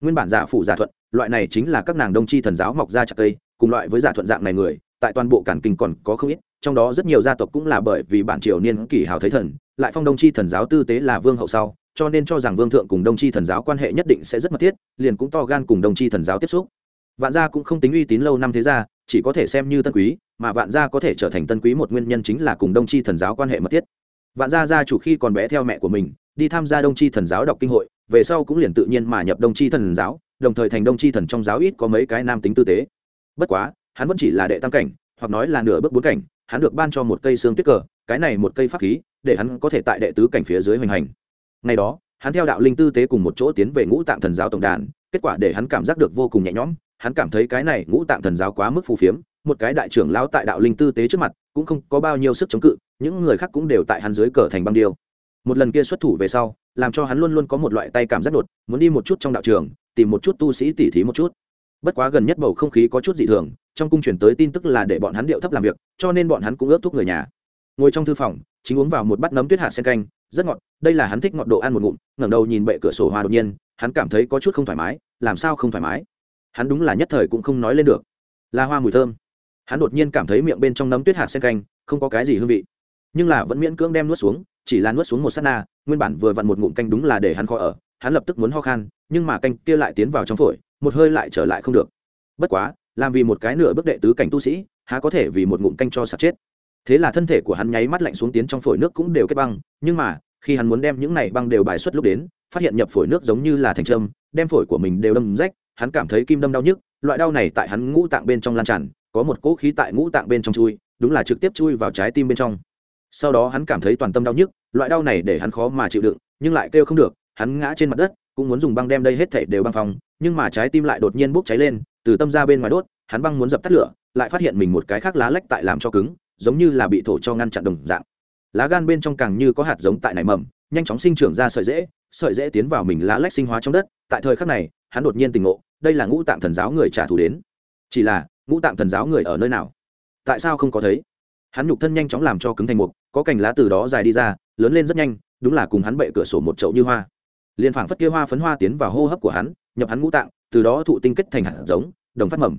Nguyên bản giả phụ giả thuận, loại này chính là các nàng đông chi thần giáo mọc ra chặt cây, cùng loại với giả thuận dạng này người, tại toàn bộ cản kinh còn có không ít, trong đó rất nhiều gia tộc cũng là bởi vì bản triều niên kỷ hào thấy thần lại phong đông chi thần giáo tư tế là vương hậu sau, cho nên cho rằng vương thượng cùng đông chi thần giáo quan hệ nhất định sẽ rất mật thiết, liền cũng to gan cùng đông chi thần giáo tiếp xúc. Vạn gia cũng không tính uy tín lâu năm thế gia, chỉ có thể xem như tân quý, mà vạn gia có thể trở thành tân quý một nguyên nhân chính là cùng đông chi thần giáo quan hệ mật thiết. Vạn gia gia chủ khi còn bé theo mẹ của mình, đi tham gia đông chi thần giáo đọc kinh hội, về sau cũng liền tự nhiên mà nhập đông chi thần giáo, đồng thời thành đông chi thần trong giáo ít có mấy cái nam tính tư tế. Bất quá, hắn vẫn chỉ là đệ tam cảnh, hoặc nói là nửa bước bốn cảnh, hắn được ban cho một cây xương tuyết cờ, cái này một cây pháp khí để hắn có thể tại đệ tứ cảnh phía dưới hoành hành. Ngày đó, hắn theo đạo linh tư tế cùng một chỗ tiến về ngũ tạng thần giáo tổng đàn, kết quả để hắn cảm giác được vô cùng nhẹ nhõm, hắn cảm thấy cái này ngũ tạng thần giáo quá mức phù phiếm, một cái đại trưởng lão tại đạo linh tư tế trước mặt, cũng không có bao nhiêu sức chống cự, những người khác cũng đều tại hắn dưới cờ thành băng điêu. Một lần kia xuất thủ về sau, làm cho hắn luôn luôn có một loại tay cảm giác đột, muốn đi một chút trong đạo trường, tìm một chút tu sĩ tỉ thí một chút. Bất quá gần nhất bầu không khí có chút dị thường, trong cung truyền tới tin tức là để bọn hắn điệu thấp làm việc, cho nên bọn hắn cũng ước thúc người nhà ngồi trong thư phòng, chính uống vào một bát nấm tuyết hạt sen canh, rất ngọt, đây là hắn thích ngọt độ ăn một ngụm, ngẩng đầu nhìn bệ cửa sổ hoa đột nhiên, hắn cảm thấy có chút không thoải mái, làm sao không thoải mái? Hắn đúng là nhất thời cũng không nói lên được. Là hoa mùi thơm. Hắn đột nhiên cảm thấy miệng bên trong nấm tuyết hạt sen canh, không có cái gì hương vị. Nhưng là vẫn miễn cưỡng đem nuốt xuống, chỉ là nuốt xuống một s á t na, nguyên bản vừa vặn một ngụm canh đúng là để hắn khó ở, hắn lập tức muốn ho khan, nhưng mà canh kia lại tiến vào trong phổi, một hơi lại trở lại không được. Bất quá, làm vì một cái nửa bước đệ tứ cảnh tu sĩ, há có thể vì một ngụm canh cho sạt chết thế là thân thể của hắn nháy mắt lạnh xuống tiến trong phổi nước cũng đều kết băng, nhưng mà, khi hắn muốn đem những này băng đều bài xuất lúc đến, phát hiện nhập phổi nước giống như là thành trâm đem phổi của mình đều đâm rách, hắn cảm thấy kim đâm đau nhức, loại đau này tại hắn ngũ tạng bên trong lan tràn, có một cỗ khí tại ngũ tạng bên trong chui, đúng là trực tiếp chui vào trái tim bên trong. Sau đó hắn cảm thấy toàn tâm đau nhức, loại đau này để hắn khó mà chịu đựng, nhưng lại kêu không được, hắn ngã trên mặt đất, cũng muốn dùng băng đem đây hết thảy đều băng phòng nhưng mà trái tim lại đột nhiên bốc cháy lên, từ tâm ra bên ngoài đốt, hắn băng muốn dập tắt lửa, lại phát hiện mình một cái khác lá lách tại làm cho cứng giống như là bị thổ cho ngăn chặn đồng dạng. Lá gan bên trong càng như có hạt giống tại nảy mầm, nhanh chóng sinh trưởng ra sợi dễ sợi dễ tiến vào mình lá lách sinh hóa trong đất, tại thời khắc này, hắn đột nhiên tỉnh ngộ, đây là ngũ tạng thần giáo người trả thù đến. Chỉ là, ngũ tạng thần giáo người ở nơi nào? Tại sao không có thấy? Hắn nhục thân nhanh chóng làm cho cứng thành mục, có cành lá từ đó dài đi ra, lớn lên rất nhanh, đúng là cùng hắn bệ cửa sổ một chậu như hoa. Liền phảng phất kia hoa phấn hoa tiến vào hô hấp của hắn, nhập hắn ngũ tạng, từ đó thụ tinh kết thành hạt giống, đồng phát mầm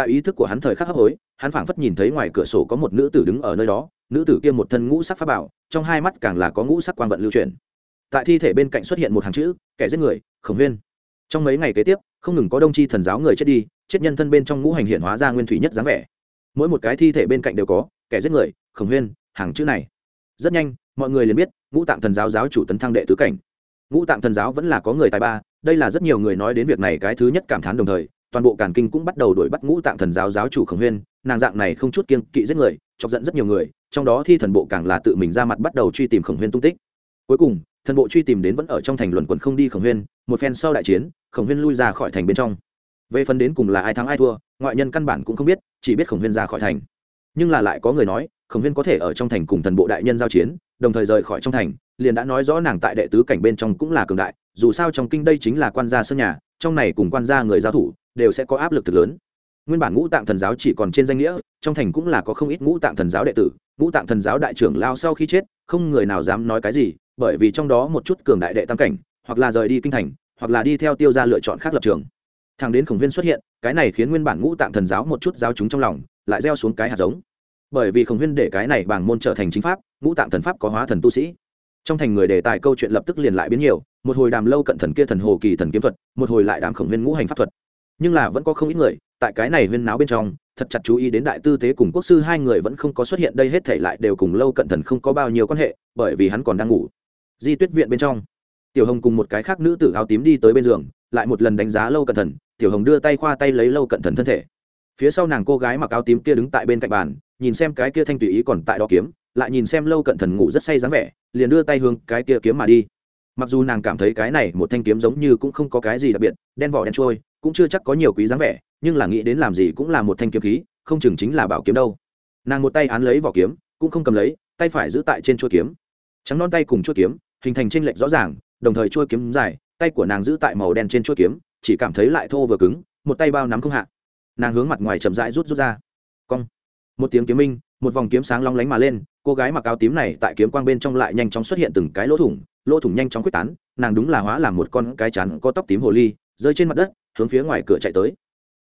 tại ý thức của hắn thời khắc hấp hối, hắn phảng phất nhìn thấy ngoài cửa sổ có một nữ tử đứng ở nơi đó, nữ tử kia một thân ngũ sắc pháp bảo, trong hai mắt càng là có ngũ sắc quang vận lưu truyền tại thi thể bên cạnh xuất hiện một hàng chữ, kẻ giết người, khổng huyên. Trong mấy ngày kế tiếp, không ngừng có đông chi thần giáo người chết đi, chết nhân thân bên trong ngũ hành hiện hóa ra nguyên thủy nhất dáng vẻ. Mỗi một cái thi thể bên cạnh đều có, kẻ giết người, khổng huyên, hàng chữ này. Rất nhanh, mọi người liền biết, ngũ tạng thần giáo giáo chủ tấn thăng đệ tứ cảnh. Ngũ tạng thần giáo vẫn là có người tài ba, đây là rất nhiều người nói đến việc này cái thứ nhất cảm thán đồng thời toàn bộ càn kinh cũng bắt đầu đuổi bắt ngũ tạng thần giáo giáo chủ khổng huyên, nàng dạng này không chút kiên kỵ giết người, chọc giận rất nhiều người, trong đó thi thần bộ càng là tự mình ra mặt bắt đầu truy tìm khổng huyên tung tích. Cuối cùng, thần bộ truy tìm đến vẫn ở trong thành luận quần không đi khổng huyên, một phen sau đại chiến, khổng huyên lui ra khỏi thành bên trong. Về phần đến cùng là ai thắng ai thua, ngoại nhân căn bản cũng không biết, chỉ biết khổng huyên ra khỏi thành. Nhưng là lại có người nói, khổng huyên có thể ở trong thành cùng thần bộ đại nhân giao chiến, đồng thời rời khỏi trong thành, liền đã nói rõ nàng tại đệ tứ cảnh bên trong cũng là cường đại, dù sao trong kinh đây chính là quan gia sân nhà, trong này cùng quan gia người giao thủ đều sẽ có áp lực thực lớn. Nguyên bản ngũ tạng thần giáo chỉ còn trên danh nghĩa, trong thành cũng là có không ít ngũ tạng thần giáo đệ tử. Ngũ tạng thần giáo đại trưởng lao sau khi chết, không người nào dám nói cái gì, bởi vì trong đó một chút cường đại đệ tam cảnh, hoặc là rời đi kinh thành, hoặc là đi theo tiêu ra lựa chọn khác lập trường. Thằng đến khổng viên xuất hiện, cái này khiến nguyên bản ngũ tạng thần giáo một chút giáo chúng trong lòng, lại gieo xuống cái hạt giống. Bởi vì khổng viên để cái này bảng môn trở thành chính pháp, ngũ tạng thần pháp có hóa thần tu sĩ. Trong thành người đề tài câu chuyện lập tức liền lại biến nhiều, một hồi đàm lâu cận thần kia thần hồ kỳ thần kiếm thuật, một hồi lại đàm khổng viên ngũ hành pháp thuật nhưng là vẫn có không ít người, tại cái này huyên náo bên trong, thật chặt chú ý đến đại tư tế cùng quốc sư hai người vẫn không có xuất hiện, đây hết thể lại đều cùng lâu cận thần không có bao nhiêu quan hệ, bởi vì hắn còn đang ngủ. Di tuyết viện bên trong, tiểu hồng cùng một cái khác nữ tử áo tím đi tới bên giường, lại một lần đánh giá lâu cận thần, tiểu hồng đưa tay khoa tay lấy lâu cận thần thân thể. Phía sau nàng cô gái mặc áo tím kia đứng tại bên cạnh bàn, nhìn xem cái kia thanh tùy ý còn tại đó kiếm, lại nhìn xem lâu cận thần ngủ rất say dáng vẻ, liền đưa tay hướng cái kia kiếm mà đi mặc dù nàng cảm thấy cái này một thanh kiếm giống như cũng không có cái gì đặc biệt, đen vỏ đen trôi, cũng chưa chắc có nhiều quý dáng vẻ, nhưng là nghĩ đến làm gì cũng là một thanh kiếm khí, không chừng chính là bảo kiếm đâu. Nàng một tay án lấy vỏ kiếm, cũng không cầm lấy, tay phải giữ tại trên chuôi kiếm. Trắng non tay cùng chuôi kiếm, hình thành tranh lệch rõ ràng, đồng thời chuôi kiếm dài, tay của nàng giữ tại màu đen trên chuôi kiếm, chỉ cảm thấy lại thô vừa cứng, một tay bao nắm không hạ. Nàng hướng mặt ngoài chậm rãi rút rút ra. Cong. Một tiếng kiếm minh, một vòng kiếm sáng long lánh mà lên, cô gái mặc áo tím này tại kiếm quang bên trong lại nhanh chóng xuất hiện từng cái lỗ thủng lỗ thủng nhanh chóng quyết tán, nàng đúng là hóa làm một con cái chắn có tóc tím hồ ly, rơi trên mặt đất, hướng phía ngoài cửa chạy tới.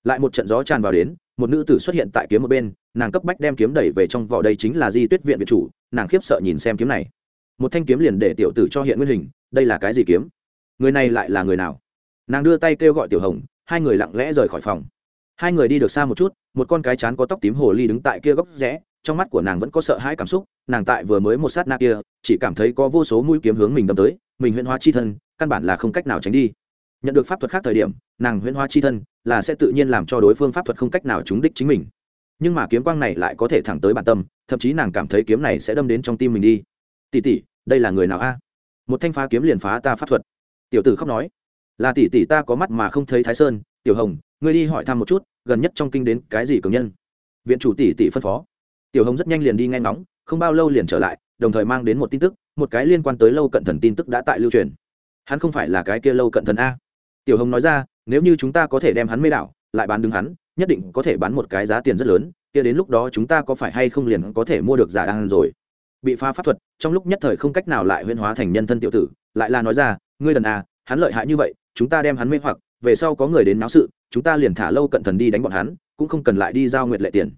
Lại một trận gió tràn vào đến, một nữ tử xuất hiện tại kiếm một bên, nàng cấp bách đem kiếm đẩy về trong vỏ đây chính là di tuyết viện viện chủ, nàng khiếp sợ nhìn xem kiếm này. Một thanh kiếm liền để tiểu tử cho hiện nguyên hình, đây là cái gì kiếm? Người này lại là người nào? Nàng đưa tay kêu gọi tiểu hồng, hai người lặng lẽ rời khỏi phòng. Hai người đi được xa một chút, một con cái chán có tóc tím hồ ly đứng tại kia góc rẽ trong mắt của nàng vẫn có sợ hãi cảm xúc, nàng tại vừa mới một sát na kia, chỉ cảm thấy có vô số mũi kiếm hướng mình đâm tới, mình huyễn hóa chi thân, căn bản là không cách nào tránh đi. Nhận được pháp thuật khác thời điểm, nàng huyễn hóa chi thân là sẽ tự nhiên làm cho đối phương pháp thuật không cách nào trúng đích chính mình. Nhưng mà kiếm quang này lại có thể thẳng tới bản tâm, thậm chí nàng cảm thấy kiếm này sẽ đâm đến trong tim mình đi. Tỷ tỷ, đây là người nào a? Một thanh phá kiếm liền phá ta pháp thuật. Tiểu tử khóc nói. Là tỷ tỷ ta có mắt mà không thấy thái sơn, tiểu hồng, ngươi đi hỏi thăm một chút, gần nhất trong kinh đến cái gì cường nhân? Viện chủ tỷ tỷ phân phó tiểu hồng rất nhanh liền đi nghe ngóng, không bao lâu liền trở lại, đồng thời mang đến một tin tức, một cái liên quan tới lâu cận thần tin tức đã tại lưu truyền. Hắn không phải là cái kia lâu cận thần a. Tiểu hồng nói ra, nếu như chúng ta có thể đem hắn mê đảo, lại bán đứng hắn, nhất định có thể bán một cái giá tiền rất lớn, kia đến lúc đó chúng ta có phải hay không liền có thể mua được giả đan rồi. Bị phá pháp thuật, trong lúc nhất thời không cách nào lại huyên hóa thành nhân thân tiểu tử, lại là nói ra, ngươi đần à hắn lợi hại như vậy, chúng ta đem hắn mê hoặc, về sau có người đến náo sự, chúng ta liền thả lâu cận thần đi đánh bọn hắn, cũng không cần lại đi giao nguyệt lệ tiền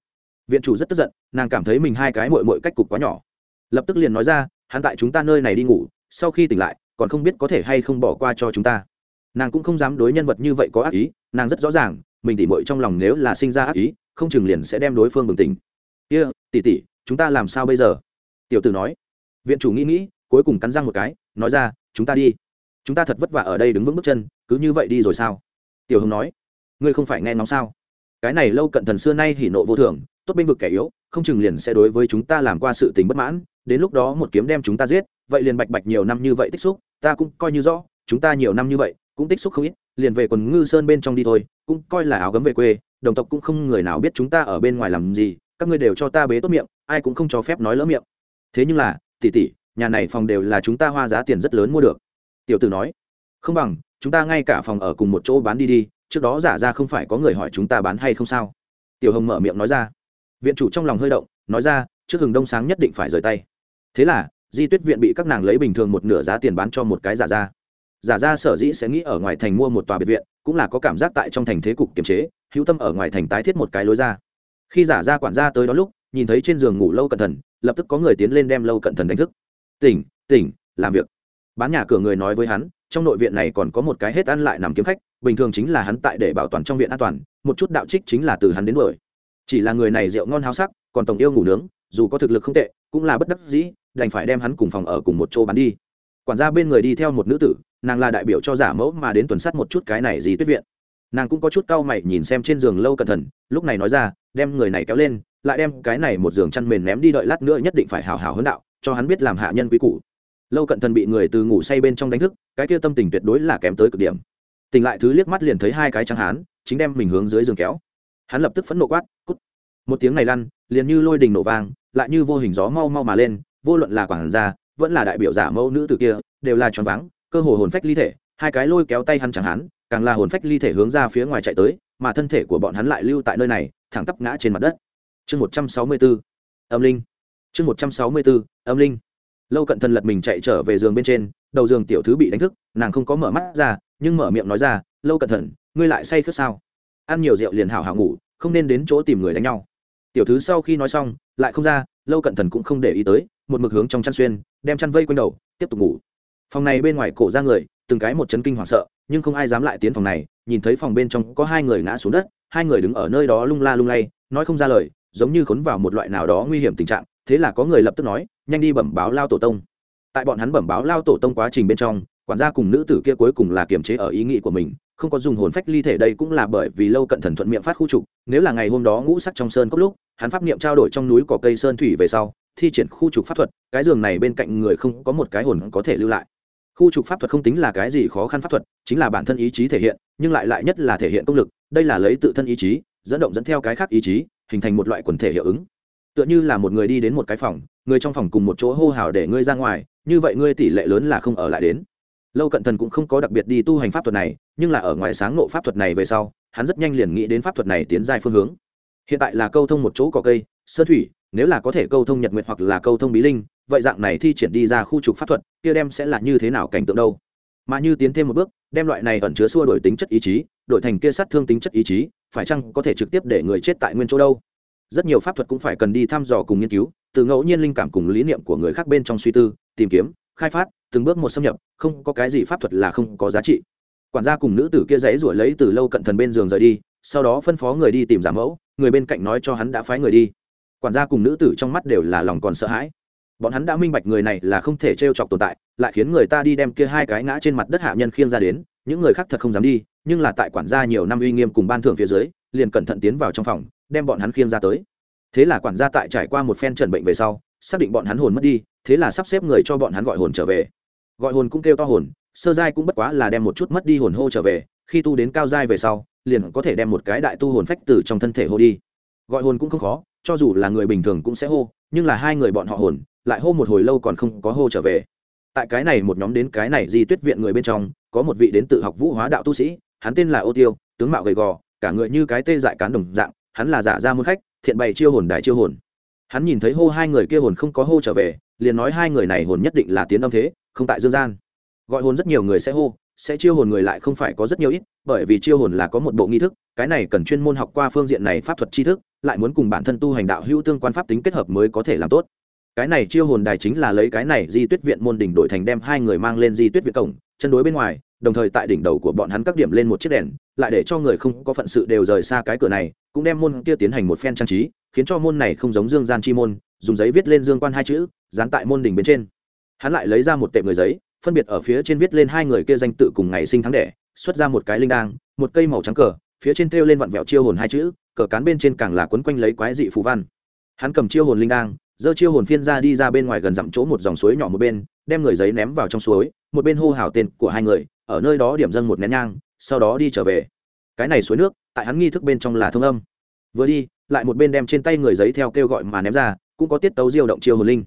viện chủ rất tức giận nàng cảm thấy mình hai cái mội mội cách cục quá nhỏ. Lập tức liền nói ra hắn tại chúng ta nơi này đi ngủ sau khi tỉnh lại còn không biết có thể hay không bỏ qua cho chúng ta. Nàng cũng không dám đối nhân vật như vậy có ác ý nàng rất rõ ràng mình tỉ mội trong lòng nếu là sinh ra ác ý không chừng liền sẽ đem đối phương bừng tỉnh. Kia、yeah, tỉ tỉ chúng ta làm sao bây giờ? Tiểu tử nói. Viện chủ nghĩ nghĩ cuối cùng cắn răng một cái nói ra chúng ta đi. Chúng ta thật vất vả ở đây đứng vững bước chân cứ như vậy đi rồi sao? Tiểu hồng nói. Ngươi không phải nghe ngóng sao? Cái này lâu cận thần xưa nay hỉ nộ vô thường tốt binh vực kẻ yếu, không chừng liền sẽ đối với chúng ta làm qua sự tình bất mãn, đến lúc đó một kiếm đem chúng ta giết, vậy liền bạch bạch nhiều năm như vậy tích xúc, ta cũng coi như rõ, chúng ta nhiều năm như vậy cũng tích xúc không ít, liền về quần ngư sơn bên trong đi thôi, cũng coi là áo gấm về quê, đồng tộc cũng không người nào biết chúng ta ở bên ngoài làm gì, các ngươi đều cho ta bế tốt miệng, ai cũng không cho phép nói lỡ miệng. Thế nhưng là, tỷ tỷ, nhà này phòng đều là chúng ta hoa giá tiền rất lớn mua được. Tiểu tử nói, không bằng, chúng ta ngay cả phòng ở cùng một chỗ bán đi đi, trước đó giả ra không phải có người hỏi chúng ta bán hay không sao. Tiểu hồng mở miệng nói ra viện chủ trong lòng hơi động, nói ra, trước hừng đông sáng nhất định phải rời tay. Thế là, di tuyết viện bị các nàng lấy bình thường một nửa giá tiền bán cho một cái giả ra giả ra sở dĩ sẽ nghĩ ở ngoài thành mua một tòa biệt viện, cũng là có cảm giác tại trong thành thế cục kiềm chế, hữu tâm ở ngoài thành tái thiết một cái lối ra. Khi giả ra quản gia tới đó lúc, nhìn thấy trên giường ngủ lâu cẩn thận, lập tức có người tiến lên đem lâu cẩn thận đánh thức. Tỉnh tỉnh, làm việc. Bán nhà cửa người nói với hắn, trong nội viện này còn có một cái hết ăn lại nằm kiếm khách, bình thường chính là hắn tại để bảo toàn trong viện an toàn, một chút đạo trích chính là từ hắn đến đuổi chỉ là người này rượu ngon háo sắc, còn tổng yêu ngủ nướng, dù có thực lực không tệ, cũng là bất đắc dĩ, đành phải đem hắn cùng phòng ở cùng một chỗ bán đi. Quản gia bên người đi theo một nữ tử, nàng là đại biểu cho giả mẫu mà đến tuần sát một chút cái này gì tuyết viện. Nàng cũng có chút cau mày nhìn xem trên giường lâu cẩn thận, lúc này nói ra, đem người này kéo lên, lại đem cái này một giường chăn mền ném đi đợi lát nữa nhất định phải hào hào hơn đạo, cho hắn biết làm hạ nhân quý cũ lâu cận thần bị người từ ngủ say bên trong đánh thức, cái kia tâm tình tuyệt đối là kém tới cực điểm. Tỉnh lại thứ liếc mắt liền thấy hai cái trắng hán, chính đem mình hướng dưới giường kéo hắn lập tức phẫn nộ quát, cút. Một tiếng này lăn, liền như lôi đình nổ vang, lại như vô hình gió mau mau mà lên, vô luận là quản gia, vẫn là đại biểu giả mẫu nữ từ kia, đều là tròn váng, cơ hồ hồn phách ly thể, hai cái lôi kéo tay hắn chẳng hắn, càng là hồn phách ly thể hướng ra phía ngoài chạy tới, mà thân thể của bọn hắn lại lưu tại nơi này, thẳng tắp ngã trên mặt đất. Chương một trăm sáu mươi bốn âm linh. Chương một trăm sáu mươi bốn âm linh. Lâu cận thần lật mình chạy trở về giường bên trên, đầu giường tiểu thứ bị đánh thức, nàng không có mở mắt ra, nhưng mở miệng nói ra, lâu cận thần, ngươi lại say khướt sao? Ăn nhiều rượu liền hảo hảo ngủ, không nên đến chỗ tìm người đánh nhau. Tiểu thứ sau khi nói xong, lại không ra, lâu cận thần cũng không để ý tới, một mực hướng trong chăn xuyên, đem chăn vây quanh đầu, tiếp tục ngủ. Phòng này bên ngoài cổ ra người, từng cái một chấn kinh hoảng sợ, nhưng không ai dám lại tiến phòng này, nhìn thấy phòng bên trong có hai người ngã xuống đất, hai người đứng ở nơi đó lung la lung lay, nói không ra lời, giống như khốn vào một loại nào đó nguy hiểm tình trạng, thế là có người lập tức nói, nhanh đi bẩm báo lao tổ tông. Tại bọn hắn bẩm báo lao tổ tông quá trình bên trong, quản gia cùng nữ tử kia cuối cùng là kiềm chế ở ý nghĩ của mình không có dùng hồn phách ly thể đây cũng là bởi vì lâu cận thần thuận miệng phát khu trục, nếu là ngày hôm đó ngũ sắc trong sơn cốc lúc, hắn pháp niệm trao đổi trong núi cỏ cây sơn thủy về sau, thi triển khu trục pháp thuật, cái giường này bên cạnh người không có một cái hồn có thể lưu lại. Khu trục pháp thuật không tính là cái gì khó khăn pháp thuật, chính là bản thân ý chí thể hiện, nhưng lại lại nhất là thể hiện công lực, đây là lấy tự thân ý chí, dẫn động dẫn theo cái khác ý chí, hình thành một loại quần thể hiệu ứng. Tựa như là một người đi đến một cái phòng, người trong phòng cùng một chỗ hô hào để ngươi ra ngoài, như vậy ngươi tỷ lệ lớn là không ở lại đến lâu cận thần cũng không có đặc biệt đi tu hành pháp thuật này, nhưng là ở ngoài sáng nộ pháp thuật này về sau, hắn rất nhanh liền nghĩ đến pháp thuật này tiến dài phương hướng. Hiện tại là câu thông một chỗ cỏ cây, sơn thủy, nếu là có thể câu thông nhật nguyệt hoặc là câu thông bí linh, vậy dạng này thi triển đi ra khu trục pháp thuật, kia đem sẽ là như thế nào cảnh tượng đâu? Mà như tiến thêm một bước, đem loại này ẩn chứa xua đổi tính chất ý chí, đổi thành kia sát thương tính chất ý chí, phải chăng có thể trực tiếp để người chết tại nguyên chỗ đâu? Rất nhiều pháp thuật cũng phải cần đi thăm dò cùng nghiên cứu, từ ngẫu nhiên linh cảm cùng lý niệm của người khác bên trong suy tư, tìm kiếm, khai phát từng bước một xâm nhập, không có cái gì pháp thuật là không có giá trị. Quản gia cùng nữ tử kia dãy ruổi lấy từ lâu cận thần bên giường rời đi, sau đó phân phó người đi tìm giả mẫu, người bên cạnh nói cho hắn đã phái người đi. Quản gia cùng nữ tử trong mắt đều là lòng còn sợ hãi. Bọn hắn đã minh bạch người này là không thể t r e o chọc tồn tại, lại khiến người ta đi đem kia hai cái ngã trên mặt đất hạ nhân khiêng ra đến, những người khác thật không dám đi, nhưng là tại quản gia nhiều năm uy nghiêm cùng ban thưởng phía dưới, liền cẩn thận tiến vào trong phòng, đem bọn hắn khiêng ra tới. Thế là quản gia tại trải qua một phen trần bệnh về sau, xác định bọn hắn hồn mất đi, thế là sắp xếp người cho bọn hắn gọi hồn trở về gọi hồn cũng kêu to hồn, sơ giai cũng bất quá là đem một chút mất đi hồn hô trở về, khi tu đến cao giai về sau, liền có thể đem một cái đại tu hồn phách từ trong thân thể hô đi. Gọi hồn cũng không khó, cho dù là người bình thường cũng sẽ hô, nhưng là hai người bọn họ hồn, lại hô một hồi lâu còn không có hô trở về. Tại cái này một nhóm đến cái này di tuyết viện người bên trong, có một vị đến tự học vũ hóa đạo tu sĩ, hắn tên là ô tiêu, tướng mạo gầy gò, cả người như cái tê dại cán đồng dạng, hắn là giả ra môn khách, thiện bày chiêu hồn đại chiêu hồn. Hắn nhìn thấy hô hai người kia hồn không có hô trở về, liền nói hai người này hồn nhất định là tiến âm thế không tại dương gian. Gọi hồn rất nhiều người sẽ hô, sẽ chiêu hồn người lại không phải có rất nhiều ít, bởi vì chiêu hồn là có một bộ nghi thức, cái này cần chuyên môn học qua phương diện này pháp thuật tri thức, lại muốn cùng bản thân tu hành đạo hữu tương quan pháp tính kết hợp mới có thể làm tốt. Cái này chiêu hồn đài chính là lấy cái này di tuyết viện môn đỉnh đổi thành đem hai người mang lên di tuyết viện cổng, chân đối bên ngoài, đồng thời tại đỉnh đầu của bọn hắn các điểm lên một chiếc đèn, lại để cho người không có phận sự đều rời xa cái cửa này, cũng đem môn kia tiến hành một phen trang trí, khiến cho môn này không giống dương gian chi môn, dùng giấy viết lên dương quan hai chữ, dán tại môn đỉnh bên trên hắn lại lấy ra một tệp người giấy, phân biệt ở phía trên viết lên hai người kia danh tự cùng ngày sinh tháng đẻ, xuất ra một cái linh đang một cây màu trắng cờ, phía trên treo lên vặn vẹo chiêu hồn hai chữ, cờ cán bên trên càng là quấn quanh lấy quái dị phù văn. Hắn cầm chiêu hồn linh đang giơ chiêu hồn phiên ra đi ra bên ngoài gần dặm chỗ một dòng suối nhỏ một bên, đem người giấy ném vào trong suối, một bên hô hào tên của hai người, ở nơi đó điểm dâng một nén nhang, sau đó đi trở về. Cái này suối nước, tại hắn nghi thức bên trong là thông âm. Vừa đi, lại một bên đem trên tay người giấy theo kêu gọi mà ném ra, cũng có tiết tấu diêu động chiêu hồn linh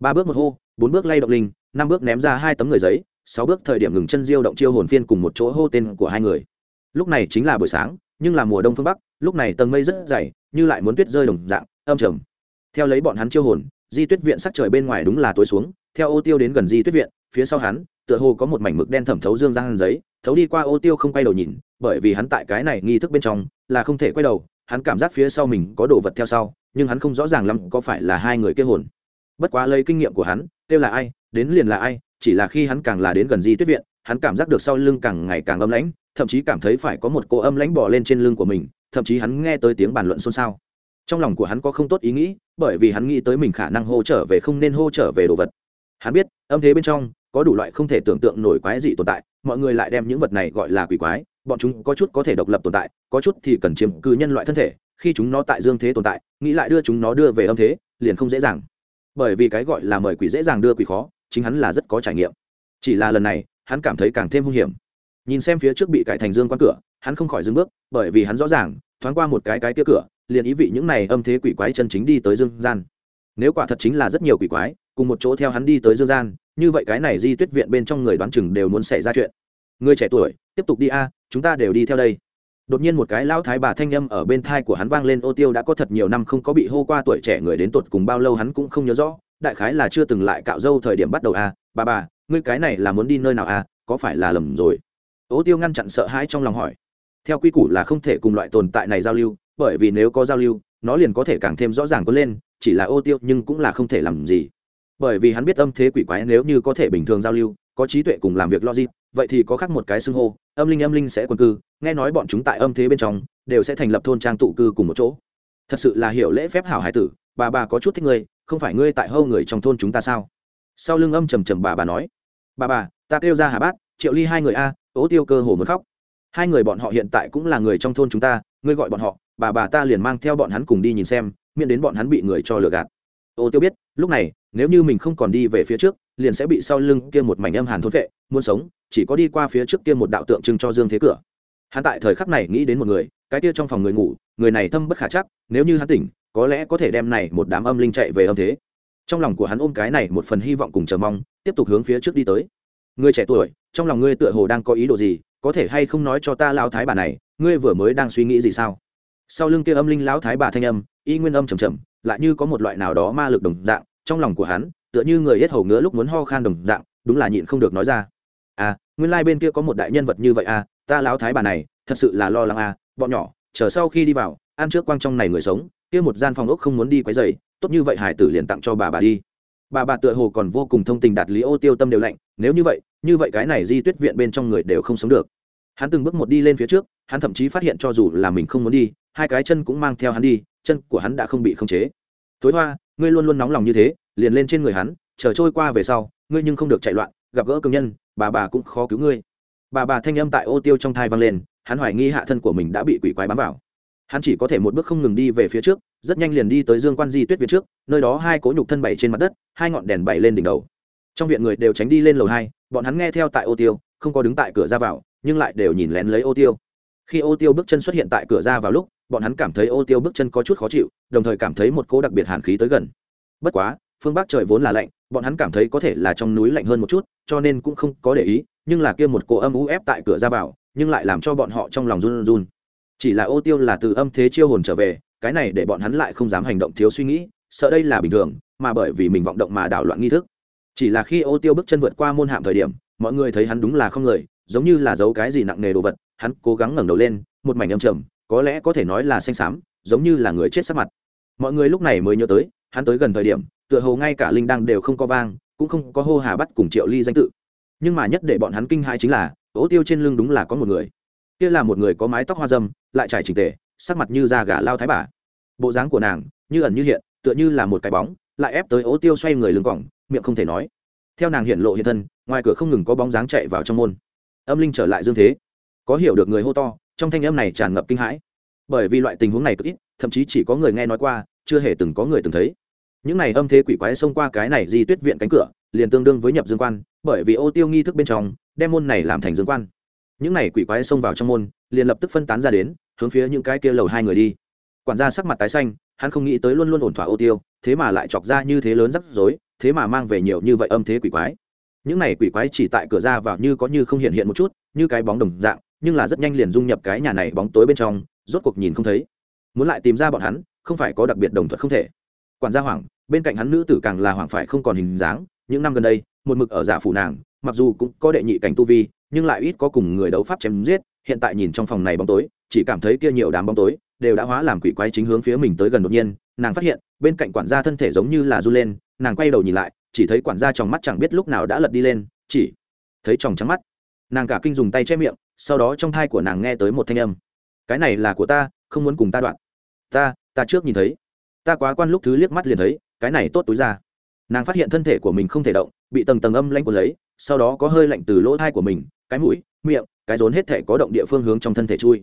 ba bước một hô, bốn bước lay động linh, năm bước ném ra hai tấm người giấy, sáu bước thời điểm ngừng chân diêu động chiêu hồn phiên cùng một chỗ hô tên của hai người. Lúc này chính là buổi sáng, nhưng là mùa đông phương bắc, lúc này tầng mây rất dày, như lại muốn tuyết rơi đồng dạng, âm trầm. Theo lấy bọn hắn chiêu hồn, di tuyết viện sắc trời bên ngoài đúng là tối xuống, theo ô tiêu đến gần di tuyết viện, phía sau hắn, tựa hồ có một mảnh mực đen thẩm thấu dương giang giấy, thấu đi qua ô tiêu không quay đầu nhìn, bởi vì hắn tại cái này nghi thức bên trong, là không thể quay đầu, hắn cảm giác phía sau mình có đồ vật theo sau, nhưng hắn không rõ ràng lắm có phải là hai người kia hồn bất quá lấy kinh nghiệm của hắn, kêu là ai, đến liền là ai, chỉ là khi hắn càng là đến gần di tuyết viện, hắn cảm giác được sau lưng càng ngày càng âm lãnh, thậm chí cảm thấy phải có một cô âm lãnh bỏ lên trên lưng của mình, thậm chí hắn nghe tới tiếng bàn luận xôn xao. Trong lòng của hắn có không tốt ý nghĩ, bởi vì hắn nghĩ tới mình khả năng hô trở về không nên hô trở về đồ vật. Hắn biết, âm thế bên trong, có đủ loại không thể tưởng tượng nổi quái dị tồn tại, mọi người lại đem những vật này gọi là quỷ quái, bọn chúng có chút có thể độc lập tồn tại, có chút thì cần chiếm cư nhân loại thân thể, khi chúng nó tại dương thế tồn tại, nghĩ lại đưa chúng nó đưa về âm thế, liền không dễ dàng bởi vì cái gọi là mời quỷ dễ dàng đưa quỷ khó, chính hắn là rất có trải nghiệm. Chỉ là lần này, hắn cảm thấy càng thêm hung hiểm. Nhìn xem phía trước bị cải thành dương quan cửa, hắn không khỏi dừng bước, bởi vì hắn rõ ràng, thoáng qua một cái cái tia cửa, liền ý vị những này âm thế quỷ quái chân chính đi tới dương gian. Nếu quả thật chính là rất nhiều quỷ quái, cùng một chỗ theo hắn đi tới dương gian, như vậy cái này di tuyết viện bên trong người đoán chừng đều muốn xảy ra chuyện. Người trẻ tuổi, tiếp tục đi a, chúng ta đều đi theo đây đột nhiên một cái lão thái bà thanh â m ở bên thai của hắn vang lên, ô tiêu, đã có thật nhiều năm không có bị hô qua tuổi trẻ người đến tột cùng bao lâu hắn cũng không nhớ rõ, đại khái là chưa từng lại cạo dâu thời điểm bắt đầu a bà bà, ngươi cái này là muốn đi nơi nào a có phải là lầm rồi? Ô tiêu ngăn chặn sợ hãi trong lòng hỏi. Theo quy củ là không thể cùng loại tồn tại này giao lưu, bởi vì nếu có giao lưu, nó liền có thể càng thêm rõ ràng có lên, chỉ là ô tiêu nhưng cũng là không thể làm gì. Bởi vì hắn biết âm thế quỷ quái nếu như có thể bình thường giao lưu, có trí tuệ cùng làm việc logic vậy thì có khác một cái xưng hô, âm linh âm linh sẽ quân cư, nghe nói bọn chúng tại âm thế bên trong, đều sẽ thành lập thôn trang tụ cư cùng một chỗ. Thật sự là hiểu lễ phép hảo hải tử, bà bà có chút thích ngươi, không phải ngươi tại hâu người trong thôn chúng ta sao? Sau lưng âm trầm trầm bà bà nói, bà bà, ta kêu ra hà bát, triệu ly hai người a ố tiêu cơ hồ muốn khóc. Hai người bọn họ hiện tại cũng là người trong thôn chúng ta, ngươi gọi bọn họ, bà bà ta liền mang theo bọn hắn cùng đi nhìn xem, miễn đến bọn hắn bị người cho lừa gạt. Ô tiêu biết, lúc này, nếu như mình không còn đi về phía trước liền sẽ bị sau lưng kia một mảnh âm hàn thôn vệ, muốn sống, chỉ có đi qua phía trước kia một đạo tượng trưng cho dương thế cửa. Hắn tại thời khắc này nghĩ đến một người, cái kia trong phòng người ngủ, người này thâm bất khả chắc, nếu như hắn tỉnh, có lẽ có thể đem này một đám âm linh chạy về âm thế. Trong lòng của hắn ôm cái này một phần hy vọng cùng chờ mong, tiếp tục hướng phía trước đi tới. Người trẻ tuổi, trong lòng ngươi tựa hồ đang có ý đồ gì, có thể hay không nói cho ta lão thái bà này, ngươi vừa mới đang suy nghĩ gì sao? Sau lưng kia âm linh lão thái bà thanh âm, y nguyên âm trầm trầm, lại như có một loại nào đó ma lực đồng dạng, trong lòng của hắn tựa như người hết hầu ngứa lúc muốn ho khan đồng dạng, đúng là nhịn không được nói ra. À nguyên lai、like、bên kia có một đại nhân vật như vậy à ta lão thái bà này, thật sự là lo lắng à bọn nhỏ, chờ sau khi đi vào, ăn trước quang trong này người sống, kia một gian phòng ốc không muốn đi quấy dày tốt như vậy hải tử liền tặng cho bà bà đi. Bà bà tựa hồ còn vô cùng thông tình đạt lý ô tiêu tâm đều lạnh, nếu như vậy như vậy cái này di tuyết viện bên trong người đều không sống được. Hắn từng bước một đi lên phía trước, hắn thậm chí phát hiện cho dù là mình không muốn đi, hai cái chân cũng mang theo hắn đi, chân của hắn đã không bị khống chế. Tối hoa, ngươi luôn luôn nóng lòng như thế liền lên trên người hắn, chờ trôi qua về sau, ngươi nhưng không được chạy loạn, gặp gỡ cường nhân, bà bà cũng khó cứu ngươi. Bà bà thanh âm tại ô tiêu trong thai vang lên, hắn hoài nghi hạ thân của mình đã bị quỷ quái bám vào. Hắn chỉ có thể một bước không ngừng đi về phía trước, rất nhanh liền đi tới dương quan di tuyết viện trước, nơi đó hai cỗ nhục thân bảy trên mặt đất, hai ngọn đèn bảy lên đỉnh đầu. Trong viện người đều tránh đi lên lầu hai, bọn hắn nghe theo tại ô tiêu, không có đứng tại cửa ra vào, nhưng lại đều nhìn lén lấy ô tiêu. Khi ô tiêu bước chân xuất hiện tại cửa ra vào lúc, bọn hắn cảm thấy ô tiêu bước chân có chút khó chịu, đồng thời cảm thấy một cỗ đặc biệt hàn khí tới gần. Bất quá phương bắc trời vốn là lạnh, bọn hắn cảm thấy có thể là trong núi lạnh hơn một chút, cho nên cũng không có để ý, nhưng là kia một cỗ âm u ép tại cửa ra vào, nhưng lại làm cho bọn họ trong lòng run run. Chỉ là ô tiêu là từ âm thế chiêu hồn trở về, cái này để bọn hắn lại không dám hành động thiếu suy nghĩ, sợ đây là bình thường, mà bởi vì mình vọng động mà đảo loạn nghi thức. Chỉ là khi ô tiêu bước chân vượt qua môn hạm thời điểm, mọi người thấy hắn đúng là không người, giống như là giấu cái gì nặng nề đồ vật, hắn cố gắng ngẩng đầu lên, một mảnh âm trầm, có lẽ có thể nói là xanh xám, giống như là người chết sắc mặt. Mọi người lúc này mới nhớ tới hắn tới gần thời điểm, tựa hồ ngay cả linh đăng đều không có vang, cũng không có hô hà bắt cùng triệu ly danh tự. Nhưng mà nhất để bọn hắn kinh hãi chính là, ố tiêu trên lưng đúng là có một người. Kia là một người có mái tóc hoa dâm, lại trải trình tề, sắc mặt như da gà lao thái bà. Bộ dáng của nàng, như ẩn như hiện, tựa như là một cái bóng, lại ép tới ố tiêu xoay người lưng cỏng miệng không thể nói. Theo nàng hiện lộ hiện thân, ngoài cửa không ngừng có bóng dáng chạy vào trong môn. Âm linh trở lại dương thế. Có hiểu được người hô to, trong thanh âm này tràn ngập kinh hãi. Bởi vì loại tình huống này cực ít, thậm chí chỉ có người nghe nói qua, chưa hề từng có người từng thấy những này âm thế quỷ quái xông qua cái này di tuyết viện cánh cửa, liền tương đương với nhập dương quan, bởi vì ô tiêu nghi thức bên trong, đem môn này làm thành dương quan. Những này quỷ quái xông vào trong môn, liền lập tức phân tán ra đến, hướng phía những cái kia lầu hai người đi. Quản gia sắc mặt tái xanh, hắn không nghĩ tới luôn luôn ổn thỏa ô tiêu, thế mà lại chọc ra như thế lớn rắc rối, thế mà mang về nhiều như vậy âm thế quỷ quái. Những này quỷ quái chỉ tại cửa ra vào như có như không hiện hiện một chút, như cái bóng đồng dạng, nhưng là rất nhanh liền dung nhập cái nhà này bóng tối bên trong, rốt cuộc nhìn không thấy. Muốn lại tìm ra bọn hắn, không phải có đặc biệt đồng thuận không thể. Quản gia hoảng bên cạnh hắn nữ tử càng là hoảng phải không còn hình dáng, những năm gần đây, một mực ở giả phủ nàng, mặc dù cũng có đệ nhị cảnh tu vi, nhưng lại ít có cùng người đấu pháp chém giết, hiện tại nhìn trong phòng này bóng tối, chỉ cảm thấy kia nhiều đám bóng tối, đều đã hóa làm quỷ quái chính hướng phía mình tới gần đột nhiên, nàng phát hiện, bên cạnh quản gia thân thể giống như là r u lên, nàng quay đầu nhìn lại, chỉ thấy quản gia trong mắt chẳng biết lúc nào đã lật đi lên, chỉ thấy tròng trắng mắt. Nàng cả kinh dùng tay che miệng, sau đó trong thai của nàng nghe tới một thanh âm. Cái này là của ta, không muốn cùng ta đoạn. Ta ta trước nhìn thấy. Ta quá quan lúc thứ liếc mắt liền thấy cái này tốt túi ra. Nàng phát hiện thân thể của mình không thể động, bị tầng tầng âm lanh cuốn lấy, sau đó có hơi lạnh từ lỗ thai của mình, cái mũi, miệng, cái rốn hết thể có động địa phương hướng trong thân thể chui.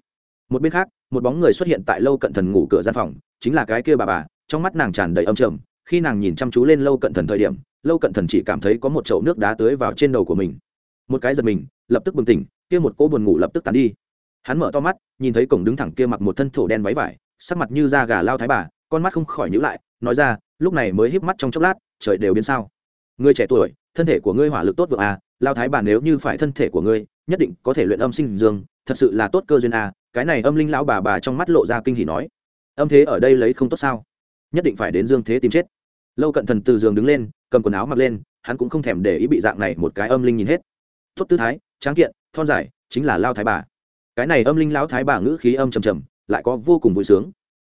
Một bên khác, một bóng người xuất hiện tại lâu cận thần ngủ cửa gian phòng, chính là cái kia bà bà, trong mắt nàng tràn đầy âm trầm, khi nàng nhìn chăm chú lên lâu cận thần thời điểm, lâu cận thần chỉ cảm thấy có một chậu nước đá tưới vào trên đầu của mình. Một cái giật mình, lập tức bừng tỉnh, kia một cô buồn ngủ lập tức tàn đi. Hắn mở to mắt, nhìn thấy cổng đứng thẳng kia mặc một thân thổ đen váy vải, sắc mặt như da gà lao thái bà, con mắt không khỏi nhữ lại, nói ra lúc này mới híp mắt trong chốc lát, trời đều biến sao. Ngươi trẻ tuổi, thân thể của ngươi hỏa lực tốt vượng à lao thái bà nếu như phải thân thể của ngươi, nhất định có thể luyện âm sinh dương, thật sự là tốt cơ duyên à cái này âm linh lão bà bà trong mắt lộ ra kinh hỉ nói. Âm thế ở đây lấy không tốt sao? Nhất định phải đến dương thế tìm chết. Lâu cận thần từ giường đứng lên, cầm quần áo mặc lên, hắn cũng không thèm để ý bị dạng này một cái âm linh nhìn hết. Tốt tư thái, tráng kiện, thon dài, chính là lao thái bà. Cái này âm linh lão thái bà ngữ khí âm trầm trầm, lại có vô cùng vui sướng.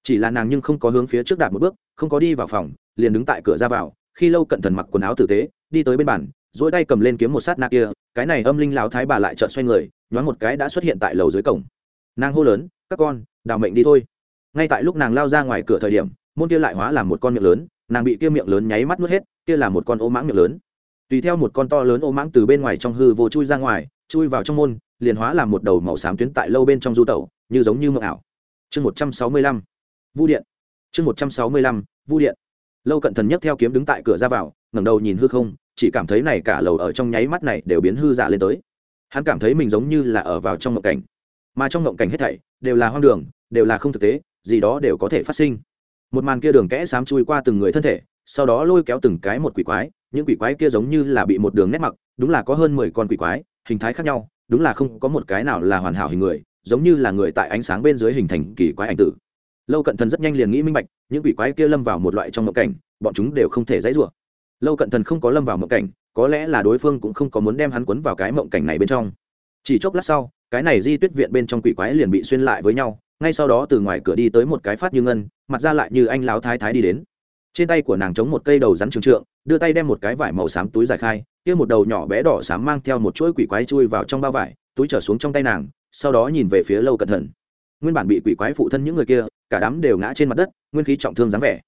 Chỉ là nàng nhưng không có hướng phía trước đạp một bước không có đi vào phòng, liền đứng tại cửa ra vào, khi lâu cận thần mặc quần áo tử tế, đi tới bên bàn dỗi tay cầm lên kiếm một sát na kia, cái này âm linh lão thái bà lại trợn xoay người, nhoáng một cái đã xuất hiện tại lầu dưới cổng. Nàng hô lớn, các con, đào mệnh đi thôi. Ngay tại lúc nàng lao ra ngoài cửa thời điểm, môn kia lại hóa làm một con miệng lớn, nàng bị kia miệng lớn nháy mắt nuốt hết, kia là một con ô mãng miệng lớn. Tùy theo một con to lớn ô mãng từ bên ngoài trong hư vô chui ra ngoài, chui vào trong môn, liền hóa làm một đầu màu xám tuyến tại lâu bên trong du tẩu, như giống như mộng ảo. Chương một trăm sáu mươi lăm, vu điện chương một trăm sáu mươi lăm, vu điện. Lâu cận thần nhấc theo kiếm đứng tại cửa ra vào, ngẩng đầu nhìn hư không, chỉ cảm thấy này cả lầu ở trong nháy mắt này đều biến hư giả lên tới. Hắn cảm thấy mình giống như là ở vào trong mộng cảnh. Mà trong mộng cảnh hết thảy đều là hoang đường, đều là không thực tế, gì đó đều có thể phát sinh. Một màn kia đường kẽ xám chui qua từng người thân thể, sau đó lôi kéo từng cái một quỷ quái, những quỷ quái kia giống như là bị một đường nét mặc, đúng là có hơn mười con quỷ quái, hình thái khác nhau, đúng là không có một cái nào là hoàn hảo hình người, giống như là người tại ánh sáng bên dưới hình thành kỳ quái ảnh tử lâu cận thần rất nhanh liền nghĩ minh bạch, những quỷ quái kia lâm vào một loại trong mộng cảnh, bọn chúng đều không thể dãy rủa. Lâu cận thần không có lâm vào mộng cảnh, có lẽ là đối phương cũng không có muốn đem hắn quấn vào cái mộng cảnh này bên trong. Chỉ chốc lát sau, cái này di tuyết viện bên trong quỷ quái liền bị xuyên lại với nhau, ngay sau đó từ ngoài cửa đi tới một cái phát như ngân, mặt ra lại như anh láo thái thái đi đến. Trên tay của nàng chống một cây đầu rắn trường trượng, đưa tay đem một cái vải màu xám túi giải khai, kia một đầu nhỏ bé đỏ xám mang theo một chuỗi quỷ quái chui vào trong bao vải, túi trở xuống trong tay nàng, sau đó nhìn về phía lâu cẩn thận nguyên bản bị quỷ quái phụ thân những người kia, cả đám đều ngã trên mặt đất, nguyên khí trọng thương dáng vẻ.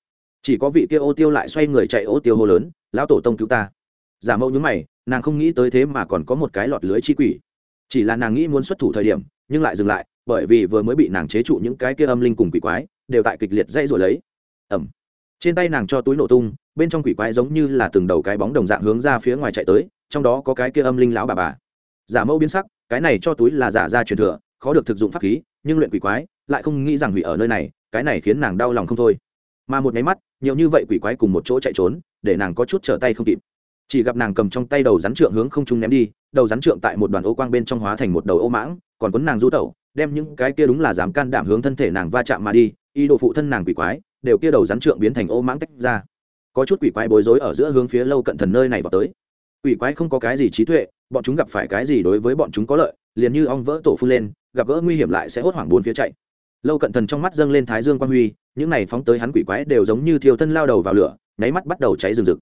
Chỉ có vị kia ô tiêu lại xoay người chạy ô tiêu hô lớn, lão tổ tông cứu ta. Giả mẫu nhúng mày, nàng không nghĩ tới thế mà còn có một cái lọt lưới chi quỷ. Chỉ là nàng nghĩ muốn xuất thủ thời điểm, nhưng lại dừng lại, bởi vì vừa mới bị nàng chế trụ những cái kia âm linh cùng quỷ quái, đều tại kịch liệt dây rồi lấy. Ẩm trên tay nàng cho túi nổ tung, bên trong quỷ quái giống như là từng đầu cái bóng đồng dạng hướng ra phía ngoài chạy tới, trong đó có cái kia âm linh lão bà bà. Giả mẫu biến sắc, cái này cho túi là giả ra truyền thừa, khó được thực dụng pháp khí nhưng luyện quỷ quái lại không nghĩ rằng hủy ở nơi này, cái này khiến nàng đau lòng không thôi. Mà một nháy mắt, nhiều như vậy quỷ quái cùng một chỗ chạy trốn, để nàng có chút trở tay không kịp. Chỉ gặp nàng cầm trong tay đầu rắn trượng hướng không trung ném đi, đầu rắn trượng tại một đoàn ô quang bên trong hóa thành một đầu ô mãng, còn quấn nàng du tẩu, đem những cái kia đúng là dám can đảm hướng thân thể nàng va chạm mà đi, ý đồ phụ thân nàng quỷ quái, đều kia đầu rắn trượng biến thành ô mãng tách ra. Có chút quỷ quái bối rối ở giữa hướng phía lâu cận thần nơi này vào tới. Quỷ quái không có cái gì trí tuệ, bọn chúng gặp phải cái gì đối với bọn chúng có lợi, liền như ong vỡ tổ phun lên gặp gỡ nguy hiểm lại sẽ hốt hoảng bốn phía chạy. Lâu cận thần trong mắt dâng lên thái dương quang huy, những này phóng tới hắn quỷ quái đều giống như thiêu thân lao đầu vào lửa, nháy mắt bắt đầu cháy rừng rực.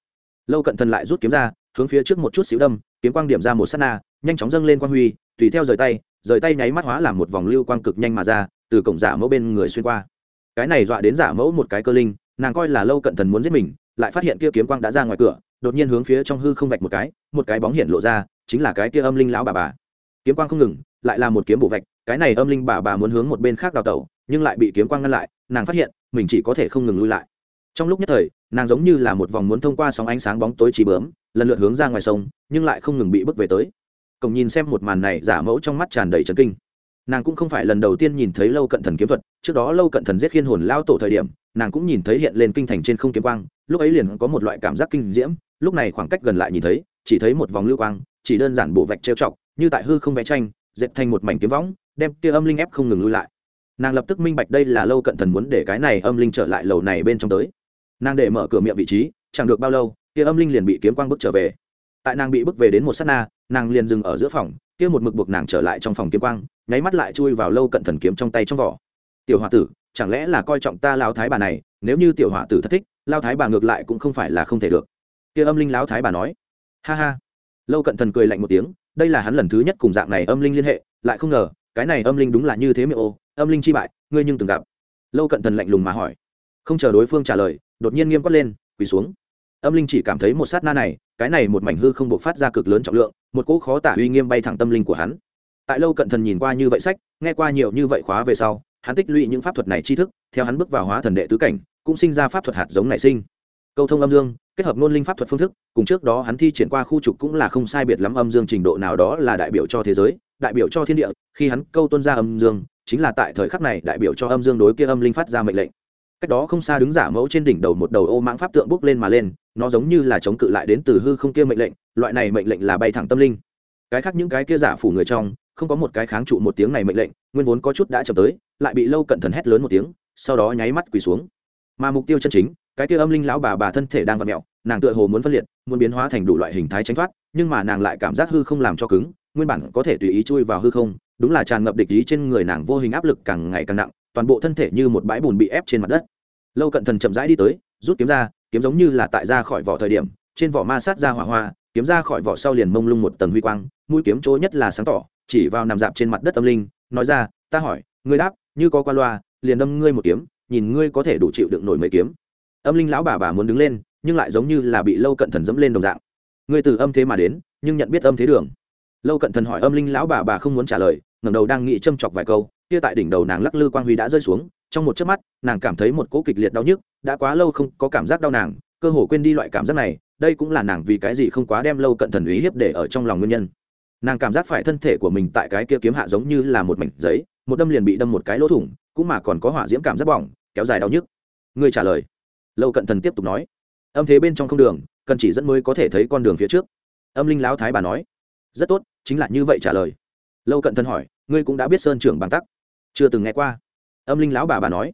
Lâu cận thần lại rút kiếm ra, hướng phía trước một chút xíu đâm, kiếm quang điểm ra một s á t na, nhanh chóng dâng lên quang huy, tùy theo rời tay rời tay nháy mắt hóa làm một vòng lưu quang cực nhanh mà ra, từ cổng giả mẫu bên người xuyên qua. Cái này dọa đến giả mẫu một cái cơ linh, nàng coi là lâu cận thần muốn giết mình, lại phát hiện kia kiếm quang đã ra ngoài cửa, đột nhiên hướng phía trong hư không vạch một cái một cái bóng hiện lộ ra, chính là cái kia âm linh lão bà bà. Kiếm quang không ngừng, lại là một kiếm bổ vạch cái này âm linh bà bà muốn hướng một bên khác đào tẩu, nhưng lại bị kiếm quang ngăn lại, nàng phát hiện, mình chỉ có thể không ngừng lui lại. Trong lúc nhất thời, nàng giống như là một vòng muốn thông qua sóng ánh sáng bóng tối chỉ bướm, lần lượt hướng ra ngoài sông, nhưng lại không ngừng bị bước về tới. Cổng nhìn xem một màn này, giả mẫu trong mắt tràn đầy trấn kinh. Nàng cũng không phải lần đầu tiên nhìn thấy lâu cận thần kiếm thuật, trước đó lâu cận thần giết khiên hồn lao tổ thời điểm, nàng cũng nhìn thấy hiện lên kinh thành trên không kiếm quang, lúc ấy liền có một loại cảm giác kinh diễm, lúc này khoảng cách gần lại nhìn thấy, chỉ thấy một vòng lưu quang, chỉ đơn giản bộ vạch trêu chọc, như tại hư không vẽ tranh, dệt thành một mảnh kiếm võng đem kia âm linh ép không ngừng lui lại. Nàng lập tức minh bạch đây là lâu cận thần muốn để cái này âm linh trở lại lầu này bên trong tới. Nàng để mở cửa miệng vị trí, chẳng được bao lâu, kia âm linh liền bị kiếm quang bước trở về. Tại nàng bị bước về đến một s á t na, nàng liền dừng ở giữa phòng, kia một mực buộc nàng trở lại trong phòng kiếm quang, nháy mắt lại chui vào lâu cận thần kiếm trong tay trong vỏ. Tiểu h o a tử, chẳng lẽ là coi trọng ta lao thái bà này? Nếu như tiểu h o a tử thất thích lao thái bà ngược lại cũng không phải là không thể được. Kia âm linh lao thái bà nói. Ha ha. Lâu cận thần cười lạnh một tiếng, đây là hắn lần thứ nhất cùng dạng này âm linh liên hệ, lại không ngờ cái này âm linh đúng là như thế miệng ô, âm linh chi bại, ngươi nhưng từng gặp. Lâu cận thần lạnh lùng mà hỏi. Không chờ đối phương trả lời, đột nhiên nghiêm quát lên, quỳ xuống. Âm linh chỉ cảm thấy một sát na này, cái này một mảnh hư không buộc phát ra cực lớn trọng lượng, một cỗ khó tả uy nghiêm bay thẳng tâm linh của hắn. Tại lâu cận thần nhìn qua như vậy sách, nghe qua nhiều như vậy khóa về sau, hắn tích lũy những pháp thuật này tri thức, theo hắn bước vào hóa thần đệ tứ cảnh, cũng sinh ra pháp thuật hạt giống nảy sinh. Câu thông âm dương, kết hợp ngôn linh pháp thuật phương thức, cùng trước đó hắn thi triển qua khu trục cũng là không sai biệt lắm âm dương trình độ nào đó là đại biểu cho thế giới đại biểu cho thiên địa, khi hắn câu tuân ra âm dương, chính là tại thời khắc này đại biểu cho âm dương đối kia âm linh phát ra mệnh lệnh. Cách đó không xa đứng giả mẫu trên đỉnh đầu một đầu ô mãng pháp tượng bốc lên mà lên, nó giống như là chống cự lại đến từ hư không kia mệnh lệnh, loại này mệnh lệnh là bay thẳng tâm linh. Cái khác những cái kia giả phủ người trong, không có một cái kháng trụ một tiếng này mệnh lệnh, nguyên vốn có chút đã chậm tới, lại bị lâu cận thần hét lớn một tiếng, sau đó nháy mắt quỳ xuống. Mà mục tiêu chân chính, cái kia âm linh lão bà bà thân thể đang vặn mẹo, nàng tựa hồ muốn phân liệt, muốn biến hóa thành đủ loại hình thái tránh thoát, nhưng mà nàng lại cảm giác hư không làm cho cứng nguyên bản có thể tùy ý chui vào hư không, đúng là tràn ngập địch ý trên người nàng vô hình áp lực càng ngày càng nặng, toàn bộ thân thể như một bãi bùn bị ép trên mặt đất. Lâu cận thần chậm rãi đi tới, rút kiếm ra, kiếm giống như là tại ra khỏi vỏ thời điểm, trên vỏ ma sát ra hỏa hoa, kiếm ra khỏi vỏ sau liền mông lung một tầng huy quang, mũi kiếm chỗ nhất là sáng tỏ, chỉ vào nằm dạp trên mặt đất tâm linh, nói ra, ta hỏi, ngươi đáp, như có qua loa, liền đâm ngươi một kiếm, nhìn ngươi có thể đủ chịu đựng nổi mấy kiếm. Âm linh lão bà bà muốn đứng lên, nhưng lại giống như là bị lâu cận thần dẫm lên đồng dạng. Ngươi từ âm thế mà đến, nhưng nhận biết âm thế đường lâu cận thần hỏi âm linh lão bà bà không muốn trả lời, ngẩng đầu đang nghĩ châm chọc vài câu, kia tại đỉnh đầu nàng lắc lư quang huy đã rơi xuống, trong một chớp mắt, nàng cảm thấy một cỗ kịch liệt đau nhức, đã quá lâu không có cảm giác đau nàng, cơ hồ quên đi loại cảm giác này, đây cũng là nàng vì cái gì không quá đem lâu cận thần ý hiếp để ở trong lòng nguyên nhân. Nàng cảm giác phải thân thể của mình tại cái kia kiếm hạ giống như là một mảnh giấy, một đâm liền bị đâm một cái lỗ thủng, cũng mà còn có hỏa diễm cảm giác bỏng, kéo dài đau nhức. Người trả lời. Lâu cận thần tiếp tục nói. Âm thế bên trong không đường, cần chỉ dẫn mới có thể thấy con đường phía trước. Âm linh lão thái bà nói. Rất tốt chính là như vậy trả lời. Lâu cận thần hỏi, ngươi cũng đã biết sơn trưởng bằng tắc? Chưa từng nghe qua. Âm linh lão bà bà nói.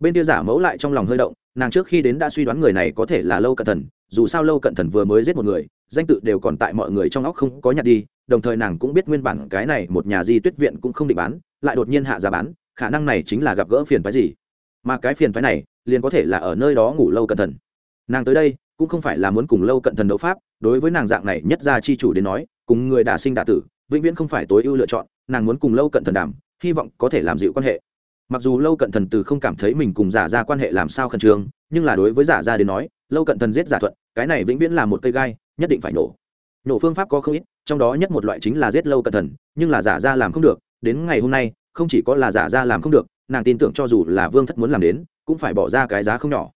Bên kia giả mẫu lại trong lòng hơi động, nàng trước khi đến đã suy đoán người này có thể là lâu cận thần, dù sao lâu cận thần vừa mới giết một người, danh tự đều còn tại mọi người trong óc không có nhặt đi, đồng thời nàng cũng biết nguyên bản cái này một nhà di tuyết viện cũng không định bán, lại đột nhiên hạ giá bán, khả năng này chính là gặp gỡ phiền phái gì. Mà cái phiền phái này, liền có thể là ở nơi đó ngủ lâu cận thần. Nàng tới đây, cũng không phải là muốn cùng lâu cận thần đấu pháp, đối với nàng dạng này nhất ra chi chủ đến nói cùng người đả sinh đả tử, vĩnh viễn không phải tối ưu lựa chọn, nàng muốn cùng lâu cận thần đàm, hy vọng có thể làm dịu quan hệ. Mặc dù lâu cận thần từ không cảm thấy mình cùng giả ra quan hệ làm sao khẩn trương, nhưng là đối với giả ra đến nói, lâu cận thần giết giả thuận cái này vĩnh viễn là một cây gai, nhất định phải nổ. Nổ phương pháp có không ít, trong đó nhất một loại chính là giết lâu cận thần, nhưng là giả ra làm không được, đến ngày hôm nay, không chỉ có là giả ra làm không được, nàng tin tưởng cho dù là vương thất muốn làm đến, cũng phải bỏ ra cái giá không nhỏ.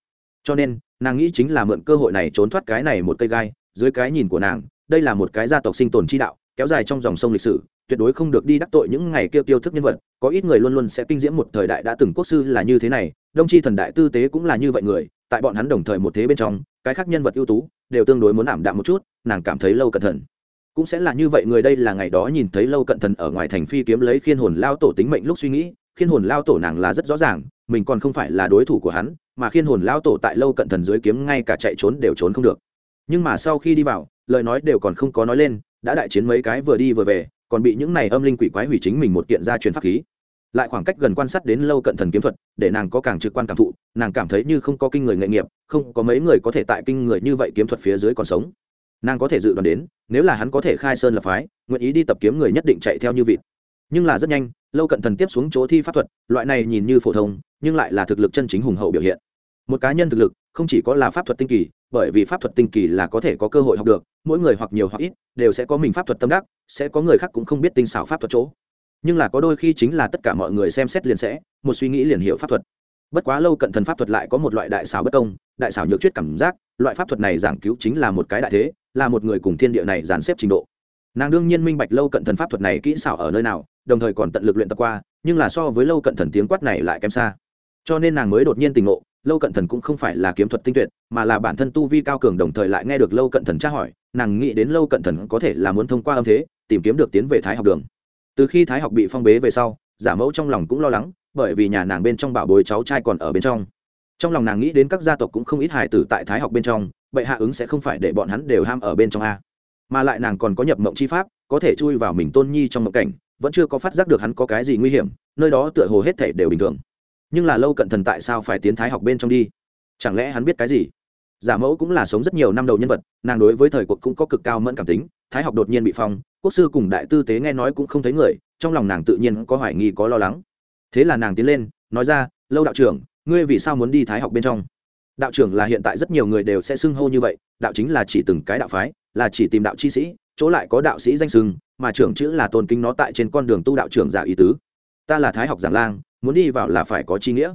Cho nên, nàng nghĩ chính là mượn cơ hội này trốn thoát cái này một cây gai, dưới cái nhìn của nàng đây là một cái gia tộc sinh tồn chi đạo, kéo dài trong dòng sông lịch sử, tuyệt đối không được đi đắc tội những ngày kêu tiêu thức nhân vật, có ít người luôn luôn sẽ kinh diễm một thời đại đã từng quốc sư là như thế này, đông tri thần đại tư tế cũng là như vậy người, tại bọn hắn đồng thời một thế bên trong, cái khác nhân vật ưu tú đều tương đối muốn ảm đạm một chút, nàng cảm thấy lâu cẩn thận. Cũng sẽ là như vậy người đây là ngày đó nhìn thấy lâu cận thần ở ngoài thành phi kiếm lấy khiên hồn lao tổ tính mệnh lúc suy nghĩ, khiên hồn lao tổ nàng là rất rõ ràng, mình còn không phải là đối thủ của hắn, mà khiên hồn lao tổ tại lâu cận thần dưới kiếm ngay cả chạy trốn đều trốn không được nhưng mà sau khi đi vào, lời nói đều còn không có nói lên, đã đại chiến mấy cái vừa đi vừa về, còn bị những này âm linh quỷ quái hủy chính mình một kiện gia truyền pháp khí. Lại khoảng cách gần quan sát đến lâu cận thần kiếm thuật, để nàng có càng trực quan cảm thụ, nàng cảm thấy như không có kinh người nghệ nghiệp, không có mấy người có thể tại kinh người như vậy kiếm thuật phía dưới còn sống. Nàng có thể dự đoán đến, nếu là hắn có thể khai sơn lập phái, nguyện ý đi tập kiếm người nhất định chạy theo như vịt. Nhưng là rất nhanh, lâu cận thần tiếp xuống chỗ thi pháp thuật, loại này nhìn như phổ thông, nhưng lại là thực lực chân chính hùng hậu biểu hiện. Một cá nhân thực lực, không chỉ có là pháp thuật tinh kỳ bởi vì pháp thuật tinh kỳ là có thể có cơ hội học được, mỗi người hoặc nhiều hoặc ít đều sẽ có mình pháp thuật tâm đắc, sẽ có người khác cũng không biết tinh xảo pháp thuật chỗ. Nhưng là có đôi khi chính là tất cả mọi người xem xét liền sẽ, một suy nghĩ liền hiểu pháp thuật. Bất quá lâu cận thần pháp thuật lại có một loại đại xảo bất công, đại xảo nhược chuyết cảm giác, loại pháp thuật này giảng cứu chính là một cái đại thế, là một người cùng thiên địa này dàn xếp trình độ. Nàng đương nhiên minh bạch lâu cận thần pháp thuật này kỹ xảo ở nơi nào, đồng thời còn tận lực luyện tập qua, nhưng là so với lâu cận thần tiếng quát này lại kém xa. Cho nên nàng mới đột nhiên tình ngộ lâu cận thần cũng không phải là kiếm thuật tinh tuyệt, mà là bản thân tu vi cao cường đồng thời lại nghe được lâu cận thần tra hỏi, nàng nghĩ đến lâu cận thần có thể là muốn thông qua âm thế, tìm kiếm được tiến về thái học đường. Từ khi thái học bị phong bế về sau, giả mẫu trong lòng cũng lo lắng, bởi vì nhà nàng bên trong bảo bối cháu trai còn ở bên trong. Trong lòng nàng nghĩ đến các gia tộc cũng không ít hài tử tại thái học bên trong, vậy hạ ứng sẽ không phải để bọn hắn đều ham ở bên trong a. Mà lại nàng còn có nhập mộng chi pháp, có thể chui vào mình tôn nhi trong mộng cảnh, vẫn chưa có phát giác được hắn có cái gì nguy hiểm, nơi đó tựa hồ hết thể đều bình thường nhưng là lâu cận thần tại sao phải tiến thái học bên trong đi? Chẳng lẽ hắn biết cái gì? Giả mẫu cũng là sống rất nhiều năm đầu nhân vật, nàng đối với thời cuộc cũng có cực cao mẫn cảm tính, thái học đột nhiên bị phong, quốc sư cùng đại tư tế nghe nói cũng không thấy người, trong lòng nàng tự nhiên có hoài nghi, có lo lắng. Thế là nàng tiến lên, nói ra, lâu đạo trưởng, ngươi vì sao muốn đi thái học bên trong? Đạo trưởng là hiện tại rất nhiều người đều sẽ xưng hô như vậy, đạo chính là chỉ từng cái đạo phái, là chỉ tìm đạo chi sĩ, chỗ lại có đạo sĩ danh sưng mà trưởng chữ là tôn kính nó tại trên con đường tu đạo trưởng giả ý tứ. Ta là thái học giảng lang muốn đi vào là phải có chi nghĩa.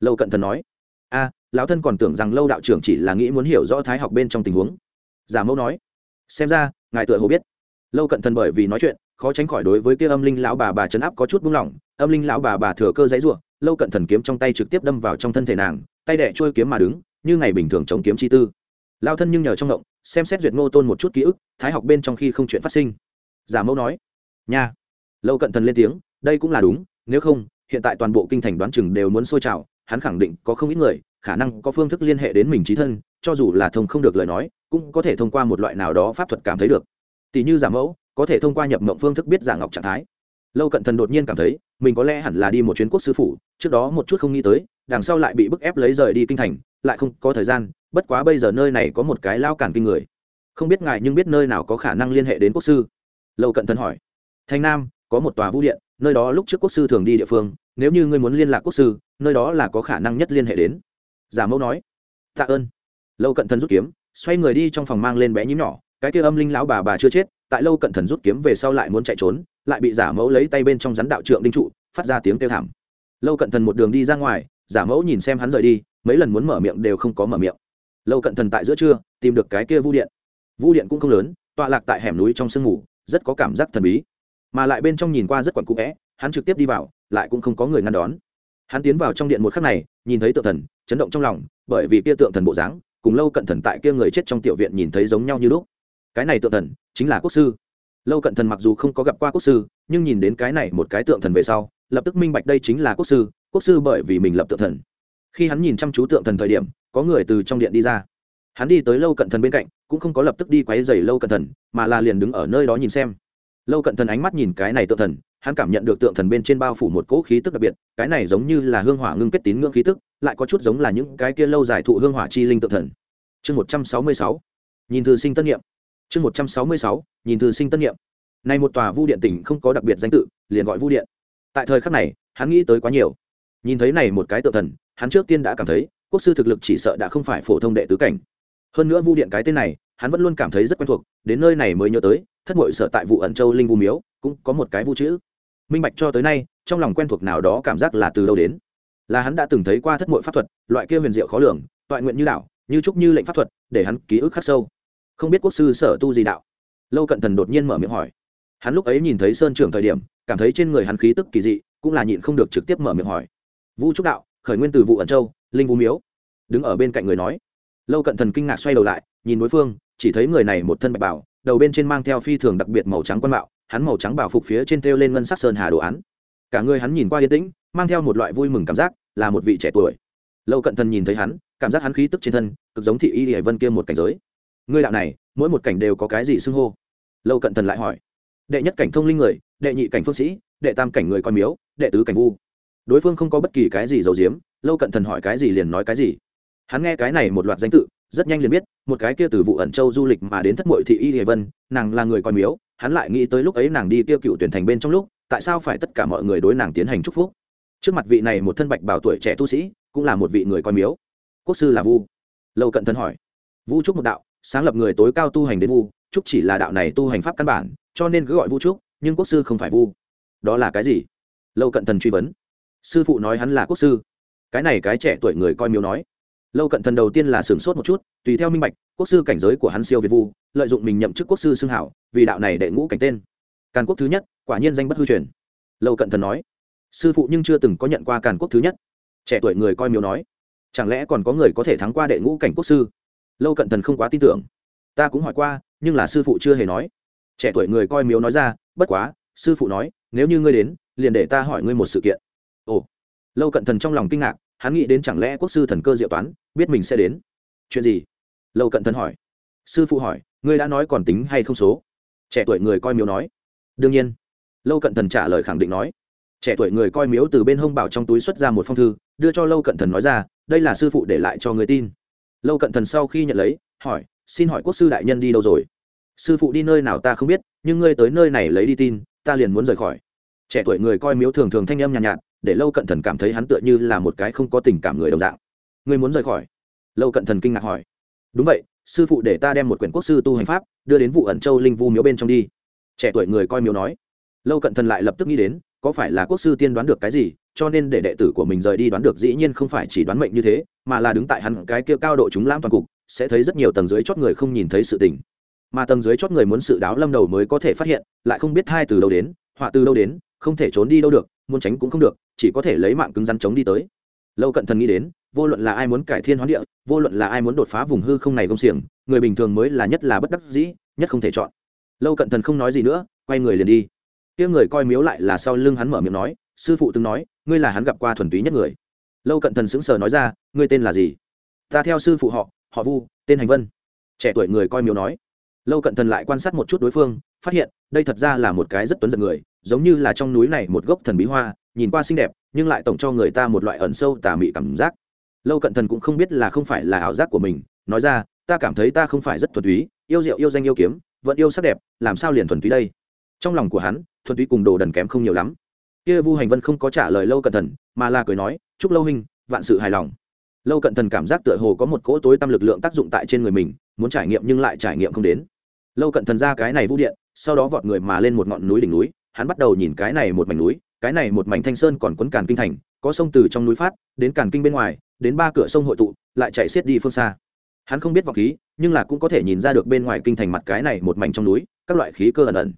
Lâu cận thần nói, a, lão thân còn tưởng rằng lâu đạo trưởng chỉ là nghĩ muốn hiểu rõ thái học bên trong tình huống. Giả mẫu nói, xem ra, ngài tựa hồ biết. Lâu cận thần bởi vì nói chuyện, khó tránh khỏi đối với kia âm linh lão bà bà chấn áp có chút buông lỏng. Âm linh lão bà bà thừa cơ giấy ruộng lâu cận thần kiếm trong tay trực tiếp đâm vào trong thân thể nàng, tay đẻ trôi kiếm mà đứng, như ngày bình thường chống kiếm chi tư. Lao thân nhưng nhờ trong động, xem xét duyệt ngô tôn một chút ký ức, thái học bên trong khi không chuyện phát sinh. Giả mẫu nói, nha. Lâu cận thần lên tiếng, đây cũng là đúng, nếu không hiện tại toàn bộ kinh thành đoán chừng đều muốn sôi trào, hắn khẳng định có không ít người, khả năng có phương thức liên hệ đến mình trí thân, cho dù là thông không được lời nói, cũng có thể thông qua một loại nào đó pháp thuật cảm thấy được. Tỷ như giả mẫu, có thể thông qua nhập mộng phương thức biết giả ngọc trạng thái. Lâu cận thần đột nhiên cảm thấy, mình có lẽ hẳn là đi một chuyến quốc sư phủ, trước đó một chút không nghĩ tới, đằng sau lại bị bức ép lấy rời đi kinh thành, lại không có thời gian, bất quá bây giờ nơi này có một cái lao cản kinh người. Không biết ngài nhưng biết nơi nào có khả năng liên hệ đến quốc sư? Lâu cận thần hỏi. Thành nam, có một tòa vũ điện, nơi đó lúc trước quốc sư thường đi địa phương nếu như ngươi muốn liên lạc quốc sư, nơi đó là có khả năng nhất liên hệ đến. Giả mẫu nói, tạ ơn. Lâu cận thần rút kiếm, xoay người đi trong phòng mang lên bé nhím nhỏ, cái kia âm linh lão bà bà chưa chết, tại lâu cận thần rút kiếm về sau lại muốn chạy trốn, lại bị giả mẫu lấy tay bên trong rắn đạo trượng đinh trụ, phát ra tiếng kêu thảm. Lâu cận thần một đường đi ra ngoài, giả mẫu nhìn xem hắn rời đi, mấy lần muốn mở miệng đều không có mở miệng. Lâu cận thần tại giữa trưa, tìm được cái kia vu điện. Vu điện cũng không lớn, tọa lạc tại hẻm núi trong sương ngủ rất có cảm giác thần bí. Mà lại bên trong nhìn qua rất quặn cụ vẽ, hắn trực tiếp đi vào lại cũng không có người ngăn đón. Hắn tiến vào trong điện một khắc này, nhìn thấy tượng thần, chấn động trong lòng, bởi vì kia tượng thần bộ dáng, cùng lâu cận thần tại kia người chết trong tiểu viện nhìn thấy giống nhau như lúc. Cái này tượng thần, chính là quốc sư. Lâu cận thần mặc dù không có gặp qua quốc sư, nhưng nhìn đến cái này một cái tượng thần về sau, lập tức minh bạch đây chính là quốc sư quốc sư bởi vì mình lập tượng thần. Khi hắn nhìn chăm chú tượng thần thời điểm, có người từ trong điện đi ra. Hắn đi tới lâu cận thần bên cạnh, cũng không có lập tức đi quáy dày lâu cận thần, mà là liền đứng ở nơi đó nhìn xem. Lâu cận thần ánh mắt nhìn cái này tượng thần hắn cảm nhận được tượng thần bên trên bao phủ một cỗ khí tức đặc biệt, cái này giống như là hương hỏa ngưng kết tín ngưỡng khí tức, lại có chút giống là những cái kia lâu dài thụ hương hỏa chi linh tượng thần. Chương một trăm sáu mươi sáu, nhìn thư sinh tân niệm chương một trăm sáu mươi sáu, nhìn thư sinh tân niệm này một tòa vu điện tỉnh không có đặc biệt danh tự, liền gọi vu điện. Tại thời khắc này, hắn nghĩ tới quá nhiều. Nhìn thấy này một cái tượng thần, hắn trước tiên đã cảm thấy, quốc sư thực lực chỉ sợ đã không phải phổ thông đệ tứ cảnh. Hơn nữa vu điện cái tên này, hắn vẫn luôn cảm thấy rất quen thuộc, đến nơi này mới nhớ tới, thất bội sợ tại vụ ẩn châu linh vu miếu, cũng có một cái vu chữ minh bạch cho tới nay, trong lòng quen thuộc nào đó cảm giác là từ đâu đến. Là hắn đã từng thấy qua thất mội pháp thuật, loại kia huyền diệu khó lường, toại nguyện như đạo, như trúc như lệnh pháp thuật, để hắn ký ức khắc sâu. Không biết quốc sư sở tu gì đạo? Lâu cận thần đột nhiên mở miệng hỏi. Hắn lúc ấy nhìn thấy sơn trưởng thời điểm, cảm thấy trên người hắn khí tức kỳ dị, cũng là nhịn không được trực tiếp mở miệng hỏi. Vũ trúc đạo, khởi nguyên từ vụ ẩn châu, linh vũ miếu. Đứng ở bên cạnh người nói. Lâu cận thần kinh ngạc xoay đầu lại, nhìn đối phương, chỉ thấy người này một thân bạch bảo đầu bên trên mang theo phi thường đặc biệt màu trắng quan mạo hắn màu trắng bảo phục phía trên thêu lên ngân sắc sơn hà đồ án. Cả người hắn nhìn qua yên tĩnh, mang theo một loại vui mừng cảm giác, là một vị trẻ tuổi. Lâu cận thần nhìn thấy hắn, cảm giác hắn khí tức trên thân, cực giống thị y hải vân kia một cảnh giới. Ngươi đạo này, mỗi một cảnh đều có cái gì xưng hô? Lâu cận thần lại hỏi. Đệ nhất cảnh thông linh người, đệ nhị cảnh phương sĩ, đệ tam cảnh người coi miếu, đệ tứ cảnh vu. Đối phương không có bất kỳ cái gì giấu giếm, lâu cận thần hỏi cái gì liền nói cái gì. Hắn nghe cái này một loạt danh tự, rất nhanh liền biết, một cái kia từ vụ ẩn châu du lịch mà đến thất mội thị y hề vân, nàng là người coi miếu hắn lại nghĩ tới lúc ấy nàng đi tiêu cựu tuyển thành bên trong lúc, tại sao phải tất cả mọi người đối nàng tiến hành chúc phúc? Trước mặt vị này một thân bạch bảo tuổi trẻ tu sĩ, cũng là một vị người coi miếu. Quốc sư là vu. Lâu cận thần hỏi. Vu trúc một đạo, sáng lập người tối cao tu hành đến vu trúc chỉ là đạo này tu hành pháp căn bản, cho nên cứ gọi vu trúc nhưng quốc sư không phải vu. Đó là cái gì? Lâu cận thần truy vấn. Sư phụ nói hắn là quốc sư. Cái này cái trẻ tuổi người coi miếu nói. Lâu cận thần đầu tiên là sửng sốt một chút, tùy theo minh bạch, quốc sư cảnh giới của hắn siêu việt vu, lợi dụng mình nhậm chức quốc sư xưng hảo vì đạo này đệ ngũ cảnh tên. Càn quốc thứ nhất, quả nhiên danh bất hư truyền. Lâu cận thần nói, sư phụ nhưng chưa từng có nhận qua càn quốc thứ nhất. Trẻ tuổi người coi miếu nói, chẳng lẽ còn có người có thể thắng qua đệ ngũ cảnh quốc sư? Lâu cận thần không quá tin tưởng. Ta cũng hỏi qua, nhưng là sư phụ chưa hề nói. Trẻ tuổi người coi miếu nói ra, bất quá, sư phụ nói, nếu như ngươi đến, liền để ta hỏi ngươi một sự kiện. Ồ. Lâu cận thần trong lòng kinh ngạc, hắn nghĩ đến chẳng lẽ quốc sư thần cơ diệu toán, biết mình sẽ đến. Chuyện gì? Lâu cận thần hỏi. Sư phụ hỏi, ngươi đã nói còn tính hay không số? Trẻ tuổi người coi miếu nói. Đương nhiên. Lâu cận thần trả lời khẳng định nói. Trẻ tuổi người coi miếu từ bên hông bảo trong túi xuất ra một phong thư đưa cho lâu cận thần nói ra đây là sư phụ để lại cho người tin. Lâu cận thần sau khi nhận lấy hỏi xin hỏi quốc sư đại nhân đi đâu rồi? Sư phụ đi nơi nào ta không biết nhưng ngươi tới nơi này lấy đi tin ta liền muốn rời khỏi. Trẻ tuổi người coi miếu thường thường thanh âm nhàn nhạt, nhạt để lâu cận thần cảm thấy hắn tựa như là một cái không có tình cảm người đồng dạng. Ngươi muốn rời khỏi? Lâu cận thần kinh ngạc hỏi. Đúng vậy sư phụ để ta đem một quyển quốc sư tu hành pháp đưa đến vụ ẩn châu linh vu miếu bên trong đi trẻ tuổi người coi miếu nói lâu cận thần lại lập tức nghĩ đến có phải là quốc sư tiên đoán được cái gì cho nên để đệ tử của mình rời đi đoán được dĩ nhiên không phải chỉ đoán mệnh như thế mà là đứng tại hắn cái kia cao độ chúng lãm toàn cục sẽ thấy rất nhiều tầng dưới chót người không nhìn thấy sự tình mà tầng dưới chót người muốn sự đáo lâm đầu mới có thể phát hiện lại không biết hai từ đâu đến họa từ đâu đến không thể trốn đi đâu được muốn tránh cũng không được chỉ có thể lấy mạng cứng rắn chống đi tới lâu cận thần nghĩ đến vô luận là ai muốn cải thiên hoán địa, vô luận là ai muốn đột phá vùng hư không này công xiềng, người bình thường mới là nhất là bất đắc dĩ, nhất không thể chọn. Lâu cận thần không nói gì nữa, quay người liền đi. Kia người coi miếu lại là sau lưng hắn mở miệng nói, sư phụ từng nói, ngươi là hắn gặp qua thuần túy nhất người. Lâu cận thần sững sờ nói ra, ngươi tên là gì? Ta theo sư phụ họ họ vu, tên hành vân. Trẻ tuổi người coi miếu nói. Lâu cận thần lại quan sát một chút đối phương, phát hiện, đây thật ra là một cái rất tuấn giật người, giống như là trong núi này một gốc thần bí hoa, nhìn qua xinh đẹp, nhưng lại tổng cho người ta một loại ẩn sâu tà mị cảm giác lâu cận thần cũng không biết là không phải là ảo giác của mình, nói ra, ta cảm thấy ta không phải rất thuần túy, yêu rượu yêu danh yêu kiếm vẫn yêu sắc đẹp, làm sao liền thuần túy đây? Trong lòng của hắn, thuần túy cùng đồ đần kém không nhiều lắm. Kia vu hành vân không có trả lời lâu cận thần, mà là cười nói, chúc lâu hình vạn sự hài lòng. Lâu cận thần cảm giác tựa hồ có một cỗ tối tâm lực lượng tác dụng tại trên người mình, muốn trải nghiệm nhưng lại trải nghiệm không đến. Lâu cận thần ra cái này vũ điện, sau đó vọt người mà lên một ngọn núi đỉnh núi, hắn bắt đầu nhìn cái này một mảnh núi, cái này một mảnh thanh sơn còn quấn càn kinh thành, có sông từ trong núi phát, đến càn kinh bên ngoài đến ba cửa sông hội tụ, lại chạy xiết đi phương xa. Hắn không biết vọng khí, nhưng là cũng có thể nhìn ra được bên ngoài kinh thành mặt cái này một mảnh trong núi, các loại khí cơ ẩn ẩn.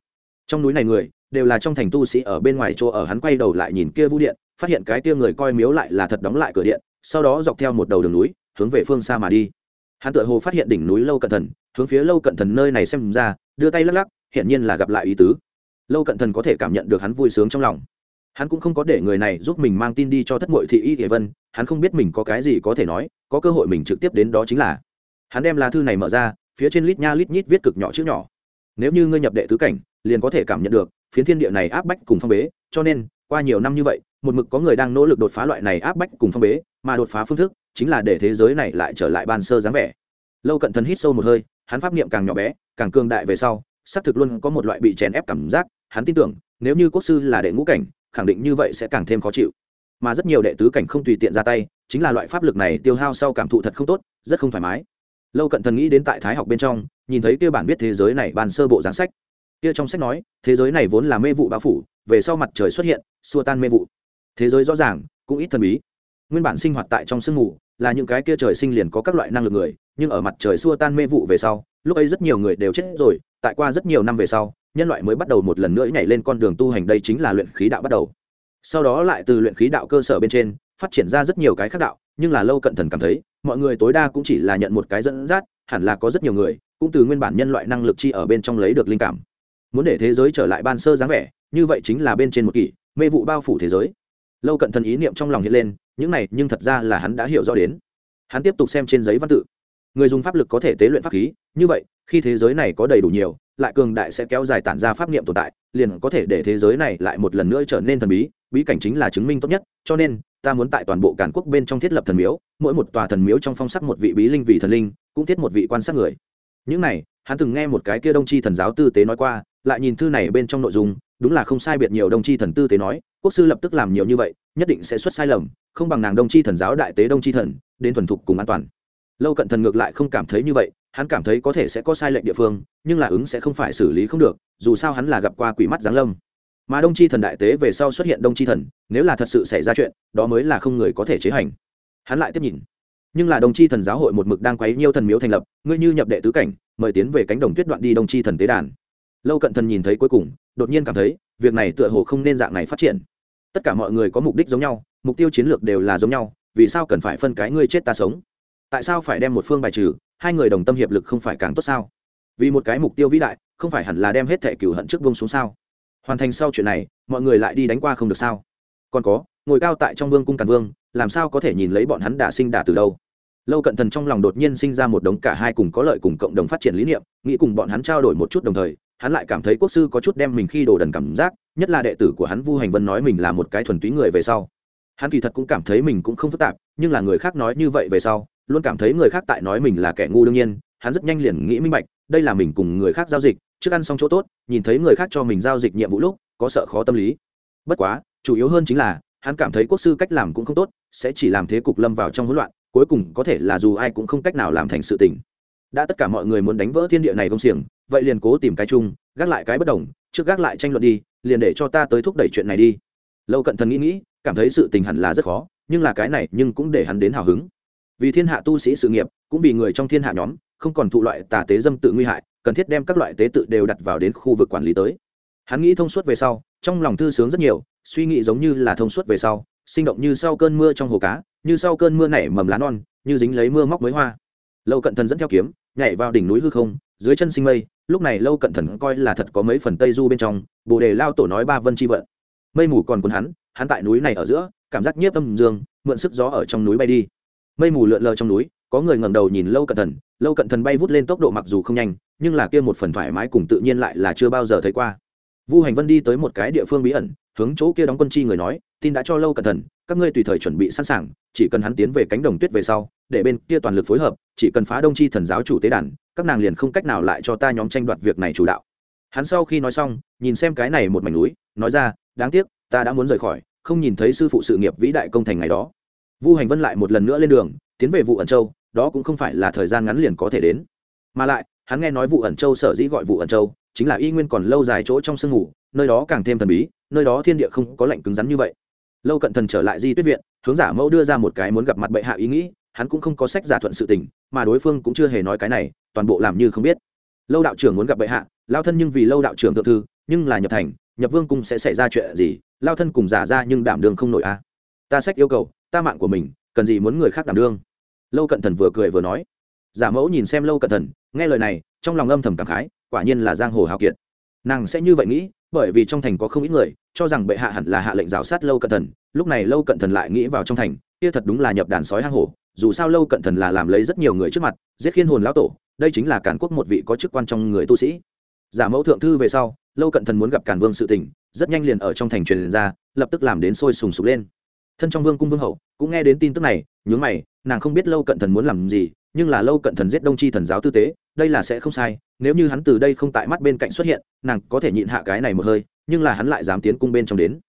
Trong núi này người, đều là trong thành tu sĩ ở bên ngoài chỗ ở, hắn quay đầu lại nhìn kia vũ điện, phát hiện cái kia người coi miếu lại là thật đóng lại cửa điện, sau đó dọc theo một đầu đường núi, hướng về phương xa mà đi. Hắn tựa hồ phát hiện đỉnh núi lâu cận thần, hướng phía lâu cận thần nơi này xem ra, đưa tay lắc lắc, hiển nhiên là gặp lại ý tứ. Lâu cận thần có thể cảm nhận được hắn vui sướng trong lòng. Hắn cũng không có để người này giúp mình mang tin đi cho thất mội thị y thể vân hắn không biết mình có cái gì có thể nói, có cơ hội mình trực tiếp đến đó chính là. Hắn đem lá thư này mở ra, phía trên lít nha lít nhít viết cực nhỏ chữ nhỏ. Nếu như ngươi nhập đệ tứ cảnh, liền có thể cảm nhận được, phiến thiên địa này áp bách cùng phong bế, cho nên, qua nhiều năm như vậy, một mực có người đang nỗ lực đột phá loại này áp bách cùng phong bế, mà đột phá phương thức, chính là để thế giới này lại trở lại ban sơ dáng vẻ. Lâu cận thần hít sâu một hơi, hắn pháp niệm càng nhỏ bé, càng cường đại về sau, xác thực luôn có một loại bị chèn ép cảm giác, hắn tin tưởng, nếu như quốc sư là đệ ngũ cảnh, khẳng định như vậy sẽ càng thêm khó chịu mà rất nhiều đệ tứ cảnh không tùy tiện ra tay, chính là loại pháp lực này tiêu hao sau cảm thụ thật không tốt, rất không thoải mái. Lâu cận thần nghĩ đến tại thái học bên trong, nhìn thấy kia bản viết thế giới này bàn sơ bộ giáng sách. Kia trong sách nói, thế giới này vốn là mê vụ bao phủ, về sau mặt trời xuất hiện, xua tan mê vụ. Thế giới rõ ràng, cũng ít thần bí. Nguyên bản sinh hoạt tại trong sương mù, là những cái kia trời sinh liền có các loại năng lực người, nhưng ở mặt trời xua tan mê vụ về sau, lúc ấy rất nhiều người đều chết rồi, tại qua rất nhiều năm về sau, nhân loại mới bắt đầu một lần nữa nhảy lên con đường tu hành, đây chính là luyện khí đạo bắt đầu sau đó lại từ luyện khí đạo cơ sở bên trên, phát triển ra rất nhiều cái khác đạo, nhưng là lâu cận thần cảm thấy, mọi người tối đa cũng chỉ là nhận một cái dẫn dắt, hẳn là có rất nhiều người, cũng từ nguyên bản nhân loại năng lực chi ở bên trong lấy được linh cảm. Muốn để thế giới trở lại ban sơ dáng vẻ, như vậy chính là bên trên một kỷ, mê vụ bao phủ thế giới. Lâu cận thần ý niệm trong lòng hiện lên, những này nhưng thật ra là hắn đã hiểu rõ đến. Hắn tiếp tục xem trên giấy văn tự. Người dùng pháp lực có thể tế luyện pháp khí, như vậy, khi thế giới này có đầy đủ nhiều, lại cường đại sẽ kéo dài tản ra pháp niệm tồn tại, liền có thể để thế giới này lại một lần nữa trở nên thần bí bí cảnh chính là chứng minh tốt nhất, cho nên, ta muốn tại toàn bộ cản quốc bên trong thiết lập thần miếu, mỗi một tòa thần miếu trong phong sắc một vị bí linh vị thần linh, cũng thiết một vị quan sát người. Những này, hắn từng nghe một cái kia đông tri thần giáo tư tế nói qua, lại nhìn thư này bên trong nội dung, đúng là không sai biệt nhiều đông tri thần tư tế nói, quốc sư lập tức làm nhiều như vậy, nhất định sẽ xuất sai lầm, không bằng nàng đông tri thần giáo đại tế đông tri thần, đến thuần thục cùng an toàn. Lâu cận thần ngược lại không cảm thấy như vậy, hắn cảm thấy có thể sẽ có sai lệnh địa phương, nhưng là ứng sẽ không phải xử lý không được, dù sao hắn là gặp qua quỷ mắt giáng lâm mà đông Tri thần đại tế về sau xuất hiện đông Tri thần, nếu là thật sự xảy ra chuyện, đó mới là không người có thể chế hành. Hắn lại tiếp nhìn. Nhưng là đông chi thần giáo hội một mực đang quấy nhiêu thần miếu thành lập, ngươi như nhập đệ tứ cảnh, mời tiến về cánh đồng tuyết đoạn đi đông chi thần tế đàn. Lâu cận thần nhìn thấy cuối cùng, đột nhiên cảm thấy, việc này tựa hồ không nên dạng này phát triển. Tất cả mọi người có mục đích giống nhau, mục tiêu chiến lược đều là giống nhau, vì sao cần phải phân cái ngươi chết ta sống? Tại sao phải đem một phương bài trừ, hai người đồng tâm hiệp lực không phải càng tốt sao? Vì một cái mục tiêu vĩ đại, không phải hẳn là đem hết thẻ cửu hận trước vông xuống sao? Hoàn thành sau chuyện này, mọi người lại đi đánh qua không được sao? Còn có, ngồi cao tại trong vương cung càn vương, làm sao có thể nhìn lấy bọn hắn đả sinh đả từ đâu? Lâu cận thần trong lòng đột nhiên sinh ra một đống cả hai cùng có lợi cùng cộng đồng phát triển lý niệm, nghĩ cùng bọn hắn trao đổi một chút đồng thời, hắn lại cảm thấy quốc sư có chút đem mình khi đồ đần cảm giác, nhất là đệ tử của hắn vu hành vân nói mình là một cái thuần túy người về sau. Hắn kỳ thật cũng cảm thấy mình cũng không phức tạp, nhưng là người khác nói như vậy về sau, luôn cảm thấy người khác tại nói mình là kẻ ngu đương nhiên, hắn rất nhanh liền nghĩ minh bạch, đây là mình cùng người khác giao dịch trước ăn xong chỗ tốt, nhìn thấy người khác cho mình giao dịch nhiệm vụ lúc, có sợ khó tâm lý. Bất quá, chủ yếu hơn chính là, hắn cảm thấy quốc sư cách làm cũng không tốt, sẽ chỉ làm thế cục lâm vào trong hỗn loạn, cuối cùng có thể là dù ai cũng không cách nào làm thành sự tình. Đã tất cả mọi người muốn đánh vỡ thiên địa này công xiềng, vậy liền cố tìm cái chung, gác lại cái bất đồng, trước gác lại tranh luận đi, liền để cho ta tới thúc đẩy chuyện này đi. Lâu cận thần nghĩ nghĩ, cảm thấy sự tình hẳn là rất khó, nhưng là cái này nhưng cũng để hắn đến hào hứng. Vì thiên hạ tu sĩ sự nghiệp, cũng vì người trong thiên hạ nhóm, không còn thụ loại tà tế dâm tự nguy hại cần thiết đem các loại tế tự đều đặt vào đến khu vực quản lý tới. Hắn nghĩ thông suốt về sau, trong lòng thư sướng rất nhiều, suy nghĩ giống như là thông suốt về sau, sinh động như sau cơn mưa trong hồ cá, như sau cơn mưa nảy mầm lá non, như dính lấy mưa móc mới hoa. Lâu cận thần dẫn theo kiếm, nhảy vào đỉnh núi hư không, dưới chân sinh mây, lúc này lâu cận thần coi là thật có mấy phần tây du bên trong, bồ đề lao tổ nói ba vân chi vận. Mây mù còn cuốn hắn hắn tại núi này ở giữa, cảm giác nhiếp âm dương, mượn sức gió ở trong núi bay đi. Mây mù lượn lờ trong núi, có người ngẩng đầu nhìn lâu cận thần, lâu cận thần bay vút lên tốc độ mặc dù không nhanh nhưng là kia một phần thoải mái cùng tự nhiên lại là chưa bao giờ thấy qua. Vu hành vân đi tới một cái địa phương bí ẩn hướng chỗ kia đóng quân chi người nói tin đã cho lâu cẩn thận, các ngươi tùy thời chuẩn bị sẵn sàng chỉ cần hắn tiến về cánh đồng tuyết về sau để bên kia toàn lực phối hợp chỉ cần phá đông chi thần giáo chủ tế đàn các nàng liền không cách nào lại cho ta nhóm tranh đoạt việc này chủ đạo. Hắn sau khi nói xong nhìn xem cái này một mảnh núi nói ra đáng tiếc ta đã muốn rời khỏi không nhìn thấy sư phụ sự nghiệp vĩ đại công thành ngày đó. Vu hành vân lại một lần nữa lên đường tiến về vụ ẩn châu đó cũng không phải là thời gian ngắn liền có thể đến. Mà lại hắn nghe nói vụ ẩn châu sở dĩ gọi vụ ẩn châu, chính là y nguyên còn lâu dài chỗ trong sương ngủ, nơi đó càng thêm thần bí, nơi đó thiên địa không có lạnh cứng rắn như vậy. Lâu cận thần trở lại di tuyết viện, hướng giả mẫu đưa ra một cái muốn gặp mặt bệ hạ ý nghĩ, hắn cũng không có sách giả thuận sự tình, mà đối phương cũng chưa hề nói cái này, toàn bộ làm như không biết. Lâu đạo trưởng muốn gặp bệ hạ, lao thân nhưng vì lâu đạo trưởng thượng thư, nhưng là nhập thành, nhập vương cung sẽ xảy ra chuyện gì, lao thân cùng giả ra nhưng đảm đương không nổi a. Ta sách yêu cầu, ta mạng của mình, cần gì muốn người khác đảm đương? Lâu cận thần vừa cười vừa nói. Giả mẫu nhìn xem lâu cận thần nghe lời này, trong lòng âm thầm cảm khái, quả nhiên là giang hồ hào kiệt. Nàng sẽ như vậy nghĩ, bởi vì trong thành có không ít người, cho rằng bệ hạ hẳn là hạ lệnh rào sát lâu cận thần, lúc này lâu cận thần lại nghĩ vào trong thành, kia thật đúng là nhập đàn sói hang hổ, dù sao lâu cận thần là làm lấy rất nhiều người trước mặt, giết khiên hồn lão tổ, đây chính là cản quốc một vị có chức quan trong người tu sĩ. Giả mẫu thượng thư về sau, lâu cận thần muốn gặp cản vương sự tình, rất nhanh liền ở trong thành truyền ra, lập tức làm đến sôi sùng sục lên. Thân trong vương cung vương hậu, cũng nghe đến tin tức này, nhướng mày, nàng không biết lâu cận thần muốn làm gì nhưng là lâu cận thần giết đông chi thần giáo tư tế, đây là sẽ không sai, nếu như hắn từ đây không tại mắt bên cạnh xuất hiện, nàng có thể nhịn hạ cái này một hơi, nhưng là hắn lại dám tiến cung bên trong đến.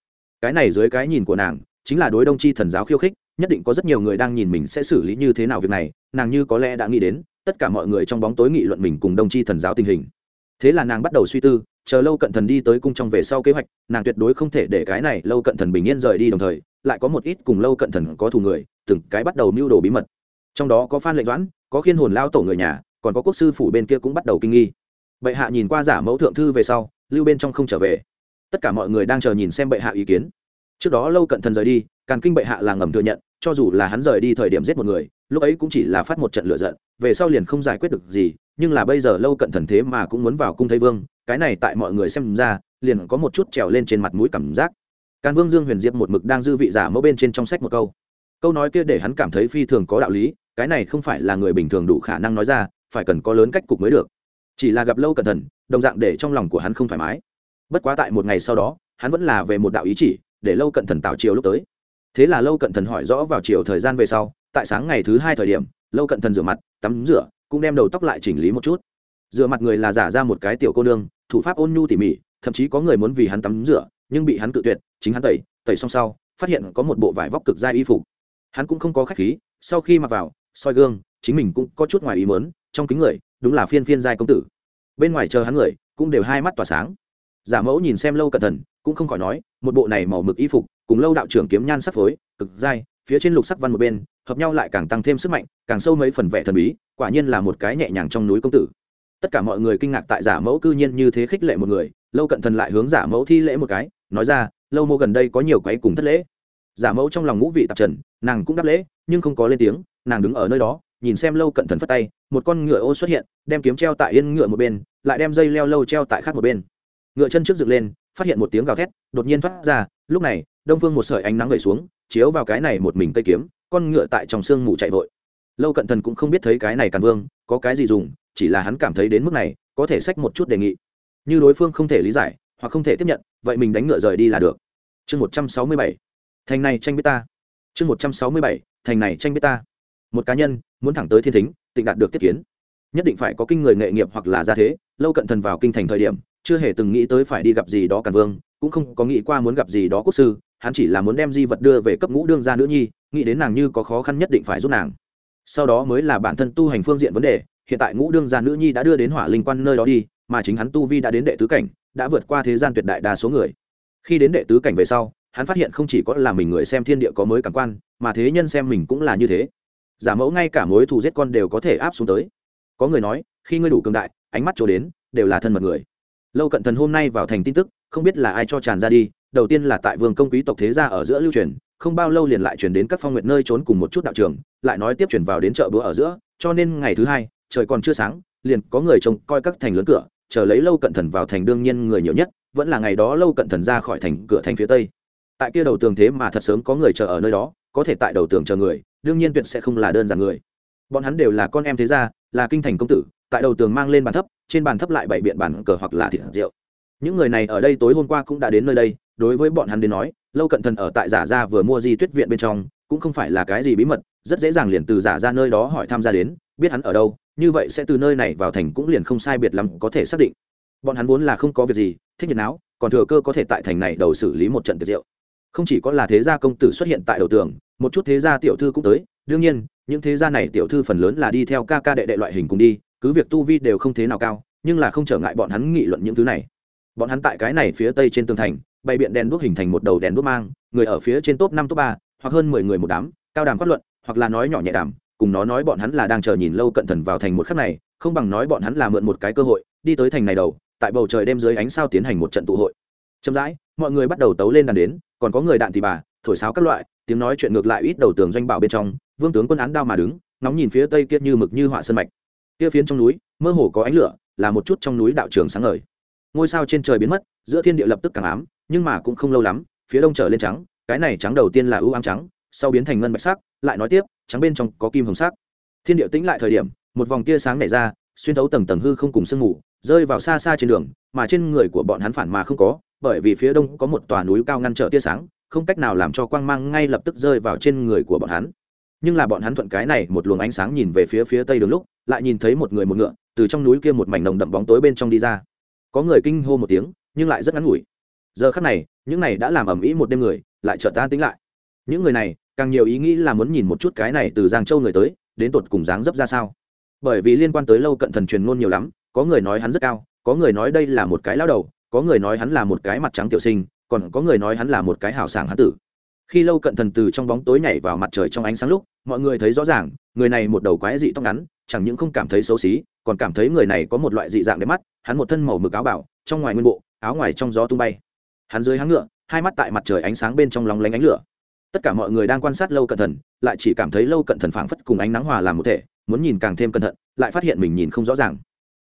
Cái này dưới cái nhìn của nàng, chính là đối đông chi thần giáo khiêu khích, nhất định có rất nhiều người đang nhìn mình sẽ xử lý như thế nào việc này, nàng như có lẽ đã nghĩ đến, tất cả mọi người trong bóng tối nghị luận mình cùng đông chi thần giáo tình hình. Thế là nàng bắt đầu suy tư, chờ lâu cận thần đi tới cung trong về sau kế hoạch, nàng tuyệt đối không thể để cái này lâu cận thần bình yên rời đi đồng thời, lại có một ít cùng lâu cận thần có thù người, từng cái bắt đầu mưu đồ bí mật trong đó có phan lệnh doãn, có khiên hồn lao tổ người nhà, còn có quốc sư phủ bên kia cũng bắt đầu kinh nghi. Bệ hạ nhìn qua giả mẫu thượng thư về sau, lưu bên trong không trở về. Tất cả mọi người đang chờ nhìn xem bệ hạ ý kiến. Trước đó lâu cận thần rời đi càn kinh bệ hạ là ngầm thừa nhận, cho dù là hắn rời đi thời điểm giết một người, lúc ấy cũng chỉ là phát một trận lựa giận, về sau liền không giải quyết được gì, nhưng là bây giờ lâu cận thần thế mà cũng muốn vào cung thấy vương, cái này tại mọi người xem ra, liền có một chút trèo lên trên mặt mũi cảm giác. Càn vương dương huyền diệp một mực đang dư vị giả mẫu bên trên trong sách một câu. Câu nói kia để hắn cảm thấy phi thường có đạo lý cái này không phải là người bình thường đủ khả năng nói ra, phải cần có lớn cách cục mới được. Chỉ là gặp lâu cẩn thận, đồng dạng để trong lòng của hắn không thoải mái. Bất quá tại một ngày sau đó, hắn vẫn là về một đạo ý chỉ, để lâu cận thần tạo chiều lúc tới. Thế là lâu cận thần hỏi rõ vào chiều thời gian về sau, tại sáng ngày thứ hai thời điểm, lâu cận thần rửa mặt, tắm rửa, cũng đem đầu tóc lại chỉnh lý một chút. Rửa mặt người là giả ra một cái tiểu cô nương, thủ pháp ôn nhu tỉ mỉ, thậm chí có người muốn vì hắn tắm rửa, nhưng bị hắn cự tuyệt, chính hắn tẩy tẩy xong sau, phát hiện có một bộ vải vóc cực dai y phục. Hắn cũng không có khách khí, sau khi mặc vào soi gương, chính mình cũng có chút ngoài ý mớn trong kính người, đúng là phiên phiên giai công tử. Bên ngoài chờ hắn người, cũng đều hai mắt tỏa sáng. Giả mẫu nhìn xem lâu cẩn thận, cũng không khỏi nói, một bộ này màu mực y phục, cùng lâu đạo trưởng kiếm nhan sắc phối, cực dai phía trên lục sắc văn một bên, hợp nhau lại càng tăng thêm sức mạnh, càng sâu mấy phần vẻ thần bí, quả nhiên là một cái nhẹ nhàng trong núi công tử. Tất cả mọi người kinh ngạc tại giả mẫu cư nhiên như thế khích lệ một người, lâu cận thần lại hướng giả mẫu thi lễ một cái, nói ra, lâu mô gần đây có nhiều quấy cùng thất lễ. Giả mẫu trong lòng ngũ vị tạp trần, nàng cũng đáp lễ, nhưng không có lên tiếng nàng đứng ở nơi đó, nhìn xem lâu cận thần phất tay, một con ngựa ô xuất hiện, đem kiếm treo tại yên ngựa một bên, lại đem dây leo lâu treo tại khác một bên. Ngựa chân trước dựng lên, phát hiện một tiếng gào thét, đột nhiên thoát ra, lúc này, đông phương một sợi ánh nắng gầy xuống, chiếu vào cái này một mình cây kiếm, con ngựa tại trong sương mù chạy vội. Lâu cận thần cũng không biết thấy cái này càn vương, có cái gì dùng, chỉ là hắn cảm thấy đến mức này, có thể xách một chút đề nghị. Như đối phương không thể lý giải, hoặc không thể tiếp nhận, vậy mình đánh ngựa rời đi là được. Chương một trăm sáu mươi bảy, thành này tranh biết ta. Chương một trăm sáu mươi bảy, thành này tranh biết ta một cá nhân muốn thẳng tới thiên thính, tịnh đạt được tiết kiến. Nhất định phải có kinh người nghệ nghiệp hoặc là gia thế, lâu cận thần vào kinh thành thời điểm, chưa hề từng nghĩ tới phải đi gặp gì đó càn vương, cũng không có nghĩ qua muốn gặp gì đó quốc sư, hắn chỉ là muốn đem di vật đưa về cấp ngũ đương gia nữ nhi, nghĩ đến nàng như có khó khăn nhất định phải giúp nàng. Sau đó mới là bản thân tu hành phương diện vấn đề, hiện tại ngũ đương gia nữ nhi đã đưa đến hỏa linh quan nơi đó đi, mà chính hắn tu vi đã đến đệ tứ cảnh, đã vượt qua thế gian tuyệt đại đa số người. Khi đến đệ tứ cảnh về sau, hắn phát hiện không chỉ có là mình người xem thiên địa có mới cảm quan, mà thế nhân xem mình cũng là như thế giả mẫu ngay cả mối thù giết con đều có thể áp xuống tới. Có người nói, khi ngươi đủ cường đại, ánh mắt trổ đến, đều là thân mật người. Lâu cận thần hôm nay vào thành tin tức, không biết là ai cho tràn ra đi, đầu tiên là tại vương công quý tộc thế gia ở giữa lưu truyền, không bao lâu liền lại chuyển đến các phong nguyện nơi trốn cùng một chút đạo trường, lại nói tiếp chuyển vào đến chợ bữa ở giữa, cho nên ngày thứ hai, trời còn chưa sáng, liền có người trông coi các thành lớn cửa, chờ lấy lâu cận thần vào thành đương nhiên người nhiều nhất, vẫn là ngày đó lâu cận thần ra khỏi thành cửa thành phía tây. Tại kia đầu tường thế mà thật sớm có người chờ ở nơi đó, có thể tại đầu tường chờ người đương nhiên tuyệt sẽ không là đơn giản người. Bọn hắn đều là con em thế gia, là kinh thành công tử, tại đầu tường mang lên bàn thấp, trên bàn thấp lại bảy biện bàn cờ hoặc là thịt rượu. Những người này ở đây tối hôm qua cũng đã đến nơi đây, đối với bọn hắn đến nói, lâu cận thần ở tại giả gia vừa mua di tuyết viện bên trong, cũng không phải là cái gì bí mật, rất dễ dàng liền từ giả ra nơi đó hỏi tham gia đến, biết hắn ở đâu, như vậy sẽ từ nơi này vào thành cũng liền không sai biệt lắm có thể xác định. Bọn hắn vốn là không có việc gì, thích nhiệt não còn thừa cơ có thể tại thành này đầu xử lý một trận tiệc rượu. Không chỉ có là thế gia công tử xuất hiện tại đầu tường một chút thế gia tiểu thư cũng tới, đương nhiên, những thế gia này tiểu thư phần lớn là đi theo ca ca đệ đệ loại hình cùng đi, cứ việc tu vi đều không thế nào cao, nhưng là không trở ngại bọn hắn nghị luận những thứ này. Bọn hắn tại cái này phía tây trên tường thành, bày biện đèn đuốc hình thành một đầu đèn đuốc mang, người ở phía trên top năm, top ba, hoặc hơn mười người một đám, cao đàm phát luận, hoặc là nói nhỏ nhẹ đàm, cùng nó nói bọn hắn là đang chờ nhìn lâu cận thần vào thành một khắc này, không bằng nói bọn hắn là mượn một cái cơ hội, đi tới thành này đầu, tại bầu trời đêm dưới ánh sao tiến hành một trận tụ hội. Chậm rãi, mọi người bắt đầu tấu lên đàn đến, còn có người đạn thì bà thổi sáo các loại, tiếng nói chuyện ngược lại ít đầu tường doanh bảo bên trong, vương tướng quân án đao mà đứng nóng nhìn phía tây kia như mực như họa sơn mạch. Kia phiến trong núi, mơ hồ có ánh lửa, là một chút trong núi đạo trường sáng ngời. Ngôi sao trên trời biến mất, giữa thiên địa lập tức càng ám, nhưng mà cũng không lâu lắm, phía đông trở lên trắng, cái này trắng đầu tiên là ưu ám trắng, sau biến thành ngân bạch sắc, lại nói tiếp, trắng bên trong có kim hồng sắc. Thiên địa tĩnh lại thời điểm, một vòng tia sáng nảy ra, xuyên thấu tầng tầng hư không cùng sương mù, rơi vào xa xa trên đường, mà trên người của bọn hắn phản mà không có, bởi vì phía đông có một tòa núi cao ngăn trở tia sáng không cách nào làm cho quang mang ngay lập tức rơi vào trên người của bọn hắn. Nhưng là bọn hắn thuận cái này một luồng ánh sáng nhìn về phía phía tây đường lúc, lại nhìn thấy một người một ngựa, từ trong núi kia một mảnh nồng đậm bóng tối bên trong đi ra. Có người kinh hô một tiếng, nhưng lại rất ngắn ngủi. Giờ khắc này, những này đã làm ẩm ĩ một đêm người, lại trở tan tính lại. Những người này, càng nhiều ý nghĩ là muốn nhìn một chút cái này từ giang châu người tới, đến tột cùng dáng dấp ra sao. Bởi vì liên quan tới lâu cận thần truyền ngôn nhiều lắm, có người nói hắn rất cao, có người nói đây là một cái lao đầu, có người nói hắn là một cái mặt trắng tiểu sinh còn có người nói hắn là một cái hào sảng hán tử. Khi lâu cận thần từ trong bóng tối nhảy vào mặt trời trong ánh sáng lúc, mọi người thấy rõ ràng, người này một đầu quái dị tóc ngắn, chẳng những không cảm thấy xấu xí, còn cảm thấy người này có một loại dị dạng đẹp mắt, hắn một thân màu mực áo bảo trong ngoài nguyên bộ, áo ngoài trong gió tung bay. Hắn dưới háng ngựa, hai mắt tại mặt trời ánh sáng bên trong lóng lánh ánh lửa. Tất cả mọi người đang quan sát lâu cận thần, lại chỉ cảm thấy lâu cận thần phảng phất cùng ánh nắng hòa làm một thể, muốn nhìn càng thêm cẩn thận, lại phát hiện mình nhìn không rõ ràng.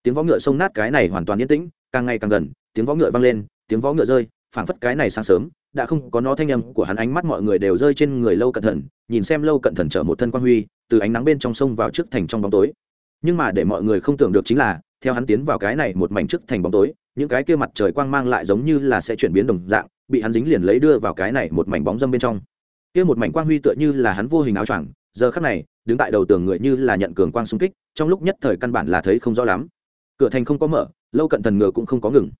Tiếng võ ngựa xông nát cái này hoàn toàn yên tĩnh, càng ngày càng gần, tiếng võ ngựa vang lên, tiếng võ ngựa rơi phảng phất cái này sáng sớm, đã không có nó thanh âm của hắn, ánh mắt mọi người đều rơi trên người lâu cận thần nhìn xem lâu cận thần chở một thân quan huy, từ ánh nắng bên trong sông vào trước thành trong bóng tối. Nhưng mà để mọi người không tưởng được chính là, theo hắn tiến vào cái này một mảnh trước thành bóng tối, những cái kia mặt trời quang mang lại giống như là sẽ chuyển biến đồng dạng, bị hắn dính liền lấy đưa vào cái này một mảnh bóng dâm bên trong. Kia một mảnh quang huy tựa như là hắn vô hình áo choàng, giờ khắc này, đứng tại đầu tường người như là nhận cường quang xung kích, trong lúc nhất thời căn bản là thấy không rõ lắm. Cửa thành không có mở, lâu cận thần ngựa cũng không có ngừng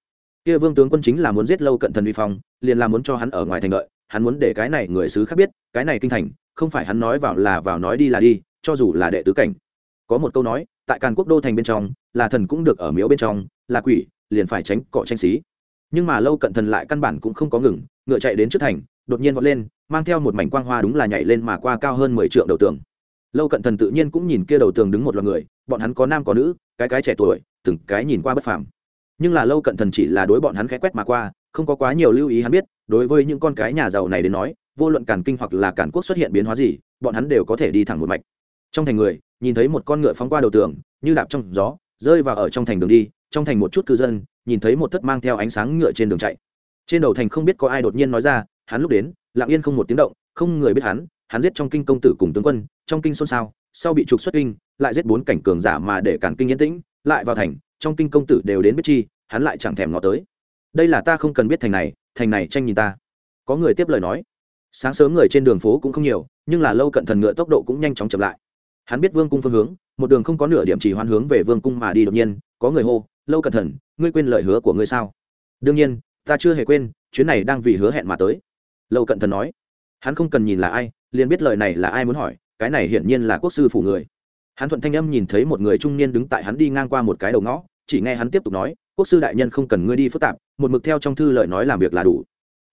kia vương tướng quân chính là muốn giết lâu cận thần uy phong, liền là muốn cho hắn ở ngoài thành lợi hắn muốn để cái này người xứ khác biết, cái này kinh thành, không phải hắn nói vào là vào nói đi là đi, cho dù là đệ tứ cảnh. Có một câu nói, tại càn quốc đô thành bên trong, là thần cũng được ở miếu bên trong, là quỷ, liền phải tránh cọ tranh xí. Nhưng mà lâu cận thần lại căn bản cũng không có ngừng, ngựa chạy đến trước thành, đột nhiên vọt lên, mang theo một mảnh quang hoa đúng là nhảy lên mà qua cao hơn mười triệu đầu tường. Lâu cận thần tự nhiên cũng nhìn kia đầu tường đứng một loạt người, bọn hắn có nam có nữ, cái cái trẻ tuổi, từng cái nhìn qua bất phàm nhưng là lâu cận thần chỉ là đối bọn hắn khẽ quét mà qua, không có quá nhiều lưu ý hắn biết, đối với những con cái nhà giàu này đến nói, vô luận cản kinh hoặc là cản quốc xuất hiện biến hóa gì, bọn hắn đều có thể đi thẳng một mạch. Trong thành người, nhìn thấy một con ngựa phóng qua đầu tường, như đạp trong gió, rơi vào ở trong thành đường đi, trong thành một chút cư dân, nhìn thấy một thất mang theo ánh sáng ngựa trên đường chạy. Trên đầu thành không biết có ai đột nhiên nói ra, hắn lúc đến, lặng yên không một tiếng động, không người biết hắn hắn giết trong kinh công tử cùng tướng quân, trong kinh xôn xao, sau bị trục xuất kinh, lại giết bốn cảnh cường giả mà để cản kinh yên tĩnh, lại vào thành trong kinh công tử đều đến biết chi, hắn lại chẳng thèm ngó tới. Đây là ta không cần biết thành này thành này tranh nhìn ta. Có người tiếp lời nói. Sáng sớm người trên đường phố cũng không nhiều, nhưng là lâu cận thần ngựa tốc độ cũng nhanh chóng chậm lại. Hắn biết vương cung phương hướng, một đường không có nửa điểm chỉ hoan hướng về vương cung mà đi đột nhiên, có người hô, lâu cận thần, ngươi quên lời hứa của ngươi sao? Đương nhiên, ta chưa hề quên, chuyến này đang vì hứa hẹn mà tới. Lâu cận thần nói. Hắn không cần nhìn là ai, liền biết lời này là ai muốn hỏi, cái này hiển nhiên là quốc sư phủ người hắn thuận thanh âm nhìn thấy một người trung niên đứng tại hắn đi ngang qua một cái đầu ngõ, chỉ nghe hắn tiếp tục nói, quốc sư đại nhân không cần ngươi đi phức tạp, một mực theo trong thư lời nói làm việc là đủ.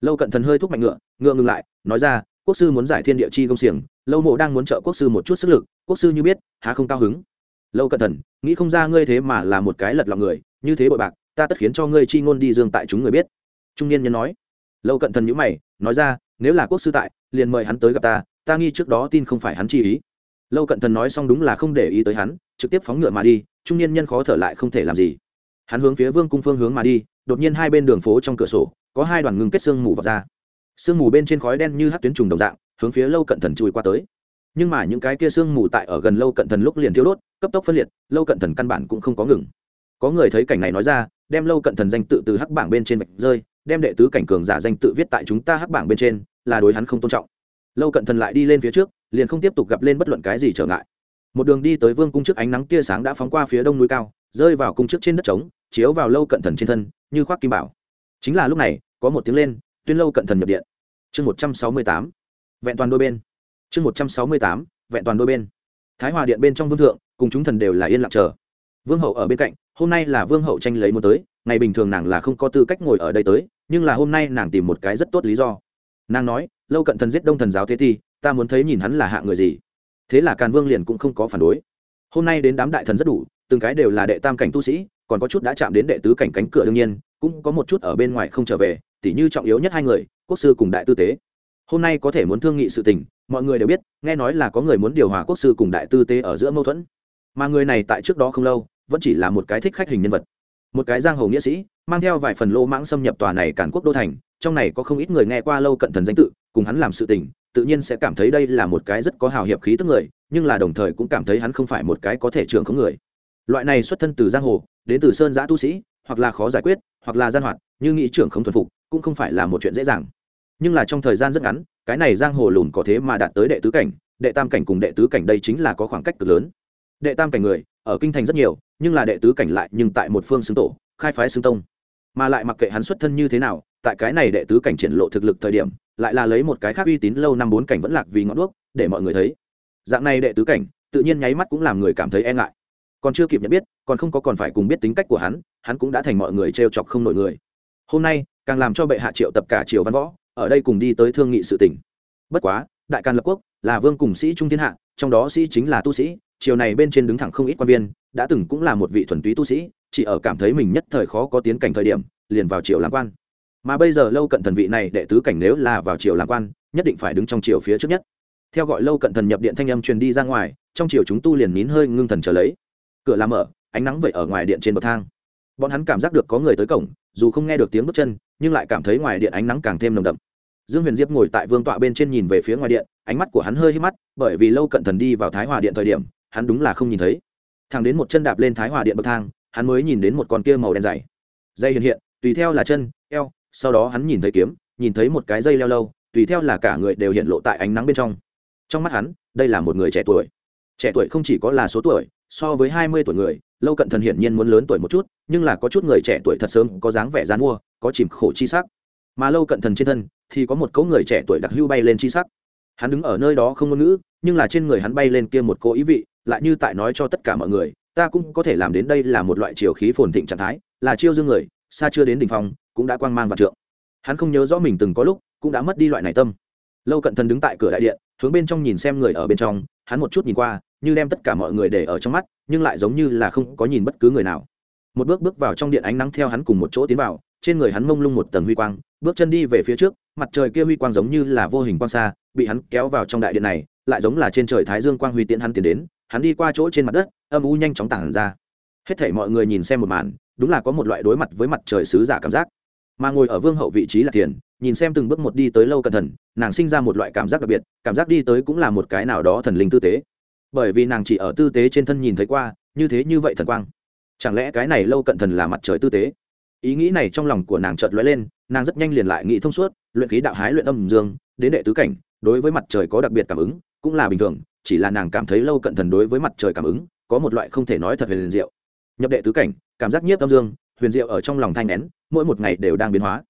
Lâu cận thần hơi thúc mạnh ngựa ngựa ngừng lại, nói ra, quốc sư muốn giải thiên địa chi công xiềng, lâu mộ đang muốn trợ quốc sư một chút sức lực, quốc sư như biết, há không cao hứng. Lâu cận thần, nghĩ không ra ngươi thế mà là một cái lật lọng người, như thế bội bạc, ta tất khiến cho ngươi chi ngôn đi dương tại chúng người biết. Trung niên nhân nói. Lâu cận thần nhữ mày, nói ra, nếu là quốc sư tại, liền mời hắn tới gặp ta ta nghi trước đó tin không phải hắn chi ý lâu cận thần nói xong đúng là không để ý tới hắn, trực tiếp phóng ngựa mà đi, trung niên nhân khó thở lại không thể làm gì. Hắn hướng phía vương cung phương hướng mà đi, đột nhiên hai bên đường phố trong cửa sổ, có hai đoàn ngưng kết sương mù vào ra. Sương mù bên trên khói đen như hát tuyến trùng đồng dạng, hướng phía lâu cận thần chui qua tới. Nhưng mà những cái kia sương mù tại ở gần lâu cận thần lúc liền thiếu đốt, cấp tốc phân liệt, lâu cận thần căn bản cũng không có ngừng. Có người thấy cảnh này nói ra, đem lâu cận thần danh tự từ hắc bảng bên trên vạch rơi, đem đệ tứ cảnh cường giả danh tự viết tại chúng ta hắc bảng bên trên, là đối hắn không tôn trọng. Lâu cận thần lại đi lên phía trước liền không tiếp tục gặp lên bất luận cái gì trở ngại. Một đường đi tới vương cung trước ánh nắng tia sáng đã phóng qua phía đông núi cao, rơi vào cung trước trên đất trống, chiếu vào lâu cận thần trên thân, như khoác kim bảo. Chính là lúc này, có một tiếng lên, tuyên lâu cận thần nhập điện. Chương một trăm sáu mươi tám, vẹn toàn đôi bên. Chương một trăm sáu mươi tám, vẹn toàn đôi bên. Thái hòa điện bên trong vương thượng, cùng chúng thần đều là yên lặng chờ. Vương hậu ở bên cạnh, hôm nay là vương hậu tranh lấy một tới, ngày bình thường nàng là không có tư cách ngồi ở đây tới, nhưng là hôm nay nàng tìm một cái rất tốt lý do. Nàng nói, lâu cận thần giết đông thần giáo thế thi ta muốn thấy nhìn hắn là hạ người gì. Thế là càn vương liền cũng không có phản đối. Hôm nay đến đám đại thần rất đủ, từng cái đều là đệ tam cảnh tu sĩ, còn có chút đã chạm đến đệ tứ cảnh cánh cửa đương nhiên, cũng có một chút ở bên ngoài không trở về, tỉ như trọng yếu nhất hai người, quốc sư cùng đại tư tế. Hôm nay có thể muốn thương nghị sự tình, mọi người đều biết, nghe nói là có người muốn điều hòa quốc sư cùng đại tư tế ở giữa mâu thuẫn. Mà người này tại trước đó không lâu, vẫn chỉ là một cái thích khách hình nhân vật. Một cái giang hồ nghĩa sĩ, mang theo vài phần lô mãng xâm nhập tòa này cản quốc đô thành, trong này có không ít người nghe qua lâu cận thần danh tự, cùng hắn làm sự tình tự nhiên sẽ cảm thấy đây là một cái rất có hào hiệp khí tức người, nhưng là đồng thời cũng cảm thấy hắn không phải một cái có thể trưởng không người. Loại này xuất thân từ giang hồ, đến từ sơn giã tu sĩ, hoặc là khó giải quyết, hoặc là gian hoạt, như nghĩ trưởng không thuần phục, cũng không phải là một chuyện dễ dàng. Nhưng là trong thời gian rất ngắn, cái này giang hồ lùn có thế mà đạt tới đệ tứ cảnh, đệ tam cảnh cùng đệ tứ cảnh đây chính là có khoảng cách cực lớn. Đệ tam cảnh người, ở kinh thành rất nhiều, nhưng là đệ tứ cảnh lại nhưng tại một phương xứng tổ, khai phái xứng tông mà lại mặc kệ hắn xuất thân như thế nào, tại cái này đệ tứ cảnh triển lộ thực lực thời điểm, lại là lấy một cái khác uy tín lâu năm bốn cảnh vẫn lạc vì ngọn đuốc, để mọi người thấy. Dạng này đệ tứ cảnh, tự nhiên nháy mắt cũng làm người cảm thấy e ngại. Còn chưa kịp nhận biết, còn không có còn phải cùng biết tính cách của hắn hắn cũng đã thành mọi người t chọc không nổi người. Hôm nay, càng làm cho bệ hạ triệu tập cả triều văn võ, ở đây cùng đi tới thương nghị sự tỉnh bất quá, đại can lập quốc, là vương cùng sĩ trung thiên hạ, trong đó sĩ chính là tu sĩ, triều này bên trên đứng thẳng không ít quan viên đã từng cũng là một vị thuần túy tu sĩ, chỉ ở cảm thấy mình nhất thời khó có tiến cảnh thời điểm, liền vào triều làm quan. Mà bây giờ lâu cận thần vị này đệ tứ cảnh nếu là vào triều làm quan, nhất định phải đứng trong triều phía trước nhất. Theo gọi lâu cận thần nhập điện thanh âm truyền đi ra ngoài, trong triều chúng tu liền nín hơi ngưng thần trở lấy. Cửa làm mở, ánh nắng vậy ở ngoài điện trên bậc thang. Bọn hắn cảm giác được có người tới cổng, dù không nghe được tiếng bước chân, nhưng lại cảm thấy ngoài điện ánh nắng càng thêm nồng đậm. Dương huyền diệp ngồi tại vương tọa bên trên nhìn về phía ngoài điện, ánh mắt của hắn hơi hít mắt, bởi vì lâu cận thần đi vào thái hòa điện thời điểm, hắn đúng là không nhìn thấy thằng đến một chân đạp lên thái hòa điện bậc thang, hắn mới nhìn đến một con kia màu đen dày. Dây hiện hiện, tùy theo là chân, eo, sau đó hắn nhìn thấy kiếm, nhìn thấy một cái dây leo lâu, tùy theo là cả người đều hiện lộ tại ánh nắng bên trong. Trong mắt hắn, đây là một người trẻ tuổi. Trẻ tuổi không chỉ có là số tuổi, so với hai mươi tuổi người, lâu cận thần hiển nhiên muốn lớn tuổi một chút, nhưng là có chút người trẻ tuổi thật sớm có dáng vẻ dán mua, có chìm khổ chi sắc. Mà lâu cận thần trên thân, thì có một cấu người trẻ tuổi đặc hưu bay lên chi sắc. Hắn đứng ở nơi đó không ngôn ngữ, nhưng là trên người hắn bay lên kia một cỗ ý vị lại như tại nói cho tất cả mọi người, ta cũng có thể làm đến đây là một loại chiều khí phồn thịnh trạng thái, là chiêu dương người, xa chưa đến đ ỉ n h phong, cũng đã quang mang và trượng. Hắn không nhớ rõ mình từng có lúc, cũng đã mất đi loại này tâm. Lâu cận thần đứng tại cửa đại điện, hướng bên trong nhìn xem người ở bên trong, hắn một chút nhìn qua, như đem tất cả mọi người để ở trong mắt, nhưng lại giống như là không có nhìn bất cứ người nào. Một bước bước vào trong điện ánh nắng theo hắn cùng một chỗ tiến vào, trên người hắn mông lung một tầng huy quang, bước chân đi về phía trước, mặt trời kia huy quang giống như là vô hình quang xa, bị hắn kéo vào trong đại điện này, lại giống là trên trời thái dương quang huy tiễn hắn tiến đến hắn đi qua chỗ trên mặt đất âm u nhanh chóng tản ra. Hết thảy mọi người nhìn xem một màn đúng là có một loại đối mặt với mặt trời sứ giả cảm giác. Mà ngồi ở vương hậu vị trí là thiền, nhìn xem từng bước một đi tới lâu cẩn thận nàng sinh ra một loại cảm giác đặc biệt cảm giác đi tới cũng là một cái nào đó thần linh tư tế. Bởi vì nàng chỉ ở tư tế trên thân nhìn thấy qua như thế như vậy thần quang. Chẳng lẽ cái này lâu cận thần là mặt trời tư tế? Ý nghĩ này trong lòng của nàng chợt lóe lên nàng rất nhanh liền lại nghĩ thông suốt luyện khí đạo hái luyện âm dương đến đệ tứ cảnh đối với mặt trời có đặc biệt cảm ứng cũng là bình thường chỉ là nàng cảm thấy lâu cận thần đối với mặt trời cảm ứng, có một loại không thể nói thật huyền diệu. Nhập đệ tứ cảnh, cảm giác nhiếp âm dương, huyền diệu ở trong lòng thanh nén, mỗi một ngày đều đang biến hóa.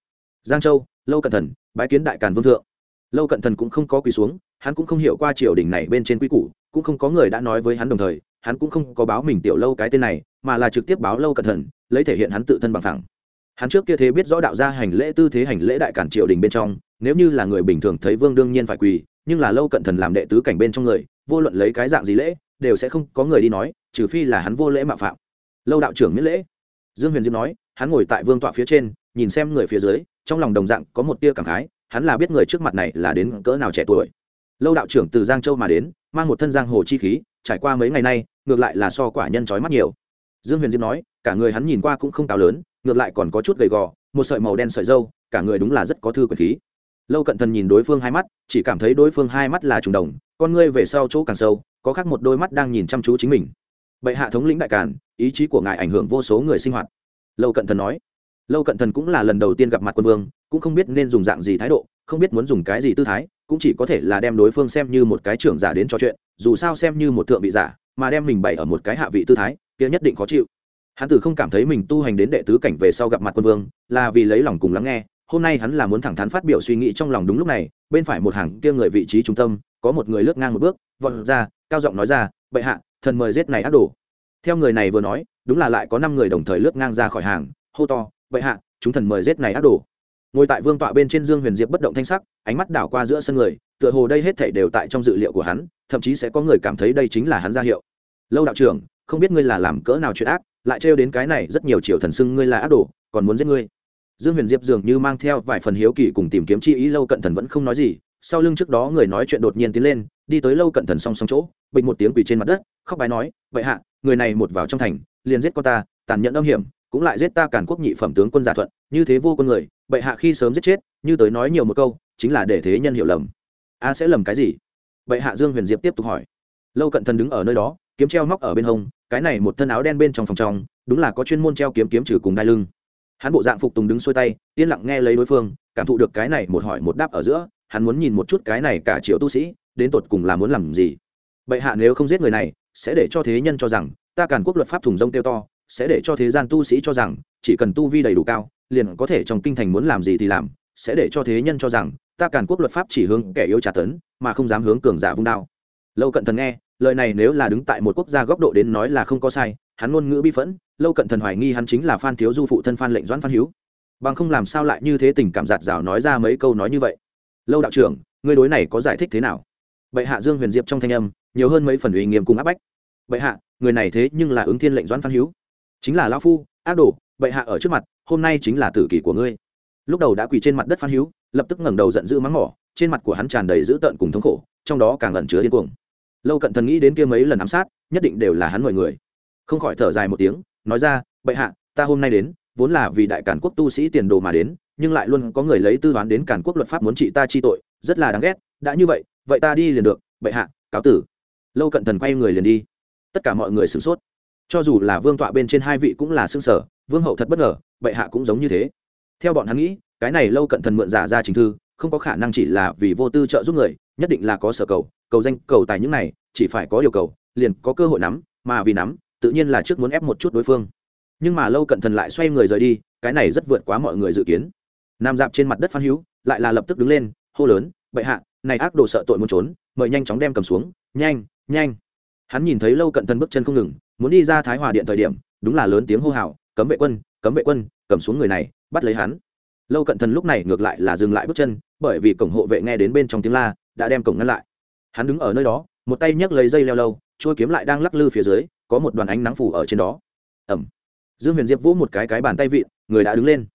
Giang châu, lâu cận thần, bái kiến đại càn vương thượng. Lâu cận thần cũng không có quỳ xuống, hắn cũng không hiểu qua triều đình này bên trên quy củ, cũng không có người đã nói với hắn đồng thời, hắn cũng không có báo mình tiểu lâu cái tên này, mà là trực tiếp báo lâu cận thần, lấy thể hiện hắn tự thân bằng thẳng hắn trước kia thế biết rõ đạo gia hành lễ tư thế hành lễ đại cản triều đình bên trong, nếu như là người bình thường thấy vương đương nhiên phải quỳ, nhưng là lâu cận thần làm đệ tứ cảnh bên trong người vô luận lấy cái dạng gì lễ, đều sẽ không có người đi nói, trừ phi là hắn vô lễ mạo phạm. Lâu đạo trưởng miễn lễ. Dương huyền diệp nói, hắn ngồi tại vương tọa phía trên, nhìn xem người phía dưới, trong lòng đồng dạng có một tia cảm khái, hắn là biết người trước mặt này là đến cỡ nào trẻ tuổi. Lâu đạo trưởng từ giang châu mà đến, mang một thân giang hồ chi khí, trải qua mấy ngày nay, ngược lại là so quả nhân trói mắt nhiều. Dương huyền diệp nói, cả người hắn nhìn qua cũng không cao lớn, ngược lại còn có chút gầy gò, một sợi màu đen sợi dâu cả người đúng là rất có thư quyền khí. Lâu cận thần nhìn đối phương hai mắt, chỉ cảm thấy đối phương hai mắt là trùng đồng con ngươi về sau chỗ càng sâu, có khác một đôi mắt đang nhìn chăm chú chính mình. Bệ hạ thống lĩnh đại càn, ý chí của ngài ảnh hưởng vô số người sinh hoạt. Lâu cận thần nói. Lâu cận thần cũng là lần đầu tiên gặp mặt quân vương, cũng không biết nên dùng dạng gì thái độ, không biết muốn dùng cái gì tư thái, cũng chỉ có thể là đem đối phương xem như một cái trưởng giả đến trò chuyện, dù sao xem như một thượng vị giả, mà đem mình bày ở một cái hạ vị tư thái, kia nhất định khó chịu. Hắn tử không cảm thấy mình tu hành đến đệ tứ cảnh về sau gặp mặt quân vương, là vì lấy lòng cùng lắng nghe, hôm nay hắn là muốn thẳng thắn phát biểu suy nghĩ trong lòng đúng lúc này, bên phải một hàng kia người vị trí trung tâm có một người lướt ngang một bước, vọt ra, cao giọng nói ra, bệ hạ, thần mời giết này ác đồ. Theo người này vừa nói, đúng là lại có năm người đồng thời lướt ngang ra khỏi hàng, hô to, bệ hạ, chúng thần mời giết này ác đồ. Ngồi tại vương tọa bên trên dương huyền diệp bất động thanh sắc, ánh mắt đảo qua giữa sân người, tựa hồ đây hết thảy đều tại trong dự liệu của hắn, thậm chí sẽ có người cảm thấy đây chính là hắn ra hiệu. Lâu đạo trưởng, không biết ngươi là làm cỡ nào chuyện ác, lại trêu đến cái này rất nhiều triệu thần xưng ngươi là ác đồ, còn muốn giết ngươi. Dương huyền diệp dường như mang theo vài phần hiếu kỳ cùng tìm kiếm chi ý lâu cận thần vẫn không nói gì sau lưng trước đó người nói chuyện đột nhiên tiến lên, đi tới lâu cận thần song song chỗ bình một tiếng quỳ trên mặt đất, khóc bái nói, vậy hạ, người này một vào trong thành, liền giết con ta, tàn nhẫn âm hiểm, cũng lại giết ta càn quốc nhị phẩm tướng quân giả thuận, như thế vô con người, bệ hạ khi sớm giết chết, như tới nói nhiều một câu, chính là để thế nhân hiểu lầm. A sẽ lầm cái gì? Bệ hạ dương huyền diệp tiếp tục hỏi. Lâu cận thần đứng ở nơi đó, kiếm treo móc ở bên hông, cái này một thân áo đen bên trong phòng trong, đúng là có chuyên môn treo kiếm kiếm trừ cùng đai lưng. Hắn bộ dạng phục tùng đứng xuôi tay, yên lặng nghe lấy đối phương, cảm thụ được cái này một hỏi một đáp ở giữa hắn muốn nhìn một chút cái này cả triệu tu sĩ, đến tột cùng là muốn làm gì. Bệ hạ nếu không giết người này, sẽ để cho thế nhân cho rằng, ta càn quốc luật pháp thùng rông tiêu to, sẽ để cho thế gian tu sĩ cho rằng, chỉ cần tu vi đầy đủ cao, liền có thể trong kinh thành muốn làm gì thì làm, sẽ để cho thế nhân cho rằng, ta càn quốc luật pháp chỉ hướng kẻ yếu trả tấn, mà không dám hướng cường giả vung đao. Lâu cận thần nghe, lời này nếu là đứng tại một quốc gia góc độ đến nói là không có sai, hắn ngôn ngữ bi phẫn, lâu cận thần hoài nghi hắn chính là phan thiếu du phụ thân phan lệnh doãn phan hiếu. Bằng không làm sao lại như thế tình cảm giạt rào nói ra mấy câu nói như vậy? Lâu đạo trưởng, ngươi đối này có giải thích thế nào? Bệ hạ dương huyền diệp trong thanh âm, nhiều hơn mấy phần ủy nghiêm cùng áp bách. Bệ hạ, người này thế nhưng là ứng thiên lệnh doãn phan hiếu. Chính là lao phu, ác đồ, bệ hạ ở trước mặt, hôm nay chính là tử kỷ của ngươi. Lúc đầu đã quỳ trên mặt đất phan hiếu, lập tức ngẩng đầu giận dữ mắng mỏ, trên mặt của hắn tràn đầy dữ tợn cùng thống khổ, trong đó càng ẩn chứa điên cuồng. Lâu cận thần nghĩ đến kia mấy lần ám sát, nhất định đều là hắn mọi người. Không khỏi thở dài một tiếng, nói ra, bệ hạ, ta hôm nay đến, vốn là vì đại cản quốc tu sĩ tiền đồ mà đến nhưng lại luôn có người lấy tư toán đến cản quốc luật pháp muốn trị ta chi tội, rất là đáng ghét, đã như vậy vậy ta đi liền được, bệ hạ, cáo tử. Lâu cận thần quay người liền đi. Tất cả mọi người sửng sốt. Cho dù là vương tọa bên trên hai vị cũng là xương sở vương hậu thật bất ngờ, bệ hạ cũng giống như thế. Theo bọn hắn nghĩ, cái này lâu cận thần mượn giả ra chính thư, không có khả năng chỉ là vì vô tư trợ giúp người, nhất định là có sở cầu cầu danh, cầu tài những này, chỉ phải có điều cầu, liền có cơ hội nắm, mà vì nắm, tự nhiên là trước muốn ép một chút đối phương. Nhưng mà lâu cận thần lại xoay người rời đi, cái này rất vượt quá mọi người dự kiến nam dạp trên mặt đất phan hữu, lại là lập tức đứng lên, hô lớn, bệ hạ, này ác đồ sợ tội muốn trốn, mời nhanh chóng đem cầm xuống, nhanh nhanh. Hắn nhìn thấy lâu cận thân bước chân không ngừng, muốn đi ra thái hòa điện thời điểm, đúng là lớn tiếng hô hào, cấm vệ quân, cấm vệ quân, cầm xuống người này, bắt lấy hắn. Lâu cận thần lúc này ngược lại là dừng lại bước chân, bởi vì cổng hộ vệ nghe đến bên trong tiếng la, đã đem cổng ngăn lại. Hắn đứng ở nơi đó, một tay nhấc lấy dây leo lâu trôi kiếm lại đang lắc lư phía dưới, có một đoàn ánh nắng phủ ở trên đó. Ẩm. Dương huyền diệp vỗ một cái cái bàn tay vịn, người đã đứng lên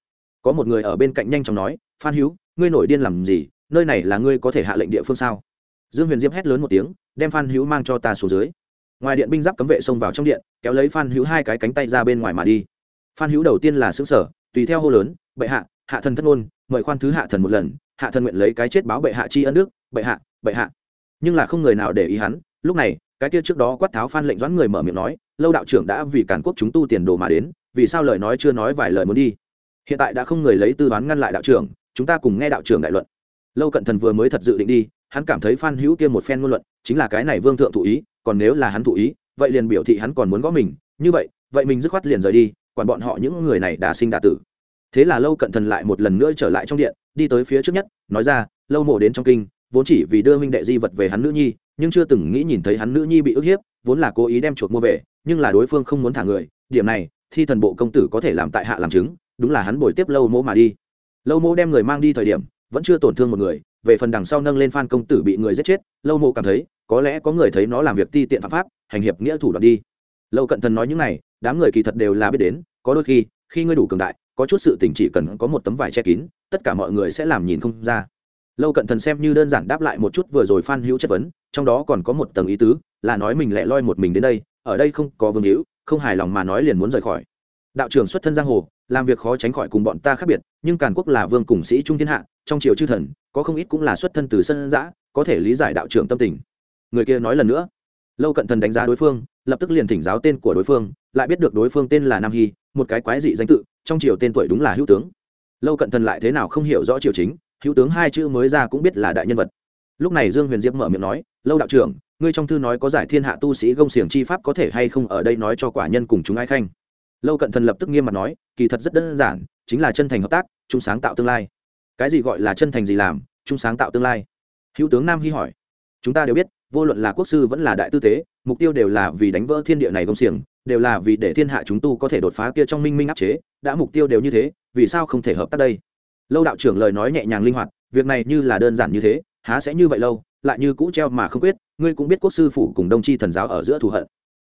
có một người ở bên cạnh nhanh chóng nói, phan hữu ngươi nổi điên làm gì? Nơi này là ngươi có thể hạ lệnh địa phương sao? Dương huyền diệp hét lớn một tiếng, đem phan hữu mang cho ta xuống dưới. Ngoài điện binh giáp cấm vệ xông vào trong điện, kéo lấy phan hữu hai cái cánh tay ra bên ngoài mà đi. Phan hữu đầu tiên là xứ sở tùy theo hô lớn, bệ hạ hạ thần thất ngôn, mời khoan thứ hạ thần một lần, hạ thần nguyện lấy cái chết báo bệ hạ chi ân đức, bệ hạ bệ hạ. Nhưng là không người nào để ý hắn, lúc này, cái kia trước đó quát tháo phan lệnh doãn người mở miệng nói, lâu đạo trưởng đã vì cản quốc chúng tu tiền đồ mà đến, vì sao lời nói chưa nói vài lời muốn đi? Hiện tại đã không người lấy tư đoán ngăn lại đạo trưởng, chúng ta cùng nghe đạo trưởng đại luận. Lâu cận thần vừa mới thật dự định đi, hắn cảm thấy phan hữu kia một phen ngôn luận chính là cái này vương thượng thụ ý, còn nếu là hắn thụ ý, vậy liền biểu thị hắn còn muốn gõ mình, như vậy vậy mình dứt khoát liền rời đi, quản bọn họ những người này đã sinh đã tử. Thế là lâu cận thần lại một lần nữa trở lại trong điện, đi tới phía trước nhất, nói ra, lâu mộ đến trong kinh, vốn chỉ vì đưa minh đệ di vật về hắn nữ nhi, nhưng chưa từng nghĩ nhìn thấy hắn nữ nhi bị ức hiếp, vốn là cố ý đem chuột mua về, nhưng là đối phương không muốn thả người, điểm này, thi thần bộ công tử có thể làm tại hạ làm chứng đúng là hắn bồi tiếp lâu mỗ mà đi. Lâu mỗ đem người mang đi thời điểm, vẫn chưa tổn thương một người, về phần đằng sau nâng lên phan công tử bị người giết chết, lâu mộ cảm thấy, có lẽ có người thấy nó làm việc ti tiện phạm pháp, hành hiệp nghĩa thủ đoạn đi. Lâu cận thần nói những này, đám người kỳ thật đều là biết đến, có đôi khi khi ngươi đủ cường đại, có chút sự tình chỉ cần có một tấm vải che kín, tất cả mọi người sẽ làm nhìn không ra. Lâu cận thần xem như đơn giản đáp lại một chút vừa rồi phan hữu chất vấn, trong đó còn có một tầng ý tứ, là nói mình lại loi một mình đến đây, ở đây không có vương hữu, không hài lòng mà nói liền muốn rời khỏi đạo trưởng xuất thân giang hồ, làm việc khó tránh khỏi cùng bọn ta khác biệt, nhưng càn quốc là vương cùng sĩ trung thiên hạ, trong triều chư thần, có không ít cũng là xuất thân từ sân giã, có thể lý giải đạo trưởng tâm tình. Người kia nói lần nữa. Lâu cận thần đánh giá đối phương, lập tức liền thỉnh giáo tên của đối phương, lại biết được đối phương tên là nam hy, một cái quái dị danh tự, trong triều tên tuổi đúng là hữu tướng. Lâu cận thần lại thế nào không hiểu rõ triều chính, hữu tướng hai chữ mới ra cũng biết là đại nhân vật. Lúc này dương huyền diệp mở miệng nói, lâu đạo trưởng, ngươi trong thư nói có giải thiên hạ tu sĩ gông xiềng chi pháp có thể hay không ở đây nói cho quả nhân cùng chúng ai khanh? Lâu cận thần lập tức nghiêm mặt nói, kỳ thật rất đơn giản, chính là chân thành hợp tác, chung sáng tạo tương lai. Cái gì gọi là chân thành gì làm, chung sáng tạo tương lai? Hữu tướng nam hy hỏi. Chúng ta đều biết, vô luận là quốc sư vẫn là đại tư tế, mục tiêu đều là vì đánh vỡ thiên địa này công xiềng, đều là vì để thiên hạ chúng tu có thể đột phá kia trong minh minh áp chế, đã mục tiêu đều như thế, vì sao không thể hợp tác đây? Lâu đạo trưởng lời nói nhẹ nhàng linh hoạt, việc này như là đơn giản như thế, há sẽ như vậy lâu, lại như cũ treo mà không quyết, ngươi cũng biết quốc sư phủ cùng đông tri thần giáo ở giữa thù hận.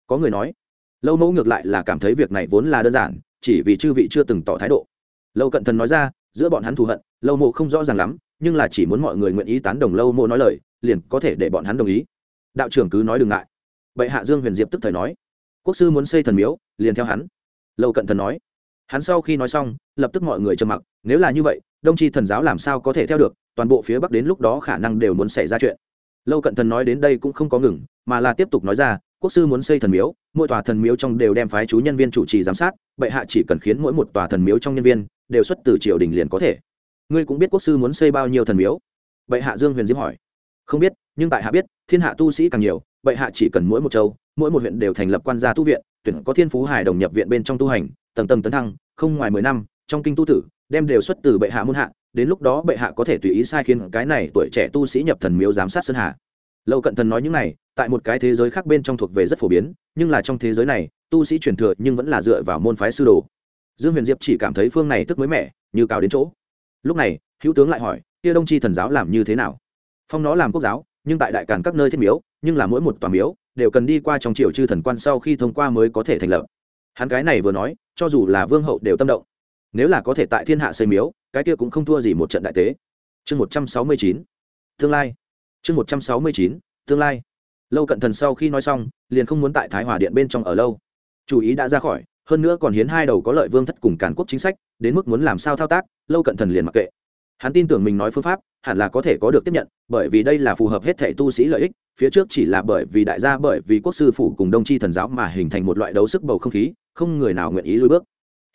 Có người nói lâu mẫu ngược lại là cảm thấy việc này vốn là đơn giản, chỉ vì chư vị chưa từng tỏ thái độ. Lâu cận thần nói ra, giữa bọn hắn thù hận, lâu mộ không rõ ràng lắm, nhưng là chỉ muốn mọi người nguyện ý tán đồng lâu mộ nói lời, liền có thể để bọn hắn đồng ý. Đạo trưởng cứ nói đừng ngại. Bệ hạ dương huyền diệp tức thời nói, quốc sư muốn xây thần miếu, liền theo hắn. Lâu cận thần nói. Hắn sau khi nói xong, lập tức mọi người trầm mặc, nếu là như vậy, đông tri thần giáo làm sao có thể theo được? Toàn bộ phía bắc đến lúc đó khả năng đều muốn xảy ra chuyện. Lâu cận thần nói đến đây cũng không có ngừng, mà là tiếp tục nói ra quốc sư muốn xây thần miếu, mỗi tòa thần miếu trong đều đem phái chú nhân viên chủ trì giám sát, bệ hạ chỉ cần khiến mỗi một tòa thần miếu trong nhân viên đều xuất từ triều đình liền có thể. Ngươi cũng biết quốc sư muốn xây bao nhiêu thần miếu? Bệ hạ dương huyền diễm hỏi. Không biết, nhưng tại hạ biết, thiên hạ tu sĩ càng nhiều, bệ hạ chỉ cần mỗi một châu, mỗi một huyện đều thành lập quan gia tu viện, tuyển có thiên phú hài đồng nhập viện bên trong tu hành, tầng tầng tấn thăng, không ngoài mười năm, trong kinh tu tử, đem đều xuất từ bệ hạ muôn hạ, đến lúc đó bệ hạ có thể tùy ý sai khiến cái này tuổi trẻ tu sĩ nhập thần miếu giám sát sơn hạ lâu cận thần nói những này, tại một cái thế giới khác bên trong thuộc về rất phổ biến, nhưng là trong thế giới này, tu sĩ truyền thừa nhưng vẫn là dựa vào môn phái sư đồ. Dương huyền diệp chỉ cảm thấy phương này tức mới mẻ, như cào đến chỗ. Lúc này, hữu tướng lại hỏi, kia đông chi thần giáo làm như thế nào? Phong nó làm quốc giáo, nhưng tại đại càn các nơi thiết miếu, nhưng là mỗi một tòa miếu đều cần đi qua trong triều chư thần quan sau khi thông qua mới có thể thành lập. Hắn cái này vừa nói, cho dù là vương hậu đều tâm động. Nếu là có thể tại thiên hạ xây miếu, cái kia cũng không thua gì một trận đại tế. Chương một trăm sáu mươi chín. Tương lai chương một trăm sáu mươi chín, tương lai. Lâu cận thần sau khi nói xong, liền không muốn tại thái hòa điện bên trong ở lâu. Chủ ý đã ra khỏi, hơn nữa còn hiến hai đầu có lợi vương thất cùng cản quốc chính sách, đến mức muốn làm sao thao tác, lâu cận thần liền mặc kệ. Hắn tin tưởng mình nói phương pháp, hẳn là có thể có được tiếp nhận, bởi vì đây là phù hợp hết thể tu sĩ lợi ích, phía trước chỉ là bởi vì đại gia, bởi vì quốc sư phủ cùng đông tri thần giáo mà hình thành một loại đấu sức bầu không khí, không người nào nguyện ý lùi bước.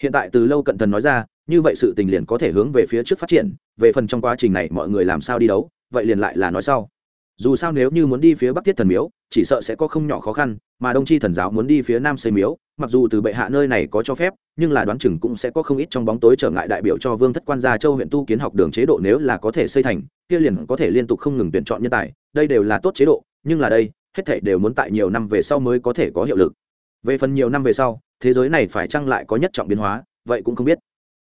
Hiện tại từ lâu cận thần nói ra, như vậy sự tình liền có thể hướng về phía trước phát triển, về phần trong quá trình này mọi người làm sao đi đấu, vậy liền lại là nói sau dù sao nếu như muốn đi phía bắc Tiết thần miếu, chỉ sợ sẽ có không nhỏ khó khăn, mà đông Tri thần giáo muốn đi phía nam xây miếu, mặc dù từ bệ hạ nơi này có cho phép, nhưng là đoán chừng cũng sẽ có không ít trong bóng tối trở ngại đại biểu cho vương thất quan gia châu huyện tu kiến học đường chế độ nếu là có thể xây thành, kia liền có thể liên tục không ngừng tuyển chọn nhân tài, đây đều là tốt chế độ, nhưng là đây, hết thể đều muốn tại nhiều năm về sau mới có thể có hiệu lực. Về phần nhiều năm về sau, thế giới này phải chăng lại có nhất trọng biến hóa, vậy cũng không biết.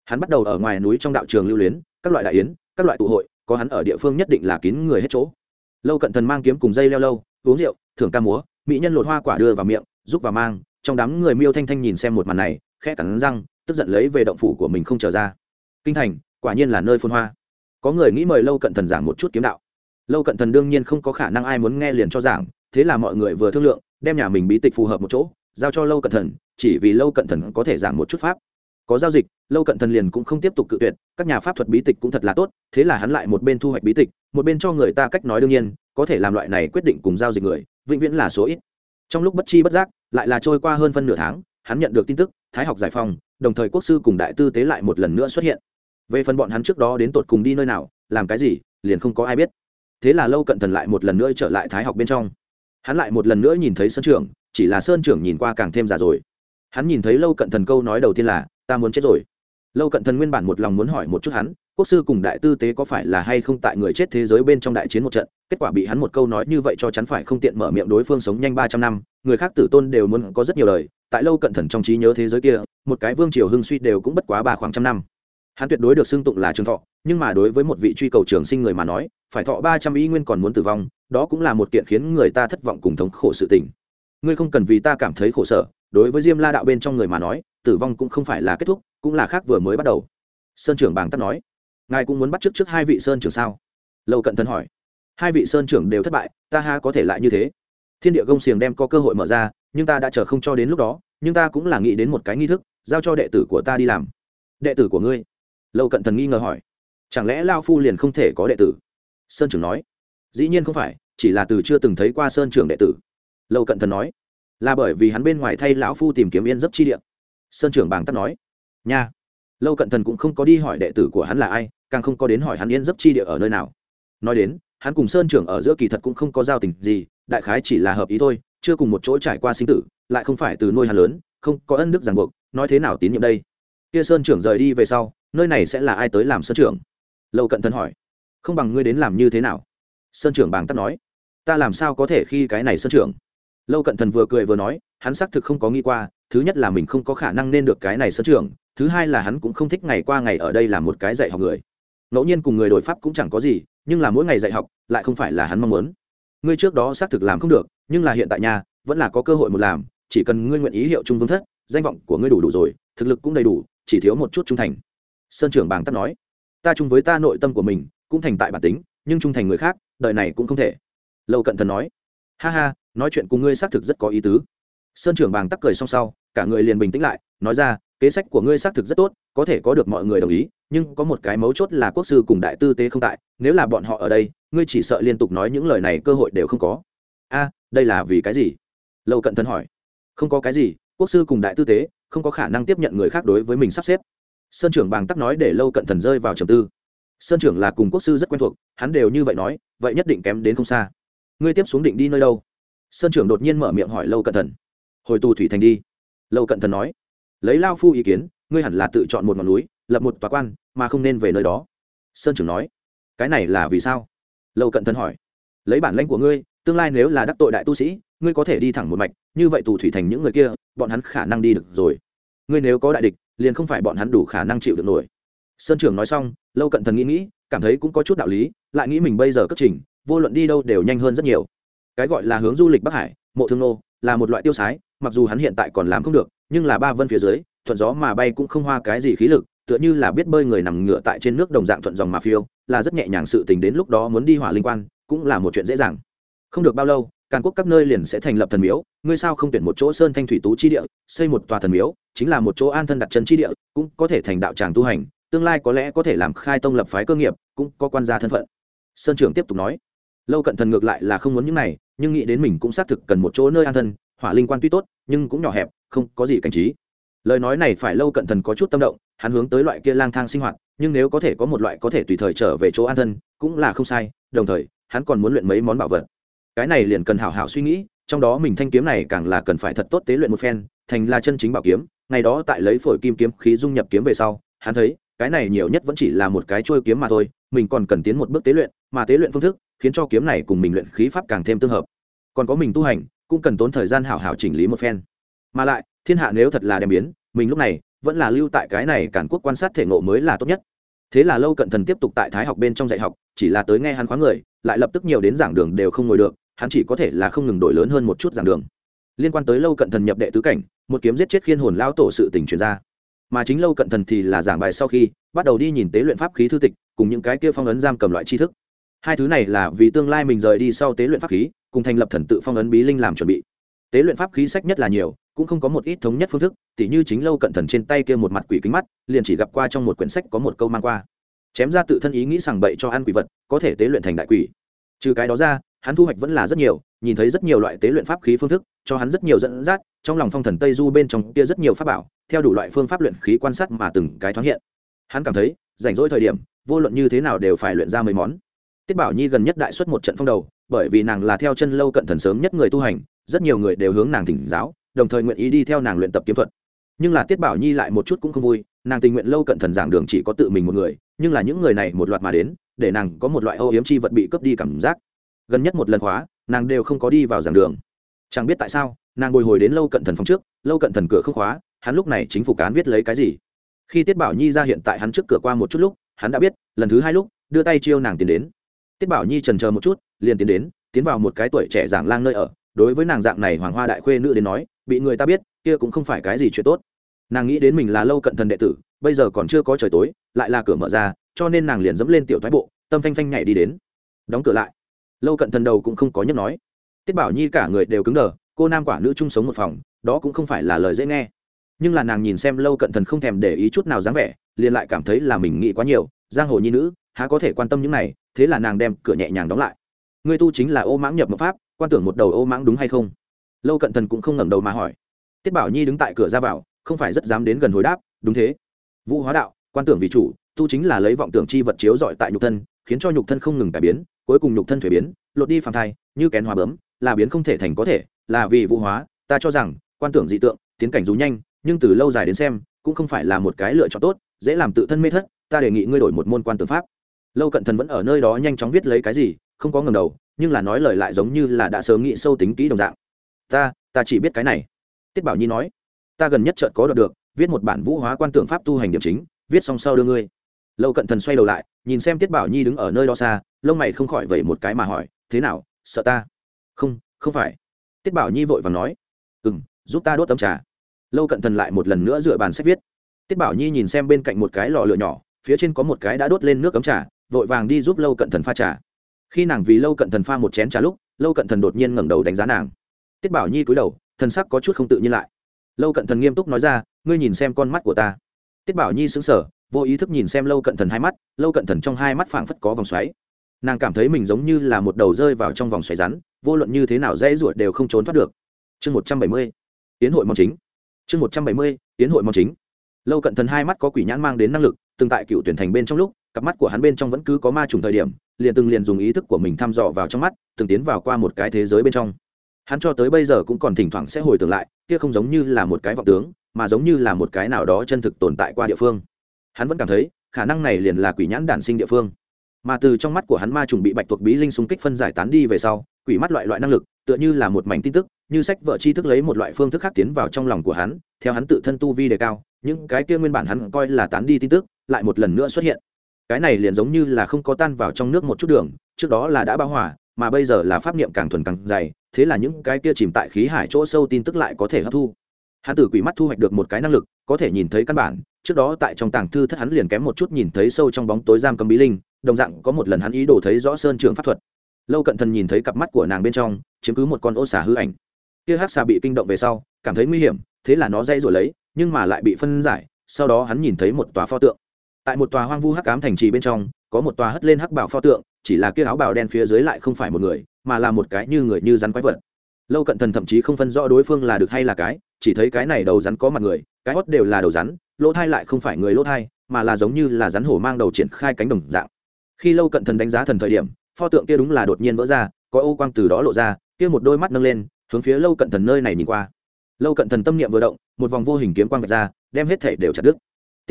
Hắn bắt đầu ở ngoài núi trong đạo trường lưu luyến, các loại đại yến, các loại tụ hội, có hắn ở địa phương nhất định là kín người hết chỗ lâu cận thần mang kiếm cùng dây leo lâu, uống rượu, thưởng ca múa, mỹ nhân lột hoa quả đưa vào miệng, giúp vào mang, trong đám người miêu thanh thanh nhìn xem một màn này, khẽ cắn răng, tức giận lấy về động phủ của mình không trở ra. Kinh thành, quả nhiên là nơi phun hoa. Có người nghĩ mời lâu cận thần giảng một chút kiếm đạo. Lâu cận thần đương nhiên không có khả năng ai muốn nghe liền cho giảng, thế là mọi người vừa thương lượng, đem nhà mình bí tịch phù hợp một chỗ, giao cho lâu cận thần, chỉ vì lâu cận thần có thể giảng một chút pháp. Có giao dịch, lâu cận thần liền cũng không tiếp tục cự tuyệt, các nhà pháp thuật bí tịch cũng thật là tốt, thế là hắn lại một bên thu hoạch bí tịch một bên cho người ta cách nói đương nhiên, có thể làm loại này quyết định cùng giao dịch người, vĩnh viễn là số ít. Trong lúc bất chi bất giác, lại là trôi qua hơn phân nửa tháng, hắn nhận được tin tức, thái học giải phóng, đồng thời quốc sư cùng đại tư tế lại một lần nữa xuất hiện. Về phần bọn hắn trước đó đến tột cùng đi nơi nào, làm cái gì, liền không có ai biết. Thế là lâu cận thần lại một lần nữa trở lại thái học bên trong. Hắn lại một lần nữa nhìn thấy sơn trưởng, chỉ là sơn trưởng nhìn qua càng thêm già rồi. Hắn nhìn thấy lâu cận thần câu nói đầu tiên là, ta muốn chết rồi. Lâu cận thần nguyên bản một lòng muốn hỏi một chút hắn quốc sư cùng đại tư tế có phải là hay không tại người chết thế giới bên trong đại chiến một trận, kết quả bị hắn một câu nói như vậy cho chắn phải không tiện mở miệng đối phương sống nhanh ba trăm năm, người khác tử tôn đều muốn có rất nhiều lời, tại lâu cận thần trong trí nhớ thế giới kia, một cái vương triều hưng suy đều cũng bất quá ba khoảng trăm năm. Hắn tuyệt đối được xưng tụng là trường thọ, nhưng mà đối với một vị truy cầu trường sinh người mà nói, phải thọ ba trăm ý nguyên còn muốn tử vong, đó cũng là một kiện khiến người ta thất vọng cùng thống khổ sự tình. Ngươi không cần vì ta cảm thấy khổ sở, đối với diêm la đạo bên trong người mà nói, tử vong cũng không phải là kết thúc, cũng là khác vừa mới bắt đầu. Sơn trưởng bàng tắt nói ngài cũng muốn bắt trước trước hai vị sơn trưởng sao? Lâu cận thần hỏi. Hai vị sơn trưởng đều thất bại, ta ha có thể lại như thế. Thiên địa gông xiềng đem có cơ hội mở ra, nhưng ta đã chờ không cho đến lúc đó, nhưng ta cũng là nghĩ đến một cái nghi thức, giao cho đệ tử của ta đi làm. Đệ tử của ngươi? Lâu cận thần nghi ngờ hỏi. Chẳng lẽ lao phu liền không thể có đệ tử? Sơn trưởng nói. Dĩ nhiên không phải, chỉ là từ chưa từng thấy qua sơn trưởng đệ tử. Lâu cận thần nói. Là bởi vì hắn bên ngoài thay lão phu tìm kiếm yên giấc chi địa. Sơn trưởng bàng tắt nói. Nha. Lâu cận thần cũng không có đi hỏi đệ tử của hắn là ai càng không có đến hỏi hắn yên giấc chi địa ở nơi nào. Nói đến, hắn cùng sơn trưởng ở giữa kỳ thật cũng không có giao tình gì, đại khái chỉ là hợp ý thôi, chưa cùng một chỗ trải qua sinh tử, lại không phải từ nuôi hắn lớn, không có ân đức ràng buộc, nói thế nào tín nhiệm đây? Kia sơn trưởng rời đi về sau, nơi này sẽ là ai tới làm sơn trưởng? Lâu cận thần hỏi. Không bằng ngươi đến làm như thế nào? Sơn trưởng bàng tắt nói. Ta làm sao có thể khi cái này sơn trưởng? Lâu cận thần vừa cười vừa nói, hắn xác thực không có nghĩ qua, thứ nhất là mình không có khả năng nên được cái này sơn trưởng, thứ hai là hắn cũng không thích ngày qua ngày ở đây là một cái dạy học người ngẫu nhiên cùng người đổi pháp cũng chẳng có gì, nhưng là mỗi ngày dạy học, lại không phải là hắn mong muốn. Ngươi trước đó xác thực làm không được, nhưng là hiện tại nhà vẫn là có cơ hội một làm, chỉ cần ngươi nguyện ý hiệu trung vương thất, danh vọng của ngươi đủ đủ rồi, thực lực cũng đầy đủ, chỉ thiếu một chút trung thành. Sơn trưởng bàng tắt nói. Ta chung với ta nội tâm của mình, cũng thành tại bản tính, nhưng trung thành người khác, đời này cũng không thể. Lâu cận thần nói. Ha ha, nói chuyện cùng ngươi xác thực rất có ý tứ. Sơn trưởng bàng tắc cười xong sau, cả người liền bình tĩnh lại, nói ra, kế sách của ngươi xác thực rất tốt có thể có được mọi người đồng ý, nhưng có một cái mấu chốt là quốc sư cùng đại tư tế không tại, nếu là bọn họ ở đây, ngươi chỉ sợ liên tục nói những lời này cơ hội đều không có. A, đây là vì cái gì? Lâu cận thần hỏi. Không có cái gì, quốc sư cùng đại tư tế không có khả năng tiếp nhận người khác đối với mình sắp xếp. Sơn trưởng bàng tắc nói để lâu cận thần rơi vào trầm tư. Sơn trưởng là cùng quốc sư rất quen thuộc, hắn đều như vậy nói, vậy nhất định kém đến không xa. Ngươi tiếp xuống định đi nơi đâu? Sơn trưởng đột nhiên mở miệng hỏi lâu cận thần. Hồi tù thủy thành đi. Lâu cận thần nói. Lấy lao phu ý kiến ngươi hẳn là tự chọn một ngọn núi, lập một tòa quan, mà không nên về nơi đó. Sơn trưởng nói. Cái này là vì sao? Lâu cận thần hỏi. Lấy bản lãnh của ngươi, tương lai nếu là đắc tội đại tu sĩ, ngươi có thể đi thẳng một mạch, như vậy tù thủy thành những người kia, bọn hắn khả năng đi được rồi. Ngươi nếu có đại địch, liền không phải bọn hắn đủ khả năng chịu được nổi. Sơn trưởng nói xong, lâu cận thần nghĩ nghĩ, cảm thấy cũng có chút đạo lý, lại nghĩ mình bây giờ cất trình, vô luận đi đâu đều nhanh hơn rất nhiều. Cái gọi là hướng du lịch bắc hải, mộ thương nô, là một loại tiêu sái, mặc dù hắn hiện tại còn làm không được, nhưng là ba vân phía dưới thuận gió mà bay cũng không hoa cái gì khí lực, tựa như là biết bơi người nằm ngựa tại trên nước đồng dạng thuận dòng mà phiêu, là rất nhẹ nhàng sự tình đến lúc đó muốn đi hỏa linh quan, cũng là một chuyện dễ dàng. Không được bao lâu, càn quốc các nơi liền sẽ thành lập thần miếu, ngươi sao không tuyển một chỗ sơn thanh thủy tú chi địa, xây một tòa thần miếu, chính là một chỗ an thân đặt chân chi địa, cũng có thể thành đạo tràng tu hành, tương lai có lẽ có thể làm khai tông lập phái cơ nghiệp, cũng có quan gia thân phận. Sơn trưởng tiếp tục nói. Lâu cận thần ngược lại là không muốn những này, nhưng nghĩ đến mình cũng xác thực cần một chỗ nơi an thân, hỏa linh quan tuy tốt, nhưng cũng nhỏ hẹp, không có gì cảnh trí lời nói này phải lâu cận thần có chút tâm động, hắn hướng tới loại kia lang thang sinh hoạt, nhưng nếu có thể có một loại có thể tùy thời trở về chỗ an thân, cũng là không sai, đồng thời, hắn còn muốn luyện mấy món bảo vật. Cái này liền cần hảo hảo suy nghĩ, trong đó mình thanh kiếm này càng là cần phải thật tốt tế luyện một phen, thành là chân chính bảo kiếm, ngày đó tại lấy phổi kim kiếm khí dung nhập kiếm về sau, hắn thấy, cái này nhiều nhất vẫn chỉ là một cái trôi kiếm mà thôi, mình còn cần tiến một bước tế luyện, mà tế luyện phương thức, khiến cho kiếm này cùng mình luyện khí pháp càng thêm tương hợp. Còn có mình tu hành, cũng cần tốn thời gian hảo hảo chỉnh lý một phen. Mà lại thiên hạ nếu thật là đem biến, mình lúc này vẫn là lưu tại cái này cản quốc quan sát thể ngộ mới là tốt nhất. Thế là lâu cận thần tiếp tục tại thái học bên trong dạy học, chỉ là tới nghe hắn khóa người, lại lập tức nhiều đến giảng đường đều không ngồi được, hắn chỉ có thể là không ngừng đổi lớn hơn một chút giảng đường. Liên quan tới lâu cận thần nhập đệ tứ cảnh, một kiếm giết chết khiên hồn lao tổ sự tình truyền ra. Mà chính lâu cận thần thì là giảng bài sau khi, bắt đầu đi nhìn tế luyện pháp khí thư tịch, cùng những cái kia phong ấn giam cầm loại tri thức. Hai thứ này là vì tương lai mình rời đi sau tế luyện pháp khí, cùng thành lập thần tự phong ấn bí linh làm chuẩn bị. Tế luyện pháp khí sách nhất là nhiều cũng không có một ít thống nhất phương thức, tỉ như chính lâu cận thần trên tay kia một mặt quỷ kính mắt, liền chỉ gặp qua trong một quyển sách có một câu mang qua. Chém ra tự thân ý nghĩ sàng bậy cho ăn quỷ vật, có thể tế luyện thành đại quỷ. Trừ cái đó ra, hắn thu hoạch vẫn là rất nhiều, nhìn thấy rất nhiều loại tế luyện pháp khí phương thức, cho hắn rất nhiều dẫn dắt, trong lòng phong thần tây du bên trong kia rất nhiều pháp bảo, theo đủ loại phương pháp luyện khí quan sát mà từng cái thoáng hiện. Hắn cảm thấy, rảnh rỗi thời điểm, vô luận như thế nào đều phải luyện ra mấy món. Tiết bảo nhi gần nhất đại xuất một trận phong đầu, bởi vì nàng là theo chân lâu cận thần sớm nhất người tu hành, rất nhiều người đều hướng nàng thỉnh giáo đồng thời nguyện ý đi theo nàng luyện tập kiếm thuật. Nhưng là tiết bảo nhi lại một chút cũng không vui, nàng tình nguyện lâu cận thần giảng đường chỉ có tự mình một người, nhưng là những người này một loạt mà đến, để nàng có một loại âu yếm chi vật bị cướp đi cảm giác. Gần nhất một lần khóa, nàng đều không có đi vào giảng đường. Chẳng biết tại sao, nàng bồi hồi đến lâu cận thần phòng trước, lâu cận thần cửa không khóa, hắn lúc này chính phủ cán viết lấy cái gì? Khi tiết bảo nhi ra hiện tại hắn trước cửa qua một chút lúc, hắn đã biết, lần thứ hai lúc, đưa tay chiêu nàng tiến đến. Tiết bảo nhi trần chờ một chút, liền tiến đến, tiến vào một cái tuổi trẻ giảng lang nơi ở, đối với nàng dạng này hoàng hoa đại khuê nữ đến nói bị người ta biết, kia cũng không phải cái gì chuyện tốt. Nàng nghĩ đến mình là lâu cận thần đệ tử, bây giờ còn chưa có trời tối, lại là cửa mở ra, cho nên nàng liền dẫm lên tiểu thoái bộ, tâm phanh phanh nhảy đi đến. Đóng cửa lại. Lâu cận thần đầu cũng không có nhấc nói tiết bảo nhi cả người đều cứng đờ, cô nam quả nữ chung sống một phòng, đó cũng không phải là lời dễ nghe. Nhưng là nàng nhìn xem lâu cận thần không thèm để ý chút nào dáng vẻ, liền lại cảm thấy là mình nghĩ quá nhiều, giang hồ nhi nữ, há có thể quan tâm những này, thế là nàng đem cửa nhẹ nhàng đóng lại. Ngươi tu chính là ô mãng nhập mật pháp, quan tưởng một đầu ô mãng đúng hay không? Lâu cận thần cũng không ngẩng đầu mà hỏi. Tiết bảo nhi đứng tại cửa ra vào, không phải rất dám đến gần hồi đáp, đúng thế. Vũ hóa đạo, quan tưởng vì chủ, tu chính là lấy vọng tưởng chi vật chiếu dọi tại nhục thân, khiến cho nhục thân không ngừng cải biến, cuối cùng nhục thân thuế biến, lột đi phàm thai, như kén hóa bấm là biến không thể thành có thể, là vì vũ hóa, ta cho rằng, quan tưởng dị tượng, tiến cảnh dù nhanh, nhưng từ lâu dài đến xem, cũng không phải là một cái lựa chọn tốt, dễ làm tự thân mê thất, ta đề nghị ngươi đổi một môn quan tưởng pháp. Lâu cận thần vẫn ở nơi đó nhanh chóng viết lấy cái gì, không có ngầm đầu, nhưng là nói lời lại giống như là đã sớm nghĩ sâu tính kỹ đồng dạng ta ta chỉ biết cái này. Tiết bảo nhi nói, ta gần nhất chợt có đọc được, viết một bản vũ hóa quan tưởng pháp tu hành điểm chính, viết xong sau đưa ngươi. Lâu cận thần xoay đầu lại, nhìn xem tiết bảo nhi đứng ở nơi đó xa, lông mày không khỏi vẩy một cái mà hỏi, thế nào, sợ ta? Không không phải. Tiết bảo nhi vội và nói ừ m giúp ta đốt tấm trà. Lâu cận thần lại một lần nữa dựa bàn sách viết. Tiết bảo nhi nhìn xem bên cạnh một cái lò lửa nhỏ, phía trên có một cái đã đốt lên nước cấm trà, vội vàng đi giúp lâu cận thần pha trà. Khi nàng vì lâu cận thần pha một chén trà lúc, lâu cận thần đột nhiên ngẩng đầu đánh giá nàng tiết bảo nhi cúi đầu, thần sắc có chút không tự nhiên lại. Lâu cận thần nghiêm túc nói ra, ngươi nhìn xem con mắt của ta. Tiết bảo nhi xứng sở vô ý thức nhìn xem lâu cận thần hai mắt, lâu cận thần trong hai mắt phảng phất có vòng xoáy. Nàng cảm thấy mình giống như là một đầu rơi vào trong vòng xoáy rắn, vô luận như thế nào dễ ruột đều không trốn thoát được. Chương một trăm bảy mươi, tiến hội mong chính. Chương một trăm bảy mươi, tiến hội mong chính. Lâu cận thần hai mắt có quỷ nhãn mang đến năng lực, từng tại cựu tuyển thành bên trong lúc, cặp mắt của hắn bên trong vẫn cứ có ma trùng thời điểm, liền từng liền dùng ý thức của mình thăm dò vào trong mắt, từng tiến vào qua một cái thế giới bên trong hắn cho tới bây giờ cũng còn thỉnh thoảng sẽ hồi tưởng lại, kia không giống như là một cái vọng tướng, mà giống như là một cái nào đó chân thực tồn tại qua địa phương. Hắn vẫn cảm thấy, khả năng này liền là quỷ nhãn đản sinh địa phương. Mà từ trong mắt của hắn ma trùng bị bạch tuộc bí linh xung kích phân giải tán đi về sau, quỷ mắt loại loại năng lực, tựa như là một mảnh tin tức, như sách vợ chi thức lấy một loại phương thức khác tiến vào trong lòng của hắn, theo hắn tự thân tu vi đề cao, những cái kia nguyên bản hắn coi là tán đi tin tức, lại một lần nữa xuất hiện. Cái này liền giống như là không có tan vào trong nước một chút đường, trước đó là đã bao hỏa mà bây giờ là pháp niệm càng thuần càng dày thế là những cái kia chìm tại khí hải chỗ sâu tin tức lại có thể hấp thu. Hắn từ quỷ mắt thu hoạch được một cái năng lực, có thể nhìn thấy căn bản, trước đó tại trong tàng thư thất hắn liền kém một chút nhìn thấy sâu trong bóng tối giam cầm bí linh, đồng dạng có một lần hắn ý đồ thấy rõ sơn trường pháp thuật. Lâu cận thần nhìn thấy cặp mắt của nàng bên trong chứng cứ một con ô xà hư ảnh. Kia hát xà bị kinh động về sau, cảm thấy nguy hiểm, thế là nó dây rồi lấy, nhưng mà lại bị phân giải, sau đó hắn nhìn thấy một tòa pho tượng. Tại một tòa hoang vu hắc cám thành trì bên trong, có một tòa hất lên hắc bảo pho tượng chỉ là kia áo bào đen phía dưới lại không phải một người, mà là một cái như người như rắn quái vật. Lâu cận thần thậm chí không phân rõ đối phương là được hay là cái, chỉ thấy cái này đầu rắn có mặt người, cái hót đều là đầu rắn, lỗ thai lại không phải người lỗ thai, mà là giống như là rắn hổ mang đầu triển khai cánh đồng dạng. Khi lâu cận thần đánh giá thần thời điểm, pho tượng kia đúng là đột nhiên vỡ ra, có ô quang từ đó lộ ra, kia một đôi mắt nâng lên, hướng phía lâu cận thần nơi này nhìn qua. Lâu cận thần tâm niệm vừa động, một vòng vô hình kiếm quang vạch ra, đem hết thể đều chặt đứt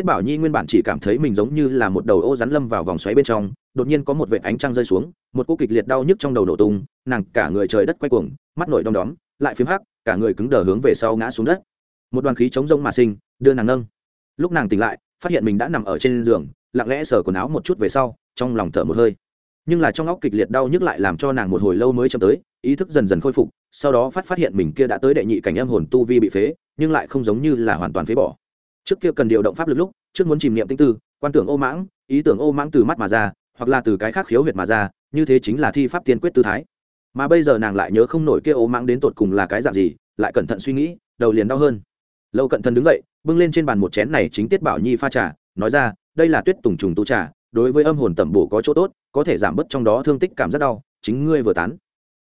tiết bảo nhi nguyên bản chỉ cảm thấy mình giống như là một đầu ô rắn lâm vào vòng xoáy bên trong, đột nhiên có một vệ ánh trăng rơi xuống, một cô kịch liệt đau nhức trong đầu nổ tung, nàng cả người trời đất quay cuồng, mắt nổi đom đóm, lại phím hắc, cả người cứng đờ hướng về sau ngã xuống đất. Một đoàn khí chống rông mà sinh, đưa nàng nâng. Lúc nàng tỉnh lại, phát hiện mình đã nằm ở trên giường, lặng lẽ sờ quần áo một chút về sau, trong lòng thở một hơi. Nhưng là trong óc kịch liệt đau nhức lại làm cho nàng một hồi lâu mới chậm tới, ý thức dần dần khôi phục, sau đó phát phát hiện mình kia đã tới đệ nhị cảnh âm hồn tu vi bị phế, nhưng lại không giống như là hoàn toàn phế bỏ trước kia cần điều động pháp lực lúc, trước muốn chìm niệm tinh tư, quan tưởng ô mãng, ý tưởng ô mãng từ mắt mà ra, hoặc là từ cái khác khiếu huyệt mà ra, như thế chính là thi pháp tiên quyết tư thái. Mà bây giờ nàng lại nhớ không nổi kia ô mãng đến tột cùng là cái dạng gì, lại cẩn thận suy nghĩ, đầu liền đau hơn. Lâu cận thân đứng dậy, bưng lên trên bàn một chén này chính tiết bảo nhi pha trà, nói ra, đây là tuyết tùng trùng tu trà, đối với âm hồn tẩm bổ có chỗ tốt, có thể giảm bớt trong đó thương tích cảm giác đau, chính ngươi vừa tán.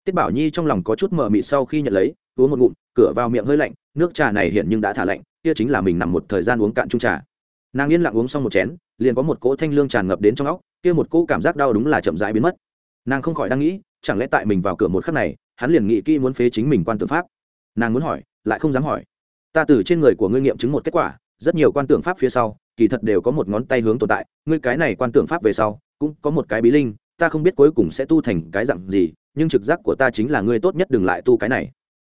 Tiết bảo nhi trong lòng có chút mờ mịt sau khi nhận lấy, uống một ngụm, cửa vào miệng hơi lạnh, nước trà này hiện nhưng đã thả lạnh kia chính là mình nằm một thời gian uống cạn chung trà. Nàng yên lặng uống xong một chén, liền có một cỗ thanh lương tràn ngập đến trong óc, kia một cỗ cảm giác đau đúng là chậm rãi biến mất. Nàng không khỏi đang nghĩ, chẳng lẽ tại mình vào cửa một khắc này, hắn liền nghĩ kỹ muốn phế chính mình quan tượng pháp. Nàng muốn hỏi, lại không dám hỏi. Ta từ trên người của ngươi nghiệm chứng một kết quả, rất nhiều quan tượng pháp phía sau, kỳ thật đều có một ngón tay hướng tồn tại, ngươi cái này quan tượng pháp về sau, cũng có một cái bí linh, ta không biết cuối cùng sẽ tu thành cái dặn gì, nhưng trực giác của ta chính là ngươi tốt nhất đừng lại tu cái này.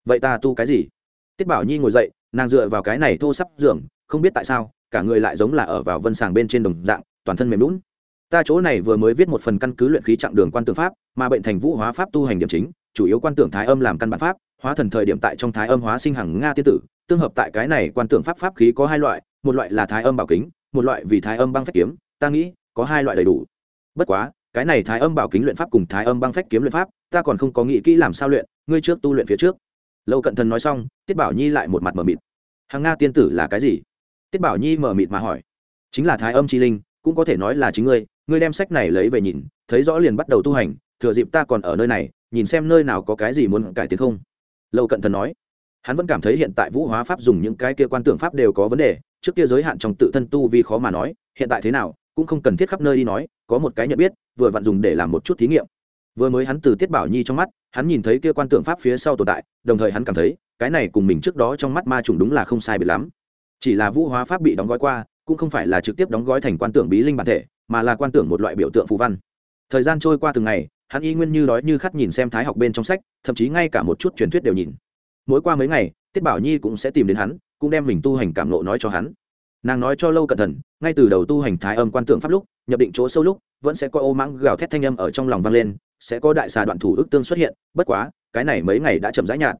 Vậy ta tu cái gì? Tiết bảo nhi ngồi dậy, nàng dựa vào cái này thô sắp giường, không biết tại sao, cả người lại giống là ở vào vân sàng bên trên đồng dạng, toàn thân mềm lún ta chỗ này vừa mới viết một phần căn cứ luyện khí chặng đường quan tưởng pháp, mà bệnh thành vũ hóa pháp tu hành điểm chính, chủ yếu quan tưởng thái âm làm căn bản pháp, hóa thần thời điểm tại trong thái âm hóa sinh hằng nga tiên tử, tương hợp tại cái này quan tưởng pháp pháp khí có hai loại, một loại là thái âm bảo kính, một loại vì thái âm băng phách kiếm, ta nghĩ, có hai loại đầy đủ. Bất quá, cái này thái âm bảo kính luyện pháp cùng thái âm băng phách kiếm luyện pháp, ta còn không có nghĩ kỹ làm sao luyện, ngươi trước tu luyện phía trước lâu cận thần nói xong, tiết bảo nhi lại một mặt mờ mịt. Hàng nga tiên tử là cái gì? Tiết bảo nhi mờ mịt mà hỏi. Chính là thái âm chi linh, cũng có thể nói là chính ngươi ngươi đem sách này lấy về nhìn, thấy rõ liền bắt đầu tu hành, thừa dịp ta còn ở nơi này, nhìn xem nơi nào có cái gì muốn cải tiến không. Lâu cận thần nói. Hắn vẫn cảm thấy hiện tại vũ hóa pháp dùng những cái kia quan tưởng pháp đều có vấn đề, trước kia giới hạn trong tự thân tu vì khó mà nói, hiện tại thế nào, cũng không cần thiết khắp nơi đi nói, có một cái nhận biết, vừa vặn dùng để làm một chút thí nghiệm. Vừa mới hắn từ tiết bảo nhi trong mắt hắn nhìn thấy kia quan tượng pháp phía sau tồn tại, đồng thời hắn cảm thấy, cái này cùng mình trước đó trong mắt ma trùng đúng là không sai biệt lắm. Chỉ là vũ hóa pháp bị đóng gói qua, cũng không phải là trực tiếp đóng gói thành quan tượng bí linh bản thể, mà là quan tưởng một loại biểu tượng phù văn. Thời gian trôi qua từng ngày, hắn y nguyên như đói như khát nhìn xem thái học bên trong sách, thậm chí ngay cả một chút truyền thuyết đều nhìn. Mỗi qua mấy ngày, tiết bảo nhi cũng sẽ tìm đến hắn, cũng đem mình tu hành cảm lộ nói cho hắn. Nàng nói cho lâu cẩn thận, ngay từ đầu tu hành thái âm quan tượng pháp lúc, nhập định chỗ sâu lúc vẫn sẽ có ô mãng gào thét thanh âm ở trong lòng vang lên, sẽ có đại xà đoạn thủ ước tương xuất hiện, bất quá, cái này mấy ngày đã chậm rãi nhạt.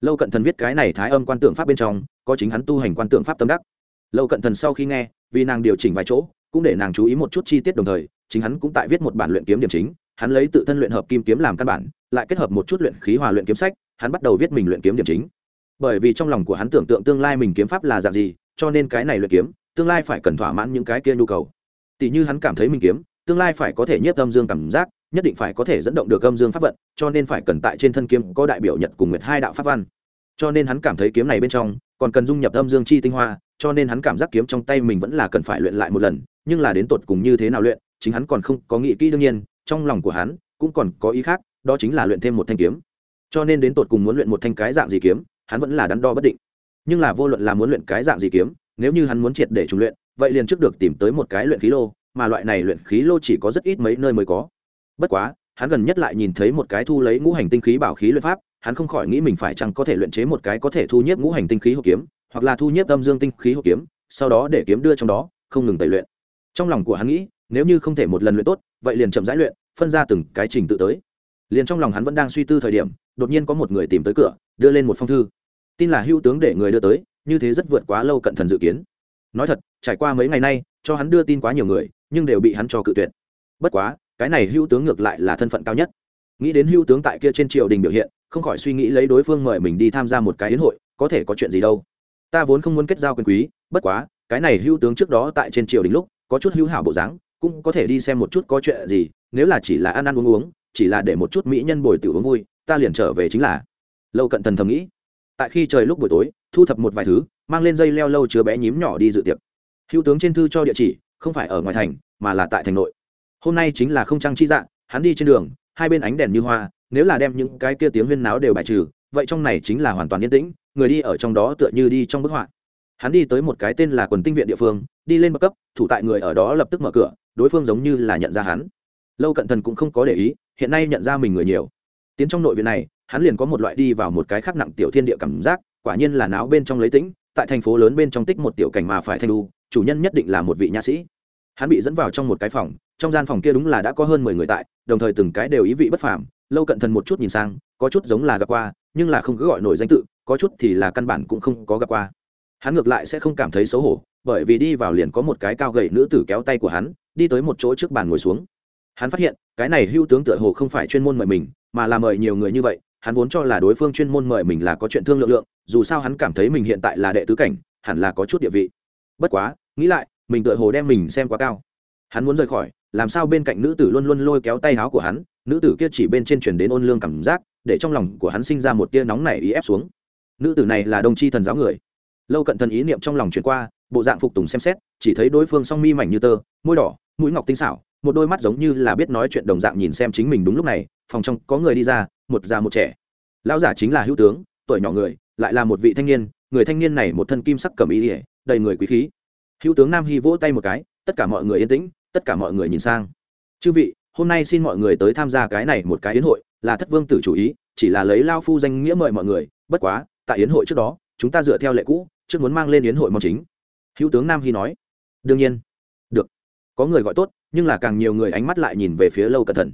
Lâu cận thần viết cái này thái âm quan tượng pháp bên trong, có chính hắn tu hành quan tượng pháp tâm đắc. Lâu cận thần sau khi nghe, vì nàng điều chỉnh vài chỗ, cũng để nàng chú ý một chút chi tiết đồng thời, chính hắn cũng tại viết một bản luyện kiếm điểm chính, hắn lấy tự thân luyện hợp kim kiếm làm căn bản, lại kết hợp một chút luyện khí hòa luyện kiếm sách, hắn bắt đầu viết mình luyện kiếm điểm chính. Bởi vì trong lòng của hắn tưởng tượng tương lai mình kiếm pháp là dạng gì, cho nên cái này luyện kiếm, tương lai phải cần thỏa mãn những cái kia nhu cầu. Tỷ như hắn cảm thấy mình kiếm tương lai phải có thể nhiếp âm dương cảm giác, nhất định phải có thể dẫn động được âm dương pháp vận, cho nên phải cần tại trên thân kiếm có đại biểu nhật cùng nguyệt hai đạo pháp văn. Cho nên hắn cảm thấy kiếm này bên trong còn cần dung nhập âm dương chi tinh hoa, cho nên hắn cảm giác kiếm trong tay mình vẫn là cần phải luyện lại một lần, nhưng là đến tột cùng như thế nào luyện, chính hắn còn không có nghĩ kỹ đương nhiên, trong lòng của hắn cũng còn có ý khác, đó chính là luyện thêm một thanh kiếm. Cho nên đến tột cùng muốn luyện một thanh cái dạng gì kiếm, hắn vẫn là đắn đo bất định. Nhưng là vô luận là muốn luyện cái dạng gì kiếm, nếu như hắn muốn triệt để trùng luyện, vậy liền trước được tìm tới một cái luyện khí lô mà loại này luyện khí lô chỉ có rất ít mấy nơi mới có. Bất quá, hắn gần nhất lại nhìn thấy một cái thu lấy ngũ hành tinh khí bảo khí luyện pháp, hắn không khỏi nghĩ mình phải chăng có thể luyện chế một cái có thể thu nhiếp ngũ hành tinh khí hộp kiếm, hoặc là thu nhiếp âm dương tinh khí hộp kiếm, sau đó để kiếm đưa trong đó, không ngừng tẩy luyện. Trong lòng của hắn nghĩ, nếu như không thể một lần luyện tốt, vậy liền chậm rãi luyện, phân ra từng cái trình tự tới. Liền trong lòng hắn vẫn đang suy tư thời điểm, đột nhiên có một người tìm tới cửa, đưa lên một phong thư. Tin là hữu tướng để người đưa tới, như thế rất vượt quá lâu cận thần dự kiến. Nói thật, trải qua mấy ngày nay, cho hắn đưa tin quá nhiều người nhưng đều bị hắn cho cự tuyệt. Bất quá, cái này hữu tướng ngược lại là thân phận cao nhất. Nghĩ đến hữu tướng tại kia trên triều đình biểu hiện, không khỏi suy nghĩ lấy đối phương mời mình đi tham gia một cái yến hội, có thể có chuyện gì đâu. Ta vốn không muốn kết giao quyền quý, bất quá, cái này hữu tướng trước đó tại trên triều đình lúc, có chút hữu hảo bộ dáng, cũng có thể đi xem một chút có chuyện gì, nếu là chỉ là ăn ăn uống uống, chỉ là để một chút mỹ nhân bồi tiểu uống vui, ta liền trở về chính là. Lâu cận thần thầm nghĩ. Tại khi trời lúc buổi tối, thu thập một vài thứ, mang lên dây leo lâu chứa bé nhím nhỏ đi dự tiệc. Hữu tướng trên thư cho địa chỉ không phải ở ngoài thành, mà là tại thành nội. Hôm nay chính là không trăng chi dạng hắn đi trên đường, hai bên ánh đèn như hoa, nếu là đem những cái kia tiếng huyên náo đều bài trừ, vậy trong này chính là hoàn toàn yên tĩnh, người đi ở trong đó tựa như đi trong bức họa. Hắn đi tới một cái tên là quần tinh viện địa phương, đi lên bậc cấp, thủ tại người ở đó lập tức mở cửa, đối phương giống như là nhận ra hắn. Lâu cận thần cũng không có để ý, hiện nay nhận ra mình người nhiều. Tiến trong nội viện này, hắn liền có một loại đi vào một cái khác nặng tiểu thiên địa cảm giác, quả nhiên là náo bên trong lấy tĩnh, tại thành phố lớn bên trong tích một tiểu cảnh mà phải thanh đu chủ nhân nhất định là một vị nha sĩ. Hắn bị dẫn vào trong một cái phòng, trong gian phòng kia đúng là đã có hơn mười người tại, đồng thời từng cái đều ý vị bất phàm, lâu cận thần một chút nhìn sang, có chút giống là gặp qua, nhưng là không cứ gọi nổi danh tự, có chút thì là căn bản cũng không có gặp qua. Hắn ngược lại sẽ không cảm thấy xấu hổ, bởi vì đi vào liền có một cái cao gậy nữ tử kéo tay của hắn, đi tới một chỗ trước bàn ngồi xuống. Hắn phát hiện, cái này hưu tướng tựa hồ không phải chuyên môn mời mình, mà là mời nhiều người như vậy, hắn vốn cho là đối phương chuyên môn mời mình là có chuyện thương lượng lượng, dù sao hắn cảm thấy mình hiện tại là đệ tứ cảnh, hẳn là có chút địa vị bất quá, nghĩ lại, mình tựa hồ đem mình xem quá cao. Hắn muốn rời khỏi, làm sao bên cạnh nữ tử luôn luôn lôi kéo tay áo của hắn, nữ tử kia chỉ bên trên chuyển đến ôn lương cảm giác, để trong lòng của hắn sinh ra một tia nóng này ý ép xuống. Nữ tử này là đồng chi thần giáo người. Lâu cận thần ý niệm trong lòng chuyển qua, bộ dạng phục tùng xem xét, chỉ thấy đối phương song mi mảnh như tơ, môi đỏ, mũi ngọc tinh xảo, một đôi mắt giống như là biết nói chuyện đồng dạng nhìn xem chính mình đúng lúc này, phòng trong có người đi ra, một già một trẻ. Lão giả chính là hữu tướng, tuổi nhỏ người, lại là một vị thanh niên, người thanh niên này một thân kim sắc cầm ý ỉa đầy người quý khí. Hữu tướng nam hy vỗ tay một cái, tất cả mọi người yên tĩnh, tất cả mọi người nhìn sang. Chư vị, hôm nay xin mọi người tới tham gia cái này một cái yến hội, là thất vương tử chủ ý, chỉ là lấy lao phu danh nghĩa mời mọi người, bất quá, tại yến hội trước đó, chúng ta dựa theo lệ cũ, trước muốn mang lên yến hội mong chính. Hữu tướng nam hy nói. Đương nhiên. Được. Có người gọi tốt, nhưng là càng nhiều người ánh mắt lại nhìn về phía lâu cận thần.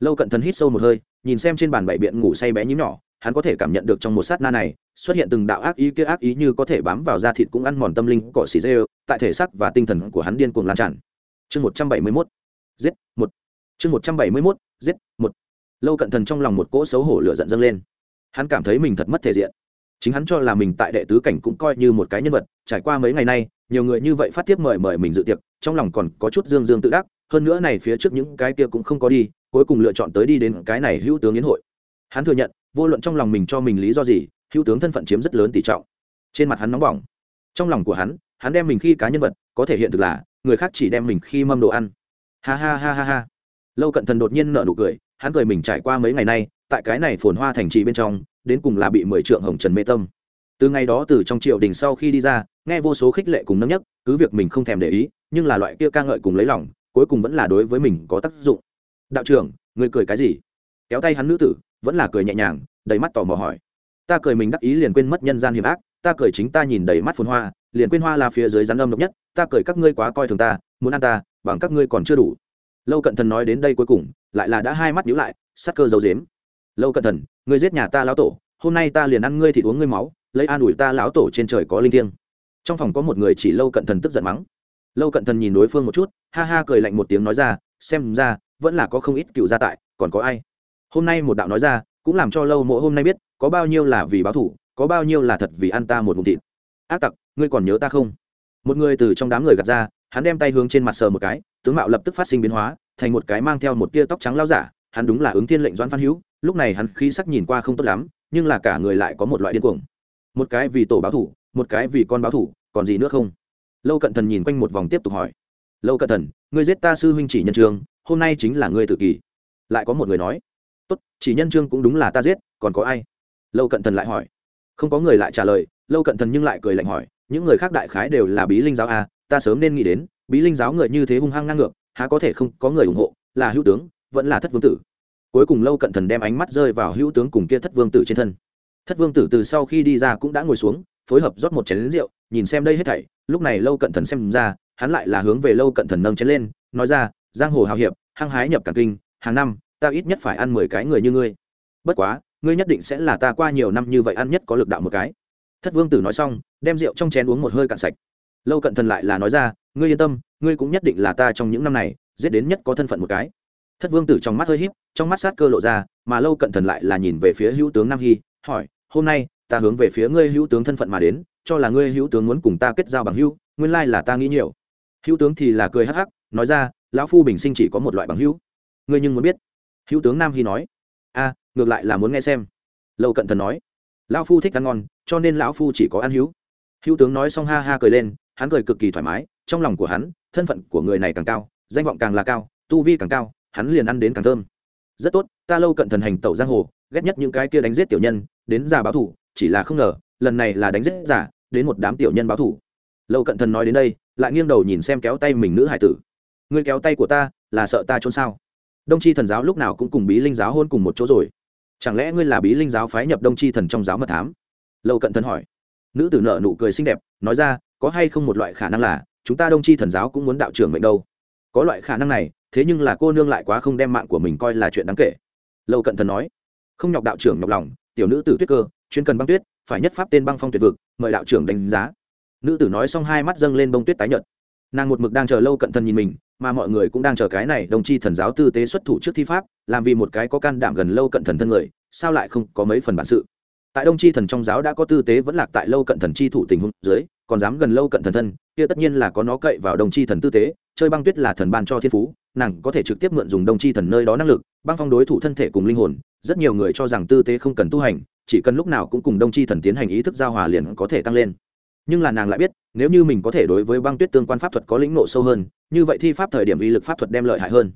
Lâu cận thần hít sâu một hơi, nhìn xem trên bàn bảy biện ngủ say bé nhím nhỏ hắn có thể cảm nhận được trong một sát na này, xuất hiện từng đạo ác ý kia ác ý như có thể bám vào da thịt cũng ăn mòn tâm linh cọ xì dê tại thể xác và tinh thần của hắn điên cuồng lan tràn. Chương một trăm bảy mươi mốt. Giết một. Chương một trăm bảy mươi mốt. Giết một. Lâu cận thần trong lòng một cỗ xấu hổ lửa giận dâng lên. Hắn cảm thấy mình thật mất thể diện. Chính hắn cho là mình tại đệ tứ cảnh cũng coi như một cái nhân vật, trải qua mấy ngày nay, nhiều người như vậy phát tiếp mời mời mình dự tiệc, trong lòng còn có chút dương dương tự đắc, hơn nữa này phía trước những cái kia cũng không có đi, cuối cùng lựa chọn tới đi đến cái này hữu tướng yến hội. Hắn thừa nhận vô luận trong lòng mình cho mình lý do gì, hữu tướng thân phận chiếm rất lớn tỷ trọng. Trên mặt hắn nóng bỏng. Trong lòng của hắn hắn đem mình khi cá nhân vật, có thể hiện thực là, người khác chỉ đem mình khi mâm đồ ăn. Ha ha ha ha ha. Lâu cận thần đột nhiên nở nụ cười, hắn cười mình trải qua mấy ngày nay, tại cái này phồn hoa thành trì bên trong, đến cùng là bị mười trượng hồng trần mê tâm. Từ ngày đó từ trong triều đình sau khi đi ra, nghe vô số khích lệ cùng nâng nhất cứ việc mình không thèm để ý, nhưng là loại kia ca ngợi cùng lấy lòng, cuối cùng vẫn là đối với mình có tác dụng. Đạo trưởng, người cười cái gì? Kéo tay hắn nữ tử vẫn là cười nhẹ nhàng, đầy mắt tò mò hỏi. Ta cười mình đắc ý liền quên mất nhân gian hiểm ác, ta cười chính ta nhìn đầy mắt phồn hoa, liền quên hoa là phía dưới rắn âm độc nhất, ta cười các ngươi quá coi thường ta, muốn ăn ta, bằng các ngươi còn chưa đủ. Lâu cận thần nói đến đây cuối cùng, lại là đã hai mắt nhíu lại, sắc cơ dấu dếm lâu cận thần, ngươi giết nhà ta lão tổ, hôm nay ta liền ăn ngươi thịt uống ngươi máu, lấy an ủi ta lão tổ trên trời có linh thiêng. Trong phòng có một người chỉ lâu cận thần tức giận mắng. Lâu cận thần nhìn đối phương một chút, ha ha cười lạnh một tiếng nói ra, xem ra, vẫn là có không ít cựu gia tại, còn có ai? Hôm nay một đạo nói ra, cũng làm cho lâu mỗi hôm nay biết, có bao nhiêu là vì báo thủ, có bao nhiêu là thật vì ăn ta một mụn thịt. Ác tặc, ngươi còn nhớ ta không? Một người từ trong đám người gạt ra, hắn đem tay hướng trên mặt sờ một cái, tướng mạo lập tức phát sinh biến hóa, thành một cái mang theo một tia tóc trắng lao giả, hắn đúng là ứng thiên lệnh doãn phan hữu, lúc này hắn khí sắc nhìn qua không tốt lắm, nhưng là cả người lại có một loại điên cuồng. Một cái vì tổ báo thủ, một cái vì con báo thủ, còn gì nữa không? Lâu cận thần nhìn quanh một vòng tiếp tục hỏi. Lâu cận thần, ngươi giết ta sư huynh chỉ nhân trường, hôm nay chính là ngươi tự kỷ. Lại có một người nói tốt, chỉ nhân trương cũng đúng là ta giết, còn có ai? Lâu cận thần lại hỏi. Không có người lại trả lời, lâu cận thần nhưng lại cười lạnh hỏi, những người khác đại khái đều là bí linh giáo a ta sớm nên nghĩ đến, bí linh giáo người như thế hung hăng ngang ngược, há có thể không có người ủng hộ, là hữu tướng, vẫn là thất vương tử. Cuối cùng lâu cận thần đem ánh mắt rơi vào hữu tướng cùng kia thất vương tử trên thân. Thất vương tử từ sau khi đi ra cũng đã ngồi xuống, phối hợp rót một chén lính rượu, nhìn xem đây hết thảy, lúc này lâu cận thần xem ra, hắn lại là hướng về lâu cận thần nâng chén lên, nói ra, giang hồ hào hiệp, hăng hái nhập cả kinh, hàng năm ta ít nhất phải ăn mười cái người như ngươi. Bất quá, ngươi nhất định sẽ là ta qua nhiều năm như vậy ăn nhất có lực đạo một cái. Thất vương tử nói xong, đem rượu trong chén uống một hơi cạn sạch. Lâu cận thần lại là nói ra, ngươi yên tâm, ngươi cũng nhất định là ta trong những năm này, giết đến nhất có thân phận một cái. Thất vương tử trong mắt hơi híp, trong mắt sát cơ lộ ra, mà lâu cận thần lại là nhìn về phía hữu tướng nam hy, hỏi, hôm nay, ta hướng về phía ngươi hữu tướng thân phận mà đến, cho là ngươi hữu tướng muốn cùng ta kết giao bằng hữu, nguyên lai là ta nghĩ nhiều. Hữu tướng thì là cười hắc hắc, nói ra, lão phu bình sinh chỉ có một loại bằng hữu. Ngươi nhưng muốn biết hữu tướng nam hy nói, a, ngược lại là muốn nghe xem. Lâu cận thần nói, lão phu thích ăn ngon, cho nên lão phu chỉ có ăn hữu. Hữu tướng nói xong ha ha cười lên, hắn cười cực kỳ thoải mái, trong lòng của hắn, thân phận của người này càng cao, danh vọng càng là cao, tu vi càng cao, hắn liền ăn đến càng thơm. Rất tốt, ta lâu cận thần hành tẩu giang hồ, ghét nhất những cái kia đánh giết tiểu nhân, đến già báo thủ, chỉ là không ngờ, lần này là đánh giết giả đến một đám tiểu nhân báo thủ. Lâu cận thần nói đến đây, lại nghiêng đầu nhìn xem kéo tay mình nữ hải tử. Ngươi kéo tay của ta, là sợ ta trốn sao? Đông tri thần giáo lúc nào cũng cùng bí linh giáo hôn cùng một chỗ rồi. Chẳng lẽ ngươi là bí linh giáo phái nhập đông tri thần trong giáo mật thám? Lâu cận thần hỏi. Nữ tử nợ nụ cười xinh đẹp, nói ra, có hay không một loại khả năng là, chúng ta đông tri thần giáo cũng muốn đạo trưởng mệnh đâu? Có loại khả năng này, thế nhưng là cô nương lại quá không đem mạng của mình coi là chuyện đáng kể. Lâu cận thần nói. Không nhọc đạo trưởng nhọc lòng, tiểu nữ tử tuyết cơ, chuyên cần băng tuyết, phải nhất pháp tên băng phong tuyệt vực, mời đạo trưởng đánh giá. Nữ tử nói xong hai mắt dâng lên bông tuyết tái nhợt. Nàng một mực đang chờ lâu cận thần nhìn mình mà mọi người cũng đang chờ cái này đồng chi thần giáo tư tế xuất thủ trước thi pháp, làm vì một cái có can đảm gần lâu cận thần thân người, sao lại không có mấy phần bản sự? Tại đông chi thần trong giáo đã có tư tế vẫn lạc tại lâu cận thần chi thủ tình huống dưới, còn dám gần lâu cận thần thân, kia tất nhiên là có nó cậy vào đông chi thần tư tế, chơi băng tuyết là thần ban cho thiên phú, nàng có thể trực tiếp mượn dùng đông chi thần nơi đó năng lực, băng phong đối thủ thân thể cùng linh hồn, rất nhiều người cho rằng tư tế không cần tu hành, chỉ cần lúc nào cũng cùng đông chi thần tiến hành ý thức giao hòa liền có thể tăng lên. Nhưng là nàng lại biết nếu như mình có thể đối với băng tuyết tương quan pháp thuật có lĩnh nộ sâu hơn, như vậy thi pháp thời điểm uy lực pháp thuật đem lợi hại hơn.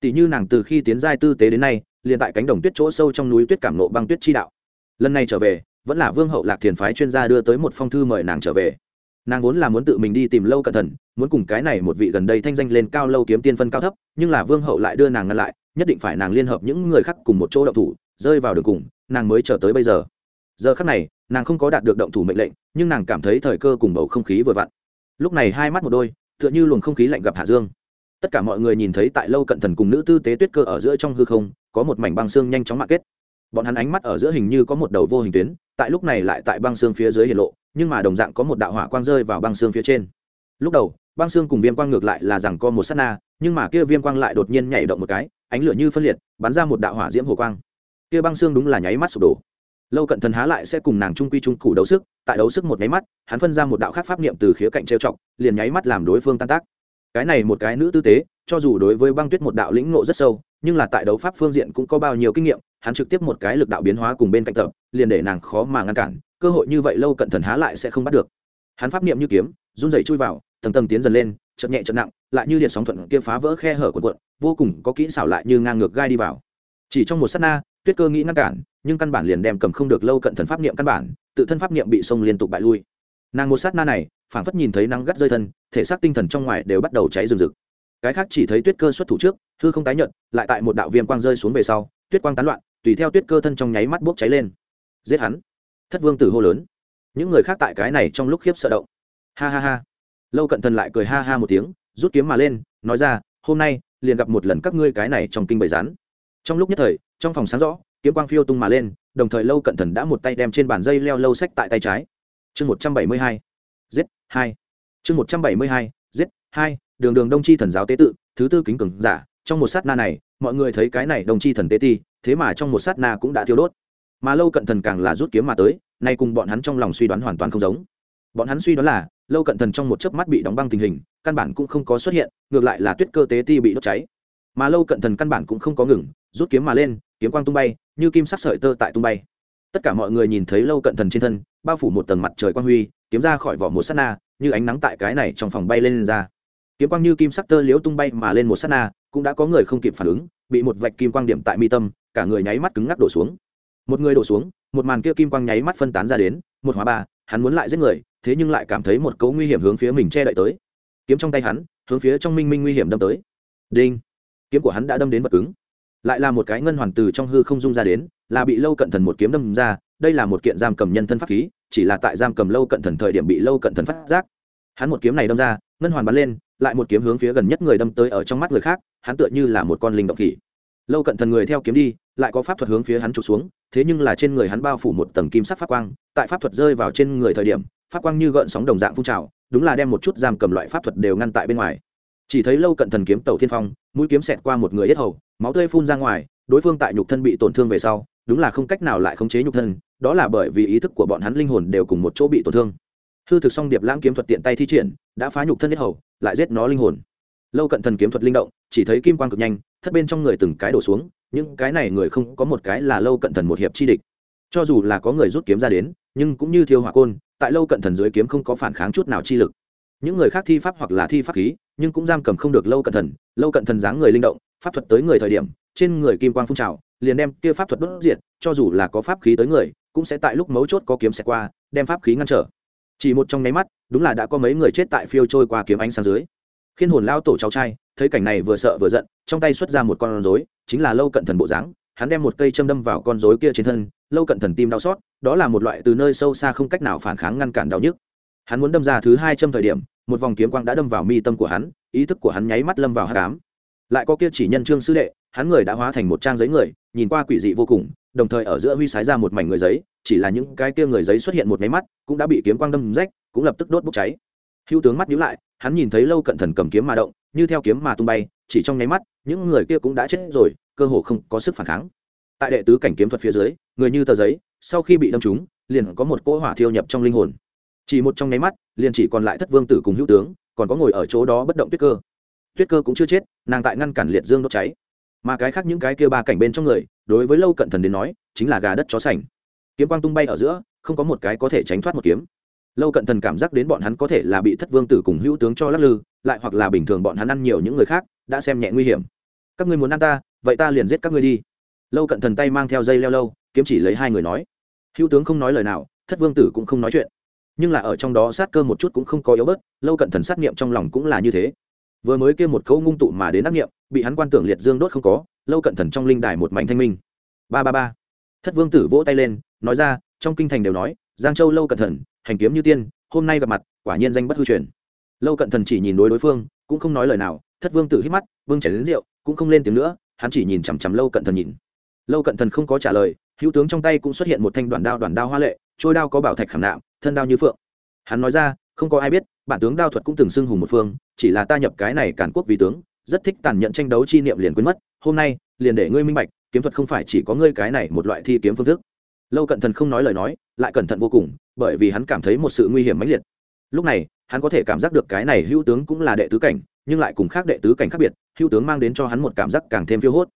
Tỷ như nàng từ khi tiến giai tư tế đến nay, liền tại cánh đồng tuyết chỗ sâu trong núi tuyết cảm nộ băng tuyết chi đạo. Lần này trở về, vẫn là vương hậu lạc thiền phái chuyên gia đưa tới một phong thư mời nàng trở về. Nàng vốn là muốn tự mình đi tìm lâu cẩn thận, muốn cùng cái này một vị gần đây thanh danh lên cao lâu kiếm tiên phân cao thấp, nhưng là vương hậu lại đưa nàng ngăn lại, nhất định phải nàng liên hợp những người khác cùng một chỗ động thủ, rơi vào đường cùng, nàng mới chờ tới bây giờ giờ khắc này, nàng không có đạt được động thủ mệnh lệnh, nhưng nàng cảm thấy thời cơ cùng bầu không khí vừa vặn. Lúc này hai mắt một đôi, tựa như luồng không khí lạnh gặp hạ dương. Tất cả mọi người nhìn thấy tại lâu cận thần cùng nữ tư tế tuyết cơ ở giữa trong hư không, có một mảnh băng xương nhanh chóng mạng kết. Bọn hắn ánh mắt ở giữa hình như có một đầu vô hình tuyến, tại lúc này lại tại băng xương phía dưới hiện lộ, nhưng mà đồng dạng có một đạo hỏa quang rơi vào băng xương phía trên. Lúc đầu, băng xương cùng viêm quang ngược lại là rằng có một s á t na, nhưng mà kia viêm quang lại đột nhiên nhảy động một cái, ánh lửa như phân liệt, bắn ra một đạo hỏa diễm hồ quang. Kia băng xương đúng là nháy mắt sụp đổ lâu cận thần há lại sẽ cùng nàng trung quy trung cụ đấu sức, tại đấu sức một nháy mắt, hắn phân ra một đạo khác pháp niệm từ khía cạnh trêu chọc, liền nháy mắt làm đối phương tan tác. Cái này một cái nữ tư tế, cho dù đối với băng tuyết một đạo lĩnh ngộ rất sâu, nhưng là tại đấu pháp phương diện cũng có bao nhiêu kinh nghiệm, hắn trực tiếp một cái lực đạo biến hóa cùng bên cạnh tập, liền để nàng khó mà ngăn cản, cơ hội như vậy lâu cận thần há lại sẽ không bắt được. Hắn pháp niệm như kiếm, run rẩy chui vào, tầng tầng tiến dần lên chậm nhẹ chậm nặng, lại như điện sóng thuận kia phá vỡ khe hở của cuộn, vô cùng có kỹ xảo lại như ngang ngược gai đi vào. Chỉ trong một sát na, tuyết cơ nghĩ ngăn cản nhưng căn bản liền đem cầm không được lâu cận thần pháp niệm căn bản, tự thân pháp niệm bị sông liên tục bại lui. Nàng một sát na này, phảng phất nhìn thấy nắng gắt rơi thân, thể xác tinh thần trong ngoài đều bắt đầu cháy rừng rực. Cái khác chỉ thấy tuyết cơ xuất thủ trước, hư không tái nhận lại tại một đạo viêm quang rơi xuống về sau, tuyết quang tán loạn, tùy theo tuyết cơ thân trong nháy mắt bốc cháy lên. Giết hắn. Thất vương tử hô lớn. Những người khác tại cái này trong lúc khiếp sợ động. Ha ha ha. Lâu cận thần lại cười ha ha một tiếng, rút kiếm mà lên, nói ra, hôm nay, liền gặp một lần các ngươi cái này trong kinh bầy rán trong lúc nhất thời, trong phòng sáng rõ kiếm quang phiêu tung mà lên, đồng thời lâu cận thần đã một tay đem trên bàn dây leo lâu sách tại tay trái. Chương một trăm bảy mươi hai, giết hai. Chương một trăm bảy mươi hai, giết hai, đường đường đông chi thần giáo tế tự, thứ tư kính cường giả, trong một sát na này, mọi người thấy cái này đông chi thần tế ti, thế mà trong một sát na cũng đã thiêu đốt. Mà lâu cận thần càng là rút kiếm mà tới, nay cùng bọn hắn trong lòng suy đoán hoàn toàn không giống. Bọn hắn suy đoán là, lâu cận thần trong một chớp mắt bị đóng băng tình hình, căn bản cũng không có xuất hiện, ngược lại là tuyết cơ tế ti bị đốt cháy. Mà lâu cận thần căn bản cũng không có ngừng, rút kiếm mà lên, kiếm quang tung bay như kim sắc sợi tơ tại tung bay. Tất cả mọi người nhìn thấy lâu cận thần trên thân bao phủ một tầng mặt trời quang huy kiếm ra khỏi vỏ một s á t na như ánh nắng tại cái này trong phòng bay lên, lên ra. Kiếm quang như kim sắc tơ liếu tung bay mà lên một s á t na cũng đã có người không kịp phản ứng bị một vạch kim quang điểm tại mi tâm cả người nháy mắt cứng ngắc đổ xuống. Một người đổ xuống một màn kia kim quang nháy mắt phân tán ra đến một hóa ba hắn muốn lại giết người thế nhưng lại cảm thấy một cấu nguy hiểm hướng phía mình che đậy tới. Kiếm trong tay hắn hướng phía trong minh minh nguy hiểm đâm tới. Đinh! Kiếm của hắn đã đâm đến vật cứng lại là một cái ngân hoàn từ trong hư không dung ra đến, là bị lâu cận thần một kiếm đâm ra, đây là một kiện giam cầm nhân thân pháp khí, chỉ là tại giam cầm lâu cận thần thời điểm bị lâu cận thần phát giác. Hắn một kiếm này đâm ra, ngân hoàn bắn lên, lại một kiếm hướng phía gần nhất người đâm tới ở trong mắt người khác, hắn tựa như là một con linh động khỉ. Lâu cận thần người theo kiếm đi, lại có pháp thuật hướng phía hắn trục xuống, thế nhưng là trên người hắn bao phủ một tầng kim sắc pháp quang, tại pháp thuật rơi vào trên người thời điểm, pháp quang như gợn sóng đồng dạng phun trào, đúng là đem một chút giam cầm loại pháp thuật đều ngăn tại bên ngoài chỉ thấy lâu cận thần kiếm tàu thiên phong, mũi kiếm xẹt qua một người yết hầu, máu tươi phun ra ngoài, đối phương tại nhục thân bị tổn thương về sau, đúng là không cách nào lại khống chế nhục thân, đó là bởi vì ý thức của bọn hắn linh hồn đều cùng một chỗ bị tổn thương. Hư thực song điệp lãng kiếm thuật tiện tay thi triển, đã phá nhục thân yết hầu, lại giết nó linh hồn. Lâu cận thần kiếm thuật linh động, chỉ thấy kim quang cực nhanh, thất bên trong người từng cái đổ xuống, những cái này người không có một cái là lâu cận thần một hiệp chi địch. Cho dù là có người rút kiếm ra đến, nhưng cũng như thiêu hỏa côn, tại lâu cận thần dưới kiếm không có phản kháng chút nào chi lực. Những người khác thi pháp hoặc là thi pháp khí nhưng cũng giam cầm không được lâu cận thần. Lâu cận thần dáng người linh động, pháp thuật tới người thời điểm, trên người kim quang phun trào, liền đem kia pháp thuật đốt diệt, cho dù là có pháp khí tới người, cũng sẽ tại lúc mấu chốt có kiếm xẹt qua, đem pháp khí ngăn trở. Chỉ một trong nháy mắt, đúng là đã có mấy người chết tại phiêu trôi qua kiếm ánh sáng dưới. Khiên hồn lao tổ cháu trai, thấy cảnh này vừa sợ vừa giận, trong tay xuất ra một con rối, chính là lâu cận thần bộ dáng, hắn đem một cây châm đâm vào con rối kia trên thân, lâu cận thần tim đau xót, đó là một loại từ nơi sâu xa không cách nào phản kháng ngăn cản đau nhức. Hắn muốn đâm ra thứ hai châm thời điểm một vòng kiếm quang đã đâm vào mi tâm của hắn, ý thức của hắn nháy mắt lâm vào hát cám lại có kia chỉ nhân trương sư đệ, hắn người đã hóa thành một trang giấy người, nhìn qua quỷ dị vô cùng, đồng thời ở giữa huy sái ra một mảnh người giấy, chỉ là những cái kia người giấy xuất hiện một máy mắt, cũng đã bị kiếm quang đâm rách, cũng lập tức đốt bốc cháy. Hữu tướng mắt nhíu lại, hắn nhìn thấy lâu cận thần cầm kiếm mà động, như theo kiếm mà tung bay, chỉ trong nháy mắt, những người kia cũng đã chết rồi, cơ hồ không có sức phản kháng. Tại đệ tứ cảnh kiếm thuật phía dưới, người như tờ giấy, sau khi bị đâm trúng, liền có một cỗ hỏa thiêu nhập trong linh hồn chỉ một trong nháy mắt, liền chỉ còn lại thất vương tử cùng hữu tướng, còn có ngồi ở chỗ đó bất động tuyết cơ. Tuyết cơ cũng chưa chết, nàng tại ngăn cản liệt dương đốt cháy. Mà cái khác những cái kia ba cảnh bên trong người, đối với lâu cận thần đến nói, chính là gà đất chó sành. Kiếm quang tung bay ở giữa, không có một cái có thể tránh thoát một kiếm. Lâu cận thần cảm giác đến bọn hắn có thể là bị thất vương tử cùng hữu tướng cho lắc lư, lại hoặc là bình thường bọn hắn ăn nhiều những người khác, đã xem nhẹ nguy hiểm. Các ngươi muốn ăn ta, vậy ta liền giết các ngươi đi. Lâu cận thần tay mang theo dây leo lâu, kiếm chỉ lấy hai người nói. Hữu tướng không nói lời nào, thất vương tử cũng không nói chuyện nhưng là ở trong đó sát cơ một chút cũng không có yếu bớt, lâu cận thần sát nghiệm trong lòng cũng là như thế. Vừa mới kêu một câu ngung tụ mà đến ác nghiệm bị hắn quan tưởng liệt dương đốt không có, lâu cận thần trong linh đài một mảnh thanh minh. Ba ba ba. Thất vương tử vỗ tay lên, nói ra, trong kinh thành đều nói, giang châu lâu cận thần, hành kiếm như tiên, hôm nay gặp mặt, quả nhiên danh bất hư truyền. Lâu cận thần chỉ nhìn đối đối phương, cũng không nói lời nào, thất vương tử hít mắt, vương chảy đến rượu, cũng không lên tiếng nữa, hắn chỉ nhìn chằm chằm lâu cận thần nhìn. Lâu cận thần không có trả lời, hữu tướng trong tay cũng xuất hiện một thanh đoàn đao đoàn đao hoa lệ, trôi đao có bảo thạch khảm nạm thân đao như phượng. Hắn nói ra, không có ai biết, bản tướng đao thuật cũng từng xưng hùng một phương, chỉ là ta nhập cái này cản quốc vì tướng, rất thích tàn nhẫn tranh đấu chi niệm liền quên mất, hôm nay, liền để ngươi minh bạch, kiếm thuật không phải chỉ có ngươi cái này một loại thi kiếm phương thức. Lâu cận thần không nói lời nói, lại cẩn thận vô cùng, bởi vì hắn cảm thấy một sự nguy hiểm mãnh liệt. Lúc này, hắn có thể cảm giác được cái này hữu tướng cũng là đệ tứ cảnh, nhưng lại cùng khác đệ tứ cảnh khác biệt, hữu tướng mang đến cho hắn một cảm giác càng thêm phiêu hốt.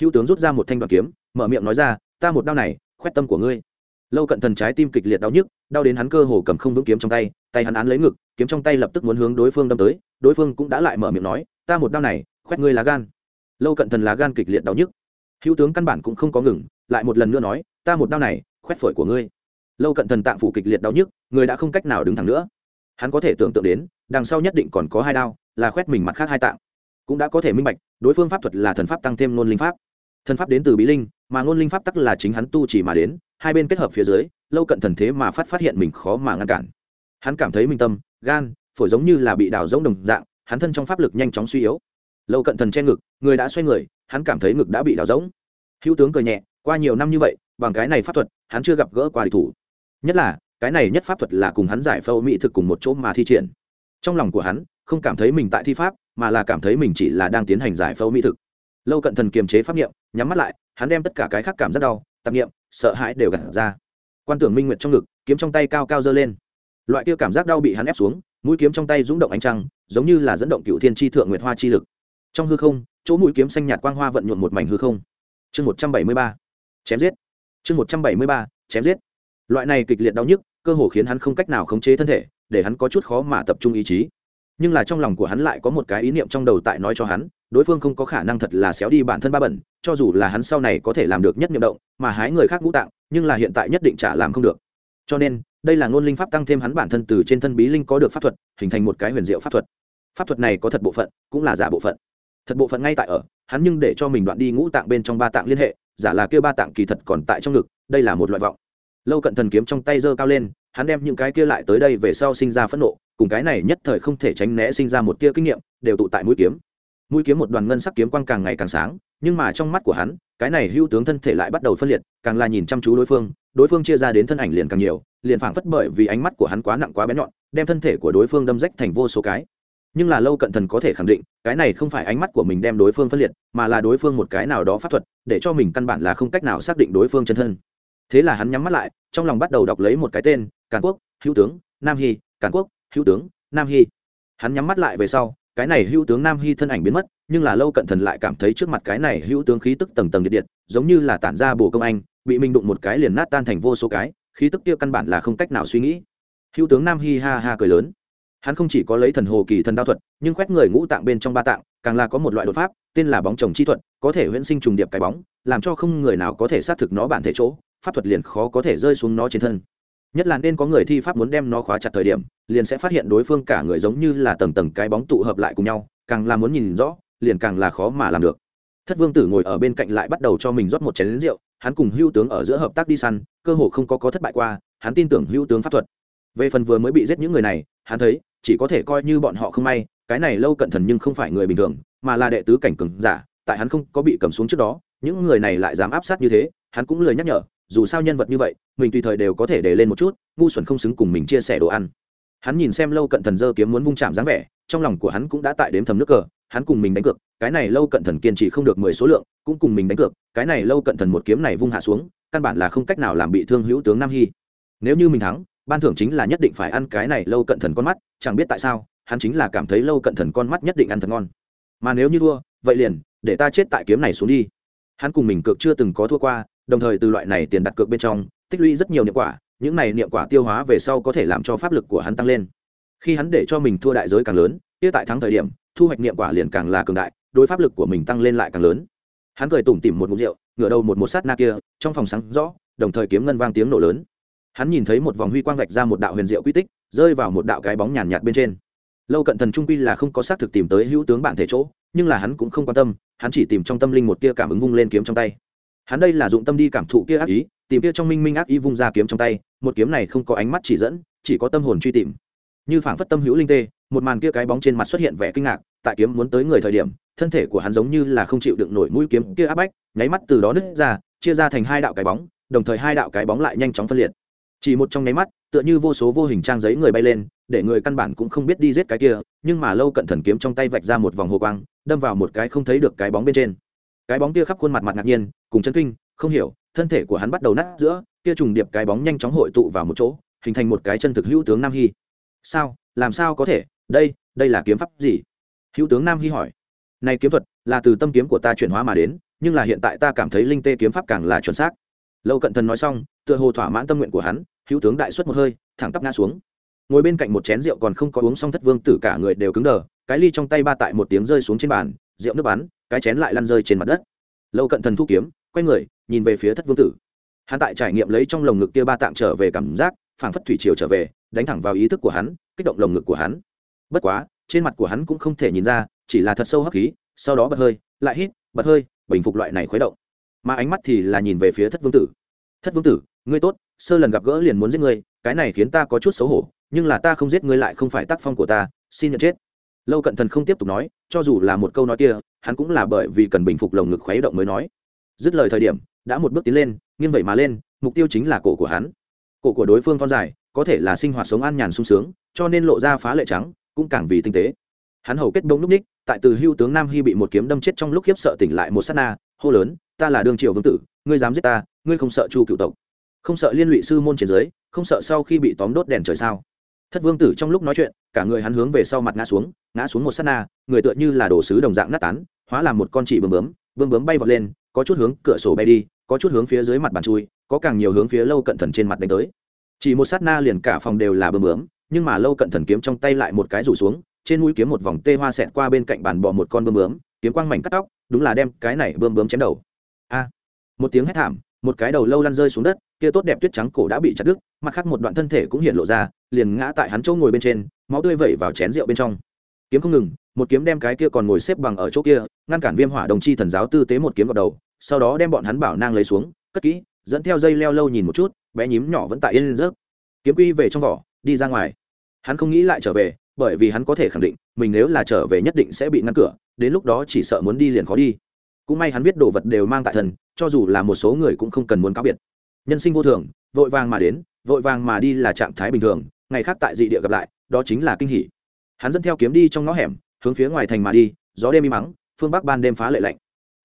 Hữu tướng rút ra một thanh đoạn kiếm, mở miệng nói ra, ta một đao này, khoét tâm của ngươi lâu cận thần trái tim kịch liệt đau nhức, đau đến hắn cơ hồ cầm không vững kiếm trong tay tay hắn án lấy ngực, kiếm trong tay lập tức muốn hướng đối phương đâm tới, đối phương cũng đã lại mở miệng nói, ta một đau này, khoét ngươi lá gan. Lâu cận thần lá gan kịch liệt đau nhức. Hữu tướng căn bản cũng không có ngừng, lại một lần nữa nói, ta một đau này, khoét phổi của ngươi. Lâu cận thần tạng phủ kịch liệt đau nhức, người đã không cách nào đứng thẳng nữa. Hắn có thể tưởng tượng đến, đằng sau nhất định còn có hai đao, là khoét mình mặt khác hai tạng. Cũng đã có thể minh bạch, đối phương pháp thuật là thần pháp tăng thêm ngôn linh pháp. Thần pháp đến từ bí linh, mà ngôn linh pháp tắc là chính hắn tu chỉ mà đến hai bên kết hợp phía dưới, lâu cận thần thế mà phát phát hiện mình khó mà ngăn cản. Hắn cảm thấy minh tâm, gan, phổi giống như là bị đào rỗng đồng dạng, hắn thân trong pháp lực nhanh chóng suy yếu. Lâu cận thần che ngực, người đã xoay người, hắn cảm thấy ngực đã bị đào rỗng. hữu tướng cười nhẹ, qua nhiều năm như vậy, bằng cái này pháp thuật, hắn chưa gặp gỡ qua địch thủ. Nhất là, cái này nhất pháp thuật là cùng hắn giải phẫu mỹ thực cùng một chỗ mà thi triển. Trong lòng của hắn, không cảm thấy mình tại thi pháp, mà là cảm thấy mình chỉ là đang tiến hành giải phẫu mỹ thực. Lâu cận thần kiềm chế pháp nghiệm nhắm mắt lại, hắn đem tất cả cái khác cảm rất đau, tạp nghiệm sợ hãi đều gặt ra. Quan tưởng minh nguyệt trong ngực, kiếm trong tay cao cao dơ lên. Loại kia cảm giác đau bị hắn ép xuống, mũi kiếm trong tay rúng động ánh trăng, giống như là dẫn động cựu thiên tri thượng nguyệt hoa chi lực. Trong hư không, chỗ mũi kiếm xanh nhạt quang hoa vận nhuộn một mảnh hư không. Chương một trăm bảy mươi ba, chém giết. Chương một trăm bảy mươi ba, chém giết. Loại này kịch liệt đau nhức, cơ hồ khiến hắn không cách nào khống chế thân thể, để hắn có chút khó mà tập trung ý chí nhưng là trong lòng của hắn lại có một cái ý niệm trong đầu tại nói cho hắn, đối phương không có khả năng thật là xéo đi bản thân ba bẩn, cho dù là hắn sau này có thể làm được nhất nhiệm động, mà hái người khác ngũ tạng, nhưng là hiện tại nhất định trả làm không được. Cho nên, đây là ngôn linh pháp tăng thêm hắn bản thân từ trên thân bí linh có được pháp thuật, hình thành một cái huyền diệu pháp thuật. Pháp thuật này có thật bộ phận, cũng là giả bộ phận. Thật bộ phận ngay tại ở, hắn nhưng để cho mình đoạn đi ngũ tạng bên trong ba tạng liên hệ, giả là kêu ba tạng kỳ thật còn tại trong ngực, đây là một loại vọng. Lâu cận thần kiếm trong tay giơ cao lên, hắn đem những cái kia lại tới đây về sau sinh ra phẫn nộ cùng cái này nhất thời không thể tránh né sinh ra một tia kinh nghiệm, đều tụ tại mũi kiếm. Mũi kiếm một đoàn ngân sắc kiếm quang càng ngày càng sáng, nhưng mà trong mắt của hắn, cái này hưu tướng thân thể lại bắt đầu phân liệt, càng là nhìn chăm chú đối phương đối phương chia ra đến thân ảnh liền càng nhiều, liền phảng phất bởi vì ánh mắt của hắn quá nặng quá bén nhọn, đem thân thể của đối phương đâm rách thành vô số cái. Nhưng là lâu cận thần có thể khẳng định, cái này không phải ánh mắt của mình đem đối phương phân liệt, mà là đối phương một cái nào đó pháp thuật, để cho mình căn bản là không cách nào xác định đối phương chân thân. Thế là hắn nhắm mắt lại, trong lòng bắt đầu đọc lấy một cái tên, càn quốc, hữu tướng, nam hy, càn quốc hữu tướng, nam hy. Hắn nhắm mắt lại về sau, cái này hữu tướng nam hy thân ảnh biến mất, nhưng là lâu cận thần lại cảm thấy trước mặt cái này hữu tướng khí tức tầng tầng điện điện, giống như là tản ra bồ công anh, bị mình đụng một cái liền nát tan thành vô số cái, khí tức kia căn bản là không cách nào suy nghĩ. Hữu tướng nam hy ha ha cười lớn. Hắn không chỉ có lấy thần hồ kỳ thần đao thuật, nhưng quét người ngũ tạng bên trong ba tạng, càng là có một loại đột pháp, tên là bóng chồng chi thuật, có thể huyễn sinh trùng điệp cái bóng, làm cho không người nào có thể xác thực nó bản thể chỗ, pháp thuật liền khó có thể rơi xuống nó trên thân nhất là nên có người thi pháp muốn đem nó khóa chặt thời điểm, liền sẽ phát hiện đối phương cả người giống như là tầng tầng cái bóng tụ hợp lại cùng nhau, càng là muốn nhìn rõ, liền càng là khó mà làm được. Thất vương tử ngồi ở bên cạnh lại bắt đầu cho mình rót một chén lính rượu, hắn cùng hữu tướng ở giữa hợp tác đi săn, cơ hồ không có có thất bại qua, hắn tin tưởng hữu tướng pháp thuật. Về phần vừa mới bị giết những người này, hắn thấy, chỉ có thể coi như bọn họ không may, cái này lâu cận thần nhưng không phải người bình thường, mà là đệ tứ cảnh cường giả, tại hắn không có bị cầm xuống trước đó, những người này lại dám áp sát như thế, hắn cũng lời nhắc nhở dù sao nhân vật như vậy, mình tùy thời đều có thể để lên một chút, ngu xuẩn không xứng cùng mình chia sẻ đồ ăn. Hắn nhìn xem lâu cận thần dơ kiếm muốn vung chạm dáng vẻ, trong lòng của hắn cũng đã tại đếm thầm nước cờ, hắn cùng mình đánh cược, cái này lâu cận thần kiên trì không được mười số lượng, cũng cùng mình đánh cược, cái này lâu cận thần một kiếm này vung hạ xuống, căn bản là không cách nào làm bị thương hữu tướng nam hy. Nếu như mình thắng, ban thưởng chính là nhất định phải ăn cái này lâu cận thần con mắt, chẳng biết tại sao, hắn chính là cảm thấy lâu cận thần con mắt nhất định ăn thật ngon. Mà nếu như thua, vậy liền, để ta chết tại kiếm này xuống đi. Hắn cùng mình cược chưa từng có thua qua đồng thời từ loại này tiền đặt cược bên trong, tích lũy rất nhiều niệm quả, những này niệm quả tiêu hóa về sau có thể làm cho pháp lực của hắn tăng lên. Khi hắn để cho mình thua đại giới càng lớn, kia tại thắng thời điểm, thu hoạch niệm quả liền càng là cường đại, đối pháp lực của mình tăng lên lại càng lớn. Hắn cười tủm tỉm một mục rượu, ngửa đầu một một sát na kia, trong phòng sáng rõ, đồng thời kiếm ngân vang tiếng nổ lớn. Hắn nhìn thấy một vòng huy quang vạch ra một đạo huyền diệu quy tích, rơi vào một đạo cái bóng nhàn nhạt bên trên. Lâu cận thần trung quy là không có xác thực tìm tới hữu tướng bản thể chỗ, nhưng là hắn cũng không quan tâm, hắn chỉ tìm trong tâm linh một tia cảm ứng vung lên kiếm trong tay hắn đây là dụng tâm đi cảm thụ kia ác ý, tìm kia trong minh minh ác ý vung ra kiếm trong tay, một kiếm này không có ánh mắt chỉ dẫn, chỉ có tâm hồn truy tìm. Như phảng phất tâm hữu linh tê, một màn kia cái bóng trên mặt xuất hiện vẻ kinh ngạc, tại kiếm muốn tới người thời điểm, thân thể của hắn giống như là không chịu đựng nổi mũi kiếm kia áp bách, nháy mắt từ đó nứt ra, chia ra thành hai đạo cái bóng, đồng thời hai đạo cái bóng lại nhanh chóng phân liệt. Chỉ một trong nháy mắt, tựa như vô số vô hình trang giấy người bay lên, để người căn bản cũng không biết đi giết cái kia, nhưng mà lâu cận thần kiếm trong tay vạch ra một vòng hồ quang, đâm vào một cái không thấy được cái bóng bên trên cái bóng kia khắp khuôn mặt mặt ngạc nhiên, cùng chân kinh, không hiểu, thân thể của hắn bắt đầu nát giữa, kia trùng điệp cái bóng nhanh chóng hội tụ vào một chỗ, hình thành một cái chân thực hữu tướng nam hy. Sao? Làm sao có thể? Đây đây là kiếm pháp gì? Hữu tướng nam hy hỏi. Này kiếm thuật, là từ tâm kiếm của ta chuyển hóa mà đến, nhưng là hiện tại ta cảm thấy linh tê kiếm pháp càng là chuẩn xác. Lâu cận thần nói xong, tựa hồ thỏa mãn tâm nguyện của hắn, hữu tướng đại xuất một hơi, thẳng tắp ngã xuống. Ngồi bên cạnh một chén rượu còn không có uống xong thất vương tử cả người đều cứng đờ, cái ly trong tay ba tại một tiếng rơi xuống trên bàn, rượu nước bắn cái chén lại lăn rơi trên mặt đất. Lâu cận thần thu kiếm, quay người, nhìn về phía thất vương tử. Hắn tại trải nghiệm lấy trong lồng ngực kia ba tạng trở về cảm giác, phảng phất thủy triều trở về, đánh thẳng vào ý thức của hắn, kích động lồng ngực của hắn. Bất quá, trên mặt của hắn cũng không thể nhìn ra, chỉ là thật sâu hấp khí, sau đó bật hơi, lại hít, bật hơi, bình phục loại này khuấy động. Mà ánh mắt thì là nhìn về phía thất vương tử. Thất vương tử, ngươi tốt, sơ lần gặp gỡ liền muốn giết ngươi, cái này khiến ta có chút xấu hổ, nhưng là ta không giết ngươi lại không phải tác phong của ta, xin nhận chết. Lâu cận thần không tiếp tục nói, cho dù là một câu nói kia hắn cũng là bởi vì cần bình phục lồng ngực khuấy động mới nói. Dứt lời thời điểm, đã một bước tiến lên, nghiêng vậy mà lên, mục tiêu chính là cổ của hắn. Cổ của đối phương thon dài, có thể là sinh hoạt sống an nhàn sung sướng, cho nên lộ ra phá lệ trắng, cũng càng vì tinh tế. Hắn hầu kết đông núp ních, tại từ hưu tướng nam hy bị một kiếm đâm chết trong lúc khiếp sợ tỉnh lại một s á t na, hô lớn, ta là đương triều vương tử, ngươi dám giết ta, ngươi không sợ chu cựu tộc. Không sợ liên lụy sư môn trên dưới, không sợ sau khi bị tóm đốt đèn trời sao? Thất vương tử trong lúc nói chuyện, cả người hắn hướng về sau mặt ngã xuống ngã xuống một s á t na, người tựa như là đồ sứ đồng dạng nát tán hóa làm một con chỉ bướm bướm bướm bướm bay vọt lên, có chút hướng cửa sổ bay đi, có chút hướng phía dưới mặt bàn chui, có càng nhiều hướng phía lâu cận thần trên mặt đánh tới. Chỉ một sát na liền cả phòng đều là bướm bướm, nhưng mà lâu cận thần kiếm trong tay lại một cái rủ xuống, trên mũi kiếm một vòng tê hoa xẹt qua bên cạnh bàn bỏ một con bướm bướm, kiếm quang mảnh cắt tóc, đúng là đem cái này bướm bướm chém đầu. A! Một tiếng hét thảm, một cái đầu lâu lăn rơi xuống đất, kia tốt đẹp tuyết trắng cổ đã bị chặt đứt, mặt khác một đoạn thân thể cũng hiện lộ ra, liền ngã tại hắn chỗ ngồi bên trên, máu tươi vẩy vào chén rượu bên trong. Kiếm không ngừng một kiếm đem cái kia còn ngồi xếp bằng ở chỗ kia, ngăn cản viêm hỏa đồng chi thần giáo tư tế một kiếm vào đầu, sau đó đem bọn hắn bảo nang lấy xuống, cất kỹ, dẫn theo dây leo lâu nhìn một chút, bé nhím nhỏ vẫn tại yên lên rớt kiếm quy về trong vỏ, đi ra ngoài. Hắn không nghĩ lại trở về, bởi vì hắn có thể khẳng định, mình nếu là trở về nhất định sẽ bị ngăn cửa, đến lúc đó chỉ sợ muốn đi liền khó đi. Cũng may hắn viết đồ vật đều mang tại thân, cho dù là một số người cũng không cần muốn cáo biệt. Nhân sinh vô thường, vội vàng mà đến, vội vàng mà đi là trạng thái bình thường, ngày khác tại dị địa gặp lại, đó chính là kinh hỷ hắn dẫn theo kiếm đi trong ngõ hẻm hướng phía ngoài thành mà đi, gió đêm im mắng, phương bắc ban đêm phá lệ lạnh.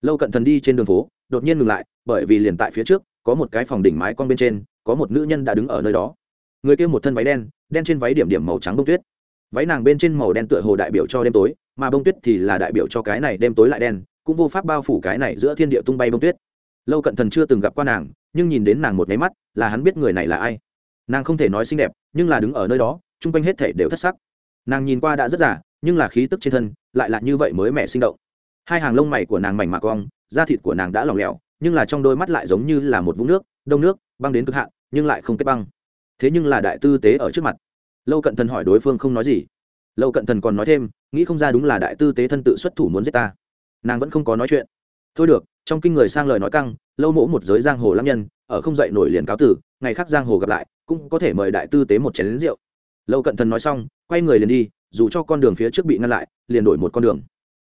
Lâu cận thần đi trên đường phố, đột nhiên ngừng lại, bởi vì liền tại phía trước, có một cái phòng đỉnh mái con bên trên, có một nữ nhân đã đứng ở nơi đó. Người kia một thân váy đen đen trên váy điểm điểm màu trắng bông tuyết. Váy nàng bên trên màu đen tựa hồ đại biểu cho đêm tối, mà bông tuyết thì là đại biểu cho cái này đêm tối lại đen, cũng vô pháp bao phủ cái này giữa thiên địa tung bay bông tuyết. Lâu cận thần chưa từng gặp qua nàng, nhưng nhìn đến nàng một máy mắt, là hắn biết người này là ai. Nàng không thể nói xinh đẹp, nhưng là đứng ở nơi đó, chung quanh hết thể đều thất sắc. Nàng nhìn qua đã rất giả nhưng là khí tức trên thân lại là như vậy mới mẻ sinh động. Hai hàng lông mày của nàng mảnh mà cong, da thịt của nàng đã lỏng lẻo, nhưng là trong đôi mắt lại giống như là một vũng nước, đông nước, băng đến cực hạn, nhưng lại không kết băng. Thế nhưng là đại tư tế ở trước mặt. Lâu cận thần hỏi đối phương không nói gì. Lâu cận thần còn nói thêm, nghĩ không ra đúng là đại tư tế thân tự xuất thủ muốn giết ta. Nàng vẫn không có nói chuyện. Thôi được, trong kinh người sang lời nói căng, lâu mỗ một giới giang hồ lắm nhân, ở không dậy nổi liền cáo tử, ngày khác giang hồ gặp lại, cũng có thể mời đại tư tế một chén lính rượu. Lâu cận thần nói xong, quay người liền đi dù cho con đường phía trước bị ngăn lại, liền đổi một con đường.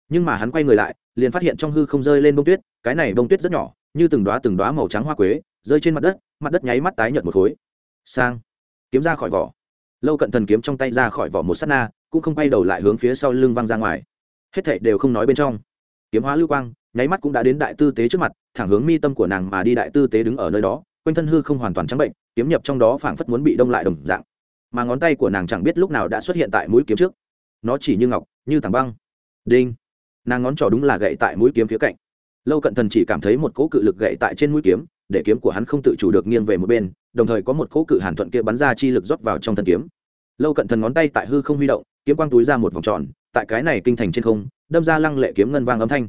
Nhưng mà hắn quay người lại, liền phát hiện trong hư không rơi lên bông tuyết, cái này bông tuyết rất nhỏ, như từng đoá từng đoá màu trắng hoa quế, rơi trên mặt đất mặt đất nháy mắt tái nhợt một khối. Sang, kiếm ra khỏi vỏ. Lâu cận thần kiếm trong tay ra khỏi vỏ một s á t na, cũng không quay đầu lại hướng phía sau lưng văng ra ngoài. Hết thảy đều không nói bên trong. Kiếm hóa lưu quang, nháy mắt cũng đã đến đại tư tế trước mặt, thẳng hướng mi tâm của nàng mà đi đại tư tế đứng ở nơi đó, quanh thân hư không hoàn toàn trắng bệnh, kiếm nhập trong đó phảng phất muốn bị đông lại đồng dạng mà ngón tay của nàng chẳng biết lúc nào đã xuất hiện tại mũi kiếm trước. Nó chỉ như ngọc, như tảng băng. Đinh. Nàng ngón trỏ đúng là gậy tại mũi kiếm phía cạnh. Lâu cận thần chỉ cảm thấy một cỗ cự lực gậy tại trên mũi kiếm, để kiếm của hắn không tự chủ được nghiêng về một bên, đồng thời có một cỗ cự hàn thuận kia bắn ra chi lực rót vào trong thân kiếm. Lâu cận thần ngón tay tại hư không huy động, kiếm quang túi ra một vòng tròn, tại cái này kinh thành trên không, đâm ra lăng lệ kiếm ngân vang âm thanh.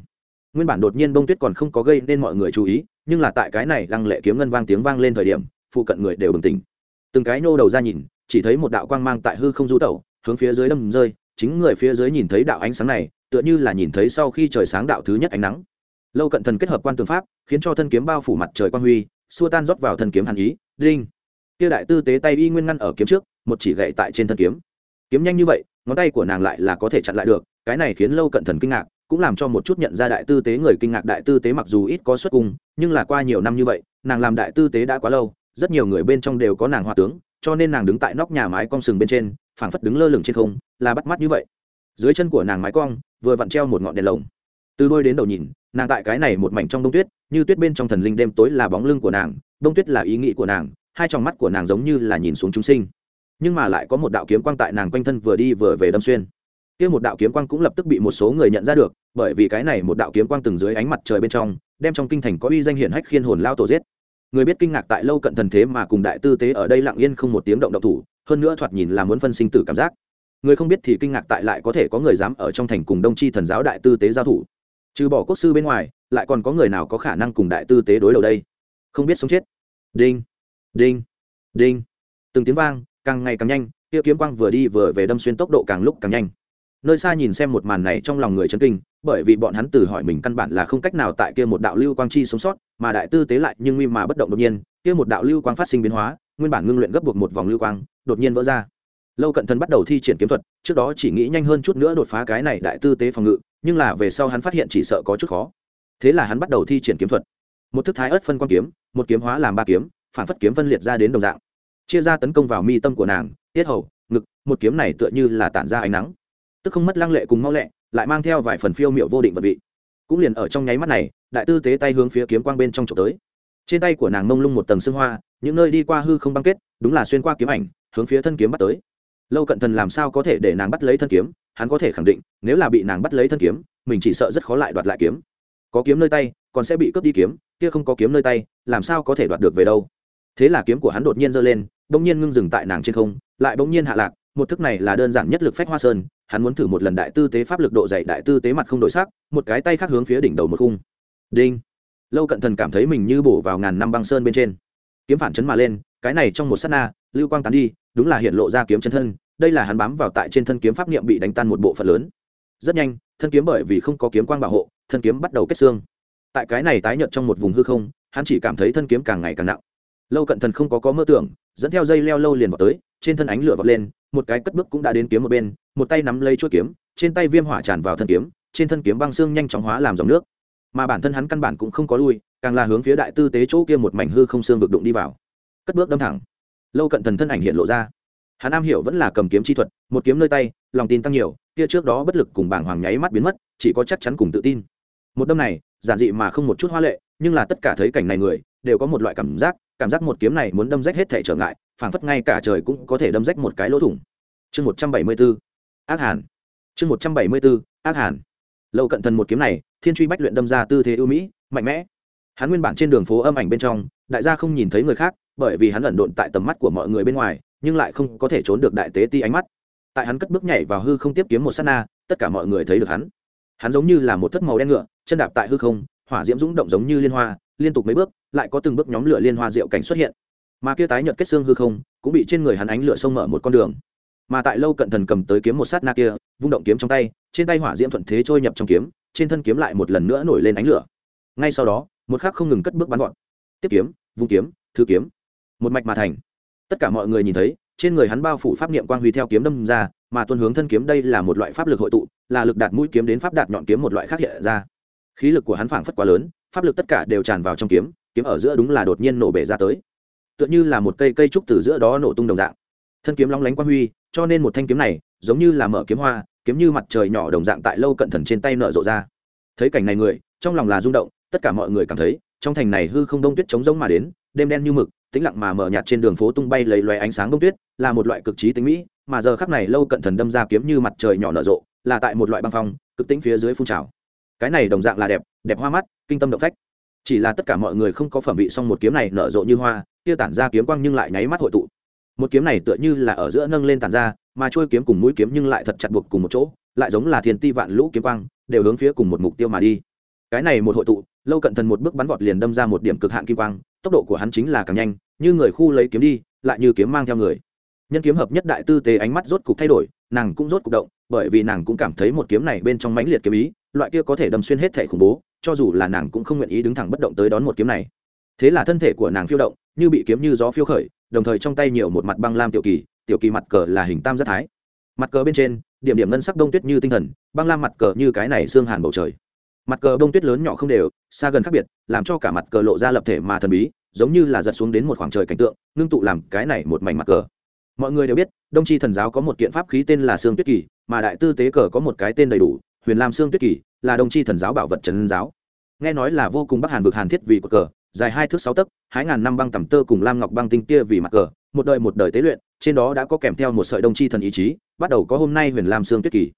Nguyên bản đột nhiên bông tuyết còn không có gây nên mọi người chú ý, nhưng là tại cái này lăng lệ kiếm ngân vang tiếng vang lên thời điểm, phụ cận người đều bừng tỉnh. Từng cái nô đầu ra nhìn chỉ thấy một đạo quang mang tại hư không du tẩu, hướng phía dưới đâm rơi, chính người phía dưới nhìn thấy đạo ánh sáng này, tựa như là nhìn thấy sau khi trời sáng đạo thứ nhất ánh nắng. Lâu cận thần kết hợp quan tường pháp, khiến cho thân kiếm bao phủ mặt trời quang huy, xua tan rót vào thân kiếm hàn ý, đinh. Kia đại tư tế tay y nguyên ngăn ở kiếm trước, một chỉ gậy tại trên thân kiếm. Kiếm nhanh như vậy, ngón tay của nàng lại là có thể chặn lại được, cái này khiến lâu cận thần kinh ngạc, cũng làm cho một chút nhận ra đại tư tế người kinh ngạc đại tư tế mặc dù ít có xuất cung, nhưng là qua nhiều năm như vậy, nàng làm đại tư tế đã quá lâu, rất nhiều người bên trong đều có nàng hoa tướng cho nên nàng đứng tại nóc nhà mái cong sừng bên trên, phảng phất đứng lơ lửng trên không, là bắt mắt như vậy. Dưới chân của nàng mái cong, vừa vặn treo một ngọn đèn lồng. Từ đôi đến đầu nhìn, nàng tại cái này một mảnh trong đông tuyết, như tuyết bên trong thần linh đêm tối là bóng lưng của nàng, đông tuyết là ý nghĩ của nàng, hai tròng mắt của nàng giống như là nhìn xuống chúng sinh. Nhưng mà lại có một đạo kiếm quang tại nàng quanh thân vừa đi vừa về đâm xuyên. Kia một đạo kiếm quang cũng lập tức bị một số người nhận ra được, bởi vì cái này một đạo kiếm quang từng dưới ánh mặt trời bên trong, đem trong kinh thành có uy danh hiển hách khiên hồn lao tổ giết người biết kinh ngạc tại lâu cận thần thế mà cùng đại tư tế ở đây lặng yên không một tiếng động độc thủ, hơn nữa thoạt nhìn là muốn phân sinh tử cảm giác. Người không biết thì kinh ngạc tại lại có thể có người dám ở trong thành cùng đông tri thần giáo đại tư tế giao thủ. Trừ bỏ quốc sư bên ngoài, lại còn có người nào có khả năng cùng đại tư tế đối đầu đây? Không biết sống chết. Đinh đinh đinh. Từng tiếng vang, càng ngày càng nhanh Tiêu kiếm quang vừa đi vừa về đâm xuyên tốc độ càng lúc càng nhanh nơi xa nhìn xem một màn này trong lòng người chấn kinh, bởi vì bọn hắn tự hỏi mình căn bản là không cách nào tại kia một đạo lưu quang chi sống sót, mà đại tư tế lại nhưng nguy mà bất động đột nhiên, kia một đạo lưu quang phát sinh biến hóa, nguyên bản ngưng luyện gấp buộc một vòng lưu quang, đột nhiên vỡ ra. Lâu cận thần bắt đầu thi triển kiếm thuật, trước đó chỉ nghĩ nhanh hơn chút nữa đột phá cái này đại tư tế phòng ngự, nhưng là về sau hắn phát hiện chỉ sợ có chút khó. Thế là hắn bắt đầu thi triển kiếm thuật. Một thức thái ớt phân quan kiếm, một kiếm hóa làm ba kiếm, phản phất kiếm phân liệt ra đến đồng dạng. Chia ra tấn công vào mi tâm của nàng, tiết hầu, ngực, một kiếm này tựa như là tản ra ánh nắng tức không mất lăng lệ cùng mau lẹ, lại mang theo vài phần phiêu miệu vô định vật vị. Cũng liền ở trong nháy mắt này, đại tư tế tay hướng phía kiếm quang bên trong trộm tới. Trên tay của nàng mông lung một tầng xương hoa, những nơi đi qua hư không băng kết, đúng là xuyên qua kiếm ảnh, hướng phía thân kiếm bắt tới. Lâu cận thần làm sao có thể để nàng bắt lấy thân kiếm? Hắn có thể khẳng định, nếu là bị nàng bắt lấy thân kiếm, mình chỉ sợ rất khó lại đoạt lại kiếm. Có kiếm nơi tay, còn sẽ bị cướp đi kiếm, kia không có kiếm nơi tay, làm sao có thể đoạt được về đâu? Thế là kiếm của hắn đột nhiên giơ lên, bỗng nhiên ngưng dừng tại nàng trên không, lại bỗng nhiên hạ lạc, một thức này là đơn giản nhất lực phách hoa sơn hắn muốn thử một lần đại tư tế pháp lực độ dày đại tư tế mặt không đổi sắc, một cái tay khác hướng phía đỉnh đầu một khung. Đinh. Lâu cận thần cảm thấy mình như bổ vào ngàn năm băng sơn bên trên. Kiếm phản chấn mà lên, cái này trong một s á t na, lưu quang tán đi, đúng là hiện lộ ra kiếm chân thân, đây là hắn bám vào tại trên thân kiếm pháp niệm bị đánh tan một bộ phận lớn. Rất nhanh, thân kiếm bởi vì không có kiếm quang bảo hộ, thân kiếm bắt đầu kết xương. Tại cái này tái nhợt trong một vùng hư không, hắn chỉ cảm thấy thân kiếm càng ngày càng nặng. Lâu cận thần không có có mơ tưởng, dẫn theo dây leo lâu liền vào tới trên thân ánh lửa vọt lên, một cái cất bước cũng đã đến kiếm một bên, một tay nắm lấy chuỗi kiếm, trên tay viêm hỏa tràn vào thân kiếm, trên thân kiếm băng xương nhanh chóng hóa làm dòng nước. Mà bản thân hắn căn bản cũng không có lui, càng là hướng phía đại tư tế chỗ kia một mảnh hư không xương vực đụng đi vào. Cất bước đâm thẳng. Lâu cận thần thân ảnh hiện lộ ra. Hắn am hiểu vẫn là cầm kiếm chi thuật, một kiếm nơi tay, lòng tin tăng nhiều, kia trước đó bất lực cùng bảng hoàng nháy mắt biến mất, chỉ có chắc chắn cùng tự tin. Một đâm này, giản dị mà không một chút hoa lệ, nhưng là tất cả thấy cảnh này người, đều có một loại cảm giác cảm giác một kiếm này muốn đâm rách hết thể trở ngại phảng phất ngay cả trời cũng có thể đâm rách một cái lỗ thủng. Chương một trăm bảy mươi bốn ác hàn. Chương một trăm bảy mươi bốn ác hàn. Lâu cận thần một kiếm này, thiên truy bách luyện đâm ra tư thế ưu mỹ, mạnh mẽ. Hắn nguyên bản trên đường phố âm ảnh bên trong, đại gia không nhìn thấy người khác, bởi vì hắn ẩn độn tại tầm mắt của mọi người bên ngoài, nhưng lại không có thể trốn được đại tế ti ánh mắt. Tại hắn cất bước nhảy vào hư không tiếp kiếm một s á t na, tất cả mọi người thấy được hắn. Hắn giống như là một thất màu đen ngựa, chân đạp tại hư không, hỏa diễm rúng động giống như liên hoa, liên tục mấy bước, lại có từng bước nhóm lửa liên hoa diệu cảnh xuất hiện mà kia tái nhợt kết xương hư không cũng bị trên người hắn ánh lửa sông mở một con đường. Mà tại lâu cận thần cầm tới kiếm một sát na kia, vung động kiếm trong tay, trên tay hỏa diễm thuận thế trôi nhập trong kiếm, trên thân kiếm lại một lần nữa nổi lên ánh lửa. Ngay sau đó, một khắc không ngừng cất bước bắn gọn. Tiếp kiếm, vung kiếm thư kiếm. Một mạch mà thành. Tất cả mọi người nhìn thấy, trên người hắn bao phủ pháp niệm quang huy theo kiếm đâm ra, mà tuân hướng thân kiếm đây là một loại pháp lực hội tụ, là lực đạt mũi kiếm đến pháp đạt nhọn kiếm một loại khác hiện ra. Khí lực của hắn phảng phất quá lớn, pháp lực tất cả đều tràn vào trong kiếm kiếm ở giữa đúng là đột nhiên nổ bể ra tới tựa như là một cây cây trúc từ giữa đó nổ tung đồng dạng. Thân kiếm long lánh quang huy, cho nên một thanh kiếm này giống như là mở kiếm hoa, kiếm như mặt trời nhỏ đồng dạng tại lâu cận thần trên tay nở rộ ra. Thấy cảnh này người, trong lòng là rung động, tất cả mọi người cảm thấy, trong thành này hư không đông tuyết trống rỗng mà đến, đêm đen như mực, tĩnh lặng mà mở nhạt trên đường phố tung bay lấy loé ánh sáng đông tuyết, là một loại cực trí tính mỹ, mà giờ khắc này lâu cận thần đâm ra kiếm như mặt trời nhỏ nở rộ, là tại một loại băng phong, cực tĩnh phía dưới phun trào. Cái này đồng dạng là đẹp đẹp hoa mắt, kinh tâm động phách chỉ là tất cả mọi người không có phẩm vị xong một kiếm này nở rộ như hoa, kia tản ra kiếm quang nhưng lại nháy mắt hội tụ. Một kiếm này tựa như là ở giữa nâng lên tản ra, mà trôi kiếm cùng mũi kiếm nhưng lại thật chặt buộc cùng một chỗ, lại giống là thiên ti vạn lũ kiếm quang, đều hướng phía cùng một mục tiêu mà đi. Cái này một hội tụ, lâu cận thần một bước bắn vọt liền đâm ra một điểm cực hạn kim quang, tốc độ của hắn chính là càng nhanh, như người khu lấy kiếm đi, lại như kiếm mang theo người. Nhân kiếm hợp nhất đại tư tế ánh mắt rốt cục thay đổi, nàng cũng rốt cục động, bởi vì nàng cũng cảm thấy một kiếm này bên trong mãnh liệt kiếm ý, loại kia có thể đâm xuyên hết thể khủng bố cho dù là nàng cũng không nguyện ý đứng thẳng bất động tới đón một kiếm này. Thế là thân thể của nàng phiêu động, như bị kiếm như gió phiêu khởi, đồng thời trong tay nhiều một mặt băng lam tiểu kỳ tiểu kỳ mặt cờ là hình tam giác thái. Mặt cờ bên trên, điểm điểm ngân sắc đông tuyết như tinh thần, băng lam mặt cờ như cái này xương hàn bầu trời. Mặt cờ đông tuyết lớn nhỏ không đều, xa gần khác biệt, làm cho cả mặt cờ lộ ra lập thể mà thần bí, giống như là giật xuống đến một khoảng trời cảnh tượng, ngưng tụ làm cái này một mảnh mặt cờ. Mọi người đều biết, đông tri thần giáo có một kiện pháp khí tên là sương tuyết kỳ, mà đại tư tế cờ có một cái tên đầy đủ, huyền lam sương tuyết kỳ là đồng chi thần giáo bảo vật trần giáo. Nghe nói là vô cùng bắc hàn vực hàn thiết vì cột cờ, dài hai thước sáu tấc hai ngàn năm băng tầm tơ cùng lam ngọc băng tinh kia vì mặt cờ, một đời một đời tế luyện, trên đó đã có kèm theo một sợi đông chi thần ý chí, bắt đầu có hôm nay huyền lam sương tuyết kỳ.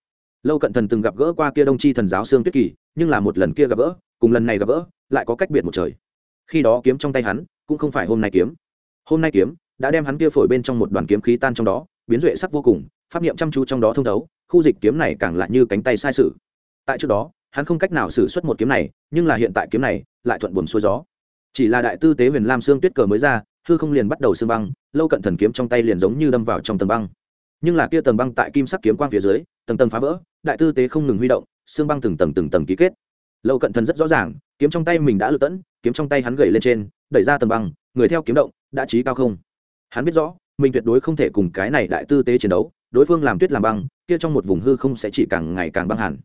Lâu cận thần từng gặp gỡ qua kia đông chi thần giáo sương tuyết kỳ, nhưng là một lần kia gặp gỡ, cùng lần này gặp gỡ, lại có cách biệt một trời. Khi đó kiếm trong tay hắn, cũng không phải hôm nay kiếm. Hôm nay kiếm đã đem hắn kia phổi bên trong một đoàn kiếm khí tan trong đó, biến duệ sắc vô cùng, pháp niệm chăm chú trong đó thông thấu, khu dịch kiếm này càng lại như cánh tay sai sự tại trước đó, hắn không cách nào xử suất một kiếm này, nhưng là hiện tại kiếm này lại thuận buồm xuôi gió. Chỉ là đại tư tế huyền lam xương tuyết cờ mới ra, hư không liền bắt đầu xương băng, lâu cận thần kiếm trong tay liền giống như đâm vào trong tầng băng. Nhưng là kia tầng băng tại kim sắc kiếm quang phía dưới, tầng tầng phá vỡ, đại tư tế không ngừng huy động xương băng từng tầng từng tầng ký kết. Lâu cận thần rất rõ ràng, kiếm trong tay mình đã lựa tẫn kiếm trong tay hắn gầy lên trên, đẩy ra tầng băng, người theo kiếm động, đã trí cao không? Hắn biết rõ, mình tuyệt đối không thể cùng cái này đại tư tế chiến đấu, đối phương làm tuyết làm băng, kia trong một vùng hư không sẽ chỉ càng ngày càng băng hẳn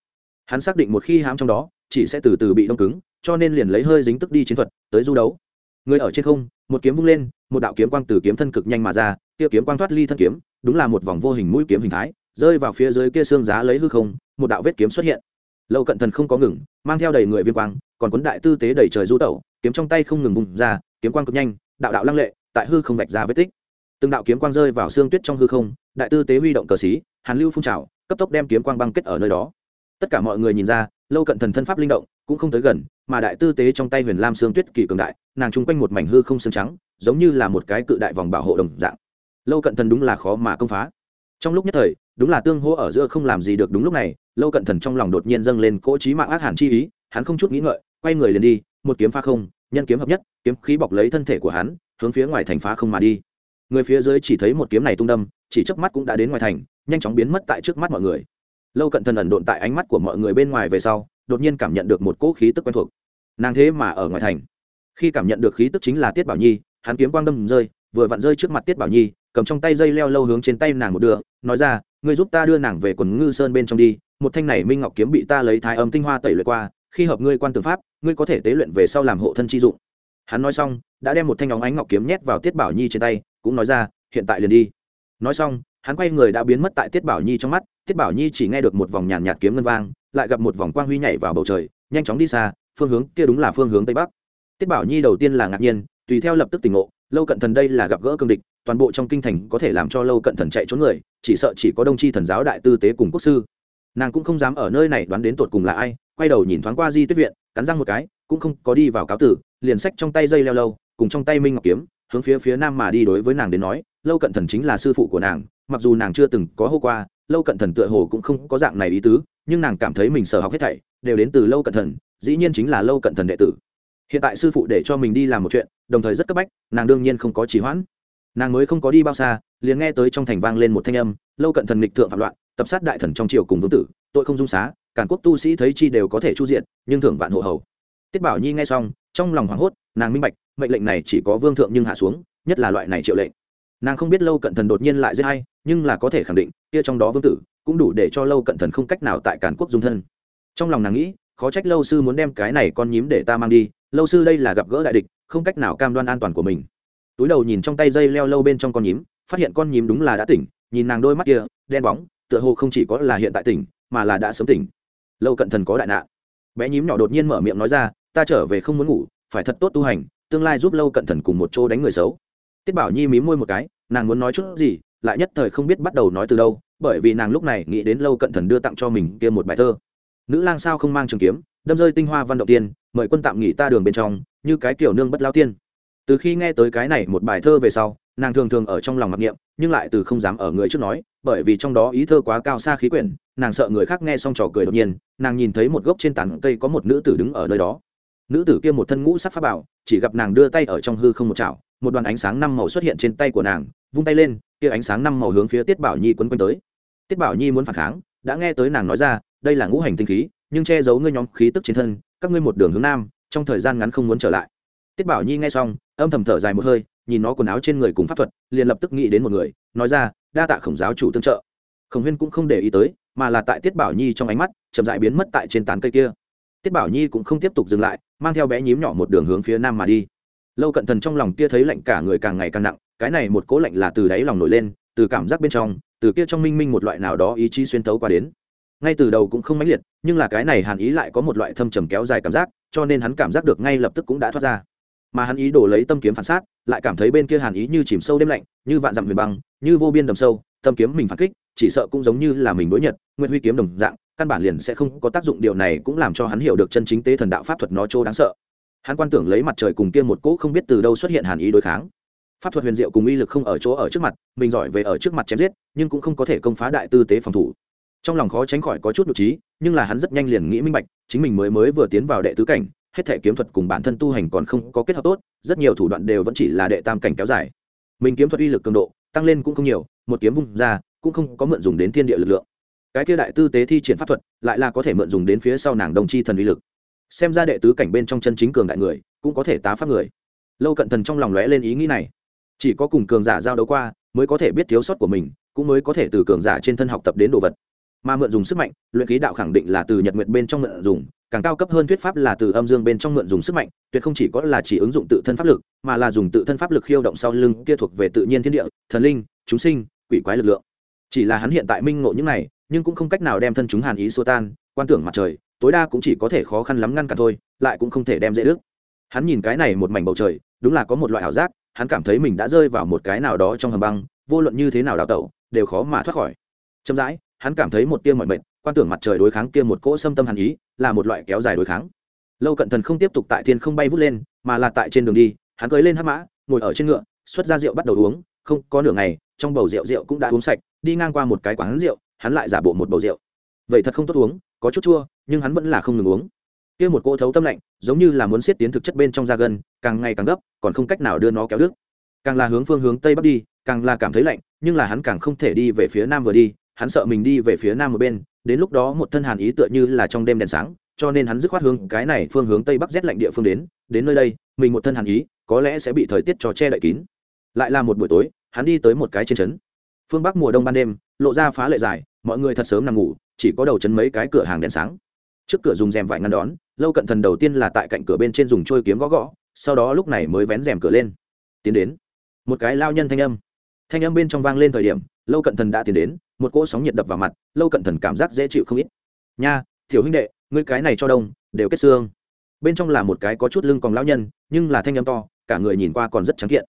hắn xác định một khi hãm trong đó, chỉ sẽ từ từ bị đông cứng, cho nên liền lấy hơi dính tức đi chiến thuật, tới du đấu. Người ở trên không, một kiếm vung lên, một đạo kiếm quang từ kiếm thân cực nhanh mà ra, kia kiếm quang thoát ly thân kiếm, đúng là một vòng vô hình mũi kiếm hình thái, rơi vào phía dưới kia xương giá lấy hư không, một đạo vết kiếm xuất hiện. Lâu cận thần không có ngừng, mang theo đầy người viên quang, còn cuốn đại tư tế đầy trời du tẩu, kiếm trong tay không ngừng vùng ra, kiếm quang cực nhanh, đạo đạo lăng lệ, tại hư không vạch ra vết tích. Từng đạo kiếm quang rơi vào xương tuyết trong hư không, đại tư tế huy động cờ xí, hàn lưu phun trào, cấp tốc đem kiếm quang băng kết ở nơi đó tất cả mọi người nhìn ra, lâu cận thần thân pháp linh động, cũng không tới gần, mà đại tư tế trong tay huyền lam xương tuyết kỳ cường đại, nàng chung quanh một mảnh hư không xương trắng, giống như là một cái cự đại vòng bảo hộ đồng dạng. Lâu cận thần đúng là khó mà công phá. Trong lúc nhất thời, đúng là tương hô ở giữa không làm gì được đúng lúc này, lâu cận thần trong lòng đột nhiên dâng lên cỗ trí mạng ác hẳn chi ý, hắn không chút nghĩ ngợi, quay người liền đi, một kiếm pha không, nhân kiếm hợp nhất, kiếm khí bọc lấy thân thể của hắn, hướng phía ngoài thành phá không mà đi. Người phía dưới chỉ thấy một kiếm này tung đâm, chỉ chớp mắt cũng đã đến ngoài thành, nhanh chóng biến mất tại trước mắt mọi người lâu cận thần ẩn độn tại ánh mắt của mọi người bên ngoài về sau, đột nhiên cảm nhận được một cỗ khí tức quen thuộc. Nàng thế mà ở ngoài thành. Khi cảm nhận được khí tức chính là tiết bảo nhi, hắn kiếm quang đâm rơi, vừa vặn rơi trước mặt tiết bảo nhi, cầm trong tay dây leo lâu hướng trên tay nàng một đưa, nói ra, ngươi giúp ta đưa nàng về quần ngư sơn bên trong đi, một thanh này minh ngọc kiếm bị ta lấy thái âm tinh hoa tẩy luyện qua, khi hợp ngươi quan tư pháp, ngươi có thể tế luyện về sau làm hộ thân chi dụng. Hắn nói xong, đã đem một thanh óng ánh ngọc kiếm nhét vào tiết bảo nhi trên tay, cũng nói ra, hiện tại liền đi. Nói xong hắn quay người đã biến mất tại tiết bảo nhi trong mắt, tiết bảo nhi chỉ nghe được một vòng nhàn nhạt kiếm ngân vang, lại gặp một vòng quang huy nhảy vào bầu trời, nhanh chóng đi xa, phương hướng kia đúng là phương hướng tây bắc. Tiết bảo nhi đầu tiên là ngạc nhiên, tùy theo lập tức tỉnh ngộ, lâu cận thần đây là gặp gỡ cương địch, toàn bộ trong kinh thành có thể làm cho lâu cận thần chạy trốn người, chỉ sợ chỉ có đông tri thần giáo đại tư tế cùng quốc sư. Nàng cũng không dám ở nơi này đoán đến tột cùng là ai, quay đầu nhìn thoáng qua di tuyết viện, cắn răng một cái, cũng không có đi vào cáo tử, liền sách trong tay dây leo lâu, cùng trong tay minh ngọc kiếm, hướng phía phía nam mà đi đối với nàng đến nói, lâu cận thần chính là sư phụ của nàng mặc dù nàng chưa từng có hô qua, lâu cận thần tựa hồ cũng không có dạng này ý tứ, nhưng nàng cảm thấy mình sở học hết thảy đều đến từ lâu cận thần, dĩ nhiên chính là lâu cận thần đệ tử. Hiện tại sư phụ để cho mình đi làm một chuyện, đồng thời rất cấp bách, nàng đương nhiên không có trì hoãn. Nàng mới không có đi bao xa, liền nghe tới trong thành vang lên một thanh âm, lâu cận thần nghịch thượng phạm loạn, tập sát đại thần trong triều cùng vương tử, tội không dung xá cản quốc tu sĩ thấy chi đều có thể chu diện, nhưng thưởng vạn hộ hầu. Tiết bảo nhi nghe xong, trong lòng hoảng hốt, nàng minh bạch, mệnh lệnh này chỉ có vương thượng nhưng hạ xuống, nhất là loại này triệu lệnh nàng không biết lâu cận thần đột nhiên lại giết hay nhưng là có thể khẳng định, kia trong đó vương tử cũng đủ để cho lâu cận thần không cách nào tại cản quốc dung thân. Trong lòng nàng nghĩ, khó trách lâu sư muốn đem cái này con nhím để ta mang đi, lâu sư đây là gặp gỡ đại địch, không cách nào cam đoan an toàn của mình. Túi đầu nhìn trong tay dây leo lâu bên trong con nhím, phát hiện con nhím đúng là đã tỉnh, nhìn nàng đôi mắt kia, đen bóng, tựa hồ không chỉ có là hiện tại tỉnh, mà là đã sớm tỉnh. Lâu cận thần có đại nạn. Bé nhím nhỏ đột nhiên mở miệng nói ra, ta trở về không muốn ngủ, phải thật tốt tu hành, tương lai giúp lâu cận thần cùng một chỗ đánh người xấu tiết bảo nhi mím môi một cái, nàng muốn nói chút gì, lại nhất thời không biết bắt đầu nói từ đâu, bởi vì nàng lúc này nghĩ đến lâu cận thần đưa tặng cho mình kia một bài thơ. Nữ lang sao không mang trường kiếm, đâm rơi tinh hoa văn động tiên, mời quân tạm nghỉ ta đường bên trong, như cái kiểu nương bất lao tiên. Từ khi nghe tới cái này một bài thơ về sau, nàng thường thường ở trong lòng mặc niệm, nhưng lại từ không dám ở người trước nói, bởi vì trong đó ý thơ quá cao xa khí quyển, nàng sợ người khác nghe xong trò cười đột nhiên, nàng nhìn thấy một gốc trên tảng cây có một nữ tử đứng ở nơi đó. Nữ tử kia một thân ngũ sắc pháp bảo, chỉ gặp nàng đưa tay ở trong hư không một chảo một đoàn ánh sáng năm màu xuất hiện trên tay của nàng, vung tay lên, kia ánh sáng năm màu hướng phía tiết bảo nhi quấn quanh tới. Tiết bảo nhi muốn phản kháng, đã nghe tới nàng nói ra, đây là ngũ hành tinh khí, nhưng che giấu ngươi nhóm khí tức trên thân, các ngươi một đường hướng nam, trong thời gian ngắn không muốn trở lại. Tiết bảo nhi nghe xong, âm thầm thở dài một hơi, nhìn nó quần áo trên người cùng pháp thuật, liền lập tức nghĩ đến một người, nói ra, đa tạ khổng giáo chủ tương trợ. Khổng huyên cũng không để ý tới, mà là tại tiết bảo nhi trong ánh mắt, chậm dại biến mất tại trên tán cây kia. Tiết bảo nhi cũng không tiếp tục dừng lại, mang theo bé nhím nhỏ một đường hướng phía nam mà đi lâu cận thần trong lòng kia thấy lạnh cả người càng ngày càng nặng, cái này một cố lạnh là từ đáy lòng nổi lên, từ cảm giác bên trong, từ kia trong minh minh một loại nào đó ý chí xuyên thấu qua đến. Ngay từ đầu cũng không mãnh liệt, nhưng là cái này hàn ý lại có một loại thâm trầm kéo dài cảm giác, cho nên hắn cảm giác được ngay lập tức cũng đã thoát ra. Mà hắn ý đổ lấy tâm kiếm phản sát, lại cảm thấy bên kia hàn ý như chìm sâu đêm lạnh, như vạn dặm huyền băng, như vô biên đầm sâu, tâm kiếm mình phản kích, chỉ sợ cũng giống như là mình đối nhật nguyện huy kiếm đồng dạng, căn bản liền sẽ không có tác dụng, điều này cũng làm cho hắn hiểu được chân chính tế thần đạo pháp thuật nó chỗ đáng sợ hắn quan tưởng lấy mặt trời cùng kia một cỗ không biết từ đâu xuất hiện hàn ý đối kháng. Pháp thuật huyền diệu cùng uy lực không ở chỗ ở trước mặt, mình giỏi về ở trước mặt chém giết, nhưng cũng không có thể công phá đại tư tế phòng thủ. Trong lòng khó tránh khỏi có chút nhục trí, nhưng là hắn rất nhanh liền nghĩ minh bạch, chính mình mới mới vừa tiến vào đệ tứ cảnh, hết thể kiếm thuật cùng bản thân tu hành còn không có kết hợp tốt, rất nhiều thủ đoạn đều vẫn chỉ là đệ tam cảnh kéo dài. Mình kiếm thuật uy lực cường độ, tăng lên cũng không nhiều, một kiếm vung ra, cũng không có mượn dùng đến thiên địa lực lượng. Cái kia đại tư tế thi triển pháp thuật, lại là có thể mượn dùng đến phía sau nàng đồng chi thần uy lực xem ra đệ tứ cảnh bên trong chân chính cường đại người, cũng có thể tá pháp người. Lâu cận thần trong lòng lóe lên ý nghĩ này. Chỉ có cùng cường giả giao đấu qua, mới có thể biết thiếu sót của mình, cũng mới có thể từ cường giả trên thân học tập đến đồ vật. Mà mượn dùng sức mạnh, luyện khí đạo khẳng định là từ nhật nguyện bên trong mượn dùng, càng cao cấp hơn thuyết pháp là từ âm dương bên trong mượn dùng sức mạnh, tuyệt không chỉ có là chỉ ứng dụng tự thân pháp lực, mà là dùng tự thân pháp lực khiêu động sau lưng kia thuộc về tự nhiên thiên địa, thần linh, chúng sinh, quỷ quái lực lượng. Chỉ là hắn hiện tại minh ngộ những này, nhưng cũng không cách nào đem thân chúng hàn ý xua tan, quan tưởng mặt trời tối đa cũng chỉ có thể khó khăn lắm ngăn cản thôi, lại cũng không thể đem dễ ước hắn nhìn cái này một mảnh bầu trời, đúng là có một loại ảo giác, hắn cảm thấy mình đã rơi vào một cái nào đó trong hầm băng, vô luận như thế nào đào tẩu, đều khó mà thoát khỏi. Chậm rãi, hắn cảm thấy một tia mọi mệnh quan tưởng mặt trời đối kháng kia một cỗ xâm tâm hàn ý, là một loại kéo dài đối kháng. Lâu cận thần không tiếp tục tại thiên không bay vút lên, mà là tại trên đường đi, hắn cưới lên hắc mã, ngồi ở trên ngựa, xuất ra rượu bắt đầu uống, không, có nửa ngày, trong bầu rượu rượu cũng đã uống sạch, đi ngang qua một cái quán rượu, hắn lại giả bộ một bầu rượu. Vậy thật không tốt uống có chút chua, nhưng hắn vẫn là không ngừng uống. Kia một cỗ thấu tâm lạnh, giống như là muốn xiết tiến thực chất bên trong da gân, càng ngày càng gấp, còn không cách nào đưa nó kéo đứt. Càng là hướng phương hướng tây bắc đi, càng là cảm thấy lạnh, nhưng là hắn càng không thể đi về phía nam vừa đi, hắn sợ mình đi về phía nam một bên, đến lúc đó một thân hàn ý tựa như là trong đêm đèn sáng, cho nên hắn dứt khoát hướng cái này phương hướng tây bắc rét lạnh địa phương đến đến nơi đây, mình một thân hàn ý, có lẽ sẽ bị thời tiết cho che đậy kín. Lại là một buổi tối, hắn đi tới một cái trên trấn. Phương bắc mùa đông ban đêm, lộ ra phá lệ dài, mọi người thật sớm nằm ngủ chỉ có đầu chấn mấy cái cửa hàng đèn sáng. Trước cửa dùng rèm vải ngăn đón, lâu cận thần đầu tiên là tại cạnh cửa bên trên dùng trôi kiếm gõ gõ, sau đó lúc này mới vén rèm cửa lên. Tiến đến. Một cái lao nhân thanh âm. Thanh âm bên trong vang lên thời điểm, lâu cận thần đã tiến đến, một cỗ sóng nhiệt đập vào mặt, lâu cận thần cảm giác dễ chịu không ít. Nha thiểu huynh đệ, ngươi cái này cho đông, đều kết xương. Bên trong là một cái có chút lưng còn lão nhân, nhưng là thanh âm to, cả người nhìn qua còn rất trắng kiện.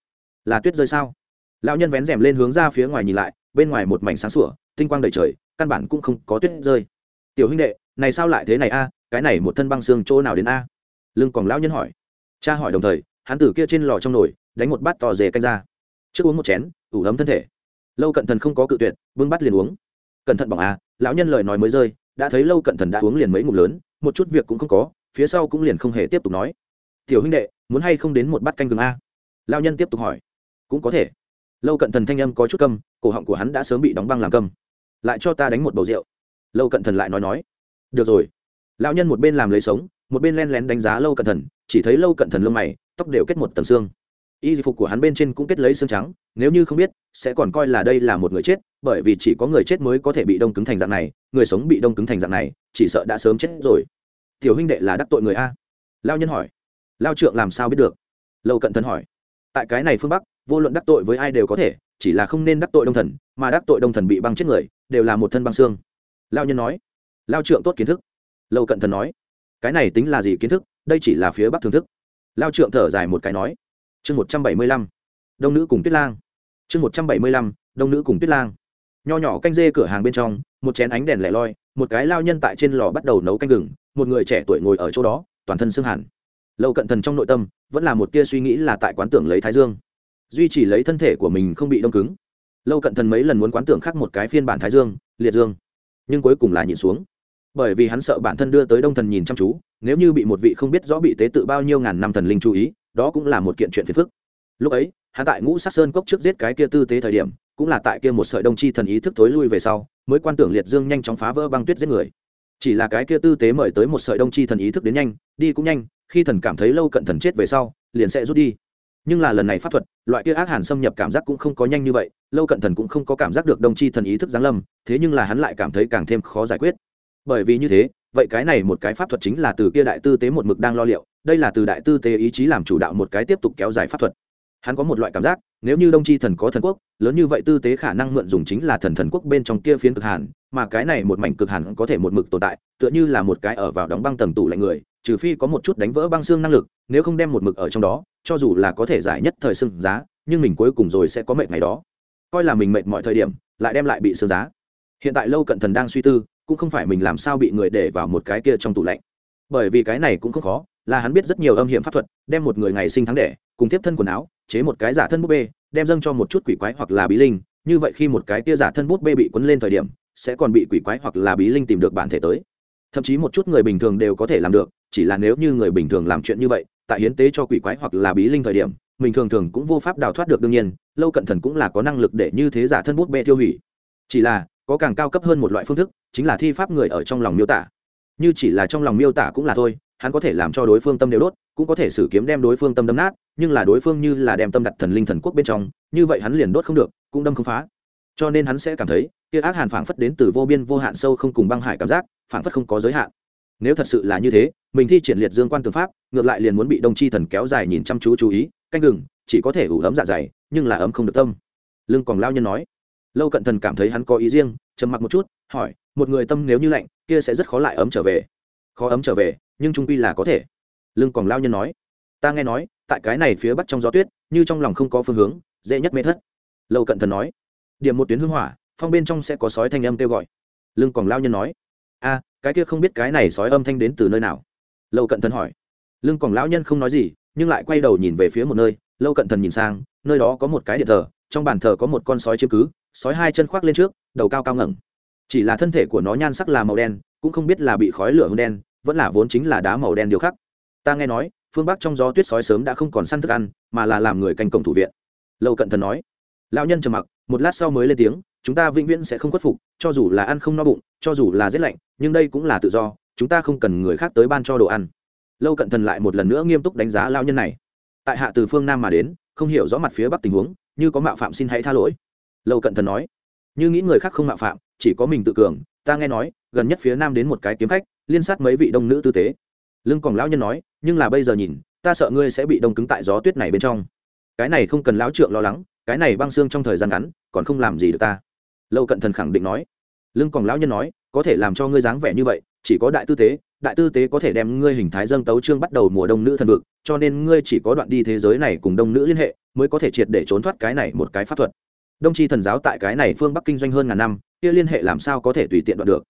Là tuyết rơi sao? Lão nhân vén rèm lên hướng ra phía ngoài nhìn lại, bên ngoài một mảnh sáng sủa, tinh quang đầy trời căn bản cũng không có tuyết rơi. Tiểu huynh đệ, này sao lại thế này a? Cái này một thân băng xương chỗ nào đến a? Lưng còn lão nhân hỏi. Cha hỏi đồng thời, hắn tử kia trên lò trong nồi, đánh một bát to dề canh ra. Trước uống một chén, ủ ấm thân thể. Lâu cận thần không có cự tuyệt, bưng bắt liền uống. Cẩn thận bỏng a, lão nhân lời nói mới rơi, đã thấy lâu cận thần đã uống liền mấy ngụm lớn, một chút việc cũng không có, phía sau cũng liền không hề tiếp tục nói. Tiểu huynh đệ, muốn hay không đến một bát canh gừng a? Lão nhân tiếp tục hỏi. Cũng có thể. Lâu cận thần thanh âm có chút câm, cổ họng của hắn đã sớm bị đóng băng làm câm lại cho ta đánh một bầu rượu. Lâu cận thần lại nói nói. Được rồi. Lão nhân một bên làm lấy sống, một bên len lén đánh giá lâu cận thần, chỉ thấy lâu cận thần lông mày, tóc đều kết một tầng xương. Y phục của hắn bên trên cũng kết lấy xương trắng, nếu như không biết, sẽ còn coi là đây là một người chết, bởi vì chỉ có người chết mới có thể bị đông cứng thành dạng này, người sống bị đông cứng thành dạng này, chỉ sợ đã sớm chết rồi. Tiểu huynh đệ là đắc tội người a? Lao nhân hỏi. Lao trượng làm sao biết được? Lâu cận thần hỏi. Tại cái này phương bắc, vô luận đắc tội với ai đều có thể, chỉ là không nên đắc tội đông thần, mà đắc tội đông thần bị băng chết người đều là một thân băng xương. Lao nhân nói lao trượng tốt kiến thức. Lâu cận thần nói, cái này tính là gì kiến thức? Đây chỉ là phía bắc thưởng thức. Lao trượng thở dài một cái nói, chương một trăm bảy mươi lăm, đông nữ cùng tuyết lang. Chương một trăm bảy mươi lăm, đông nữ cùng tuyết lang. Nho nhỏ canh dê cửa hàng bên trong, một chén ánh đèn lẻ loi, một cái lao nhân tại trên lò bắt đầu nấu canh gừng, một người trẻ tuổi ngồi ở chỗ đó, toàn thân xương hẳn. Lâu cận thần trong nội tâm vẫn là một tia suy nghĩ là tại quán tưởng lấy thái dương. Duy chỉ lấy thân thể của mình không bị đông cứng lâu cận thần mấy lần muốn quán tưởng khác một cái phiên bản thái dương, liệt dương, nhưng cuối cùng là nhìn xuống. Bởi vì hắn sợ bản thân đưa tới đông thần nhìn chăm chú, nếu như bị một vị không biết rõ bị tế tự bao nhiêu ngàn năm thần linh chú ý, đó cũng là một kiện chuyện phiền phức. Lúc ấy, hắn tại ngũ sát sơn cốc trước giết cái kia tư tế thời điểm, cũng là tại kia một sợi đông chi thần ý thức thối lui về sau, mới quan tưởng liệt dương nhanh chóng phá vỡ băng tuyết giết người. Chỉ là cái kia tư tế mời tới một sợi đông chi thần ý thức đến nhanh, đi cũng nhanh, khi thần cảm thấy lâu cận thần chết về sau, liền sẽ rút đi nhưng là lần này pháp thuật, loại kia ác hàn xâm nhập cảm giác cũng không có nhanh như vậy, lâu cận thần cũng không có cảm giác được đồng chi thần ý thức giáng lâm, thế nhưng là hắn lại cảm thấy càng thêm khó giải quyết. Bởi vì như thế, vậy cái này một cái pháp thuật chính là từ kia đại tư tế một mực đang lo liệu, đây là từ đại tư tế ý chí làm chủ đạo một cái tiếp tục kéo dài pháp thuật. Hắn có một loại cảm giác, nếu như đông chi thần có thần quốc, lớn như vậy tư tế khả năng mượn dùng chính là thần thần quốc bên trong kia phiến cực hàn, mà cái này một mảnh cực hàn có thể một mực tồn tại, tựa như là một cái ở vào đóng băng tầng tủ lạnh người, trừ phi có một chút đánh vỡ băng xương năng lực, nếu không đem một mực ở trong đó cho dù là có thể giải nhất thời sưng giá, nhưng mình cuối cùng rồi sẽ có mệnh ngày đó. Coi là mình mệnh mọi thời điểm, lại đem lại bị sương giá. Hiện tại lâu cận thần đang suy tư, cũng không phải mình làm sao bị người để vào một cái kia trong tủ lạnh. Bởi vì cái này cũng không khó, là hắn biết rất nhiều âm hiểm pháp thuật, đem một người ngày sinh tháng đẻ, cùng tiếp thân quần áo, chế một cái giả thân búp bê, đem dâng cho một chút quỷ quái hoặc là bí linh. Như vậy khi một cái kia giả thân bút bê bị quấn lên thời điểm, sẽ còn bị quỷ quái hoặc là bí linh tìm được bản thể tới. Thậm chí một chút người bình thường đều có thể làm được, chỉ là nếu như người bình thường làm chuyện như vậy tại hiến tế cho quỷ quái hoặc là bí linh thời điểm, mình thường thường cũng vô pháp đào thoát được đương nhiên, lâu cận thần cũng là có năng lực để như thế giả thân bút bê tiêu hủy. Chỉ là, có càng cao cấp hơn một loại phương thức, chính là thi pháp người ở trong lòng miêu tả. Như chỉ là trong lòng miêu tả cũng là thôi, hắn có thể làm cho đối phương tâm đều đốt, cũng có thể sử kiếm đem đối phương tâm đâm nát, nhưng là đối phương như là đem tâm đặt thần linh thần quốc bên trong, như vậy hắn liền đốt không được, cũng đâm không phá. Cho nên hắn sẽ cảm thấy, kia ác hàn phảng phất đến từ vô biên vô hạn sâu không cùng băng hải cảm giác, phảng phất không có giới hạn. Nếu thật sự là như thế mình thi triển liệt dương quan tư pháp, ngược lại liền muốn bị đông chi thần kéo dài nhìn chăm chú chú ý, canh gừng, chỉ có thể ủ ấm dạ dày, nhưng là ấm không được tâm. Lưng còn lao nhân nói. Lâu cận thần cảm thấy hắn có ý riêng, trầm mặc một chút, hỏi, một người tâm nếu như lạnh, kia sẽ rất khó lại ấm trở về. Khó ấm trở về, nhưng trung quy là có thể. Lưng còn lao nhân nói. Ta nghe nói, tại cái này phía bắc trong gió tuyết, như trong lòng không có phương hướng, dễ nhất mê thất. Lâu cận thần nói. Điểm một tuyến hương hỏa, phong bên trong sẽ có sói thanh âm kêu gọi. Lưng còn lao nhân nói. A, cái kia không biết cái này sói âm thanh đến từ nơi nào lâu cận thần hỏi. Lưng còn lão nhân không nói gì, nhưng lại quay đầu nhìn về phía một nơi. Lâu cận thần nhìn sang, nơi đó có một cái điện thờ, trong bàn thờ có một con sói chiếm cứ, sói hai chân khoác lên trước, đầu cao cao ngẩng. Chỉ là thân thể của nó nhan sắc là màu đen, cũng không biết là bị khói lửa hương đen, vẫn là vốn chính là đá màu đen điều khắc. Ta nghe nói, phương bắc trong gió tuyết sói sớm đã không còn săn thức ăn, mà là làm người canh cổng thủ viện. Lâu cận thần nói. Lão nhân trầm mặc, một lát sau mới lên tiếng, chúng ta vĩnh viễn sẽ không khuất phục, cho dù là ăn không no bụng, cho dù là rét lạnh, nhưng đây cũng là tự do chúng ta không cần người khác tới ban cho đồ ăn. Lâu cận thần lại một lần nữa nghiêm túc đánh giá lao nhân này. Tại hạ từ phương nam mà đến, không hiểu rõ mặt phía bắc tình huống, như có mạo phạm xin hãy tha lỗi. Lâu cận thần nói, như nghĩ người khác không mạo phạm, chỉ có mình tự cường, ta nghe nói, gần nhất phía nam đến một cái kiếm khách, liên sát mấy vị đông nữ tư tế. Lưng còn lão nhân nói, nhưng là bây giờ nhìn, ta sợ ngươi sẽ bị đông cứng tại gió tuyết này bên trong. Cái này không cần lão trượng lo lắng, cái này băng xương trong thời gian ngắn, còn không làm gì được ta. Lâu cận thần khẳng định nói. Lưng còn lão nhân nói, có thể làm cho ngươi dáng vẻ như vậy chỉ có đại tư tế đại tư tế có thể đem ngươi hình thái dâng tấu trương bắt đầu mùa đông nữ thần vực, cho nên ngươi chỉ có đoạn đi thế giới này cùng đông nữ liên hệ, mới có thể triệt để trốn thoát cái này một cái pháp thuật. Đông tri thần giáo tại cái này phương bắc kinh doanh hơn ngàn năm, kia liên hệ làm sao có thể tùy tiện đoạn được?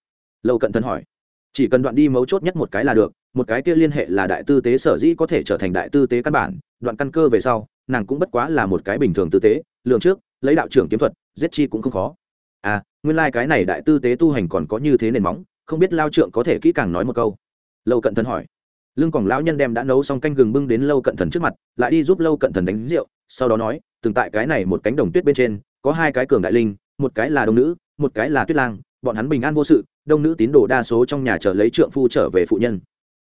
Lâu cận thần hỏi. Chỉ cần đoạn đi mấu chốt nhất một cái là được, một cái kia liên hệ là đại tư tế sở dĩ có thể trở thành đại tư tế căn bản, đoạn căn cơ về sau, nàng cũng bất quá là một cái bình thường tư tế lượng trước, lấy đạo trưởng kiếm thuật, giết chi cũng không khó. À nguyên lai、like、cái này đại tư tế tu hành còn có như thế nền móng không biết lao trượng có thể kỹ càng nói một câu. Lâu cận thần hỏi. Lương còn lão nhân đem đã nấu xong canh gừng bưng đến lâu cận thần trước mặt, lại đi giúp lâu cận thần đánh rượu, sau đó nói, từng tại cái này một cánh đồng tuyết bên trên, có hai cái cường đại linh, một cái là đông nữ, một cái là tuyết lang, bọn hắn bình an vô sự, đông nữ tín đồ đa số trong nhà chờ lấy trượng phu trở về phụ nhân.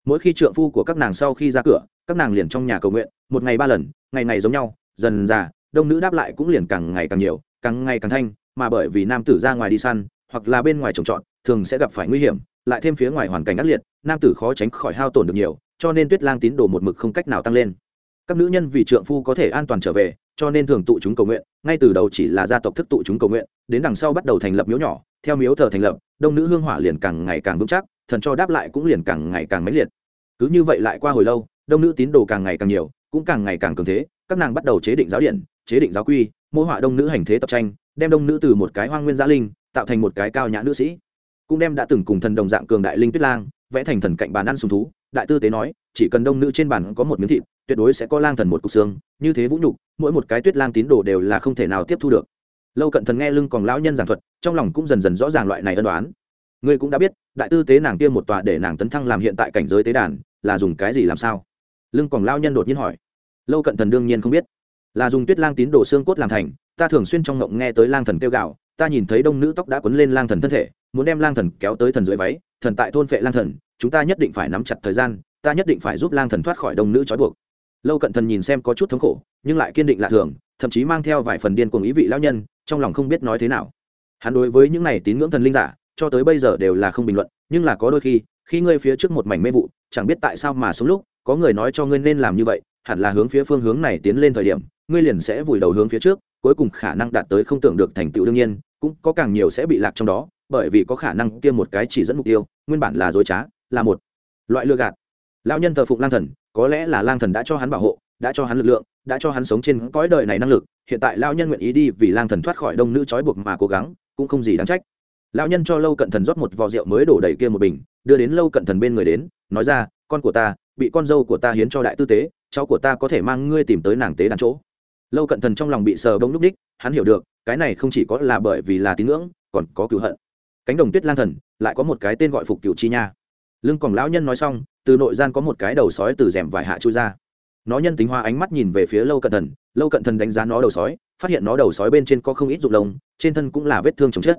Mỗi khi trượng phu của các nàng sau khi ra cửa, các nàng liền trong nhà cầu nguyện, một ngày ba lần, ngày ngày giống nhau, dần già đông nữ đáp lại cũng liền càng ngày càng nhiều, càng ngày càng thanh, mà bởi vì nam tử ra ngoài đi săn hoặc là bên ngoài trồng trọt, thường sẽ gặp phải nguy hiểm, lại thêm phía ngoài hoàn cảnh ác liệt, nam tử khó tránh khỏi hao tổn được nhiều, cho nên tuyết lang tín đồ một mực không cách nào tăng lên. Các nữ nhân vì trượng phu có thể an toàn trở về, cho nên thường tụ chúng cầu nguyện, ngay từ đầu chỉ là gia tộc thức tụ chúng cầu nguyện, đến đằng sau bắt đầu thành lập miếu nhỏ, theo miếu thờ thành lập, đông nữ hương hỏa liền càng ngày càng vững chắc, thần cho đáp lại cũng liền càng ngày càng mãnh liệt. Cứ như vậy lại qua hồi lâu, đông nữ tín đồ càng ngày càng nhiều, cũng càng ngày càng cường thế, các nàng bắt đầu chế định giáo điện chế định giáo quy, mô họa đông nữ hành thế tập tranh đem đông nữ từ một cái hoang nguyên gia linh tạo thành một cái cao nhã nữ sĩ. Cũng đem đã từng cùng thần đồng dạng cường đại linh tuyết lang vẽ thành thần cạnh bàn ăn sùng thú. Đại tư tế nói, chỉ cần đông nữ trên bàn có một miếng thịt, tuyệt đối sẽ có lang thần một cục xương, như thế vũ nhục, mỗi một cái tuyết lang tín đồ đều là không thể nào tiếp thu được. Lâu cận thần nghe lưng còn lão nhân giảng thuật, trong lòng cũng dần dần rõ ràng loại này ân đoán ngươi cũng đã biết, đại tư tế nàng kia một tòa để nàng tấn thăng làm hiện tại cảnh giới tế đàn, là dùng cái gì làm sao? Lưng còn lão nhân đột nhiên hỏi. Lâu cận thần đương nhiên không biết. Là dùng tuyết lang tín đồ xương cốt làm thành ta thường xuyên trong ngộng nghe tới lang thần kêu gạo ta nhìn thấy đông nữ tóc đã quấn lên lang thần thân thể, muốn đem lang thần kéo tới thần dưới váy, thần tại thôn phệ lang thần, chúng ta nhất định phải nắm chặt thời gian, ta nhất định phải giúp lang thần thoát khỏi đông nữ trói buộc. Lâu cận thần nhìn xem có chút thống khổ, nhưng lại kiên định lạ thường, thậm chí mang theo vài phần điên cuồng ý vị lão nhân, trong lòng không biết nói thế nào. Hắn đối với những này tín ngưỡng thần linh giả, cho tới bây giờ đều là không bình luận, nhưng là có đôi khi khi ngươi phía trước một mảnh mê vụ, chẳng biết tại sao mà xuống lúc, có người nói cho ngươi nên làm như vậy, hẳn là hướng phía phương hướng này tiến lên thời điểm, ngươi liền sẽ vùi đầu hướng phía trước cuối cùng khả năng đạt tới không tưởng được thành tựu đương nhiên, cũng có càng nhiều sẽ bị lạc trong đó, bởi vì có khả năng kia một cái chỉ dẫn mục tiêu, nguyên bản là dối trá, là một loại lừa gạt. Lão nhân thờ phụng lang thần, có lẽ là lang thần đã cho hắn bảo hộ, đã cho hắn lực lượng, đã cho hắn sống trên cõi đời này năng lực, hiện tại lão nhân nguyện ý đi vì lang thần thoát khỏi đông nữ trói buộc mà cố gắng, cũng không gì đáng trách. Lão nhân cho lâu cận thần rót một vò rượu mới đổ đầy kia một bình, đưa đến lâu cận thần bên người đến, nói ra, con của ta, bị con dâu của ta hiến cho đại tư tế, cháu của ta có thể mang ngươi tìm tới nàng tế đàn chỗ lâu cận thần trong lòng bị sờ bông lúc đích hắn hiểu được, cái này không chỉ có là bởi vì là tín ngưỡng, còn có cựu hận. Cánh đồng tuyết lang thần, lại có một cái tên gọi phục cựu chi nha. Lưng còn lão nhân nói xong, từ nội gian có một cái đầu sói từ rèm vải hạ chui ra. Nó nhân tính hoa ánh mắt nhìn về phía lâu cận thần, lâu cận thần đánh giá nó đầu sói, phát hiện nó đầu sói bên trên có không ít rụng lông, trên thân cũng là vết thương chồng chết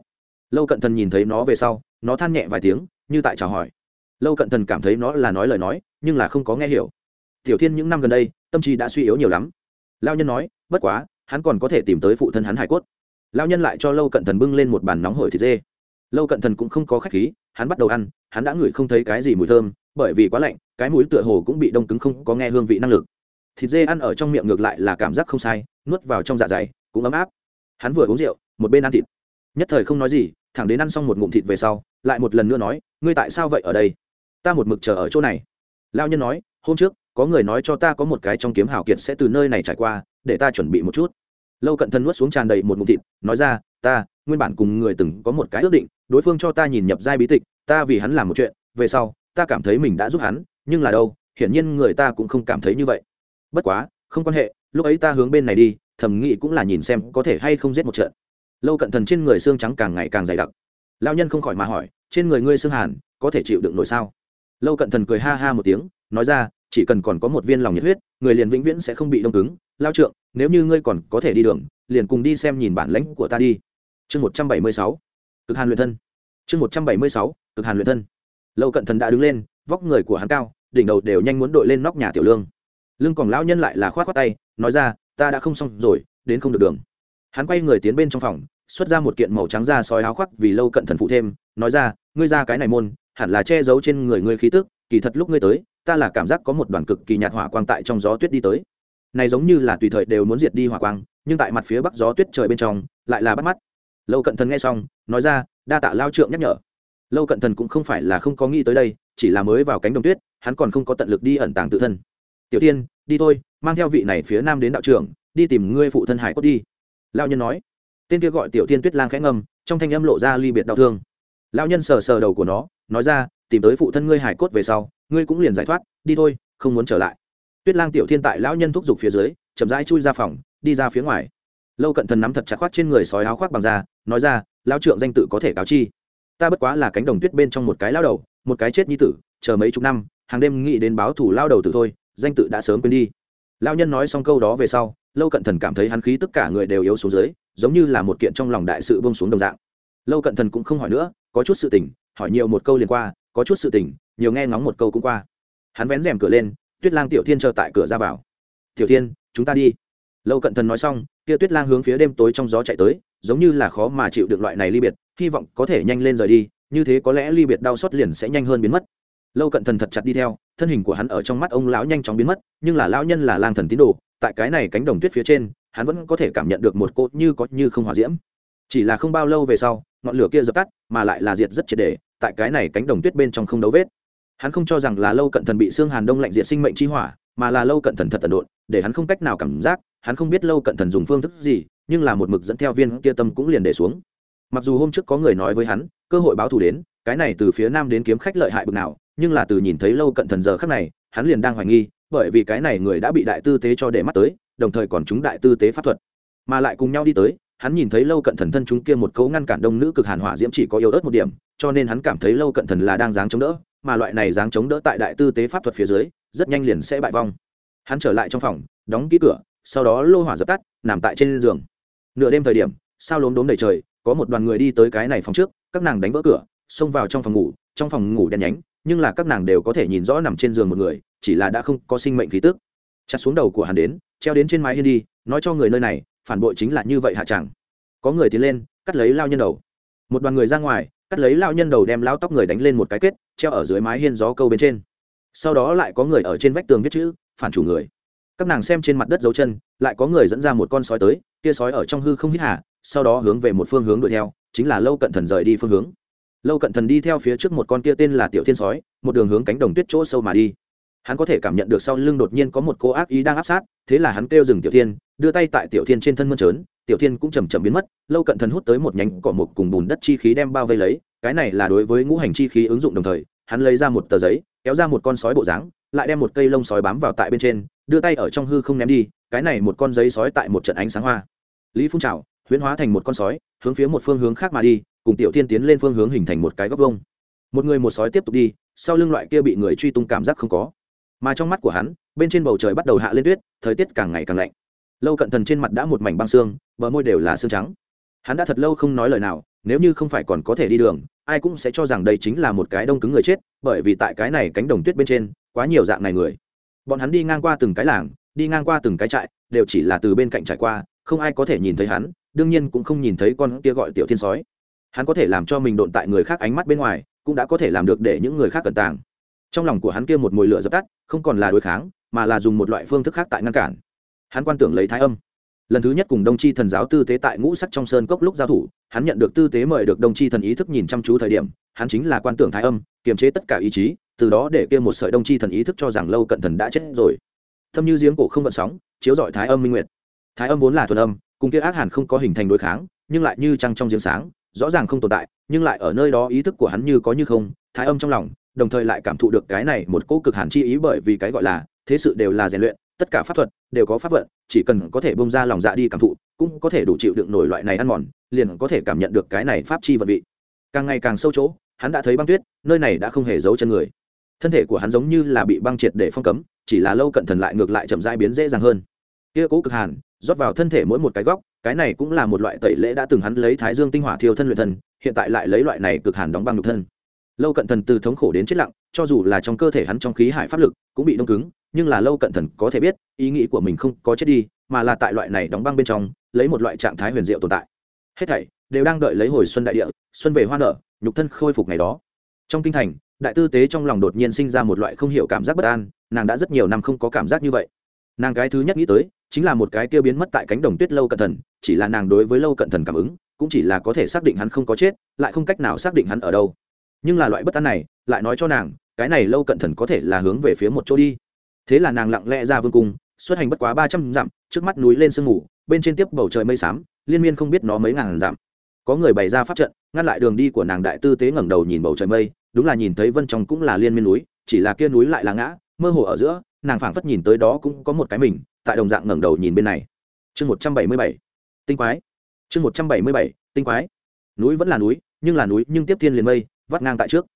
lâu cận thần nhìn thấy nó về sau, nó than nhẹ vài tiếng, như tại chào hỏi. Lâu cận thần cảm thấy nó là nói lời nói, nhưng là không có nghe hiểu. Tiểu thiên những năm gần đây, tâm trí đã suy yếu nhiều lắm. Lao nhân nói bất quá, hắn còn có thể tìm tới phụ thân hắn hải cốt. Lao nhân lại cho lâu cận thần bưng lên một bàn nóng hổi thịt dê. Lâu cận thần cũng không có khách khí, hắn bắt đầu ăn, hắn đã ngửi không thấy cái gì mùi thơm, bởi vì quá lạnh, cái mũi tựa hồ cũng bị đông cứng không có nghe hương vị năng lực. Thịt dê ăn ở trong miệng ngược lại là cảm giác không sai, nuốt vào trong dạ dày, cũng ấm áp. Hắn vừa uống rượu, một bên ăn thịt. Nhất thời không nói gì, thẳng đến ăn xong một ngụm thịt về sau, lại một lần nữa nói, ngươi tại sao vậy ở đây? Ta một mực chờ ở chỗ này. Lao nhân nói, hôm trước có người nói cho ta có một cái trong kiếm hào kiệt sẽ từ nơi này trải qua, để ta chuẩn bị một chút. Lâu cận thân nuốt xuống tràn đầy một mụn thịt, nói ra, ta, nguyên bản cùng người từng có một cái ước định, đối phương cho ta nhìn nhập giai bí tịch, ta vì hắn làm một chuyện, về sau, ta cảm thấy mình đã giúp hắn, nhưng là đâu, hiển nhiên người ta cũng không cảm thấy như vậy. Bất quá, không quan hệ, lúc ấy ta hướng bên này đi, thầm nghĩ cũng là nhìn xem có thể hay không giết một trận. Lâu cận thần trên người xương trắng càng ngày càng dày đặc. Lao nhân không khỏi mà hỏi, trên người ngươi xương hàn, có thể chịu đựng nổi sao? Lâu cận thần cười ha ha một tiếng, nói ra chỉ cần còn có một viên lòng nhiệt huyết, người liền vĩnh viễn sẽ không bị đông cứng. Lao trượng, nếu như ngươi còn có thể đi đường, liền cùng đi xem nhìn bản lãnh của ta đi. Chương một trăm bảy mươi sáu, cực hàn luyện thân. Chương một trăm bảy mươi sáu, cực hàn luyện thân. Lâu cận thần đã đứng lên, vóc người của hắn cao, đỉnh đầu đều nhanh muốn đội lên nóc nhà tiểu lương. Lưng còn lão nhân lại là khoát khoát tay, nói ra, ta đã không xong rồi, đến không được đường. Hắn quay người tiến bên trong phòng, xuất ra một kiện màu trắng da sói áo khoác vì lâu cận thần phụ thêm, nói ra, ngươi ra cái này môn, hẳn là che giấu trên người ngươi khí tức, kỳ thật lúc ngươi tới ta là cảm giác có một đoàn cực kỳ nhạt hỏa quang tại trong gió tuyết đi tới. Này giống như là tùy thời đều muốn diệt đi hỏa quang, nhưng tại mặt phía bắc gió tuyết trời bên trong, lại là bắt mắt. Lâu cận thần nghe xong, nói ra, đa tạ lao trượng nhắc nhở. Lâu cận thần cũng không phải là không có nghĩ tới đây, chỉ là mới vào cánh đồng tuyết, hắn còn không có tận lực đi ẩn tàng tự thân. Tiểu tiên, đi thôi, mang theo vị này phía nam đến đạo trưởng, đi tìm ngươi phụ thân hải cốt đi. Lao nhân nói. Tên kia gọi tiểu thiên tuyết lang khẽ ngầm trong thanh âm lộ ra ly biệt đau thương. Lao nhân sờ sờ đầu của nó, nói ra tìm tới phụ thân ngươi hải cốt về sau, ngươi cũng liền giải thoát, đi thôi, không muốn trở lại. Tuyết lang tiểu thiên tại lão nhân thúc giục phía dưới, chậm rãi chui ra phòng, đi ra phía ngoài. Lâu cận thần nắm thật chặt khoác trên người sói áo khoác bằng da, nói ra, lão trượng danh tự có thể cáo chi. Ta bất quá là cánh đồng tuyết bên trong một cái lao đầu, một cái chết như tử, chờ mấy chục năm, hàng đêm nghĩ đến báo thủ lao đầu tử thôi, danh tự đã sớm quên đi. Lao nhân nói xong câu đó về sau, lâu cận thần cảm thấy hắn khí tất cả người đều yếu xuống dưới, giống như là một kiện trong lòng đại sự bông xuống đồng dạng. Lâu cận thần cũng không hỏi nữa, có chút sự tình, hỏi nhiều một câu liền qua có chút sự tình, nhiều nghe ngóng một câu cũng qua. Hắn vén rèm cửa lên, tuyết lang tiểu thiên chờ tại cửa ra vào. Tiểu thiên, chúng ta đi. Lâu cận thần nói xong, kia tuyết lang hướng phía đêm tối trong gió chạy tới, giống như là khó mà chịu được loại này ly biệt, hy vọng có thể nhanh lên rời đi, như thế có lẽ ly biệt đau xót liền sẽ nhanh hơn biến mất. Lâu cận thần thật chặt đi theo, thân hình của hắn ở trong mắt ông lão nhanh chóng biến mất, nhưng là lão nhân là lang thần tín đồ, tại cái này cánh đồng tuyết phía trên, hắn vẫn có thể cảm nhận được một cốt như có như không hòa diễm. Chỉ là không bao lâu về sau, ngọn lửa kia dập tắt, mà lại là diệt rất triệt đề tại cái này cánh đồng tuyết bên trong không đấu vết. Hắn không cho rằng là lâu cận thần bị xương hàn đông lạnh diện sinh mệnh chi hỏa, mà là lâu cận thần thật tần độn, để hắn không cách nào cảm giác, hắn không biết lâu cận thần dùng phương thức gì, nhưng là một mực dẫn theo viên kia tâm cũng liền để xuống. Mặc dù hôm trước có người nói với hắn, cơ hội báo thù đến, cái này từ phía nam đến kiếm khách lợi hại bực nào, nhưng là từ nhìn thấy lâu cận thần giờ khắc này, hắn liền đang hoài nghi, bởi vì cái này người đã bị đại tư tế cho để mắt tới, đồng thời còn chúng đại tư tế pháp thuật. Mà lại cùng nhau đi tới hắn nhìn thấy lâu cận thần thân chúng kia một cấu ngăn cản đông nữ cực hàn hỏa diễm chỉ có yếu ớt một điểm, cho nên hắn cảm thấy lâu cận thần là đang dáng chống đỡ, mà loại này dáng chống đỡ tại đại tư tế pháp thuật phía dưới, rất nhanh liền sẽ bại vong. Hắn trở lại trong phòng, đóng ký cửa, sau đó lô hỏa dập tắt, nằm tại trên giường. Nửa đêm thời điểm, sao lốm đốm đầy trời, có một đoàn người đi tới cái này phòng trước, các nàng đánh vỡ cửa, xông vào trong phòng ngủ, trong phòng ngủ đen nhánh, nhưng là các nàng đều có thể nhìn rõ nằm trên giường một người, chỉ là đã không có sinh mệnh khí tức. Chặt xuống đầu của hắn đến, treo đến trên mái hiên đi, nói cho người nơi này phản bội chính là như vậy hạ chẳng. Có người tiến lên, cắt lấy lao nhân đầu. Một đoàn người ra ngoài, cắt lấy lao nhân đầu đem lao tóc người đánh lên một cái kết, treo ở dưới mái hiên gió câu bên trên. Sau đó lại có người ở trên vách tường viết chữ, phản chủ người. Các nàng xem trên mặt đất dấu chân, lại có người dẫn ra một con sói tới, kia sói ở trong hư không hít hả sau đó hướng về một phương hướng đuổi theo, chính là lâu cận thần rời đi phương hướng. Lâu cận thần đi theo phía trước một con kia tên là tiểu thiên sói, một đường hướng cánh đồng tuyết chỗ sâu mà đi. Hắn có thể cảm nhận được sau lưng đột nhiên có một cô ác ý đang áp sát, thế là hắn kêu dừng tiểu thiên đưa tay tại tiểu thiên trên thân mơn trớn, tiểu thiên cũng chầm chậm biến mất, lâu cận thần hút tới một nhánh cỏ mục cùng bùn đất chi khí đem bao vây lấy, cái này là đối với ngũ hành chi khí ứng dụng đồng thời, hắn lấy ra một tờ giấy, kéo ra một con sói bộ dáng, lại đem một cây lông sói bám vào tại bên trên, đưa tay ở trong hư không ném đi, cái này một con giấy sói tại một trận ánh sáng hoa. Lý phun trào huyễn hóa thành một con sói, hướng phía một phương hướng khác mà đi, cùng tiểu thiên tiến lên phương hướng hình thành một cái góc vông một người một sói tiếp tục đi, sau lưng loại kia bị người truy tung cảm giác không có. Mà trong mắt của hắn, bên trên bầu trời bắt đầu hạ lên tuyết, thời tiết càng ngày càng lạnh lâu cận thần trên mặt đã một mảnh băng xương, bờ môi đều là xương trắng. Hắn đã thật lâu không nói lời nào, nếu như không phải còn có thể đi đường, ai cũng sẽ cho rằng đây chính là một cái đông cứng người chết, bởi vì tại cái này cánh đồng tuyết bên trên, quá nhiều dạng này người. Bọn hắn đi ngang qua từng cái làng, đi ngang qua từng cái trại, đều chỉ là từ bên cạnh trải qua, không ai có thể nhìn thấy hắn, đương nhiên cũng không nhìn thấy con kia gọi tiểu thiên sói. Hắn có thể làm cho mình độn tại người khác ánh mắt bên ngoài, cũng đã có thể làm được để những người khác cẩn tàng. Trong lòng của hắn kia một mồi lửa dập tắt, không còn là đối kháng, mà là dùng một loại phương thức khác tại ngăn cản hắn quan tưởng lấy thái âm. Lần thứ nhất cùng đông chi thần giáo tư tế tại ngũ sắc trong sơn cốc lúc giao thủ, hắn nhận được tư tế mời được đông chi thần ý thức nhìn chăm chú thời điểm, hắn chính là quan tưởng thái âm, kiềm chế tất cả ý chí, từ đó để kia một sợi đông chi thần ý thức cho rằng lâu cận thần đã chết rồi. Thâm như giếng cổ không vận sóng, chiếu dọi thái âm minh nguyệt. Thái âm vốn là thuần âm, cùng kia ác hàn không có hình thành đối kháng, nhưng lại như trăng trong giếng sáng, rõ ràng không tồn tại, nhưng lại ở nơi đó ý thức của hắn như có như không, thái âm trong lòng, đồng thời lại cảm thụ được cái này một cỗ cực hàn chi ý bởi vì cái gọi là, thế sự đều là rèn luyện tất cả pháp thuật đều có pháp vận, chỉ cần có thể bông ra lòng dạ đi cảm thụ, cũng có thể đủ chịu đựng nổi loại này ăn mòn, liền có thể cảm nhận được cái này pháp chi vận vị. Càng ngày càng sâu chỗ, hắn đã thấy băng tuyết, nơi này đã không hề giấu chân người. Thân thể của hắn giống như là bị băng triệt để phong cấm, chỉ là lâu cận thần lại ngược lại chậm rãi biến dễ dàng hơn. Kia cố cực hàn, rót vào thân thể mỗi một cái góc, cái này cũng là một loại tẩy lễ đã từng hắn lấy thái dương tinh hỏa thiêu thân luyện thân, hiện tại lại lấy loại này cực hàn đóng băng nhục thân. Lâu cận thần từ thống khổ đến chết lặng, cho dù là trong cơ thể hắn trong khí hải pháp lực, cũng bị đông cứng nhưng là lâu cận thần có thể biết, ý nghĩ của mình không có chết đi, mà là tại loại này đóng băng bên trong, lấy một loại trạng thái huyền diệu tồn tại. Hết thảy đều đang đợi lấy hồi xuân đại địa, xuân về hoa nở, nhục thân khôi phục ngày đó. Trong kinh thành, đại tư tế trong lòng đột nhiên sinh ra một loại không hiểu cảm giác bất an, nàng đã rất nhiều năm không có cảm giác như vậy. Nàng cái thứ nhất nghĩ tới, chính là một cái kia biến mất tại cánh đồng tuyết lâu cận thần, chỉ là nàng đối với lâu cận thần cảm ứng, cũng chỉ là có thể xác định hắn không có chết, lại không cách nào xác định hắn ở đâu. Nhưng là loại bất an này, lại nói cho nàng, cái này lâu cận thần có thể là hướng về phía một chỗ đi thế là nàng lặng lẽ ra vương cung, xuất hành bất quá ba trăm dặm, trước mắt núi lên sương mù, bên trên tiếp bầu trời mây xám, liên miên không biết nó mấy ngàn dặm. Có người bày ra pháp trận, ngăn lại đường đi của nàng đại tư tế ngẩng đầu nhìn bầu trời mây, đúng là nhìn thấy vân trong cũng là liên miên núi, chỉ là kia núi lại là ngã, mơ hồ ở giữa, nàng phảng phất nhìn tới đó cũng có một cái mình, tại đồng dạng ngẩng đầu nhìn bên này. Chương một trăm bảy mươi bảy. Tinh quái. Chương một trăm bảy mươi bảy, tinh quái. Núi vẫn là núi, nhưng là núi, nhưng tiếp thiên liền mây, vắt ngang tại trước.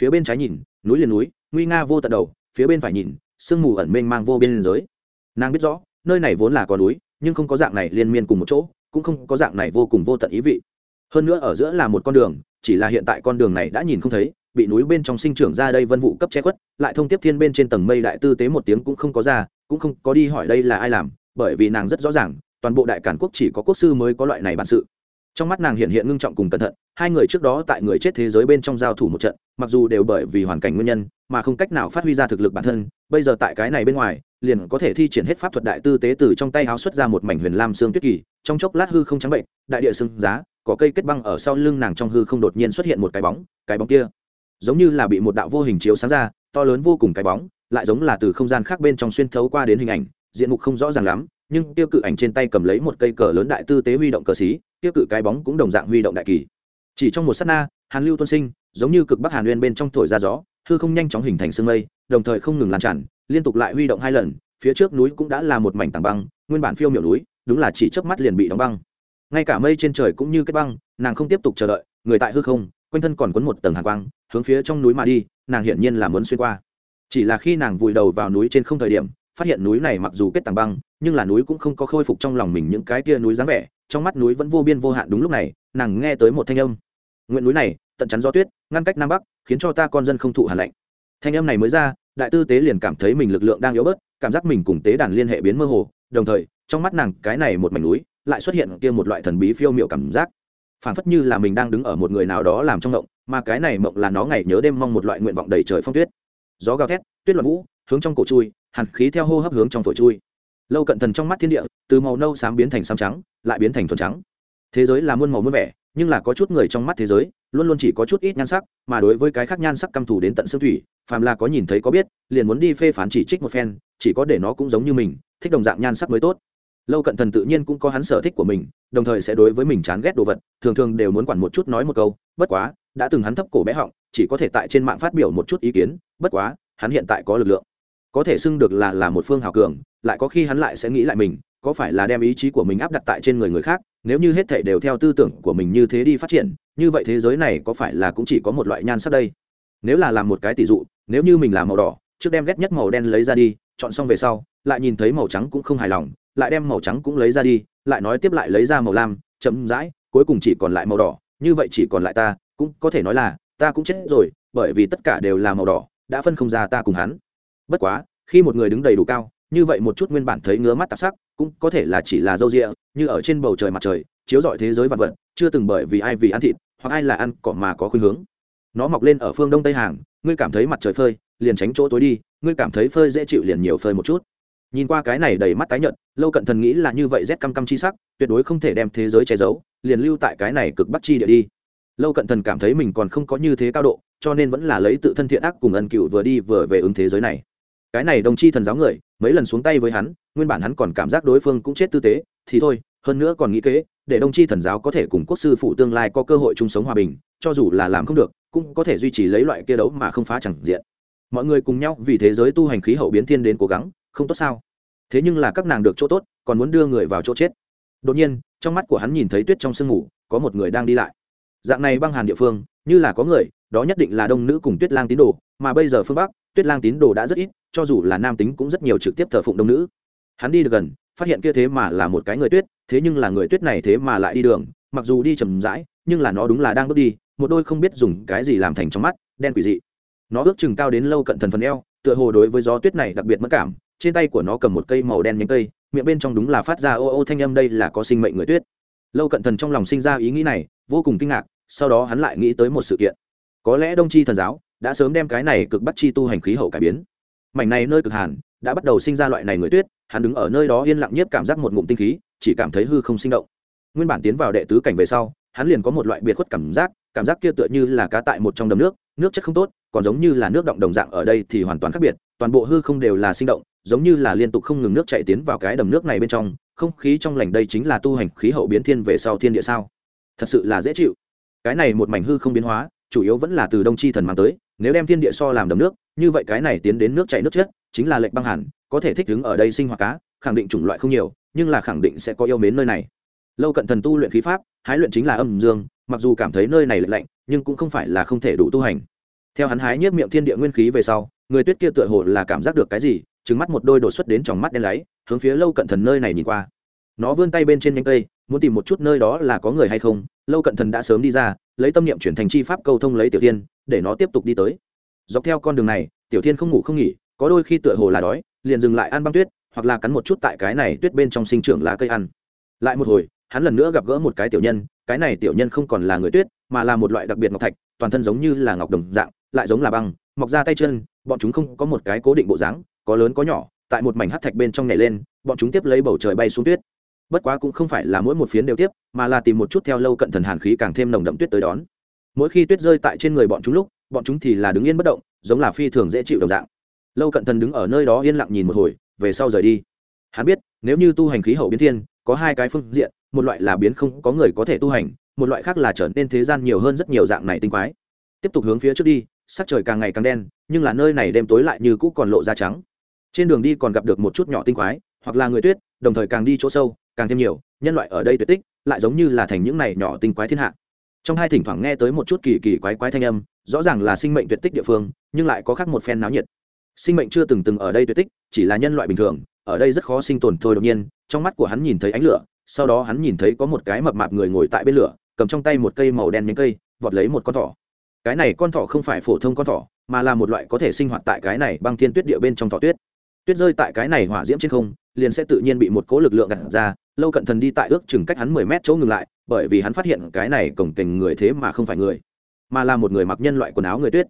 Phía bên trái nhìn, núi liền núi, nguy nga vô tận đầu, phía bên phải nhìn sương mù ẩn mênh mang vô biên giới. Nàng biết rõ, nơi này vốn là có núi, nhưng không có dạng này liên miên cùng một chỗ, cũng không có dạng này vô cùng vô tận ý vị. Hơn nữa ở giữa là một con đường, chỉ là hiện tại con đường này đã nhìn không thấy, bị núi bên trong sinh trưởng ra đây vân vụ cấp che khuất, lại thông tiếp thiên bên trên tầng mây đại tư tế một tiếng cũng không có ra, cũng không có đi hỏi đây là ai làm, bởi vì nàng rất rõ ràng, toàn bộ đại cản quốc chỉ có quốc sư mới có loại này bản sự. Trong mắt nàng hiện hiện ngưng trọng cùng cẩn thận hai người trước đó tại người chết thế giới bên trong giao thủ một trận, mặc dù đều bởi vì hoàn cảnh nguyên nhân, mà không cách nào phát huy ra thực lực bản thân, bây giờ tại cái này bên ngoài, liền có thể thi triển hết pháp thuật đại tư tế từ trong tay áo xuất ra một mảnh huyền lam xương tuyết kỳ, trong chốc lát hư không trắng bệnh, đại địa xương giá, có cây kết băng ở sau lưng nàng trong hư không đột nhiên xuất hiện một cái bóng cái bóng kia giống như là bị một đạo vô hình chiếu sáng ra, to lớn vô cùng cái bóng, lại giống là từ không gian khác bên trong xuyên thấu qua đến hình ảnh, diện mục không rõ ràng lắm, nhưng tiêu cự ảnh trên tay cầm lấy một cây cờ lớn đại tư tế huy động cờ xí, tiêu cự cái bóng cũng đồng dạng huy động đại kỳ chỉ trong một s á t na, hàn lưu tuân sinh, giống như cực bắc hàn nguyên bên trong thổi ra gió, hư không nhanh chóng hình thành sương mây, đồng thời không ngừng lan tràn, liên tục lại huy động hai lần, phía trước núi cũng đã là một mảnh tảng băng, nguyên bản phiêu miểu núi, đúng là chỉ chớp mắt liền bị đóng băng. Ngay cả mây trên trời cũng như kết băng, nàng không tiếp tục chờ đợi, người tại hư không, quanh thân còn quấn một tầng hàng quang, hướng phía trong núi mà đi, nàng hiển nhiên là muốn xuyên qua. Chỉ là khi nàng vùi đầu vào núi trên không thời điểm, phát hiện núi này mặc dù kết tảng băng, nhưng là núi cũng không có khôi phục trong lòng mình những cái kia núi dáng vẻ, trong mắt núi vẫn vô biên vô hạn đúng lúc này, nàng nghe tới một thanh âm nguyện núi này, tận chắn gió tuyết, ngăn cách nam bắc, khiến cho ta con dân không thụ hàn lạnh. Thanh âm này mới ra, đại tư tế liền cảm thấy mình lực lượng đang yếu bớt, cảm giác mình cùng tế đàn liên hệ biến mơ hồ, đồng thời, trong mắt nàng cái này một mảnh núi, lại xuất hiện kia một loại thần bí phiêu miệu cảm giác. Phảng phất như là mình đang đứng ở một người nào đó làm trong mộng, mà cái này mộng là nó ngày nhớ đêm mong một loại nguyện vọng đầy trời phong tuyết. Gió gào thét, tuyết loạn vũ, hướng trong cổ chui, hàn khí theo hô hấp hướng trong phổi chui. Lâu cận thần trong mắt thiên địa, từ màu nâu xám biến thành xám trắng, lại biến thành thuần trắng. Thế giới là muôn màu muôn vẻ nhưng là có chút người trong mắt thế giới, luôn luôn chỉ có chút ít nhan sắc, mà đối với cái khác nhan sắc căm thù đến tận xương thủy, phàm là có nhìn thấy có biết, liền muốn đi phê phán chỉ trích một phen, chỉ có để nó cũng giống như mình, thích đồng dạng nhan sắc mới tốt. Lâu cận thần tự nhiên cũng có hắn sở thích của mình, đồng thời sẽ đối với mình chán ghét đồ vật, thường thường đều muốn quản một chút nói một câu, bất quá, đã từng hắn thấp cổ bé họng, chỉ có thể tại trên mạng phát biểu một chút ý kiến, bất quá, hắn hiện tại có lực lượng. Có thể xưng được là là một phương hào cường, lại có khi hắn lại sẽ nghĩ lại mình có phải là đem ý chí của mình áp đặt tại trên người người khác, nếu như hết thể đều theo tư tưởng của mình như thế đi phát triển, như vậy thế giới này có phải là cũng chỉ có một loại nhan sắc đây? Nếu là làm một cái tỷ dụ, nếu như mình làm màu đỏ, trước đem ghét nhất màu đen lấy ra đi, chọn xong về sau, lại nhìn thấy màu trắng cũng không hài lòng, lại đem màu trắng cũng lấy ra đi, lại nói tiếp lại lấy ra màu lam chấm dãi cuối cùng chỉ còn lại màu đỏ, như vậy chỉ còn lại ta, cũng có thể nói là, ta cũng chết rồi, bởi vì tất cả đều là màu đỏ, đã phân không ra ta cùng hắn. Bất quá, khi một người đứng đầy đủ cao, như vậy một chút nguyên bản thấy ngứa mắt tạp sắc cũng có thể là chỉ là dâu rịa, như ở trên bầu trời mặt trời, chiếu rọi thế giới vật vật, chưa từng bởi vì ai vì ăn thịt, hoặc ai là ăn cỏ mà có khuynh hướng. Nó mọc lên ở phương đông tây hàng, ngươi cảm thấy mặt trời phơi, liền tránh chỗ tối đi, ngươi cảm thấy phơi dễ chịu liền nhiều phơi một chút. Nhìn qua cái này đầy mắt tái nhợt, lâu cận thần nghĩ là như vậy rét căm căm chi sắc, tuyệt đối không thể đem thế giới che giấu, liền lưu tại cái này cực bắt chi địa đi. Lâu cận thần cảm thấy mình còn không có như thế cao độ, cho nên vẫn là lấy tự thân thiện ác cùng ân cựu vừa đi vừa về ứng thế giới này cái này đồng chi thần giáo người, mấy lần xuống tay với hắn, nguyên bản hắn còn cảm giác đối phương cũng chết tư tế, thì thôi, hơn nữa còn nghĩ kế, để đồng chi thần giáo có thể cùng quốc sư phụ tương lai có cơ hội chung sống hòa bình, cho dù là làm không được, cũng có thể duy trì lấy loại kia đấu mà không phá chẳng diện. Mọi người cùng nhau vì thế giới tu hành khí hậu biến thiên đến cố gắng, không tốt sao? Thế nhưng là các nàng được chỗ tốt, còn muốn đưa người vào chỗ chết. Đột nhiên, trong mắt của hắn nhìn thấy tuyết trong sương ngủ có một người đang đi lại. Dạng này băng hàn địa phương, như là có người, đó nhất định là đông nữ cùng tuyết lang tín đồ, mà bây giờ phương bắc tuyết lang tín đồ đã rất ít, cho dù là nam tính cũng rất nhiều trực tiếp thờ phụng đông nữ. Hắn đi được gần, phát hiện kia thế mà là một cái người tuyết, thế nhưng là người tuyết này thế mà lại đi đường, mặc dù đi chầm rãi, nhưng là nó đúng là đang bước đi, một đôi không biết dùng cái gì làm thành trong mắt, đen quỷ dị. Nó ước chừng cao đến lâu cận thần phần eo, tựa hồ đối với gió tuyết này đặc biệt mất cảm, trên tay của nó cầm một cây màu đen nhánh cây, miệng bên trong đúng là phát ra ô ô thanh âm đây là có sinh mệnh người tuyết. Lâu cận thần trong lòng sinh ra ý nghĩ này, vô cùng kinh ngạc, sau đó hắn lại nghĩ tới một sự kiện. Có lẽ đông tri thần giáo đã sớm đem cái này cực bắt chi tu hành khí hậu cải biến. Mảnh này nơi cực hàn, đã bắt đầu sinh ra loại này người tuyết, hắn đứng ở nơi đó yên lặng nhiếp cảm giác một ngụm tinh khí, chỉ cảm thấy hư không sinh động. Nguyên bản tiến vào đệ tứ cảnh về sau, hắn liền có một loại biệt khuất cảm giác cảm giác kia tựa như là cá tại một trong đầm nước nước chất không tốt, còn giống như là nước động đồng dạng ở đây thì hoàn toàn khác biệt, toàn bộ hư không đều là sinh động, giống như là liên tục không ngừng nước chạy tiến vào cái đầm nước này bên trong, không khí trong lành đây chính là tu hành khí hậu biến thiên về sau thiên địa sao? Thật sự là dễ chịu. Cái này một mảnh hư không biến hóa, chủ yếu vẫn là từ đông chi thần mang tới nếu đem thiên địa so làm đầm nước, như vậy cái này tiến đến nước chảy nước chết, chính là lệnh băng hẳn có thể thích ứng ở đây sinh hoạt cá, khẳng định chủng loại không nhiều, nhưng là khẳng định sẽ có yêu mến nơi này. Lâu cận thần tu luyện khí pháp, hái luyện chính là âm dương, mặc dù cảm thấy nơi này lạnh lạnh, nhưng cũng không phải là không thể đủ tu hành. Theo hắn hái nhiếp miệng thiên địa nguyên khí về sau, người tuyết kia tựa hồ là cảm giác được cái gì trứng mắt một đôi đột xuất đến trong mắt đen láy, hướng phía lâu cận thần nơi này nhìn qua. Nó vươn tay bên trên nhánh cây, muốn tìm một chút nơi đó là có người hay không, lâu cận thần đã sớm đi ra lấy tâm niệm chuyển thành chi pháp câu thông lấy tiểu tiên để nó tiếp tục đi tới. Dọc theo con đường này, tiểu thiên không ngủ không nghỉ, có đôi khi tựa hồ là đói, liền dừng lại ăn băng tuyết, hoặc là cắn một chút tại cái này tuyết bên trong sinh trưởng lá cây ăn. Lại một hồi, hắn lần nữa gặp gỡ một cái tiểu nhân, cái này tiểu nhân không còn là người tuyết, mà là một loại đặc biệt ngọc thạch, toàn thân giống như là ngọc đồng dạng, lại giống là băng, mọc ra tay chân, bọn chúng không có một cái cố định bộ dáng, có lớn có nhỏ, tại một mảnh hát thạch bên trong nhảy lên, bọn chúng tiếp lấy bầu trời bay xuống tuyết bất quá cũng không phải là mỗi một phiến đều tiếp, mà là tìm một chút theo lâu cận thần hàn khí càng thêm nồng đậm tuyết tới đón. Mỗi khi tuyết rơi tại trên người bọn chúng lúc, bọn chúng thì là đứng yên bất động, giống là phi thường dễ chịu đồng dạng. Lâu cận thần đứng ở nơi đó yên lặng nhìn một hồi, về sau rời đi. Hắn biết, nếu như tu hành khí hậu biến thiên, có hai cái phương diện, một loại là biến không có người có thể tu hành, một loại khác là trở nên thế gian nhiều hơn rất nhiều dạng này tinh quái. Tiếp tục hướng phía trước đi, sắc trời càng ngày càng đen, nhưng là nơi này đêm tối lại như cũ còn lộ ra trắng. Trên đường đi còn gặp được một chút nhỏ tinh quái, hoặc là người tuyết, đồng thời càng đi chỗ sâu càng thêm nhiều, nhân loại ở đây tuyệt tích, lại giống như là thành những này nhỏ tinh quái thiên hạ. Trong hai thỉnh thoảng nghe tới một chút kỳ kỳ quái quái thanh âm, rõ ràng là sinh mệnh tuyệt tích địa phương, nhưng lại có khác một phen náo nhiệt. Sinh mệnh chưa từng từng ở đây tuyệt tích, chỉ là nhân loại bình thường, ở đây rất khó sinh tồn thôi đột nhiên, trong mắt của hắn nhìn thấy ánh lửa, sau đó hắn nhìn thấy có một cái mập mạp người ngồi tại bên lửa, cầm trong tay một cây màu đen nhánh cây, vọt lấy một con thỏ. Cái này con thỏ không phải phổ thông con thỏ, mà là một loại có thể sinh hoạt tại cái này băng thiên tuyết địa bên trong thỏ tuyết. Tuyết rơi tại cái này hỏa diễm trên không liền sẽ tự nhiên bị một cố lực lượng gạt ra, lâu cận thần đi tại ước chừng cách hắn mười mét chỗ ngừng lại, bởi vì hắn phát hiện cái này cổng tình người thế mà không phải người, mà là một người mặc nhân loại quần áo người tuyết.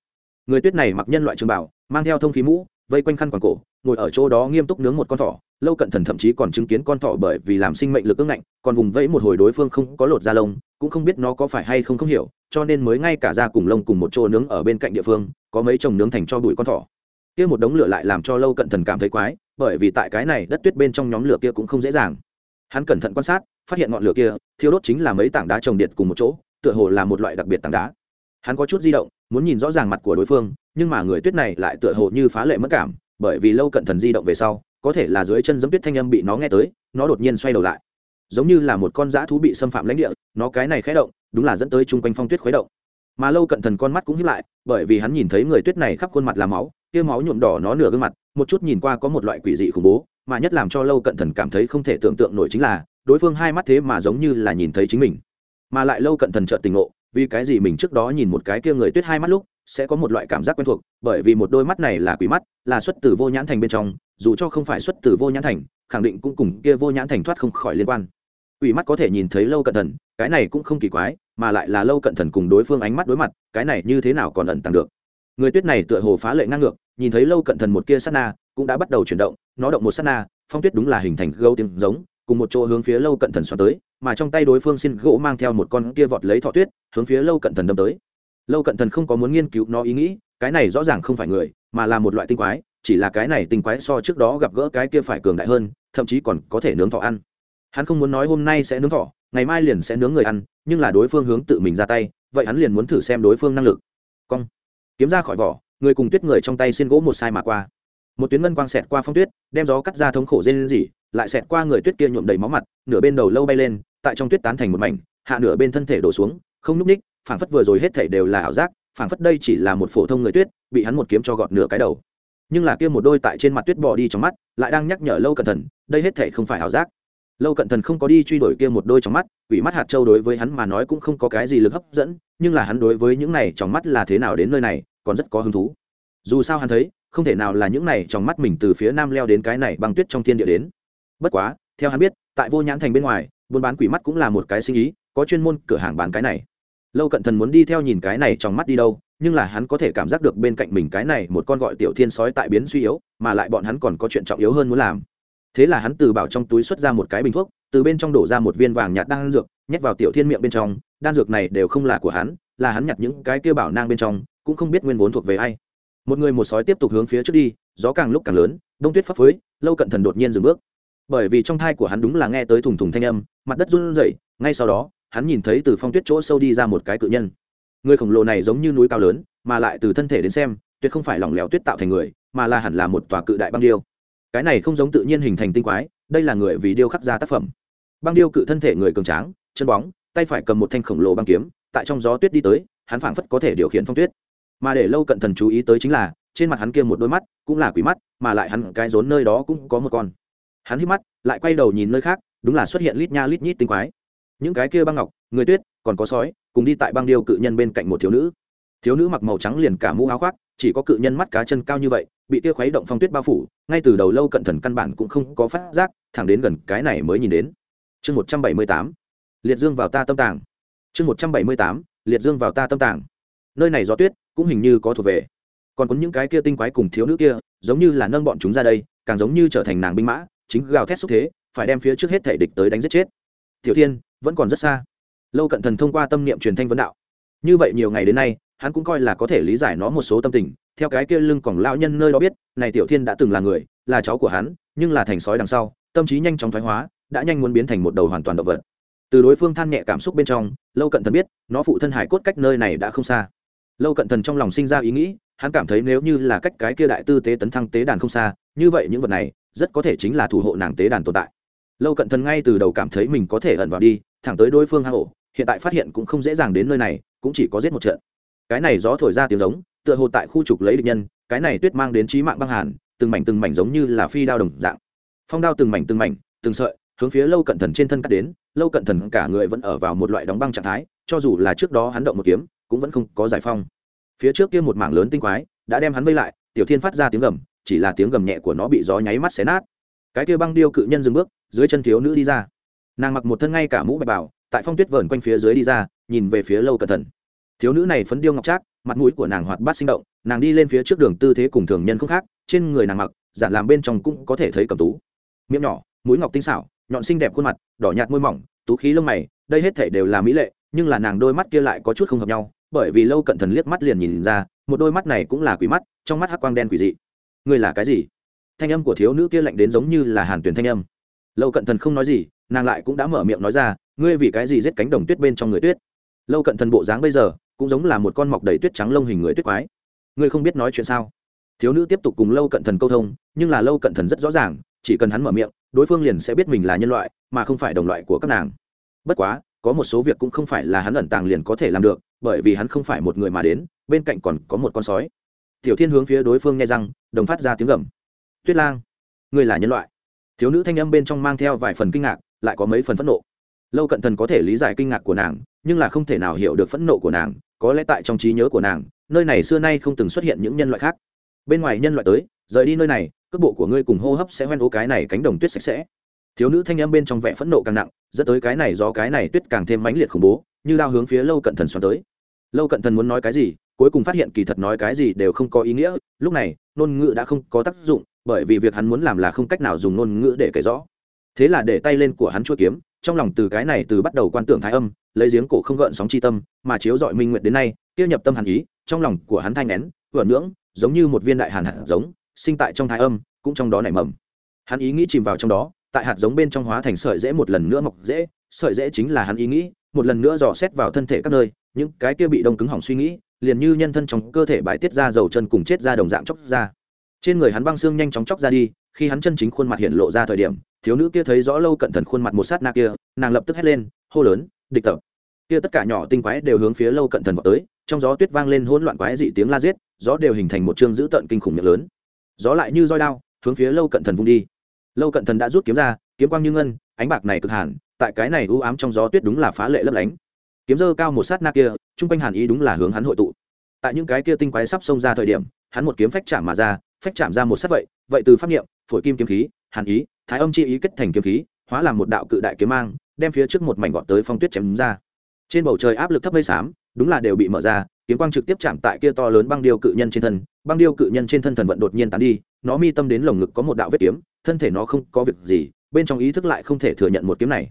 Người tuyết này mặc nhân loại trường bảo, mang theo thông khí mũ, vây quanh khăn quàng cổ, ngồi ở chỗ đó nghiêm túc nướng một con thỏ. Lâu cận thần thậm chí còn chứng kiến con thỏ bởi vì làm sinh mệnh lực ưng ngạnh, còn vùng vẫy một hồi đối phương không có lột da lông, cũng không biết nó có phải hay không không hiểu, cho nên mới ngay cả da cùng lông cùng một chỗ nướng ở bên cạnh địa phương, có mấy chồng nướng thành cho bụi con thỏ kia một đống lửa lại làm cho lâu cận thần cảm thấy quái, bởi vì tại cái này đất tuyết bên trong nhóm lửa kia cũng không dễ dàng. Hắn cẩn thận quan sát, phát hiện ngọn lửa kia, thiêu đốt chính là mấy tảng đá trồng điện cùng một chỗ, tựa hồ là một loại đặc biệt tảng đá. Hắn có chút di động, muốn nhìn rõ ràng mặt của đối phương, nhưng mà người tuyết này lại tựa hồ như phá lệ mất cảm, bởi vì lâu cận thần di động về sau, có thể là dưới chân giấm tuyết thanh âm bị nó nghe tới, nó đột nhiên xoay đầu lại. Giống như là một con dã thú bị xâm phạm lãnh địa, nó cái này khé động, đúng là dẫn tới chung quanh phong tuyết khuấy động. Mà lâu cận thần con mắt cũng hiếp lại, bởi vì hắn nhìn thấy người tuyết này khắp khuôn mặt là máu kia máu nhuộm đỏ nó nửa gương mặt, một chút nhìn qua có một loại quỷ dị khủng bố, mà nhất làm cho lâu cận thần cảm thấy không thể tưởng tượng nổi chính là, đối phương hai mắt thế mà giống như là nhìn thấy chính mình. Mà lại lâu cận thần trợn tình ngộ, vì cái gì mình trước đó nhìn một cái kia người tuyết hai mắt lúc, sẽ có một loại cảm giác quen thuộc, bởi vì một đôi mắt này là quỷ mắt, là xuất từ vô nhãn thành bên trong, dù cho không phải xuất từ vô nhãn thành, khẳng định cũng cùng kia vô nhãn thành thoát không khỏi liên quan. Quỷ mắt có thể nhìn thấy lâu cận thần, cái này cũng không kỳ quái, mà lại là lâu cận thần cùng đối phương ánh mắt đối mặt, cái này như thế nào còn ẩn tàng được? Người tuyết này tựa hồ phá lệ ngang ngược, nhìn thấy lâu cận thần một kia sát na, cũng đã bắt đầu chuyển động, nó động một sát na, phong tuyết đúng là hình thành gấu tiếng giống, cùng một chỗ hướng phía lâu cận thần xoắn tới, mà trong tay đối phương xin gỗ mang theo một con kia vọt lấy thọ tuyết, hướng phía lâu cận thần đâm tới. Lâu cận thần không có muốn nghiên cứu nó ý nghĩ, cái này rõ ràng không phải người, mà là một loại tinh quái, chỉ là cái này tinh quái so trước đó gặp gỡ cái kia phải cường đại hơn, thậm chí còn có thể nướng thọ ăn. Hắn không muốn nói hôm nay sẽ nướng thọ ngày mai liền sẽ nướng người ăn, nhưng là đối phương hướng tự mình ra tay, vậy hắn liền muốn thử xem đối phương năng lực. Cong kiếm ra khỏi vỏ, người cùng tuyết người trong tay xin gỗ một sai mà qua. Một tuyến ngân quang xẹt qua phong tuyết, đem gió cắt ra thống khổ dên dỉ lại xẹt qua người tuyết kia nhuộm đầy máu mặt, nửa bên đầu lâu bay lên, tại trong tuyết tán thành một mảnh, hạ nửa bên thân thể đổ xuống, không núp ních, phảng phất vừa rồi hết thể đều là ảo giác, phảng phất đây chỉ là một phổ thông người tuyết, bị hắn một kiếm cho gọt nửa cái đầu. Nhưng là kia một đôi tại trên mặt tuyết bỏ đi trong mắt, lại đang nhắc nhở lâu cẩn thận, đây hết thể không phải ảo giác. Lâu cận thần không có đi truy đuổi kia một đôi trong mắt, quỷ mắt hạt châu đối với hắn mà nói cũng không có cái gì lực hấp dẫn nhưng là hắn đối với những này trong mắt là thế nào đến nơi này, còn rất có hứng thú. Dù sao hắn thấy, không thể nào là những này trong mắt mình từ phía nam leo đến cái này băng tuyết trong thiên địa đến. Bất quá, theo hắn biết, tại vô nhãn thành bên ngoài, buôn bán quỷ mắt cũng là một cái sinh ý, có chuyên môn cửa hàng bán cái này. Lâu cận thần muốn đi theo nhìn cái này trong mắt đi đâu, nhưng là hắn có thể cảm giác được bên cạnh mình cái này một con gọi tiểu thiên sói tại biến suy yếu, mà lại bọn hắn còn có chuyện trọng yếu hơn muốn làm. Thế là hắn từ bảo trong túi xuất ra một cái bình thuốc, từ bên trong đổ ra một viên vàng nhạt đang dược, nhét vào tiểu thiên miệng bên trong đan dược này đều không là của hắn, là hắn nhặt những cái kia bảo nang bên trong, cũng không biết nguyên vốn thuộc về ai. Một người một sói tiếp tục hướng phía trước đi, gió càng lúc càng lớn, đông tuyết phấp phới, lâu cận thần đột nhiên dừng bước. Bởi vì trong thai của hắn đúng là nghe tới thùng thùng thanh âm, mặt đất run rẩy, ngay sau đó, hắn nhìn thấy từ phong tuyết chỗ sâu đi ra một cái cự nhân. Người khổng lồ này giống như núi cao lớn, mà lại từ thân thể đến xem, tuyệt không phải lỏng lẻo tuyết tạo thành người, mà là hẳn là một tòa cự đại băng điêu. Cái này không giống tự nhiên hình thành tinh quái, đây là người vì điêu khắc ra tác phẩm. Băng điêu cự thân thể người cường tráng, chân bóng tay phải cầm một thanh khổng lồ băng kiếm, tại trong gió tuyết đi tới, hắn phảng phất có thể điều khiển phong tuyết. Mà để lâu cận thần chú ý tới chính là, trên mặt hắn kia một đôi mắt, cũng là quỷ mắt, mà lại hắn cái rốn nơi đó cũng có một con. Hắn hít mắt, lại quay đầu nhìn nơi khác, đúng là xuất hiện lít nha lít nhít tinh quái. Những cái kia băng ngọc, người tuyết, còn có sói, cùng đi tại băng điêu cự nhân bên cạnh một thiếu nữ. Thiếu nữ mặc màu trắng liền cả mũ áo khoác, chỉ có cự nhân mắt cá chân cao như vậy, bị tia khuấy động phong tuyết bao phủ, ngay từ đầu lâu cận thần căn bản cũng không có phát giác, thẳng đến gần cái này mới nhìn đến. Chương một trăm bảy mươi tám liệt dương vào ta tâm tàng. Chương một trăm bảy mươi tám, liệt dương vào ta tâm tàng. Nơi này gió tuyết cũng hình như có thuộc về. Còn có những cái kia tinh quái cùng thiếu nữ kia, giống như là nâng bọn chúng ra đây, càng giống như trở thành nàng binh mã, chính gào thét xúc thế, phải đem phía trước hết thể địch tới đánh giết chết. Tiểu thiên, vẫn còn rất xa. Lâu cận thần thông qua tâm niệm truyền thanh vấn đạo. Như vậy nhiều ngày đến nay, hắn cũng coi là có thể lý giải nó một số tâm tình. Theo cái kia lưng còn lao nhân nơi đó biết, này tiểu thiên đã từng là người, là cháu của hắn, nhưng là thành sói đằng sau, tâm trí nhanh chóng thoái hóa, đã nhanh muốn biến thành một đầu hoàn toàn động vật từ đối phương than nhẹ cảm xúc bên trong, lâu cận thần biết, nó phụ thân hải cốt cách nơi này đã không xa. Lâu cận thần trong lòng sinh ra ý nghĩ, hắn cảm thấy nếu như là cách cái kia đại tư tế tấn thăng tế đàn không xa, như vậy những vật này, rất có thể chính là thủ hộ nàng tế đàn tồn tại. Lâu cận thần ngay từ đầu cảm thấy mình có thể ẩn vào đi, thẳng tới đối phương hang ổ, hiện tại phát hiện cũng không dễ dàng đến nơi này, cũng chỉ có giết một trận. Cái này gió thổi ra tiếng giống, tựa hồ tại khu trục lấy địch nhân, cái này tuyết mang đến trí mạng băng hàn, từng mảnh từng mảnh giống như là phi đao đồng dạng. Phong đao từng mảnh từng mảnh, từng sợi hướng phía lâu cận thần trên thân cắt đến lâu cận thần cả người vẫn ở vào một loại đóng băng trạng thái, cho dù là trước đó hắn động một kiếm, cũng vẫn không có giải phong. Phía trước kia một mảng lớn tinh quái, đã đem hắn vây lại, tiểu thiên phát ra tiếng gầm, chỉ là tiếng gầm nhẹ của nó bị gió nháy mắt xé nát. Cái kia băng điêu cự nhân dừng bước, dưới chân thiếu nữ đi ra. Nàng mặc một thân ngay cả mũ bạch bảo tại phong tuyết vờn quanh phía dưới đi ra, nhìn về phía lâu cẩn thận thiếu nữ này phấn điêu ngọc trác, mặt mũi của nàng hoạt bát sinh động, nàng đi lên phía trước đường tư thế cùng thường nhân không khác, trên người nàng mặc, giản làm bên trong cũng có thể thấy cầm tú. Miệng nhỏ, mũi ngọc tinh xảo nhọn xinh đẹp khuôn mặt, đỏ nhạt môi mỏng, tú khí lông mày, đây hết thể đều là mỹ lệ, nhưng là nàng đôi mắt kia lại có chút không hợp nhau, bởi vì lâu cận thần liếc mắt liền nhìn ra, một đôi mắt này cũng là quỷ mắt, trong mắt hắc quang đen quỷ dị. Ngươi là cái gì? Thanh âm của thiếu nữ kia lạnh đến giống như là hàn tuyển thanh âm. Lâu cận thần không nói gì, nàng lại cũng đã mở miệng nói ra, ngươi vì cái gì giết cánh đồng tuyết bên trong người tuyết? Lâu cận thần bộ dáng bây giờ, cũng giống là một con mọc đầy tuyết trắng lông hình người tuyết quái. Ngươi không biết nói chuyện sao? Thiếu nữ tiếp tục cùng lâu cận thần câu thông, nhưng là lâu cận thần rất rõ ràng, chỉ cần hắn mở miệng đối phương liền sẽ biết mình là nhân loại mà không phải đồng loại của các nàng. Bất quá có một số việc cũng không phải là hắn ẩn tàng liền có thể làm được bởi vì hắn không phải một người mà đến bên cạnh còn có một con sói. Tiểu thiên hướng phía đối phương nghe rằng, đồng phát ra tiếng gầm. Tuyết lang ngươi là nhân loại. Thiếu nữ thanh âm bên trong mang theo vài phần kinh ngạc lại có mấy phần phẫn nộ. Lâu cận thần có thể lý giải kinh ngạc của nàng nhưng là không thể nào hiểu được phẫn nộ của nàng có lẽ tại trong trí nhớ của nàng nơi này xưa nay không từng xuất hiện những nhân loại khác. Bên ngoài nhân loại tới rời đi nơi này cước bộ của ngươi cùng hô hấp sẽ hoen ố cái này cánh đồng tuyết sạch sẽ. Thiếu nữ thanh âm bên trong vẻ phẫn nộ càng nặng, dẫn tới cái này do cái này tuyết càng thêm mãnh liệt khủng bố, như đao hướng phía lâu cận thần xoắn tới. Lâu cận thần muốn nói cái gì, cuối cùng phát hiện kỳ thật nói cái gì đều không có ý nghĩa, lúc này, ngôn ngữ đã không có tác dụng, bởi vì việc hắn muốn làm là không cách nào dùng ngôn ngữ để kể rõ. Thế là để tay lên của hắn chua kiếm, trong lòng từ cái này từ bắt đầu quan tưởng thái âm, lấy giếng cổ không gợn sóng chi tâm, mà chiếu dọi minh nguyệt đến nay, tiêu nhập tâm hàn ý, trong lòng của hắn thanh nén, vừa nưỡng, giống như một viên đại hàn hạt giống sinh tại trong thái âm, cũng trong đó nảy mầm. Hắn ý nghĩ chìm vào trong đó, tại hạt giống bên trong hóa thành sợi dễ một lần nữa mọc dễ sợi dễ chính là hắn ý nghĩ, một lần nữa dò xét vào thân thể các nơi, những cái kia bị đông cứng hỏng suy nghĩ, liền như nhân thân trong cơ thể bài tiết ra dầu chân cùng chết ra đồng dạng chóc ra. Trên người hắn băng xương nhanh chóng chóc ra đi, khi hắn chân chính khuôn mặt hiện lộ ra thời điểm, thiếu nữ kia thấy rõ lâu cận thần khuôn mặt một sát na kia, nàng lập tức hét lên, hô lớn, địch tập. Kia tất cả nhỏ tinh quái đều hướng phía lâu cận thần vào tới, trong gió tuyết vang lên hỗn loạn quái dị tiếng la giết, gió đều hình thành một chương dữ tợn kinh khủng miệng lớn gió lại như roi đao hướng phía lâu cận thần vung đi. Lâu cận thần đã rút kiếm ra kiếm quang như ngân ánh bạc này cực hàn tại cái này u ám trong gió tuyết đúng là phá lệ lấp lánh. Kiếm dơ cao một sát na kia chung quanh hàn ý đúng là hướng hắn hội tụ. Tại những cái kia tinh quái sắp xông ra thời điểm hắn một kiếm phách chạm mà ra phách chạm ra một sát vậy vậy từ pháp niệm, phổi kim kiếm khí hàn ý thái âm chi ý kết thành kiếm khí hóa làm một đạo cự đại kiếm mang đem phía trước một mảnh gọn tới phong tuyết chém ra. Trên bầu trời áp lực thấp mây xám đúng là đều bị mở ra kiếm quang trực tiếp chạm tại kia to lớn băng điêu cự nhân trên thân, băng điêu cự nhân trên thân thần vận đột nhiên tán đi, nó mi tâm đến lồng ngực có một đạo vết kiếm, thân thể nó không có việc gì, bên trong ý thức lại không thể thừa nhận một kiếm này.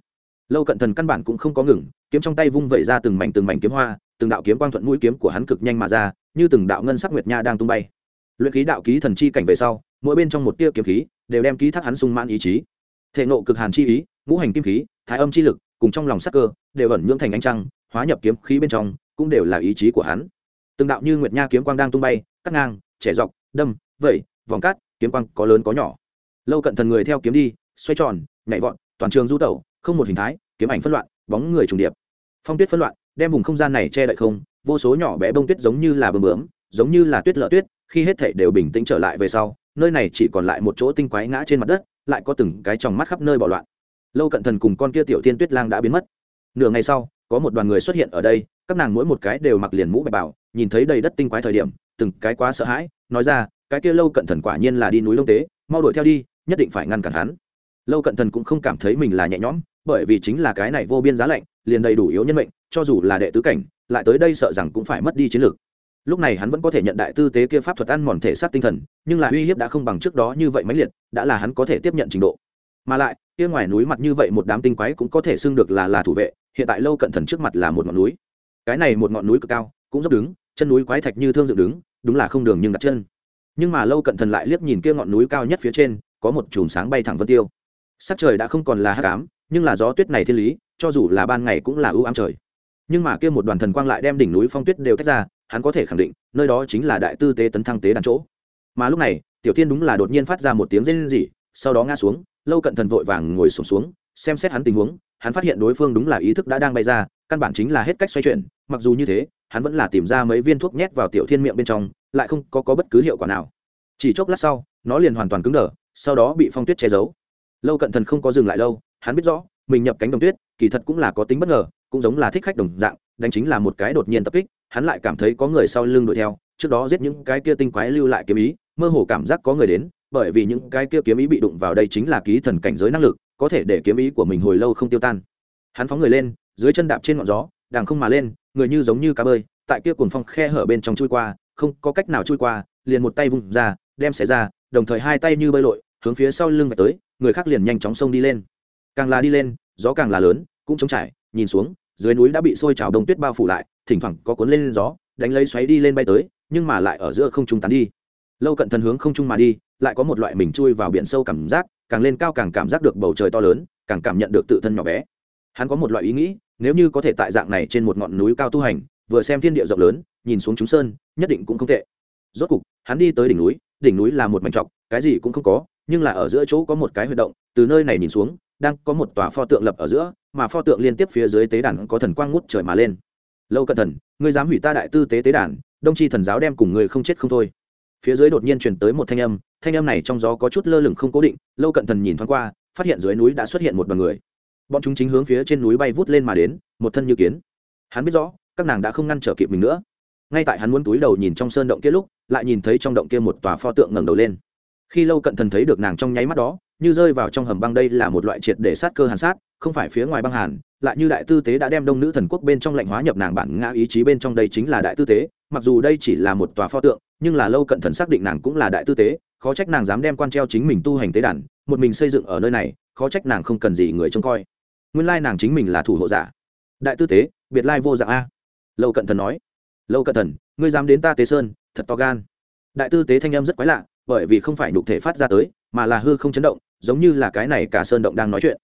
Lâu cận thần căn bản cũng không có ngừng, kiếm trong tay vung vẩy ra từng mảnh từng mảnh kiếm hoa, từng đạo kiếm quang thuận mũi kiếm của hắn cực nhanh mà ra, như từng đạo ngân sắc nguyệt nha đang tung bay. Luyện khí đạo ký thần chi cảnh về sau, mỗi bên trong một tia kiếm khí đều đem ký thác hắn sung mãn ý chí. Thể nộ cực hàn chi ý, ngũ hành kim khí, thái âm chi lực, cùng trong lòng sắc cơ, đều ẩn nhưỡng thành ánh trăng, hóa nhập kiếm khí bên trong cũng đều là ý chí của hắn. Từng đạo như nguyệt nha kiếm quang đang tung bay, cắt ngang trẻ dọc, đâm, vẩy, vòng cát, kiếm quang có lớn có nhỏ. Lâu cận thần người theo kiếm đi, xoay tròn, nhảy vọt, toàn trường du tẩu, không một hình thái, kiếm ảnh phân loạn, bóng người trùng điệp. Phong tuyết phân loạn, đem vùng không gian này che đậy không, vô số nhỏ bé bông tuyết giống như là bơm bướm, giống như là tuyết lợ tuyết, khi hết thảy đều bình tĩnh trở lại về sau, nơi này chỉ còn lại một chỗ tinh quái ngã trên mặt đất, lại có từng cái tròng mắt khắp nơi bỏ loạn. Lâu cận thần cùng con kia tiểu tiên tuyết lang đã biến mất. Nửa ngày sau, có một đoàn người xuất hiện ở đây các nàng mỗi một cái đều mặc liền mũ bạch bảo, nhìn thấy đầy đất tinh quái thời điểm, từng cái quá sợ hãi, nói ra, cái kia lâu cận thần quả nhiên là đi núi lông tế, mau đuổi theo đi, nhất định phải ngăn cản hắn. Lâu cận thần cũng không cảm thấy mình là nhẹ nhõm, bởi vì chính là cái này vô biên giá lạnh, liền đầy đủ yếu nhân mệnh, cho dù là đệ tứ cảnh, lại tới đây sợ rằng cũng phải mất đi chiến lược. Lúc này hắn vẫn có thể nhận đại tư tế kia pháp thuật ăn mòn thể xác tinh thần, nhưng là uy hiếp đã không bằng trước đó như vậy mãnh liệt, đã là hắn có thể tiếp nhận trình độ. Mà lại, kia ngoài núi mặt như vậy một đám tinh quái cũng có thể xưng được là là thủ vệ, hiện tại lâu cận thần trước mặt là một ngọn núi cái này một ngọn núi cực cao cũng dốc đứng chân núi quái thạch như thương dựng đứng đúng là không đường nhưng đặt chân. Nhưng mà lâu cận thần lại liếc nhìn kia ngọn núi cao nhất phía trên có một chùm sáng bay thẳng vân tiêu. Sắc trời đã không còn là hát cám nhưng là gió tuyết này thiên lý cho dù là ban ngày cũng là ưu ám trời. Nhưng mà kia một đoàn thần quang lại đem đỉnh núi phong tuyết đều tách ra hắn có thể khẳng định nơi đó chính là đại tư tế tấn thăng tế đàn chỗ. Mà lúc này tiểu tiên đúng là đột nhiên phát ra một tiếng rên rỉ sau đó ngã xuống lâu cận thần vội vàng ngồi sụp xuống, xuống xem xét hắn tình huống hắn phát hiện đối phương đúng là ý thức đã đang bay ra căn bản chính là hết cách xoay chuyển mặc dù như thế hắn vẫn là tìm ra mấy viên thuốc nhét vào tiểu thiên miệng bên trong lại không có, có bất cứ hiệu quả nào. Chỉ chốc lát sau nó liền hoàn toàn cứng đờ sau đó bị phong tuyết che giấu. Lâu cận thần không có dừng lại lâu hắn biết rõ mình nhập cánh đồng tuyết kỳ thật cũng là có tính bất ngờ cũng giống là thích khách đồng dạng đánh chính là một cái đột nhiên tập kích hắn lại cảm thấy có người sau lưng đuổi theo trước đó giết những cái kia tinh quái lưu lại kiếm ý mơ hồ cảm giác có người đến bởi vì những cái kia kiếm ý bị đụng vào đây chính là ký thần cảnh giới năng lực có thể để kiếm ý của mình hồi lâu không tiêu tan. Hắn phóng người lên dưới chân đạp trên ngọn gió đàng không mà lên, người như giống như cá bơi, tại kia cuồng phong khe hở bên trong chui qua, không có cách nào chui qua, liền một tay vung ra, đem xẻ ra, đồng thời hai tay như bơi lội, hướng phía sau lưng vạch tới, người khác liền nhanh chóng xông đi lên. Càng là đi lên, gió càng là lớn, cũng trống trải, nhìn xuống, dưới núi đã bị sôi trào đông tuyết bao phủ lại, thỉnh thoảng có cuốn lên gió, đánh lấy xoáy đi lên bay tới, nhưng mà lại ở giữa không trung tán đi. Lâu cận thần hướng không trung mà đi, lại có một loại mình chui vào biển sâu cảm giác, càng lên cao càng cảm giác được bầu trời to lớn, càng cảm nhận được tự thân nhỏ bé. Hắn có một loại ý nghĩ nếu như có thể tại dạng này trên một ngọn núi cao tu hành, vừa xem thiên địa rộng lớn, nhìn xuống chúng sơn, nhất định cũng không tệ. Rốt cục, hắn đi tới đỉnh núi đỉnh núi là một mảnh trọc, cái gì cũng không có, nhưng là ở giữa chỗ có một cái huy động, từ nơi này nhìn xuống, đang có một tòa pho tượng lập ở giữa, mà pho tượng liên tiếp phía dưới tế đàn có thần quang ngút trời mà lên. Lâu cận thần ngươi dám hủy ta đại tư tế tế đàn, đông tri thần giáo đem cùng người không chết không thôi. Phía dưới đột nhiên truyền tới một thanh âm thanh âm này trong gió có chút lơ lửng không cố định, lâu cận thần nhìn thoáng qua, phát hiện dưới núi đã xuất hiện một đoàn người bọn chúng chính hướng phía trên núi bay vút lên mà đến, một thân như kiến. Hắn biết rõ, các nàng đã không ngăn trở kịp mình nữa. Ngay tại hắn muốn túi đầu nhìn trong sơn động kia lúc, lại nhìn thấy trong động kia một tòa pho tượng ngẩng đầu lên. Khi lâu cận thần thấy được nàng trong nháy mắt đó, như rơi vào trong hầm băng đây là một loại triệt để sát cơ hàn sát, không phải phía ngoài băng hàn, lại như đại tư tế đã đem đông nữ thần quốc bên trong lệnh hóa nhập nàng bản ngã ý chí bên trong đây chính là đại tư tế, mặc dù đây chỉ là một tòa pho tượng, nhưng là lâu cận thần xác định nàng cũng là đại tư tế, khó trách nàng dám đem quan treo chính mình tu hành tế đàn, một mình xây dựng ở nơi này, khó trách nàng không cần gì người trông coi nguyên lai nàng chính mình là thủ hộ giả. Đại tư tế, biệt lai vô dạng a. Lâu cận thần nói. Lâu cận thần, ngươi dám đến ta tế sơn, thật to gan. Đại tư tế thanh âm rất quái lạ, bởi vì không phải nhục thể phát ra tới, mà là hư không chấn động, giống như là cái này cả sơn động đang nói chuyện.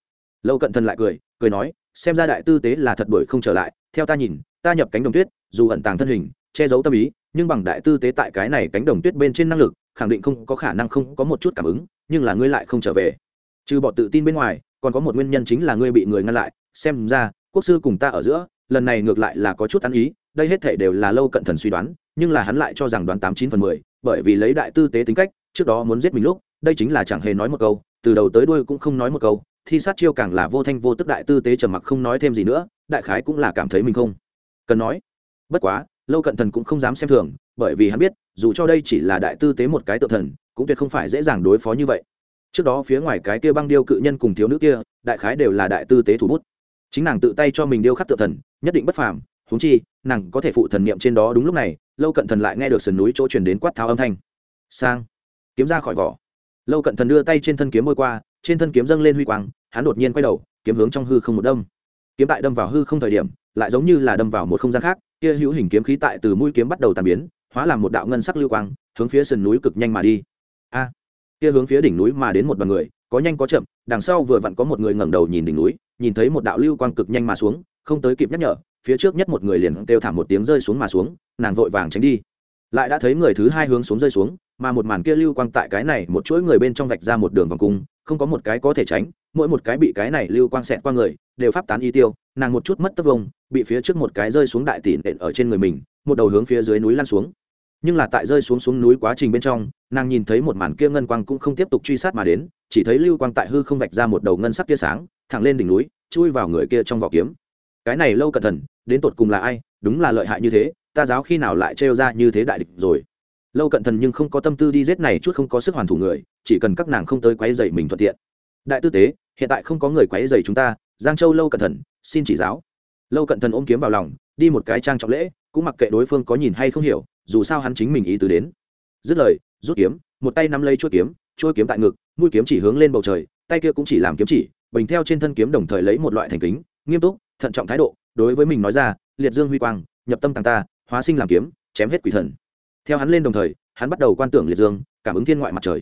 Lâu cận thần lại cười cười nói, xem ra đại tư tế là thật đuổi không trở lại, theo ta nhìn, ta nhập cánh đồng tuyết, dù ẩn tàng thân hình, che giấu tâm ý, nhưng bằng đại tư tế tại cái này cánh đồng tuyết bên trên năng lực, khẳng định không có khả năng không có một chút cảm ứng, nhưng là ngươi lại không trở về. Trừ bỏ tự tin bên ngoài còn có một nguyên nhân chính là ngươi bị người ngăn lại. Xem ra, quốc sư cùng ta ở giữa, lần này ngược lại là có chút ăn ý, đây hết thể đều là lâu cận thần suy đoán, nhưng là hắn lại cho rằng đoán tám chín phần mười, bởi vì lấy đại tư tế tính cách, trước đó muốn giết mình lúc, đây chính là chẳng hề nói một câu, từ đầu tới đuôi cũng không nói một câu, thi sát chiêu càng là vô thanh vô tức đại tư tế trầm mặc không nói thêm gì nữa, đại khái cũng là cảm thấy mình không cần nói. Bất quá, lâu cận thần cũng không dám xem thường, bởi vì hắn biết, dù cho đây chỉ là đại tư tế một cái tự thần, cũng tuyệt không phải dễ dàng đối phó như vậy trước đó phía ngoài cái kia băng điêu cự nhân cùng thiếu nữ kia, đại khái đều là đại tư tế thủ bút. Chính nàng tự tay cho mình điêu khắc tự thần, nhất định bất phàm, huống chi, nàng có thể phụ thần niệm trên đó đúng lúc này, lâu cận thần lại nghe được sườn núi chỗ truyền đến quát tháo âm thanh. Sang, kiếm ra khỏi vỏ. Lâu cận thần đưa tay trên thân kiếm môi qua, trên thân kiếm dâng lên huy quang, hắn đột nhiên quay đầu, kiếm hướng trong hư không một đâm. Kiếm tại đâm vào hư không thời điểm, lại giống như là đâm vào một không gian khác, kia hữu hình kiếm khí tại từ mũi kiếm bắt đầu tàn biến, hóa làm một đạo ngân sắc lưu quang, hướng phía sườn núi cực nhanh mà đi. A! Kia hướng phía đỉnh núi mà đến một đoàn người, có nhanh có chậm, đằng sau vừa vặn có một người ngẩng đầu nhìn đỉnh núi, nhìn thấy một đạo lưu quang cực nhanh mà xuống, không tới kịp nhắc nhở, phía trước nhất một người liền kêu thảm một tiếng rơi xuống mà xuống, nàng vội vàng tránh đi. Lại đã thấy người thứ hai hướng xuống rơi xuống, mà một màn kia lưu quang tại cái này một chuỗi người bên trong vạch ra một đường vòng cung, không có một cái có thể tránh, mỗi một cái bị cái này lưu quang xẹt qua người, đều pháp tán y tiêu, nàng một chút mất tất vông bị phía trước một cái rơi xuống đại tỉ nện ở trên người mình, một đầu hướng phía dưới núi lăn xuống nhưng là tại rơi xuống xuống núi quá trình bên trong, nàng nhìn thấy một màn kia ngân quang cũng không tiếp tục truy sát mà đến, chỉ thấy lưu quang tại hư không vạch ra một đầu ngân sắc tia sáng, thẳng lên đỉnh núi, chui vào người kia trong vỏ kiếm. Cái này lâu cẩn thận, đến tột cùng là ai, đúng là lợi hại như thế, ta giáo khi nào lại trêu ra như thế đại địch rồi. Lâu cẩn thận nhưng không có tâm tư đi giết này chút không có sức hoàn thủ người, chỉ cần các nàng không tới quấy dậy mình thuận tiện. Đại tư tế, hiện tại không có người quấy dậy chúng ta, giang châu lâu cẩn thận, xin chỉ giáo lâu cận thần ôm kiếm vào lòng, đi một cái trang trọng lễ, cũng mặc kệ đối phương có nhìn hay không hiểu, dù sao hắn chính mình ý tứ đến. Dứt lời, rút kiếm, một tay nắm lấy chuôi kiếm chuôi kiếm tại ngực, mũi kiếm chỉ hướng lên bầu trời, tay kia cũng chỉ làm kiếm chỉ, bình theo trên thân kiếm đồng thời lấy một loại thành kính, nghiêm túc, thận trọng thái độ, đối với mình nói ra, liệt dương huy quang, nhập tâm tàng ta, hóa sinh làm kiếm, chém hết quỷ thần. Theo hắn lên đồng thời, hắn bắt đầu quan tưởng liệt dương, cảm ứng thiên ngoại mặt trời.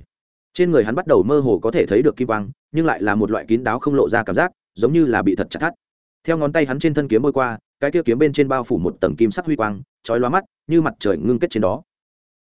Trên người hắn bắt đầu mơ hồ có thể thấy được kim quang, nhưng lại là một loại kín đáo không lộ ra cảm giác, giống như là bị thật chặt thắt theo ngón tay hắn trên thân kiếm bôi qua, cái kia kiếm bên trên bao phủ một tầng kim sắc huy quang, chói lóa mắt, như mặt trời ngưng kết trên đó.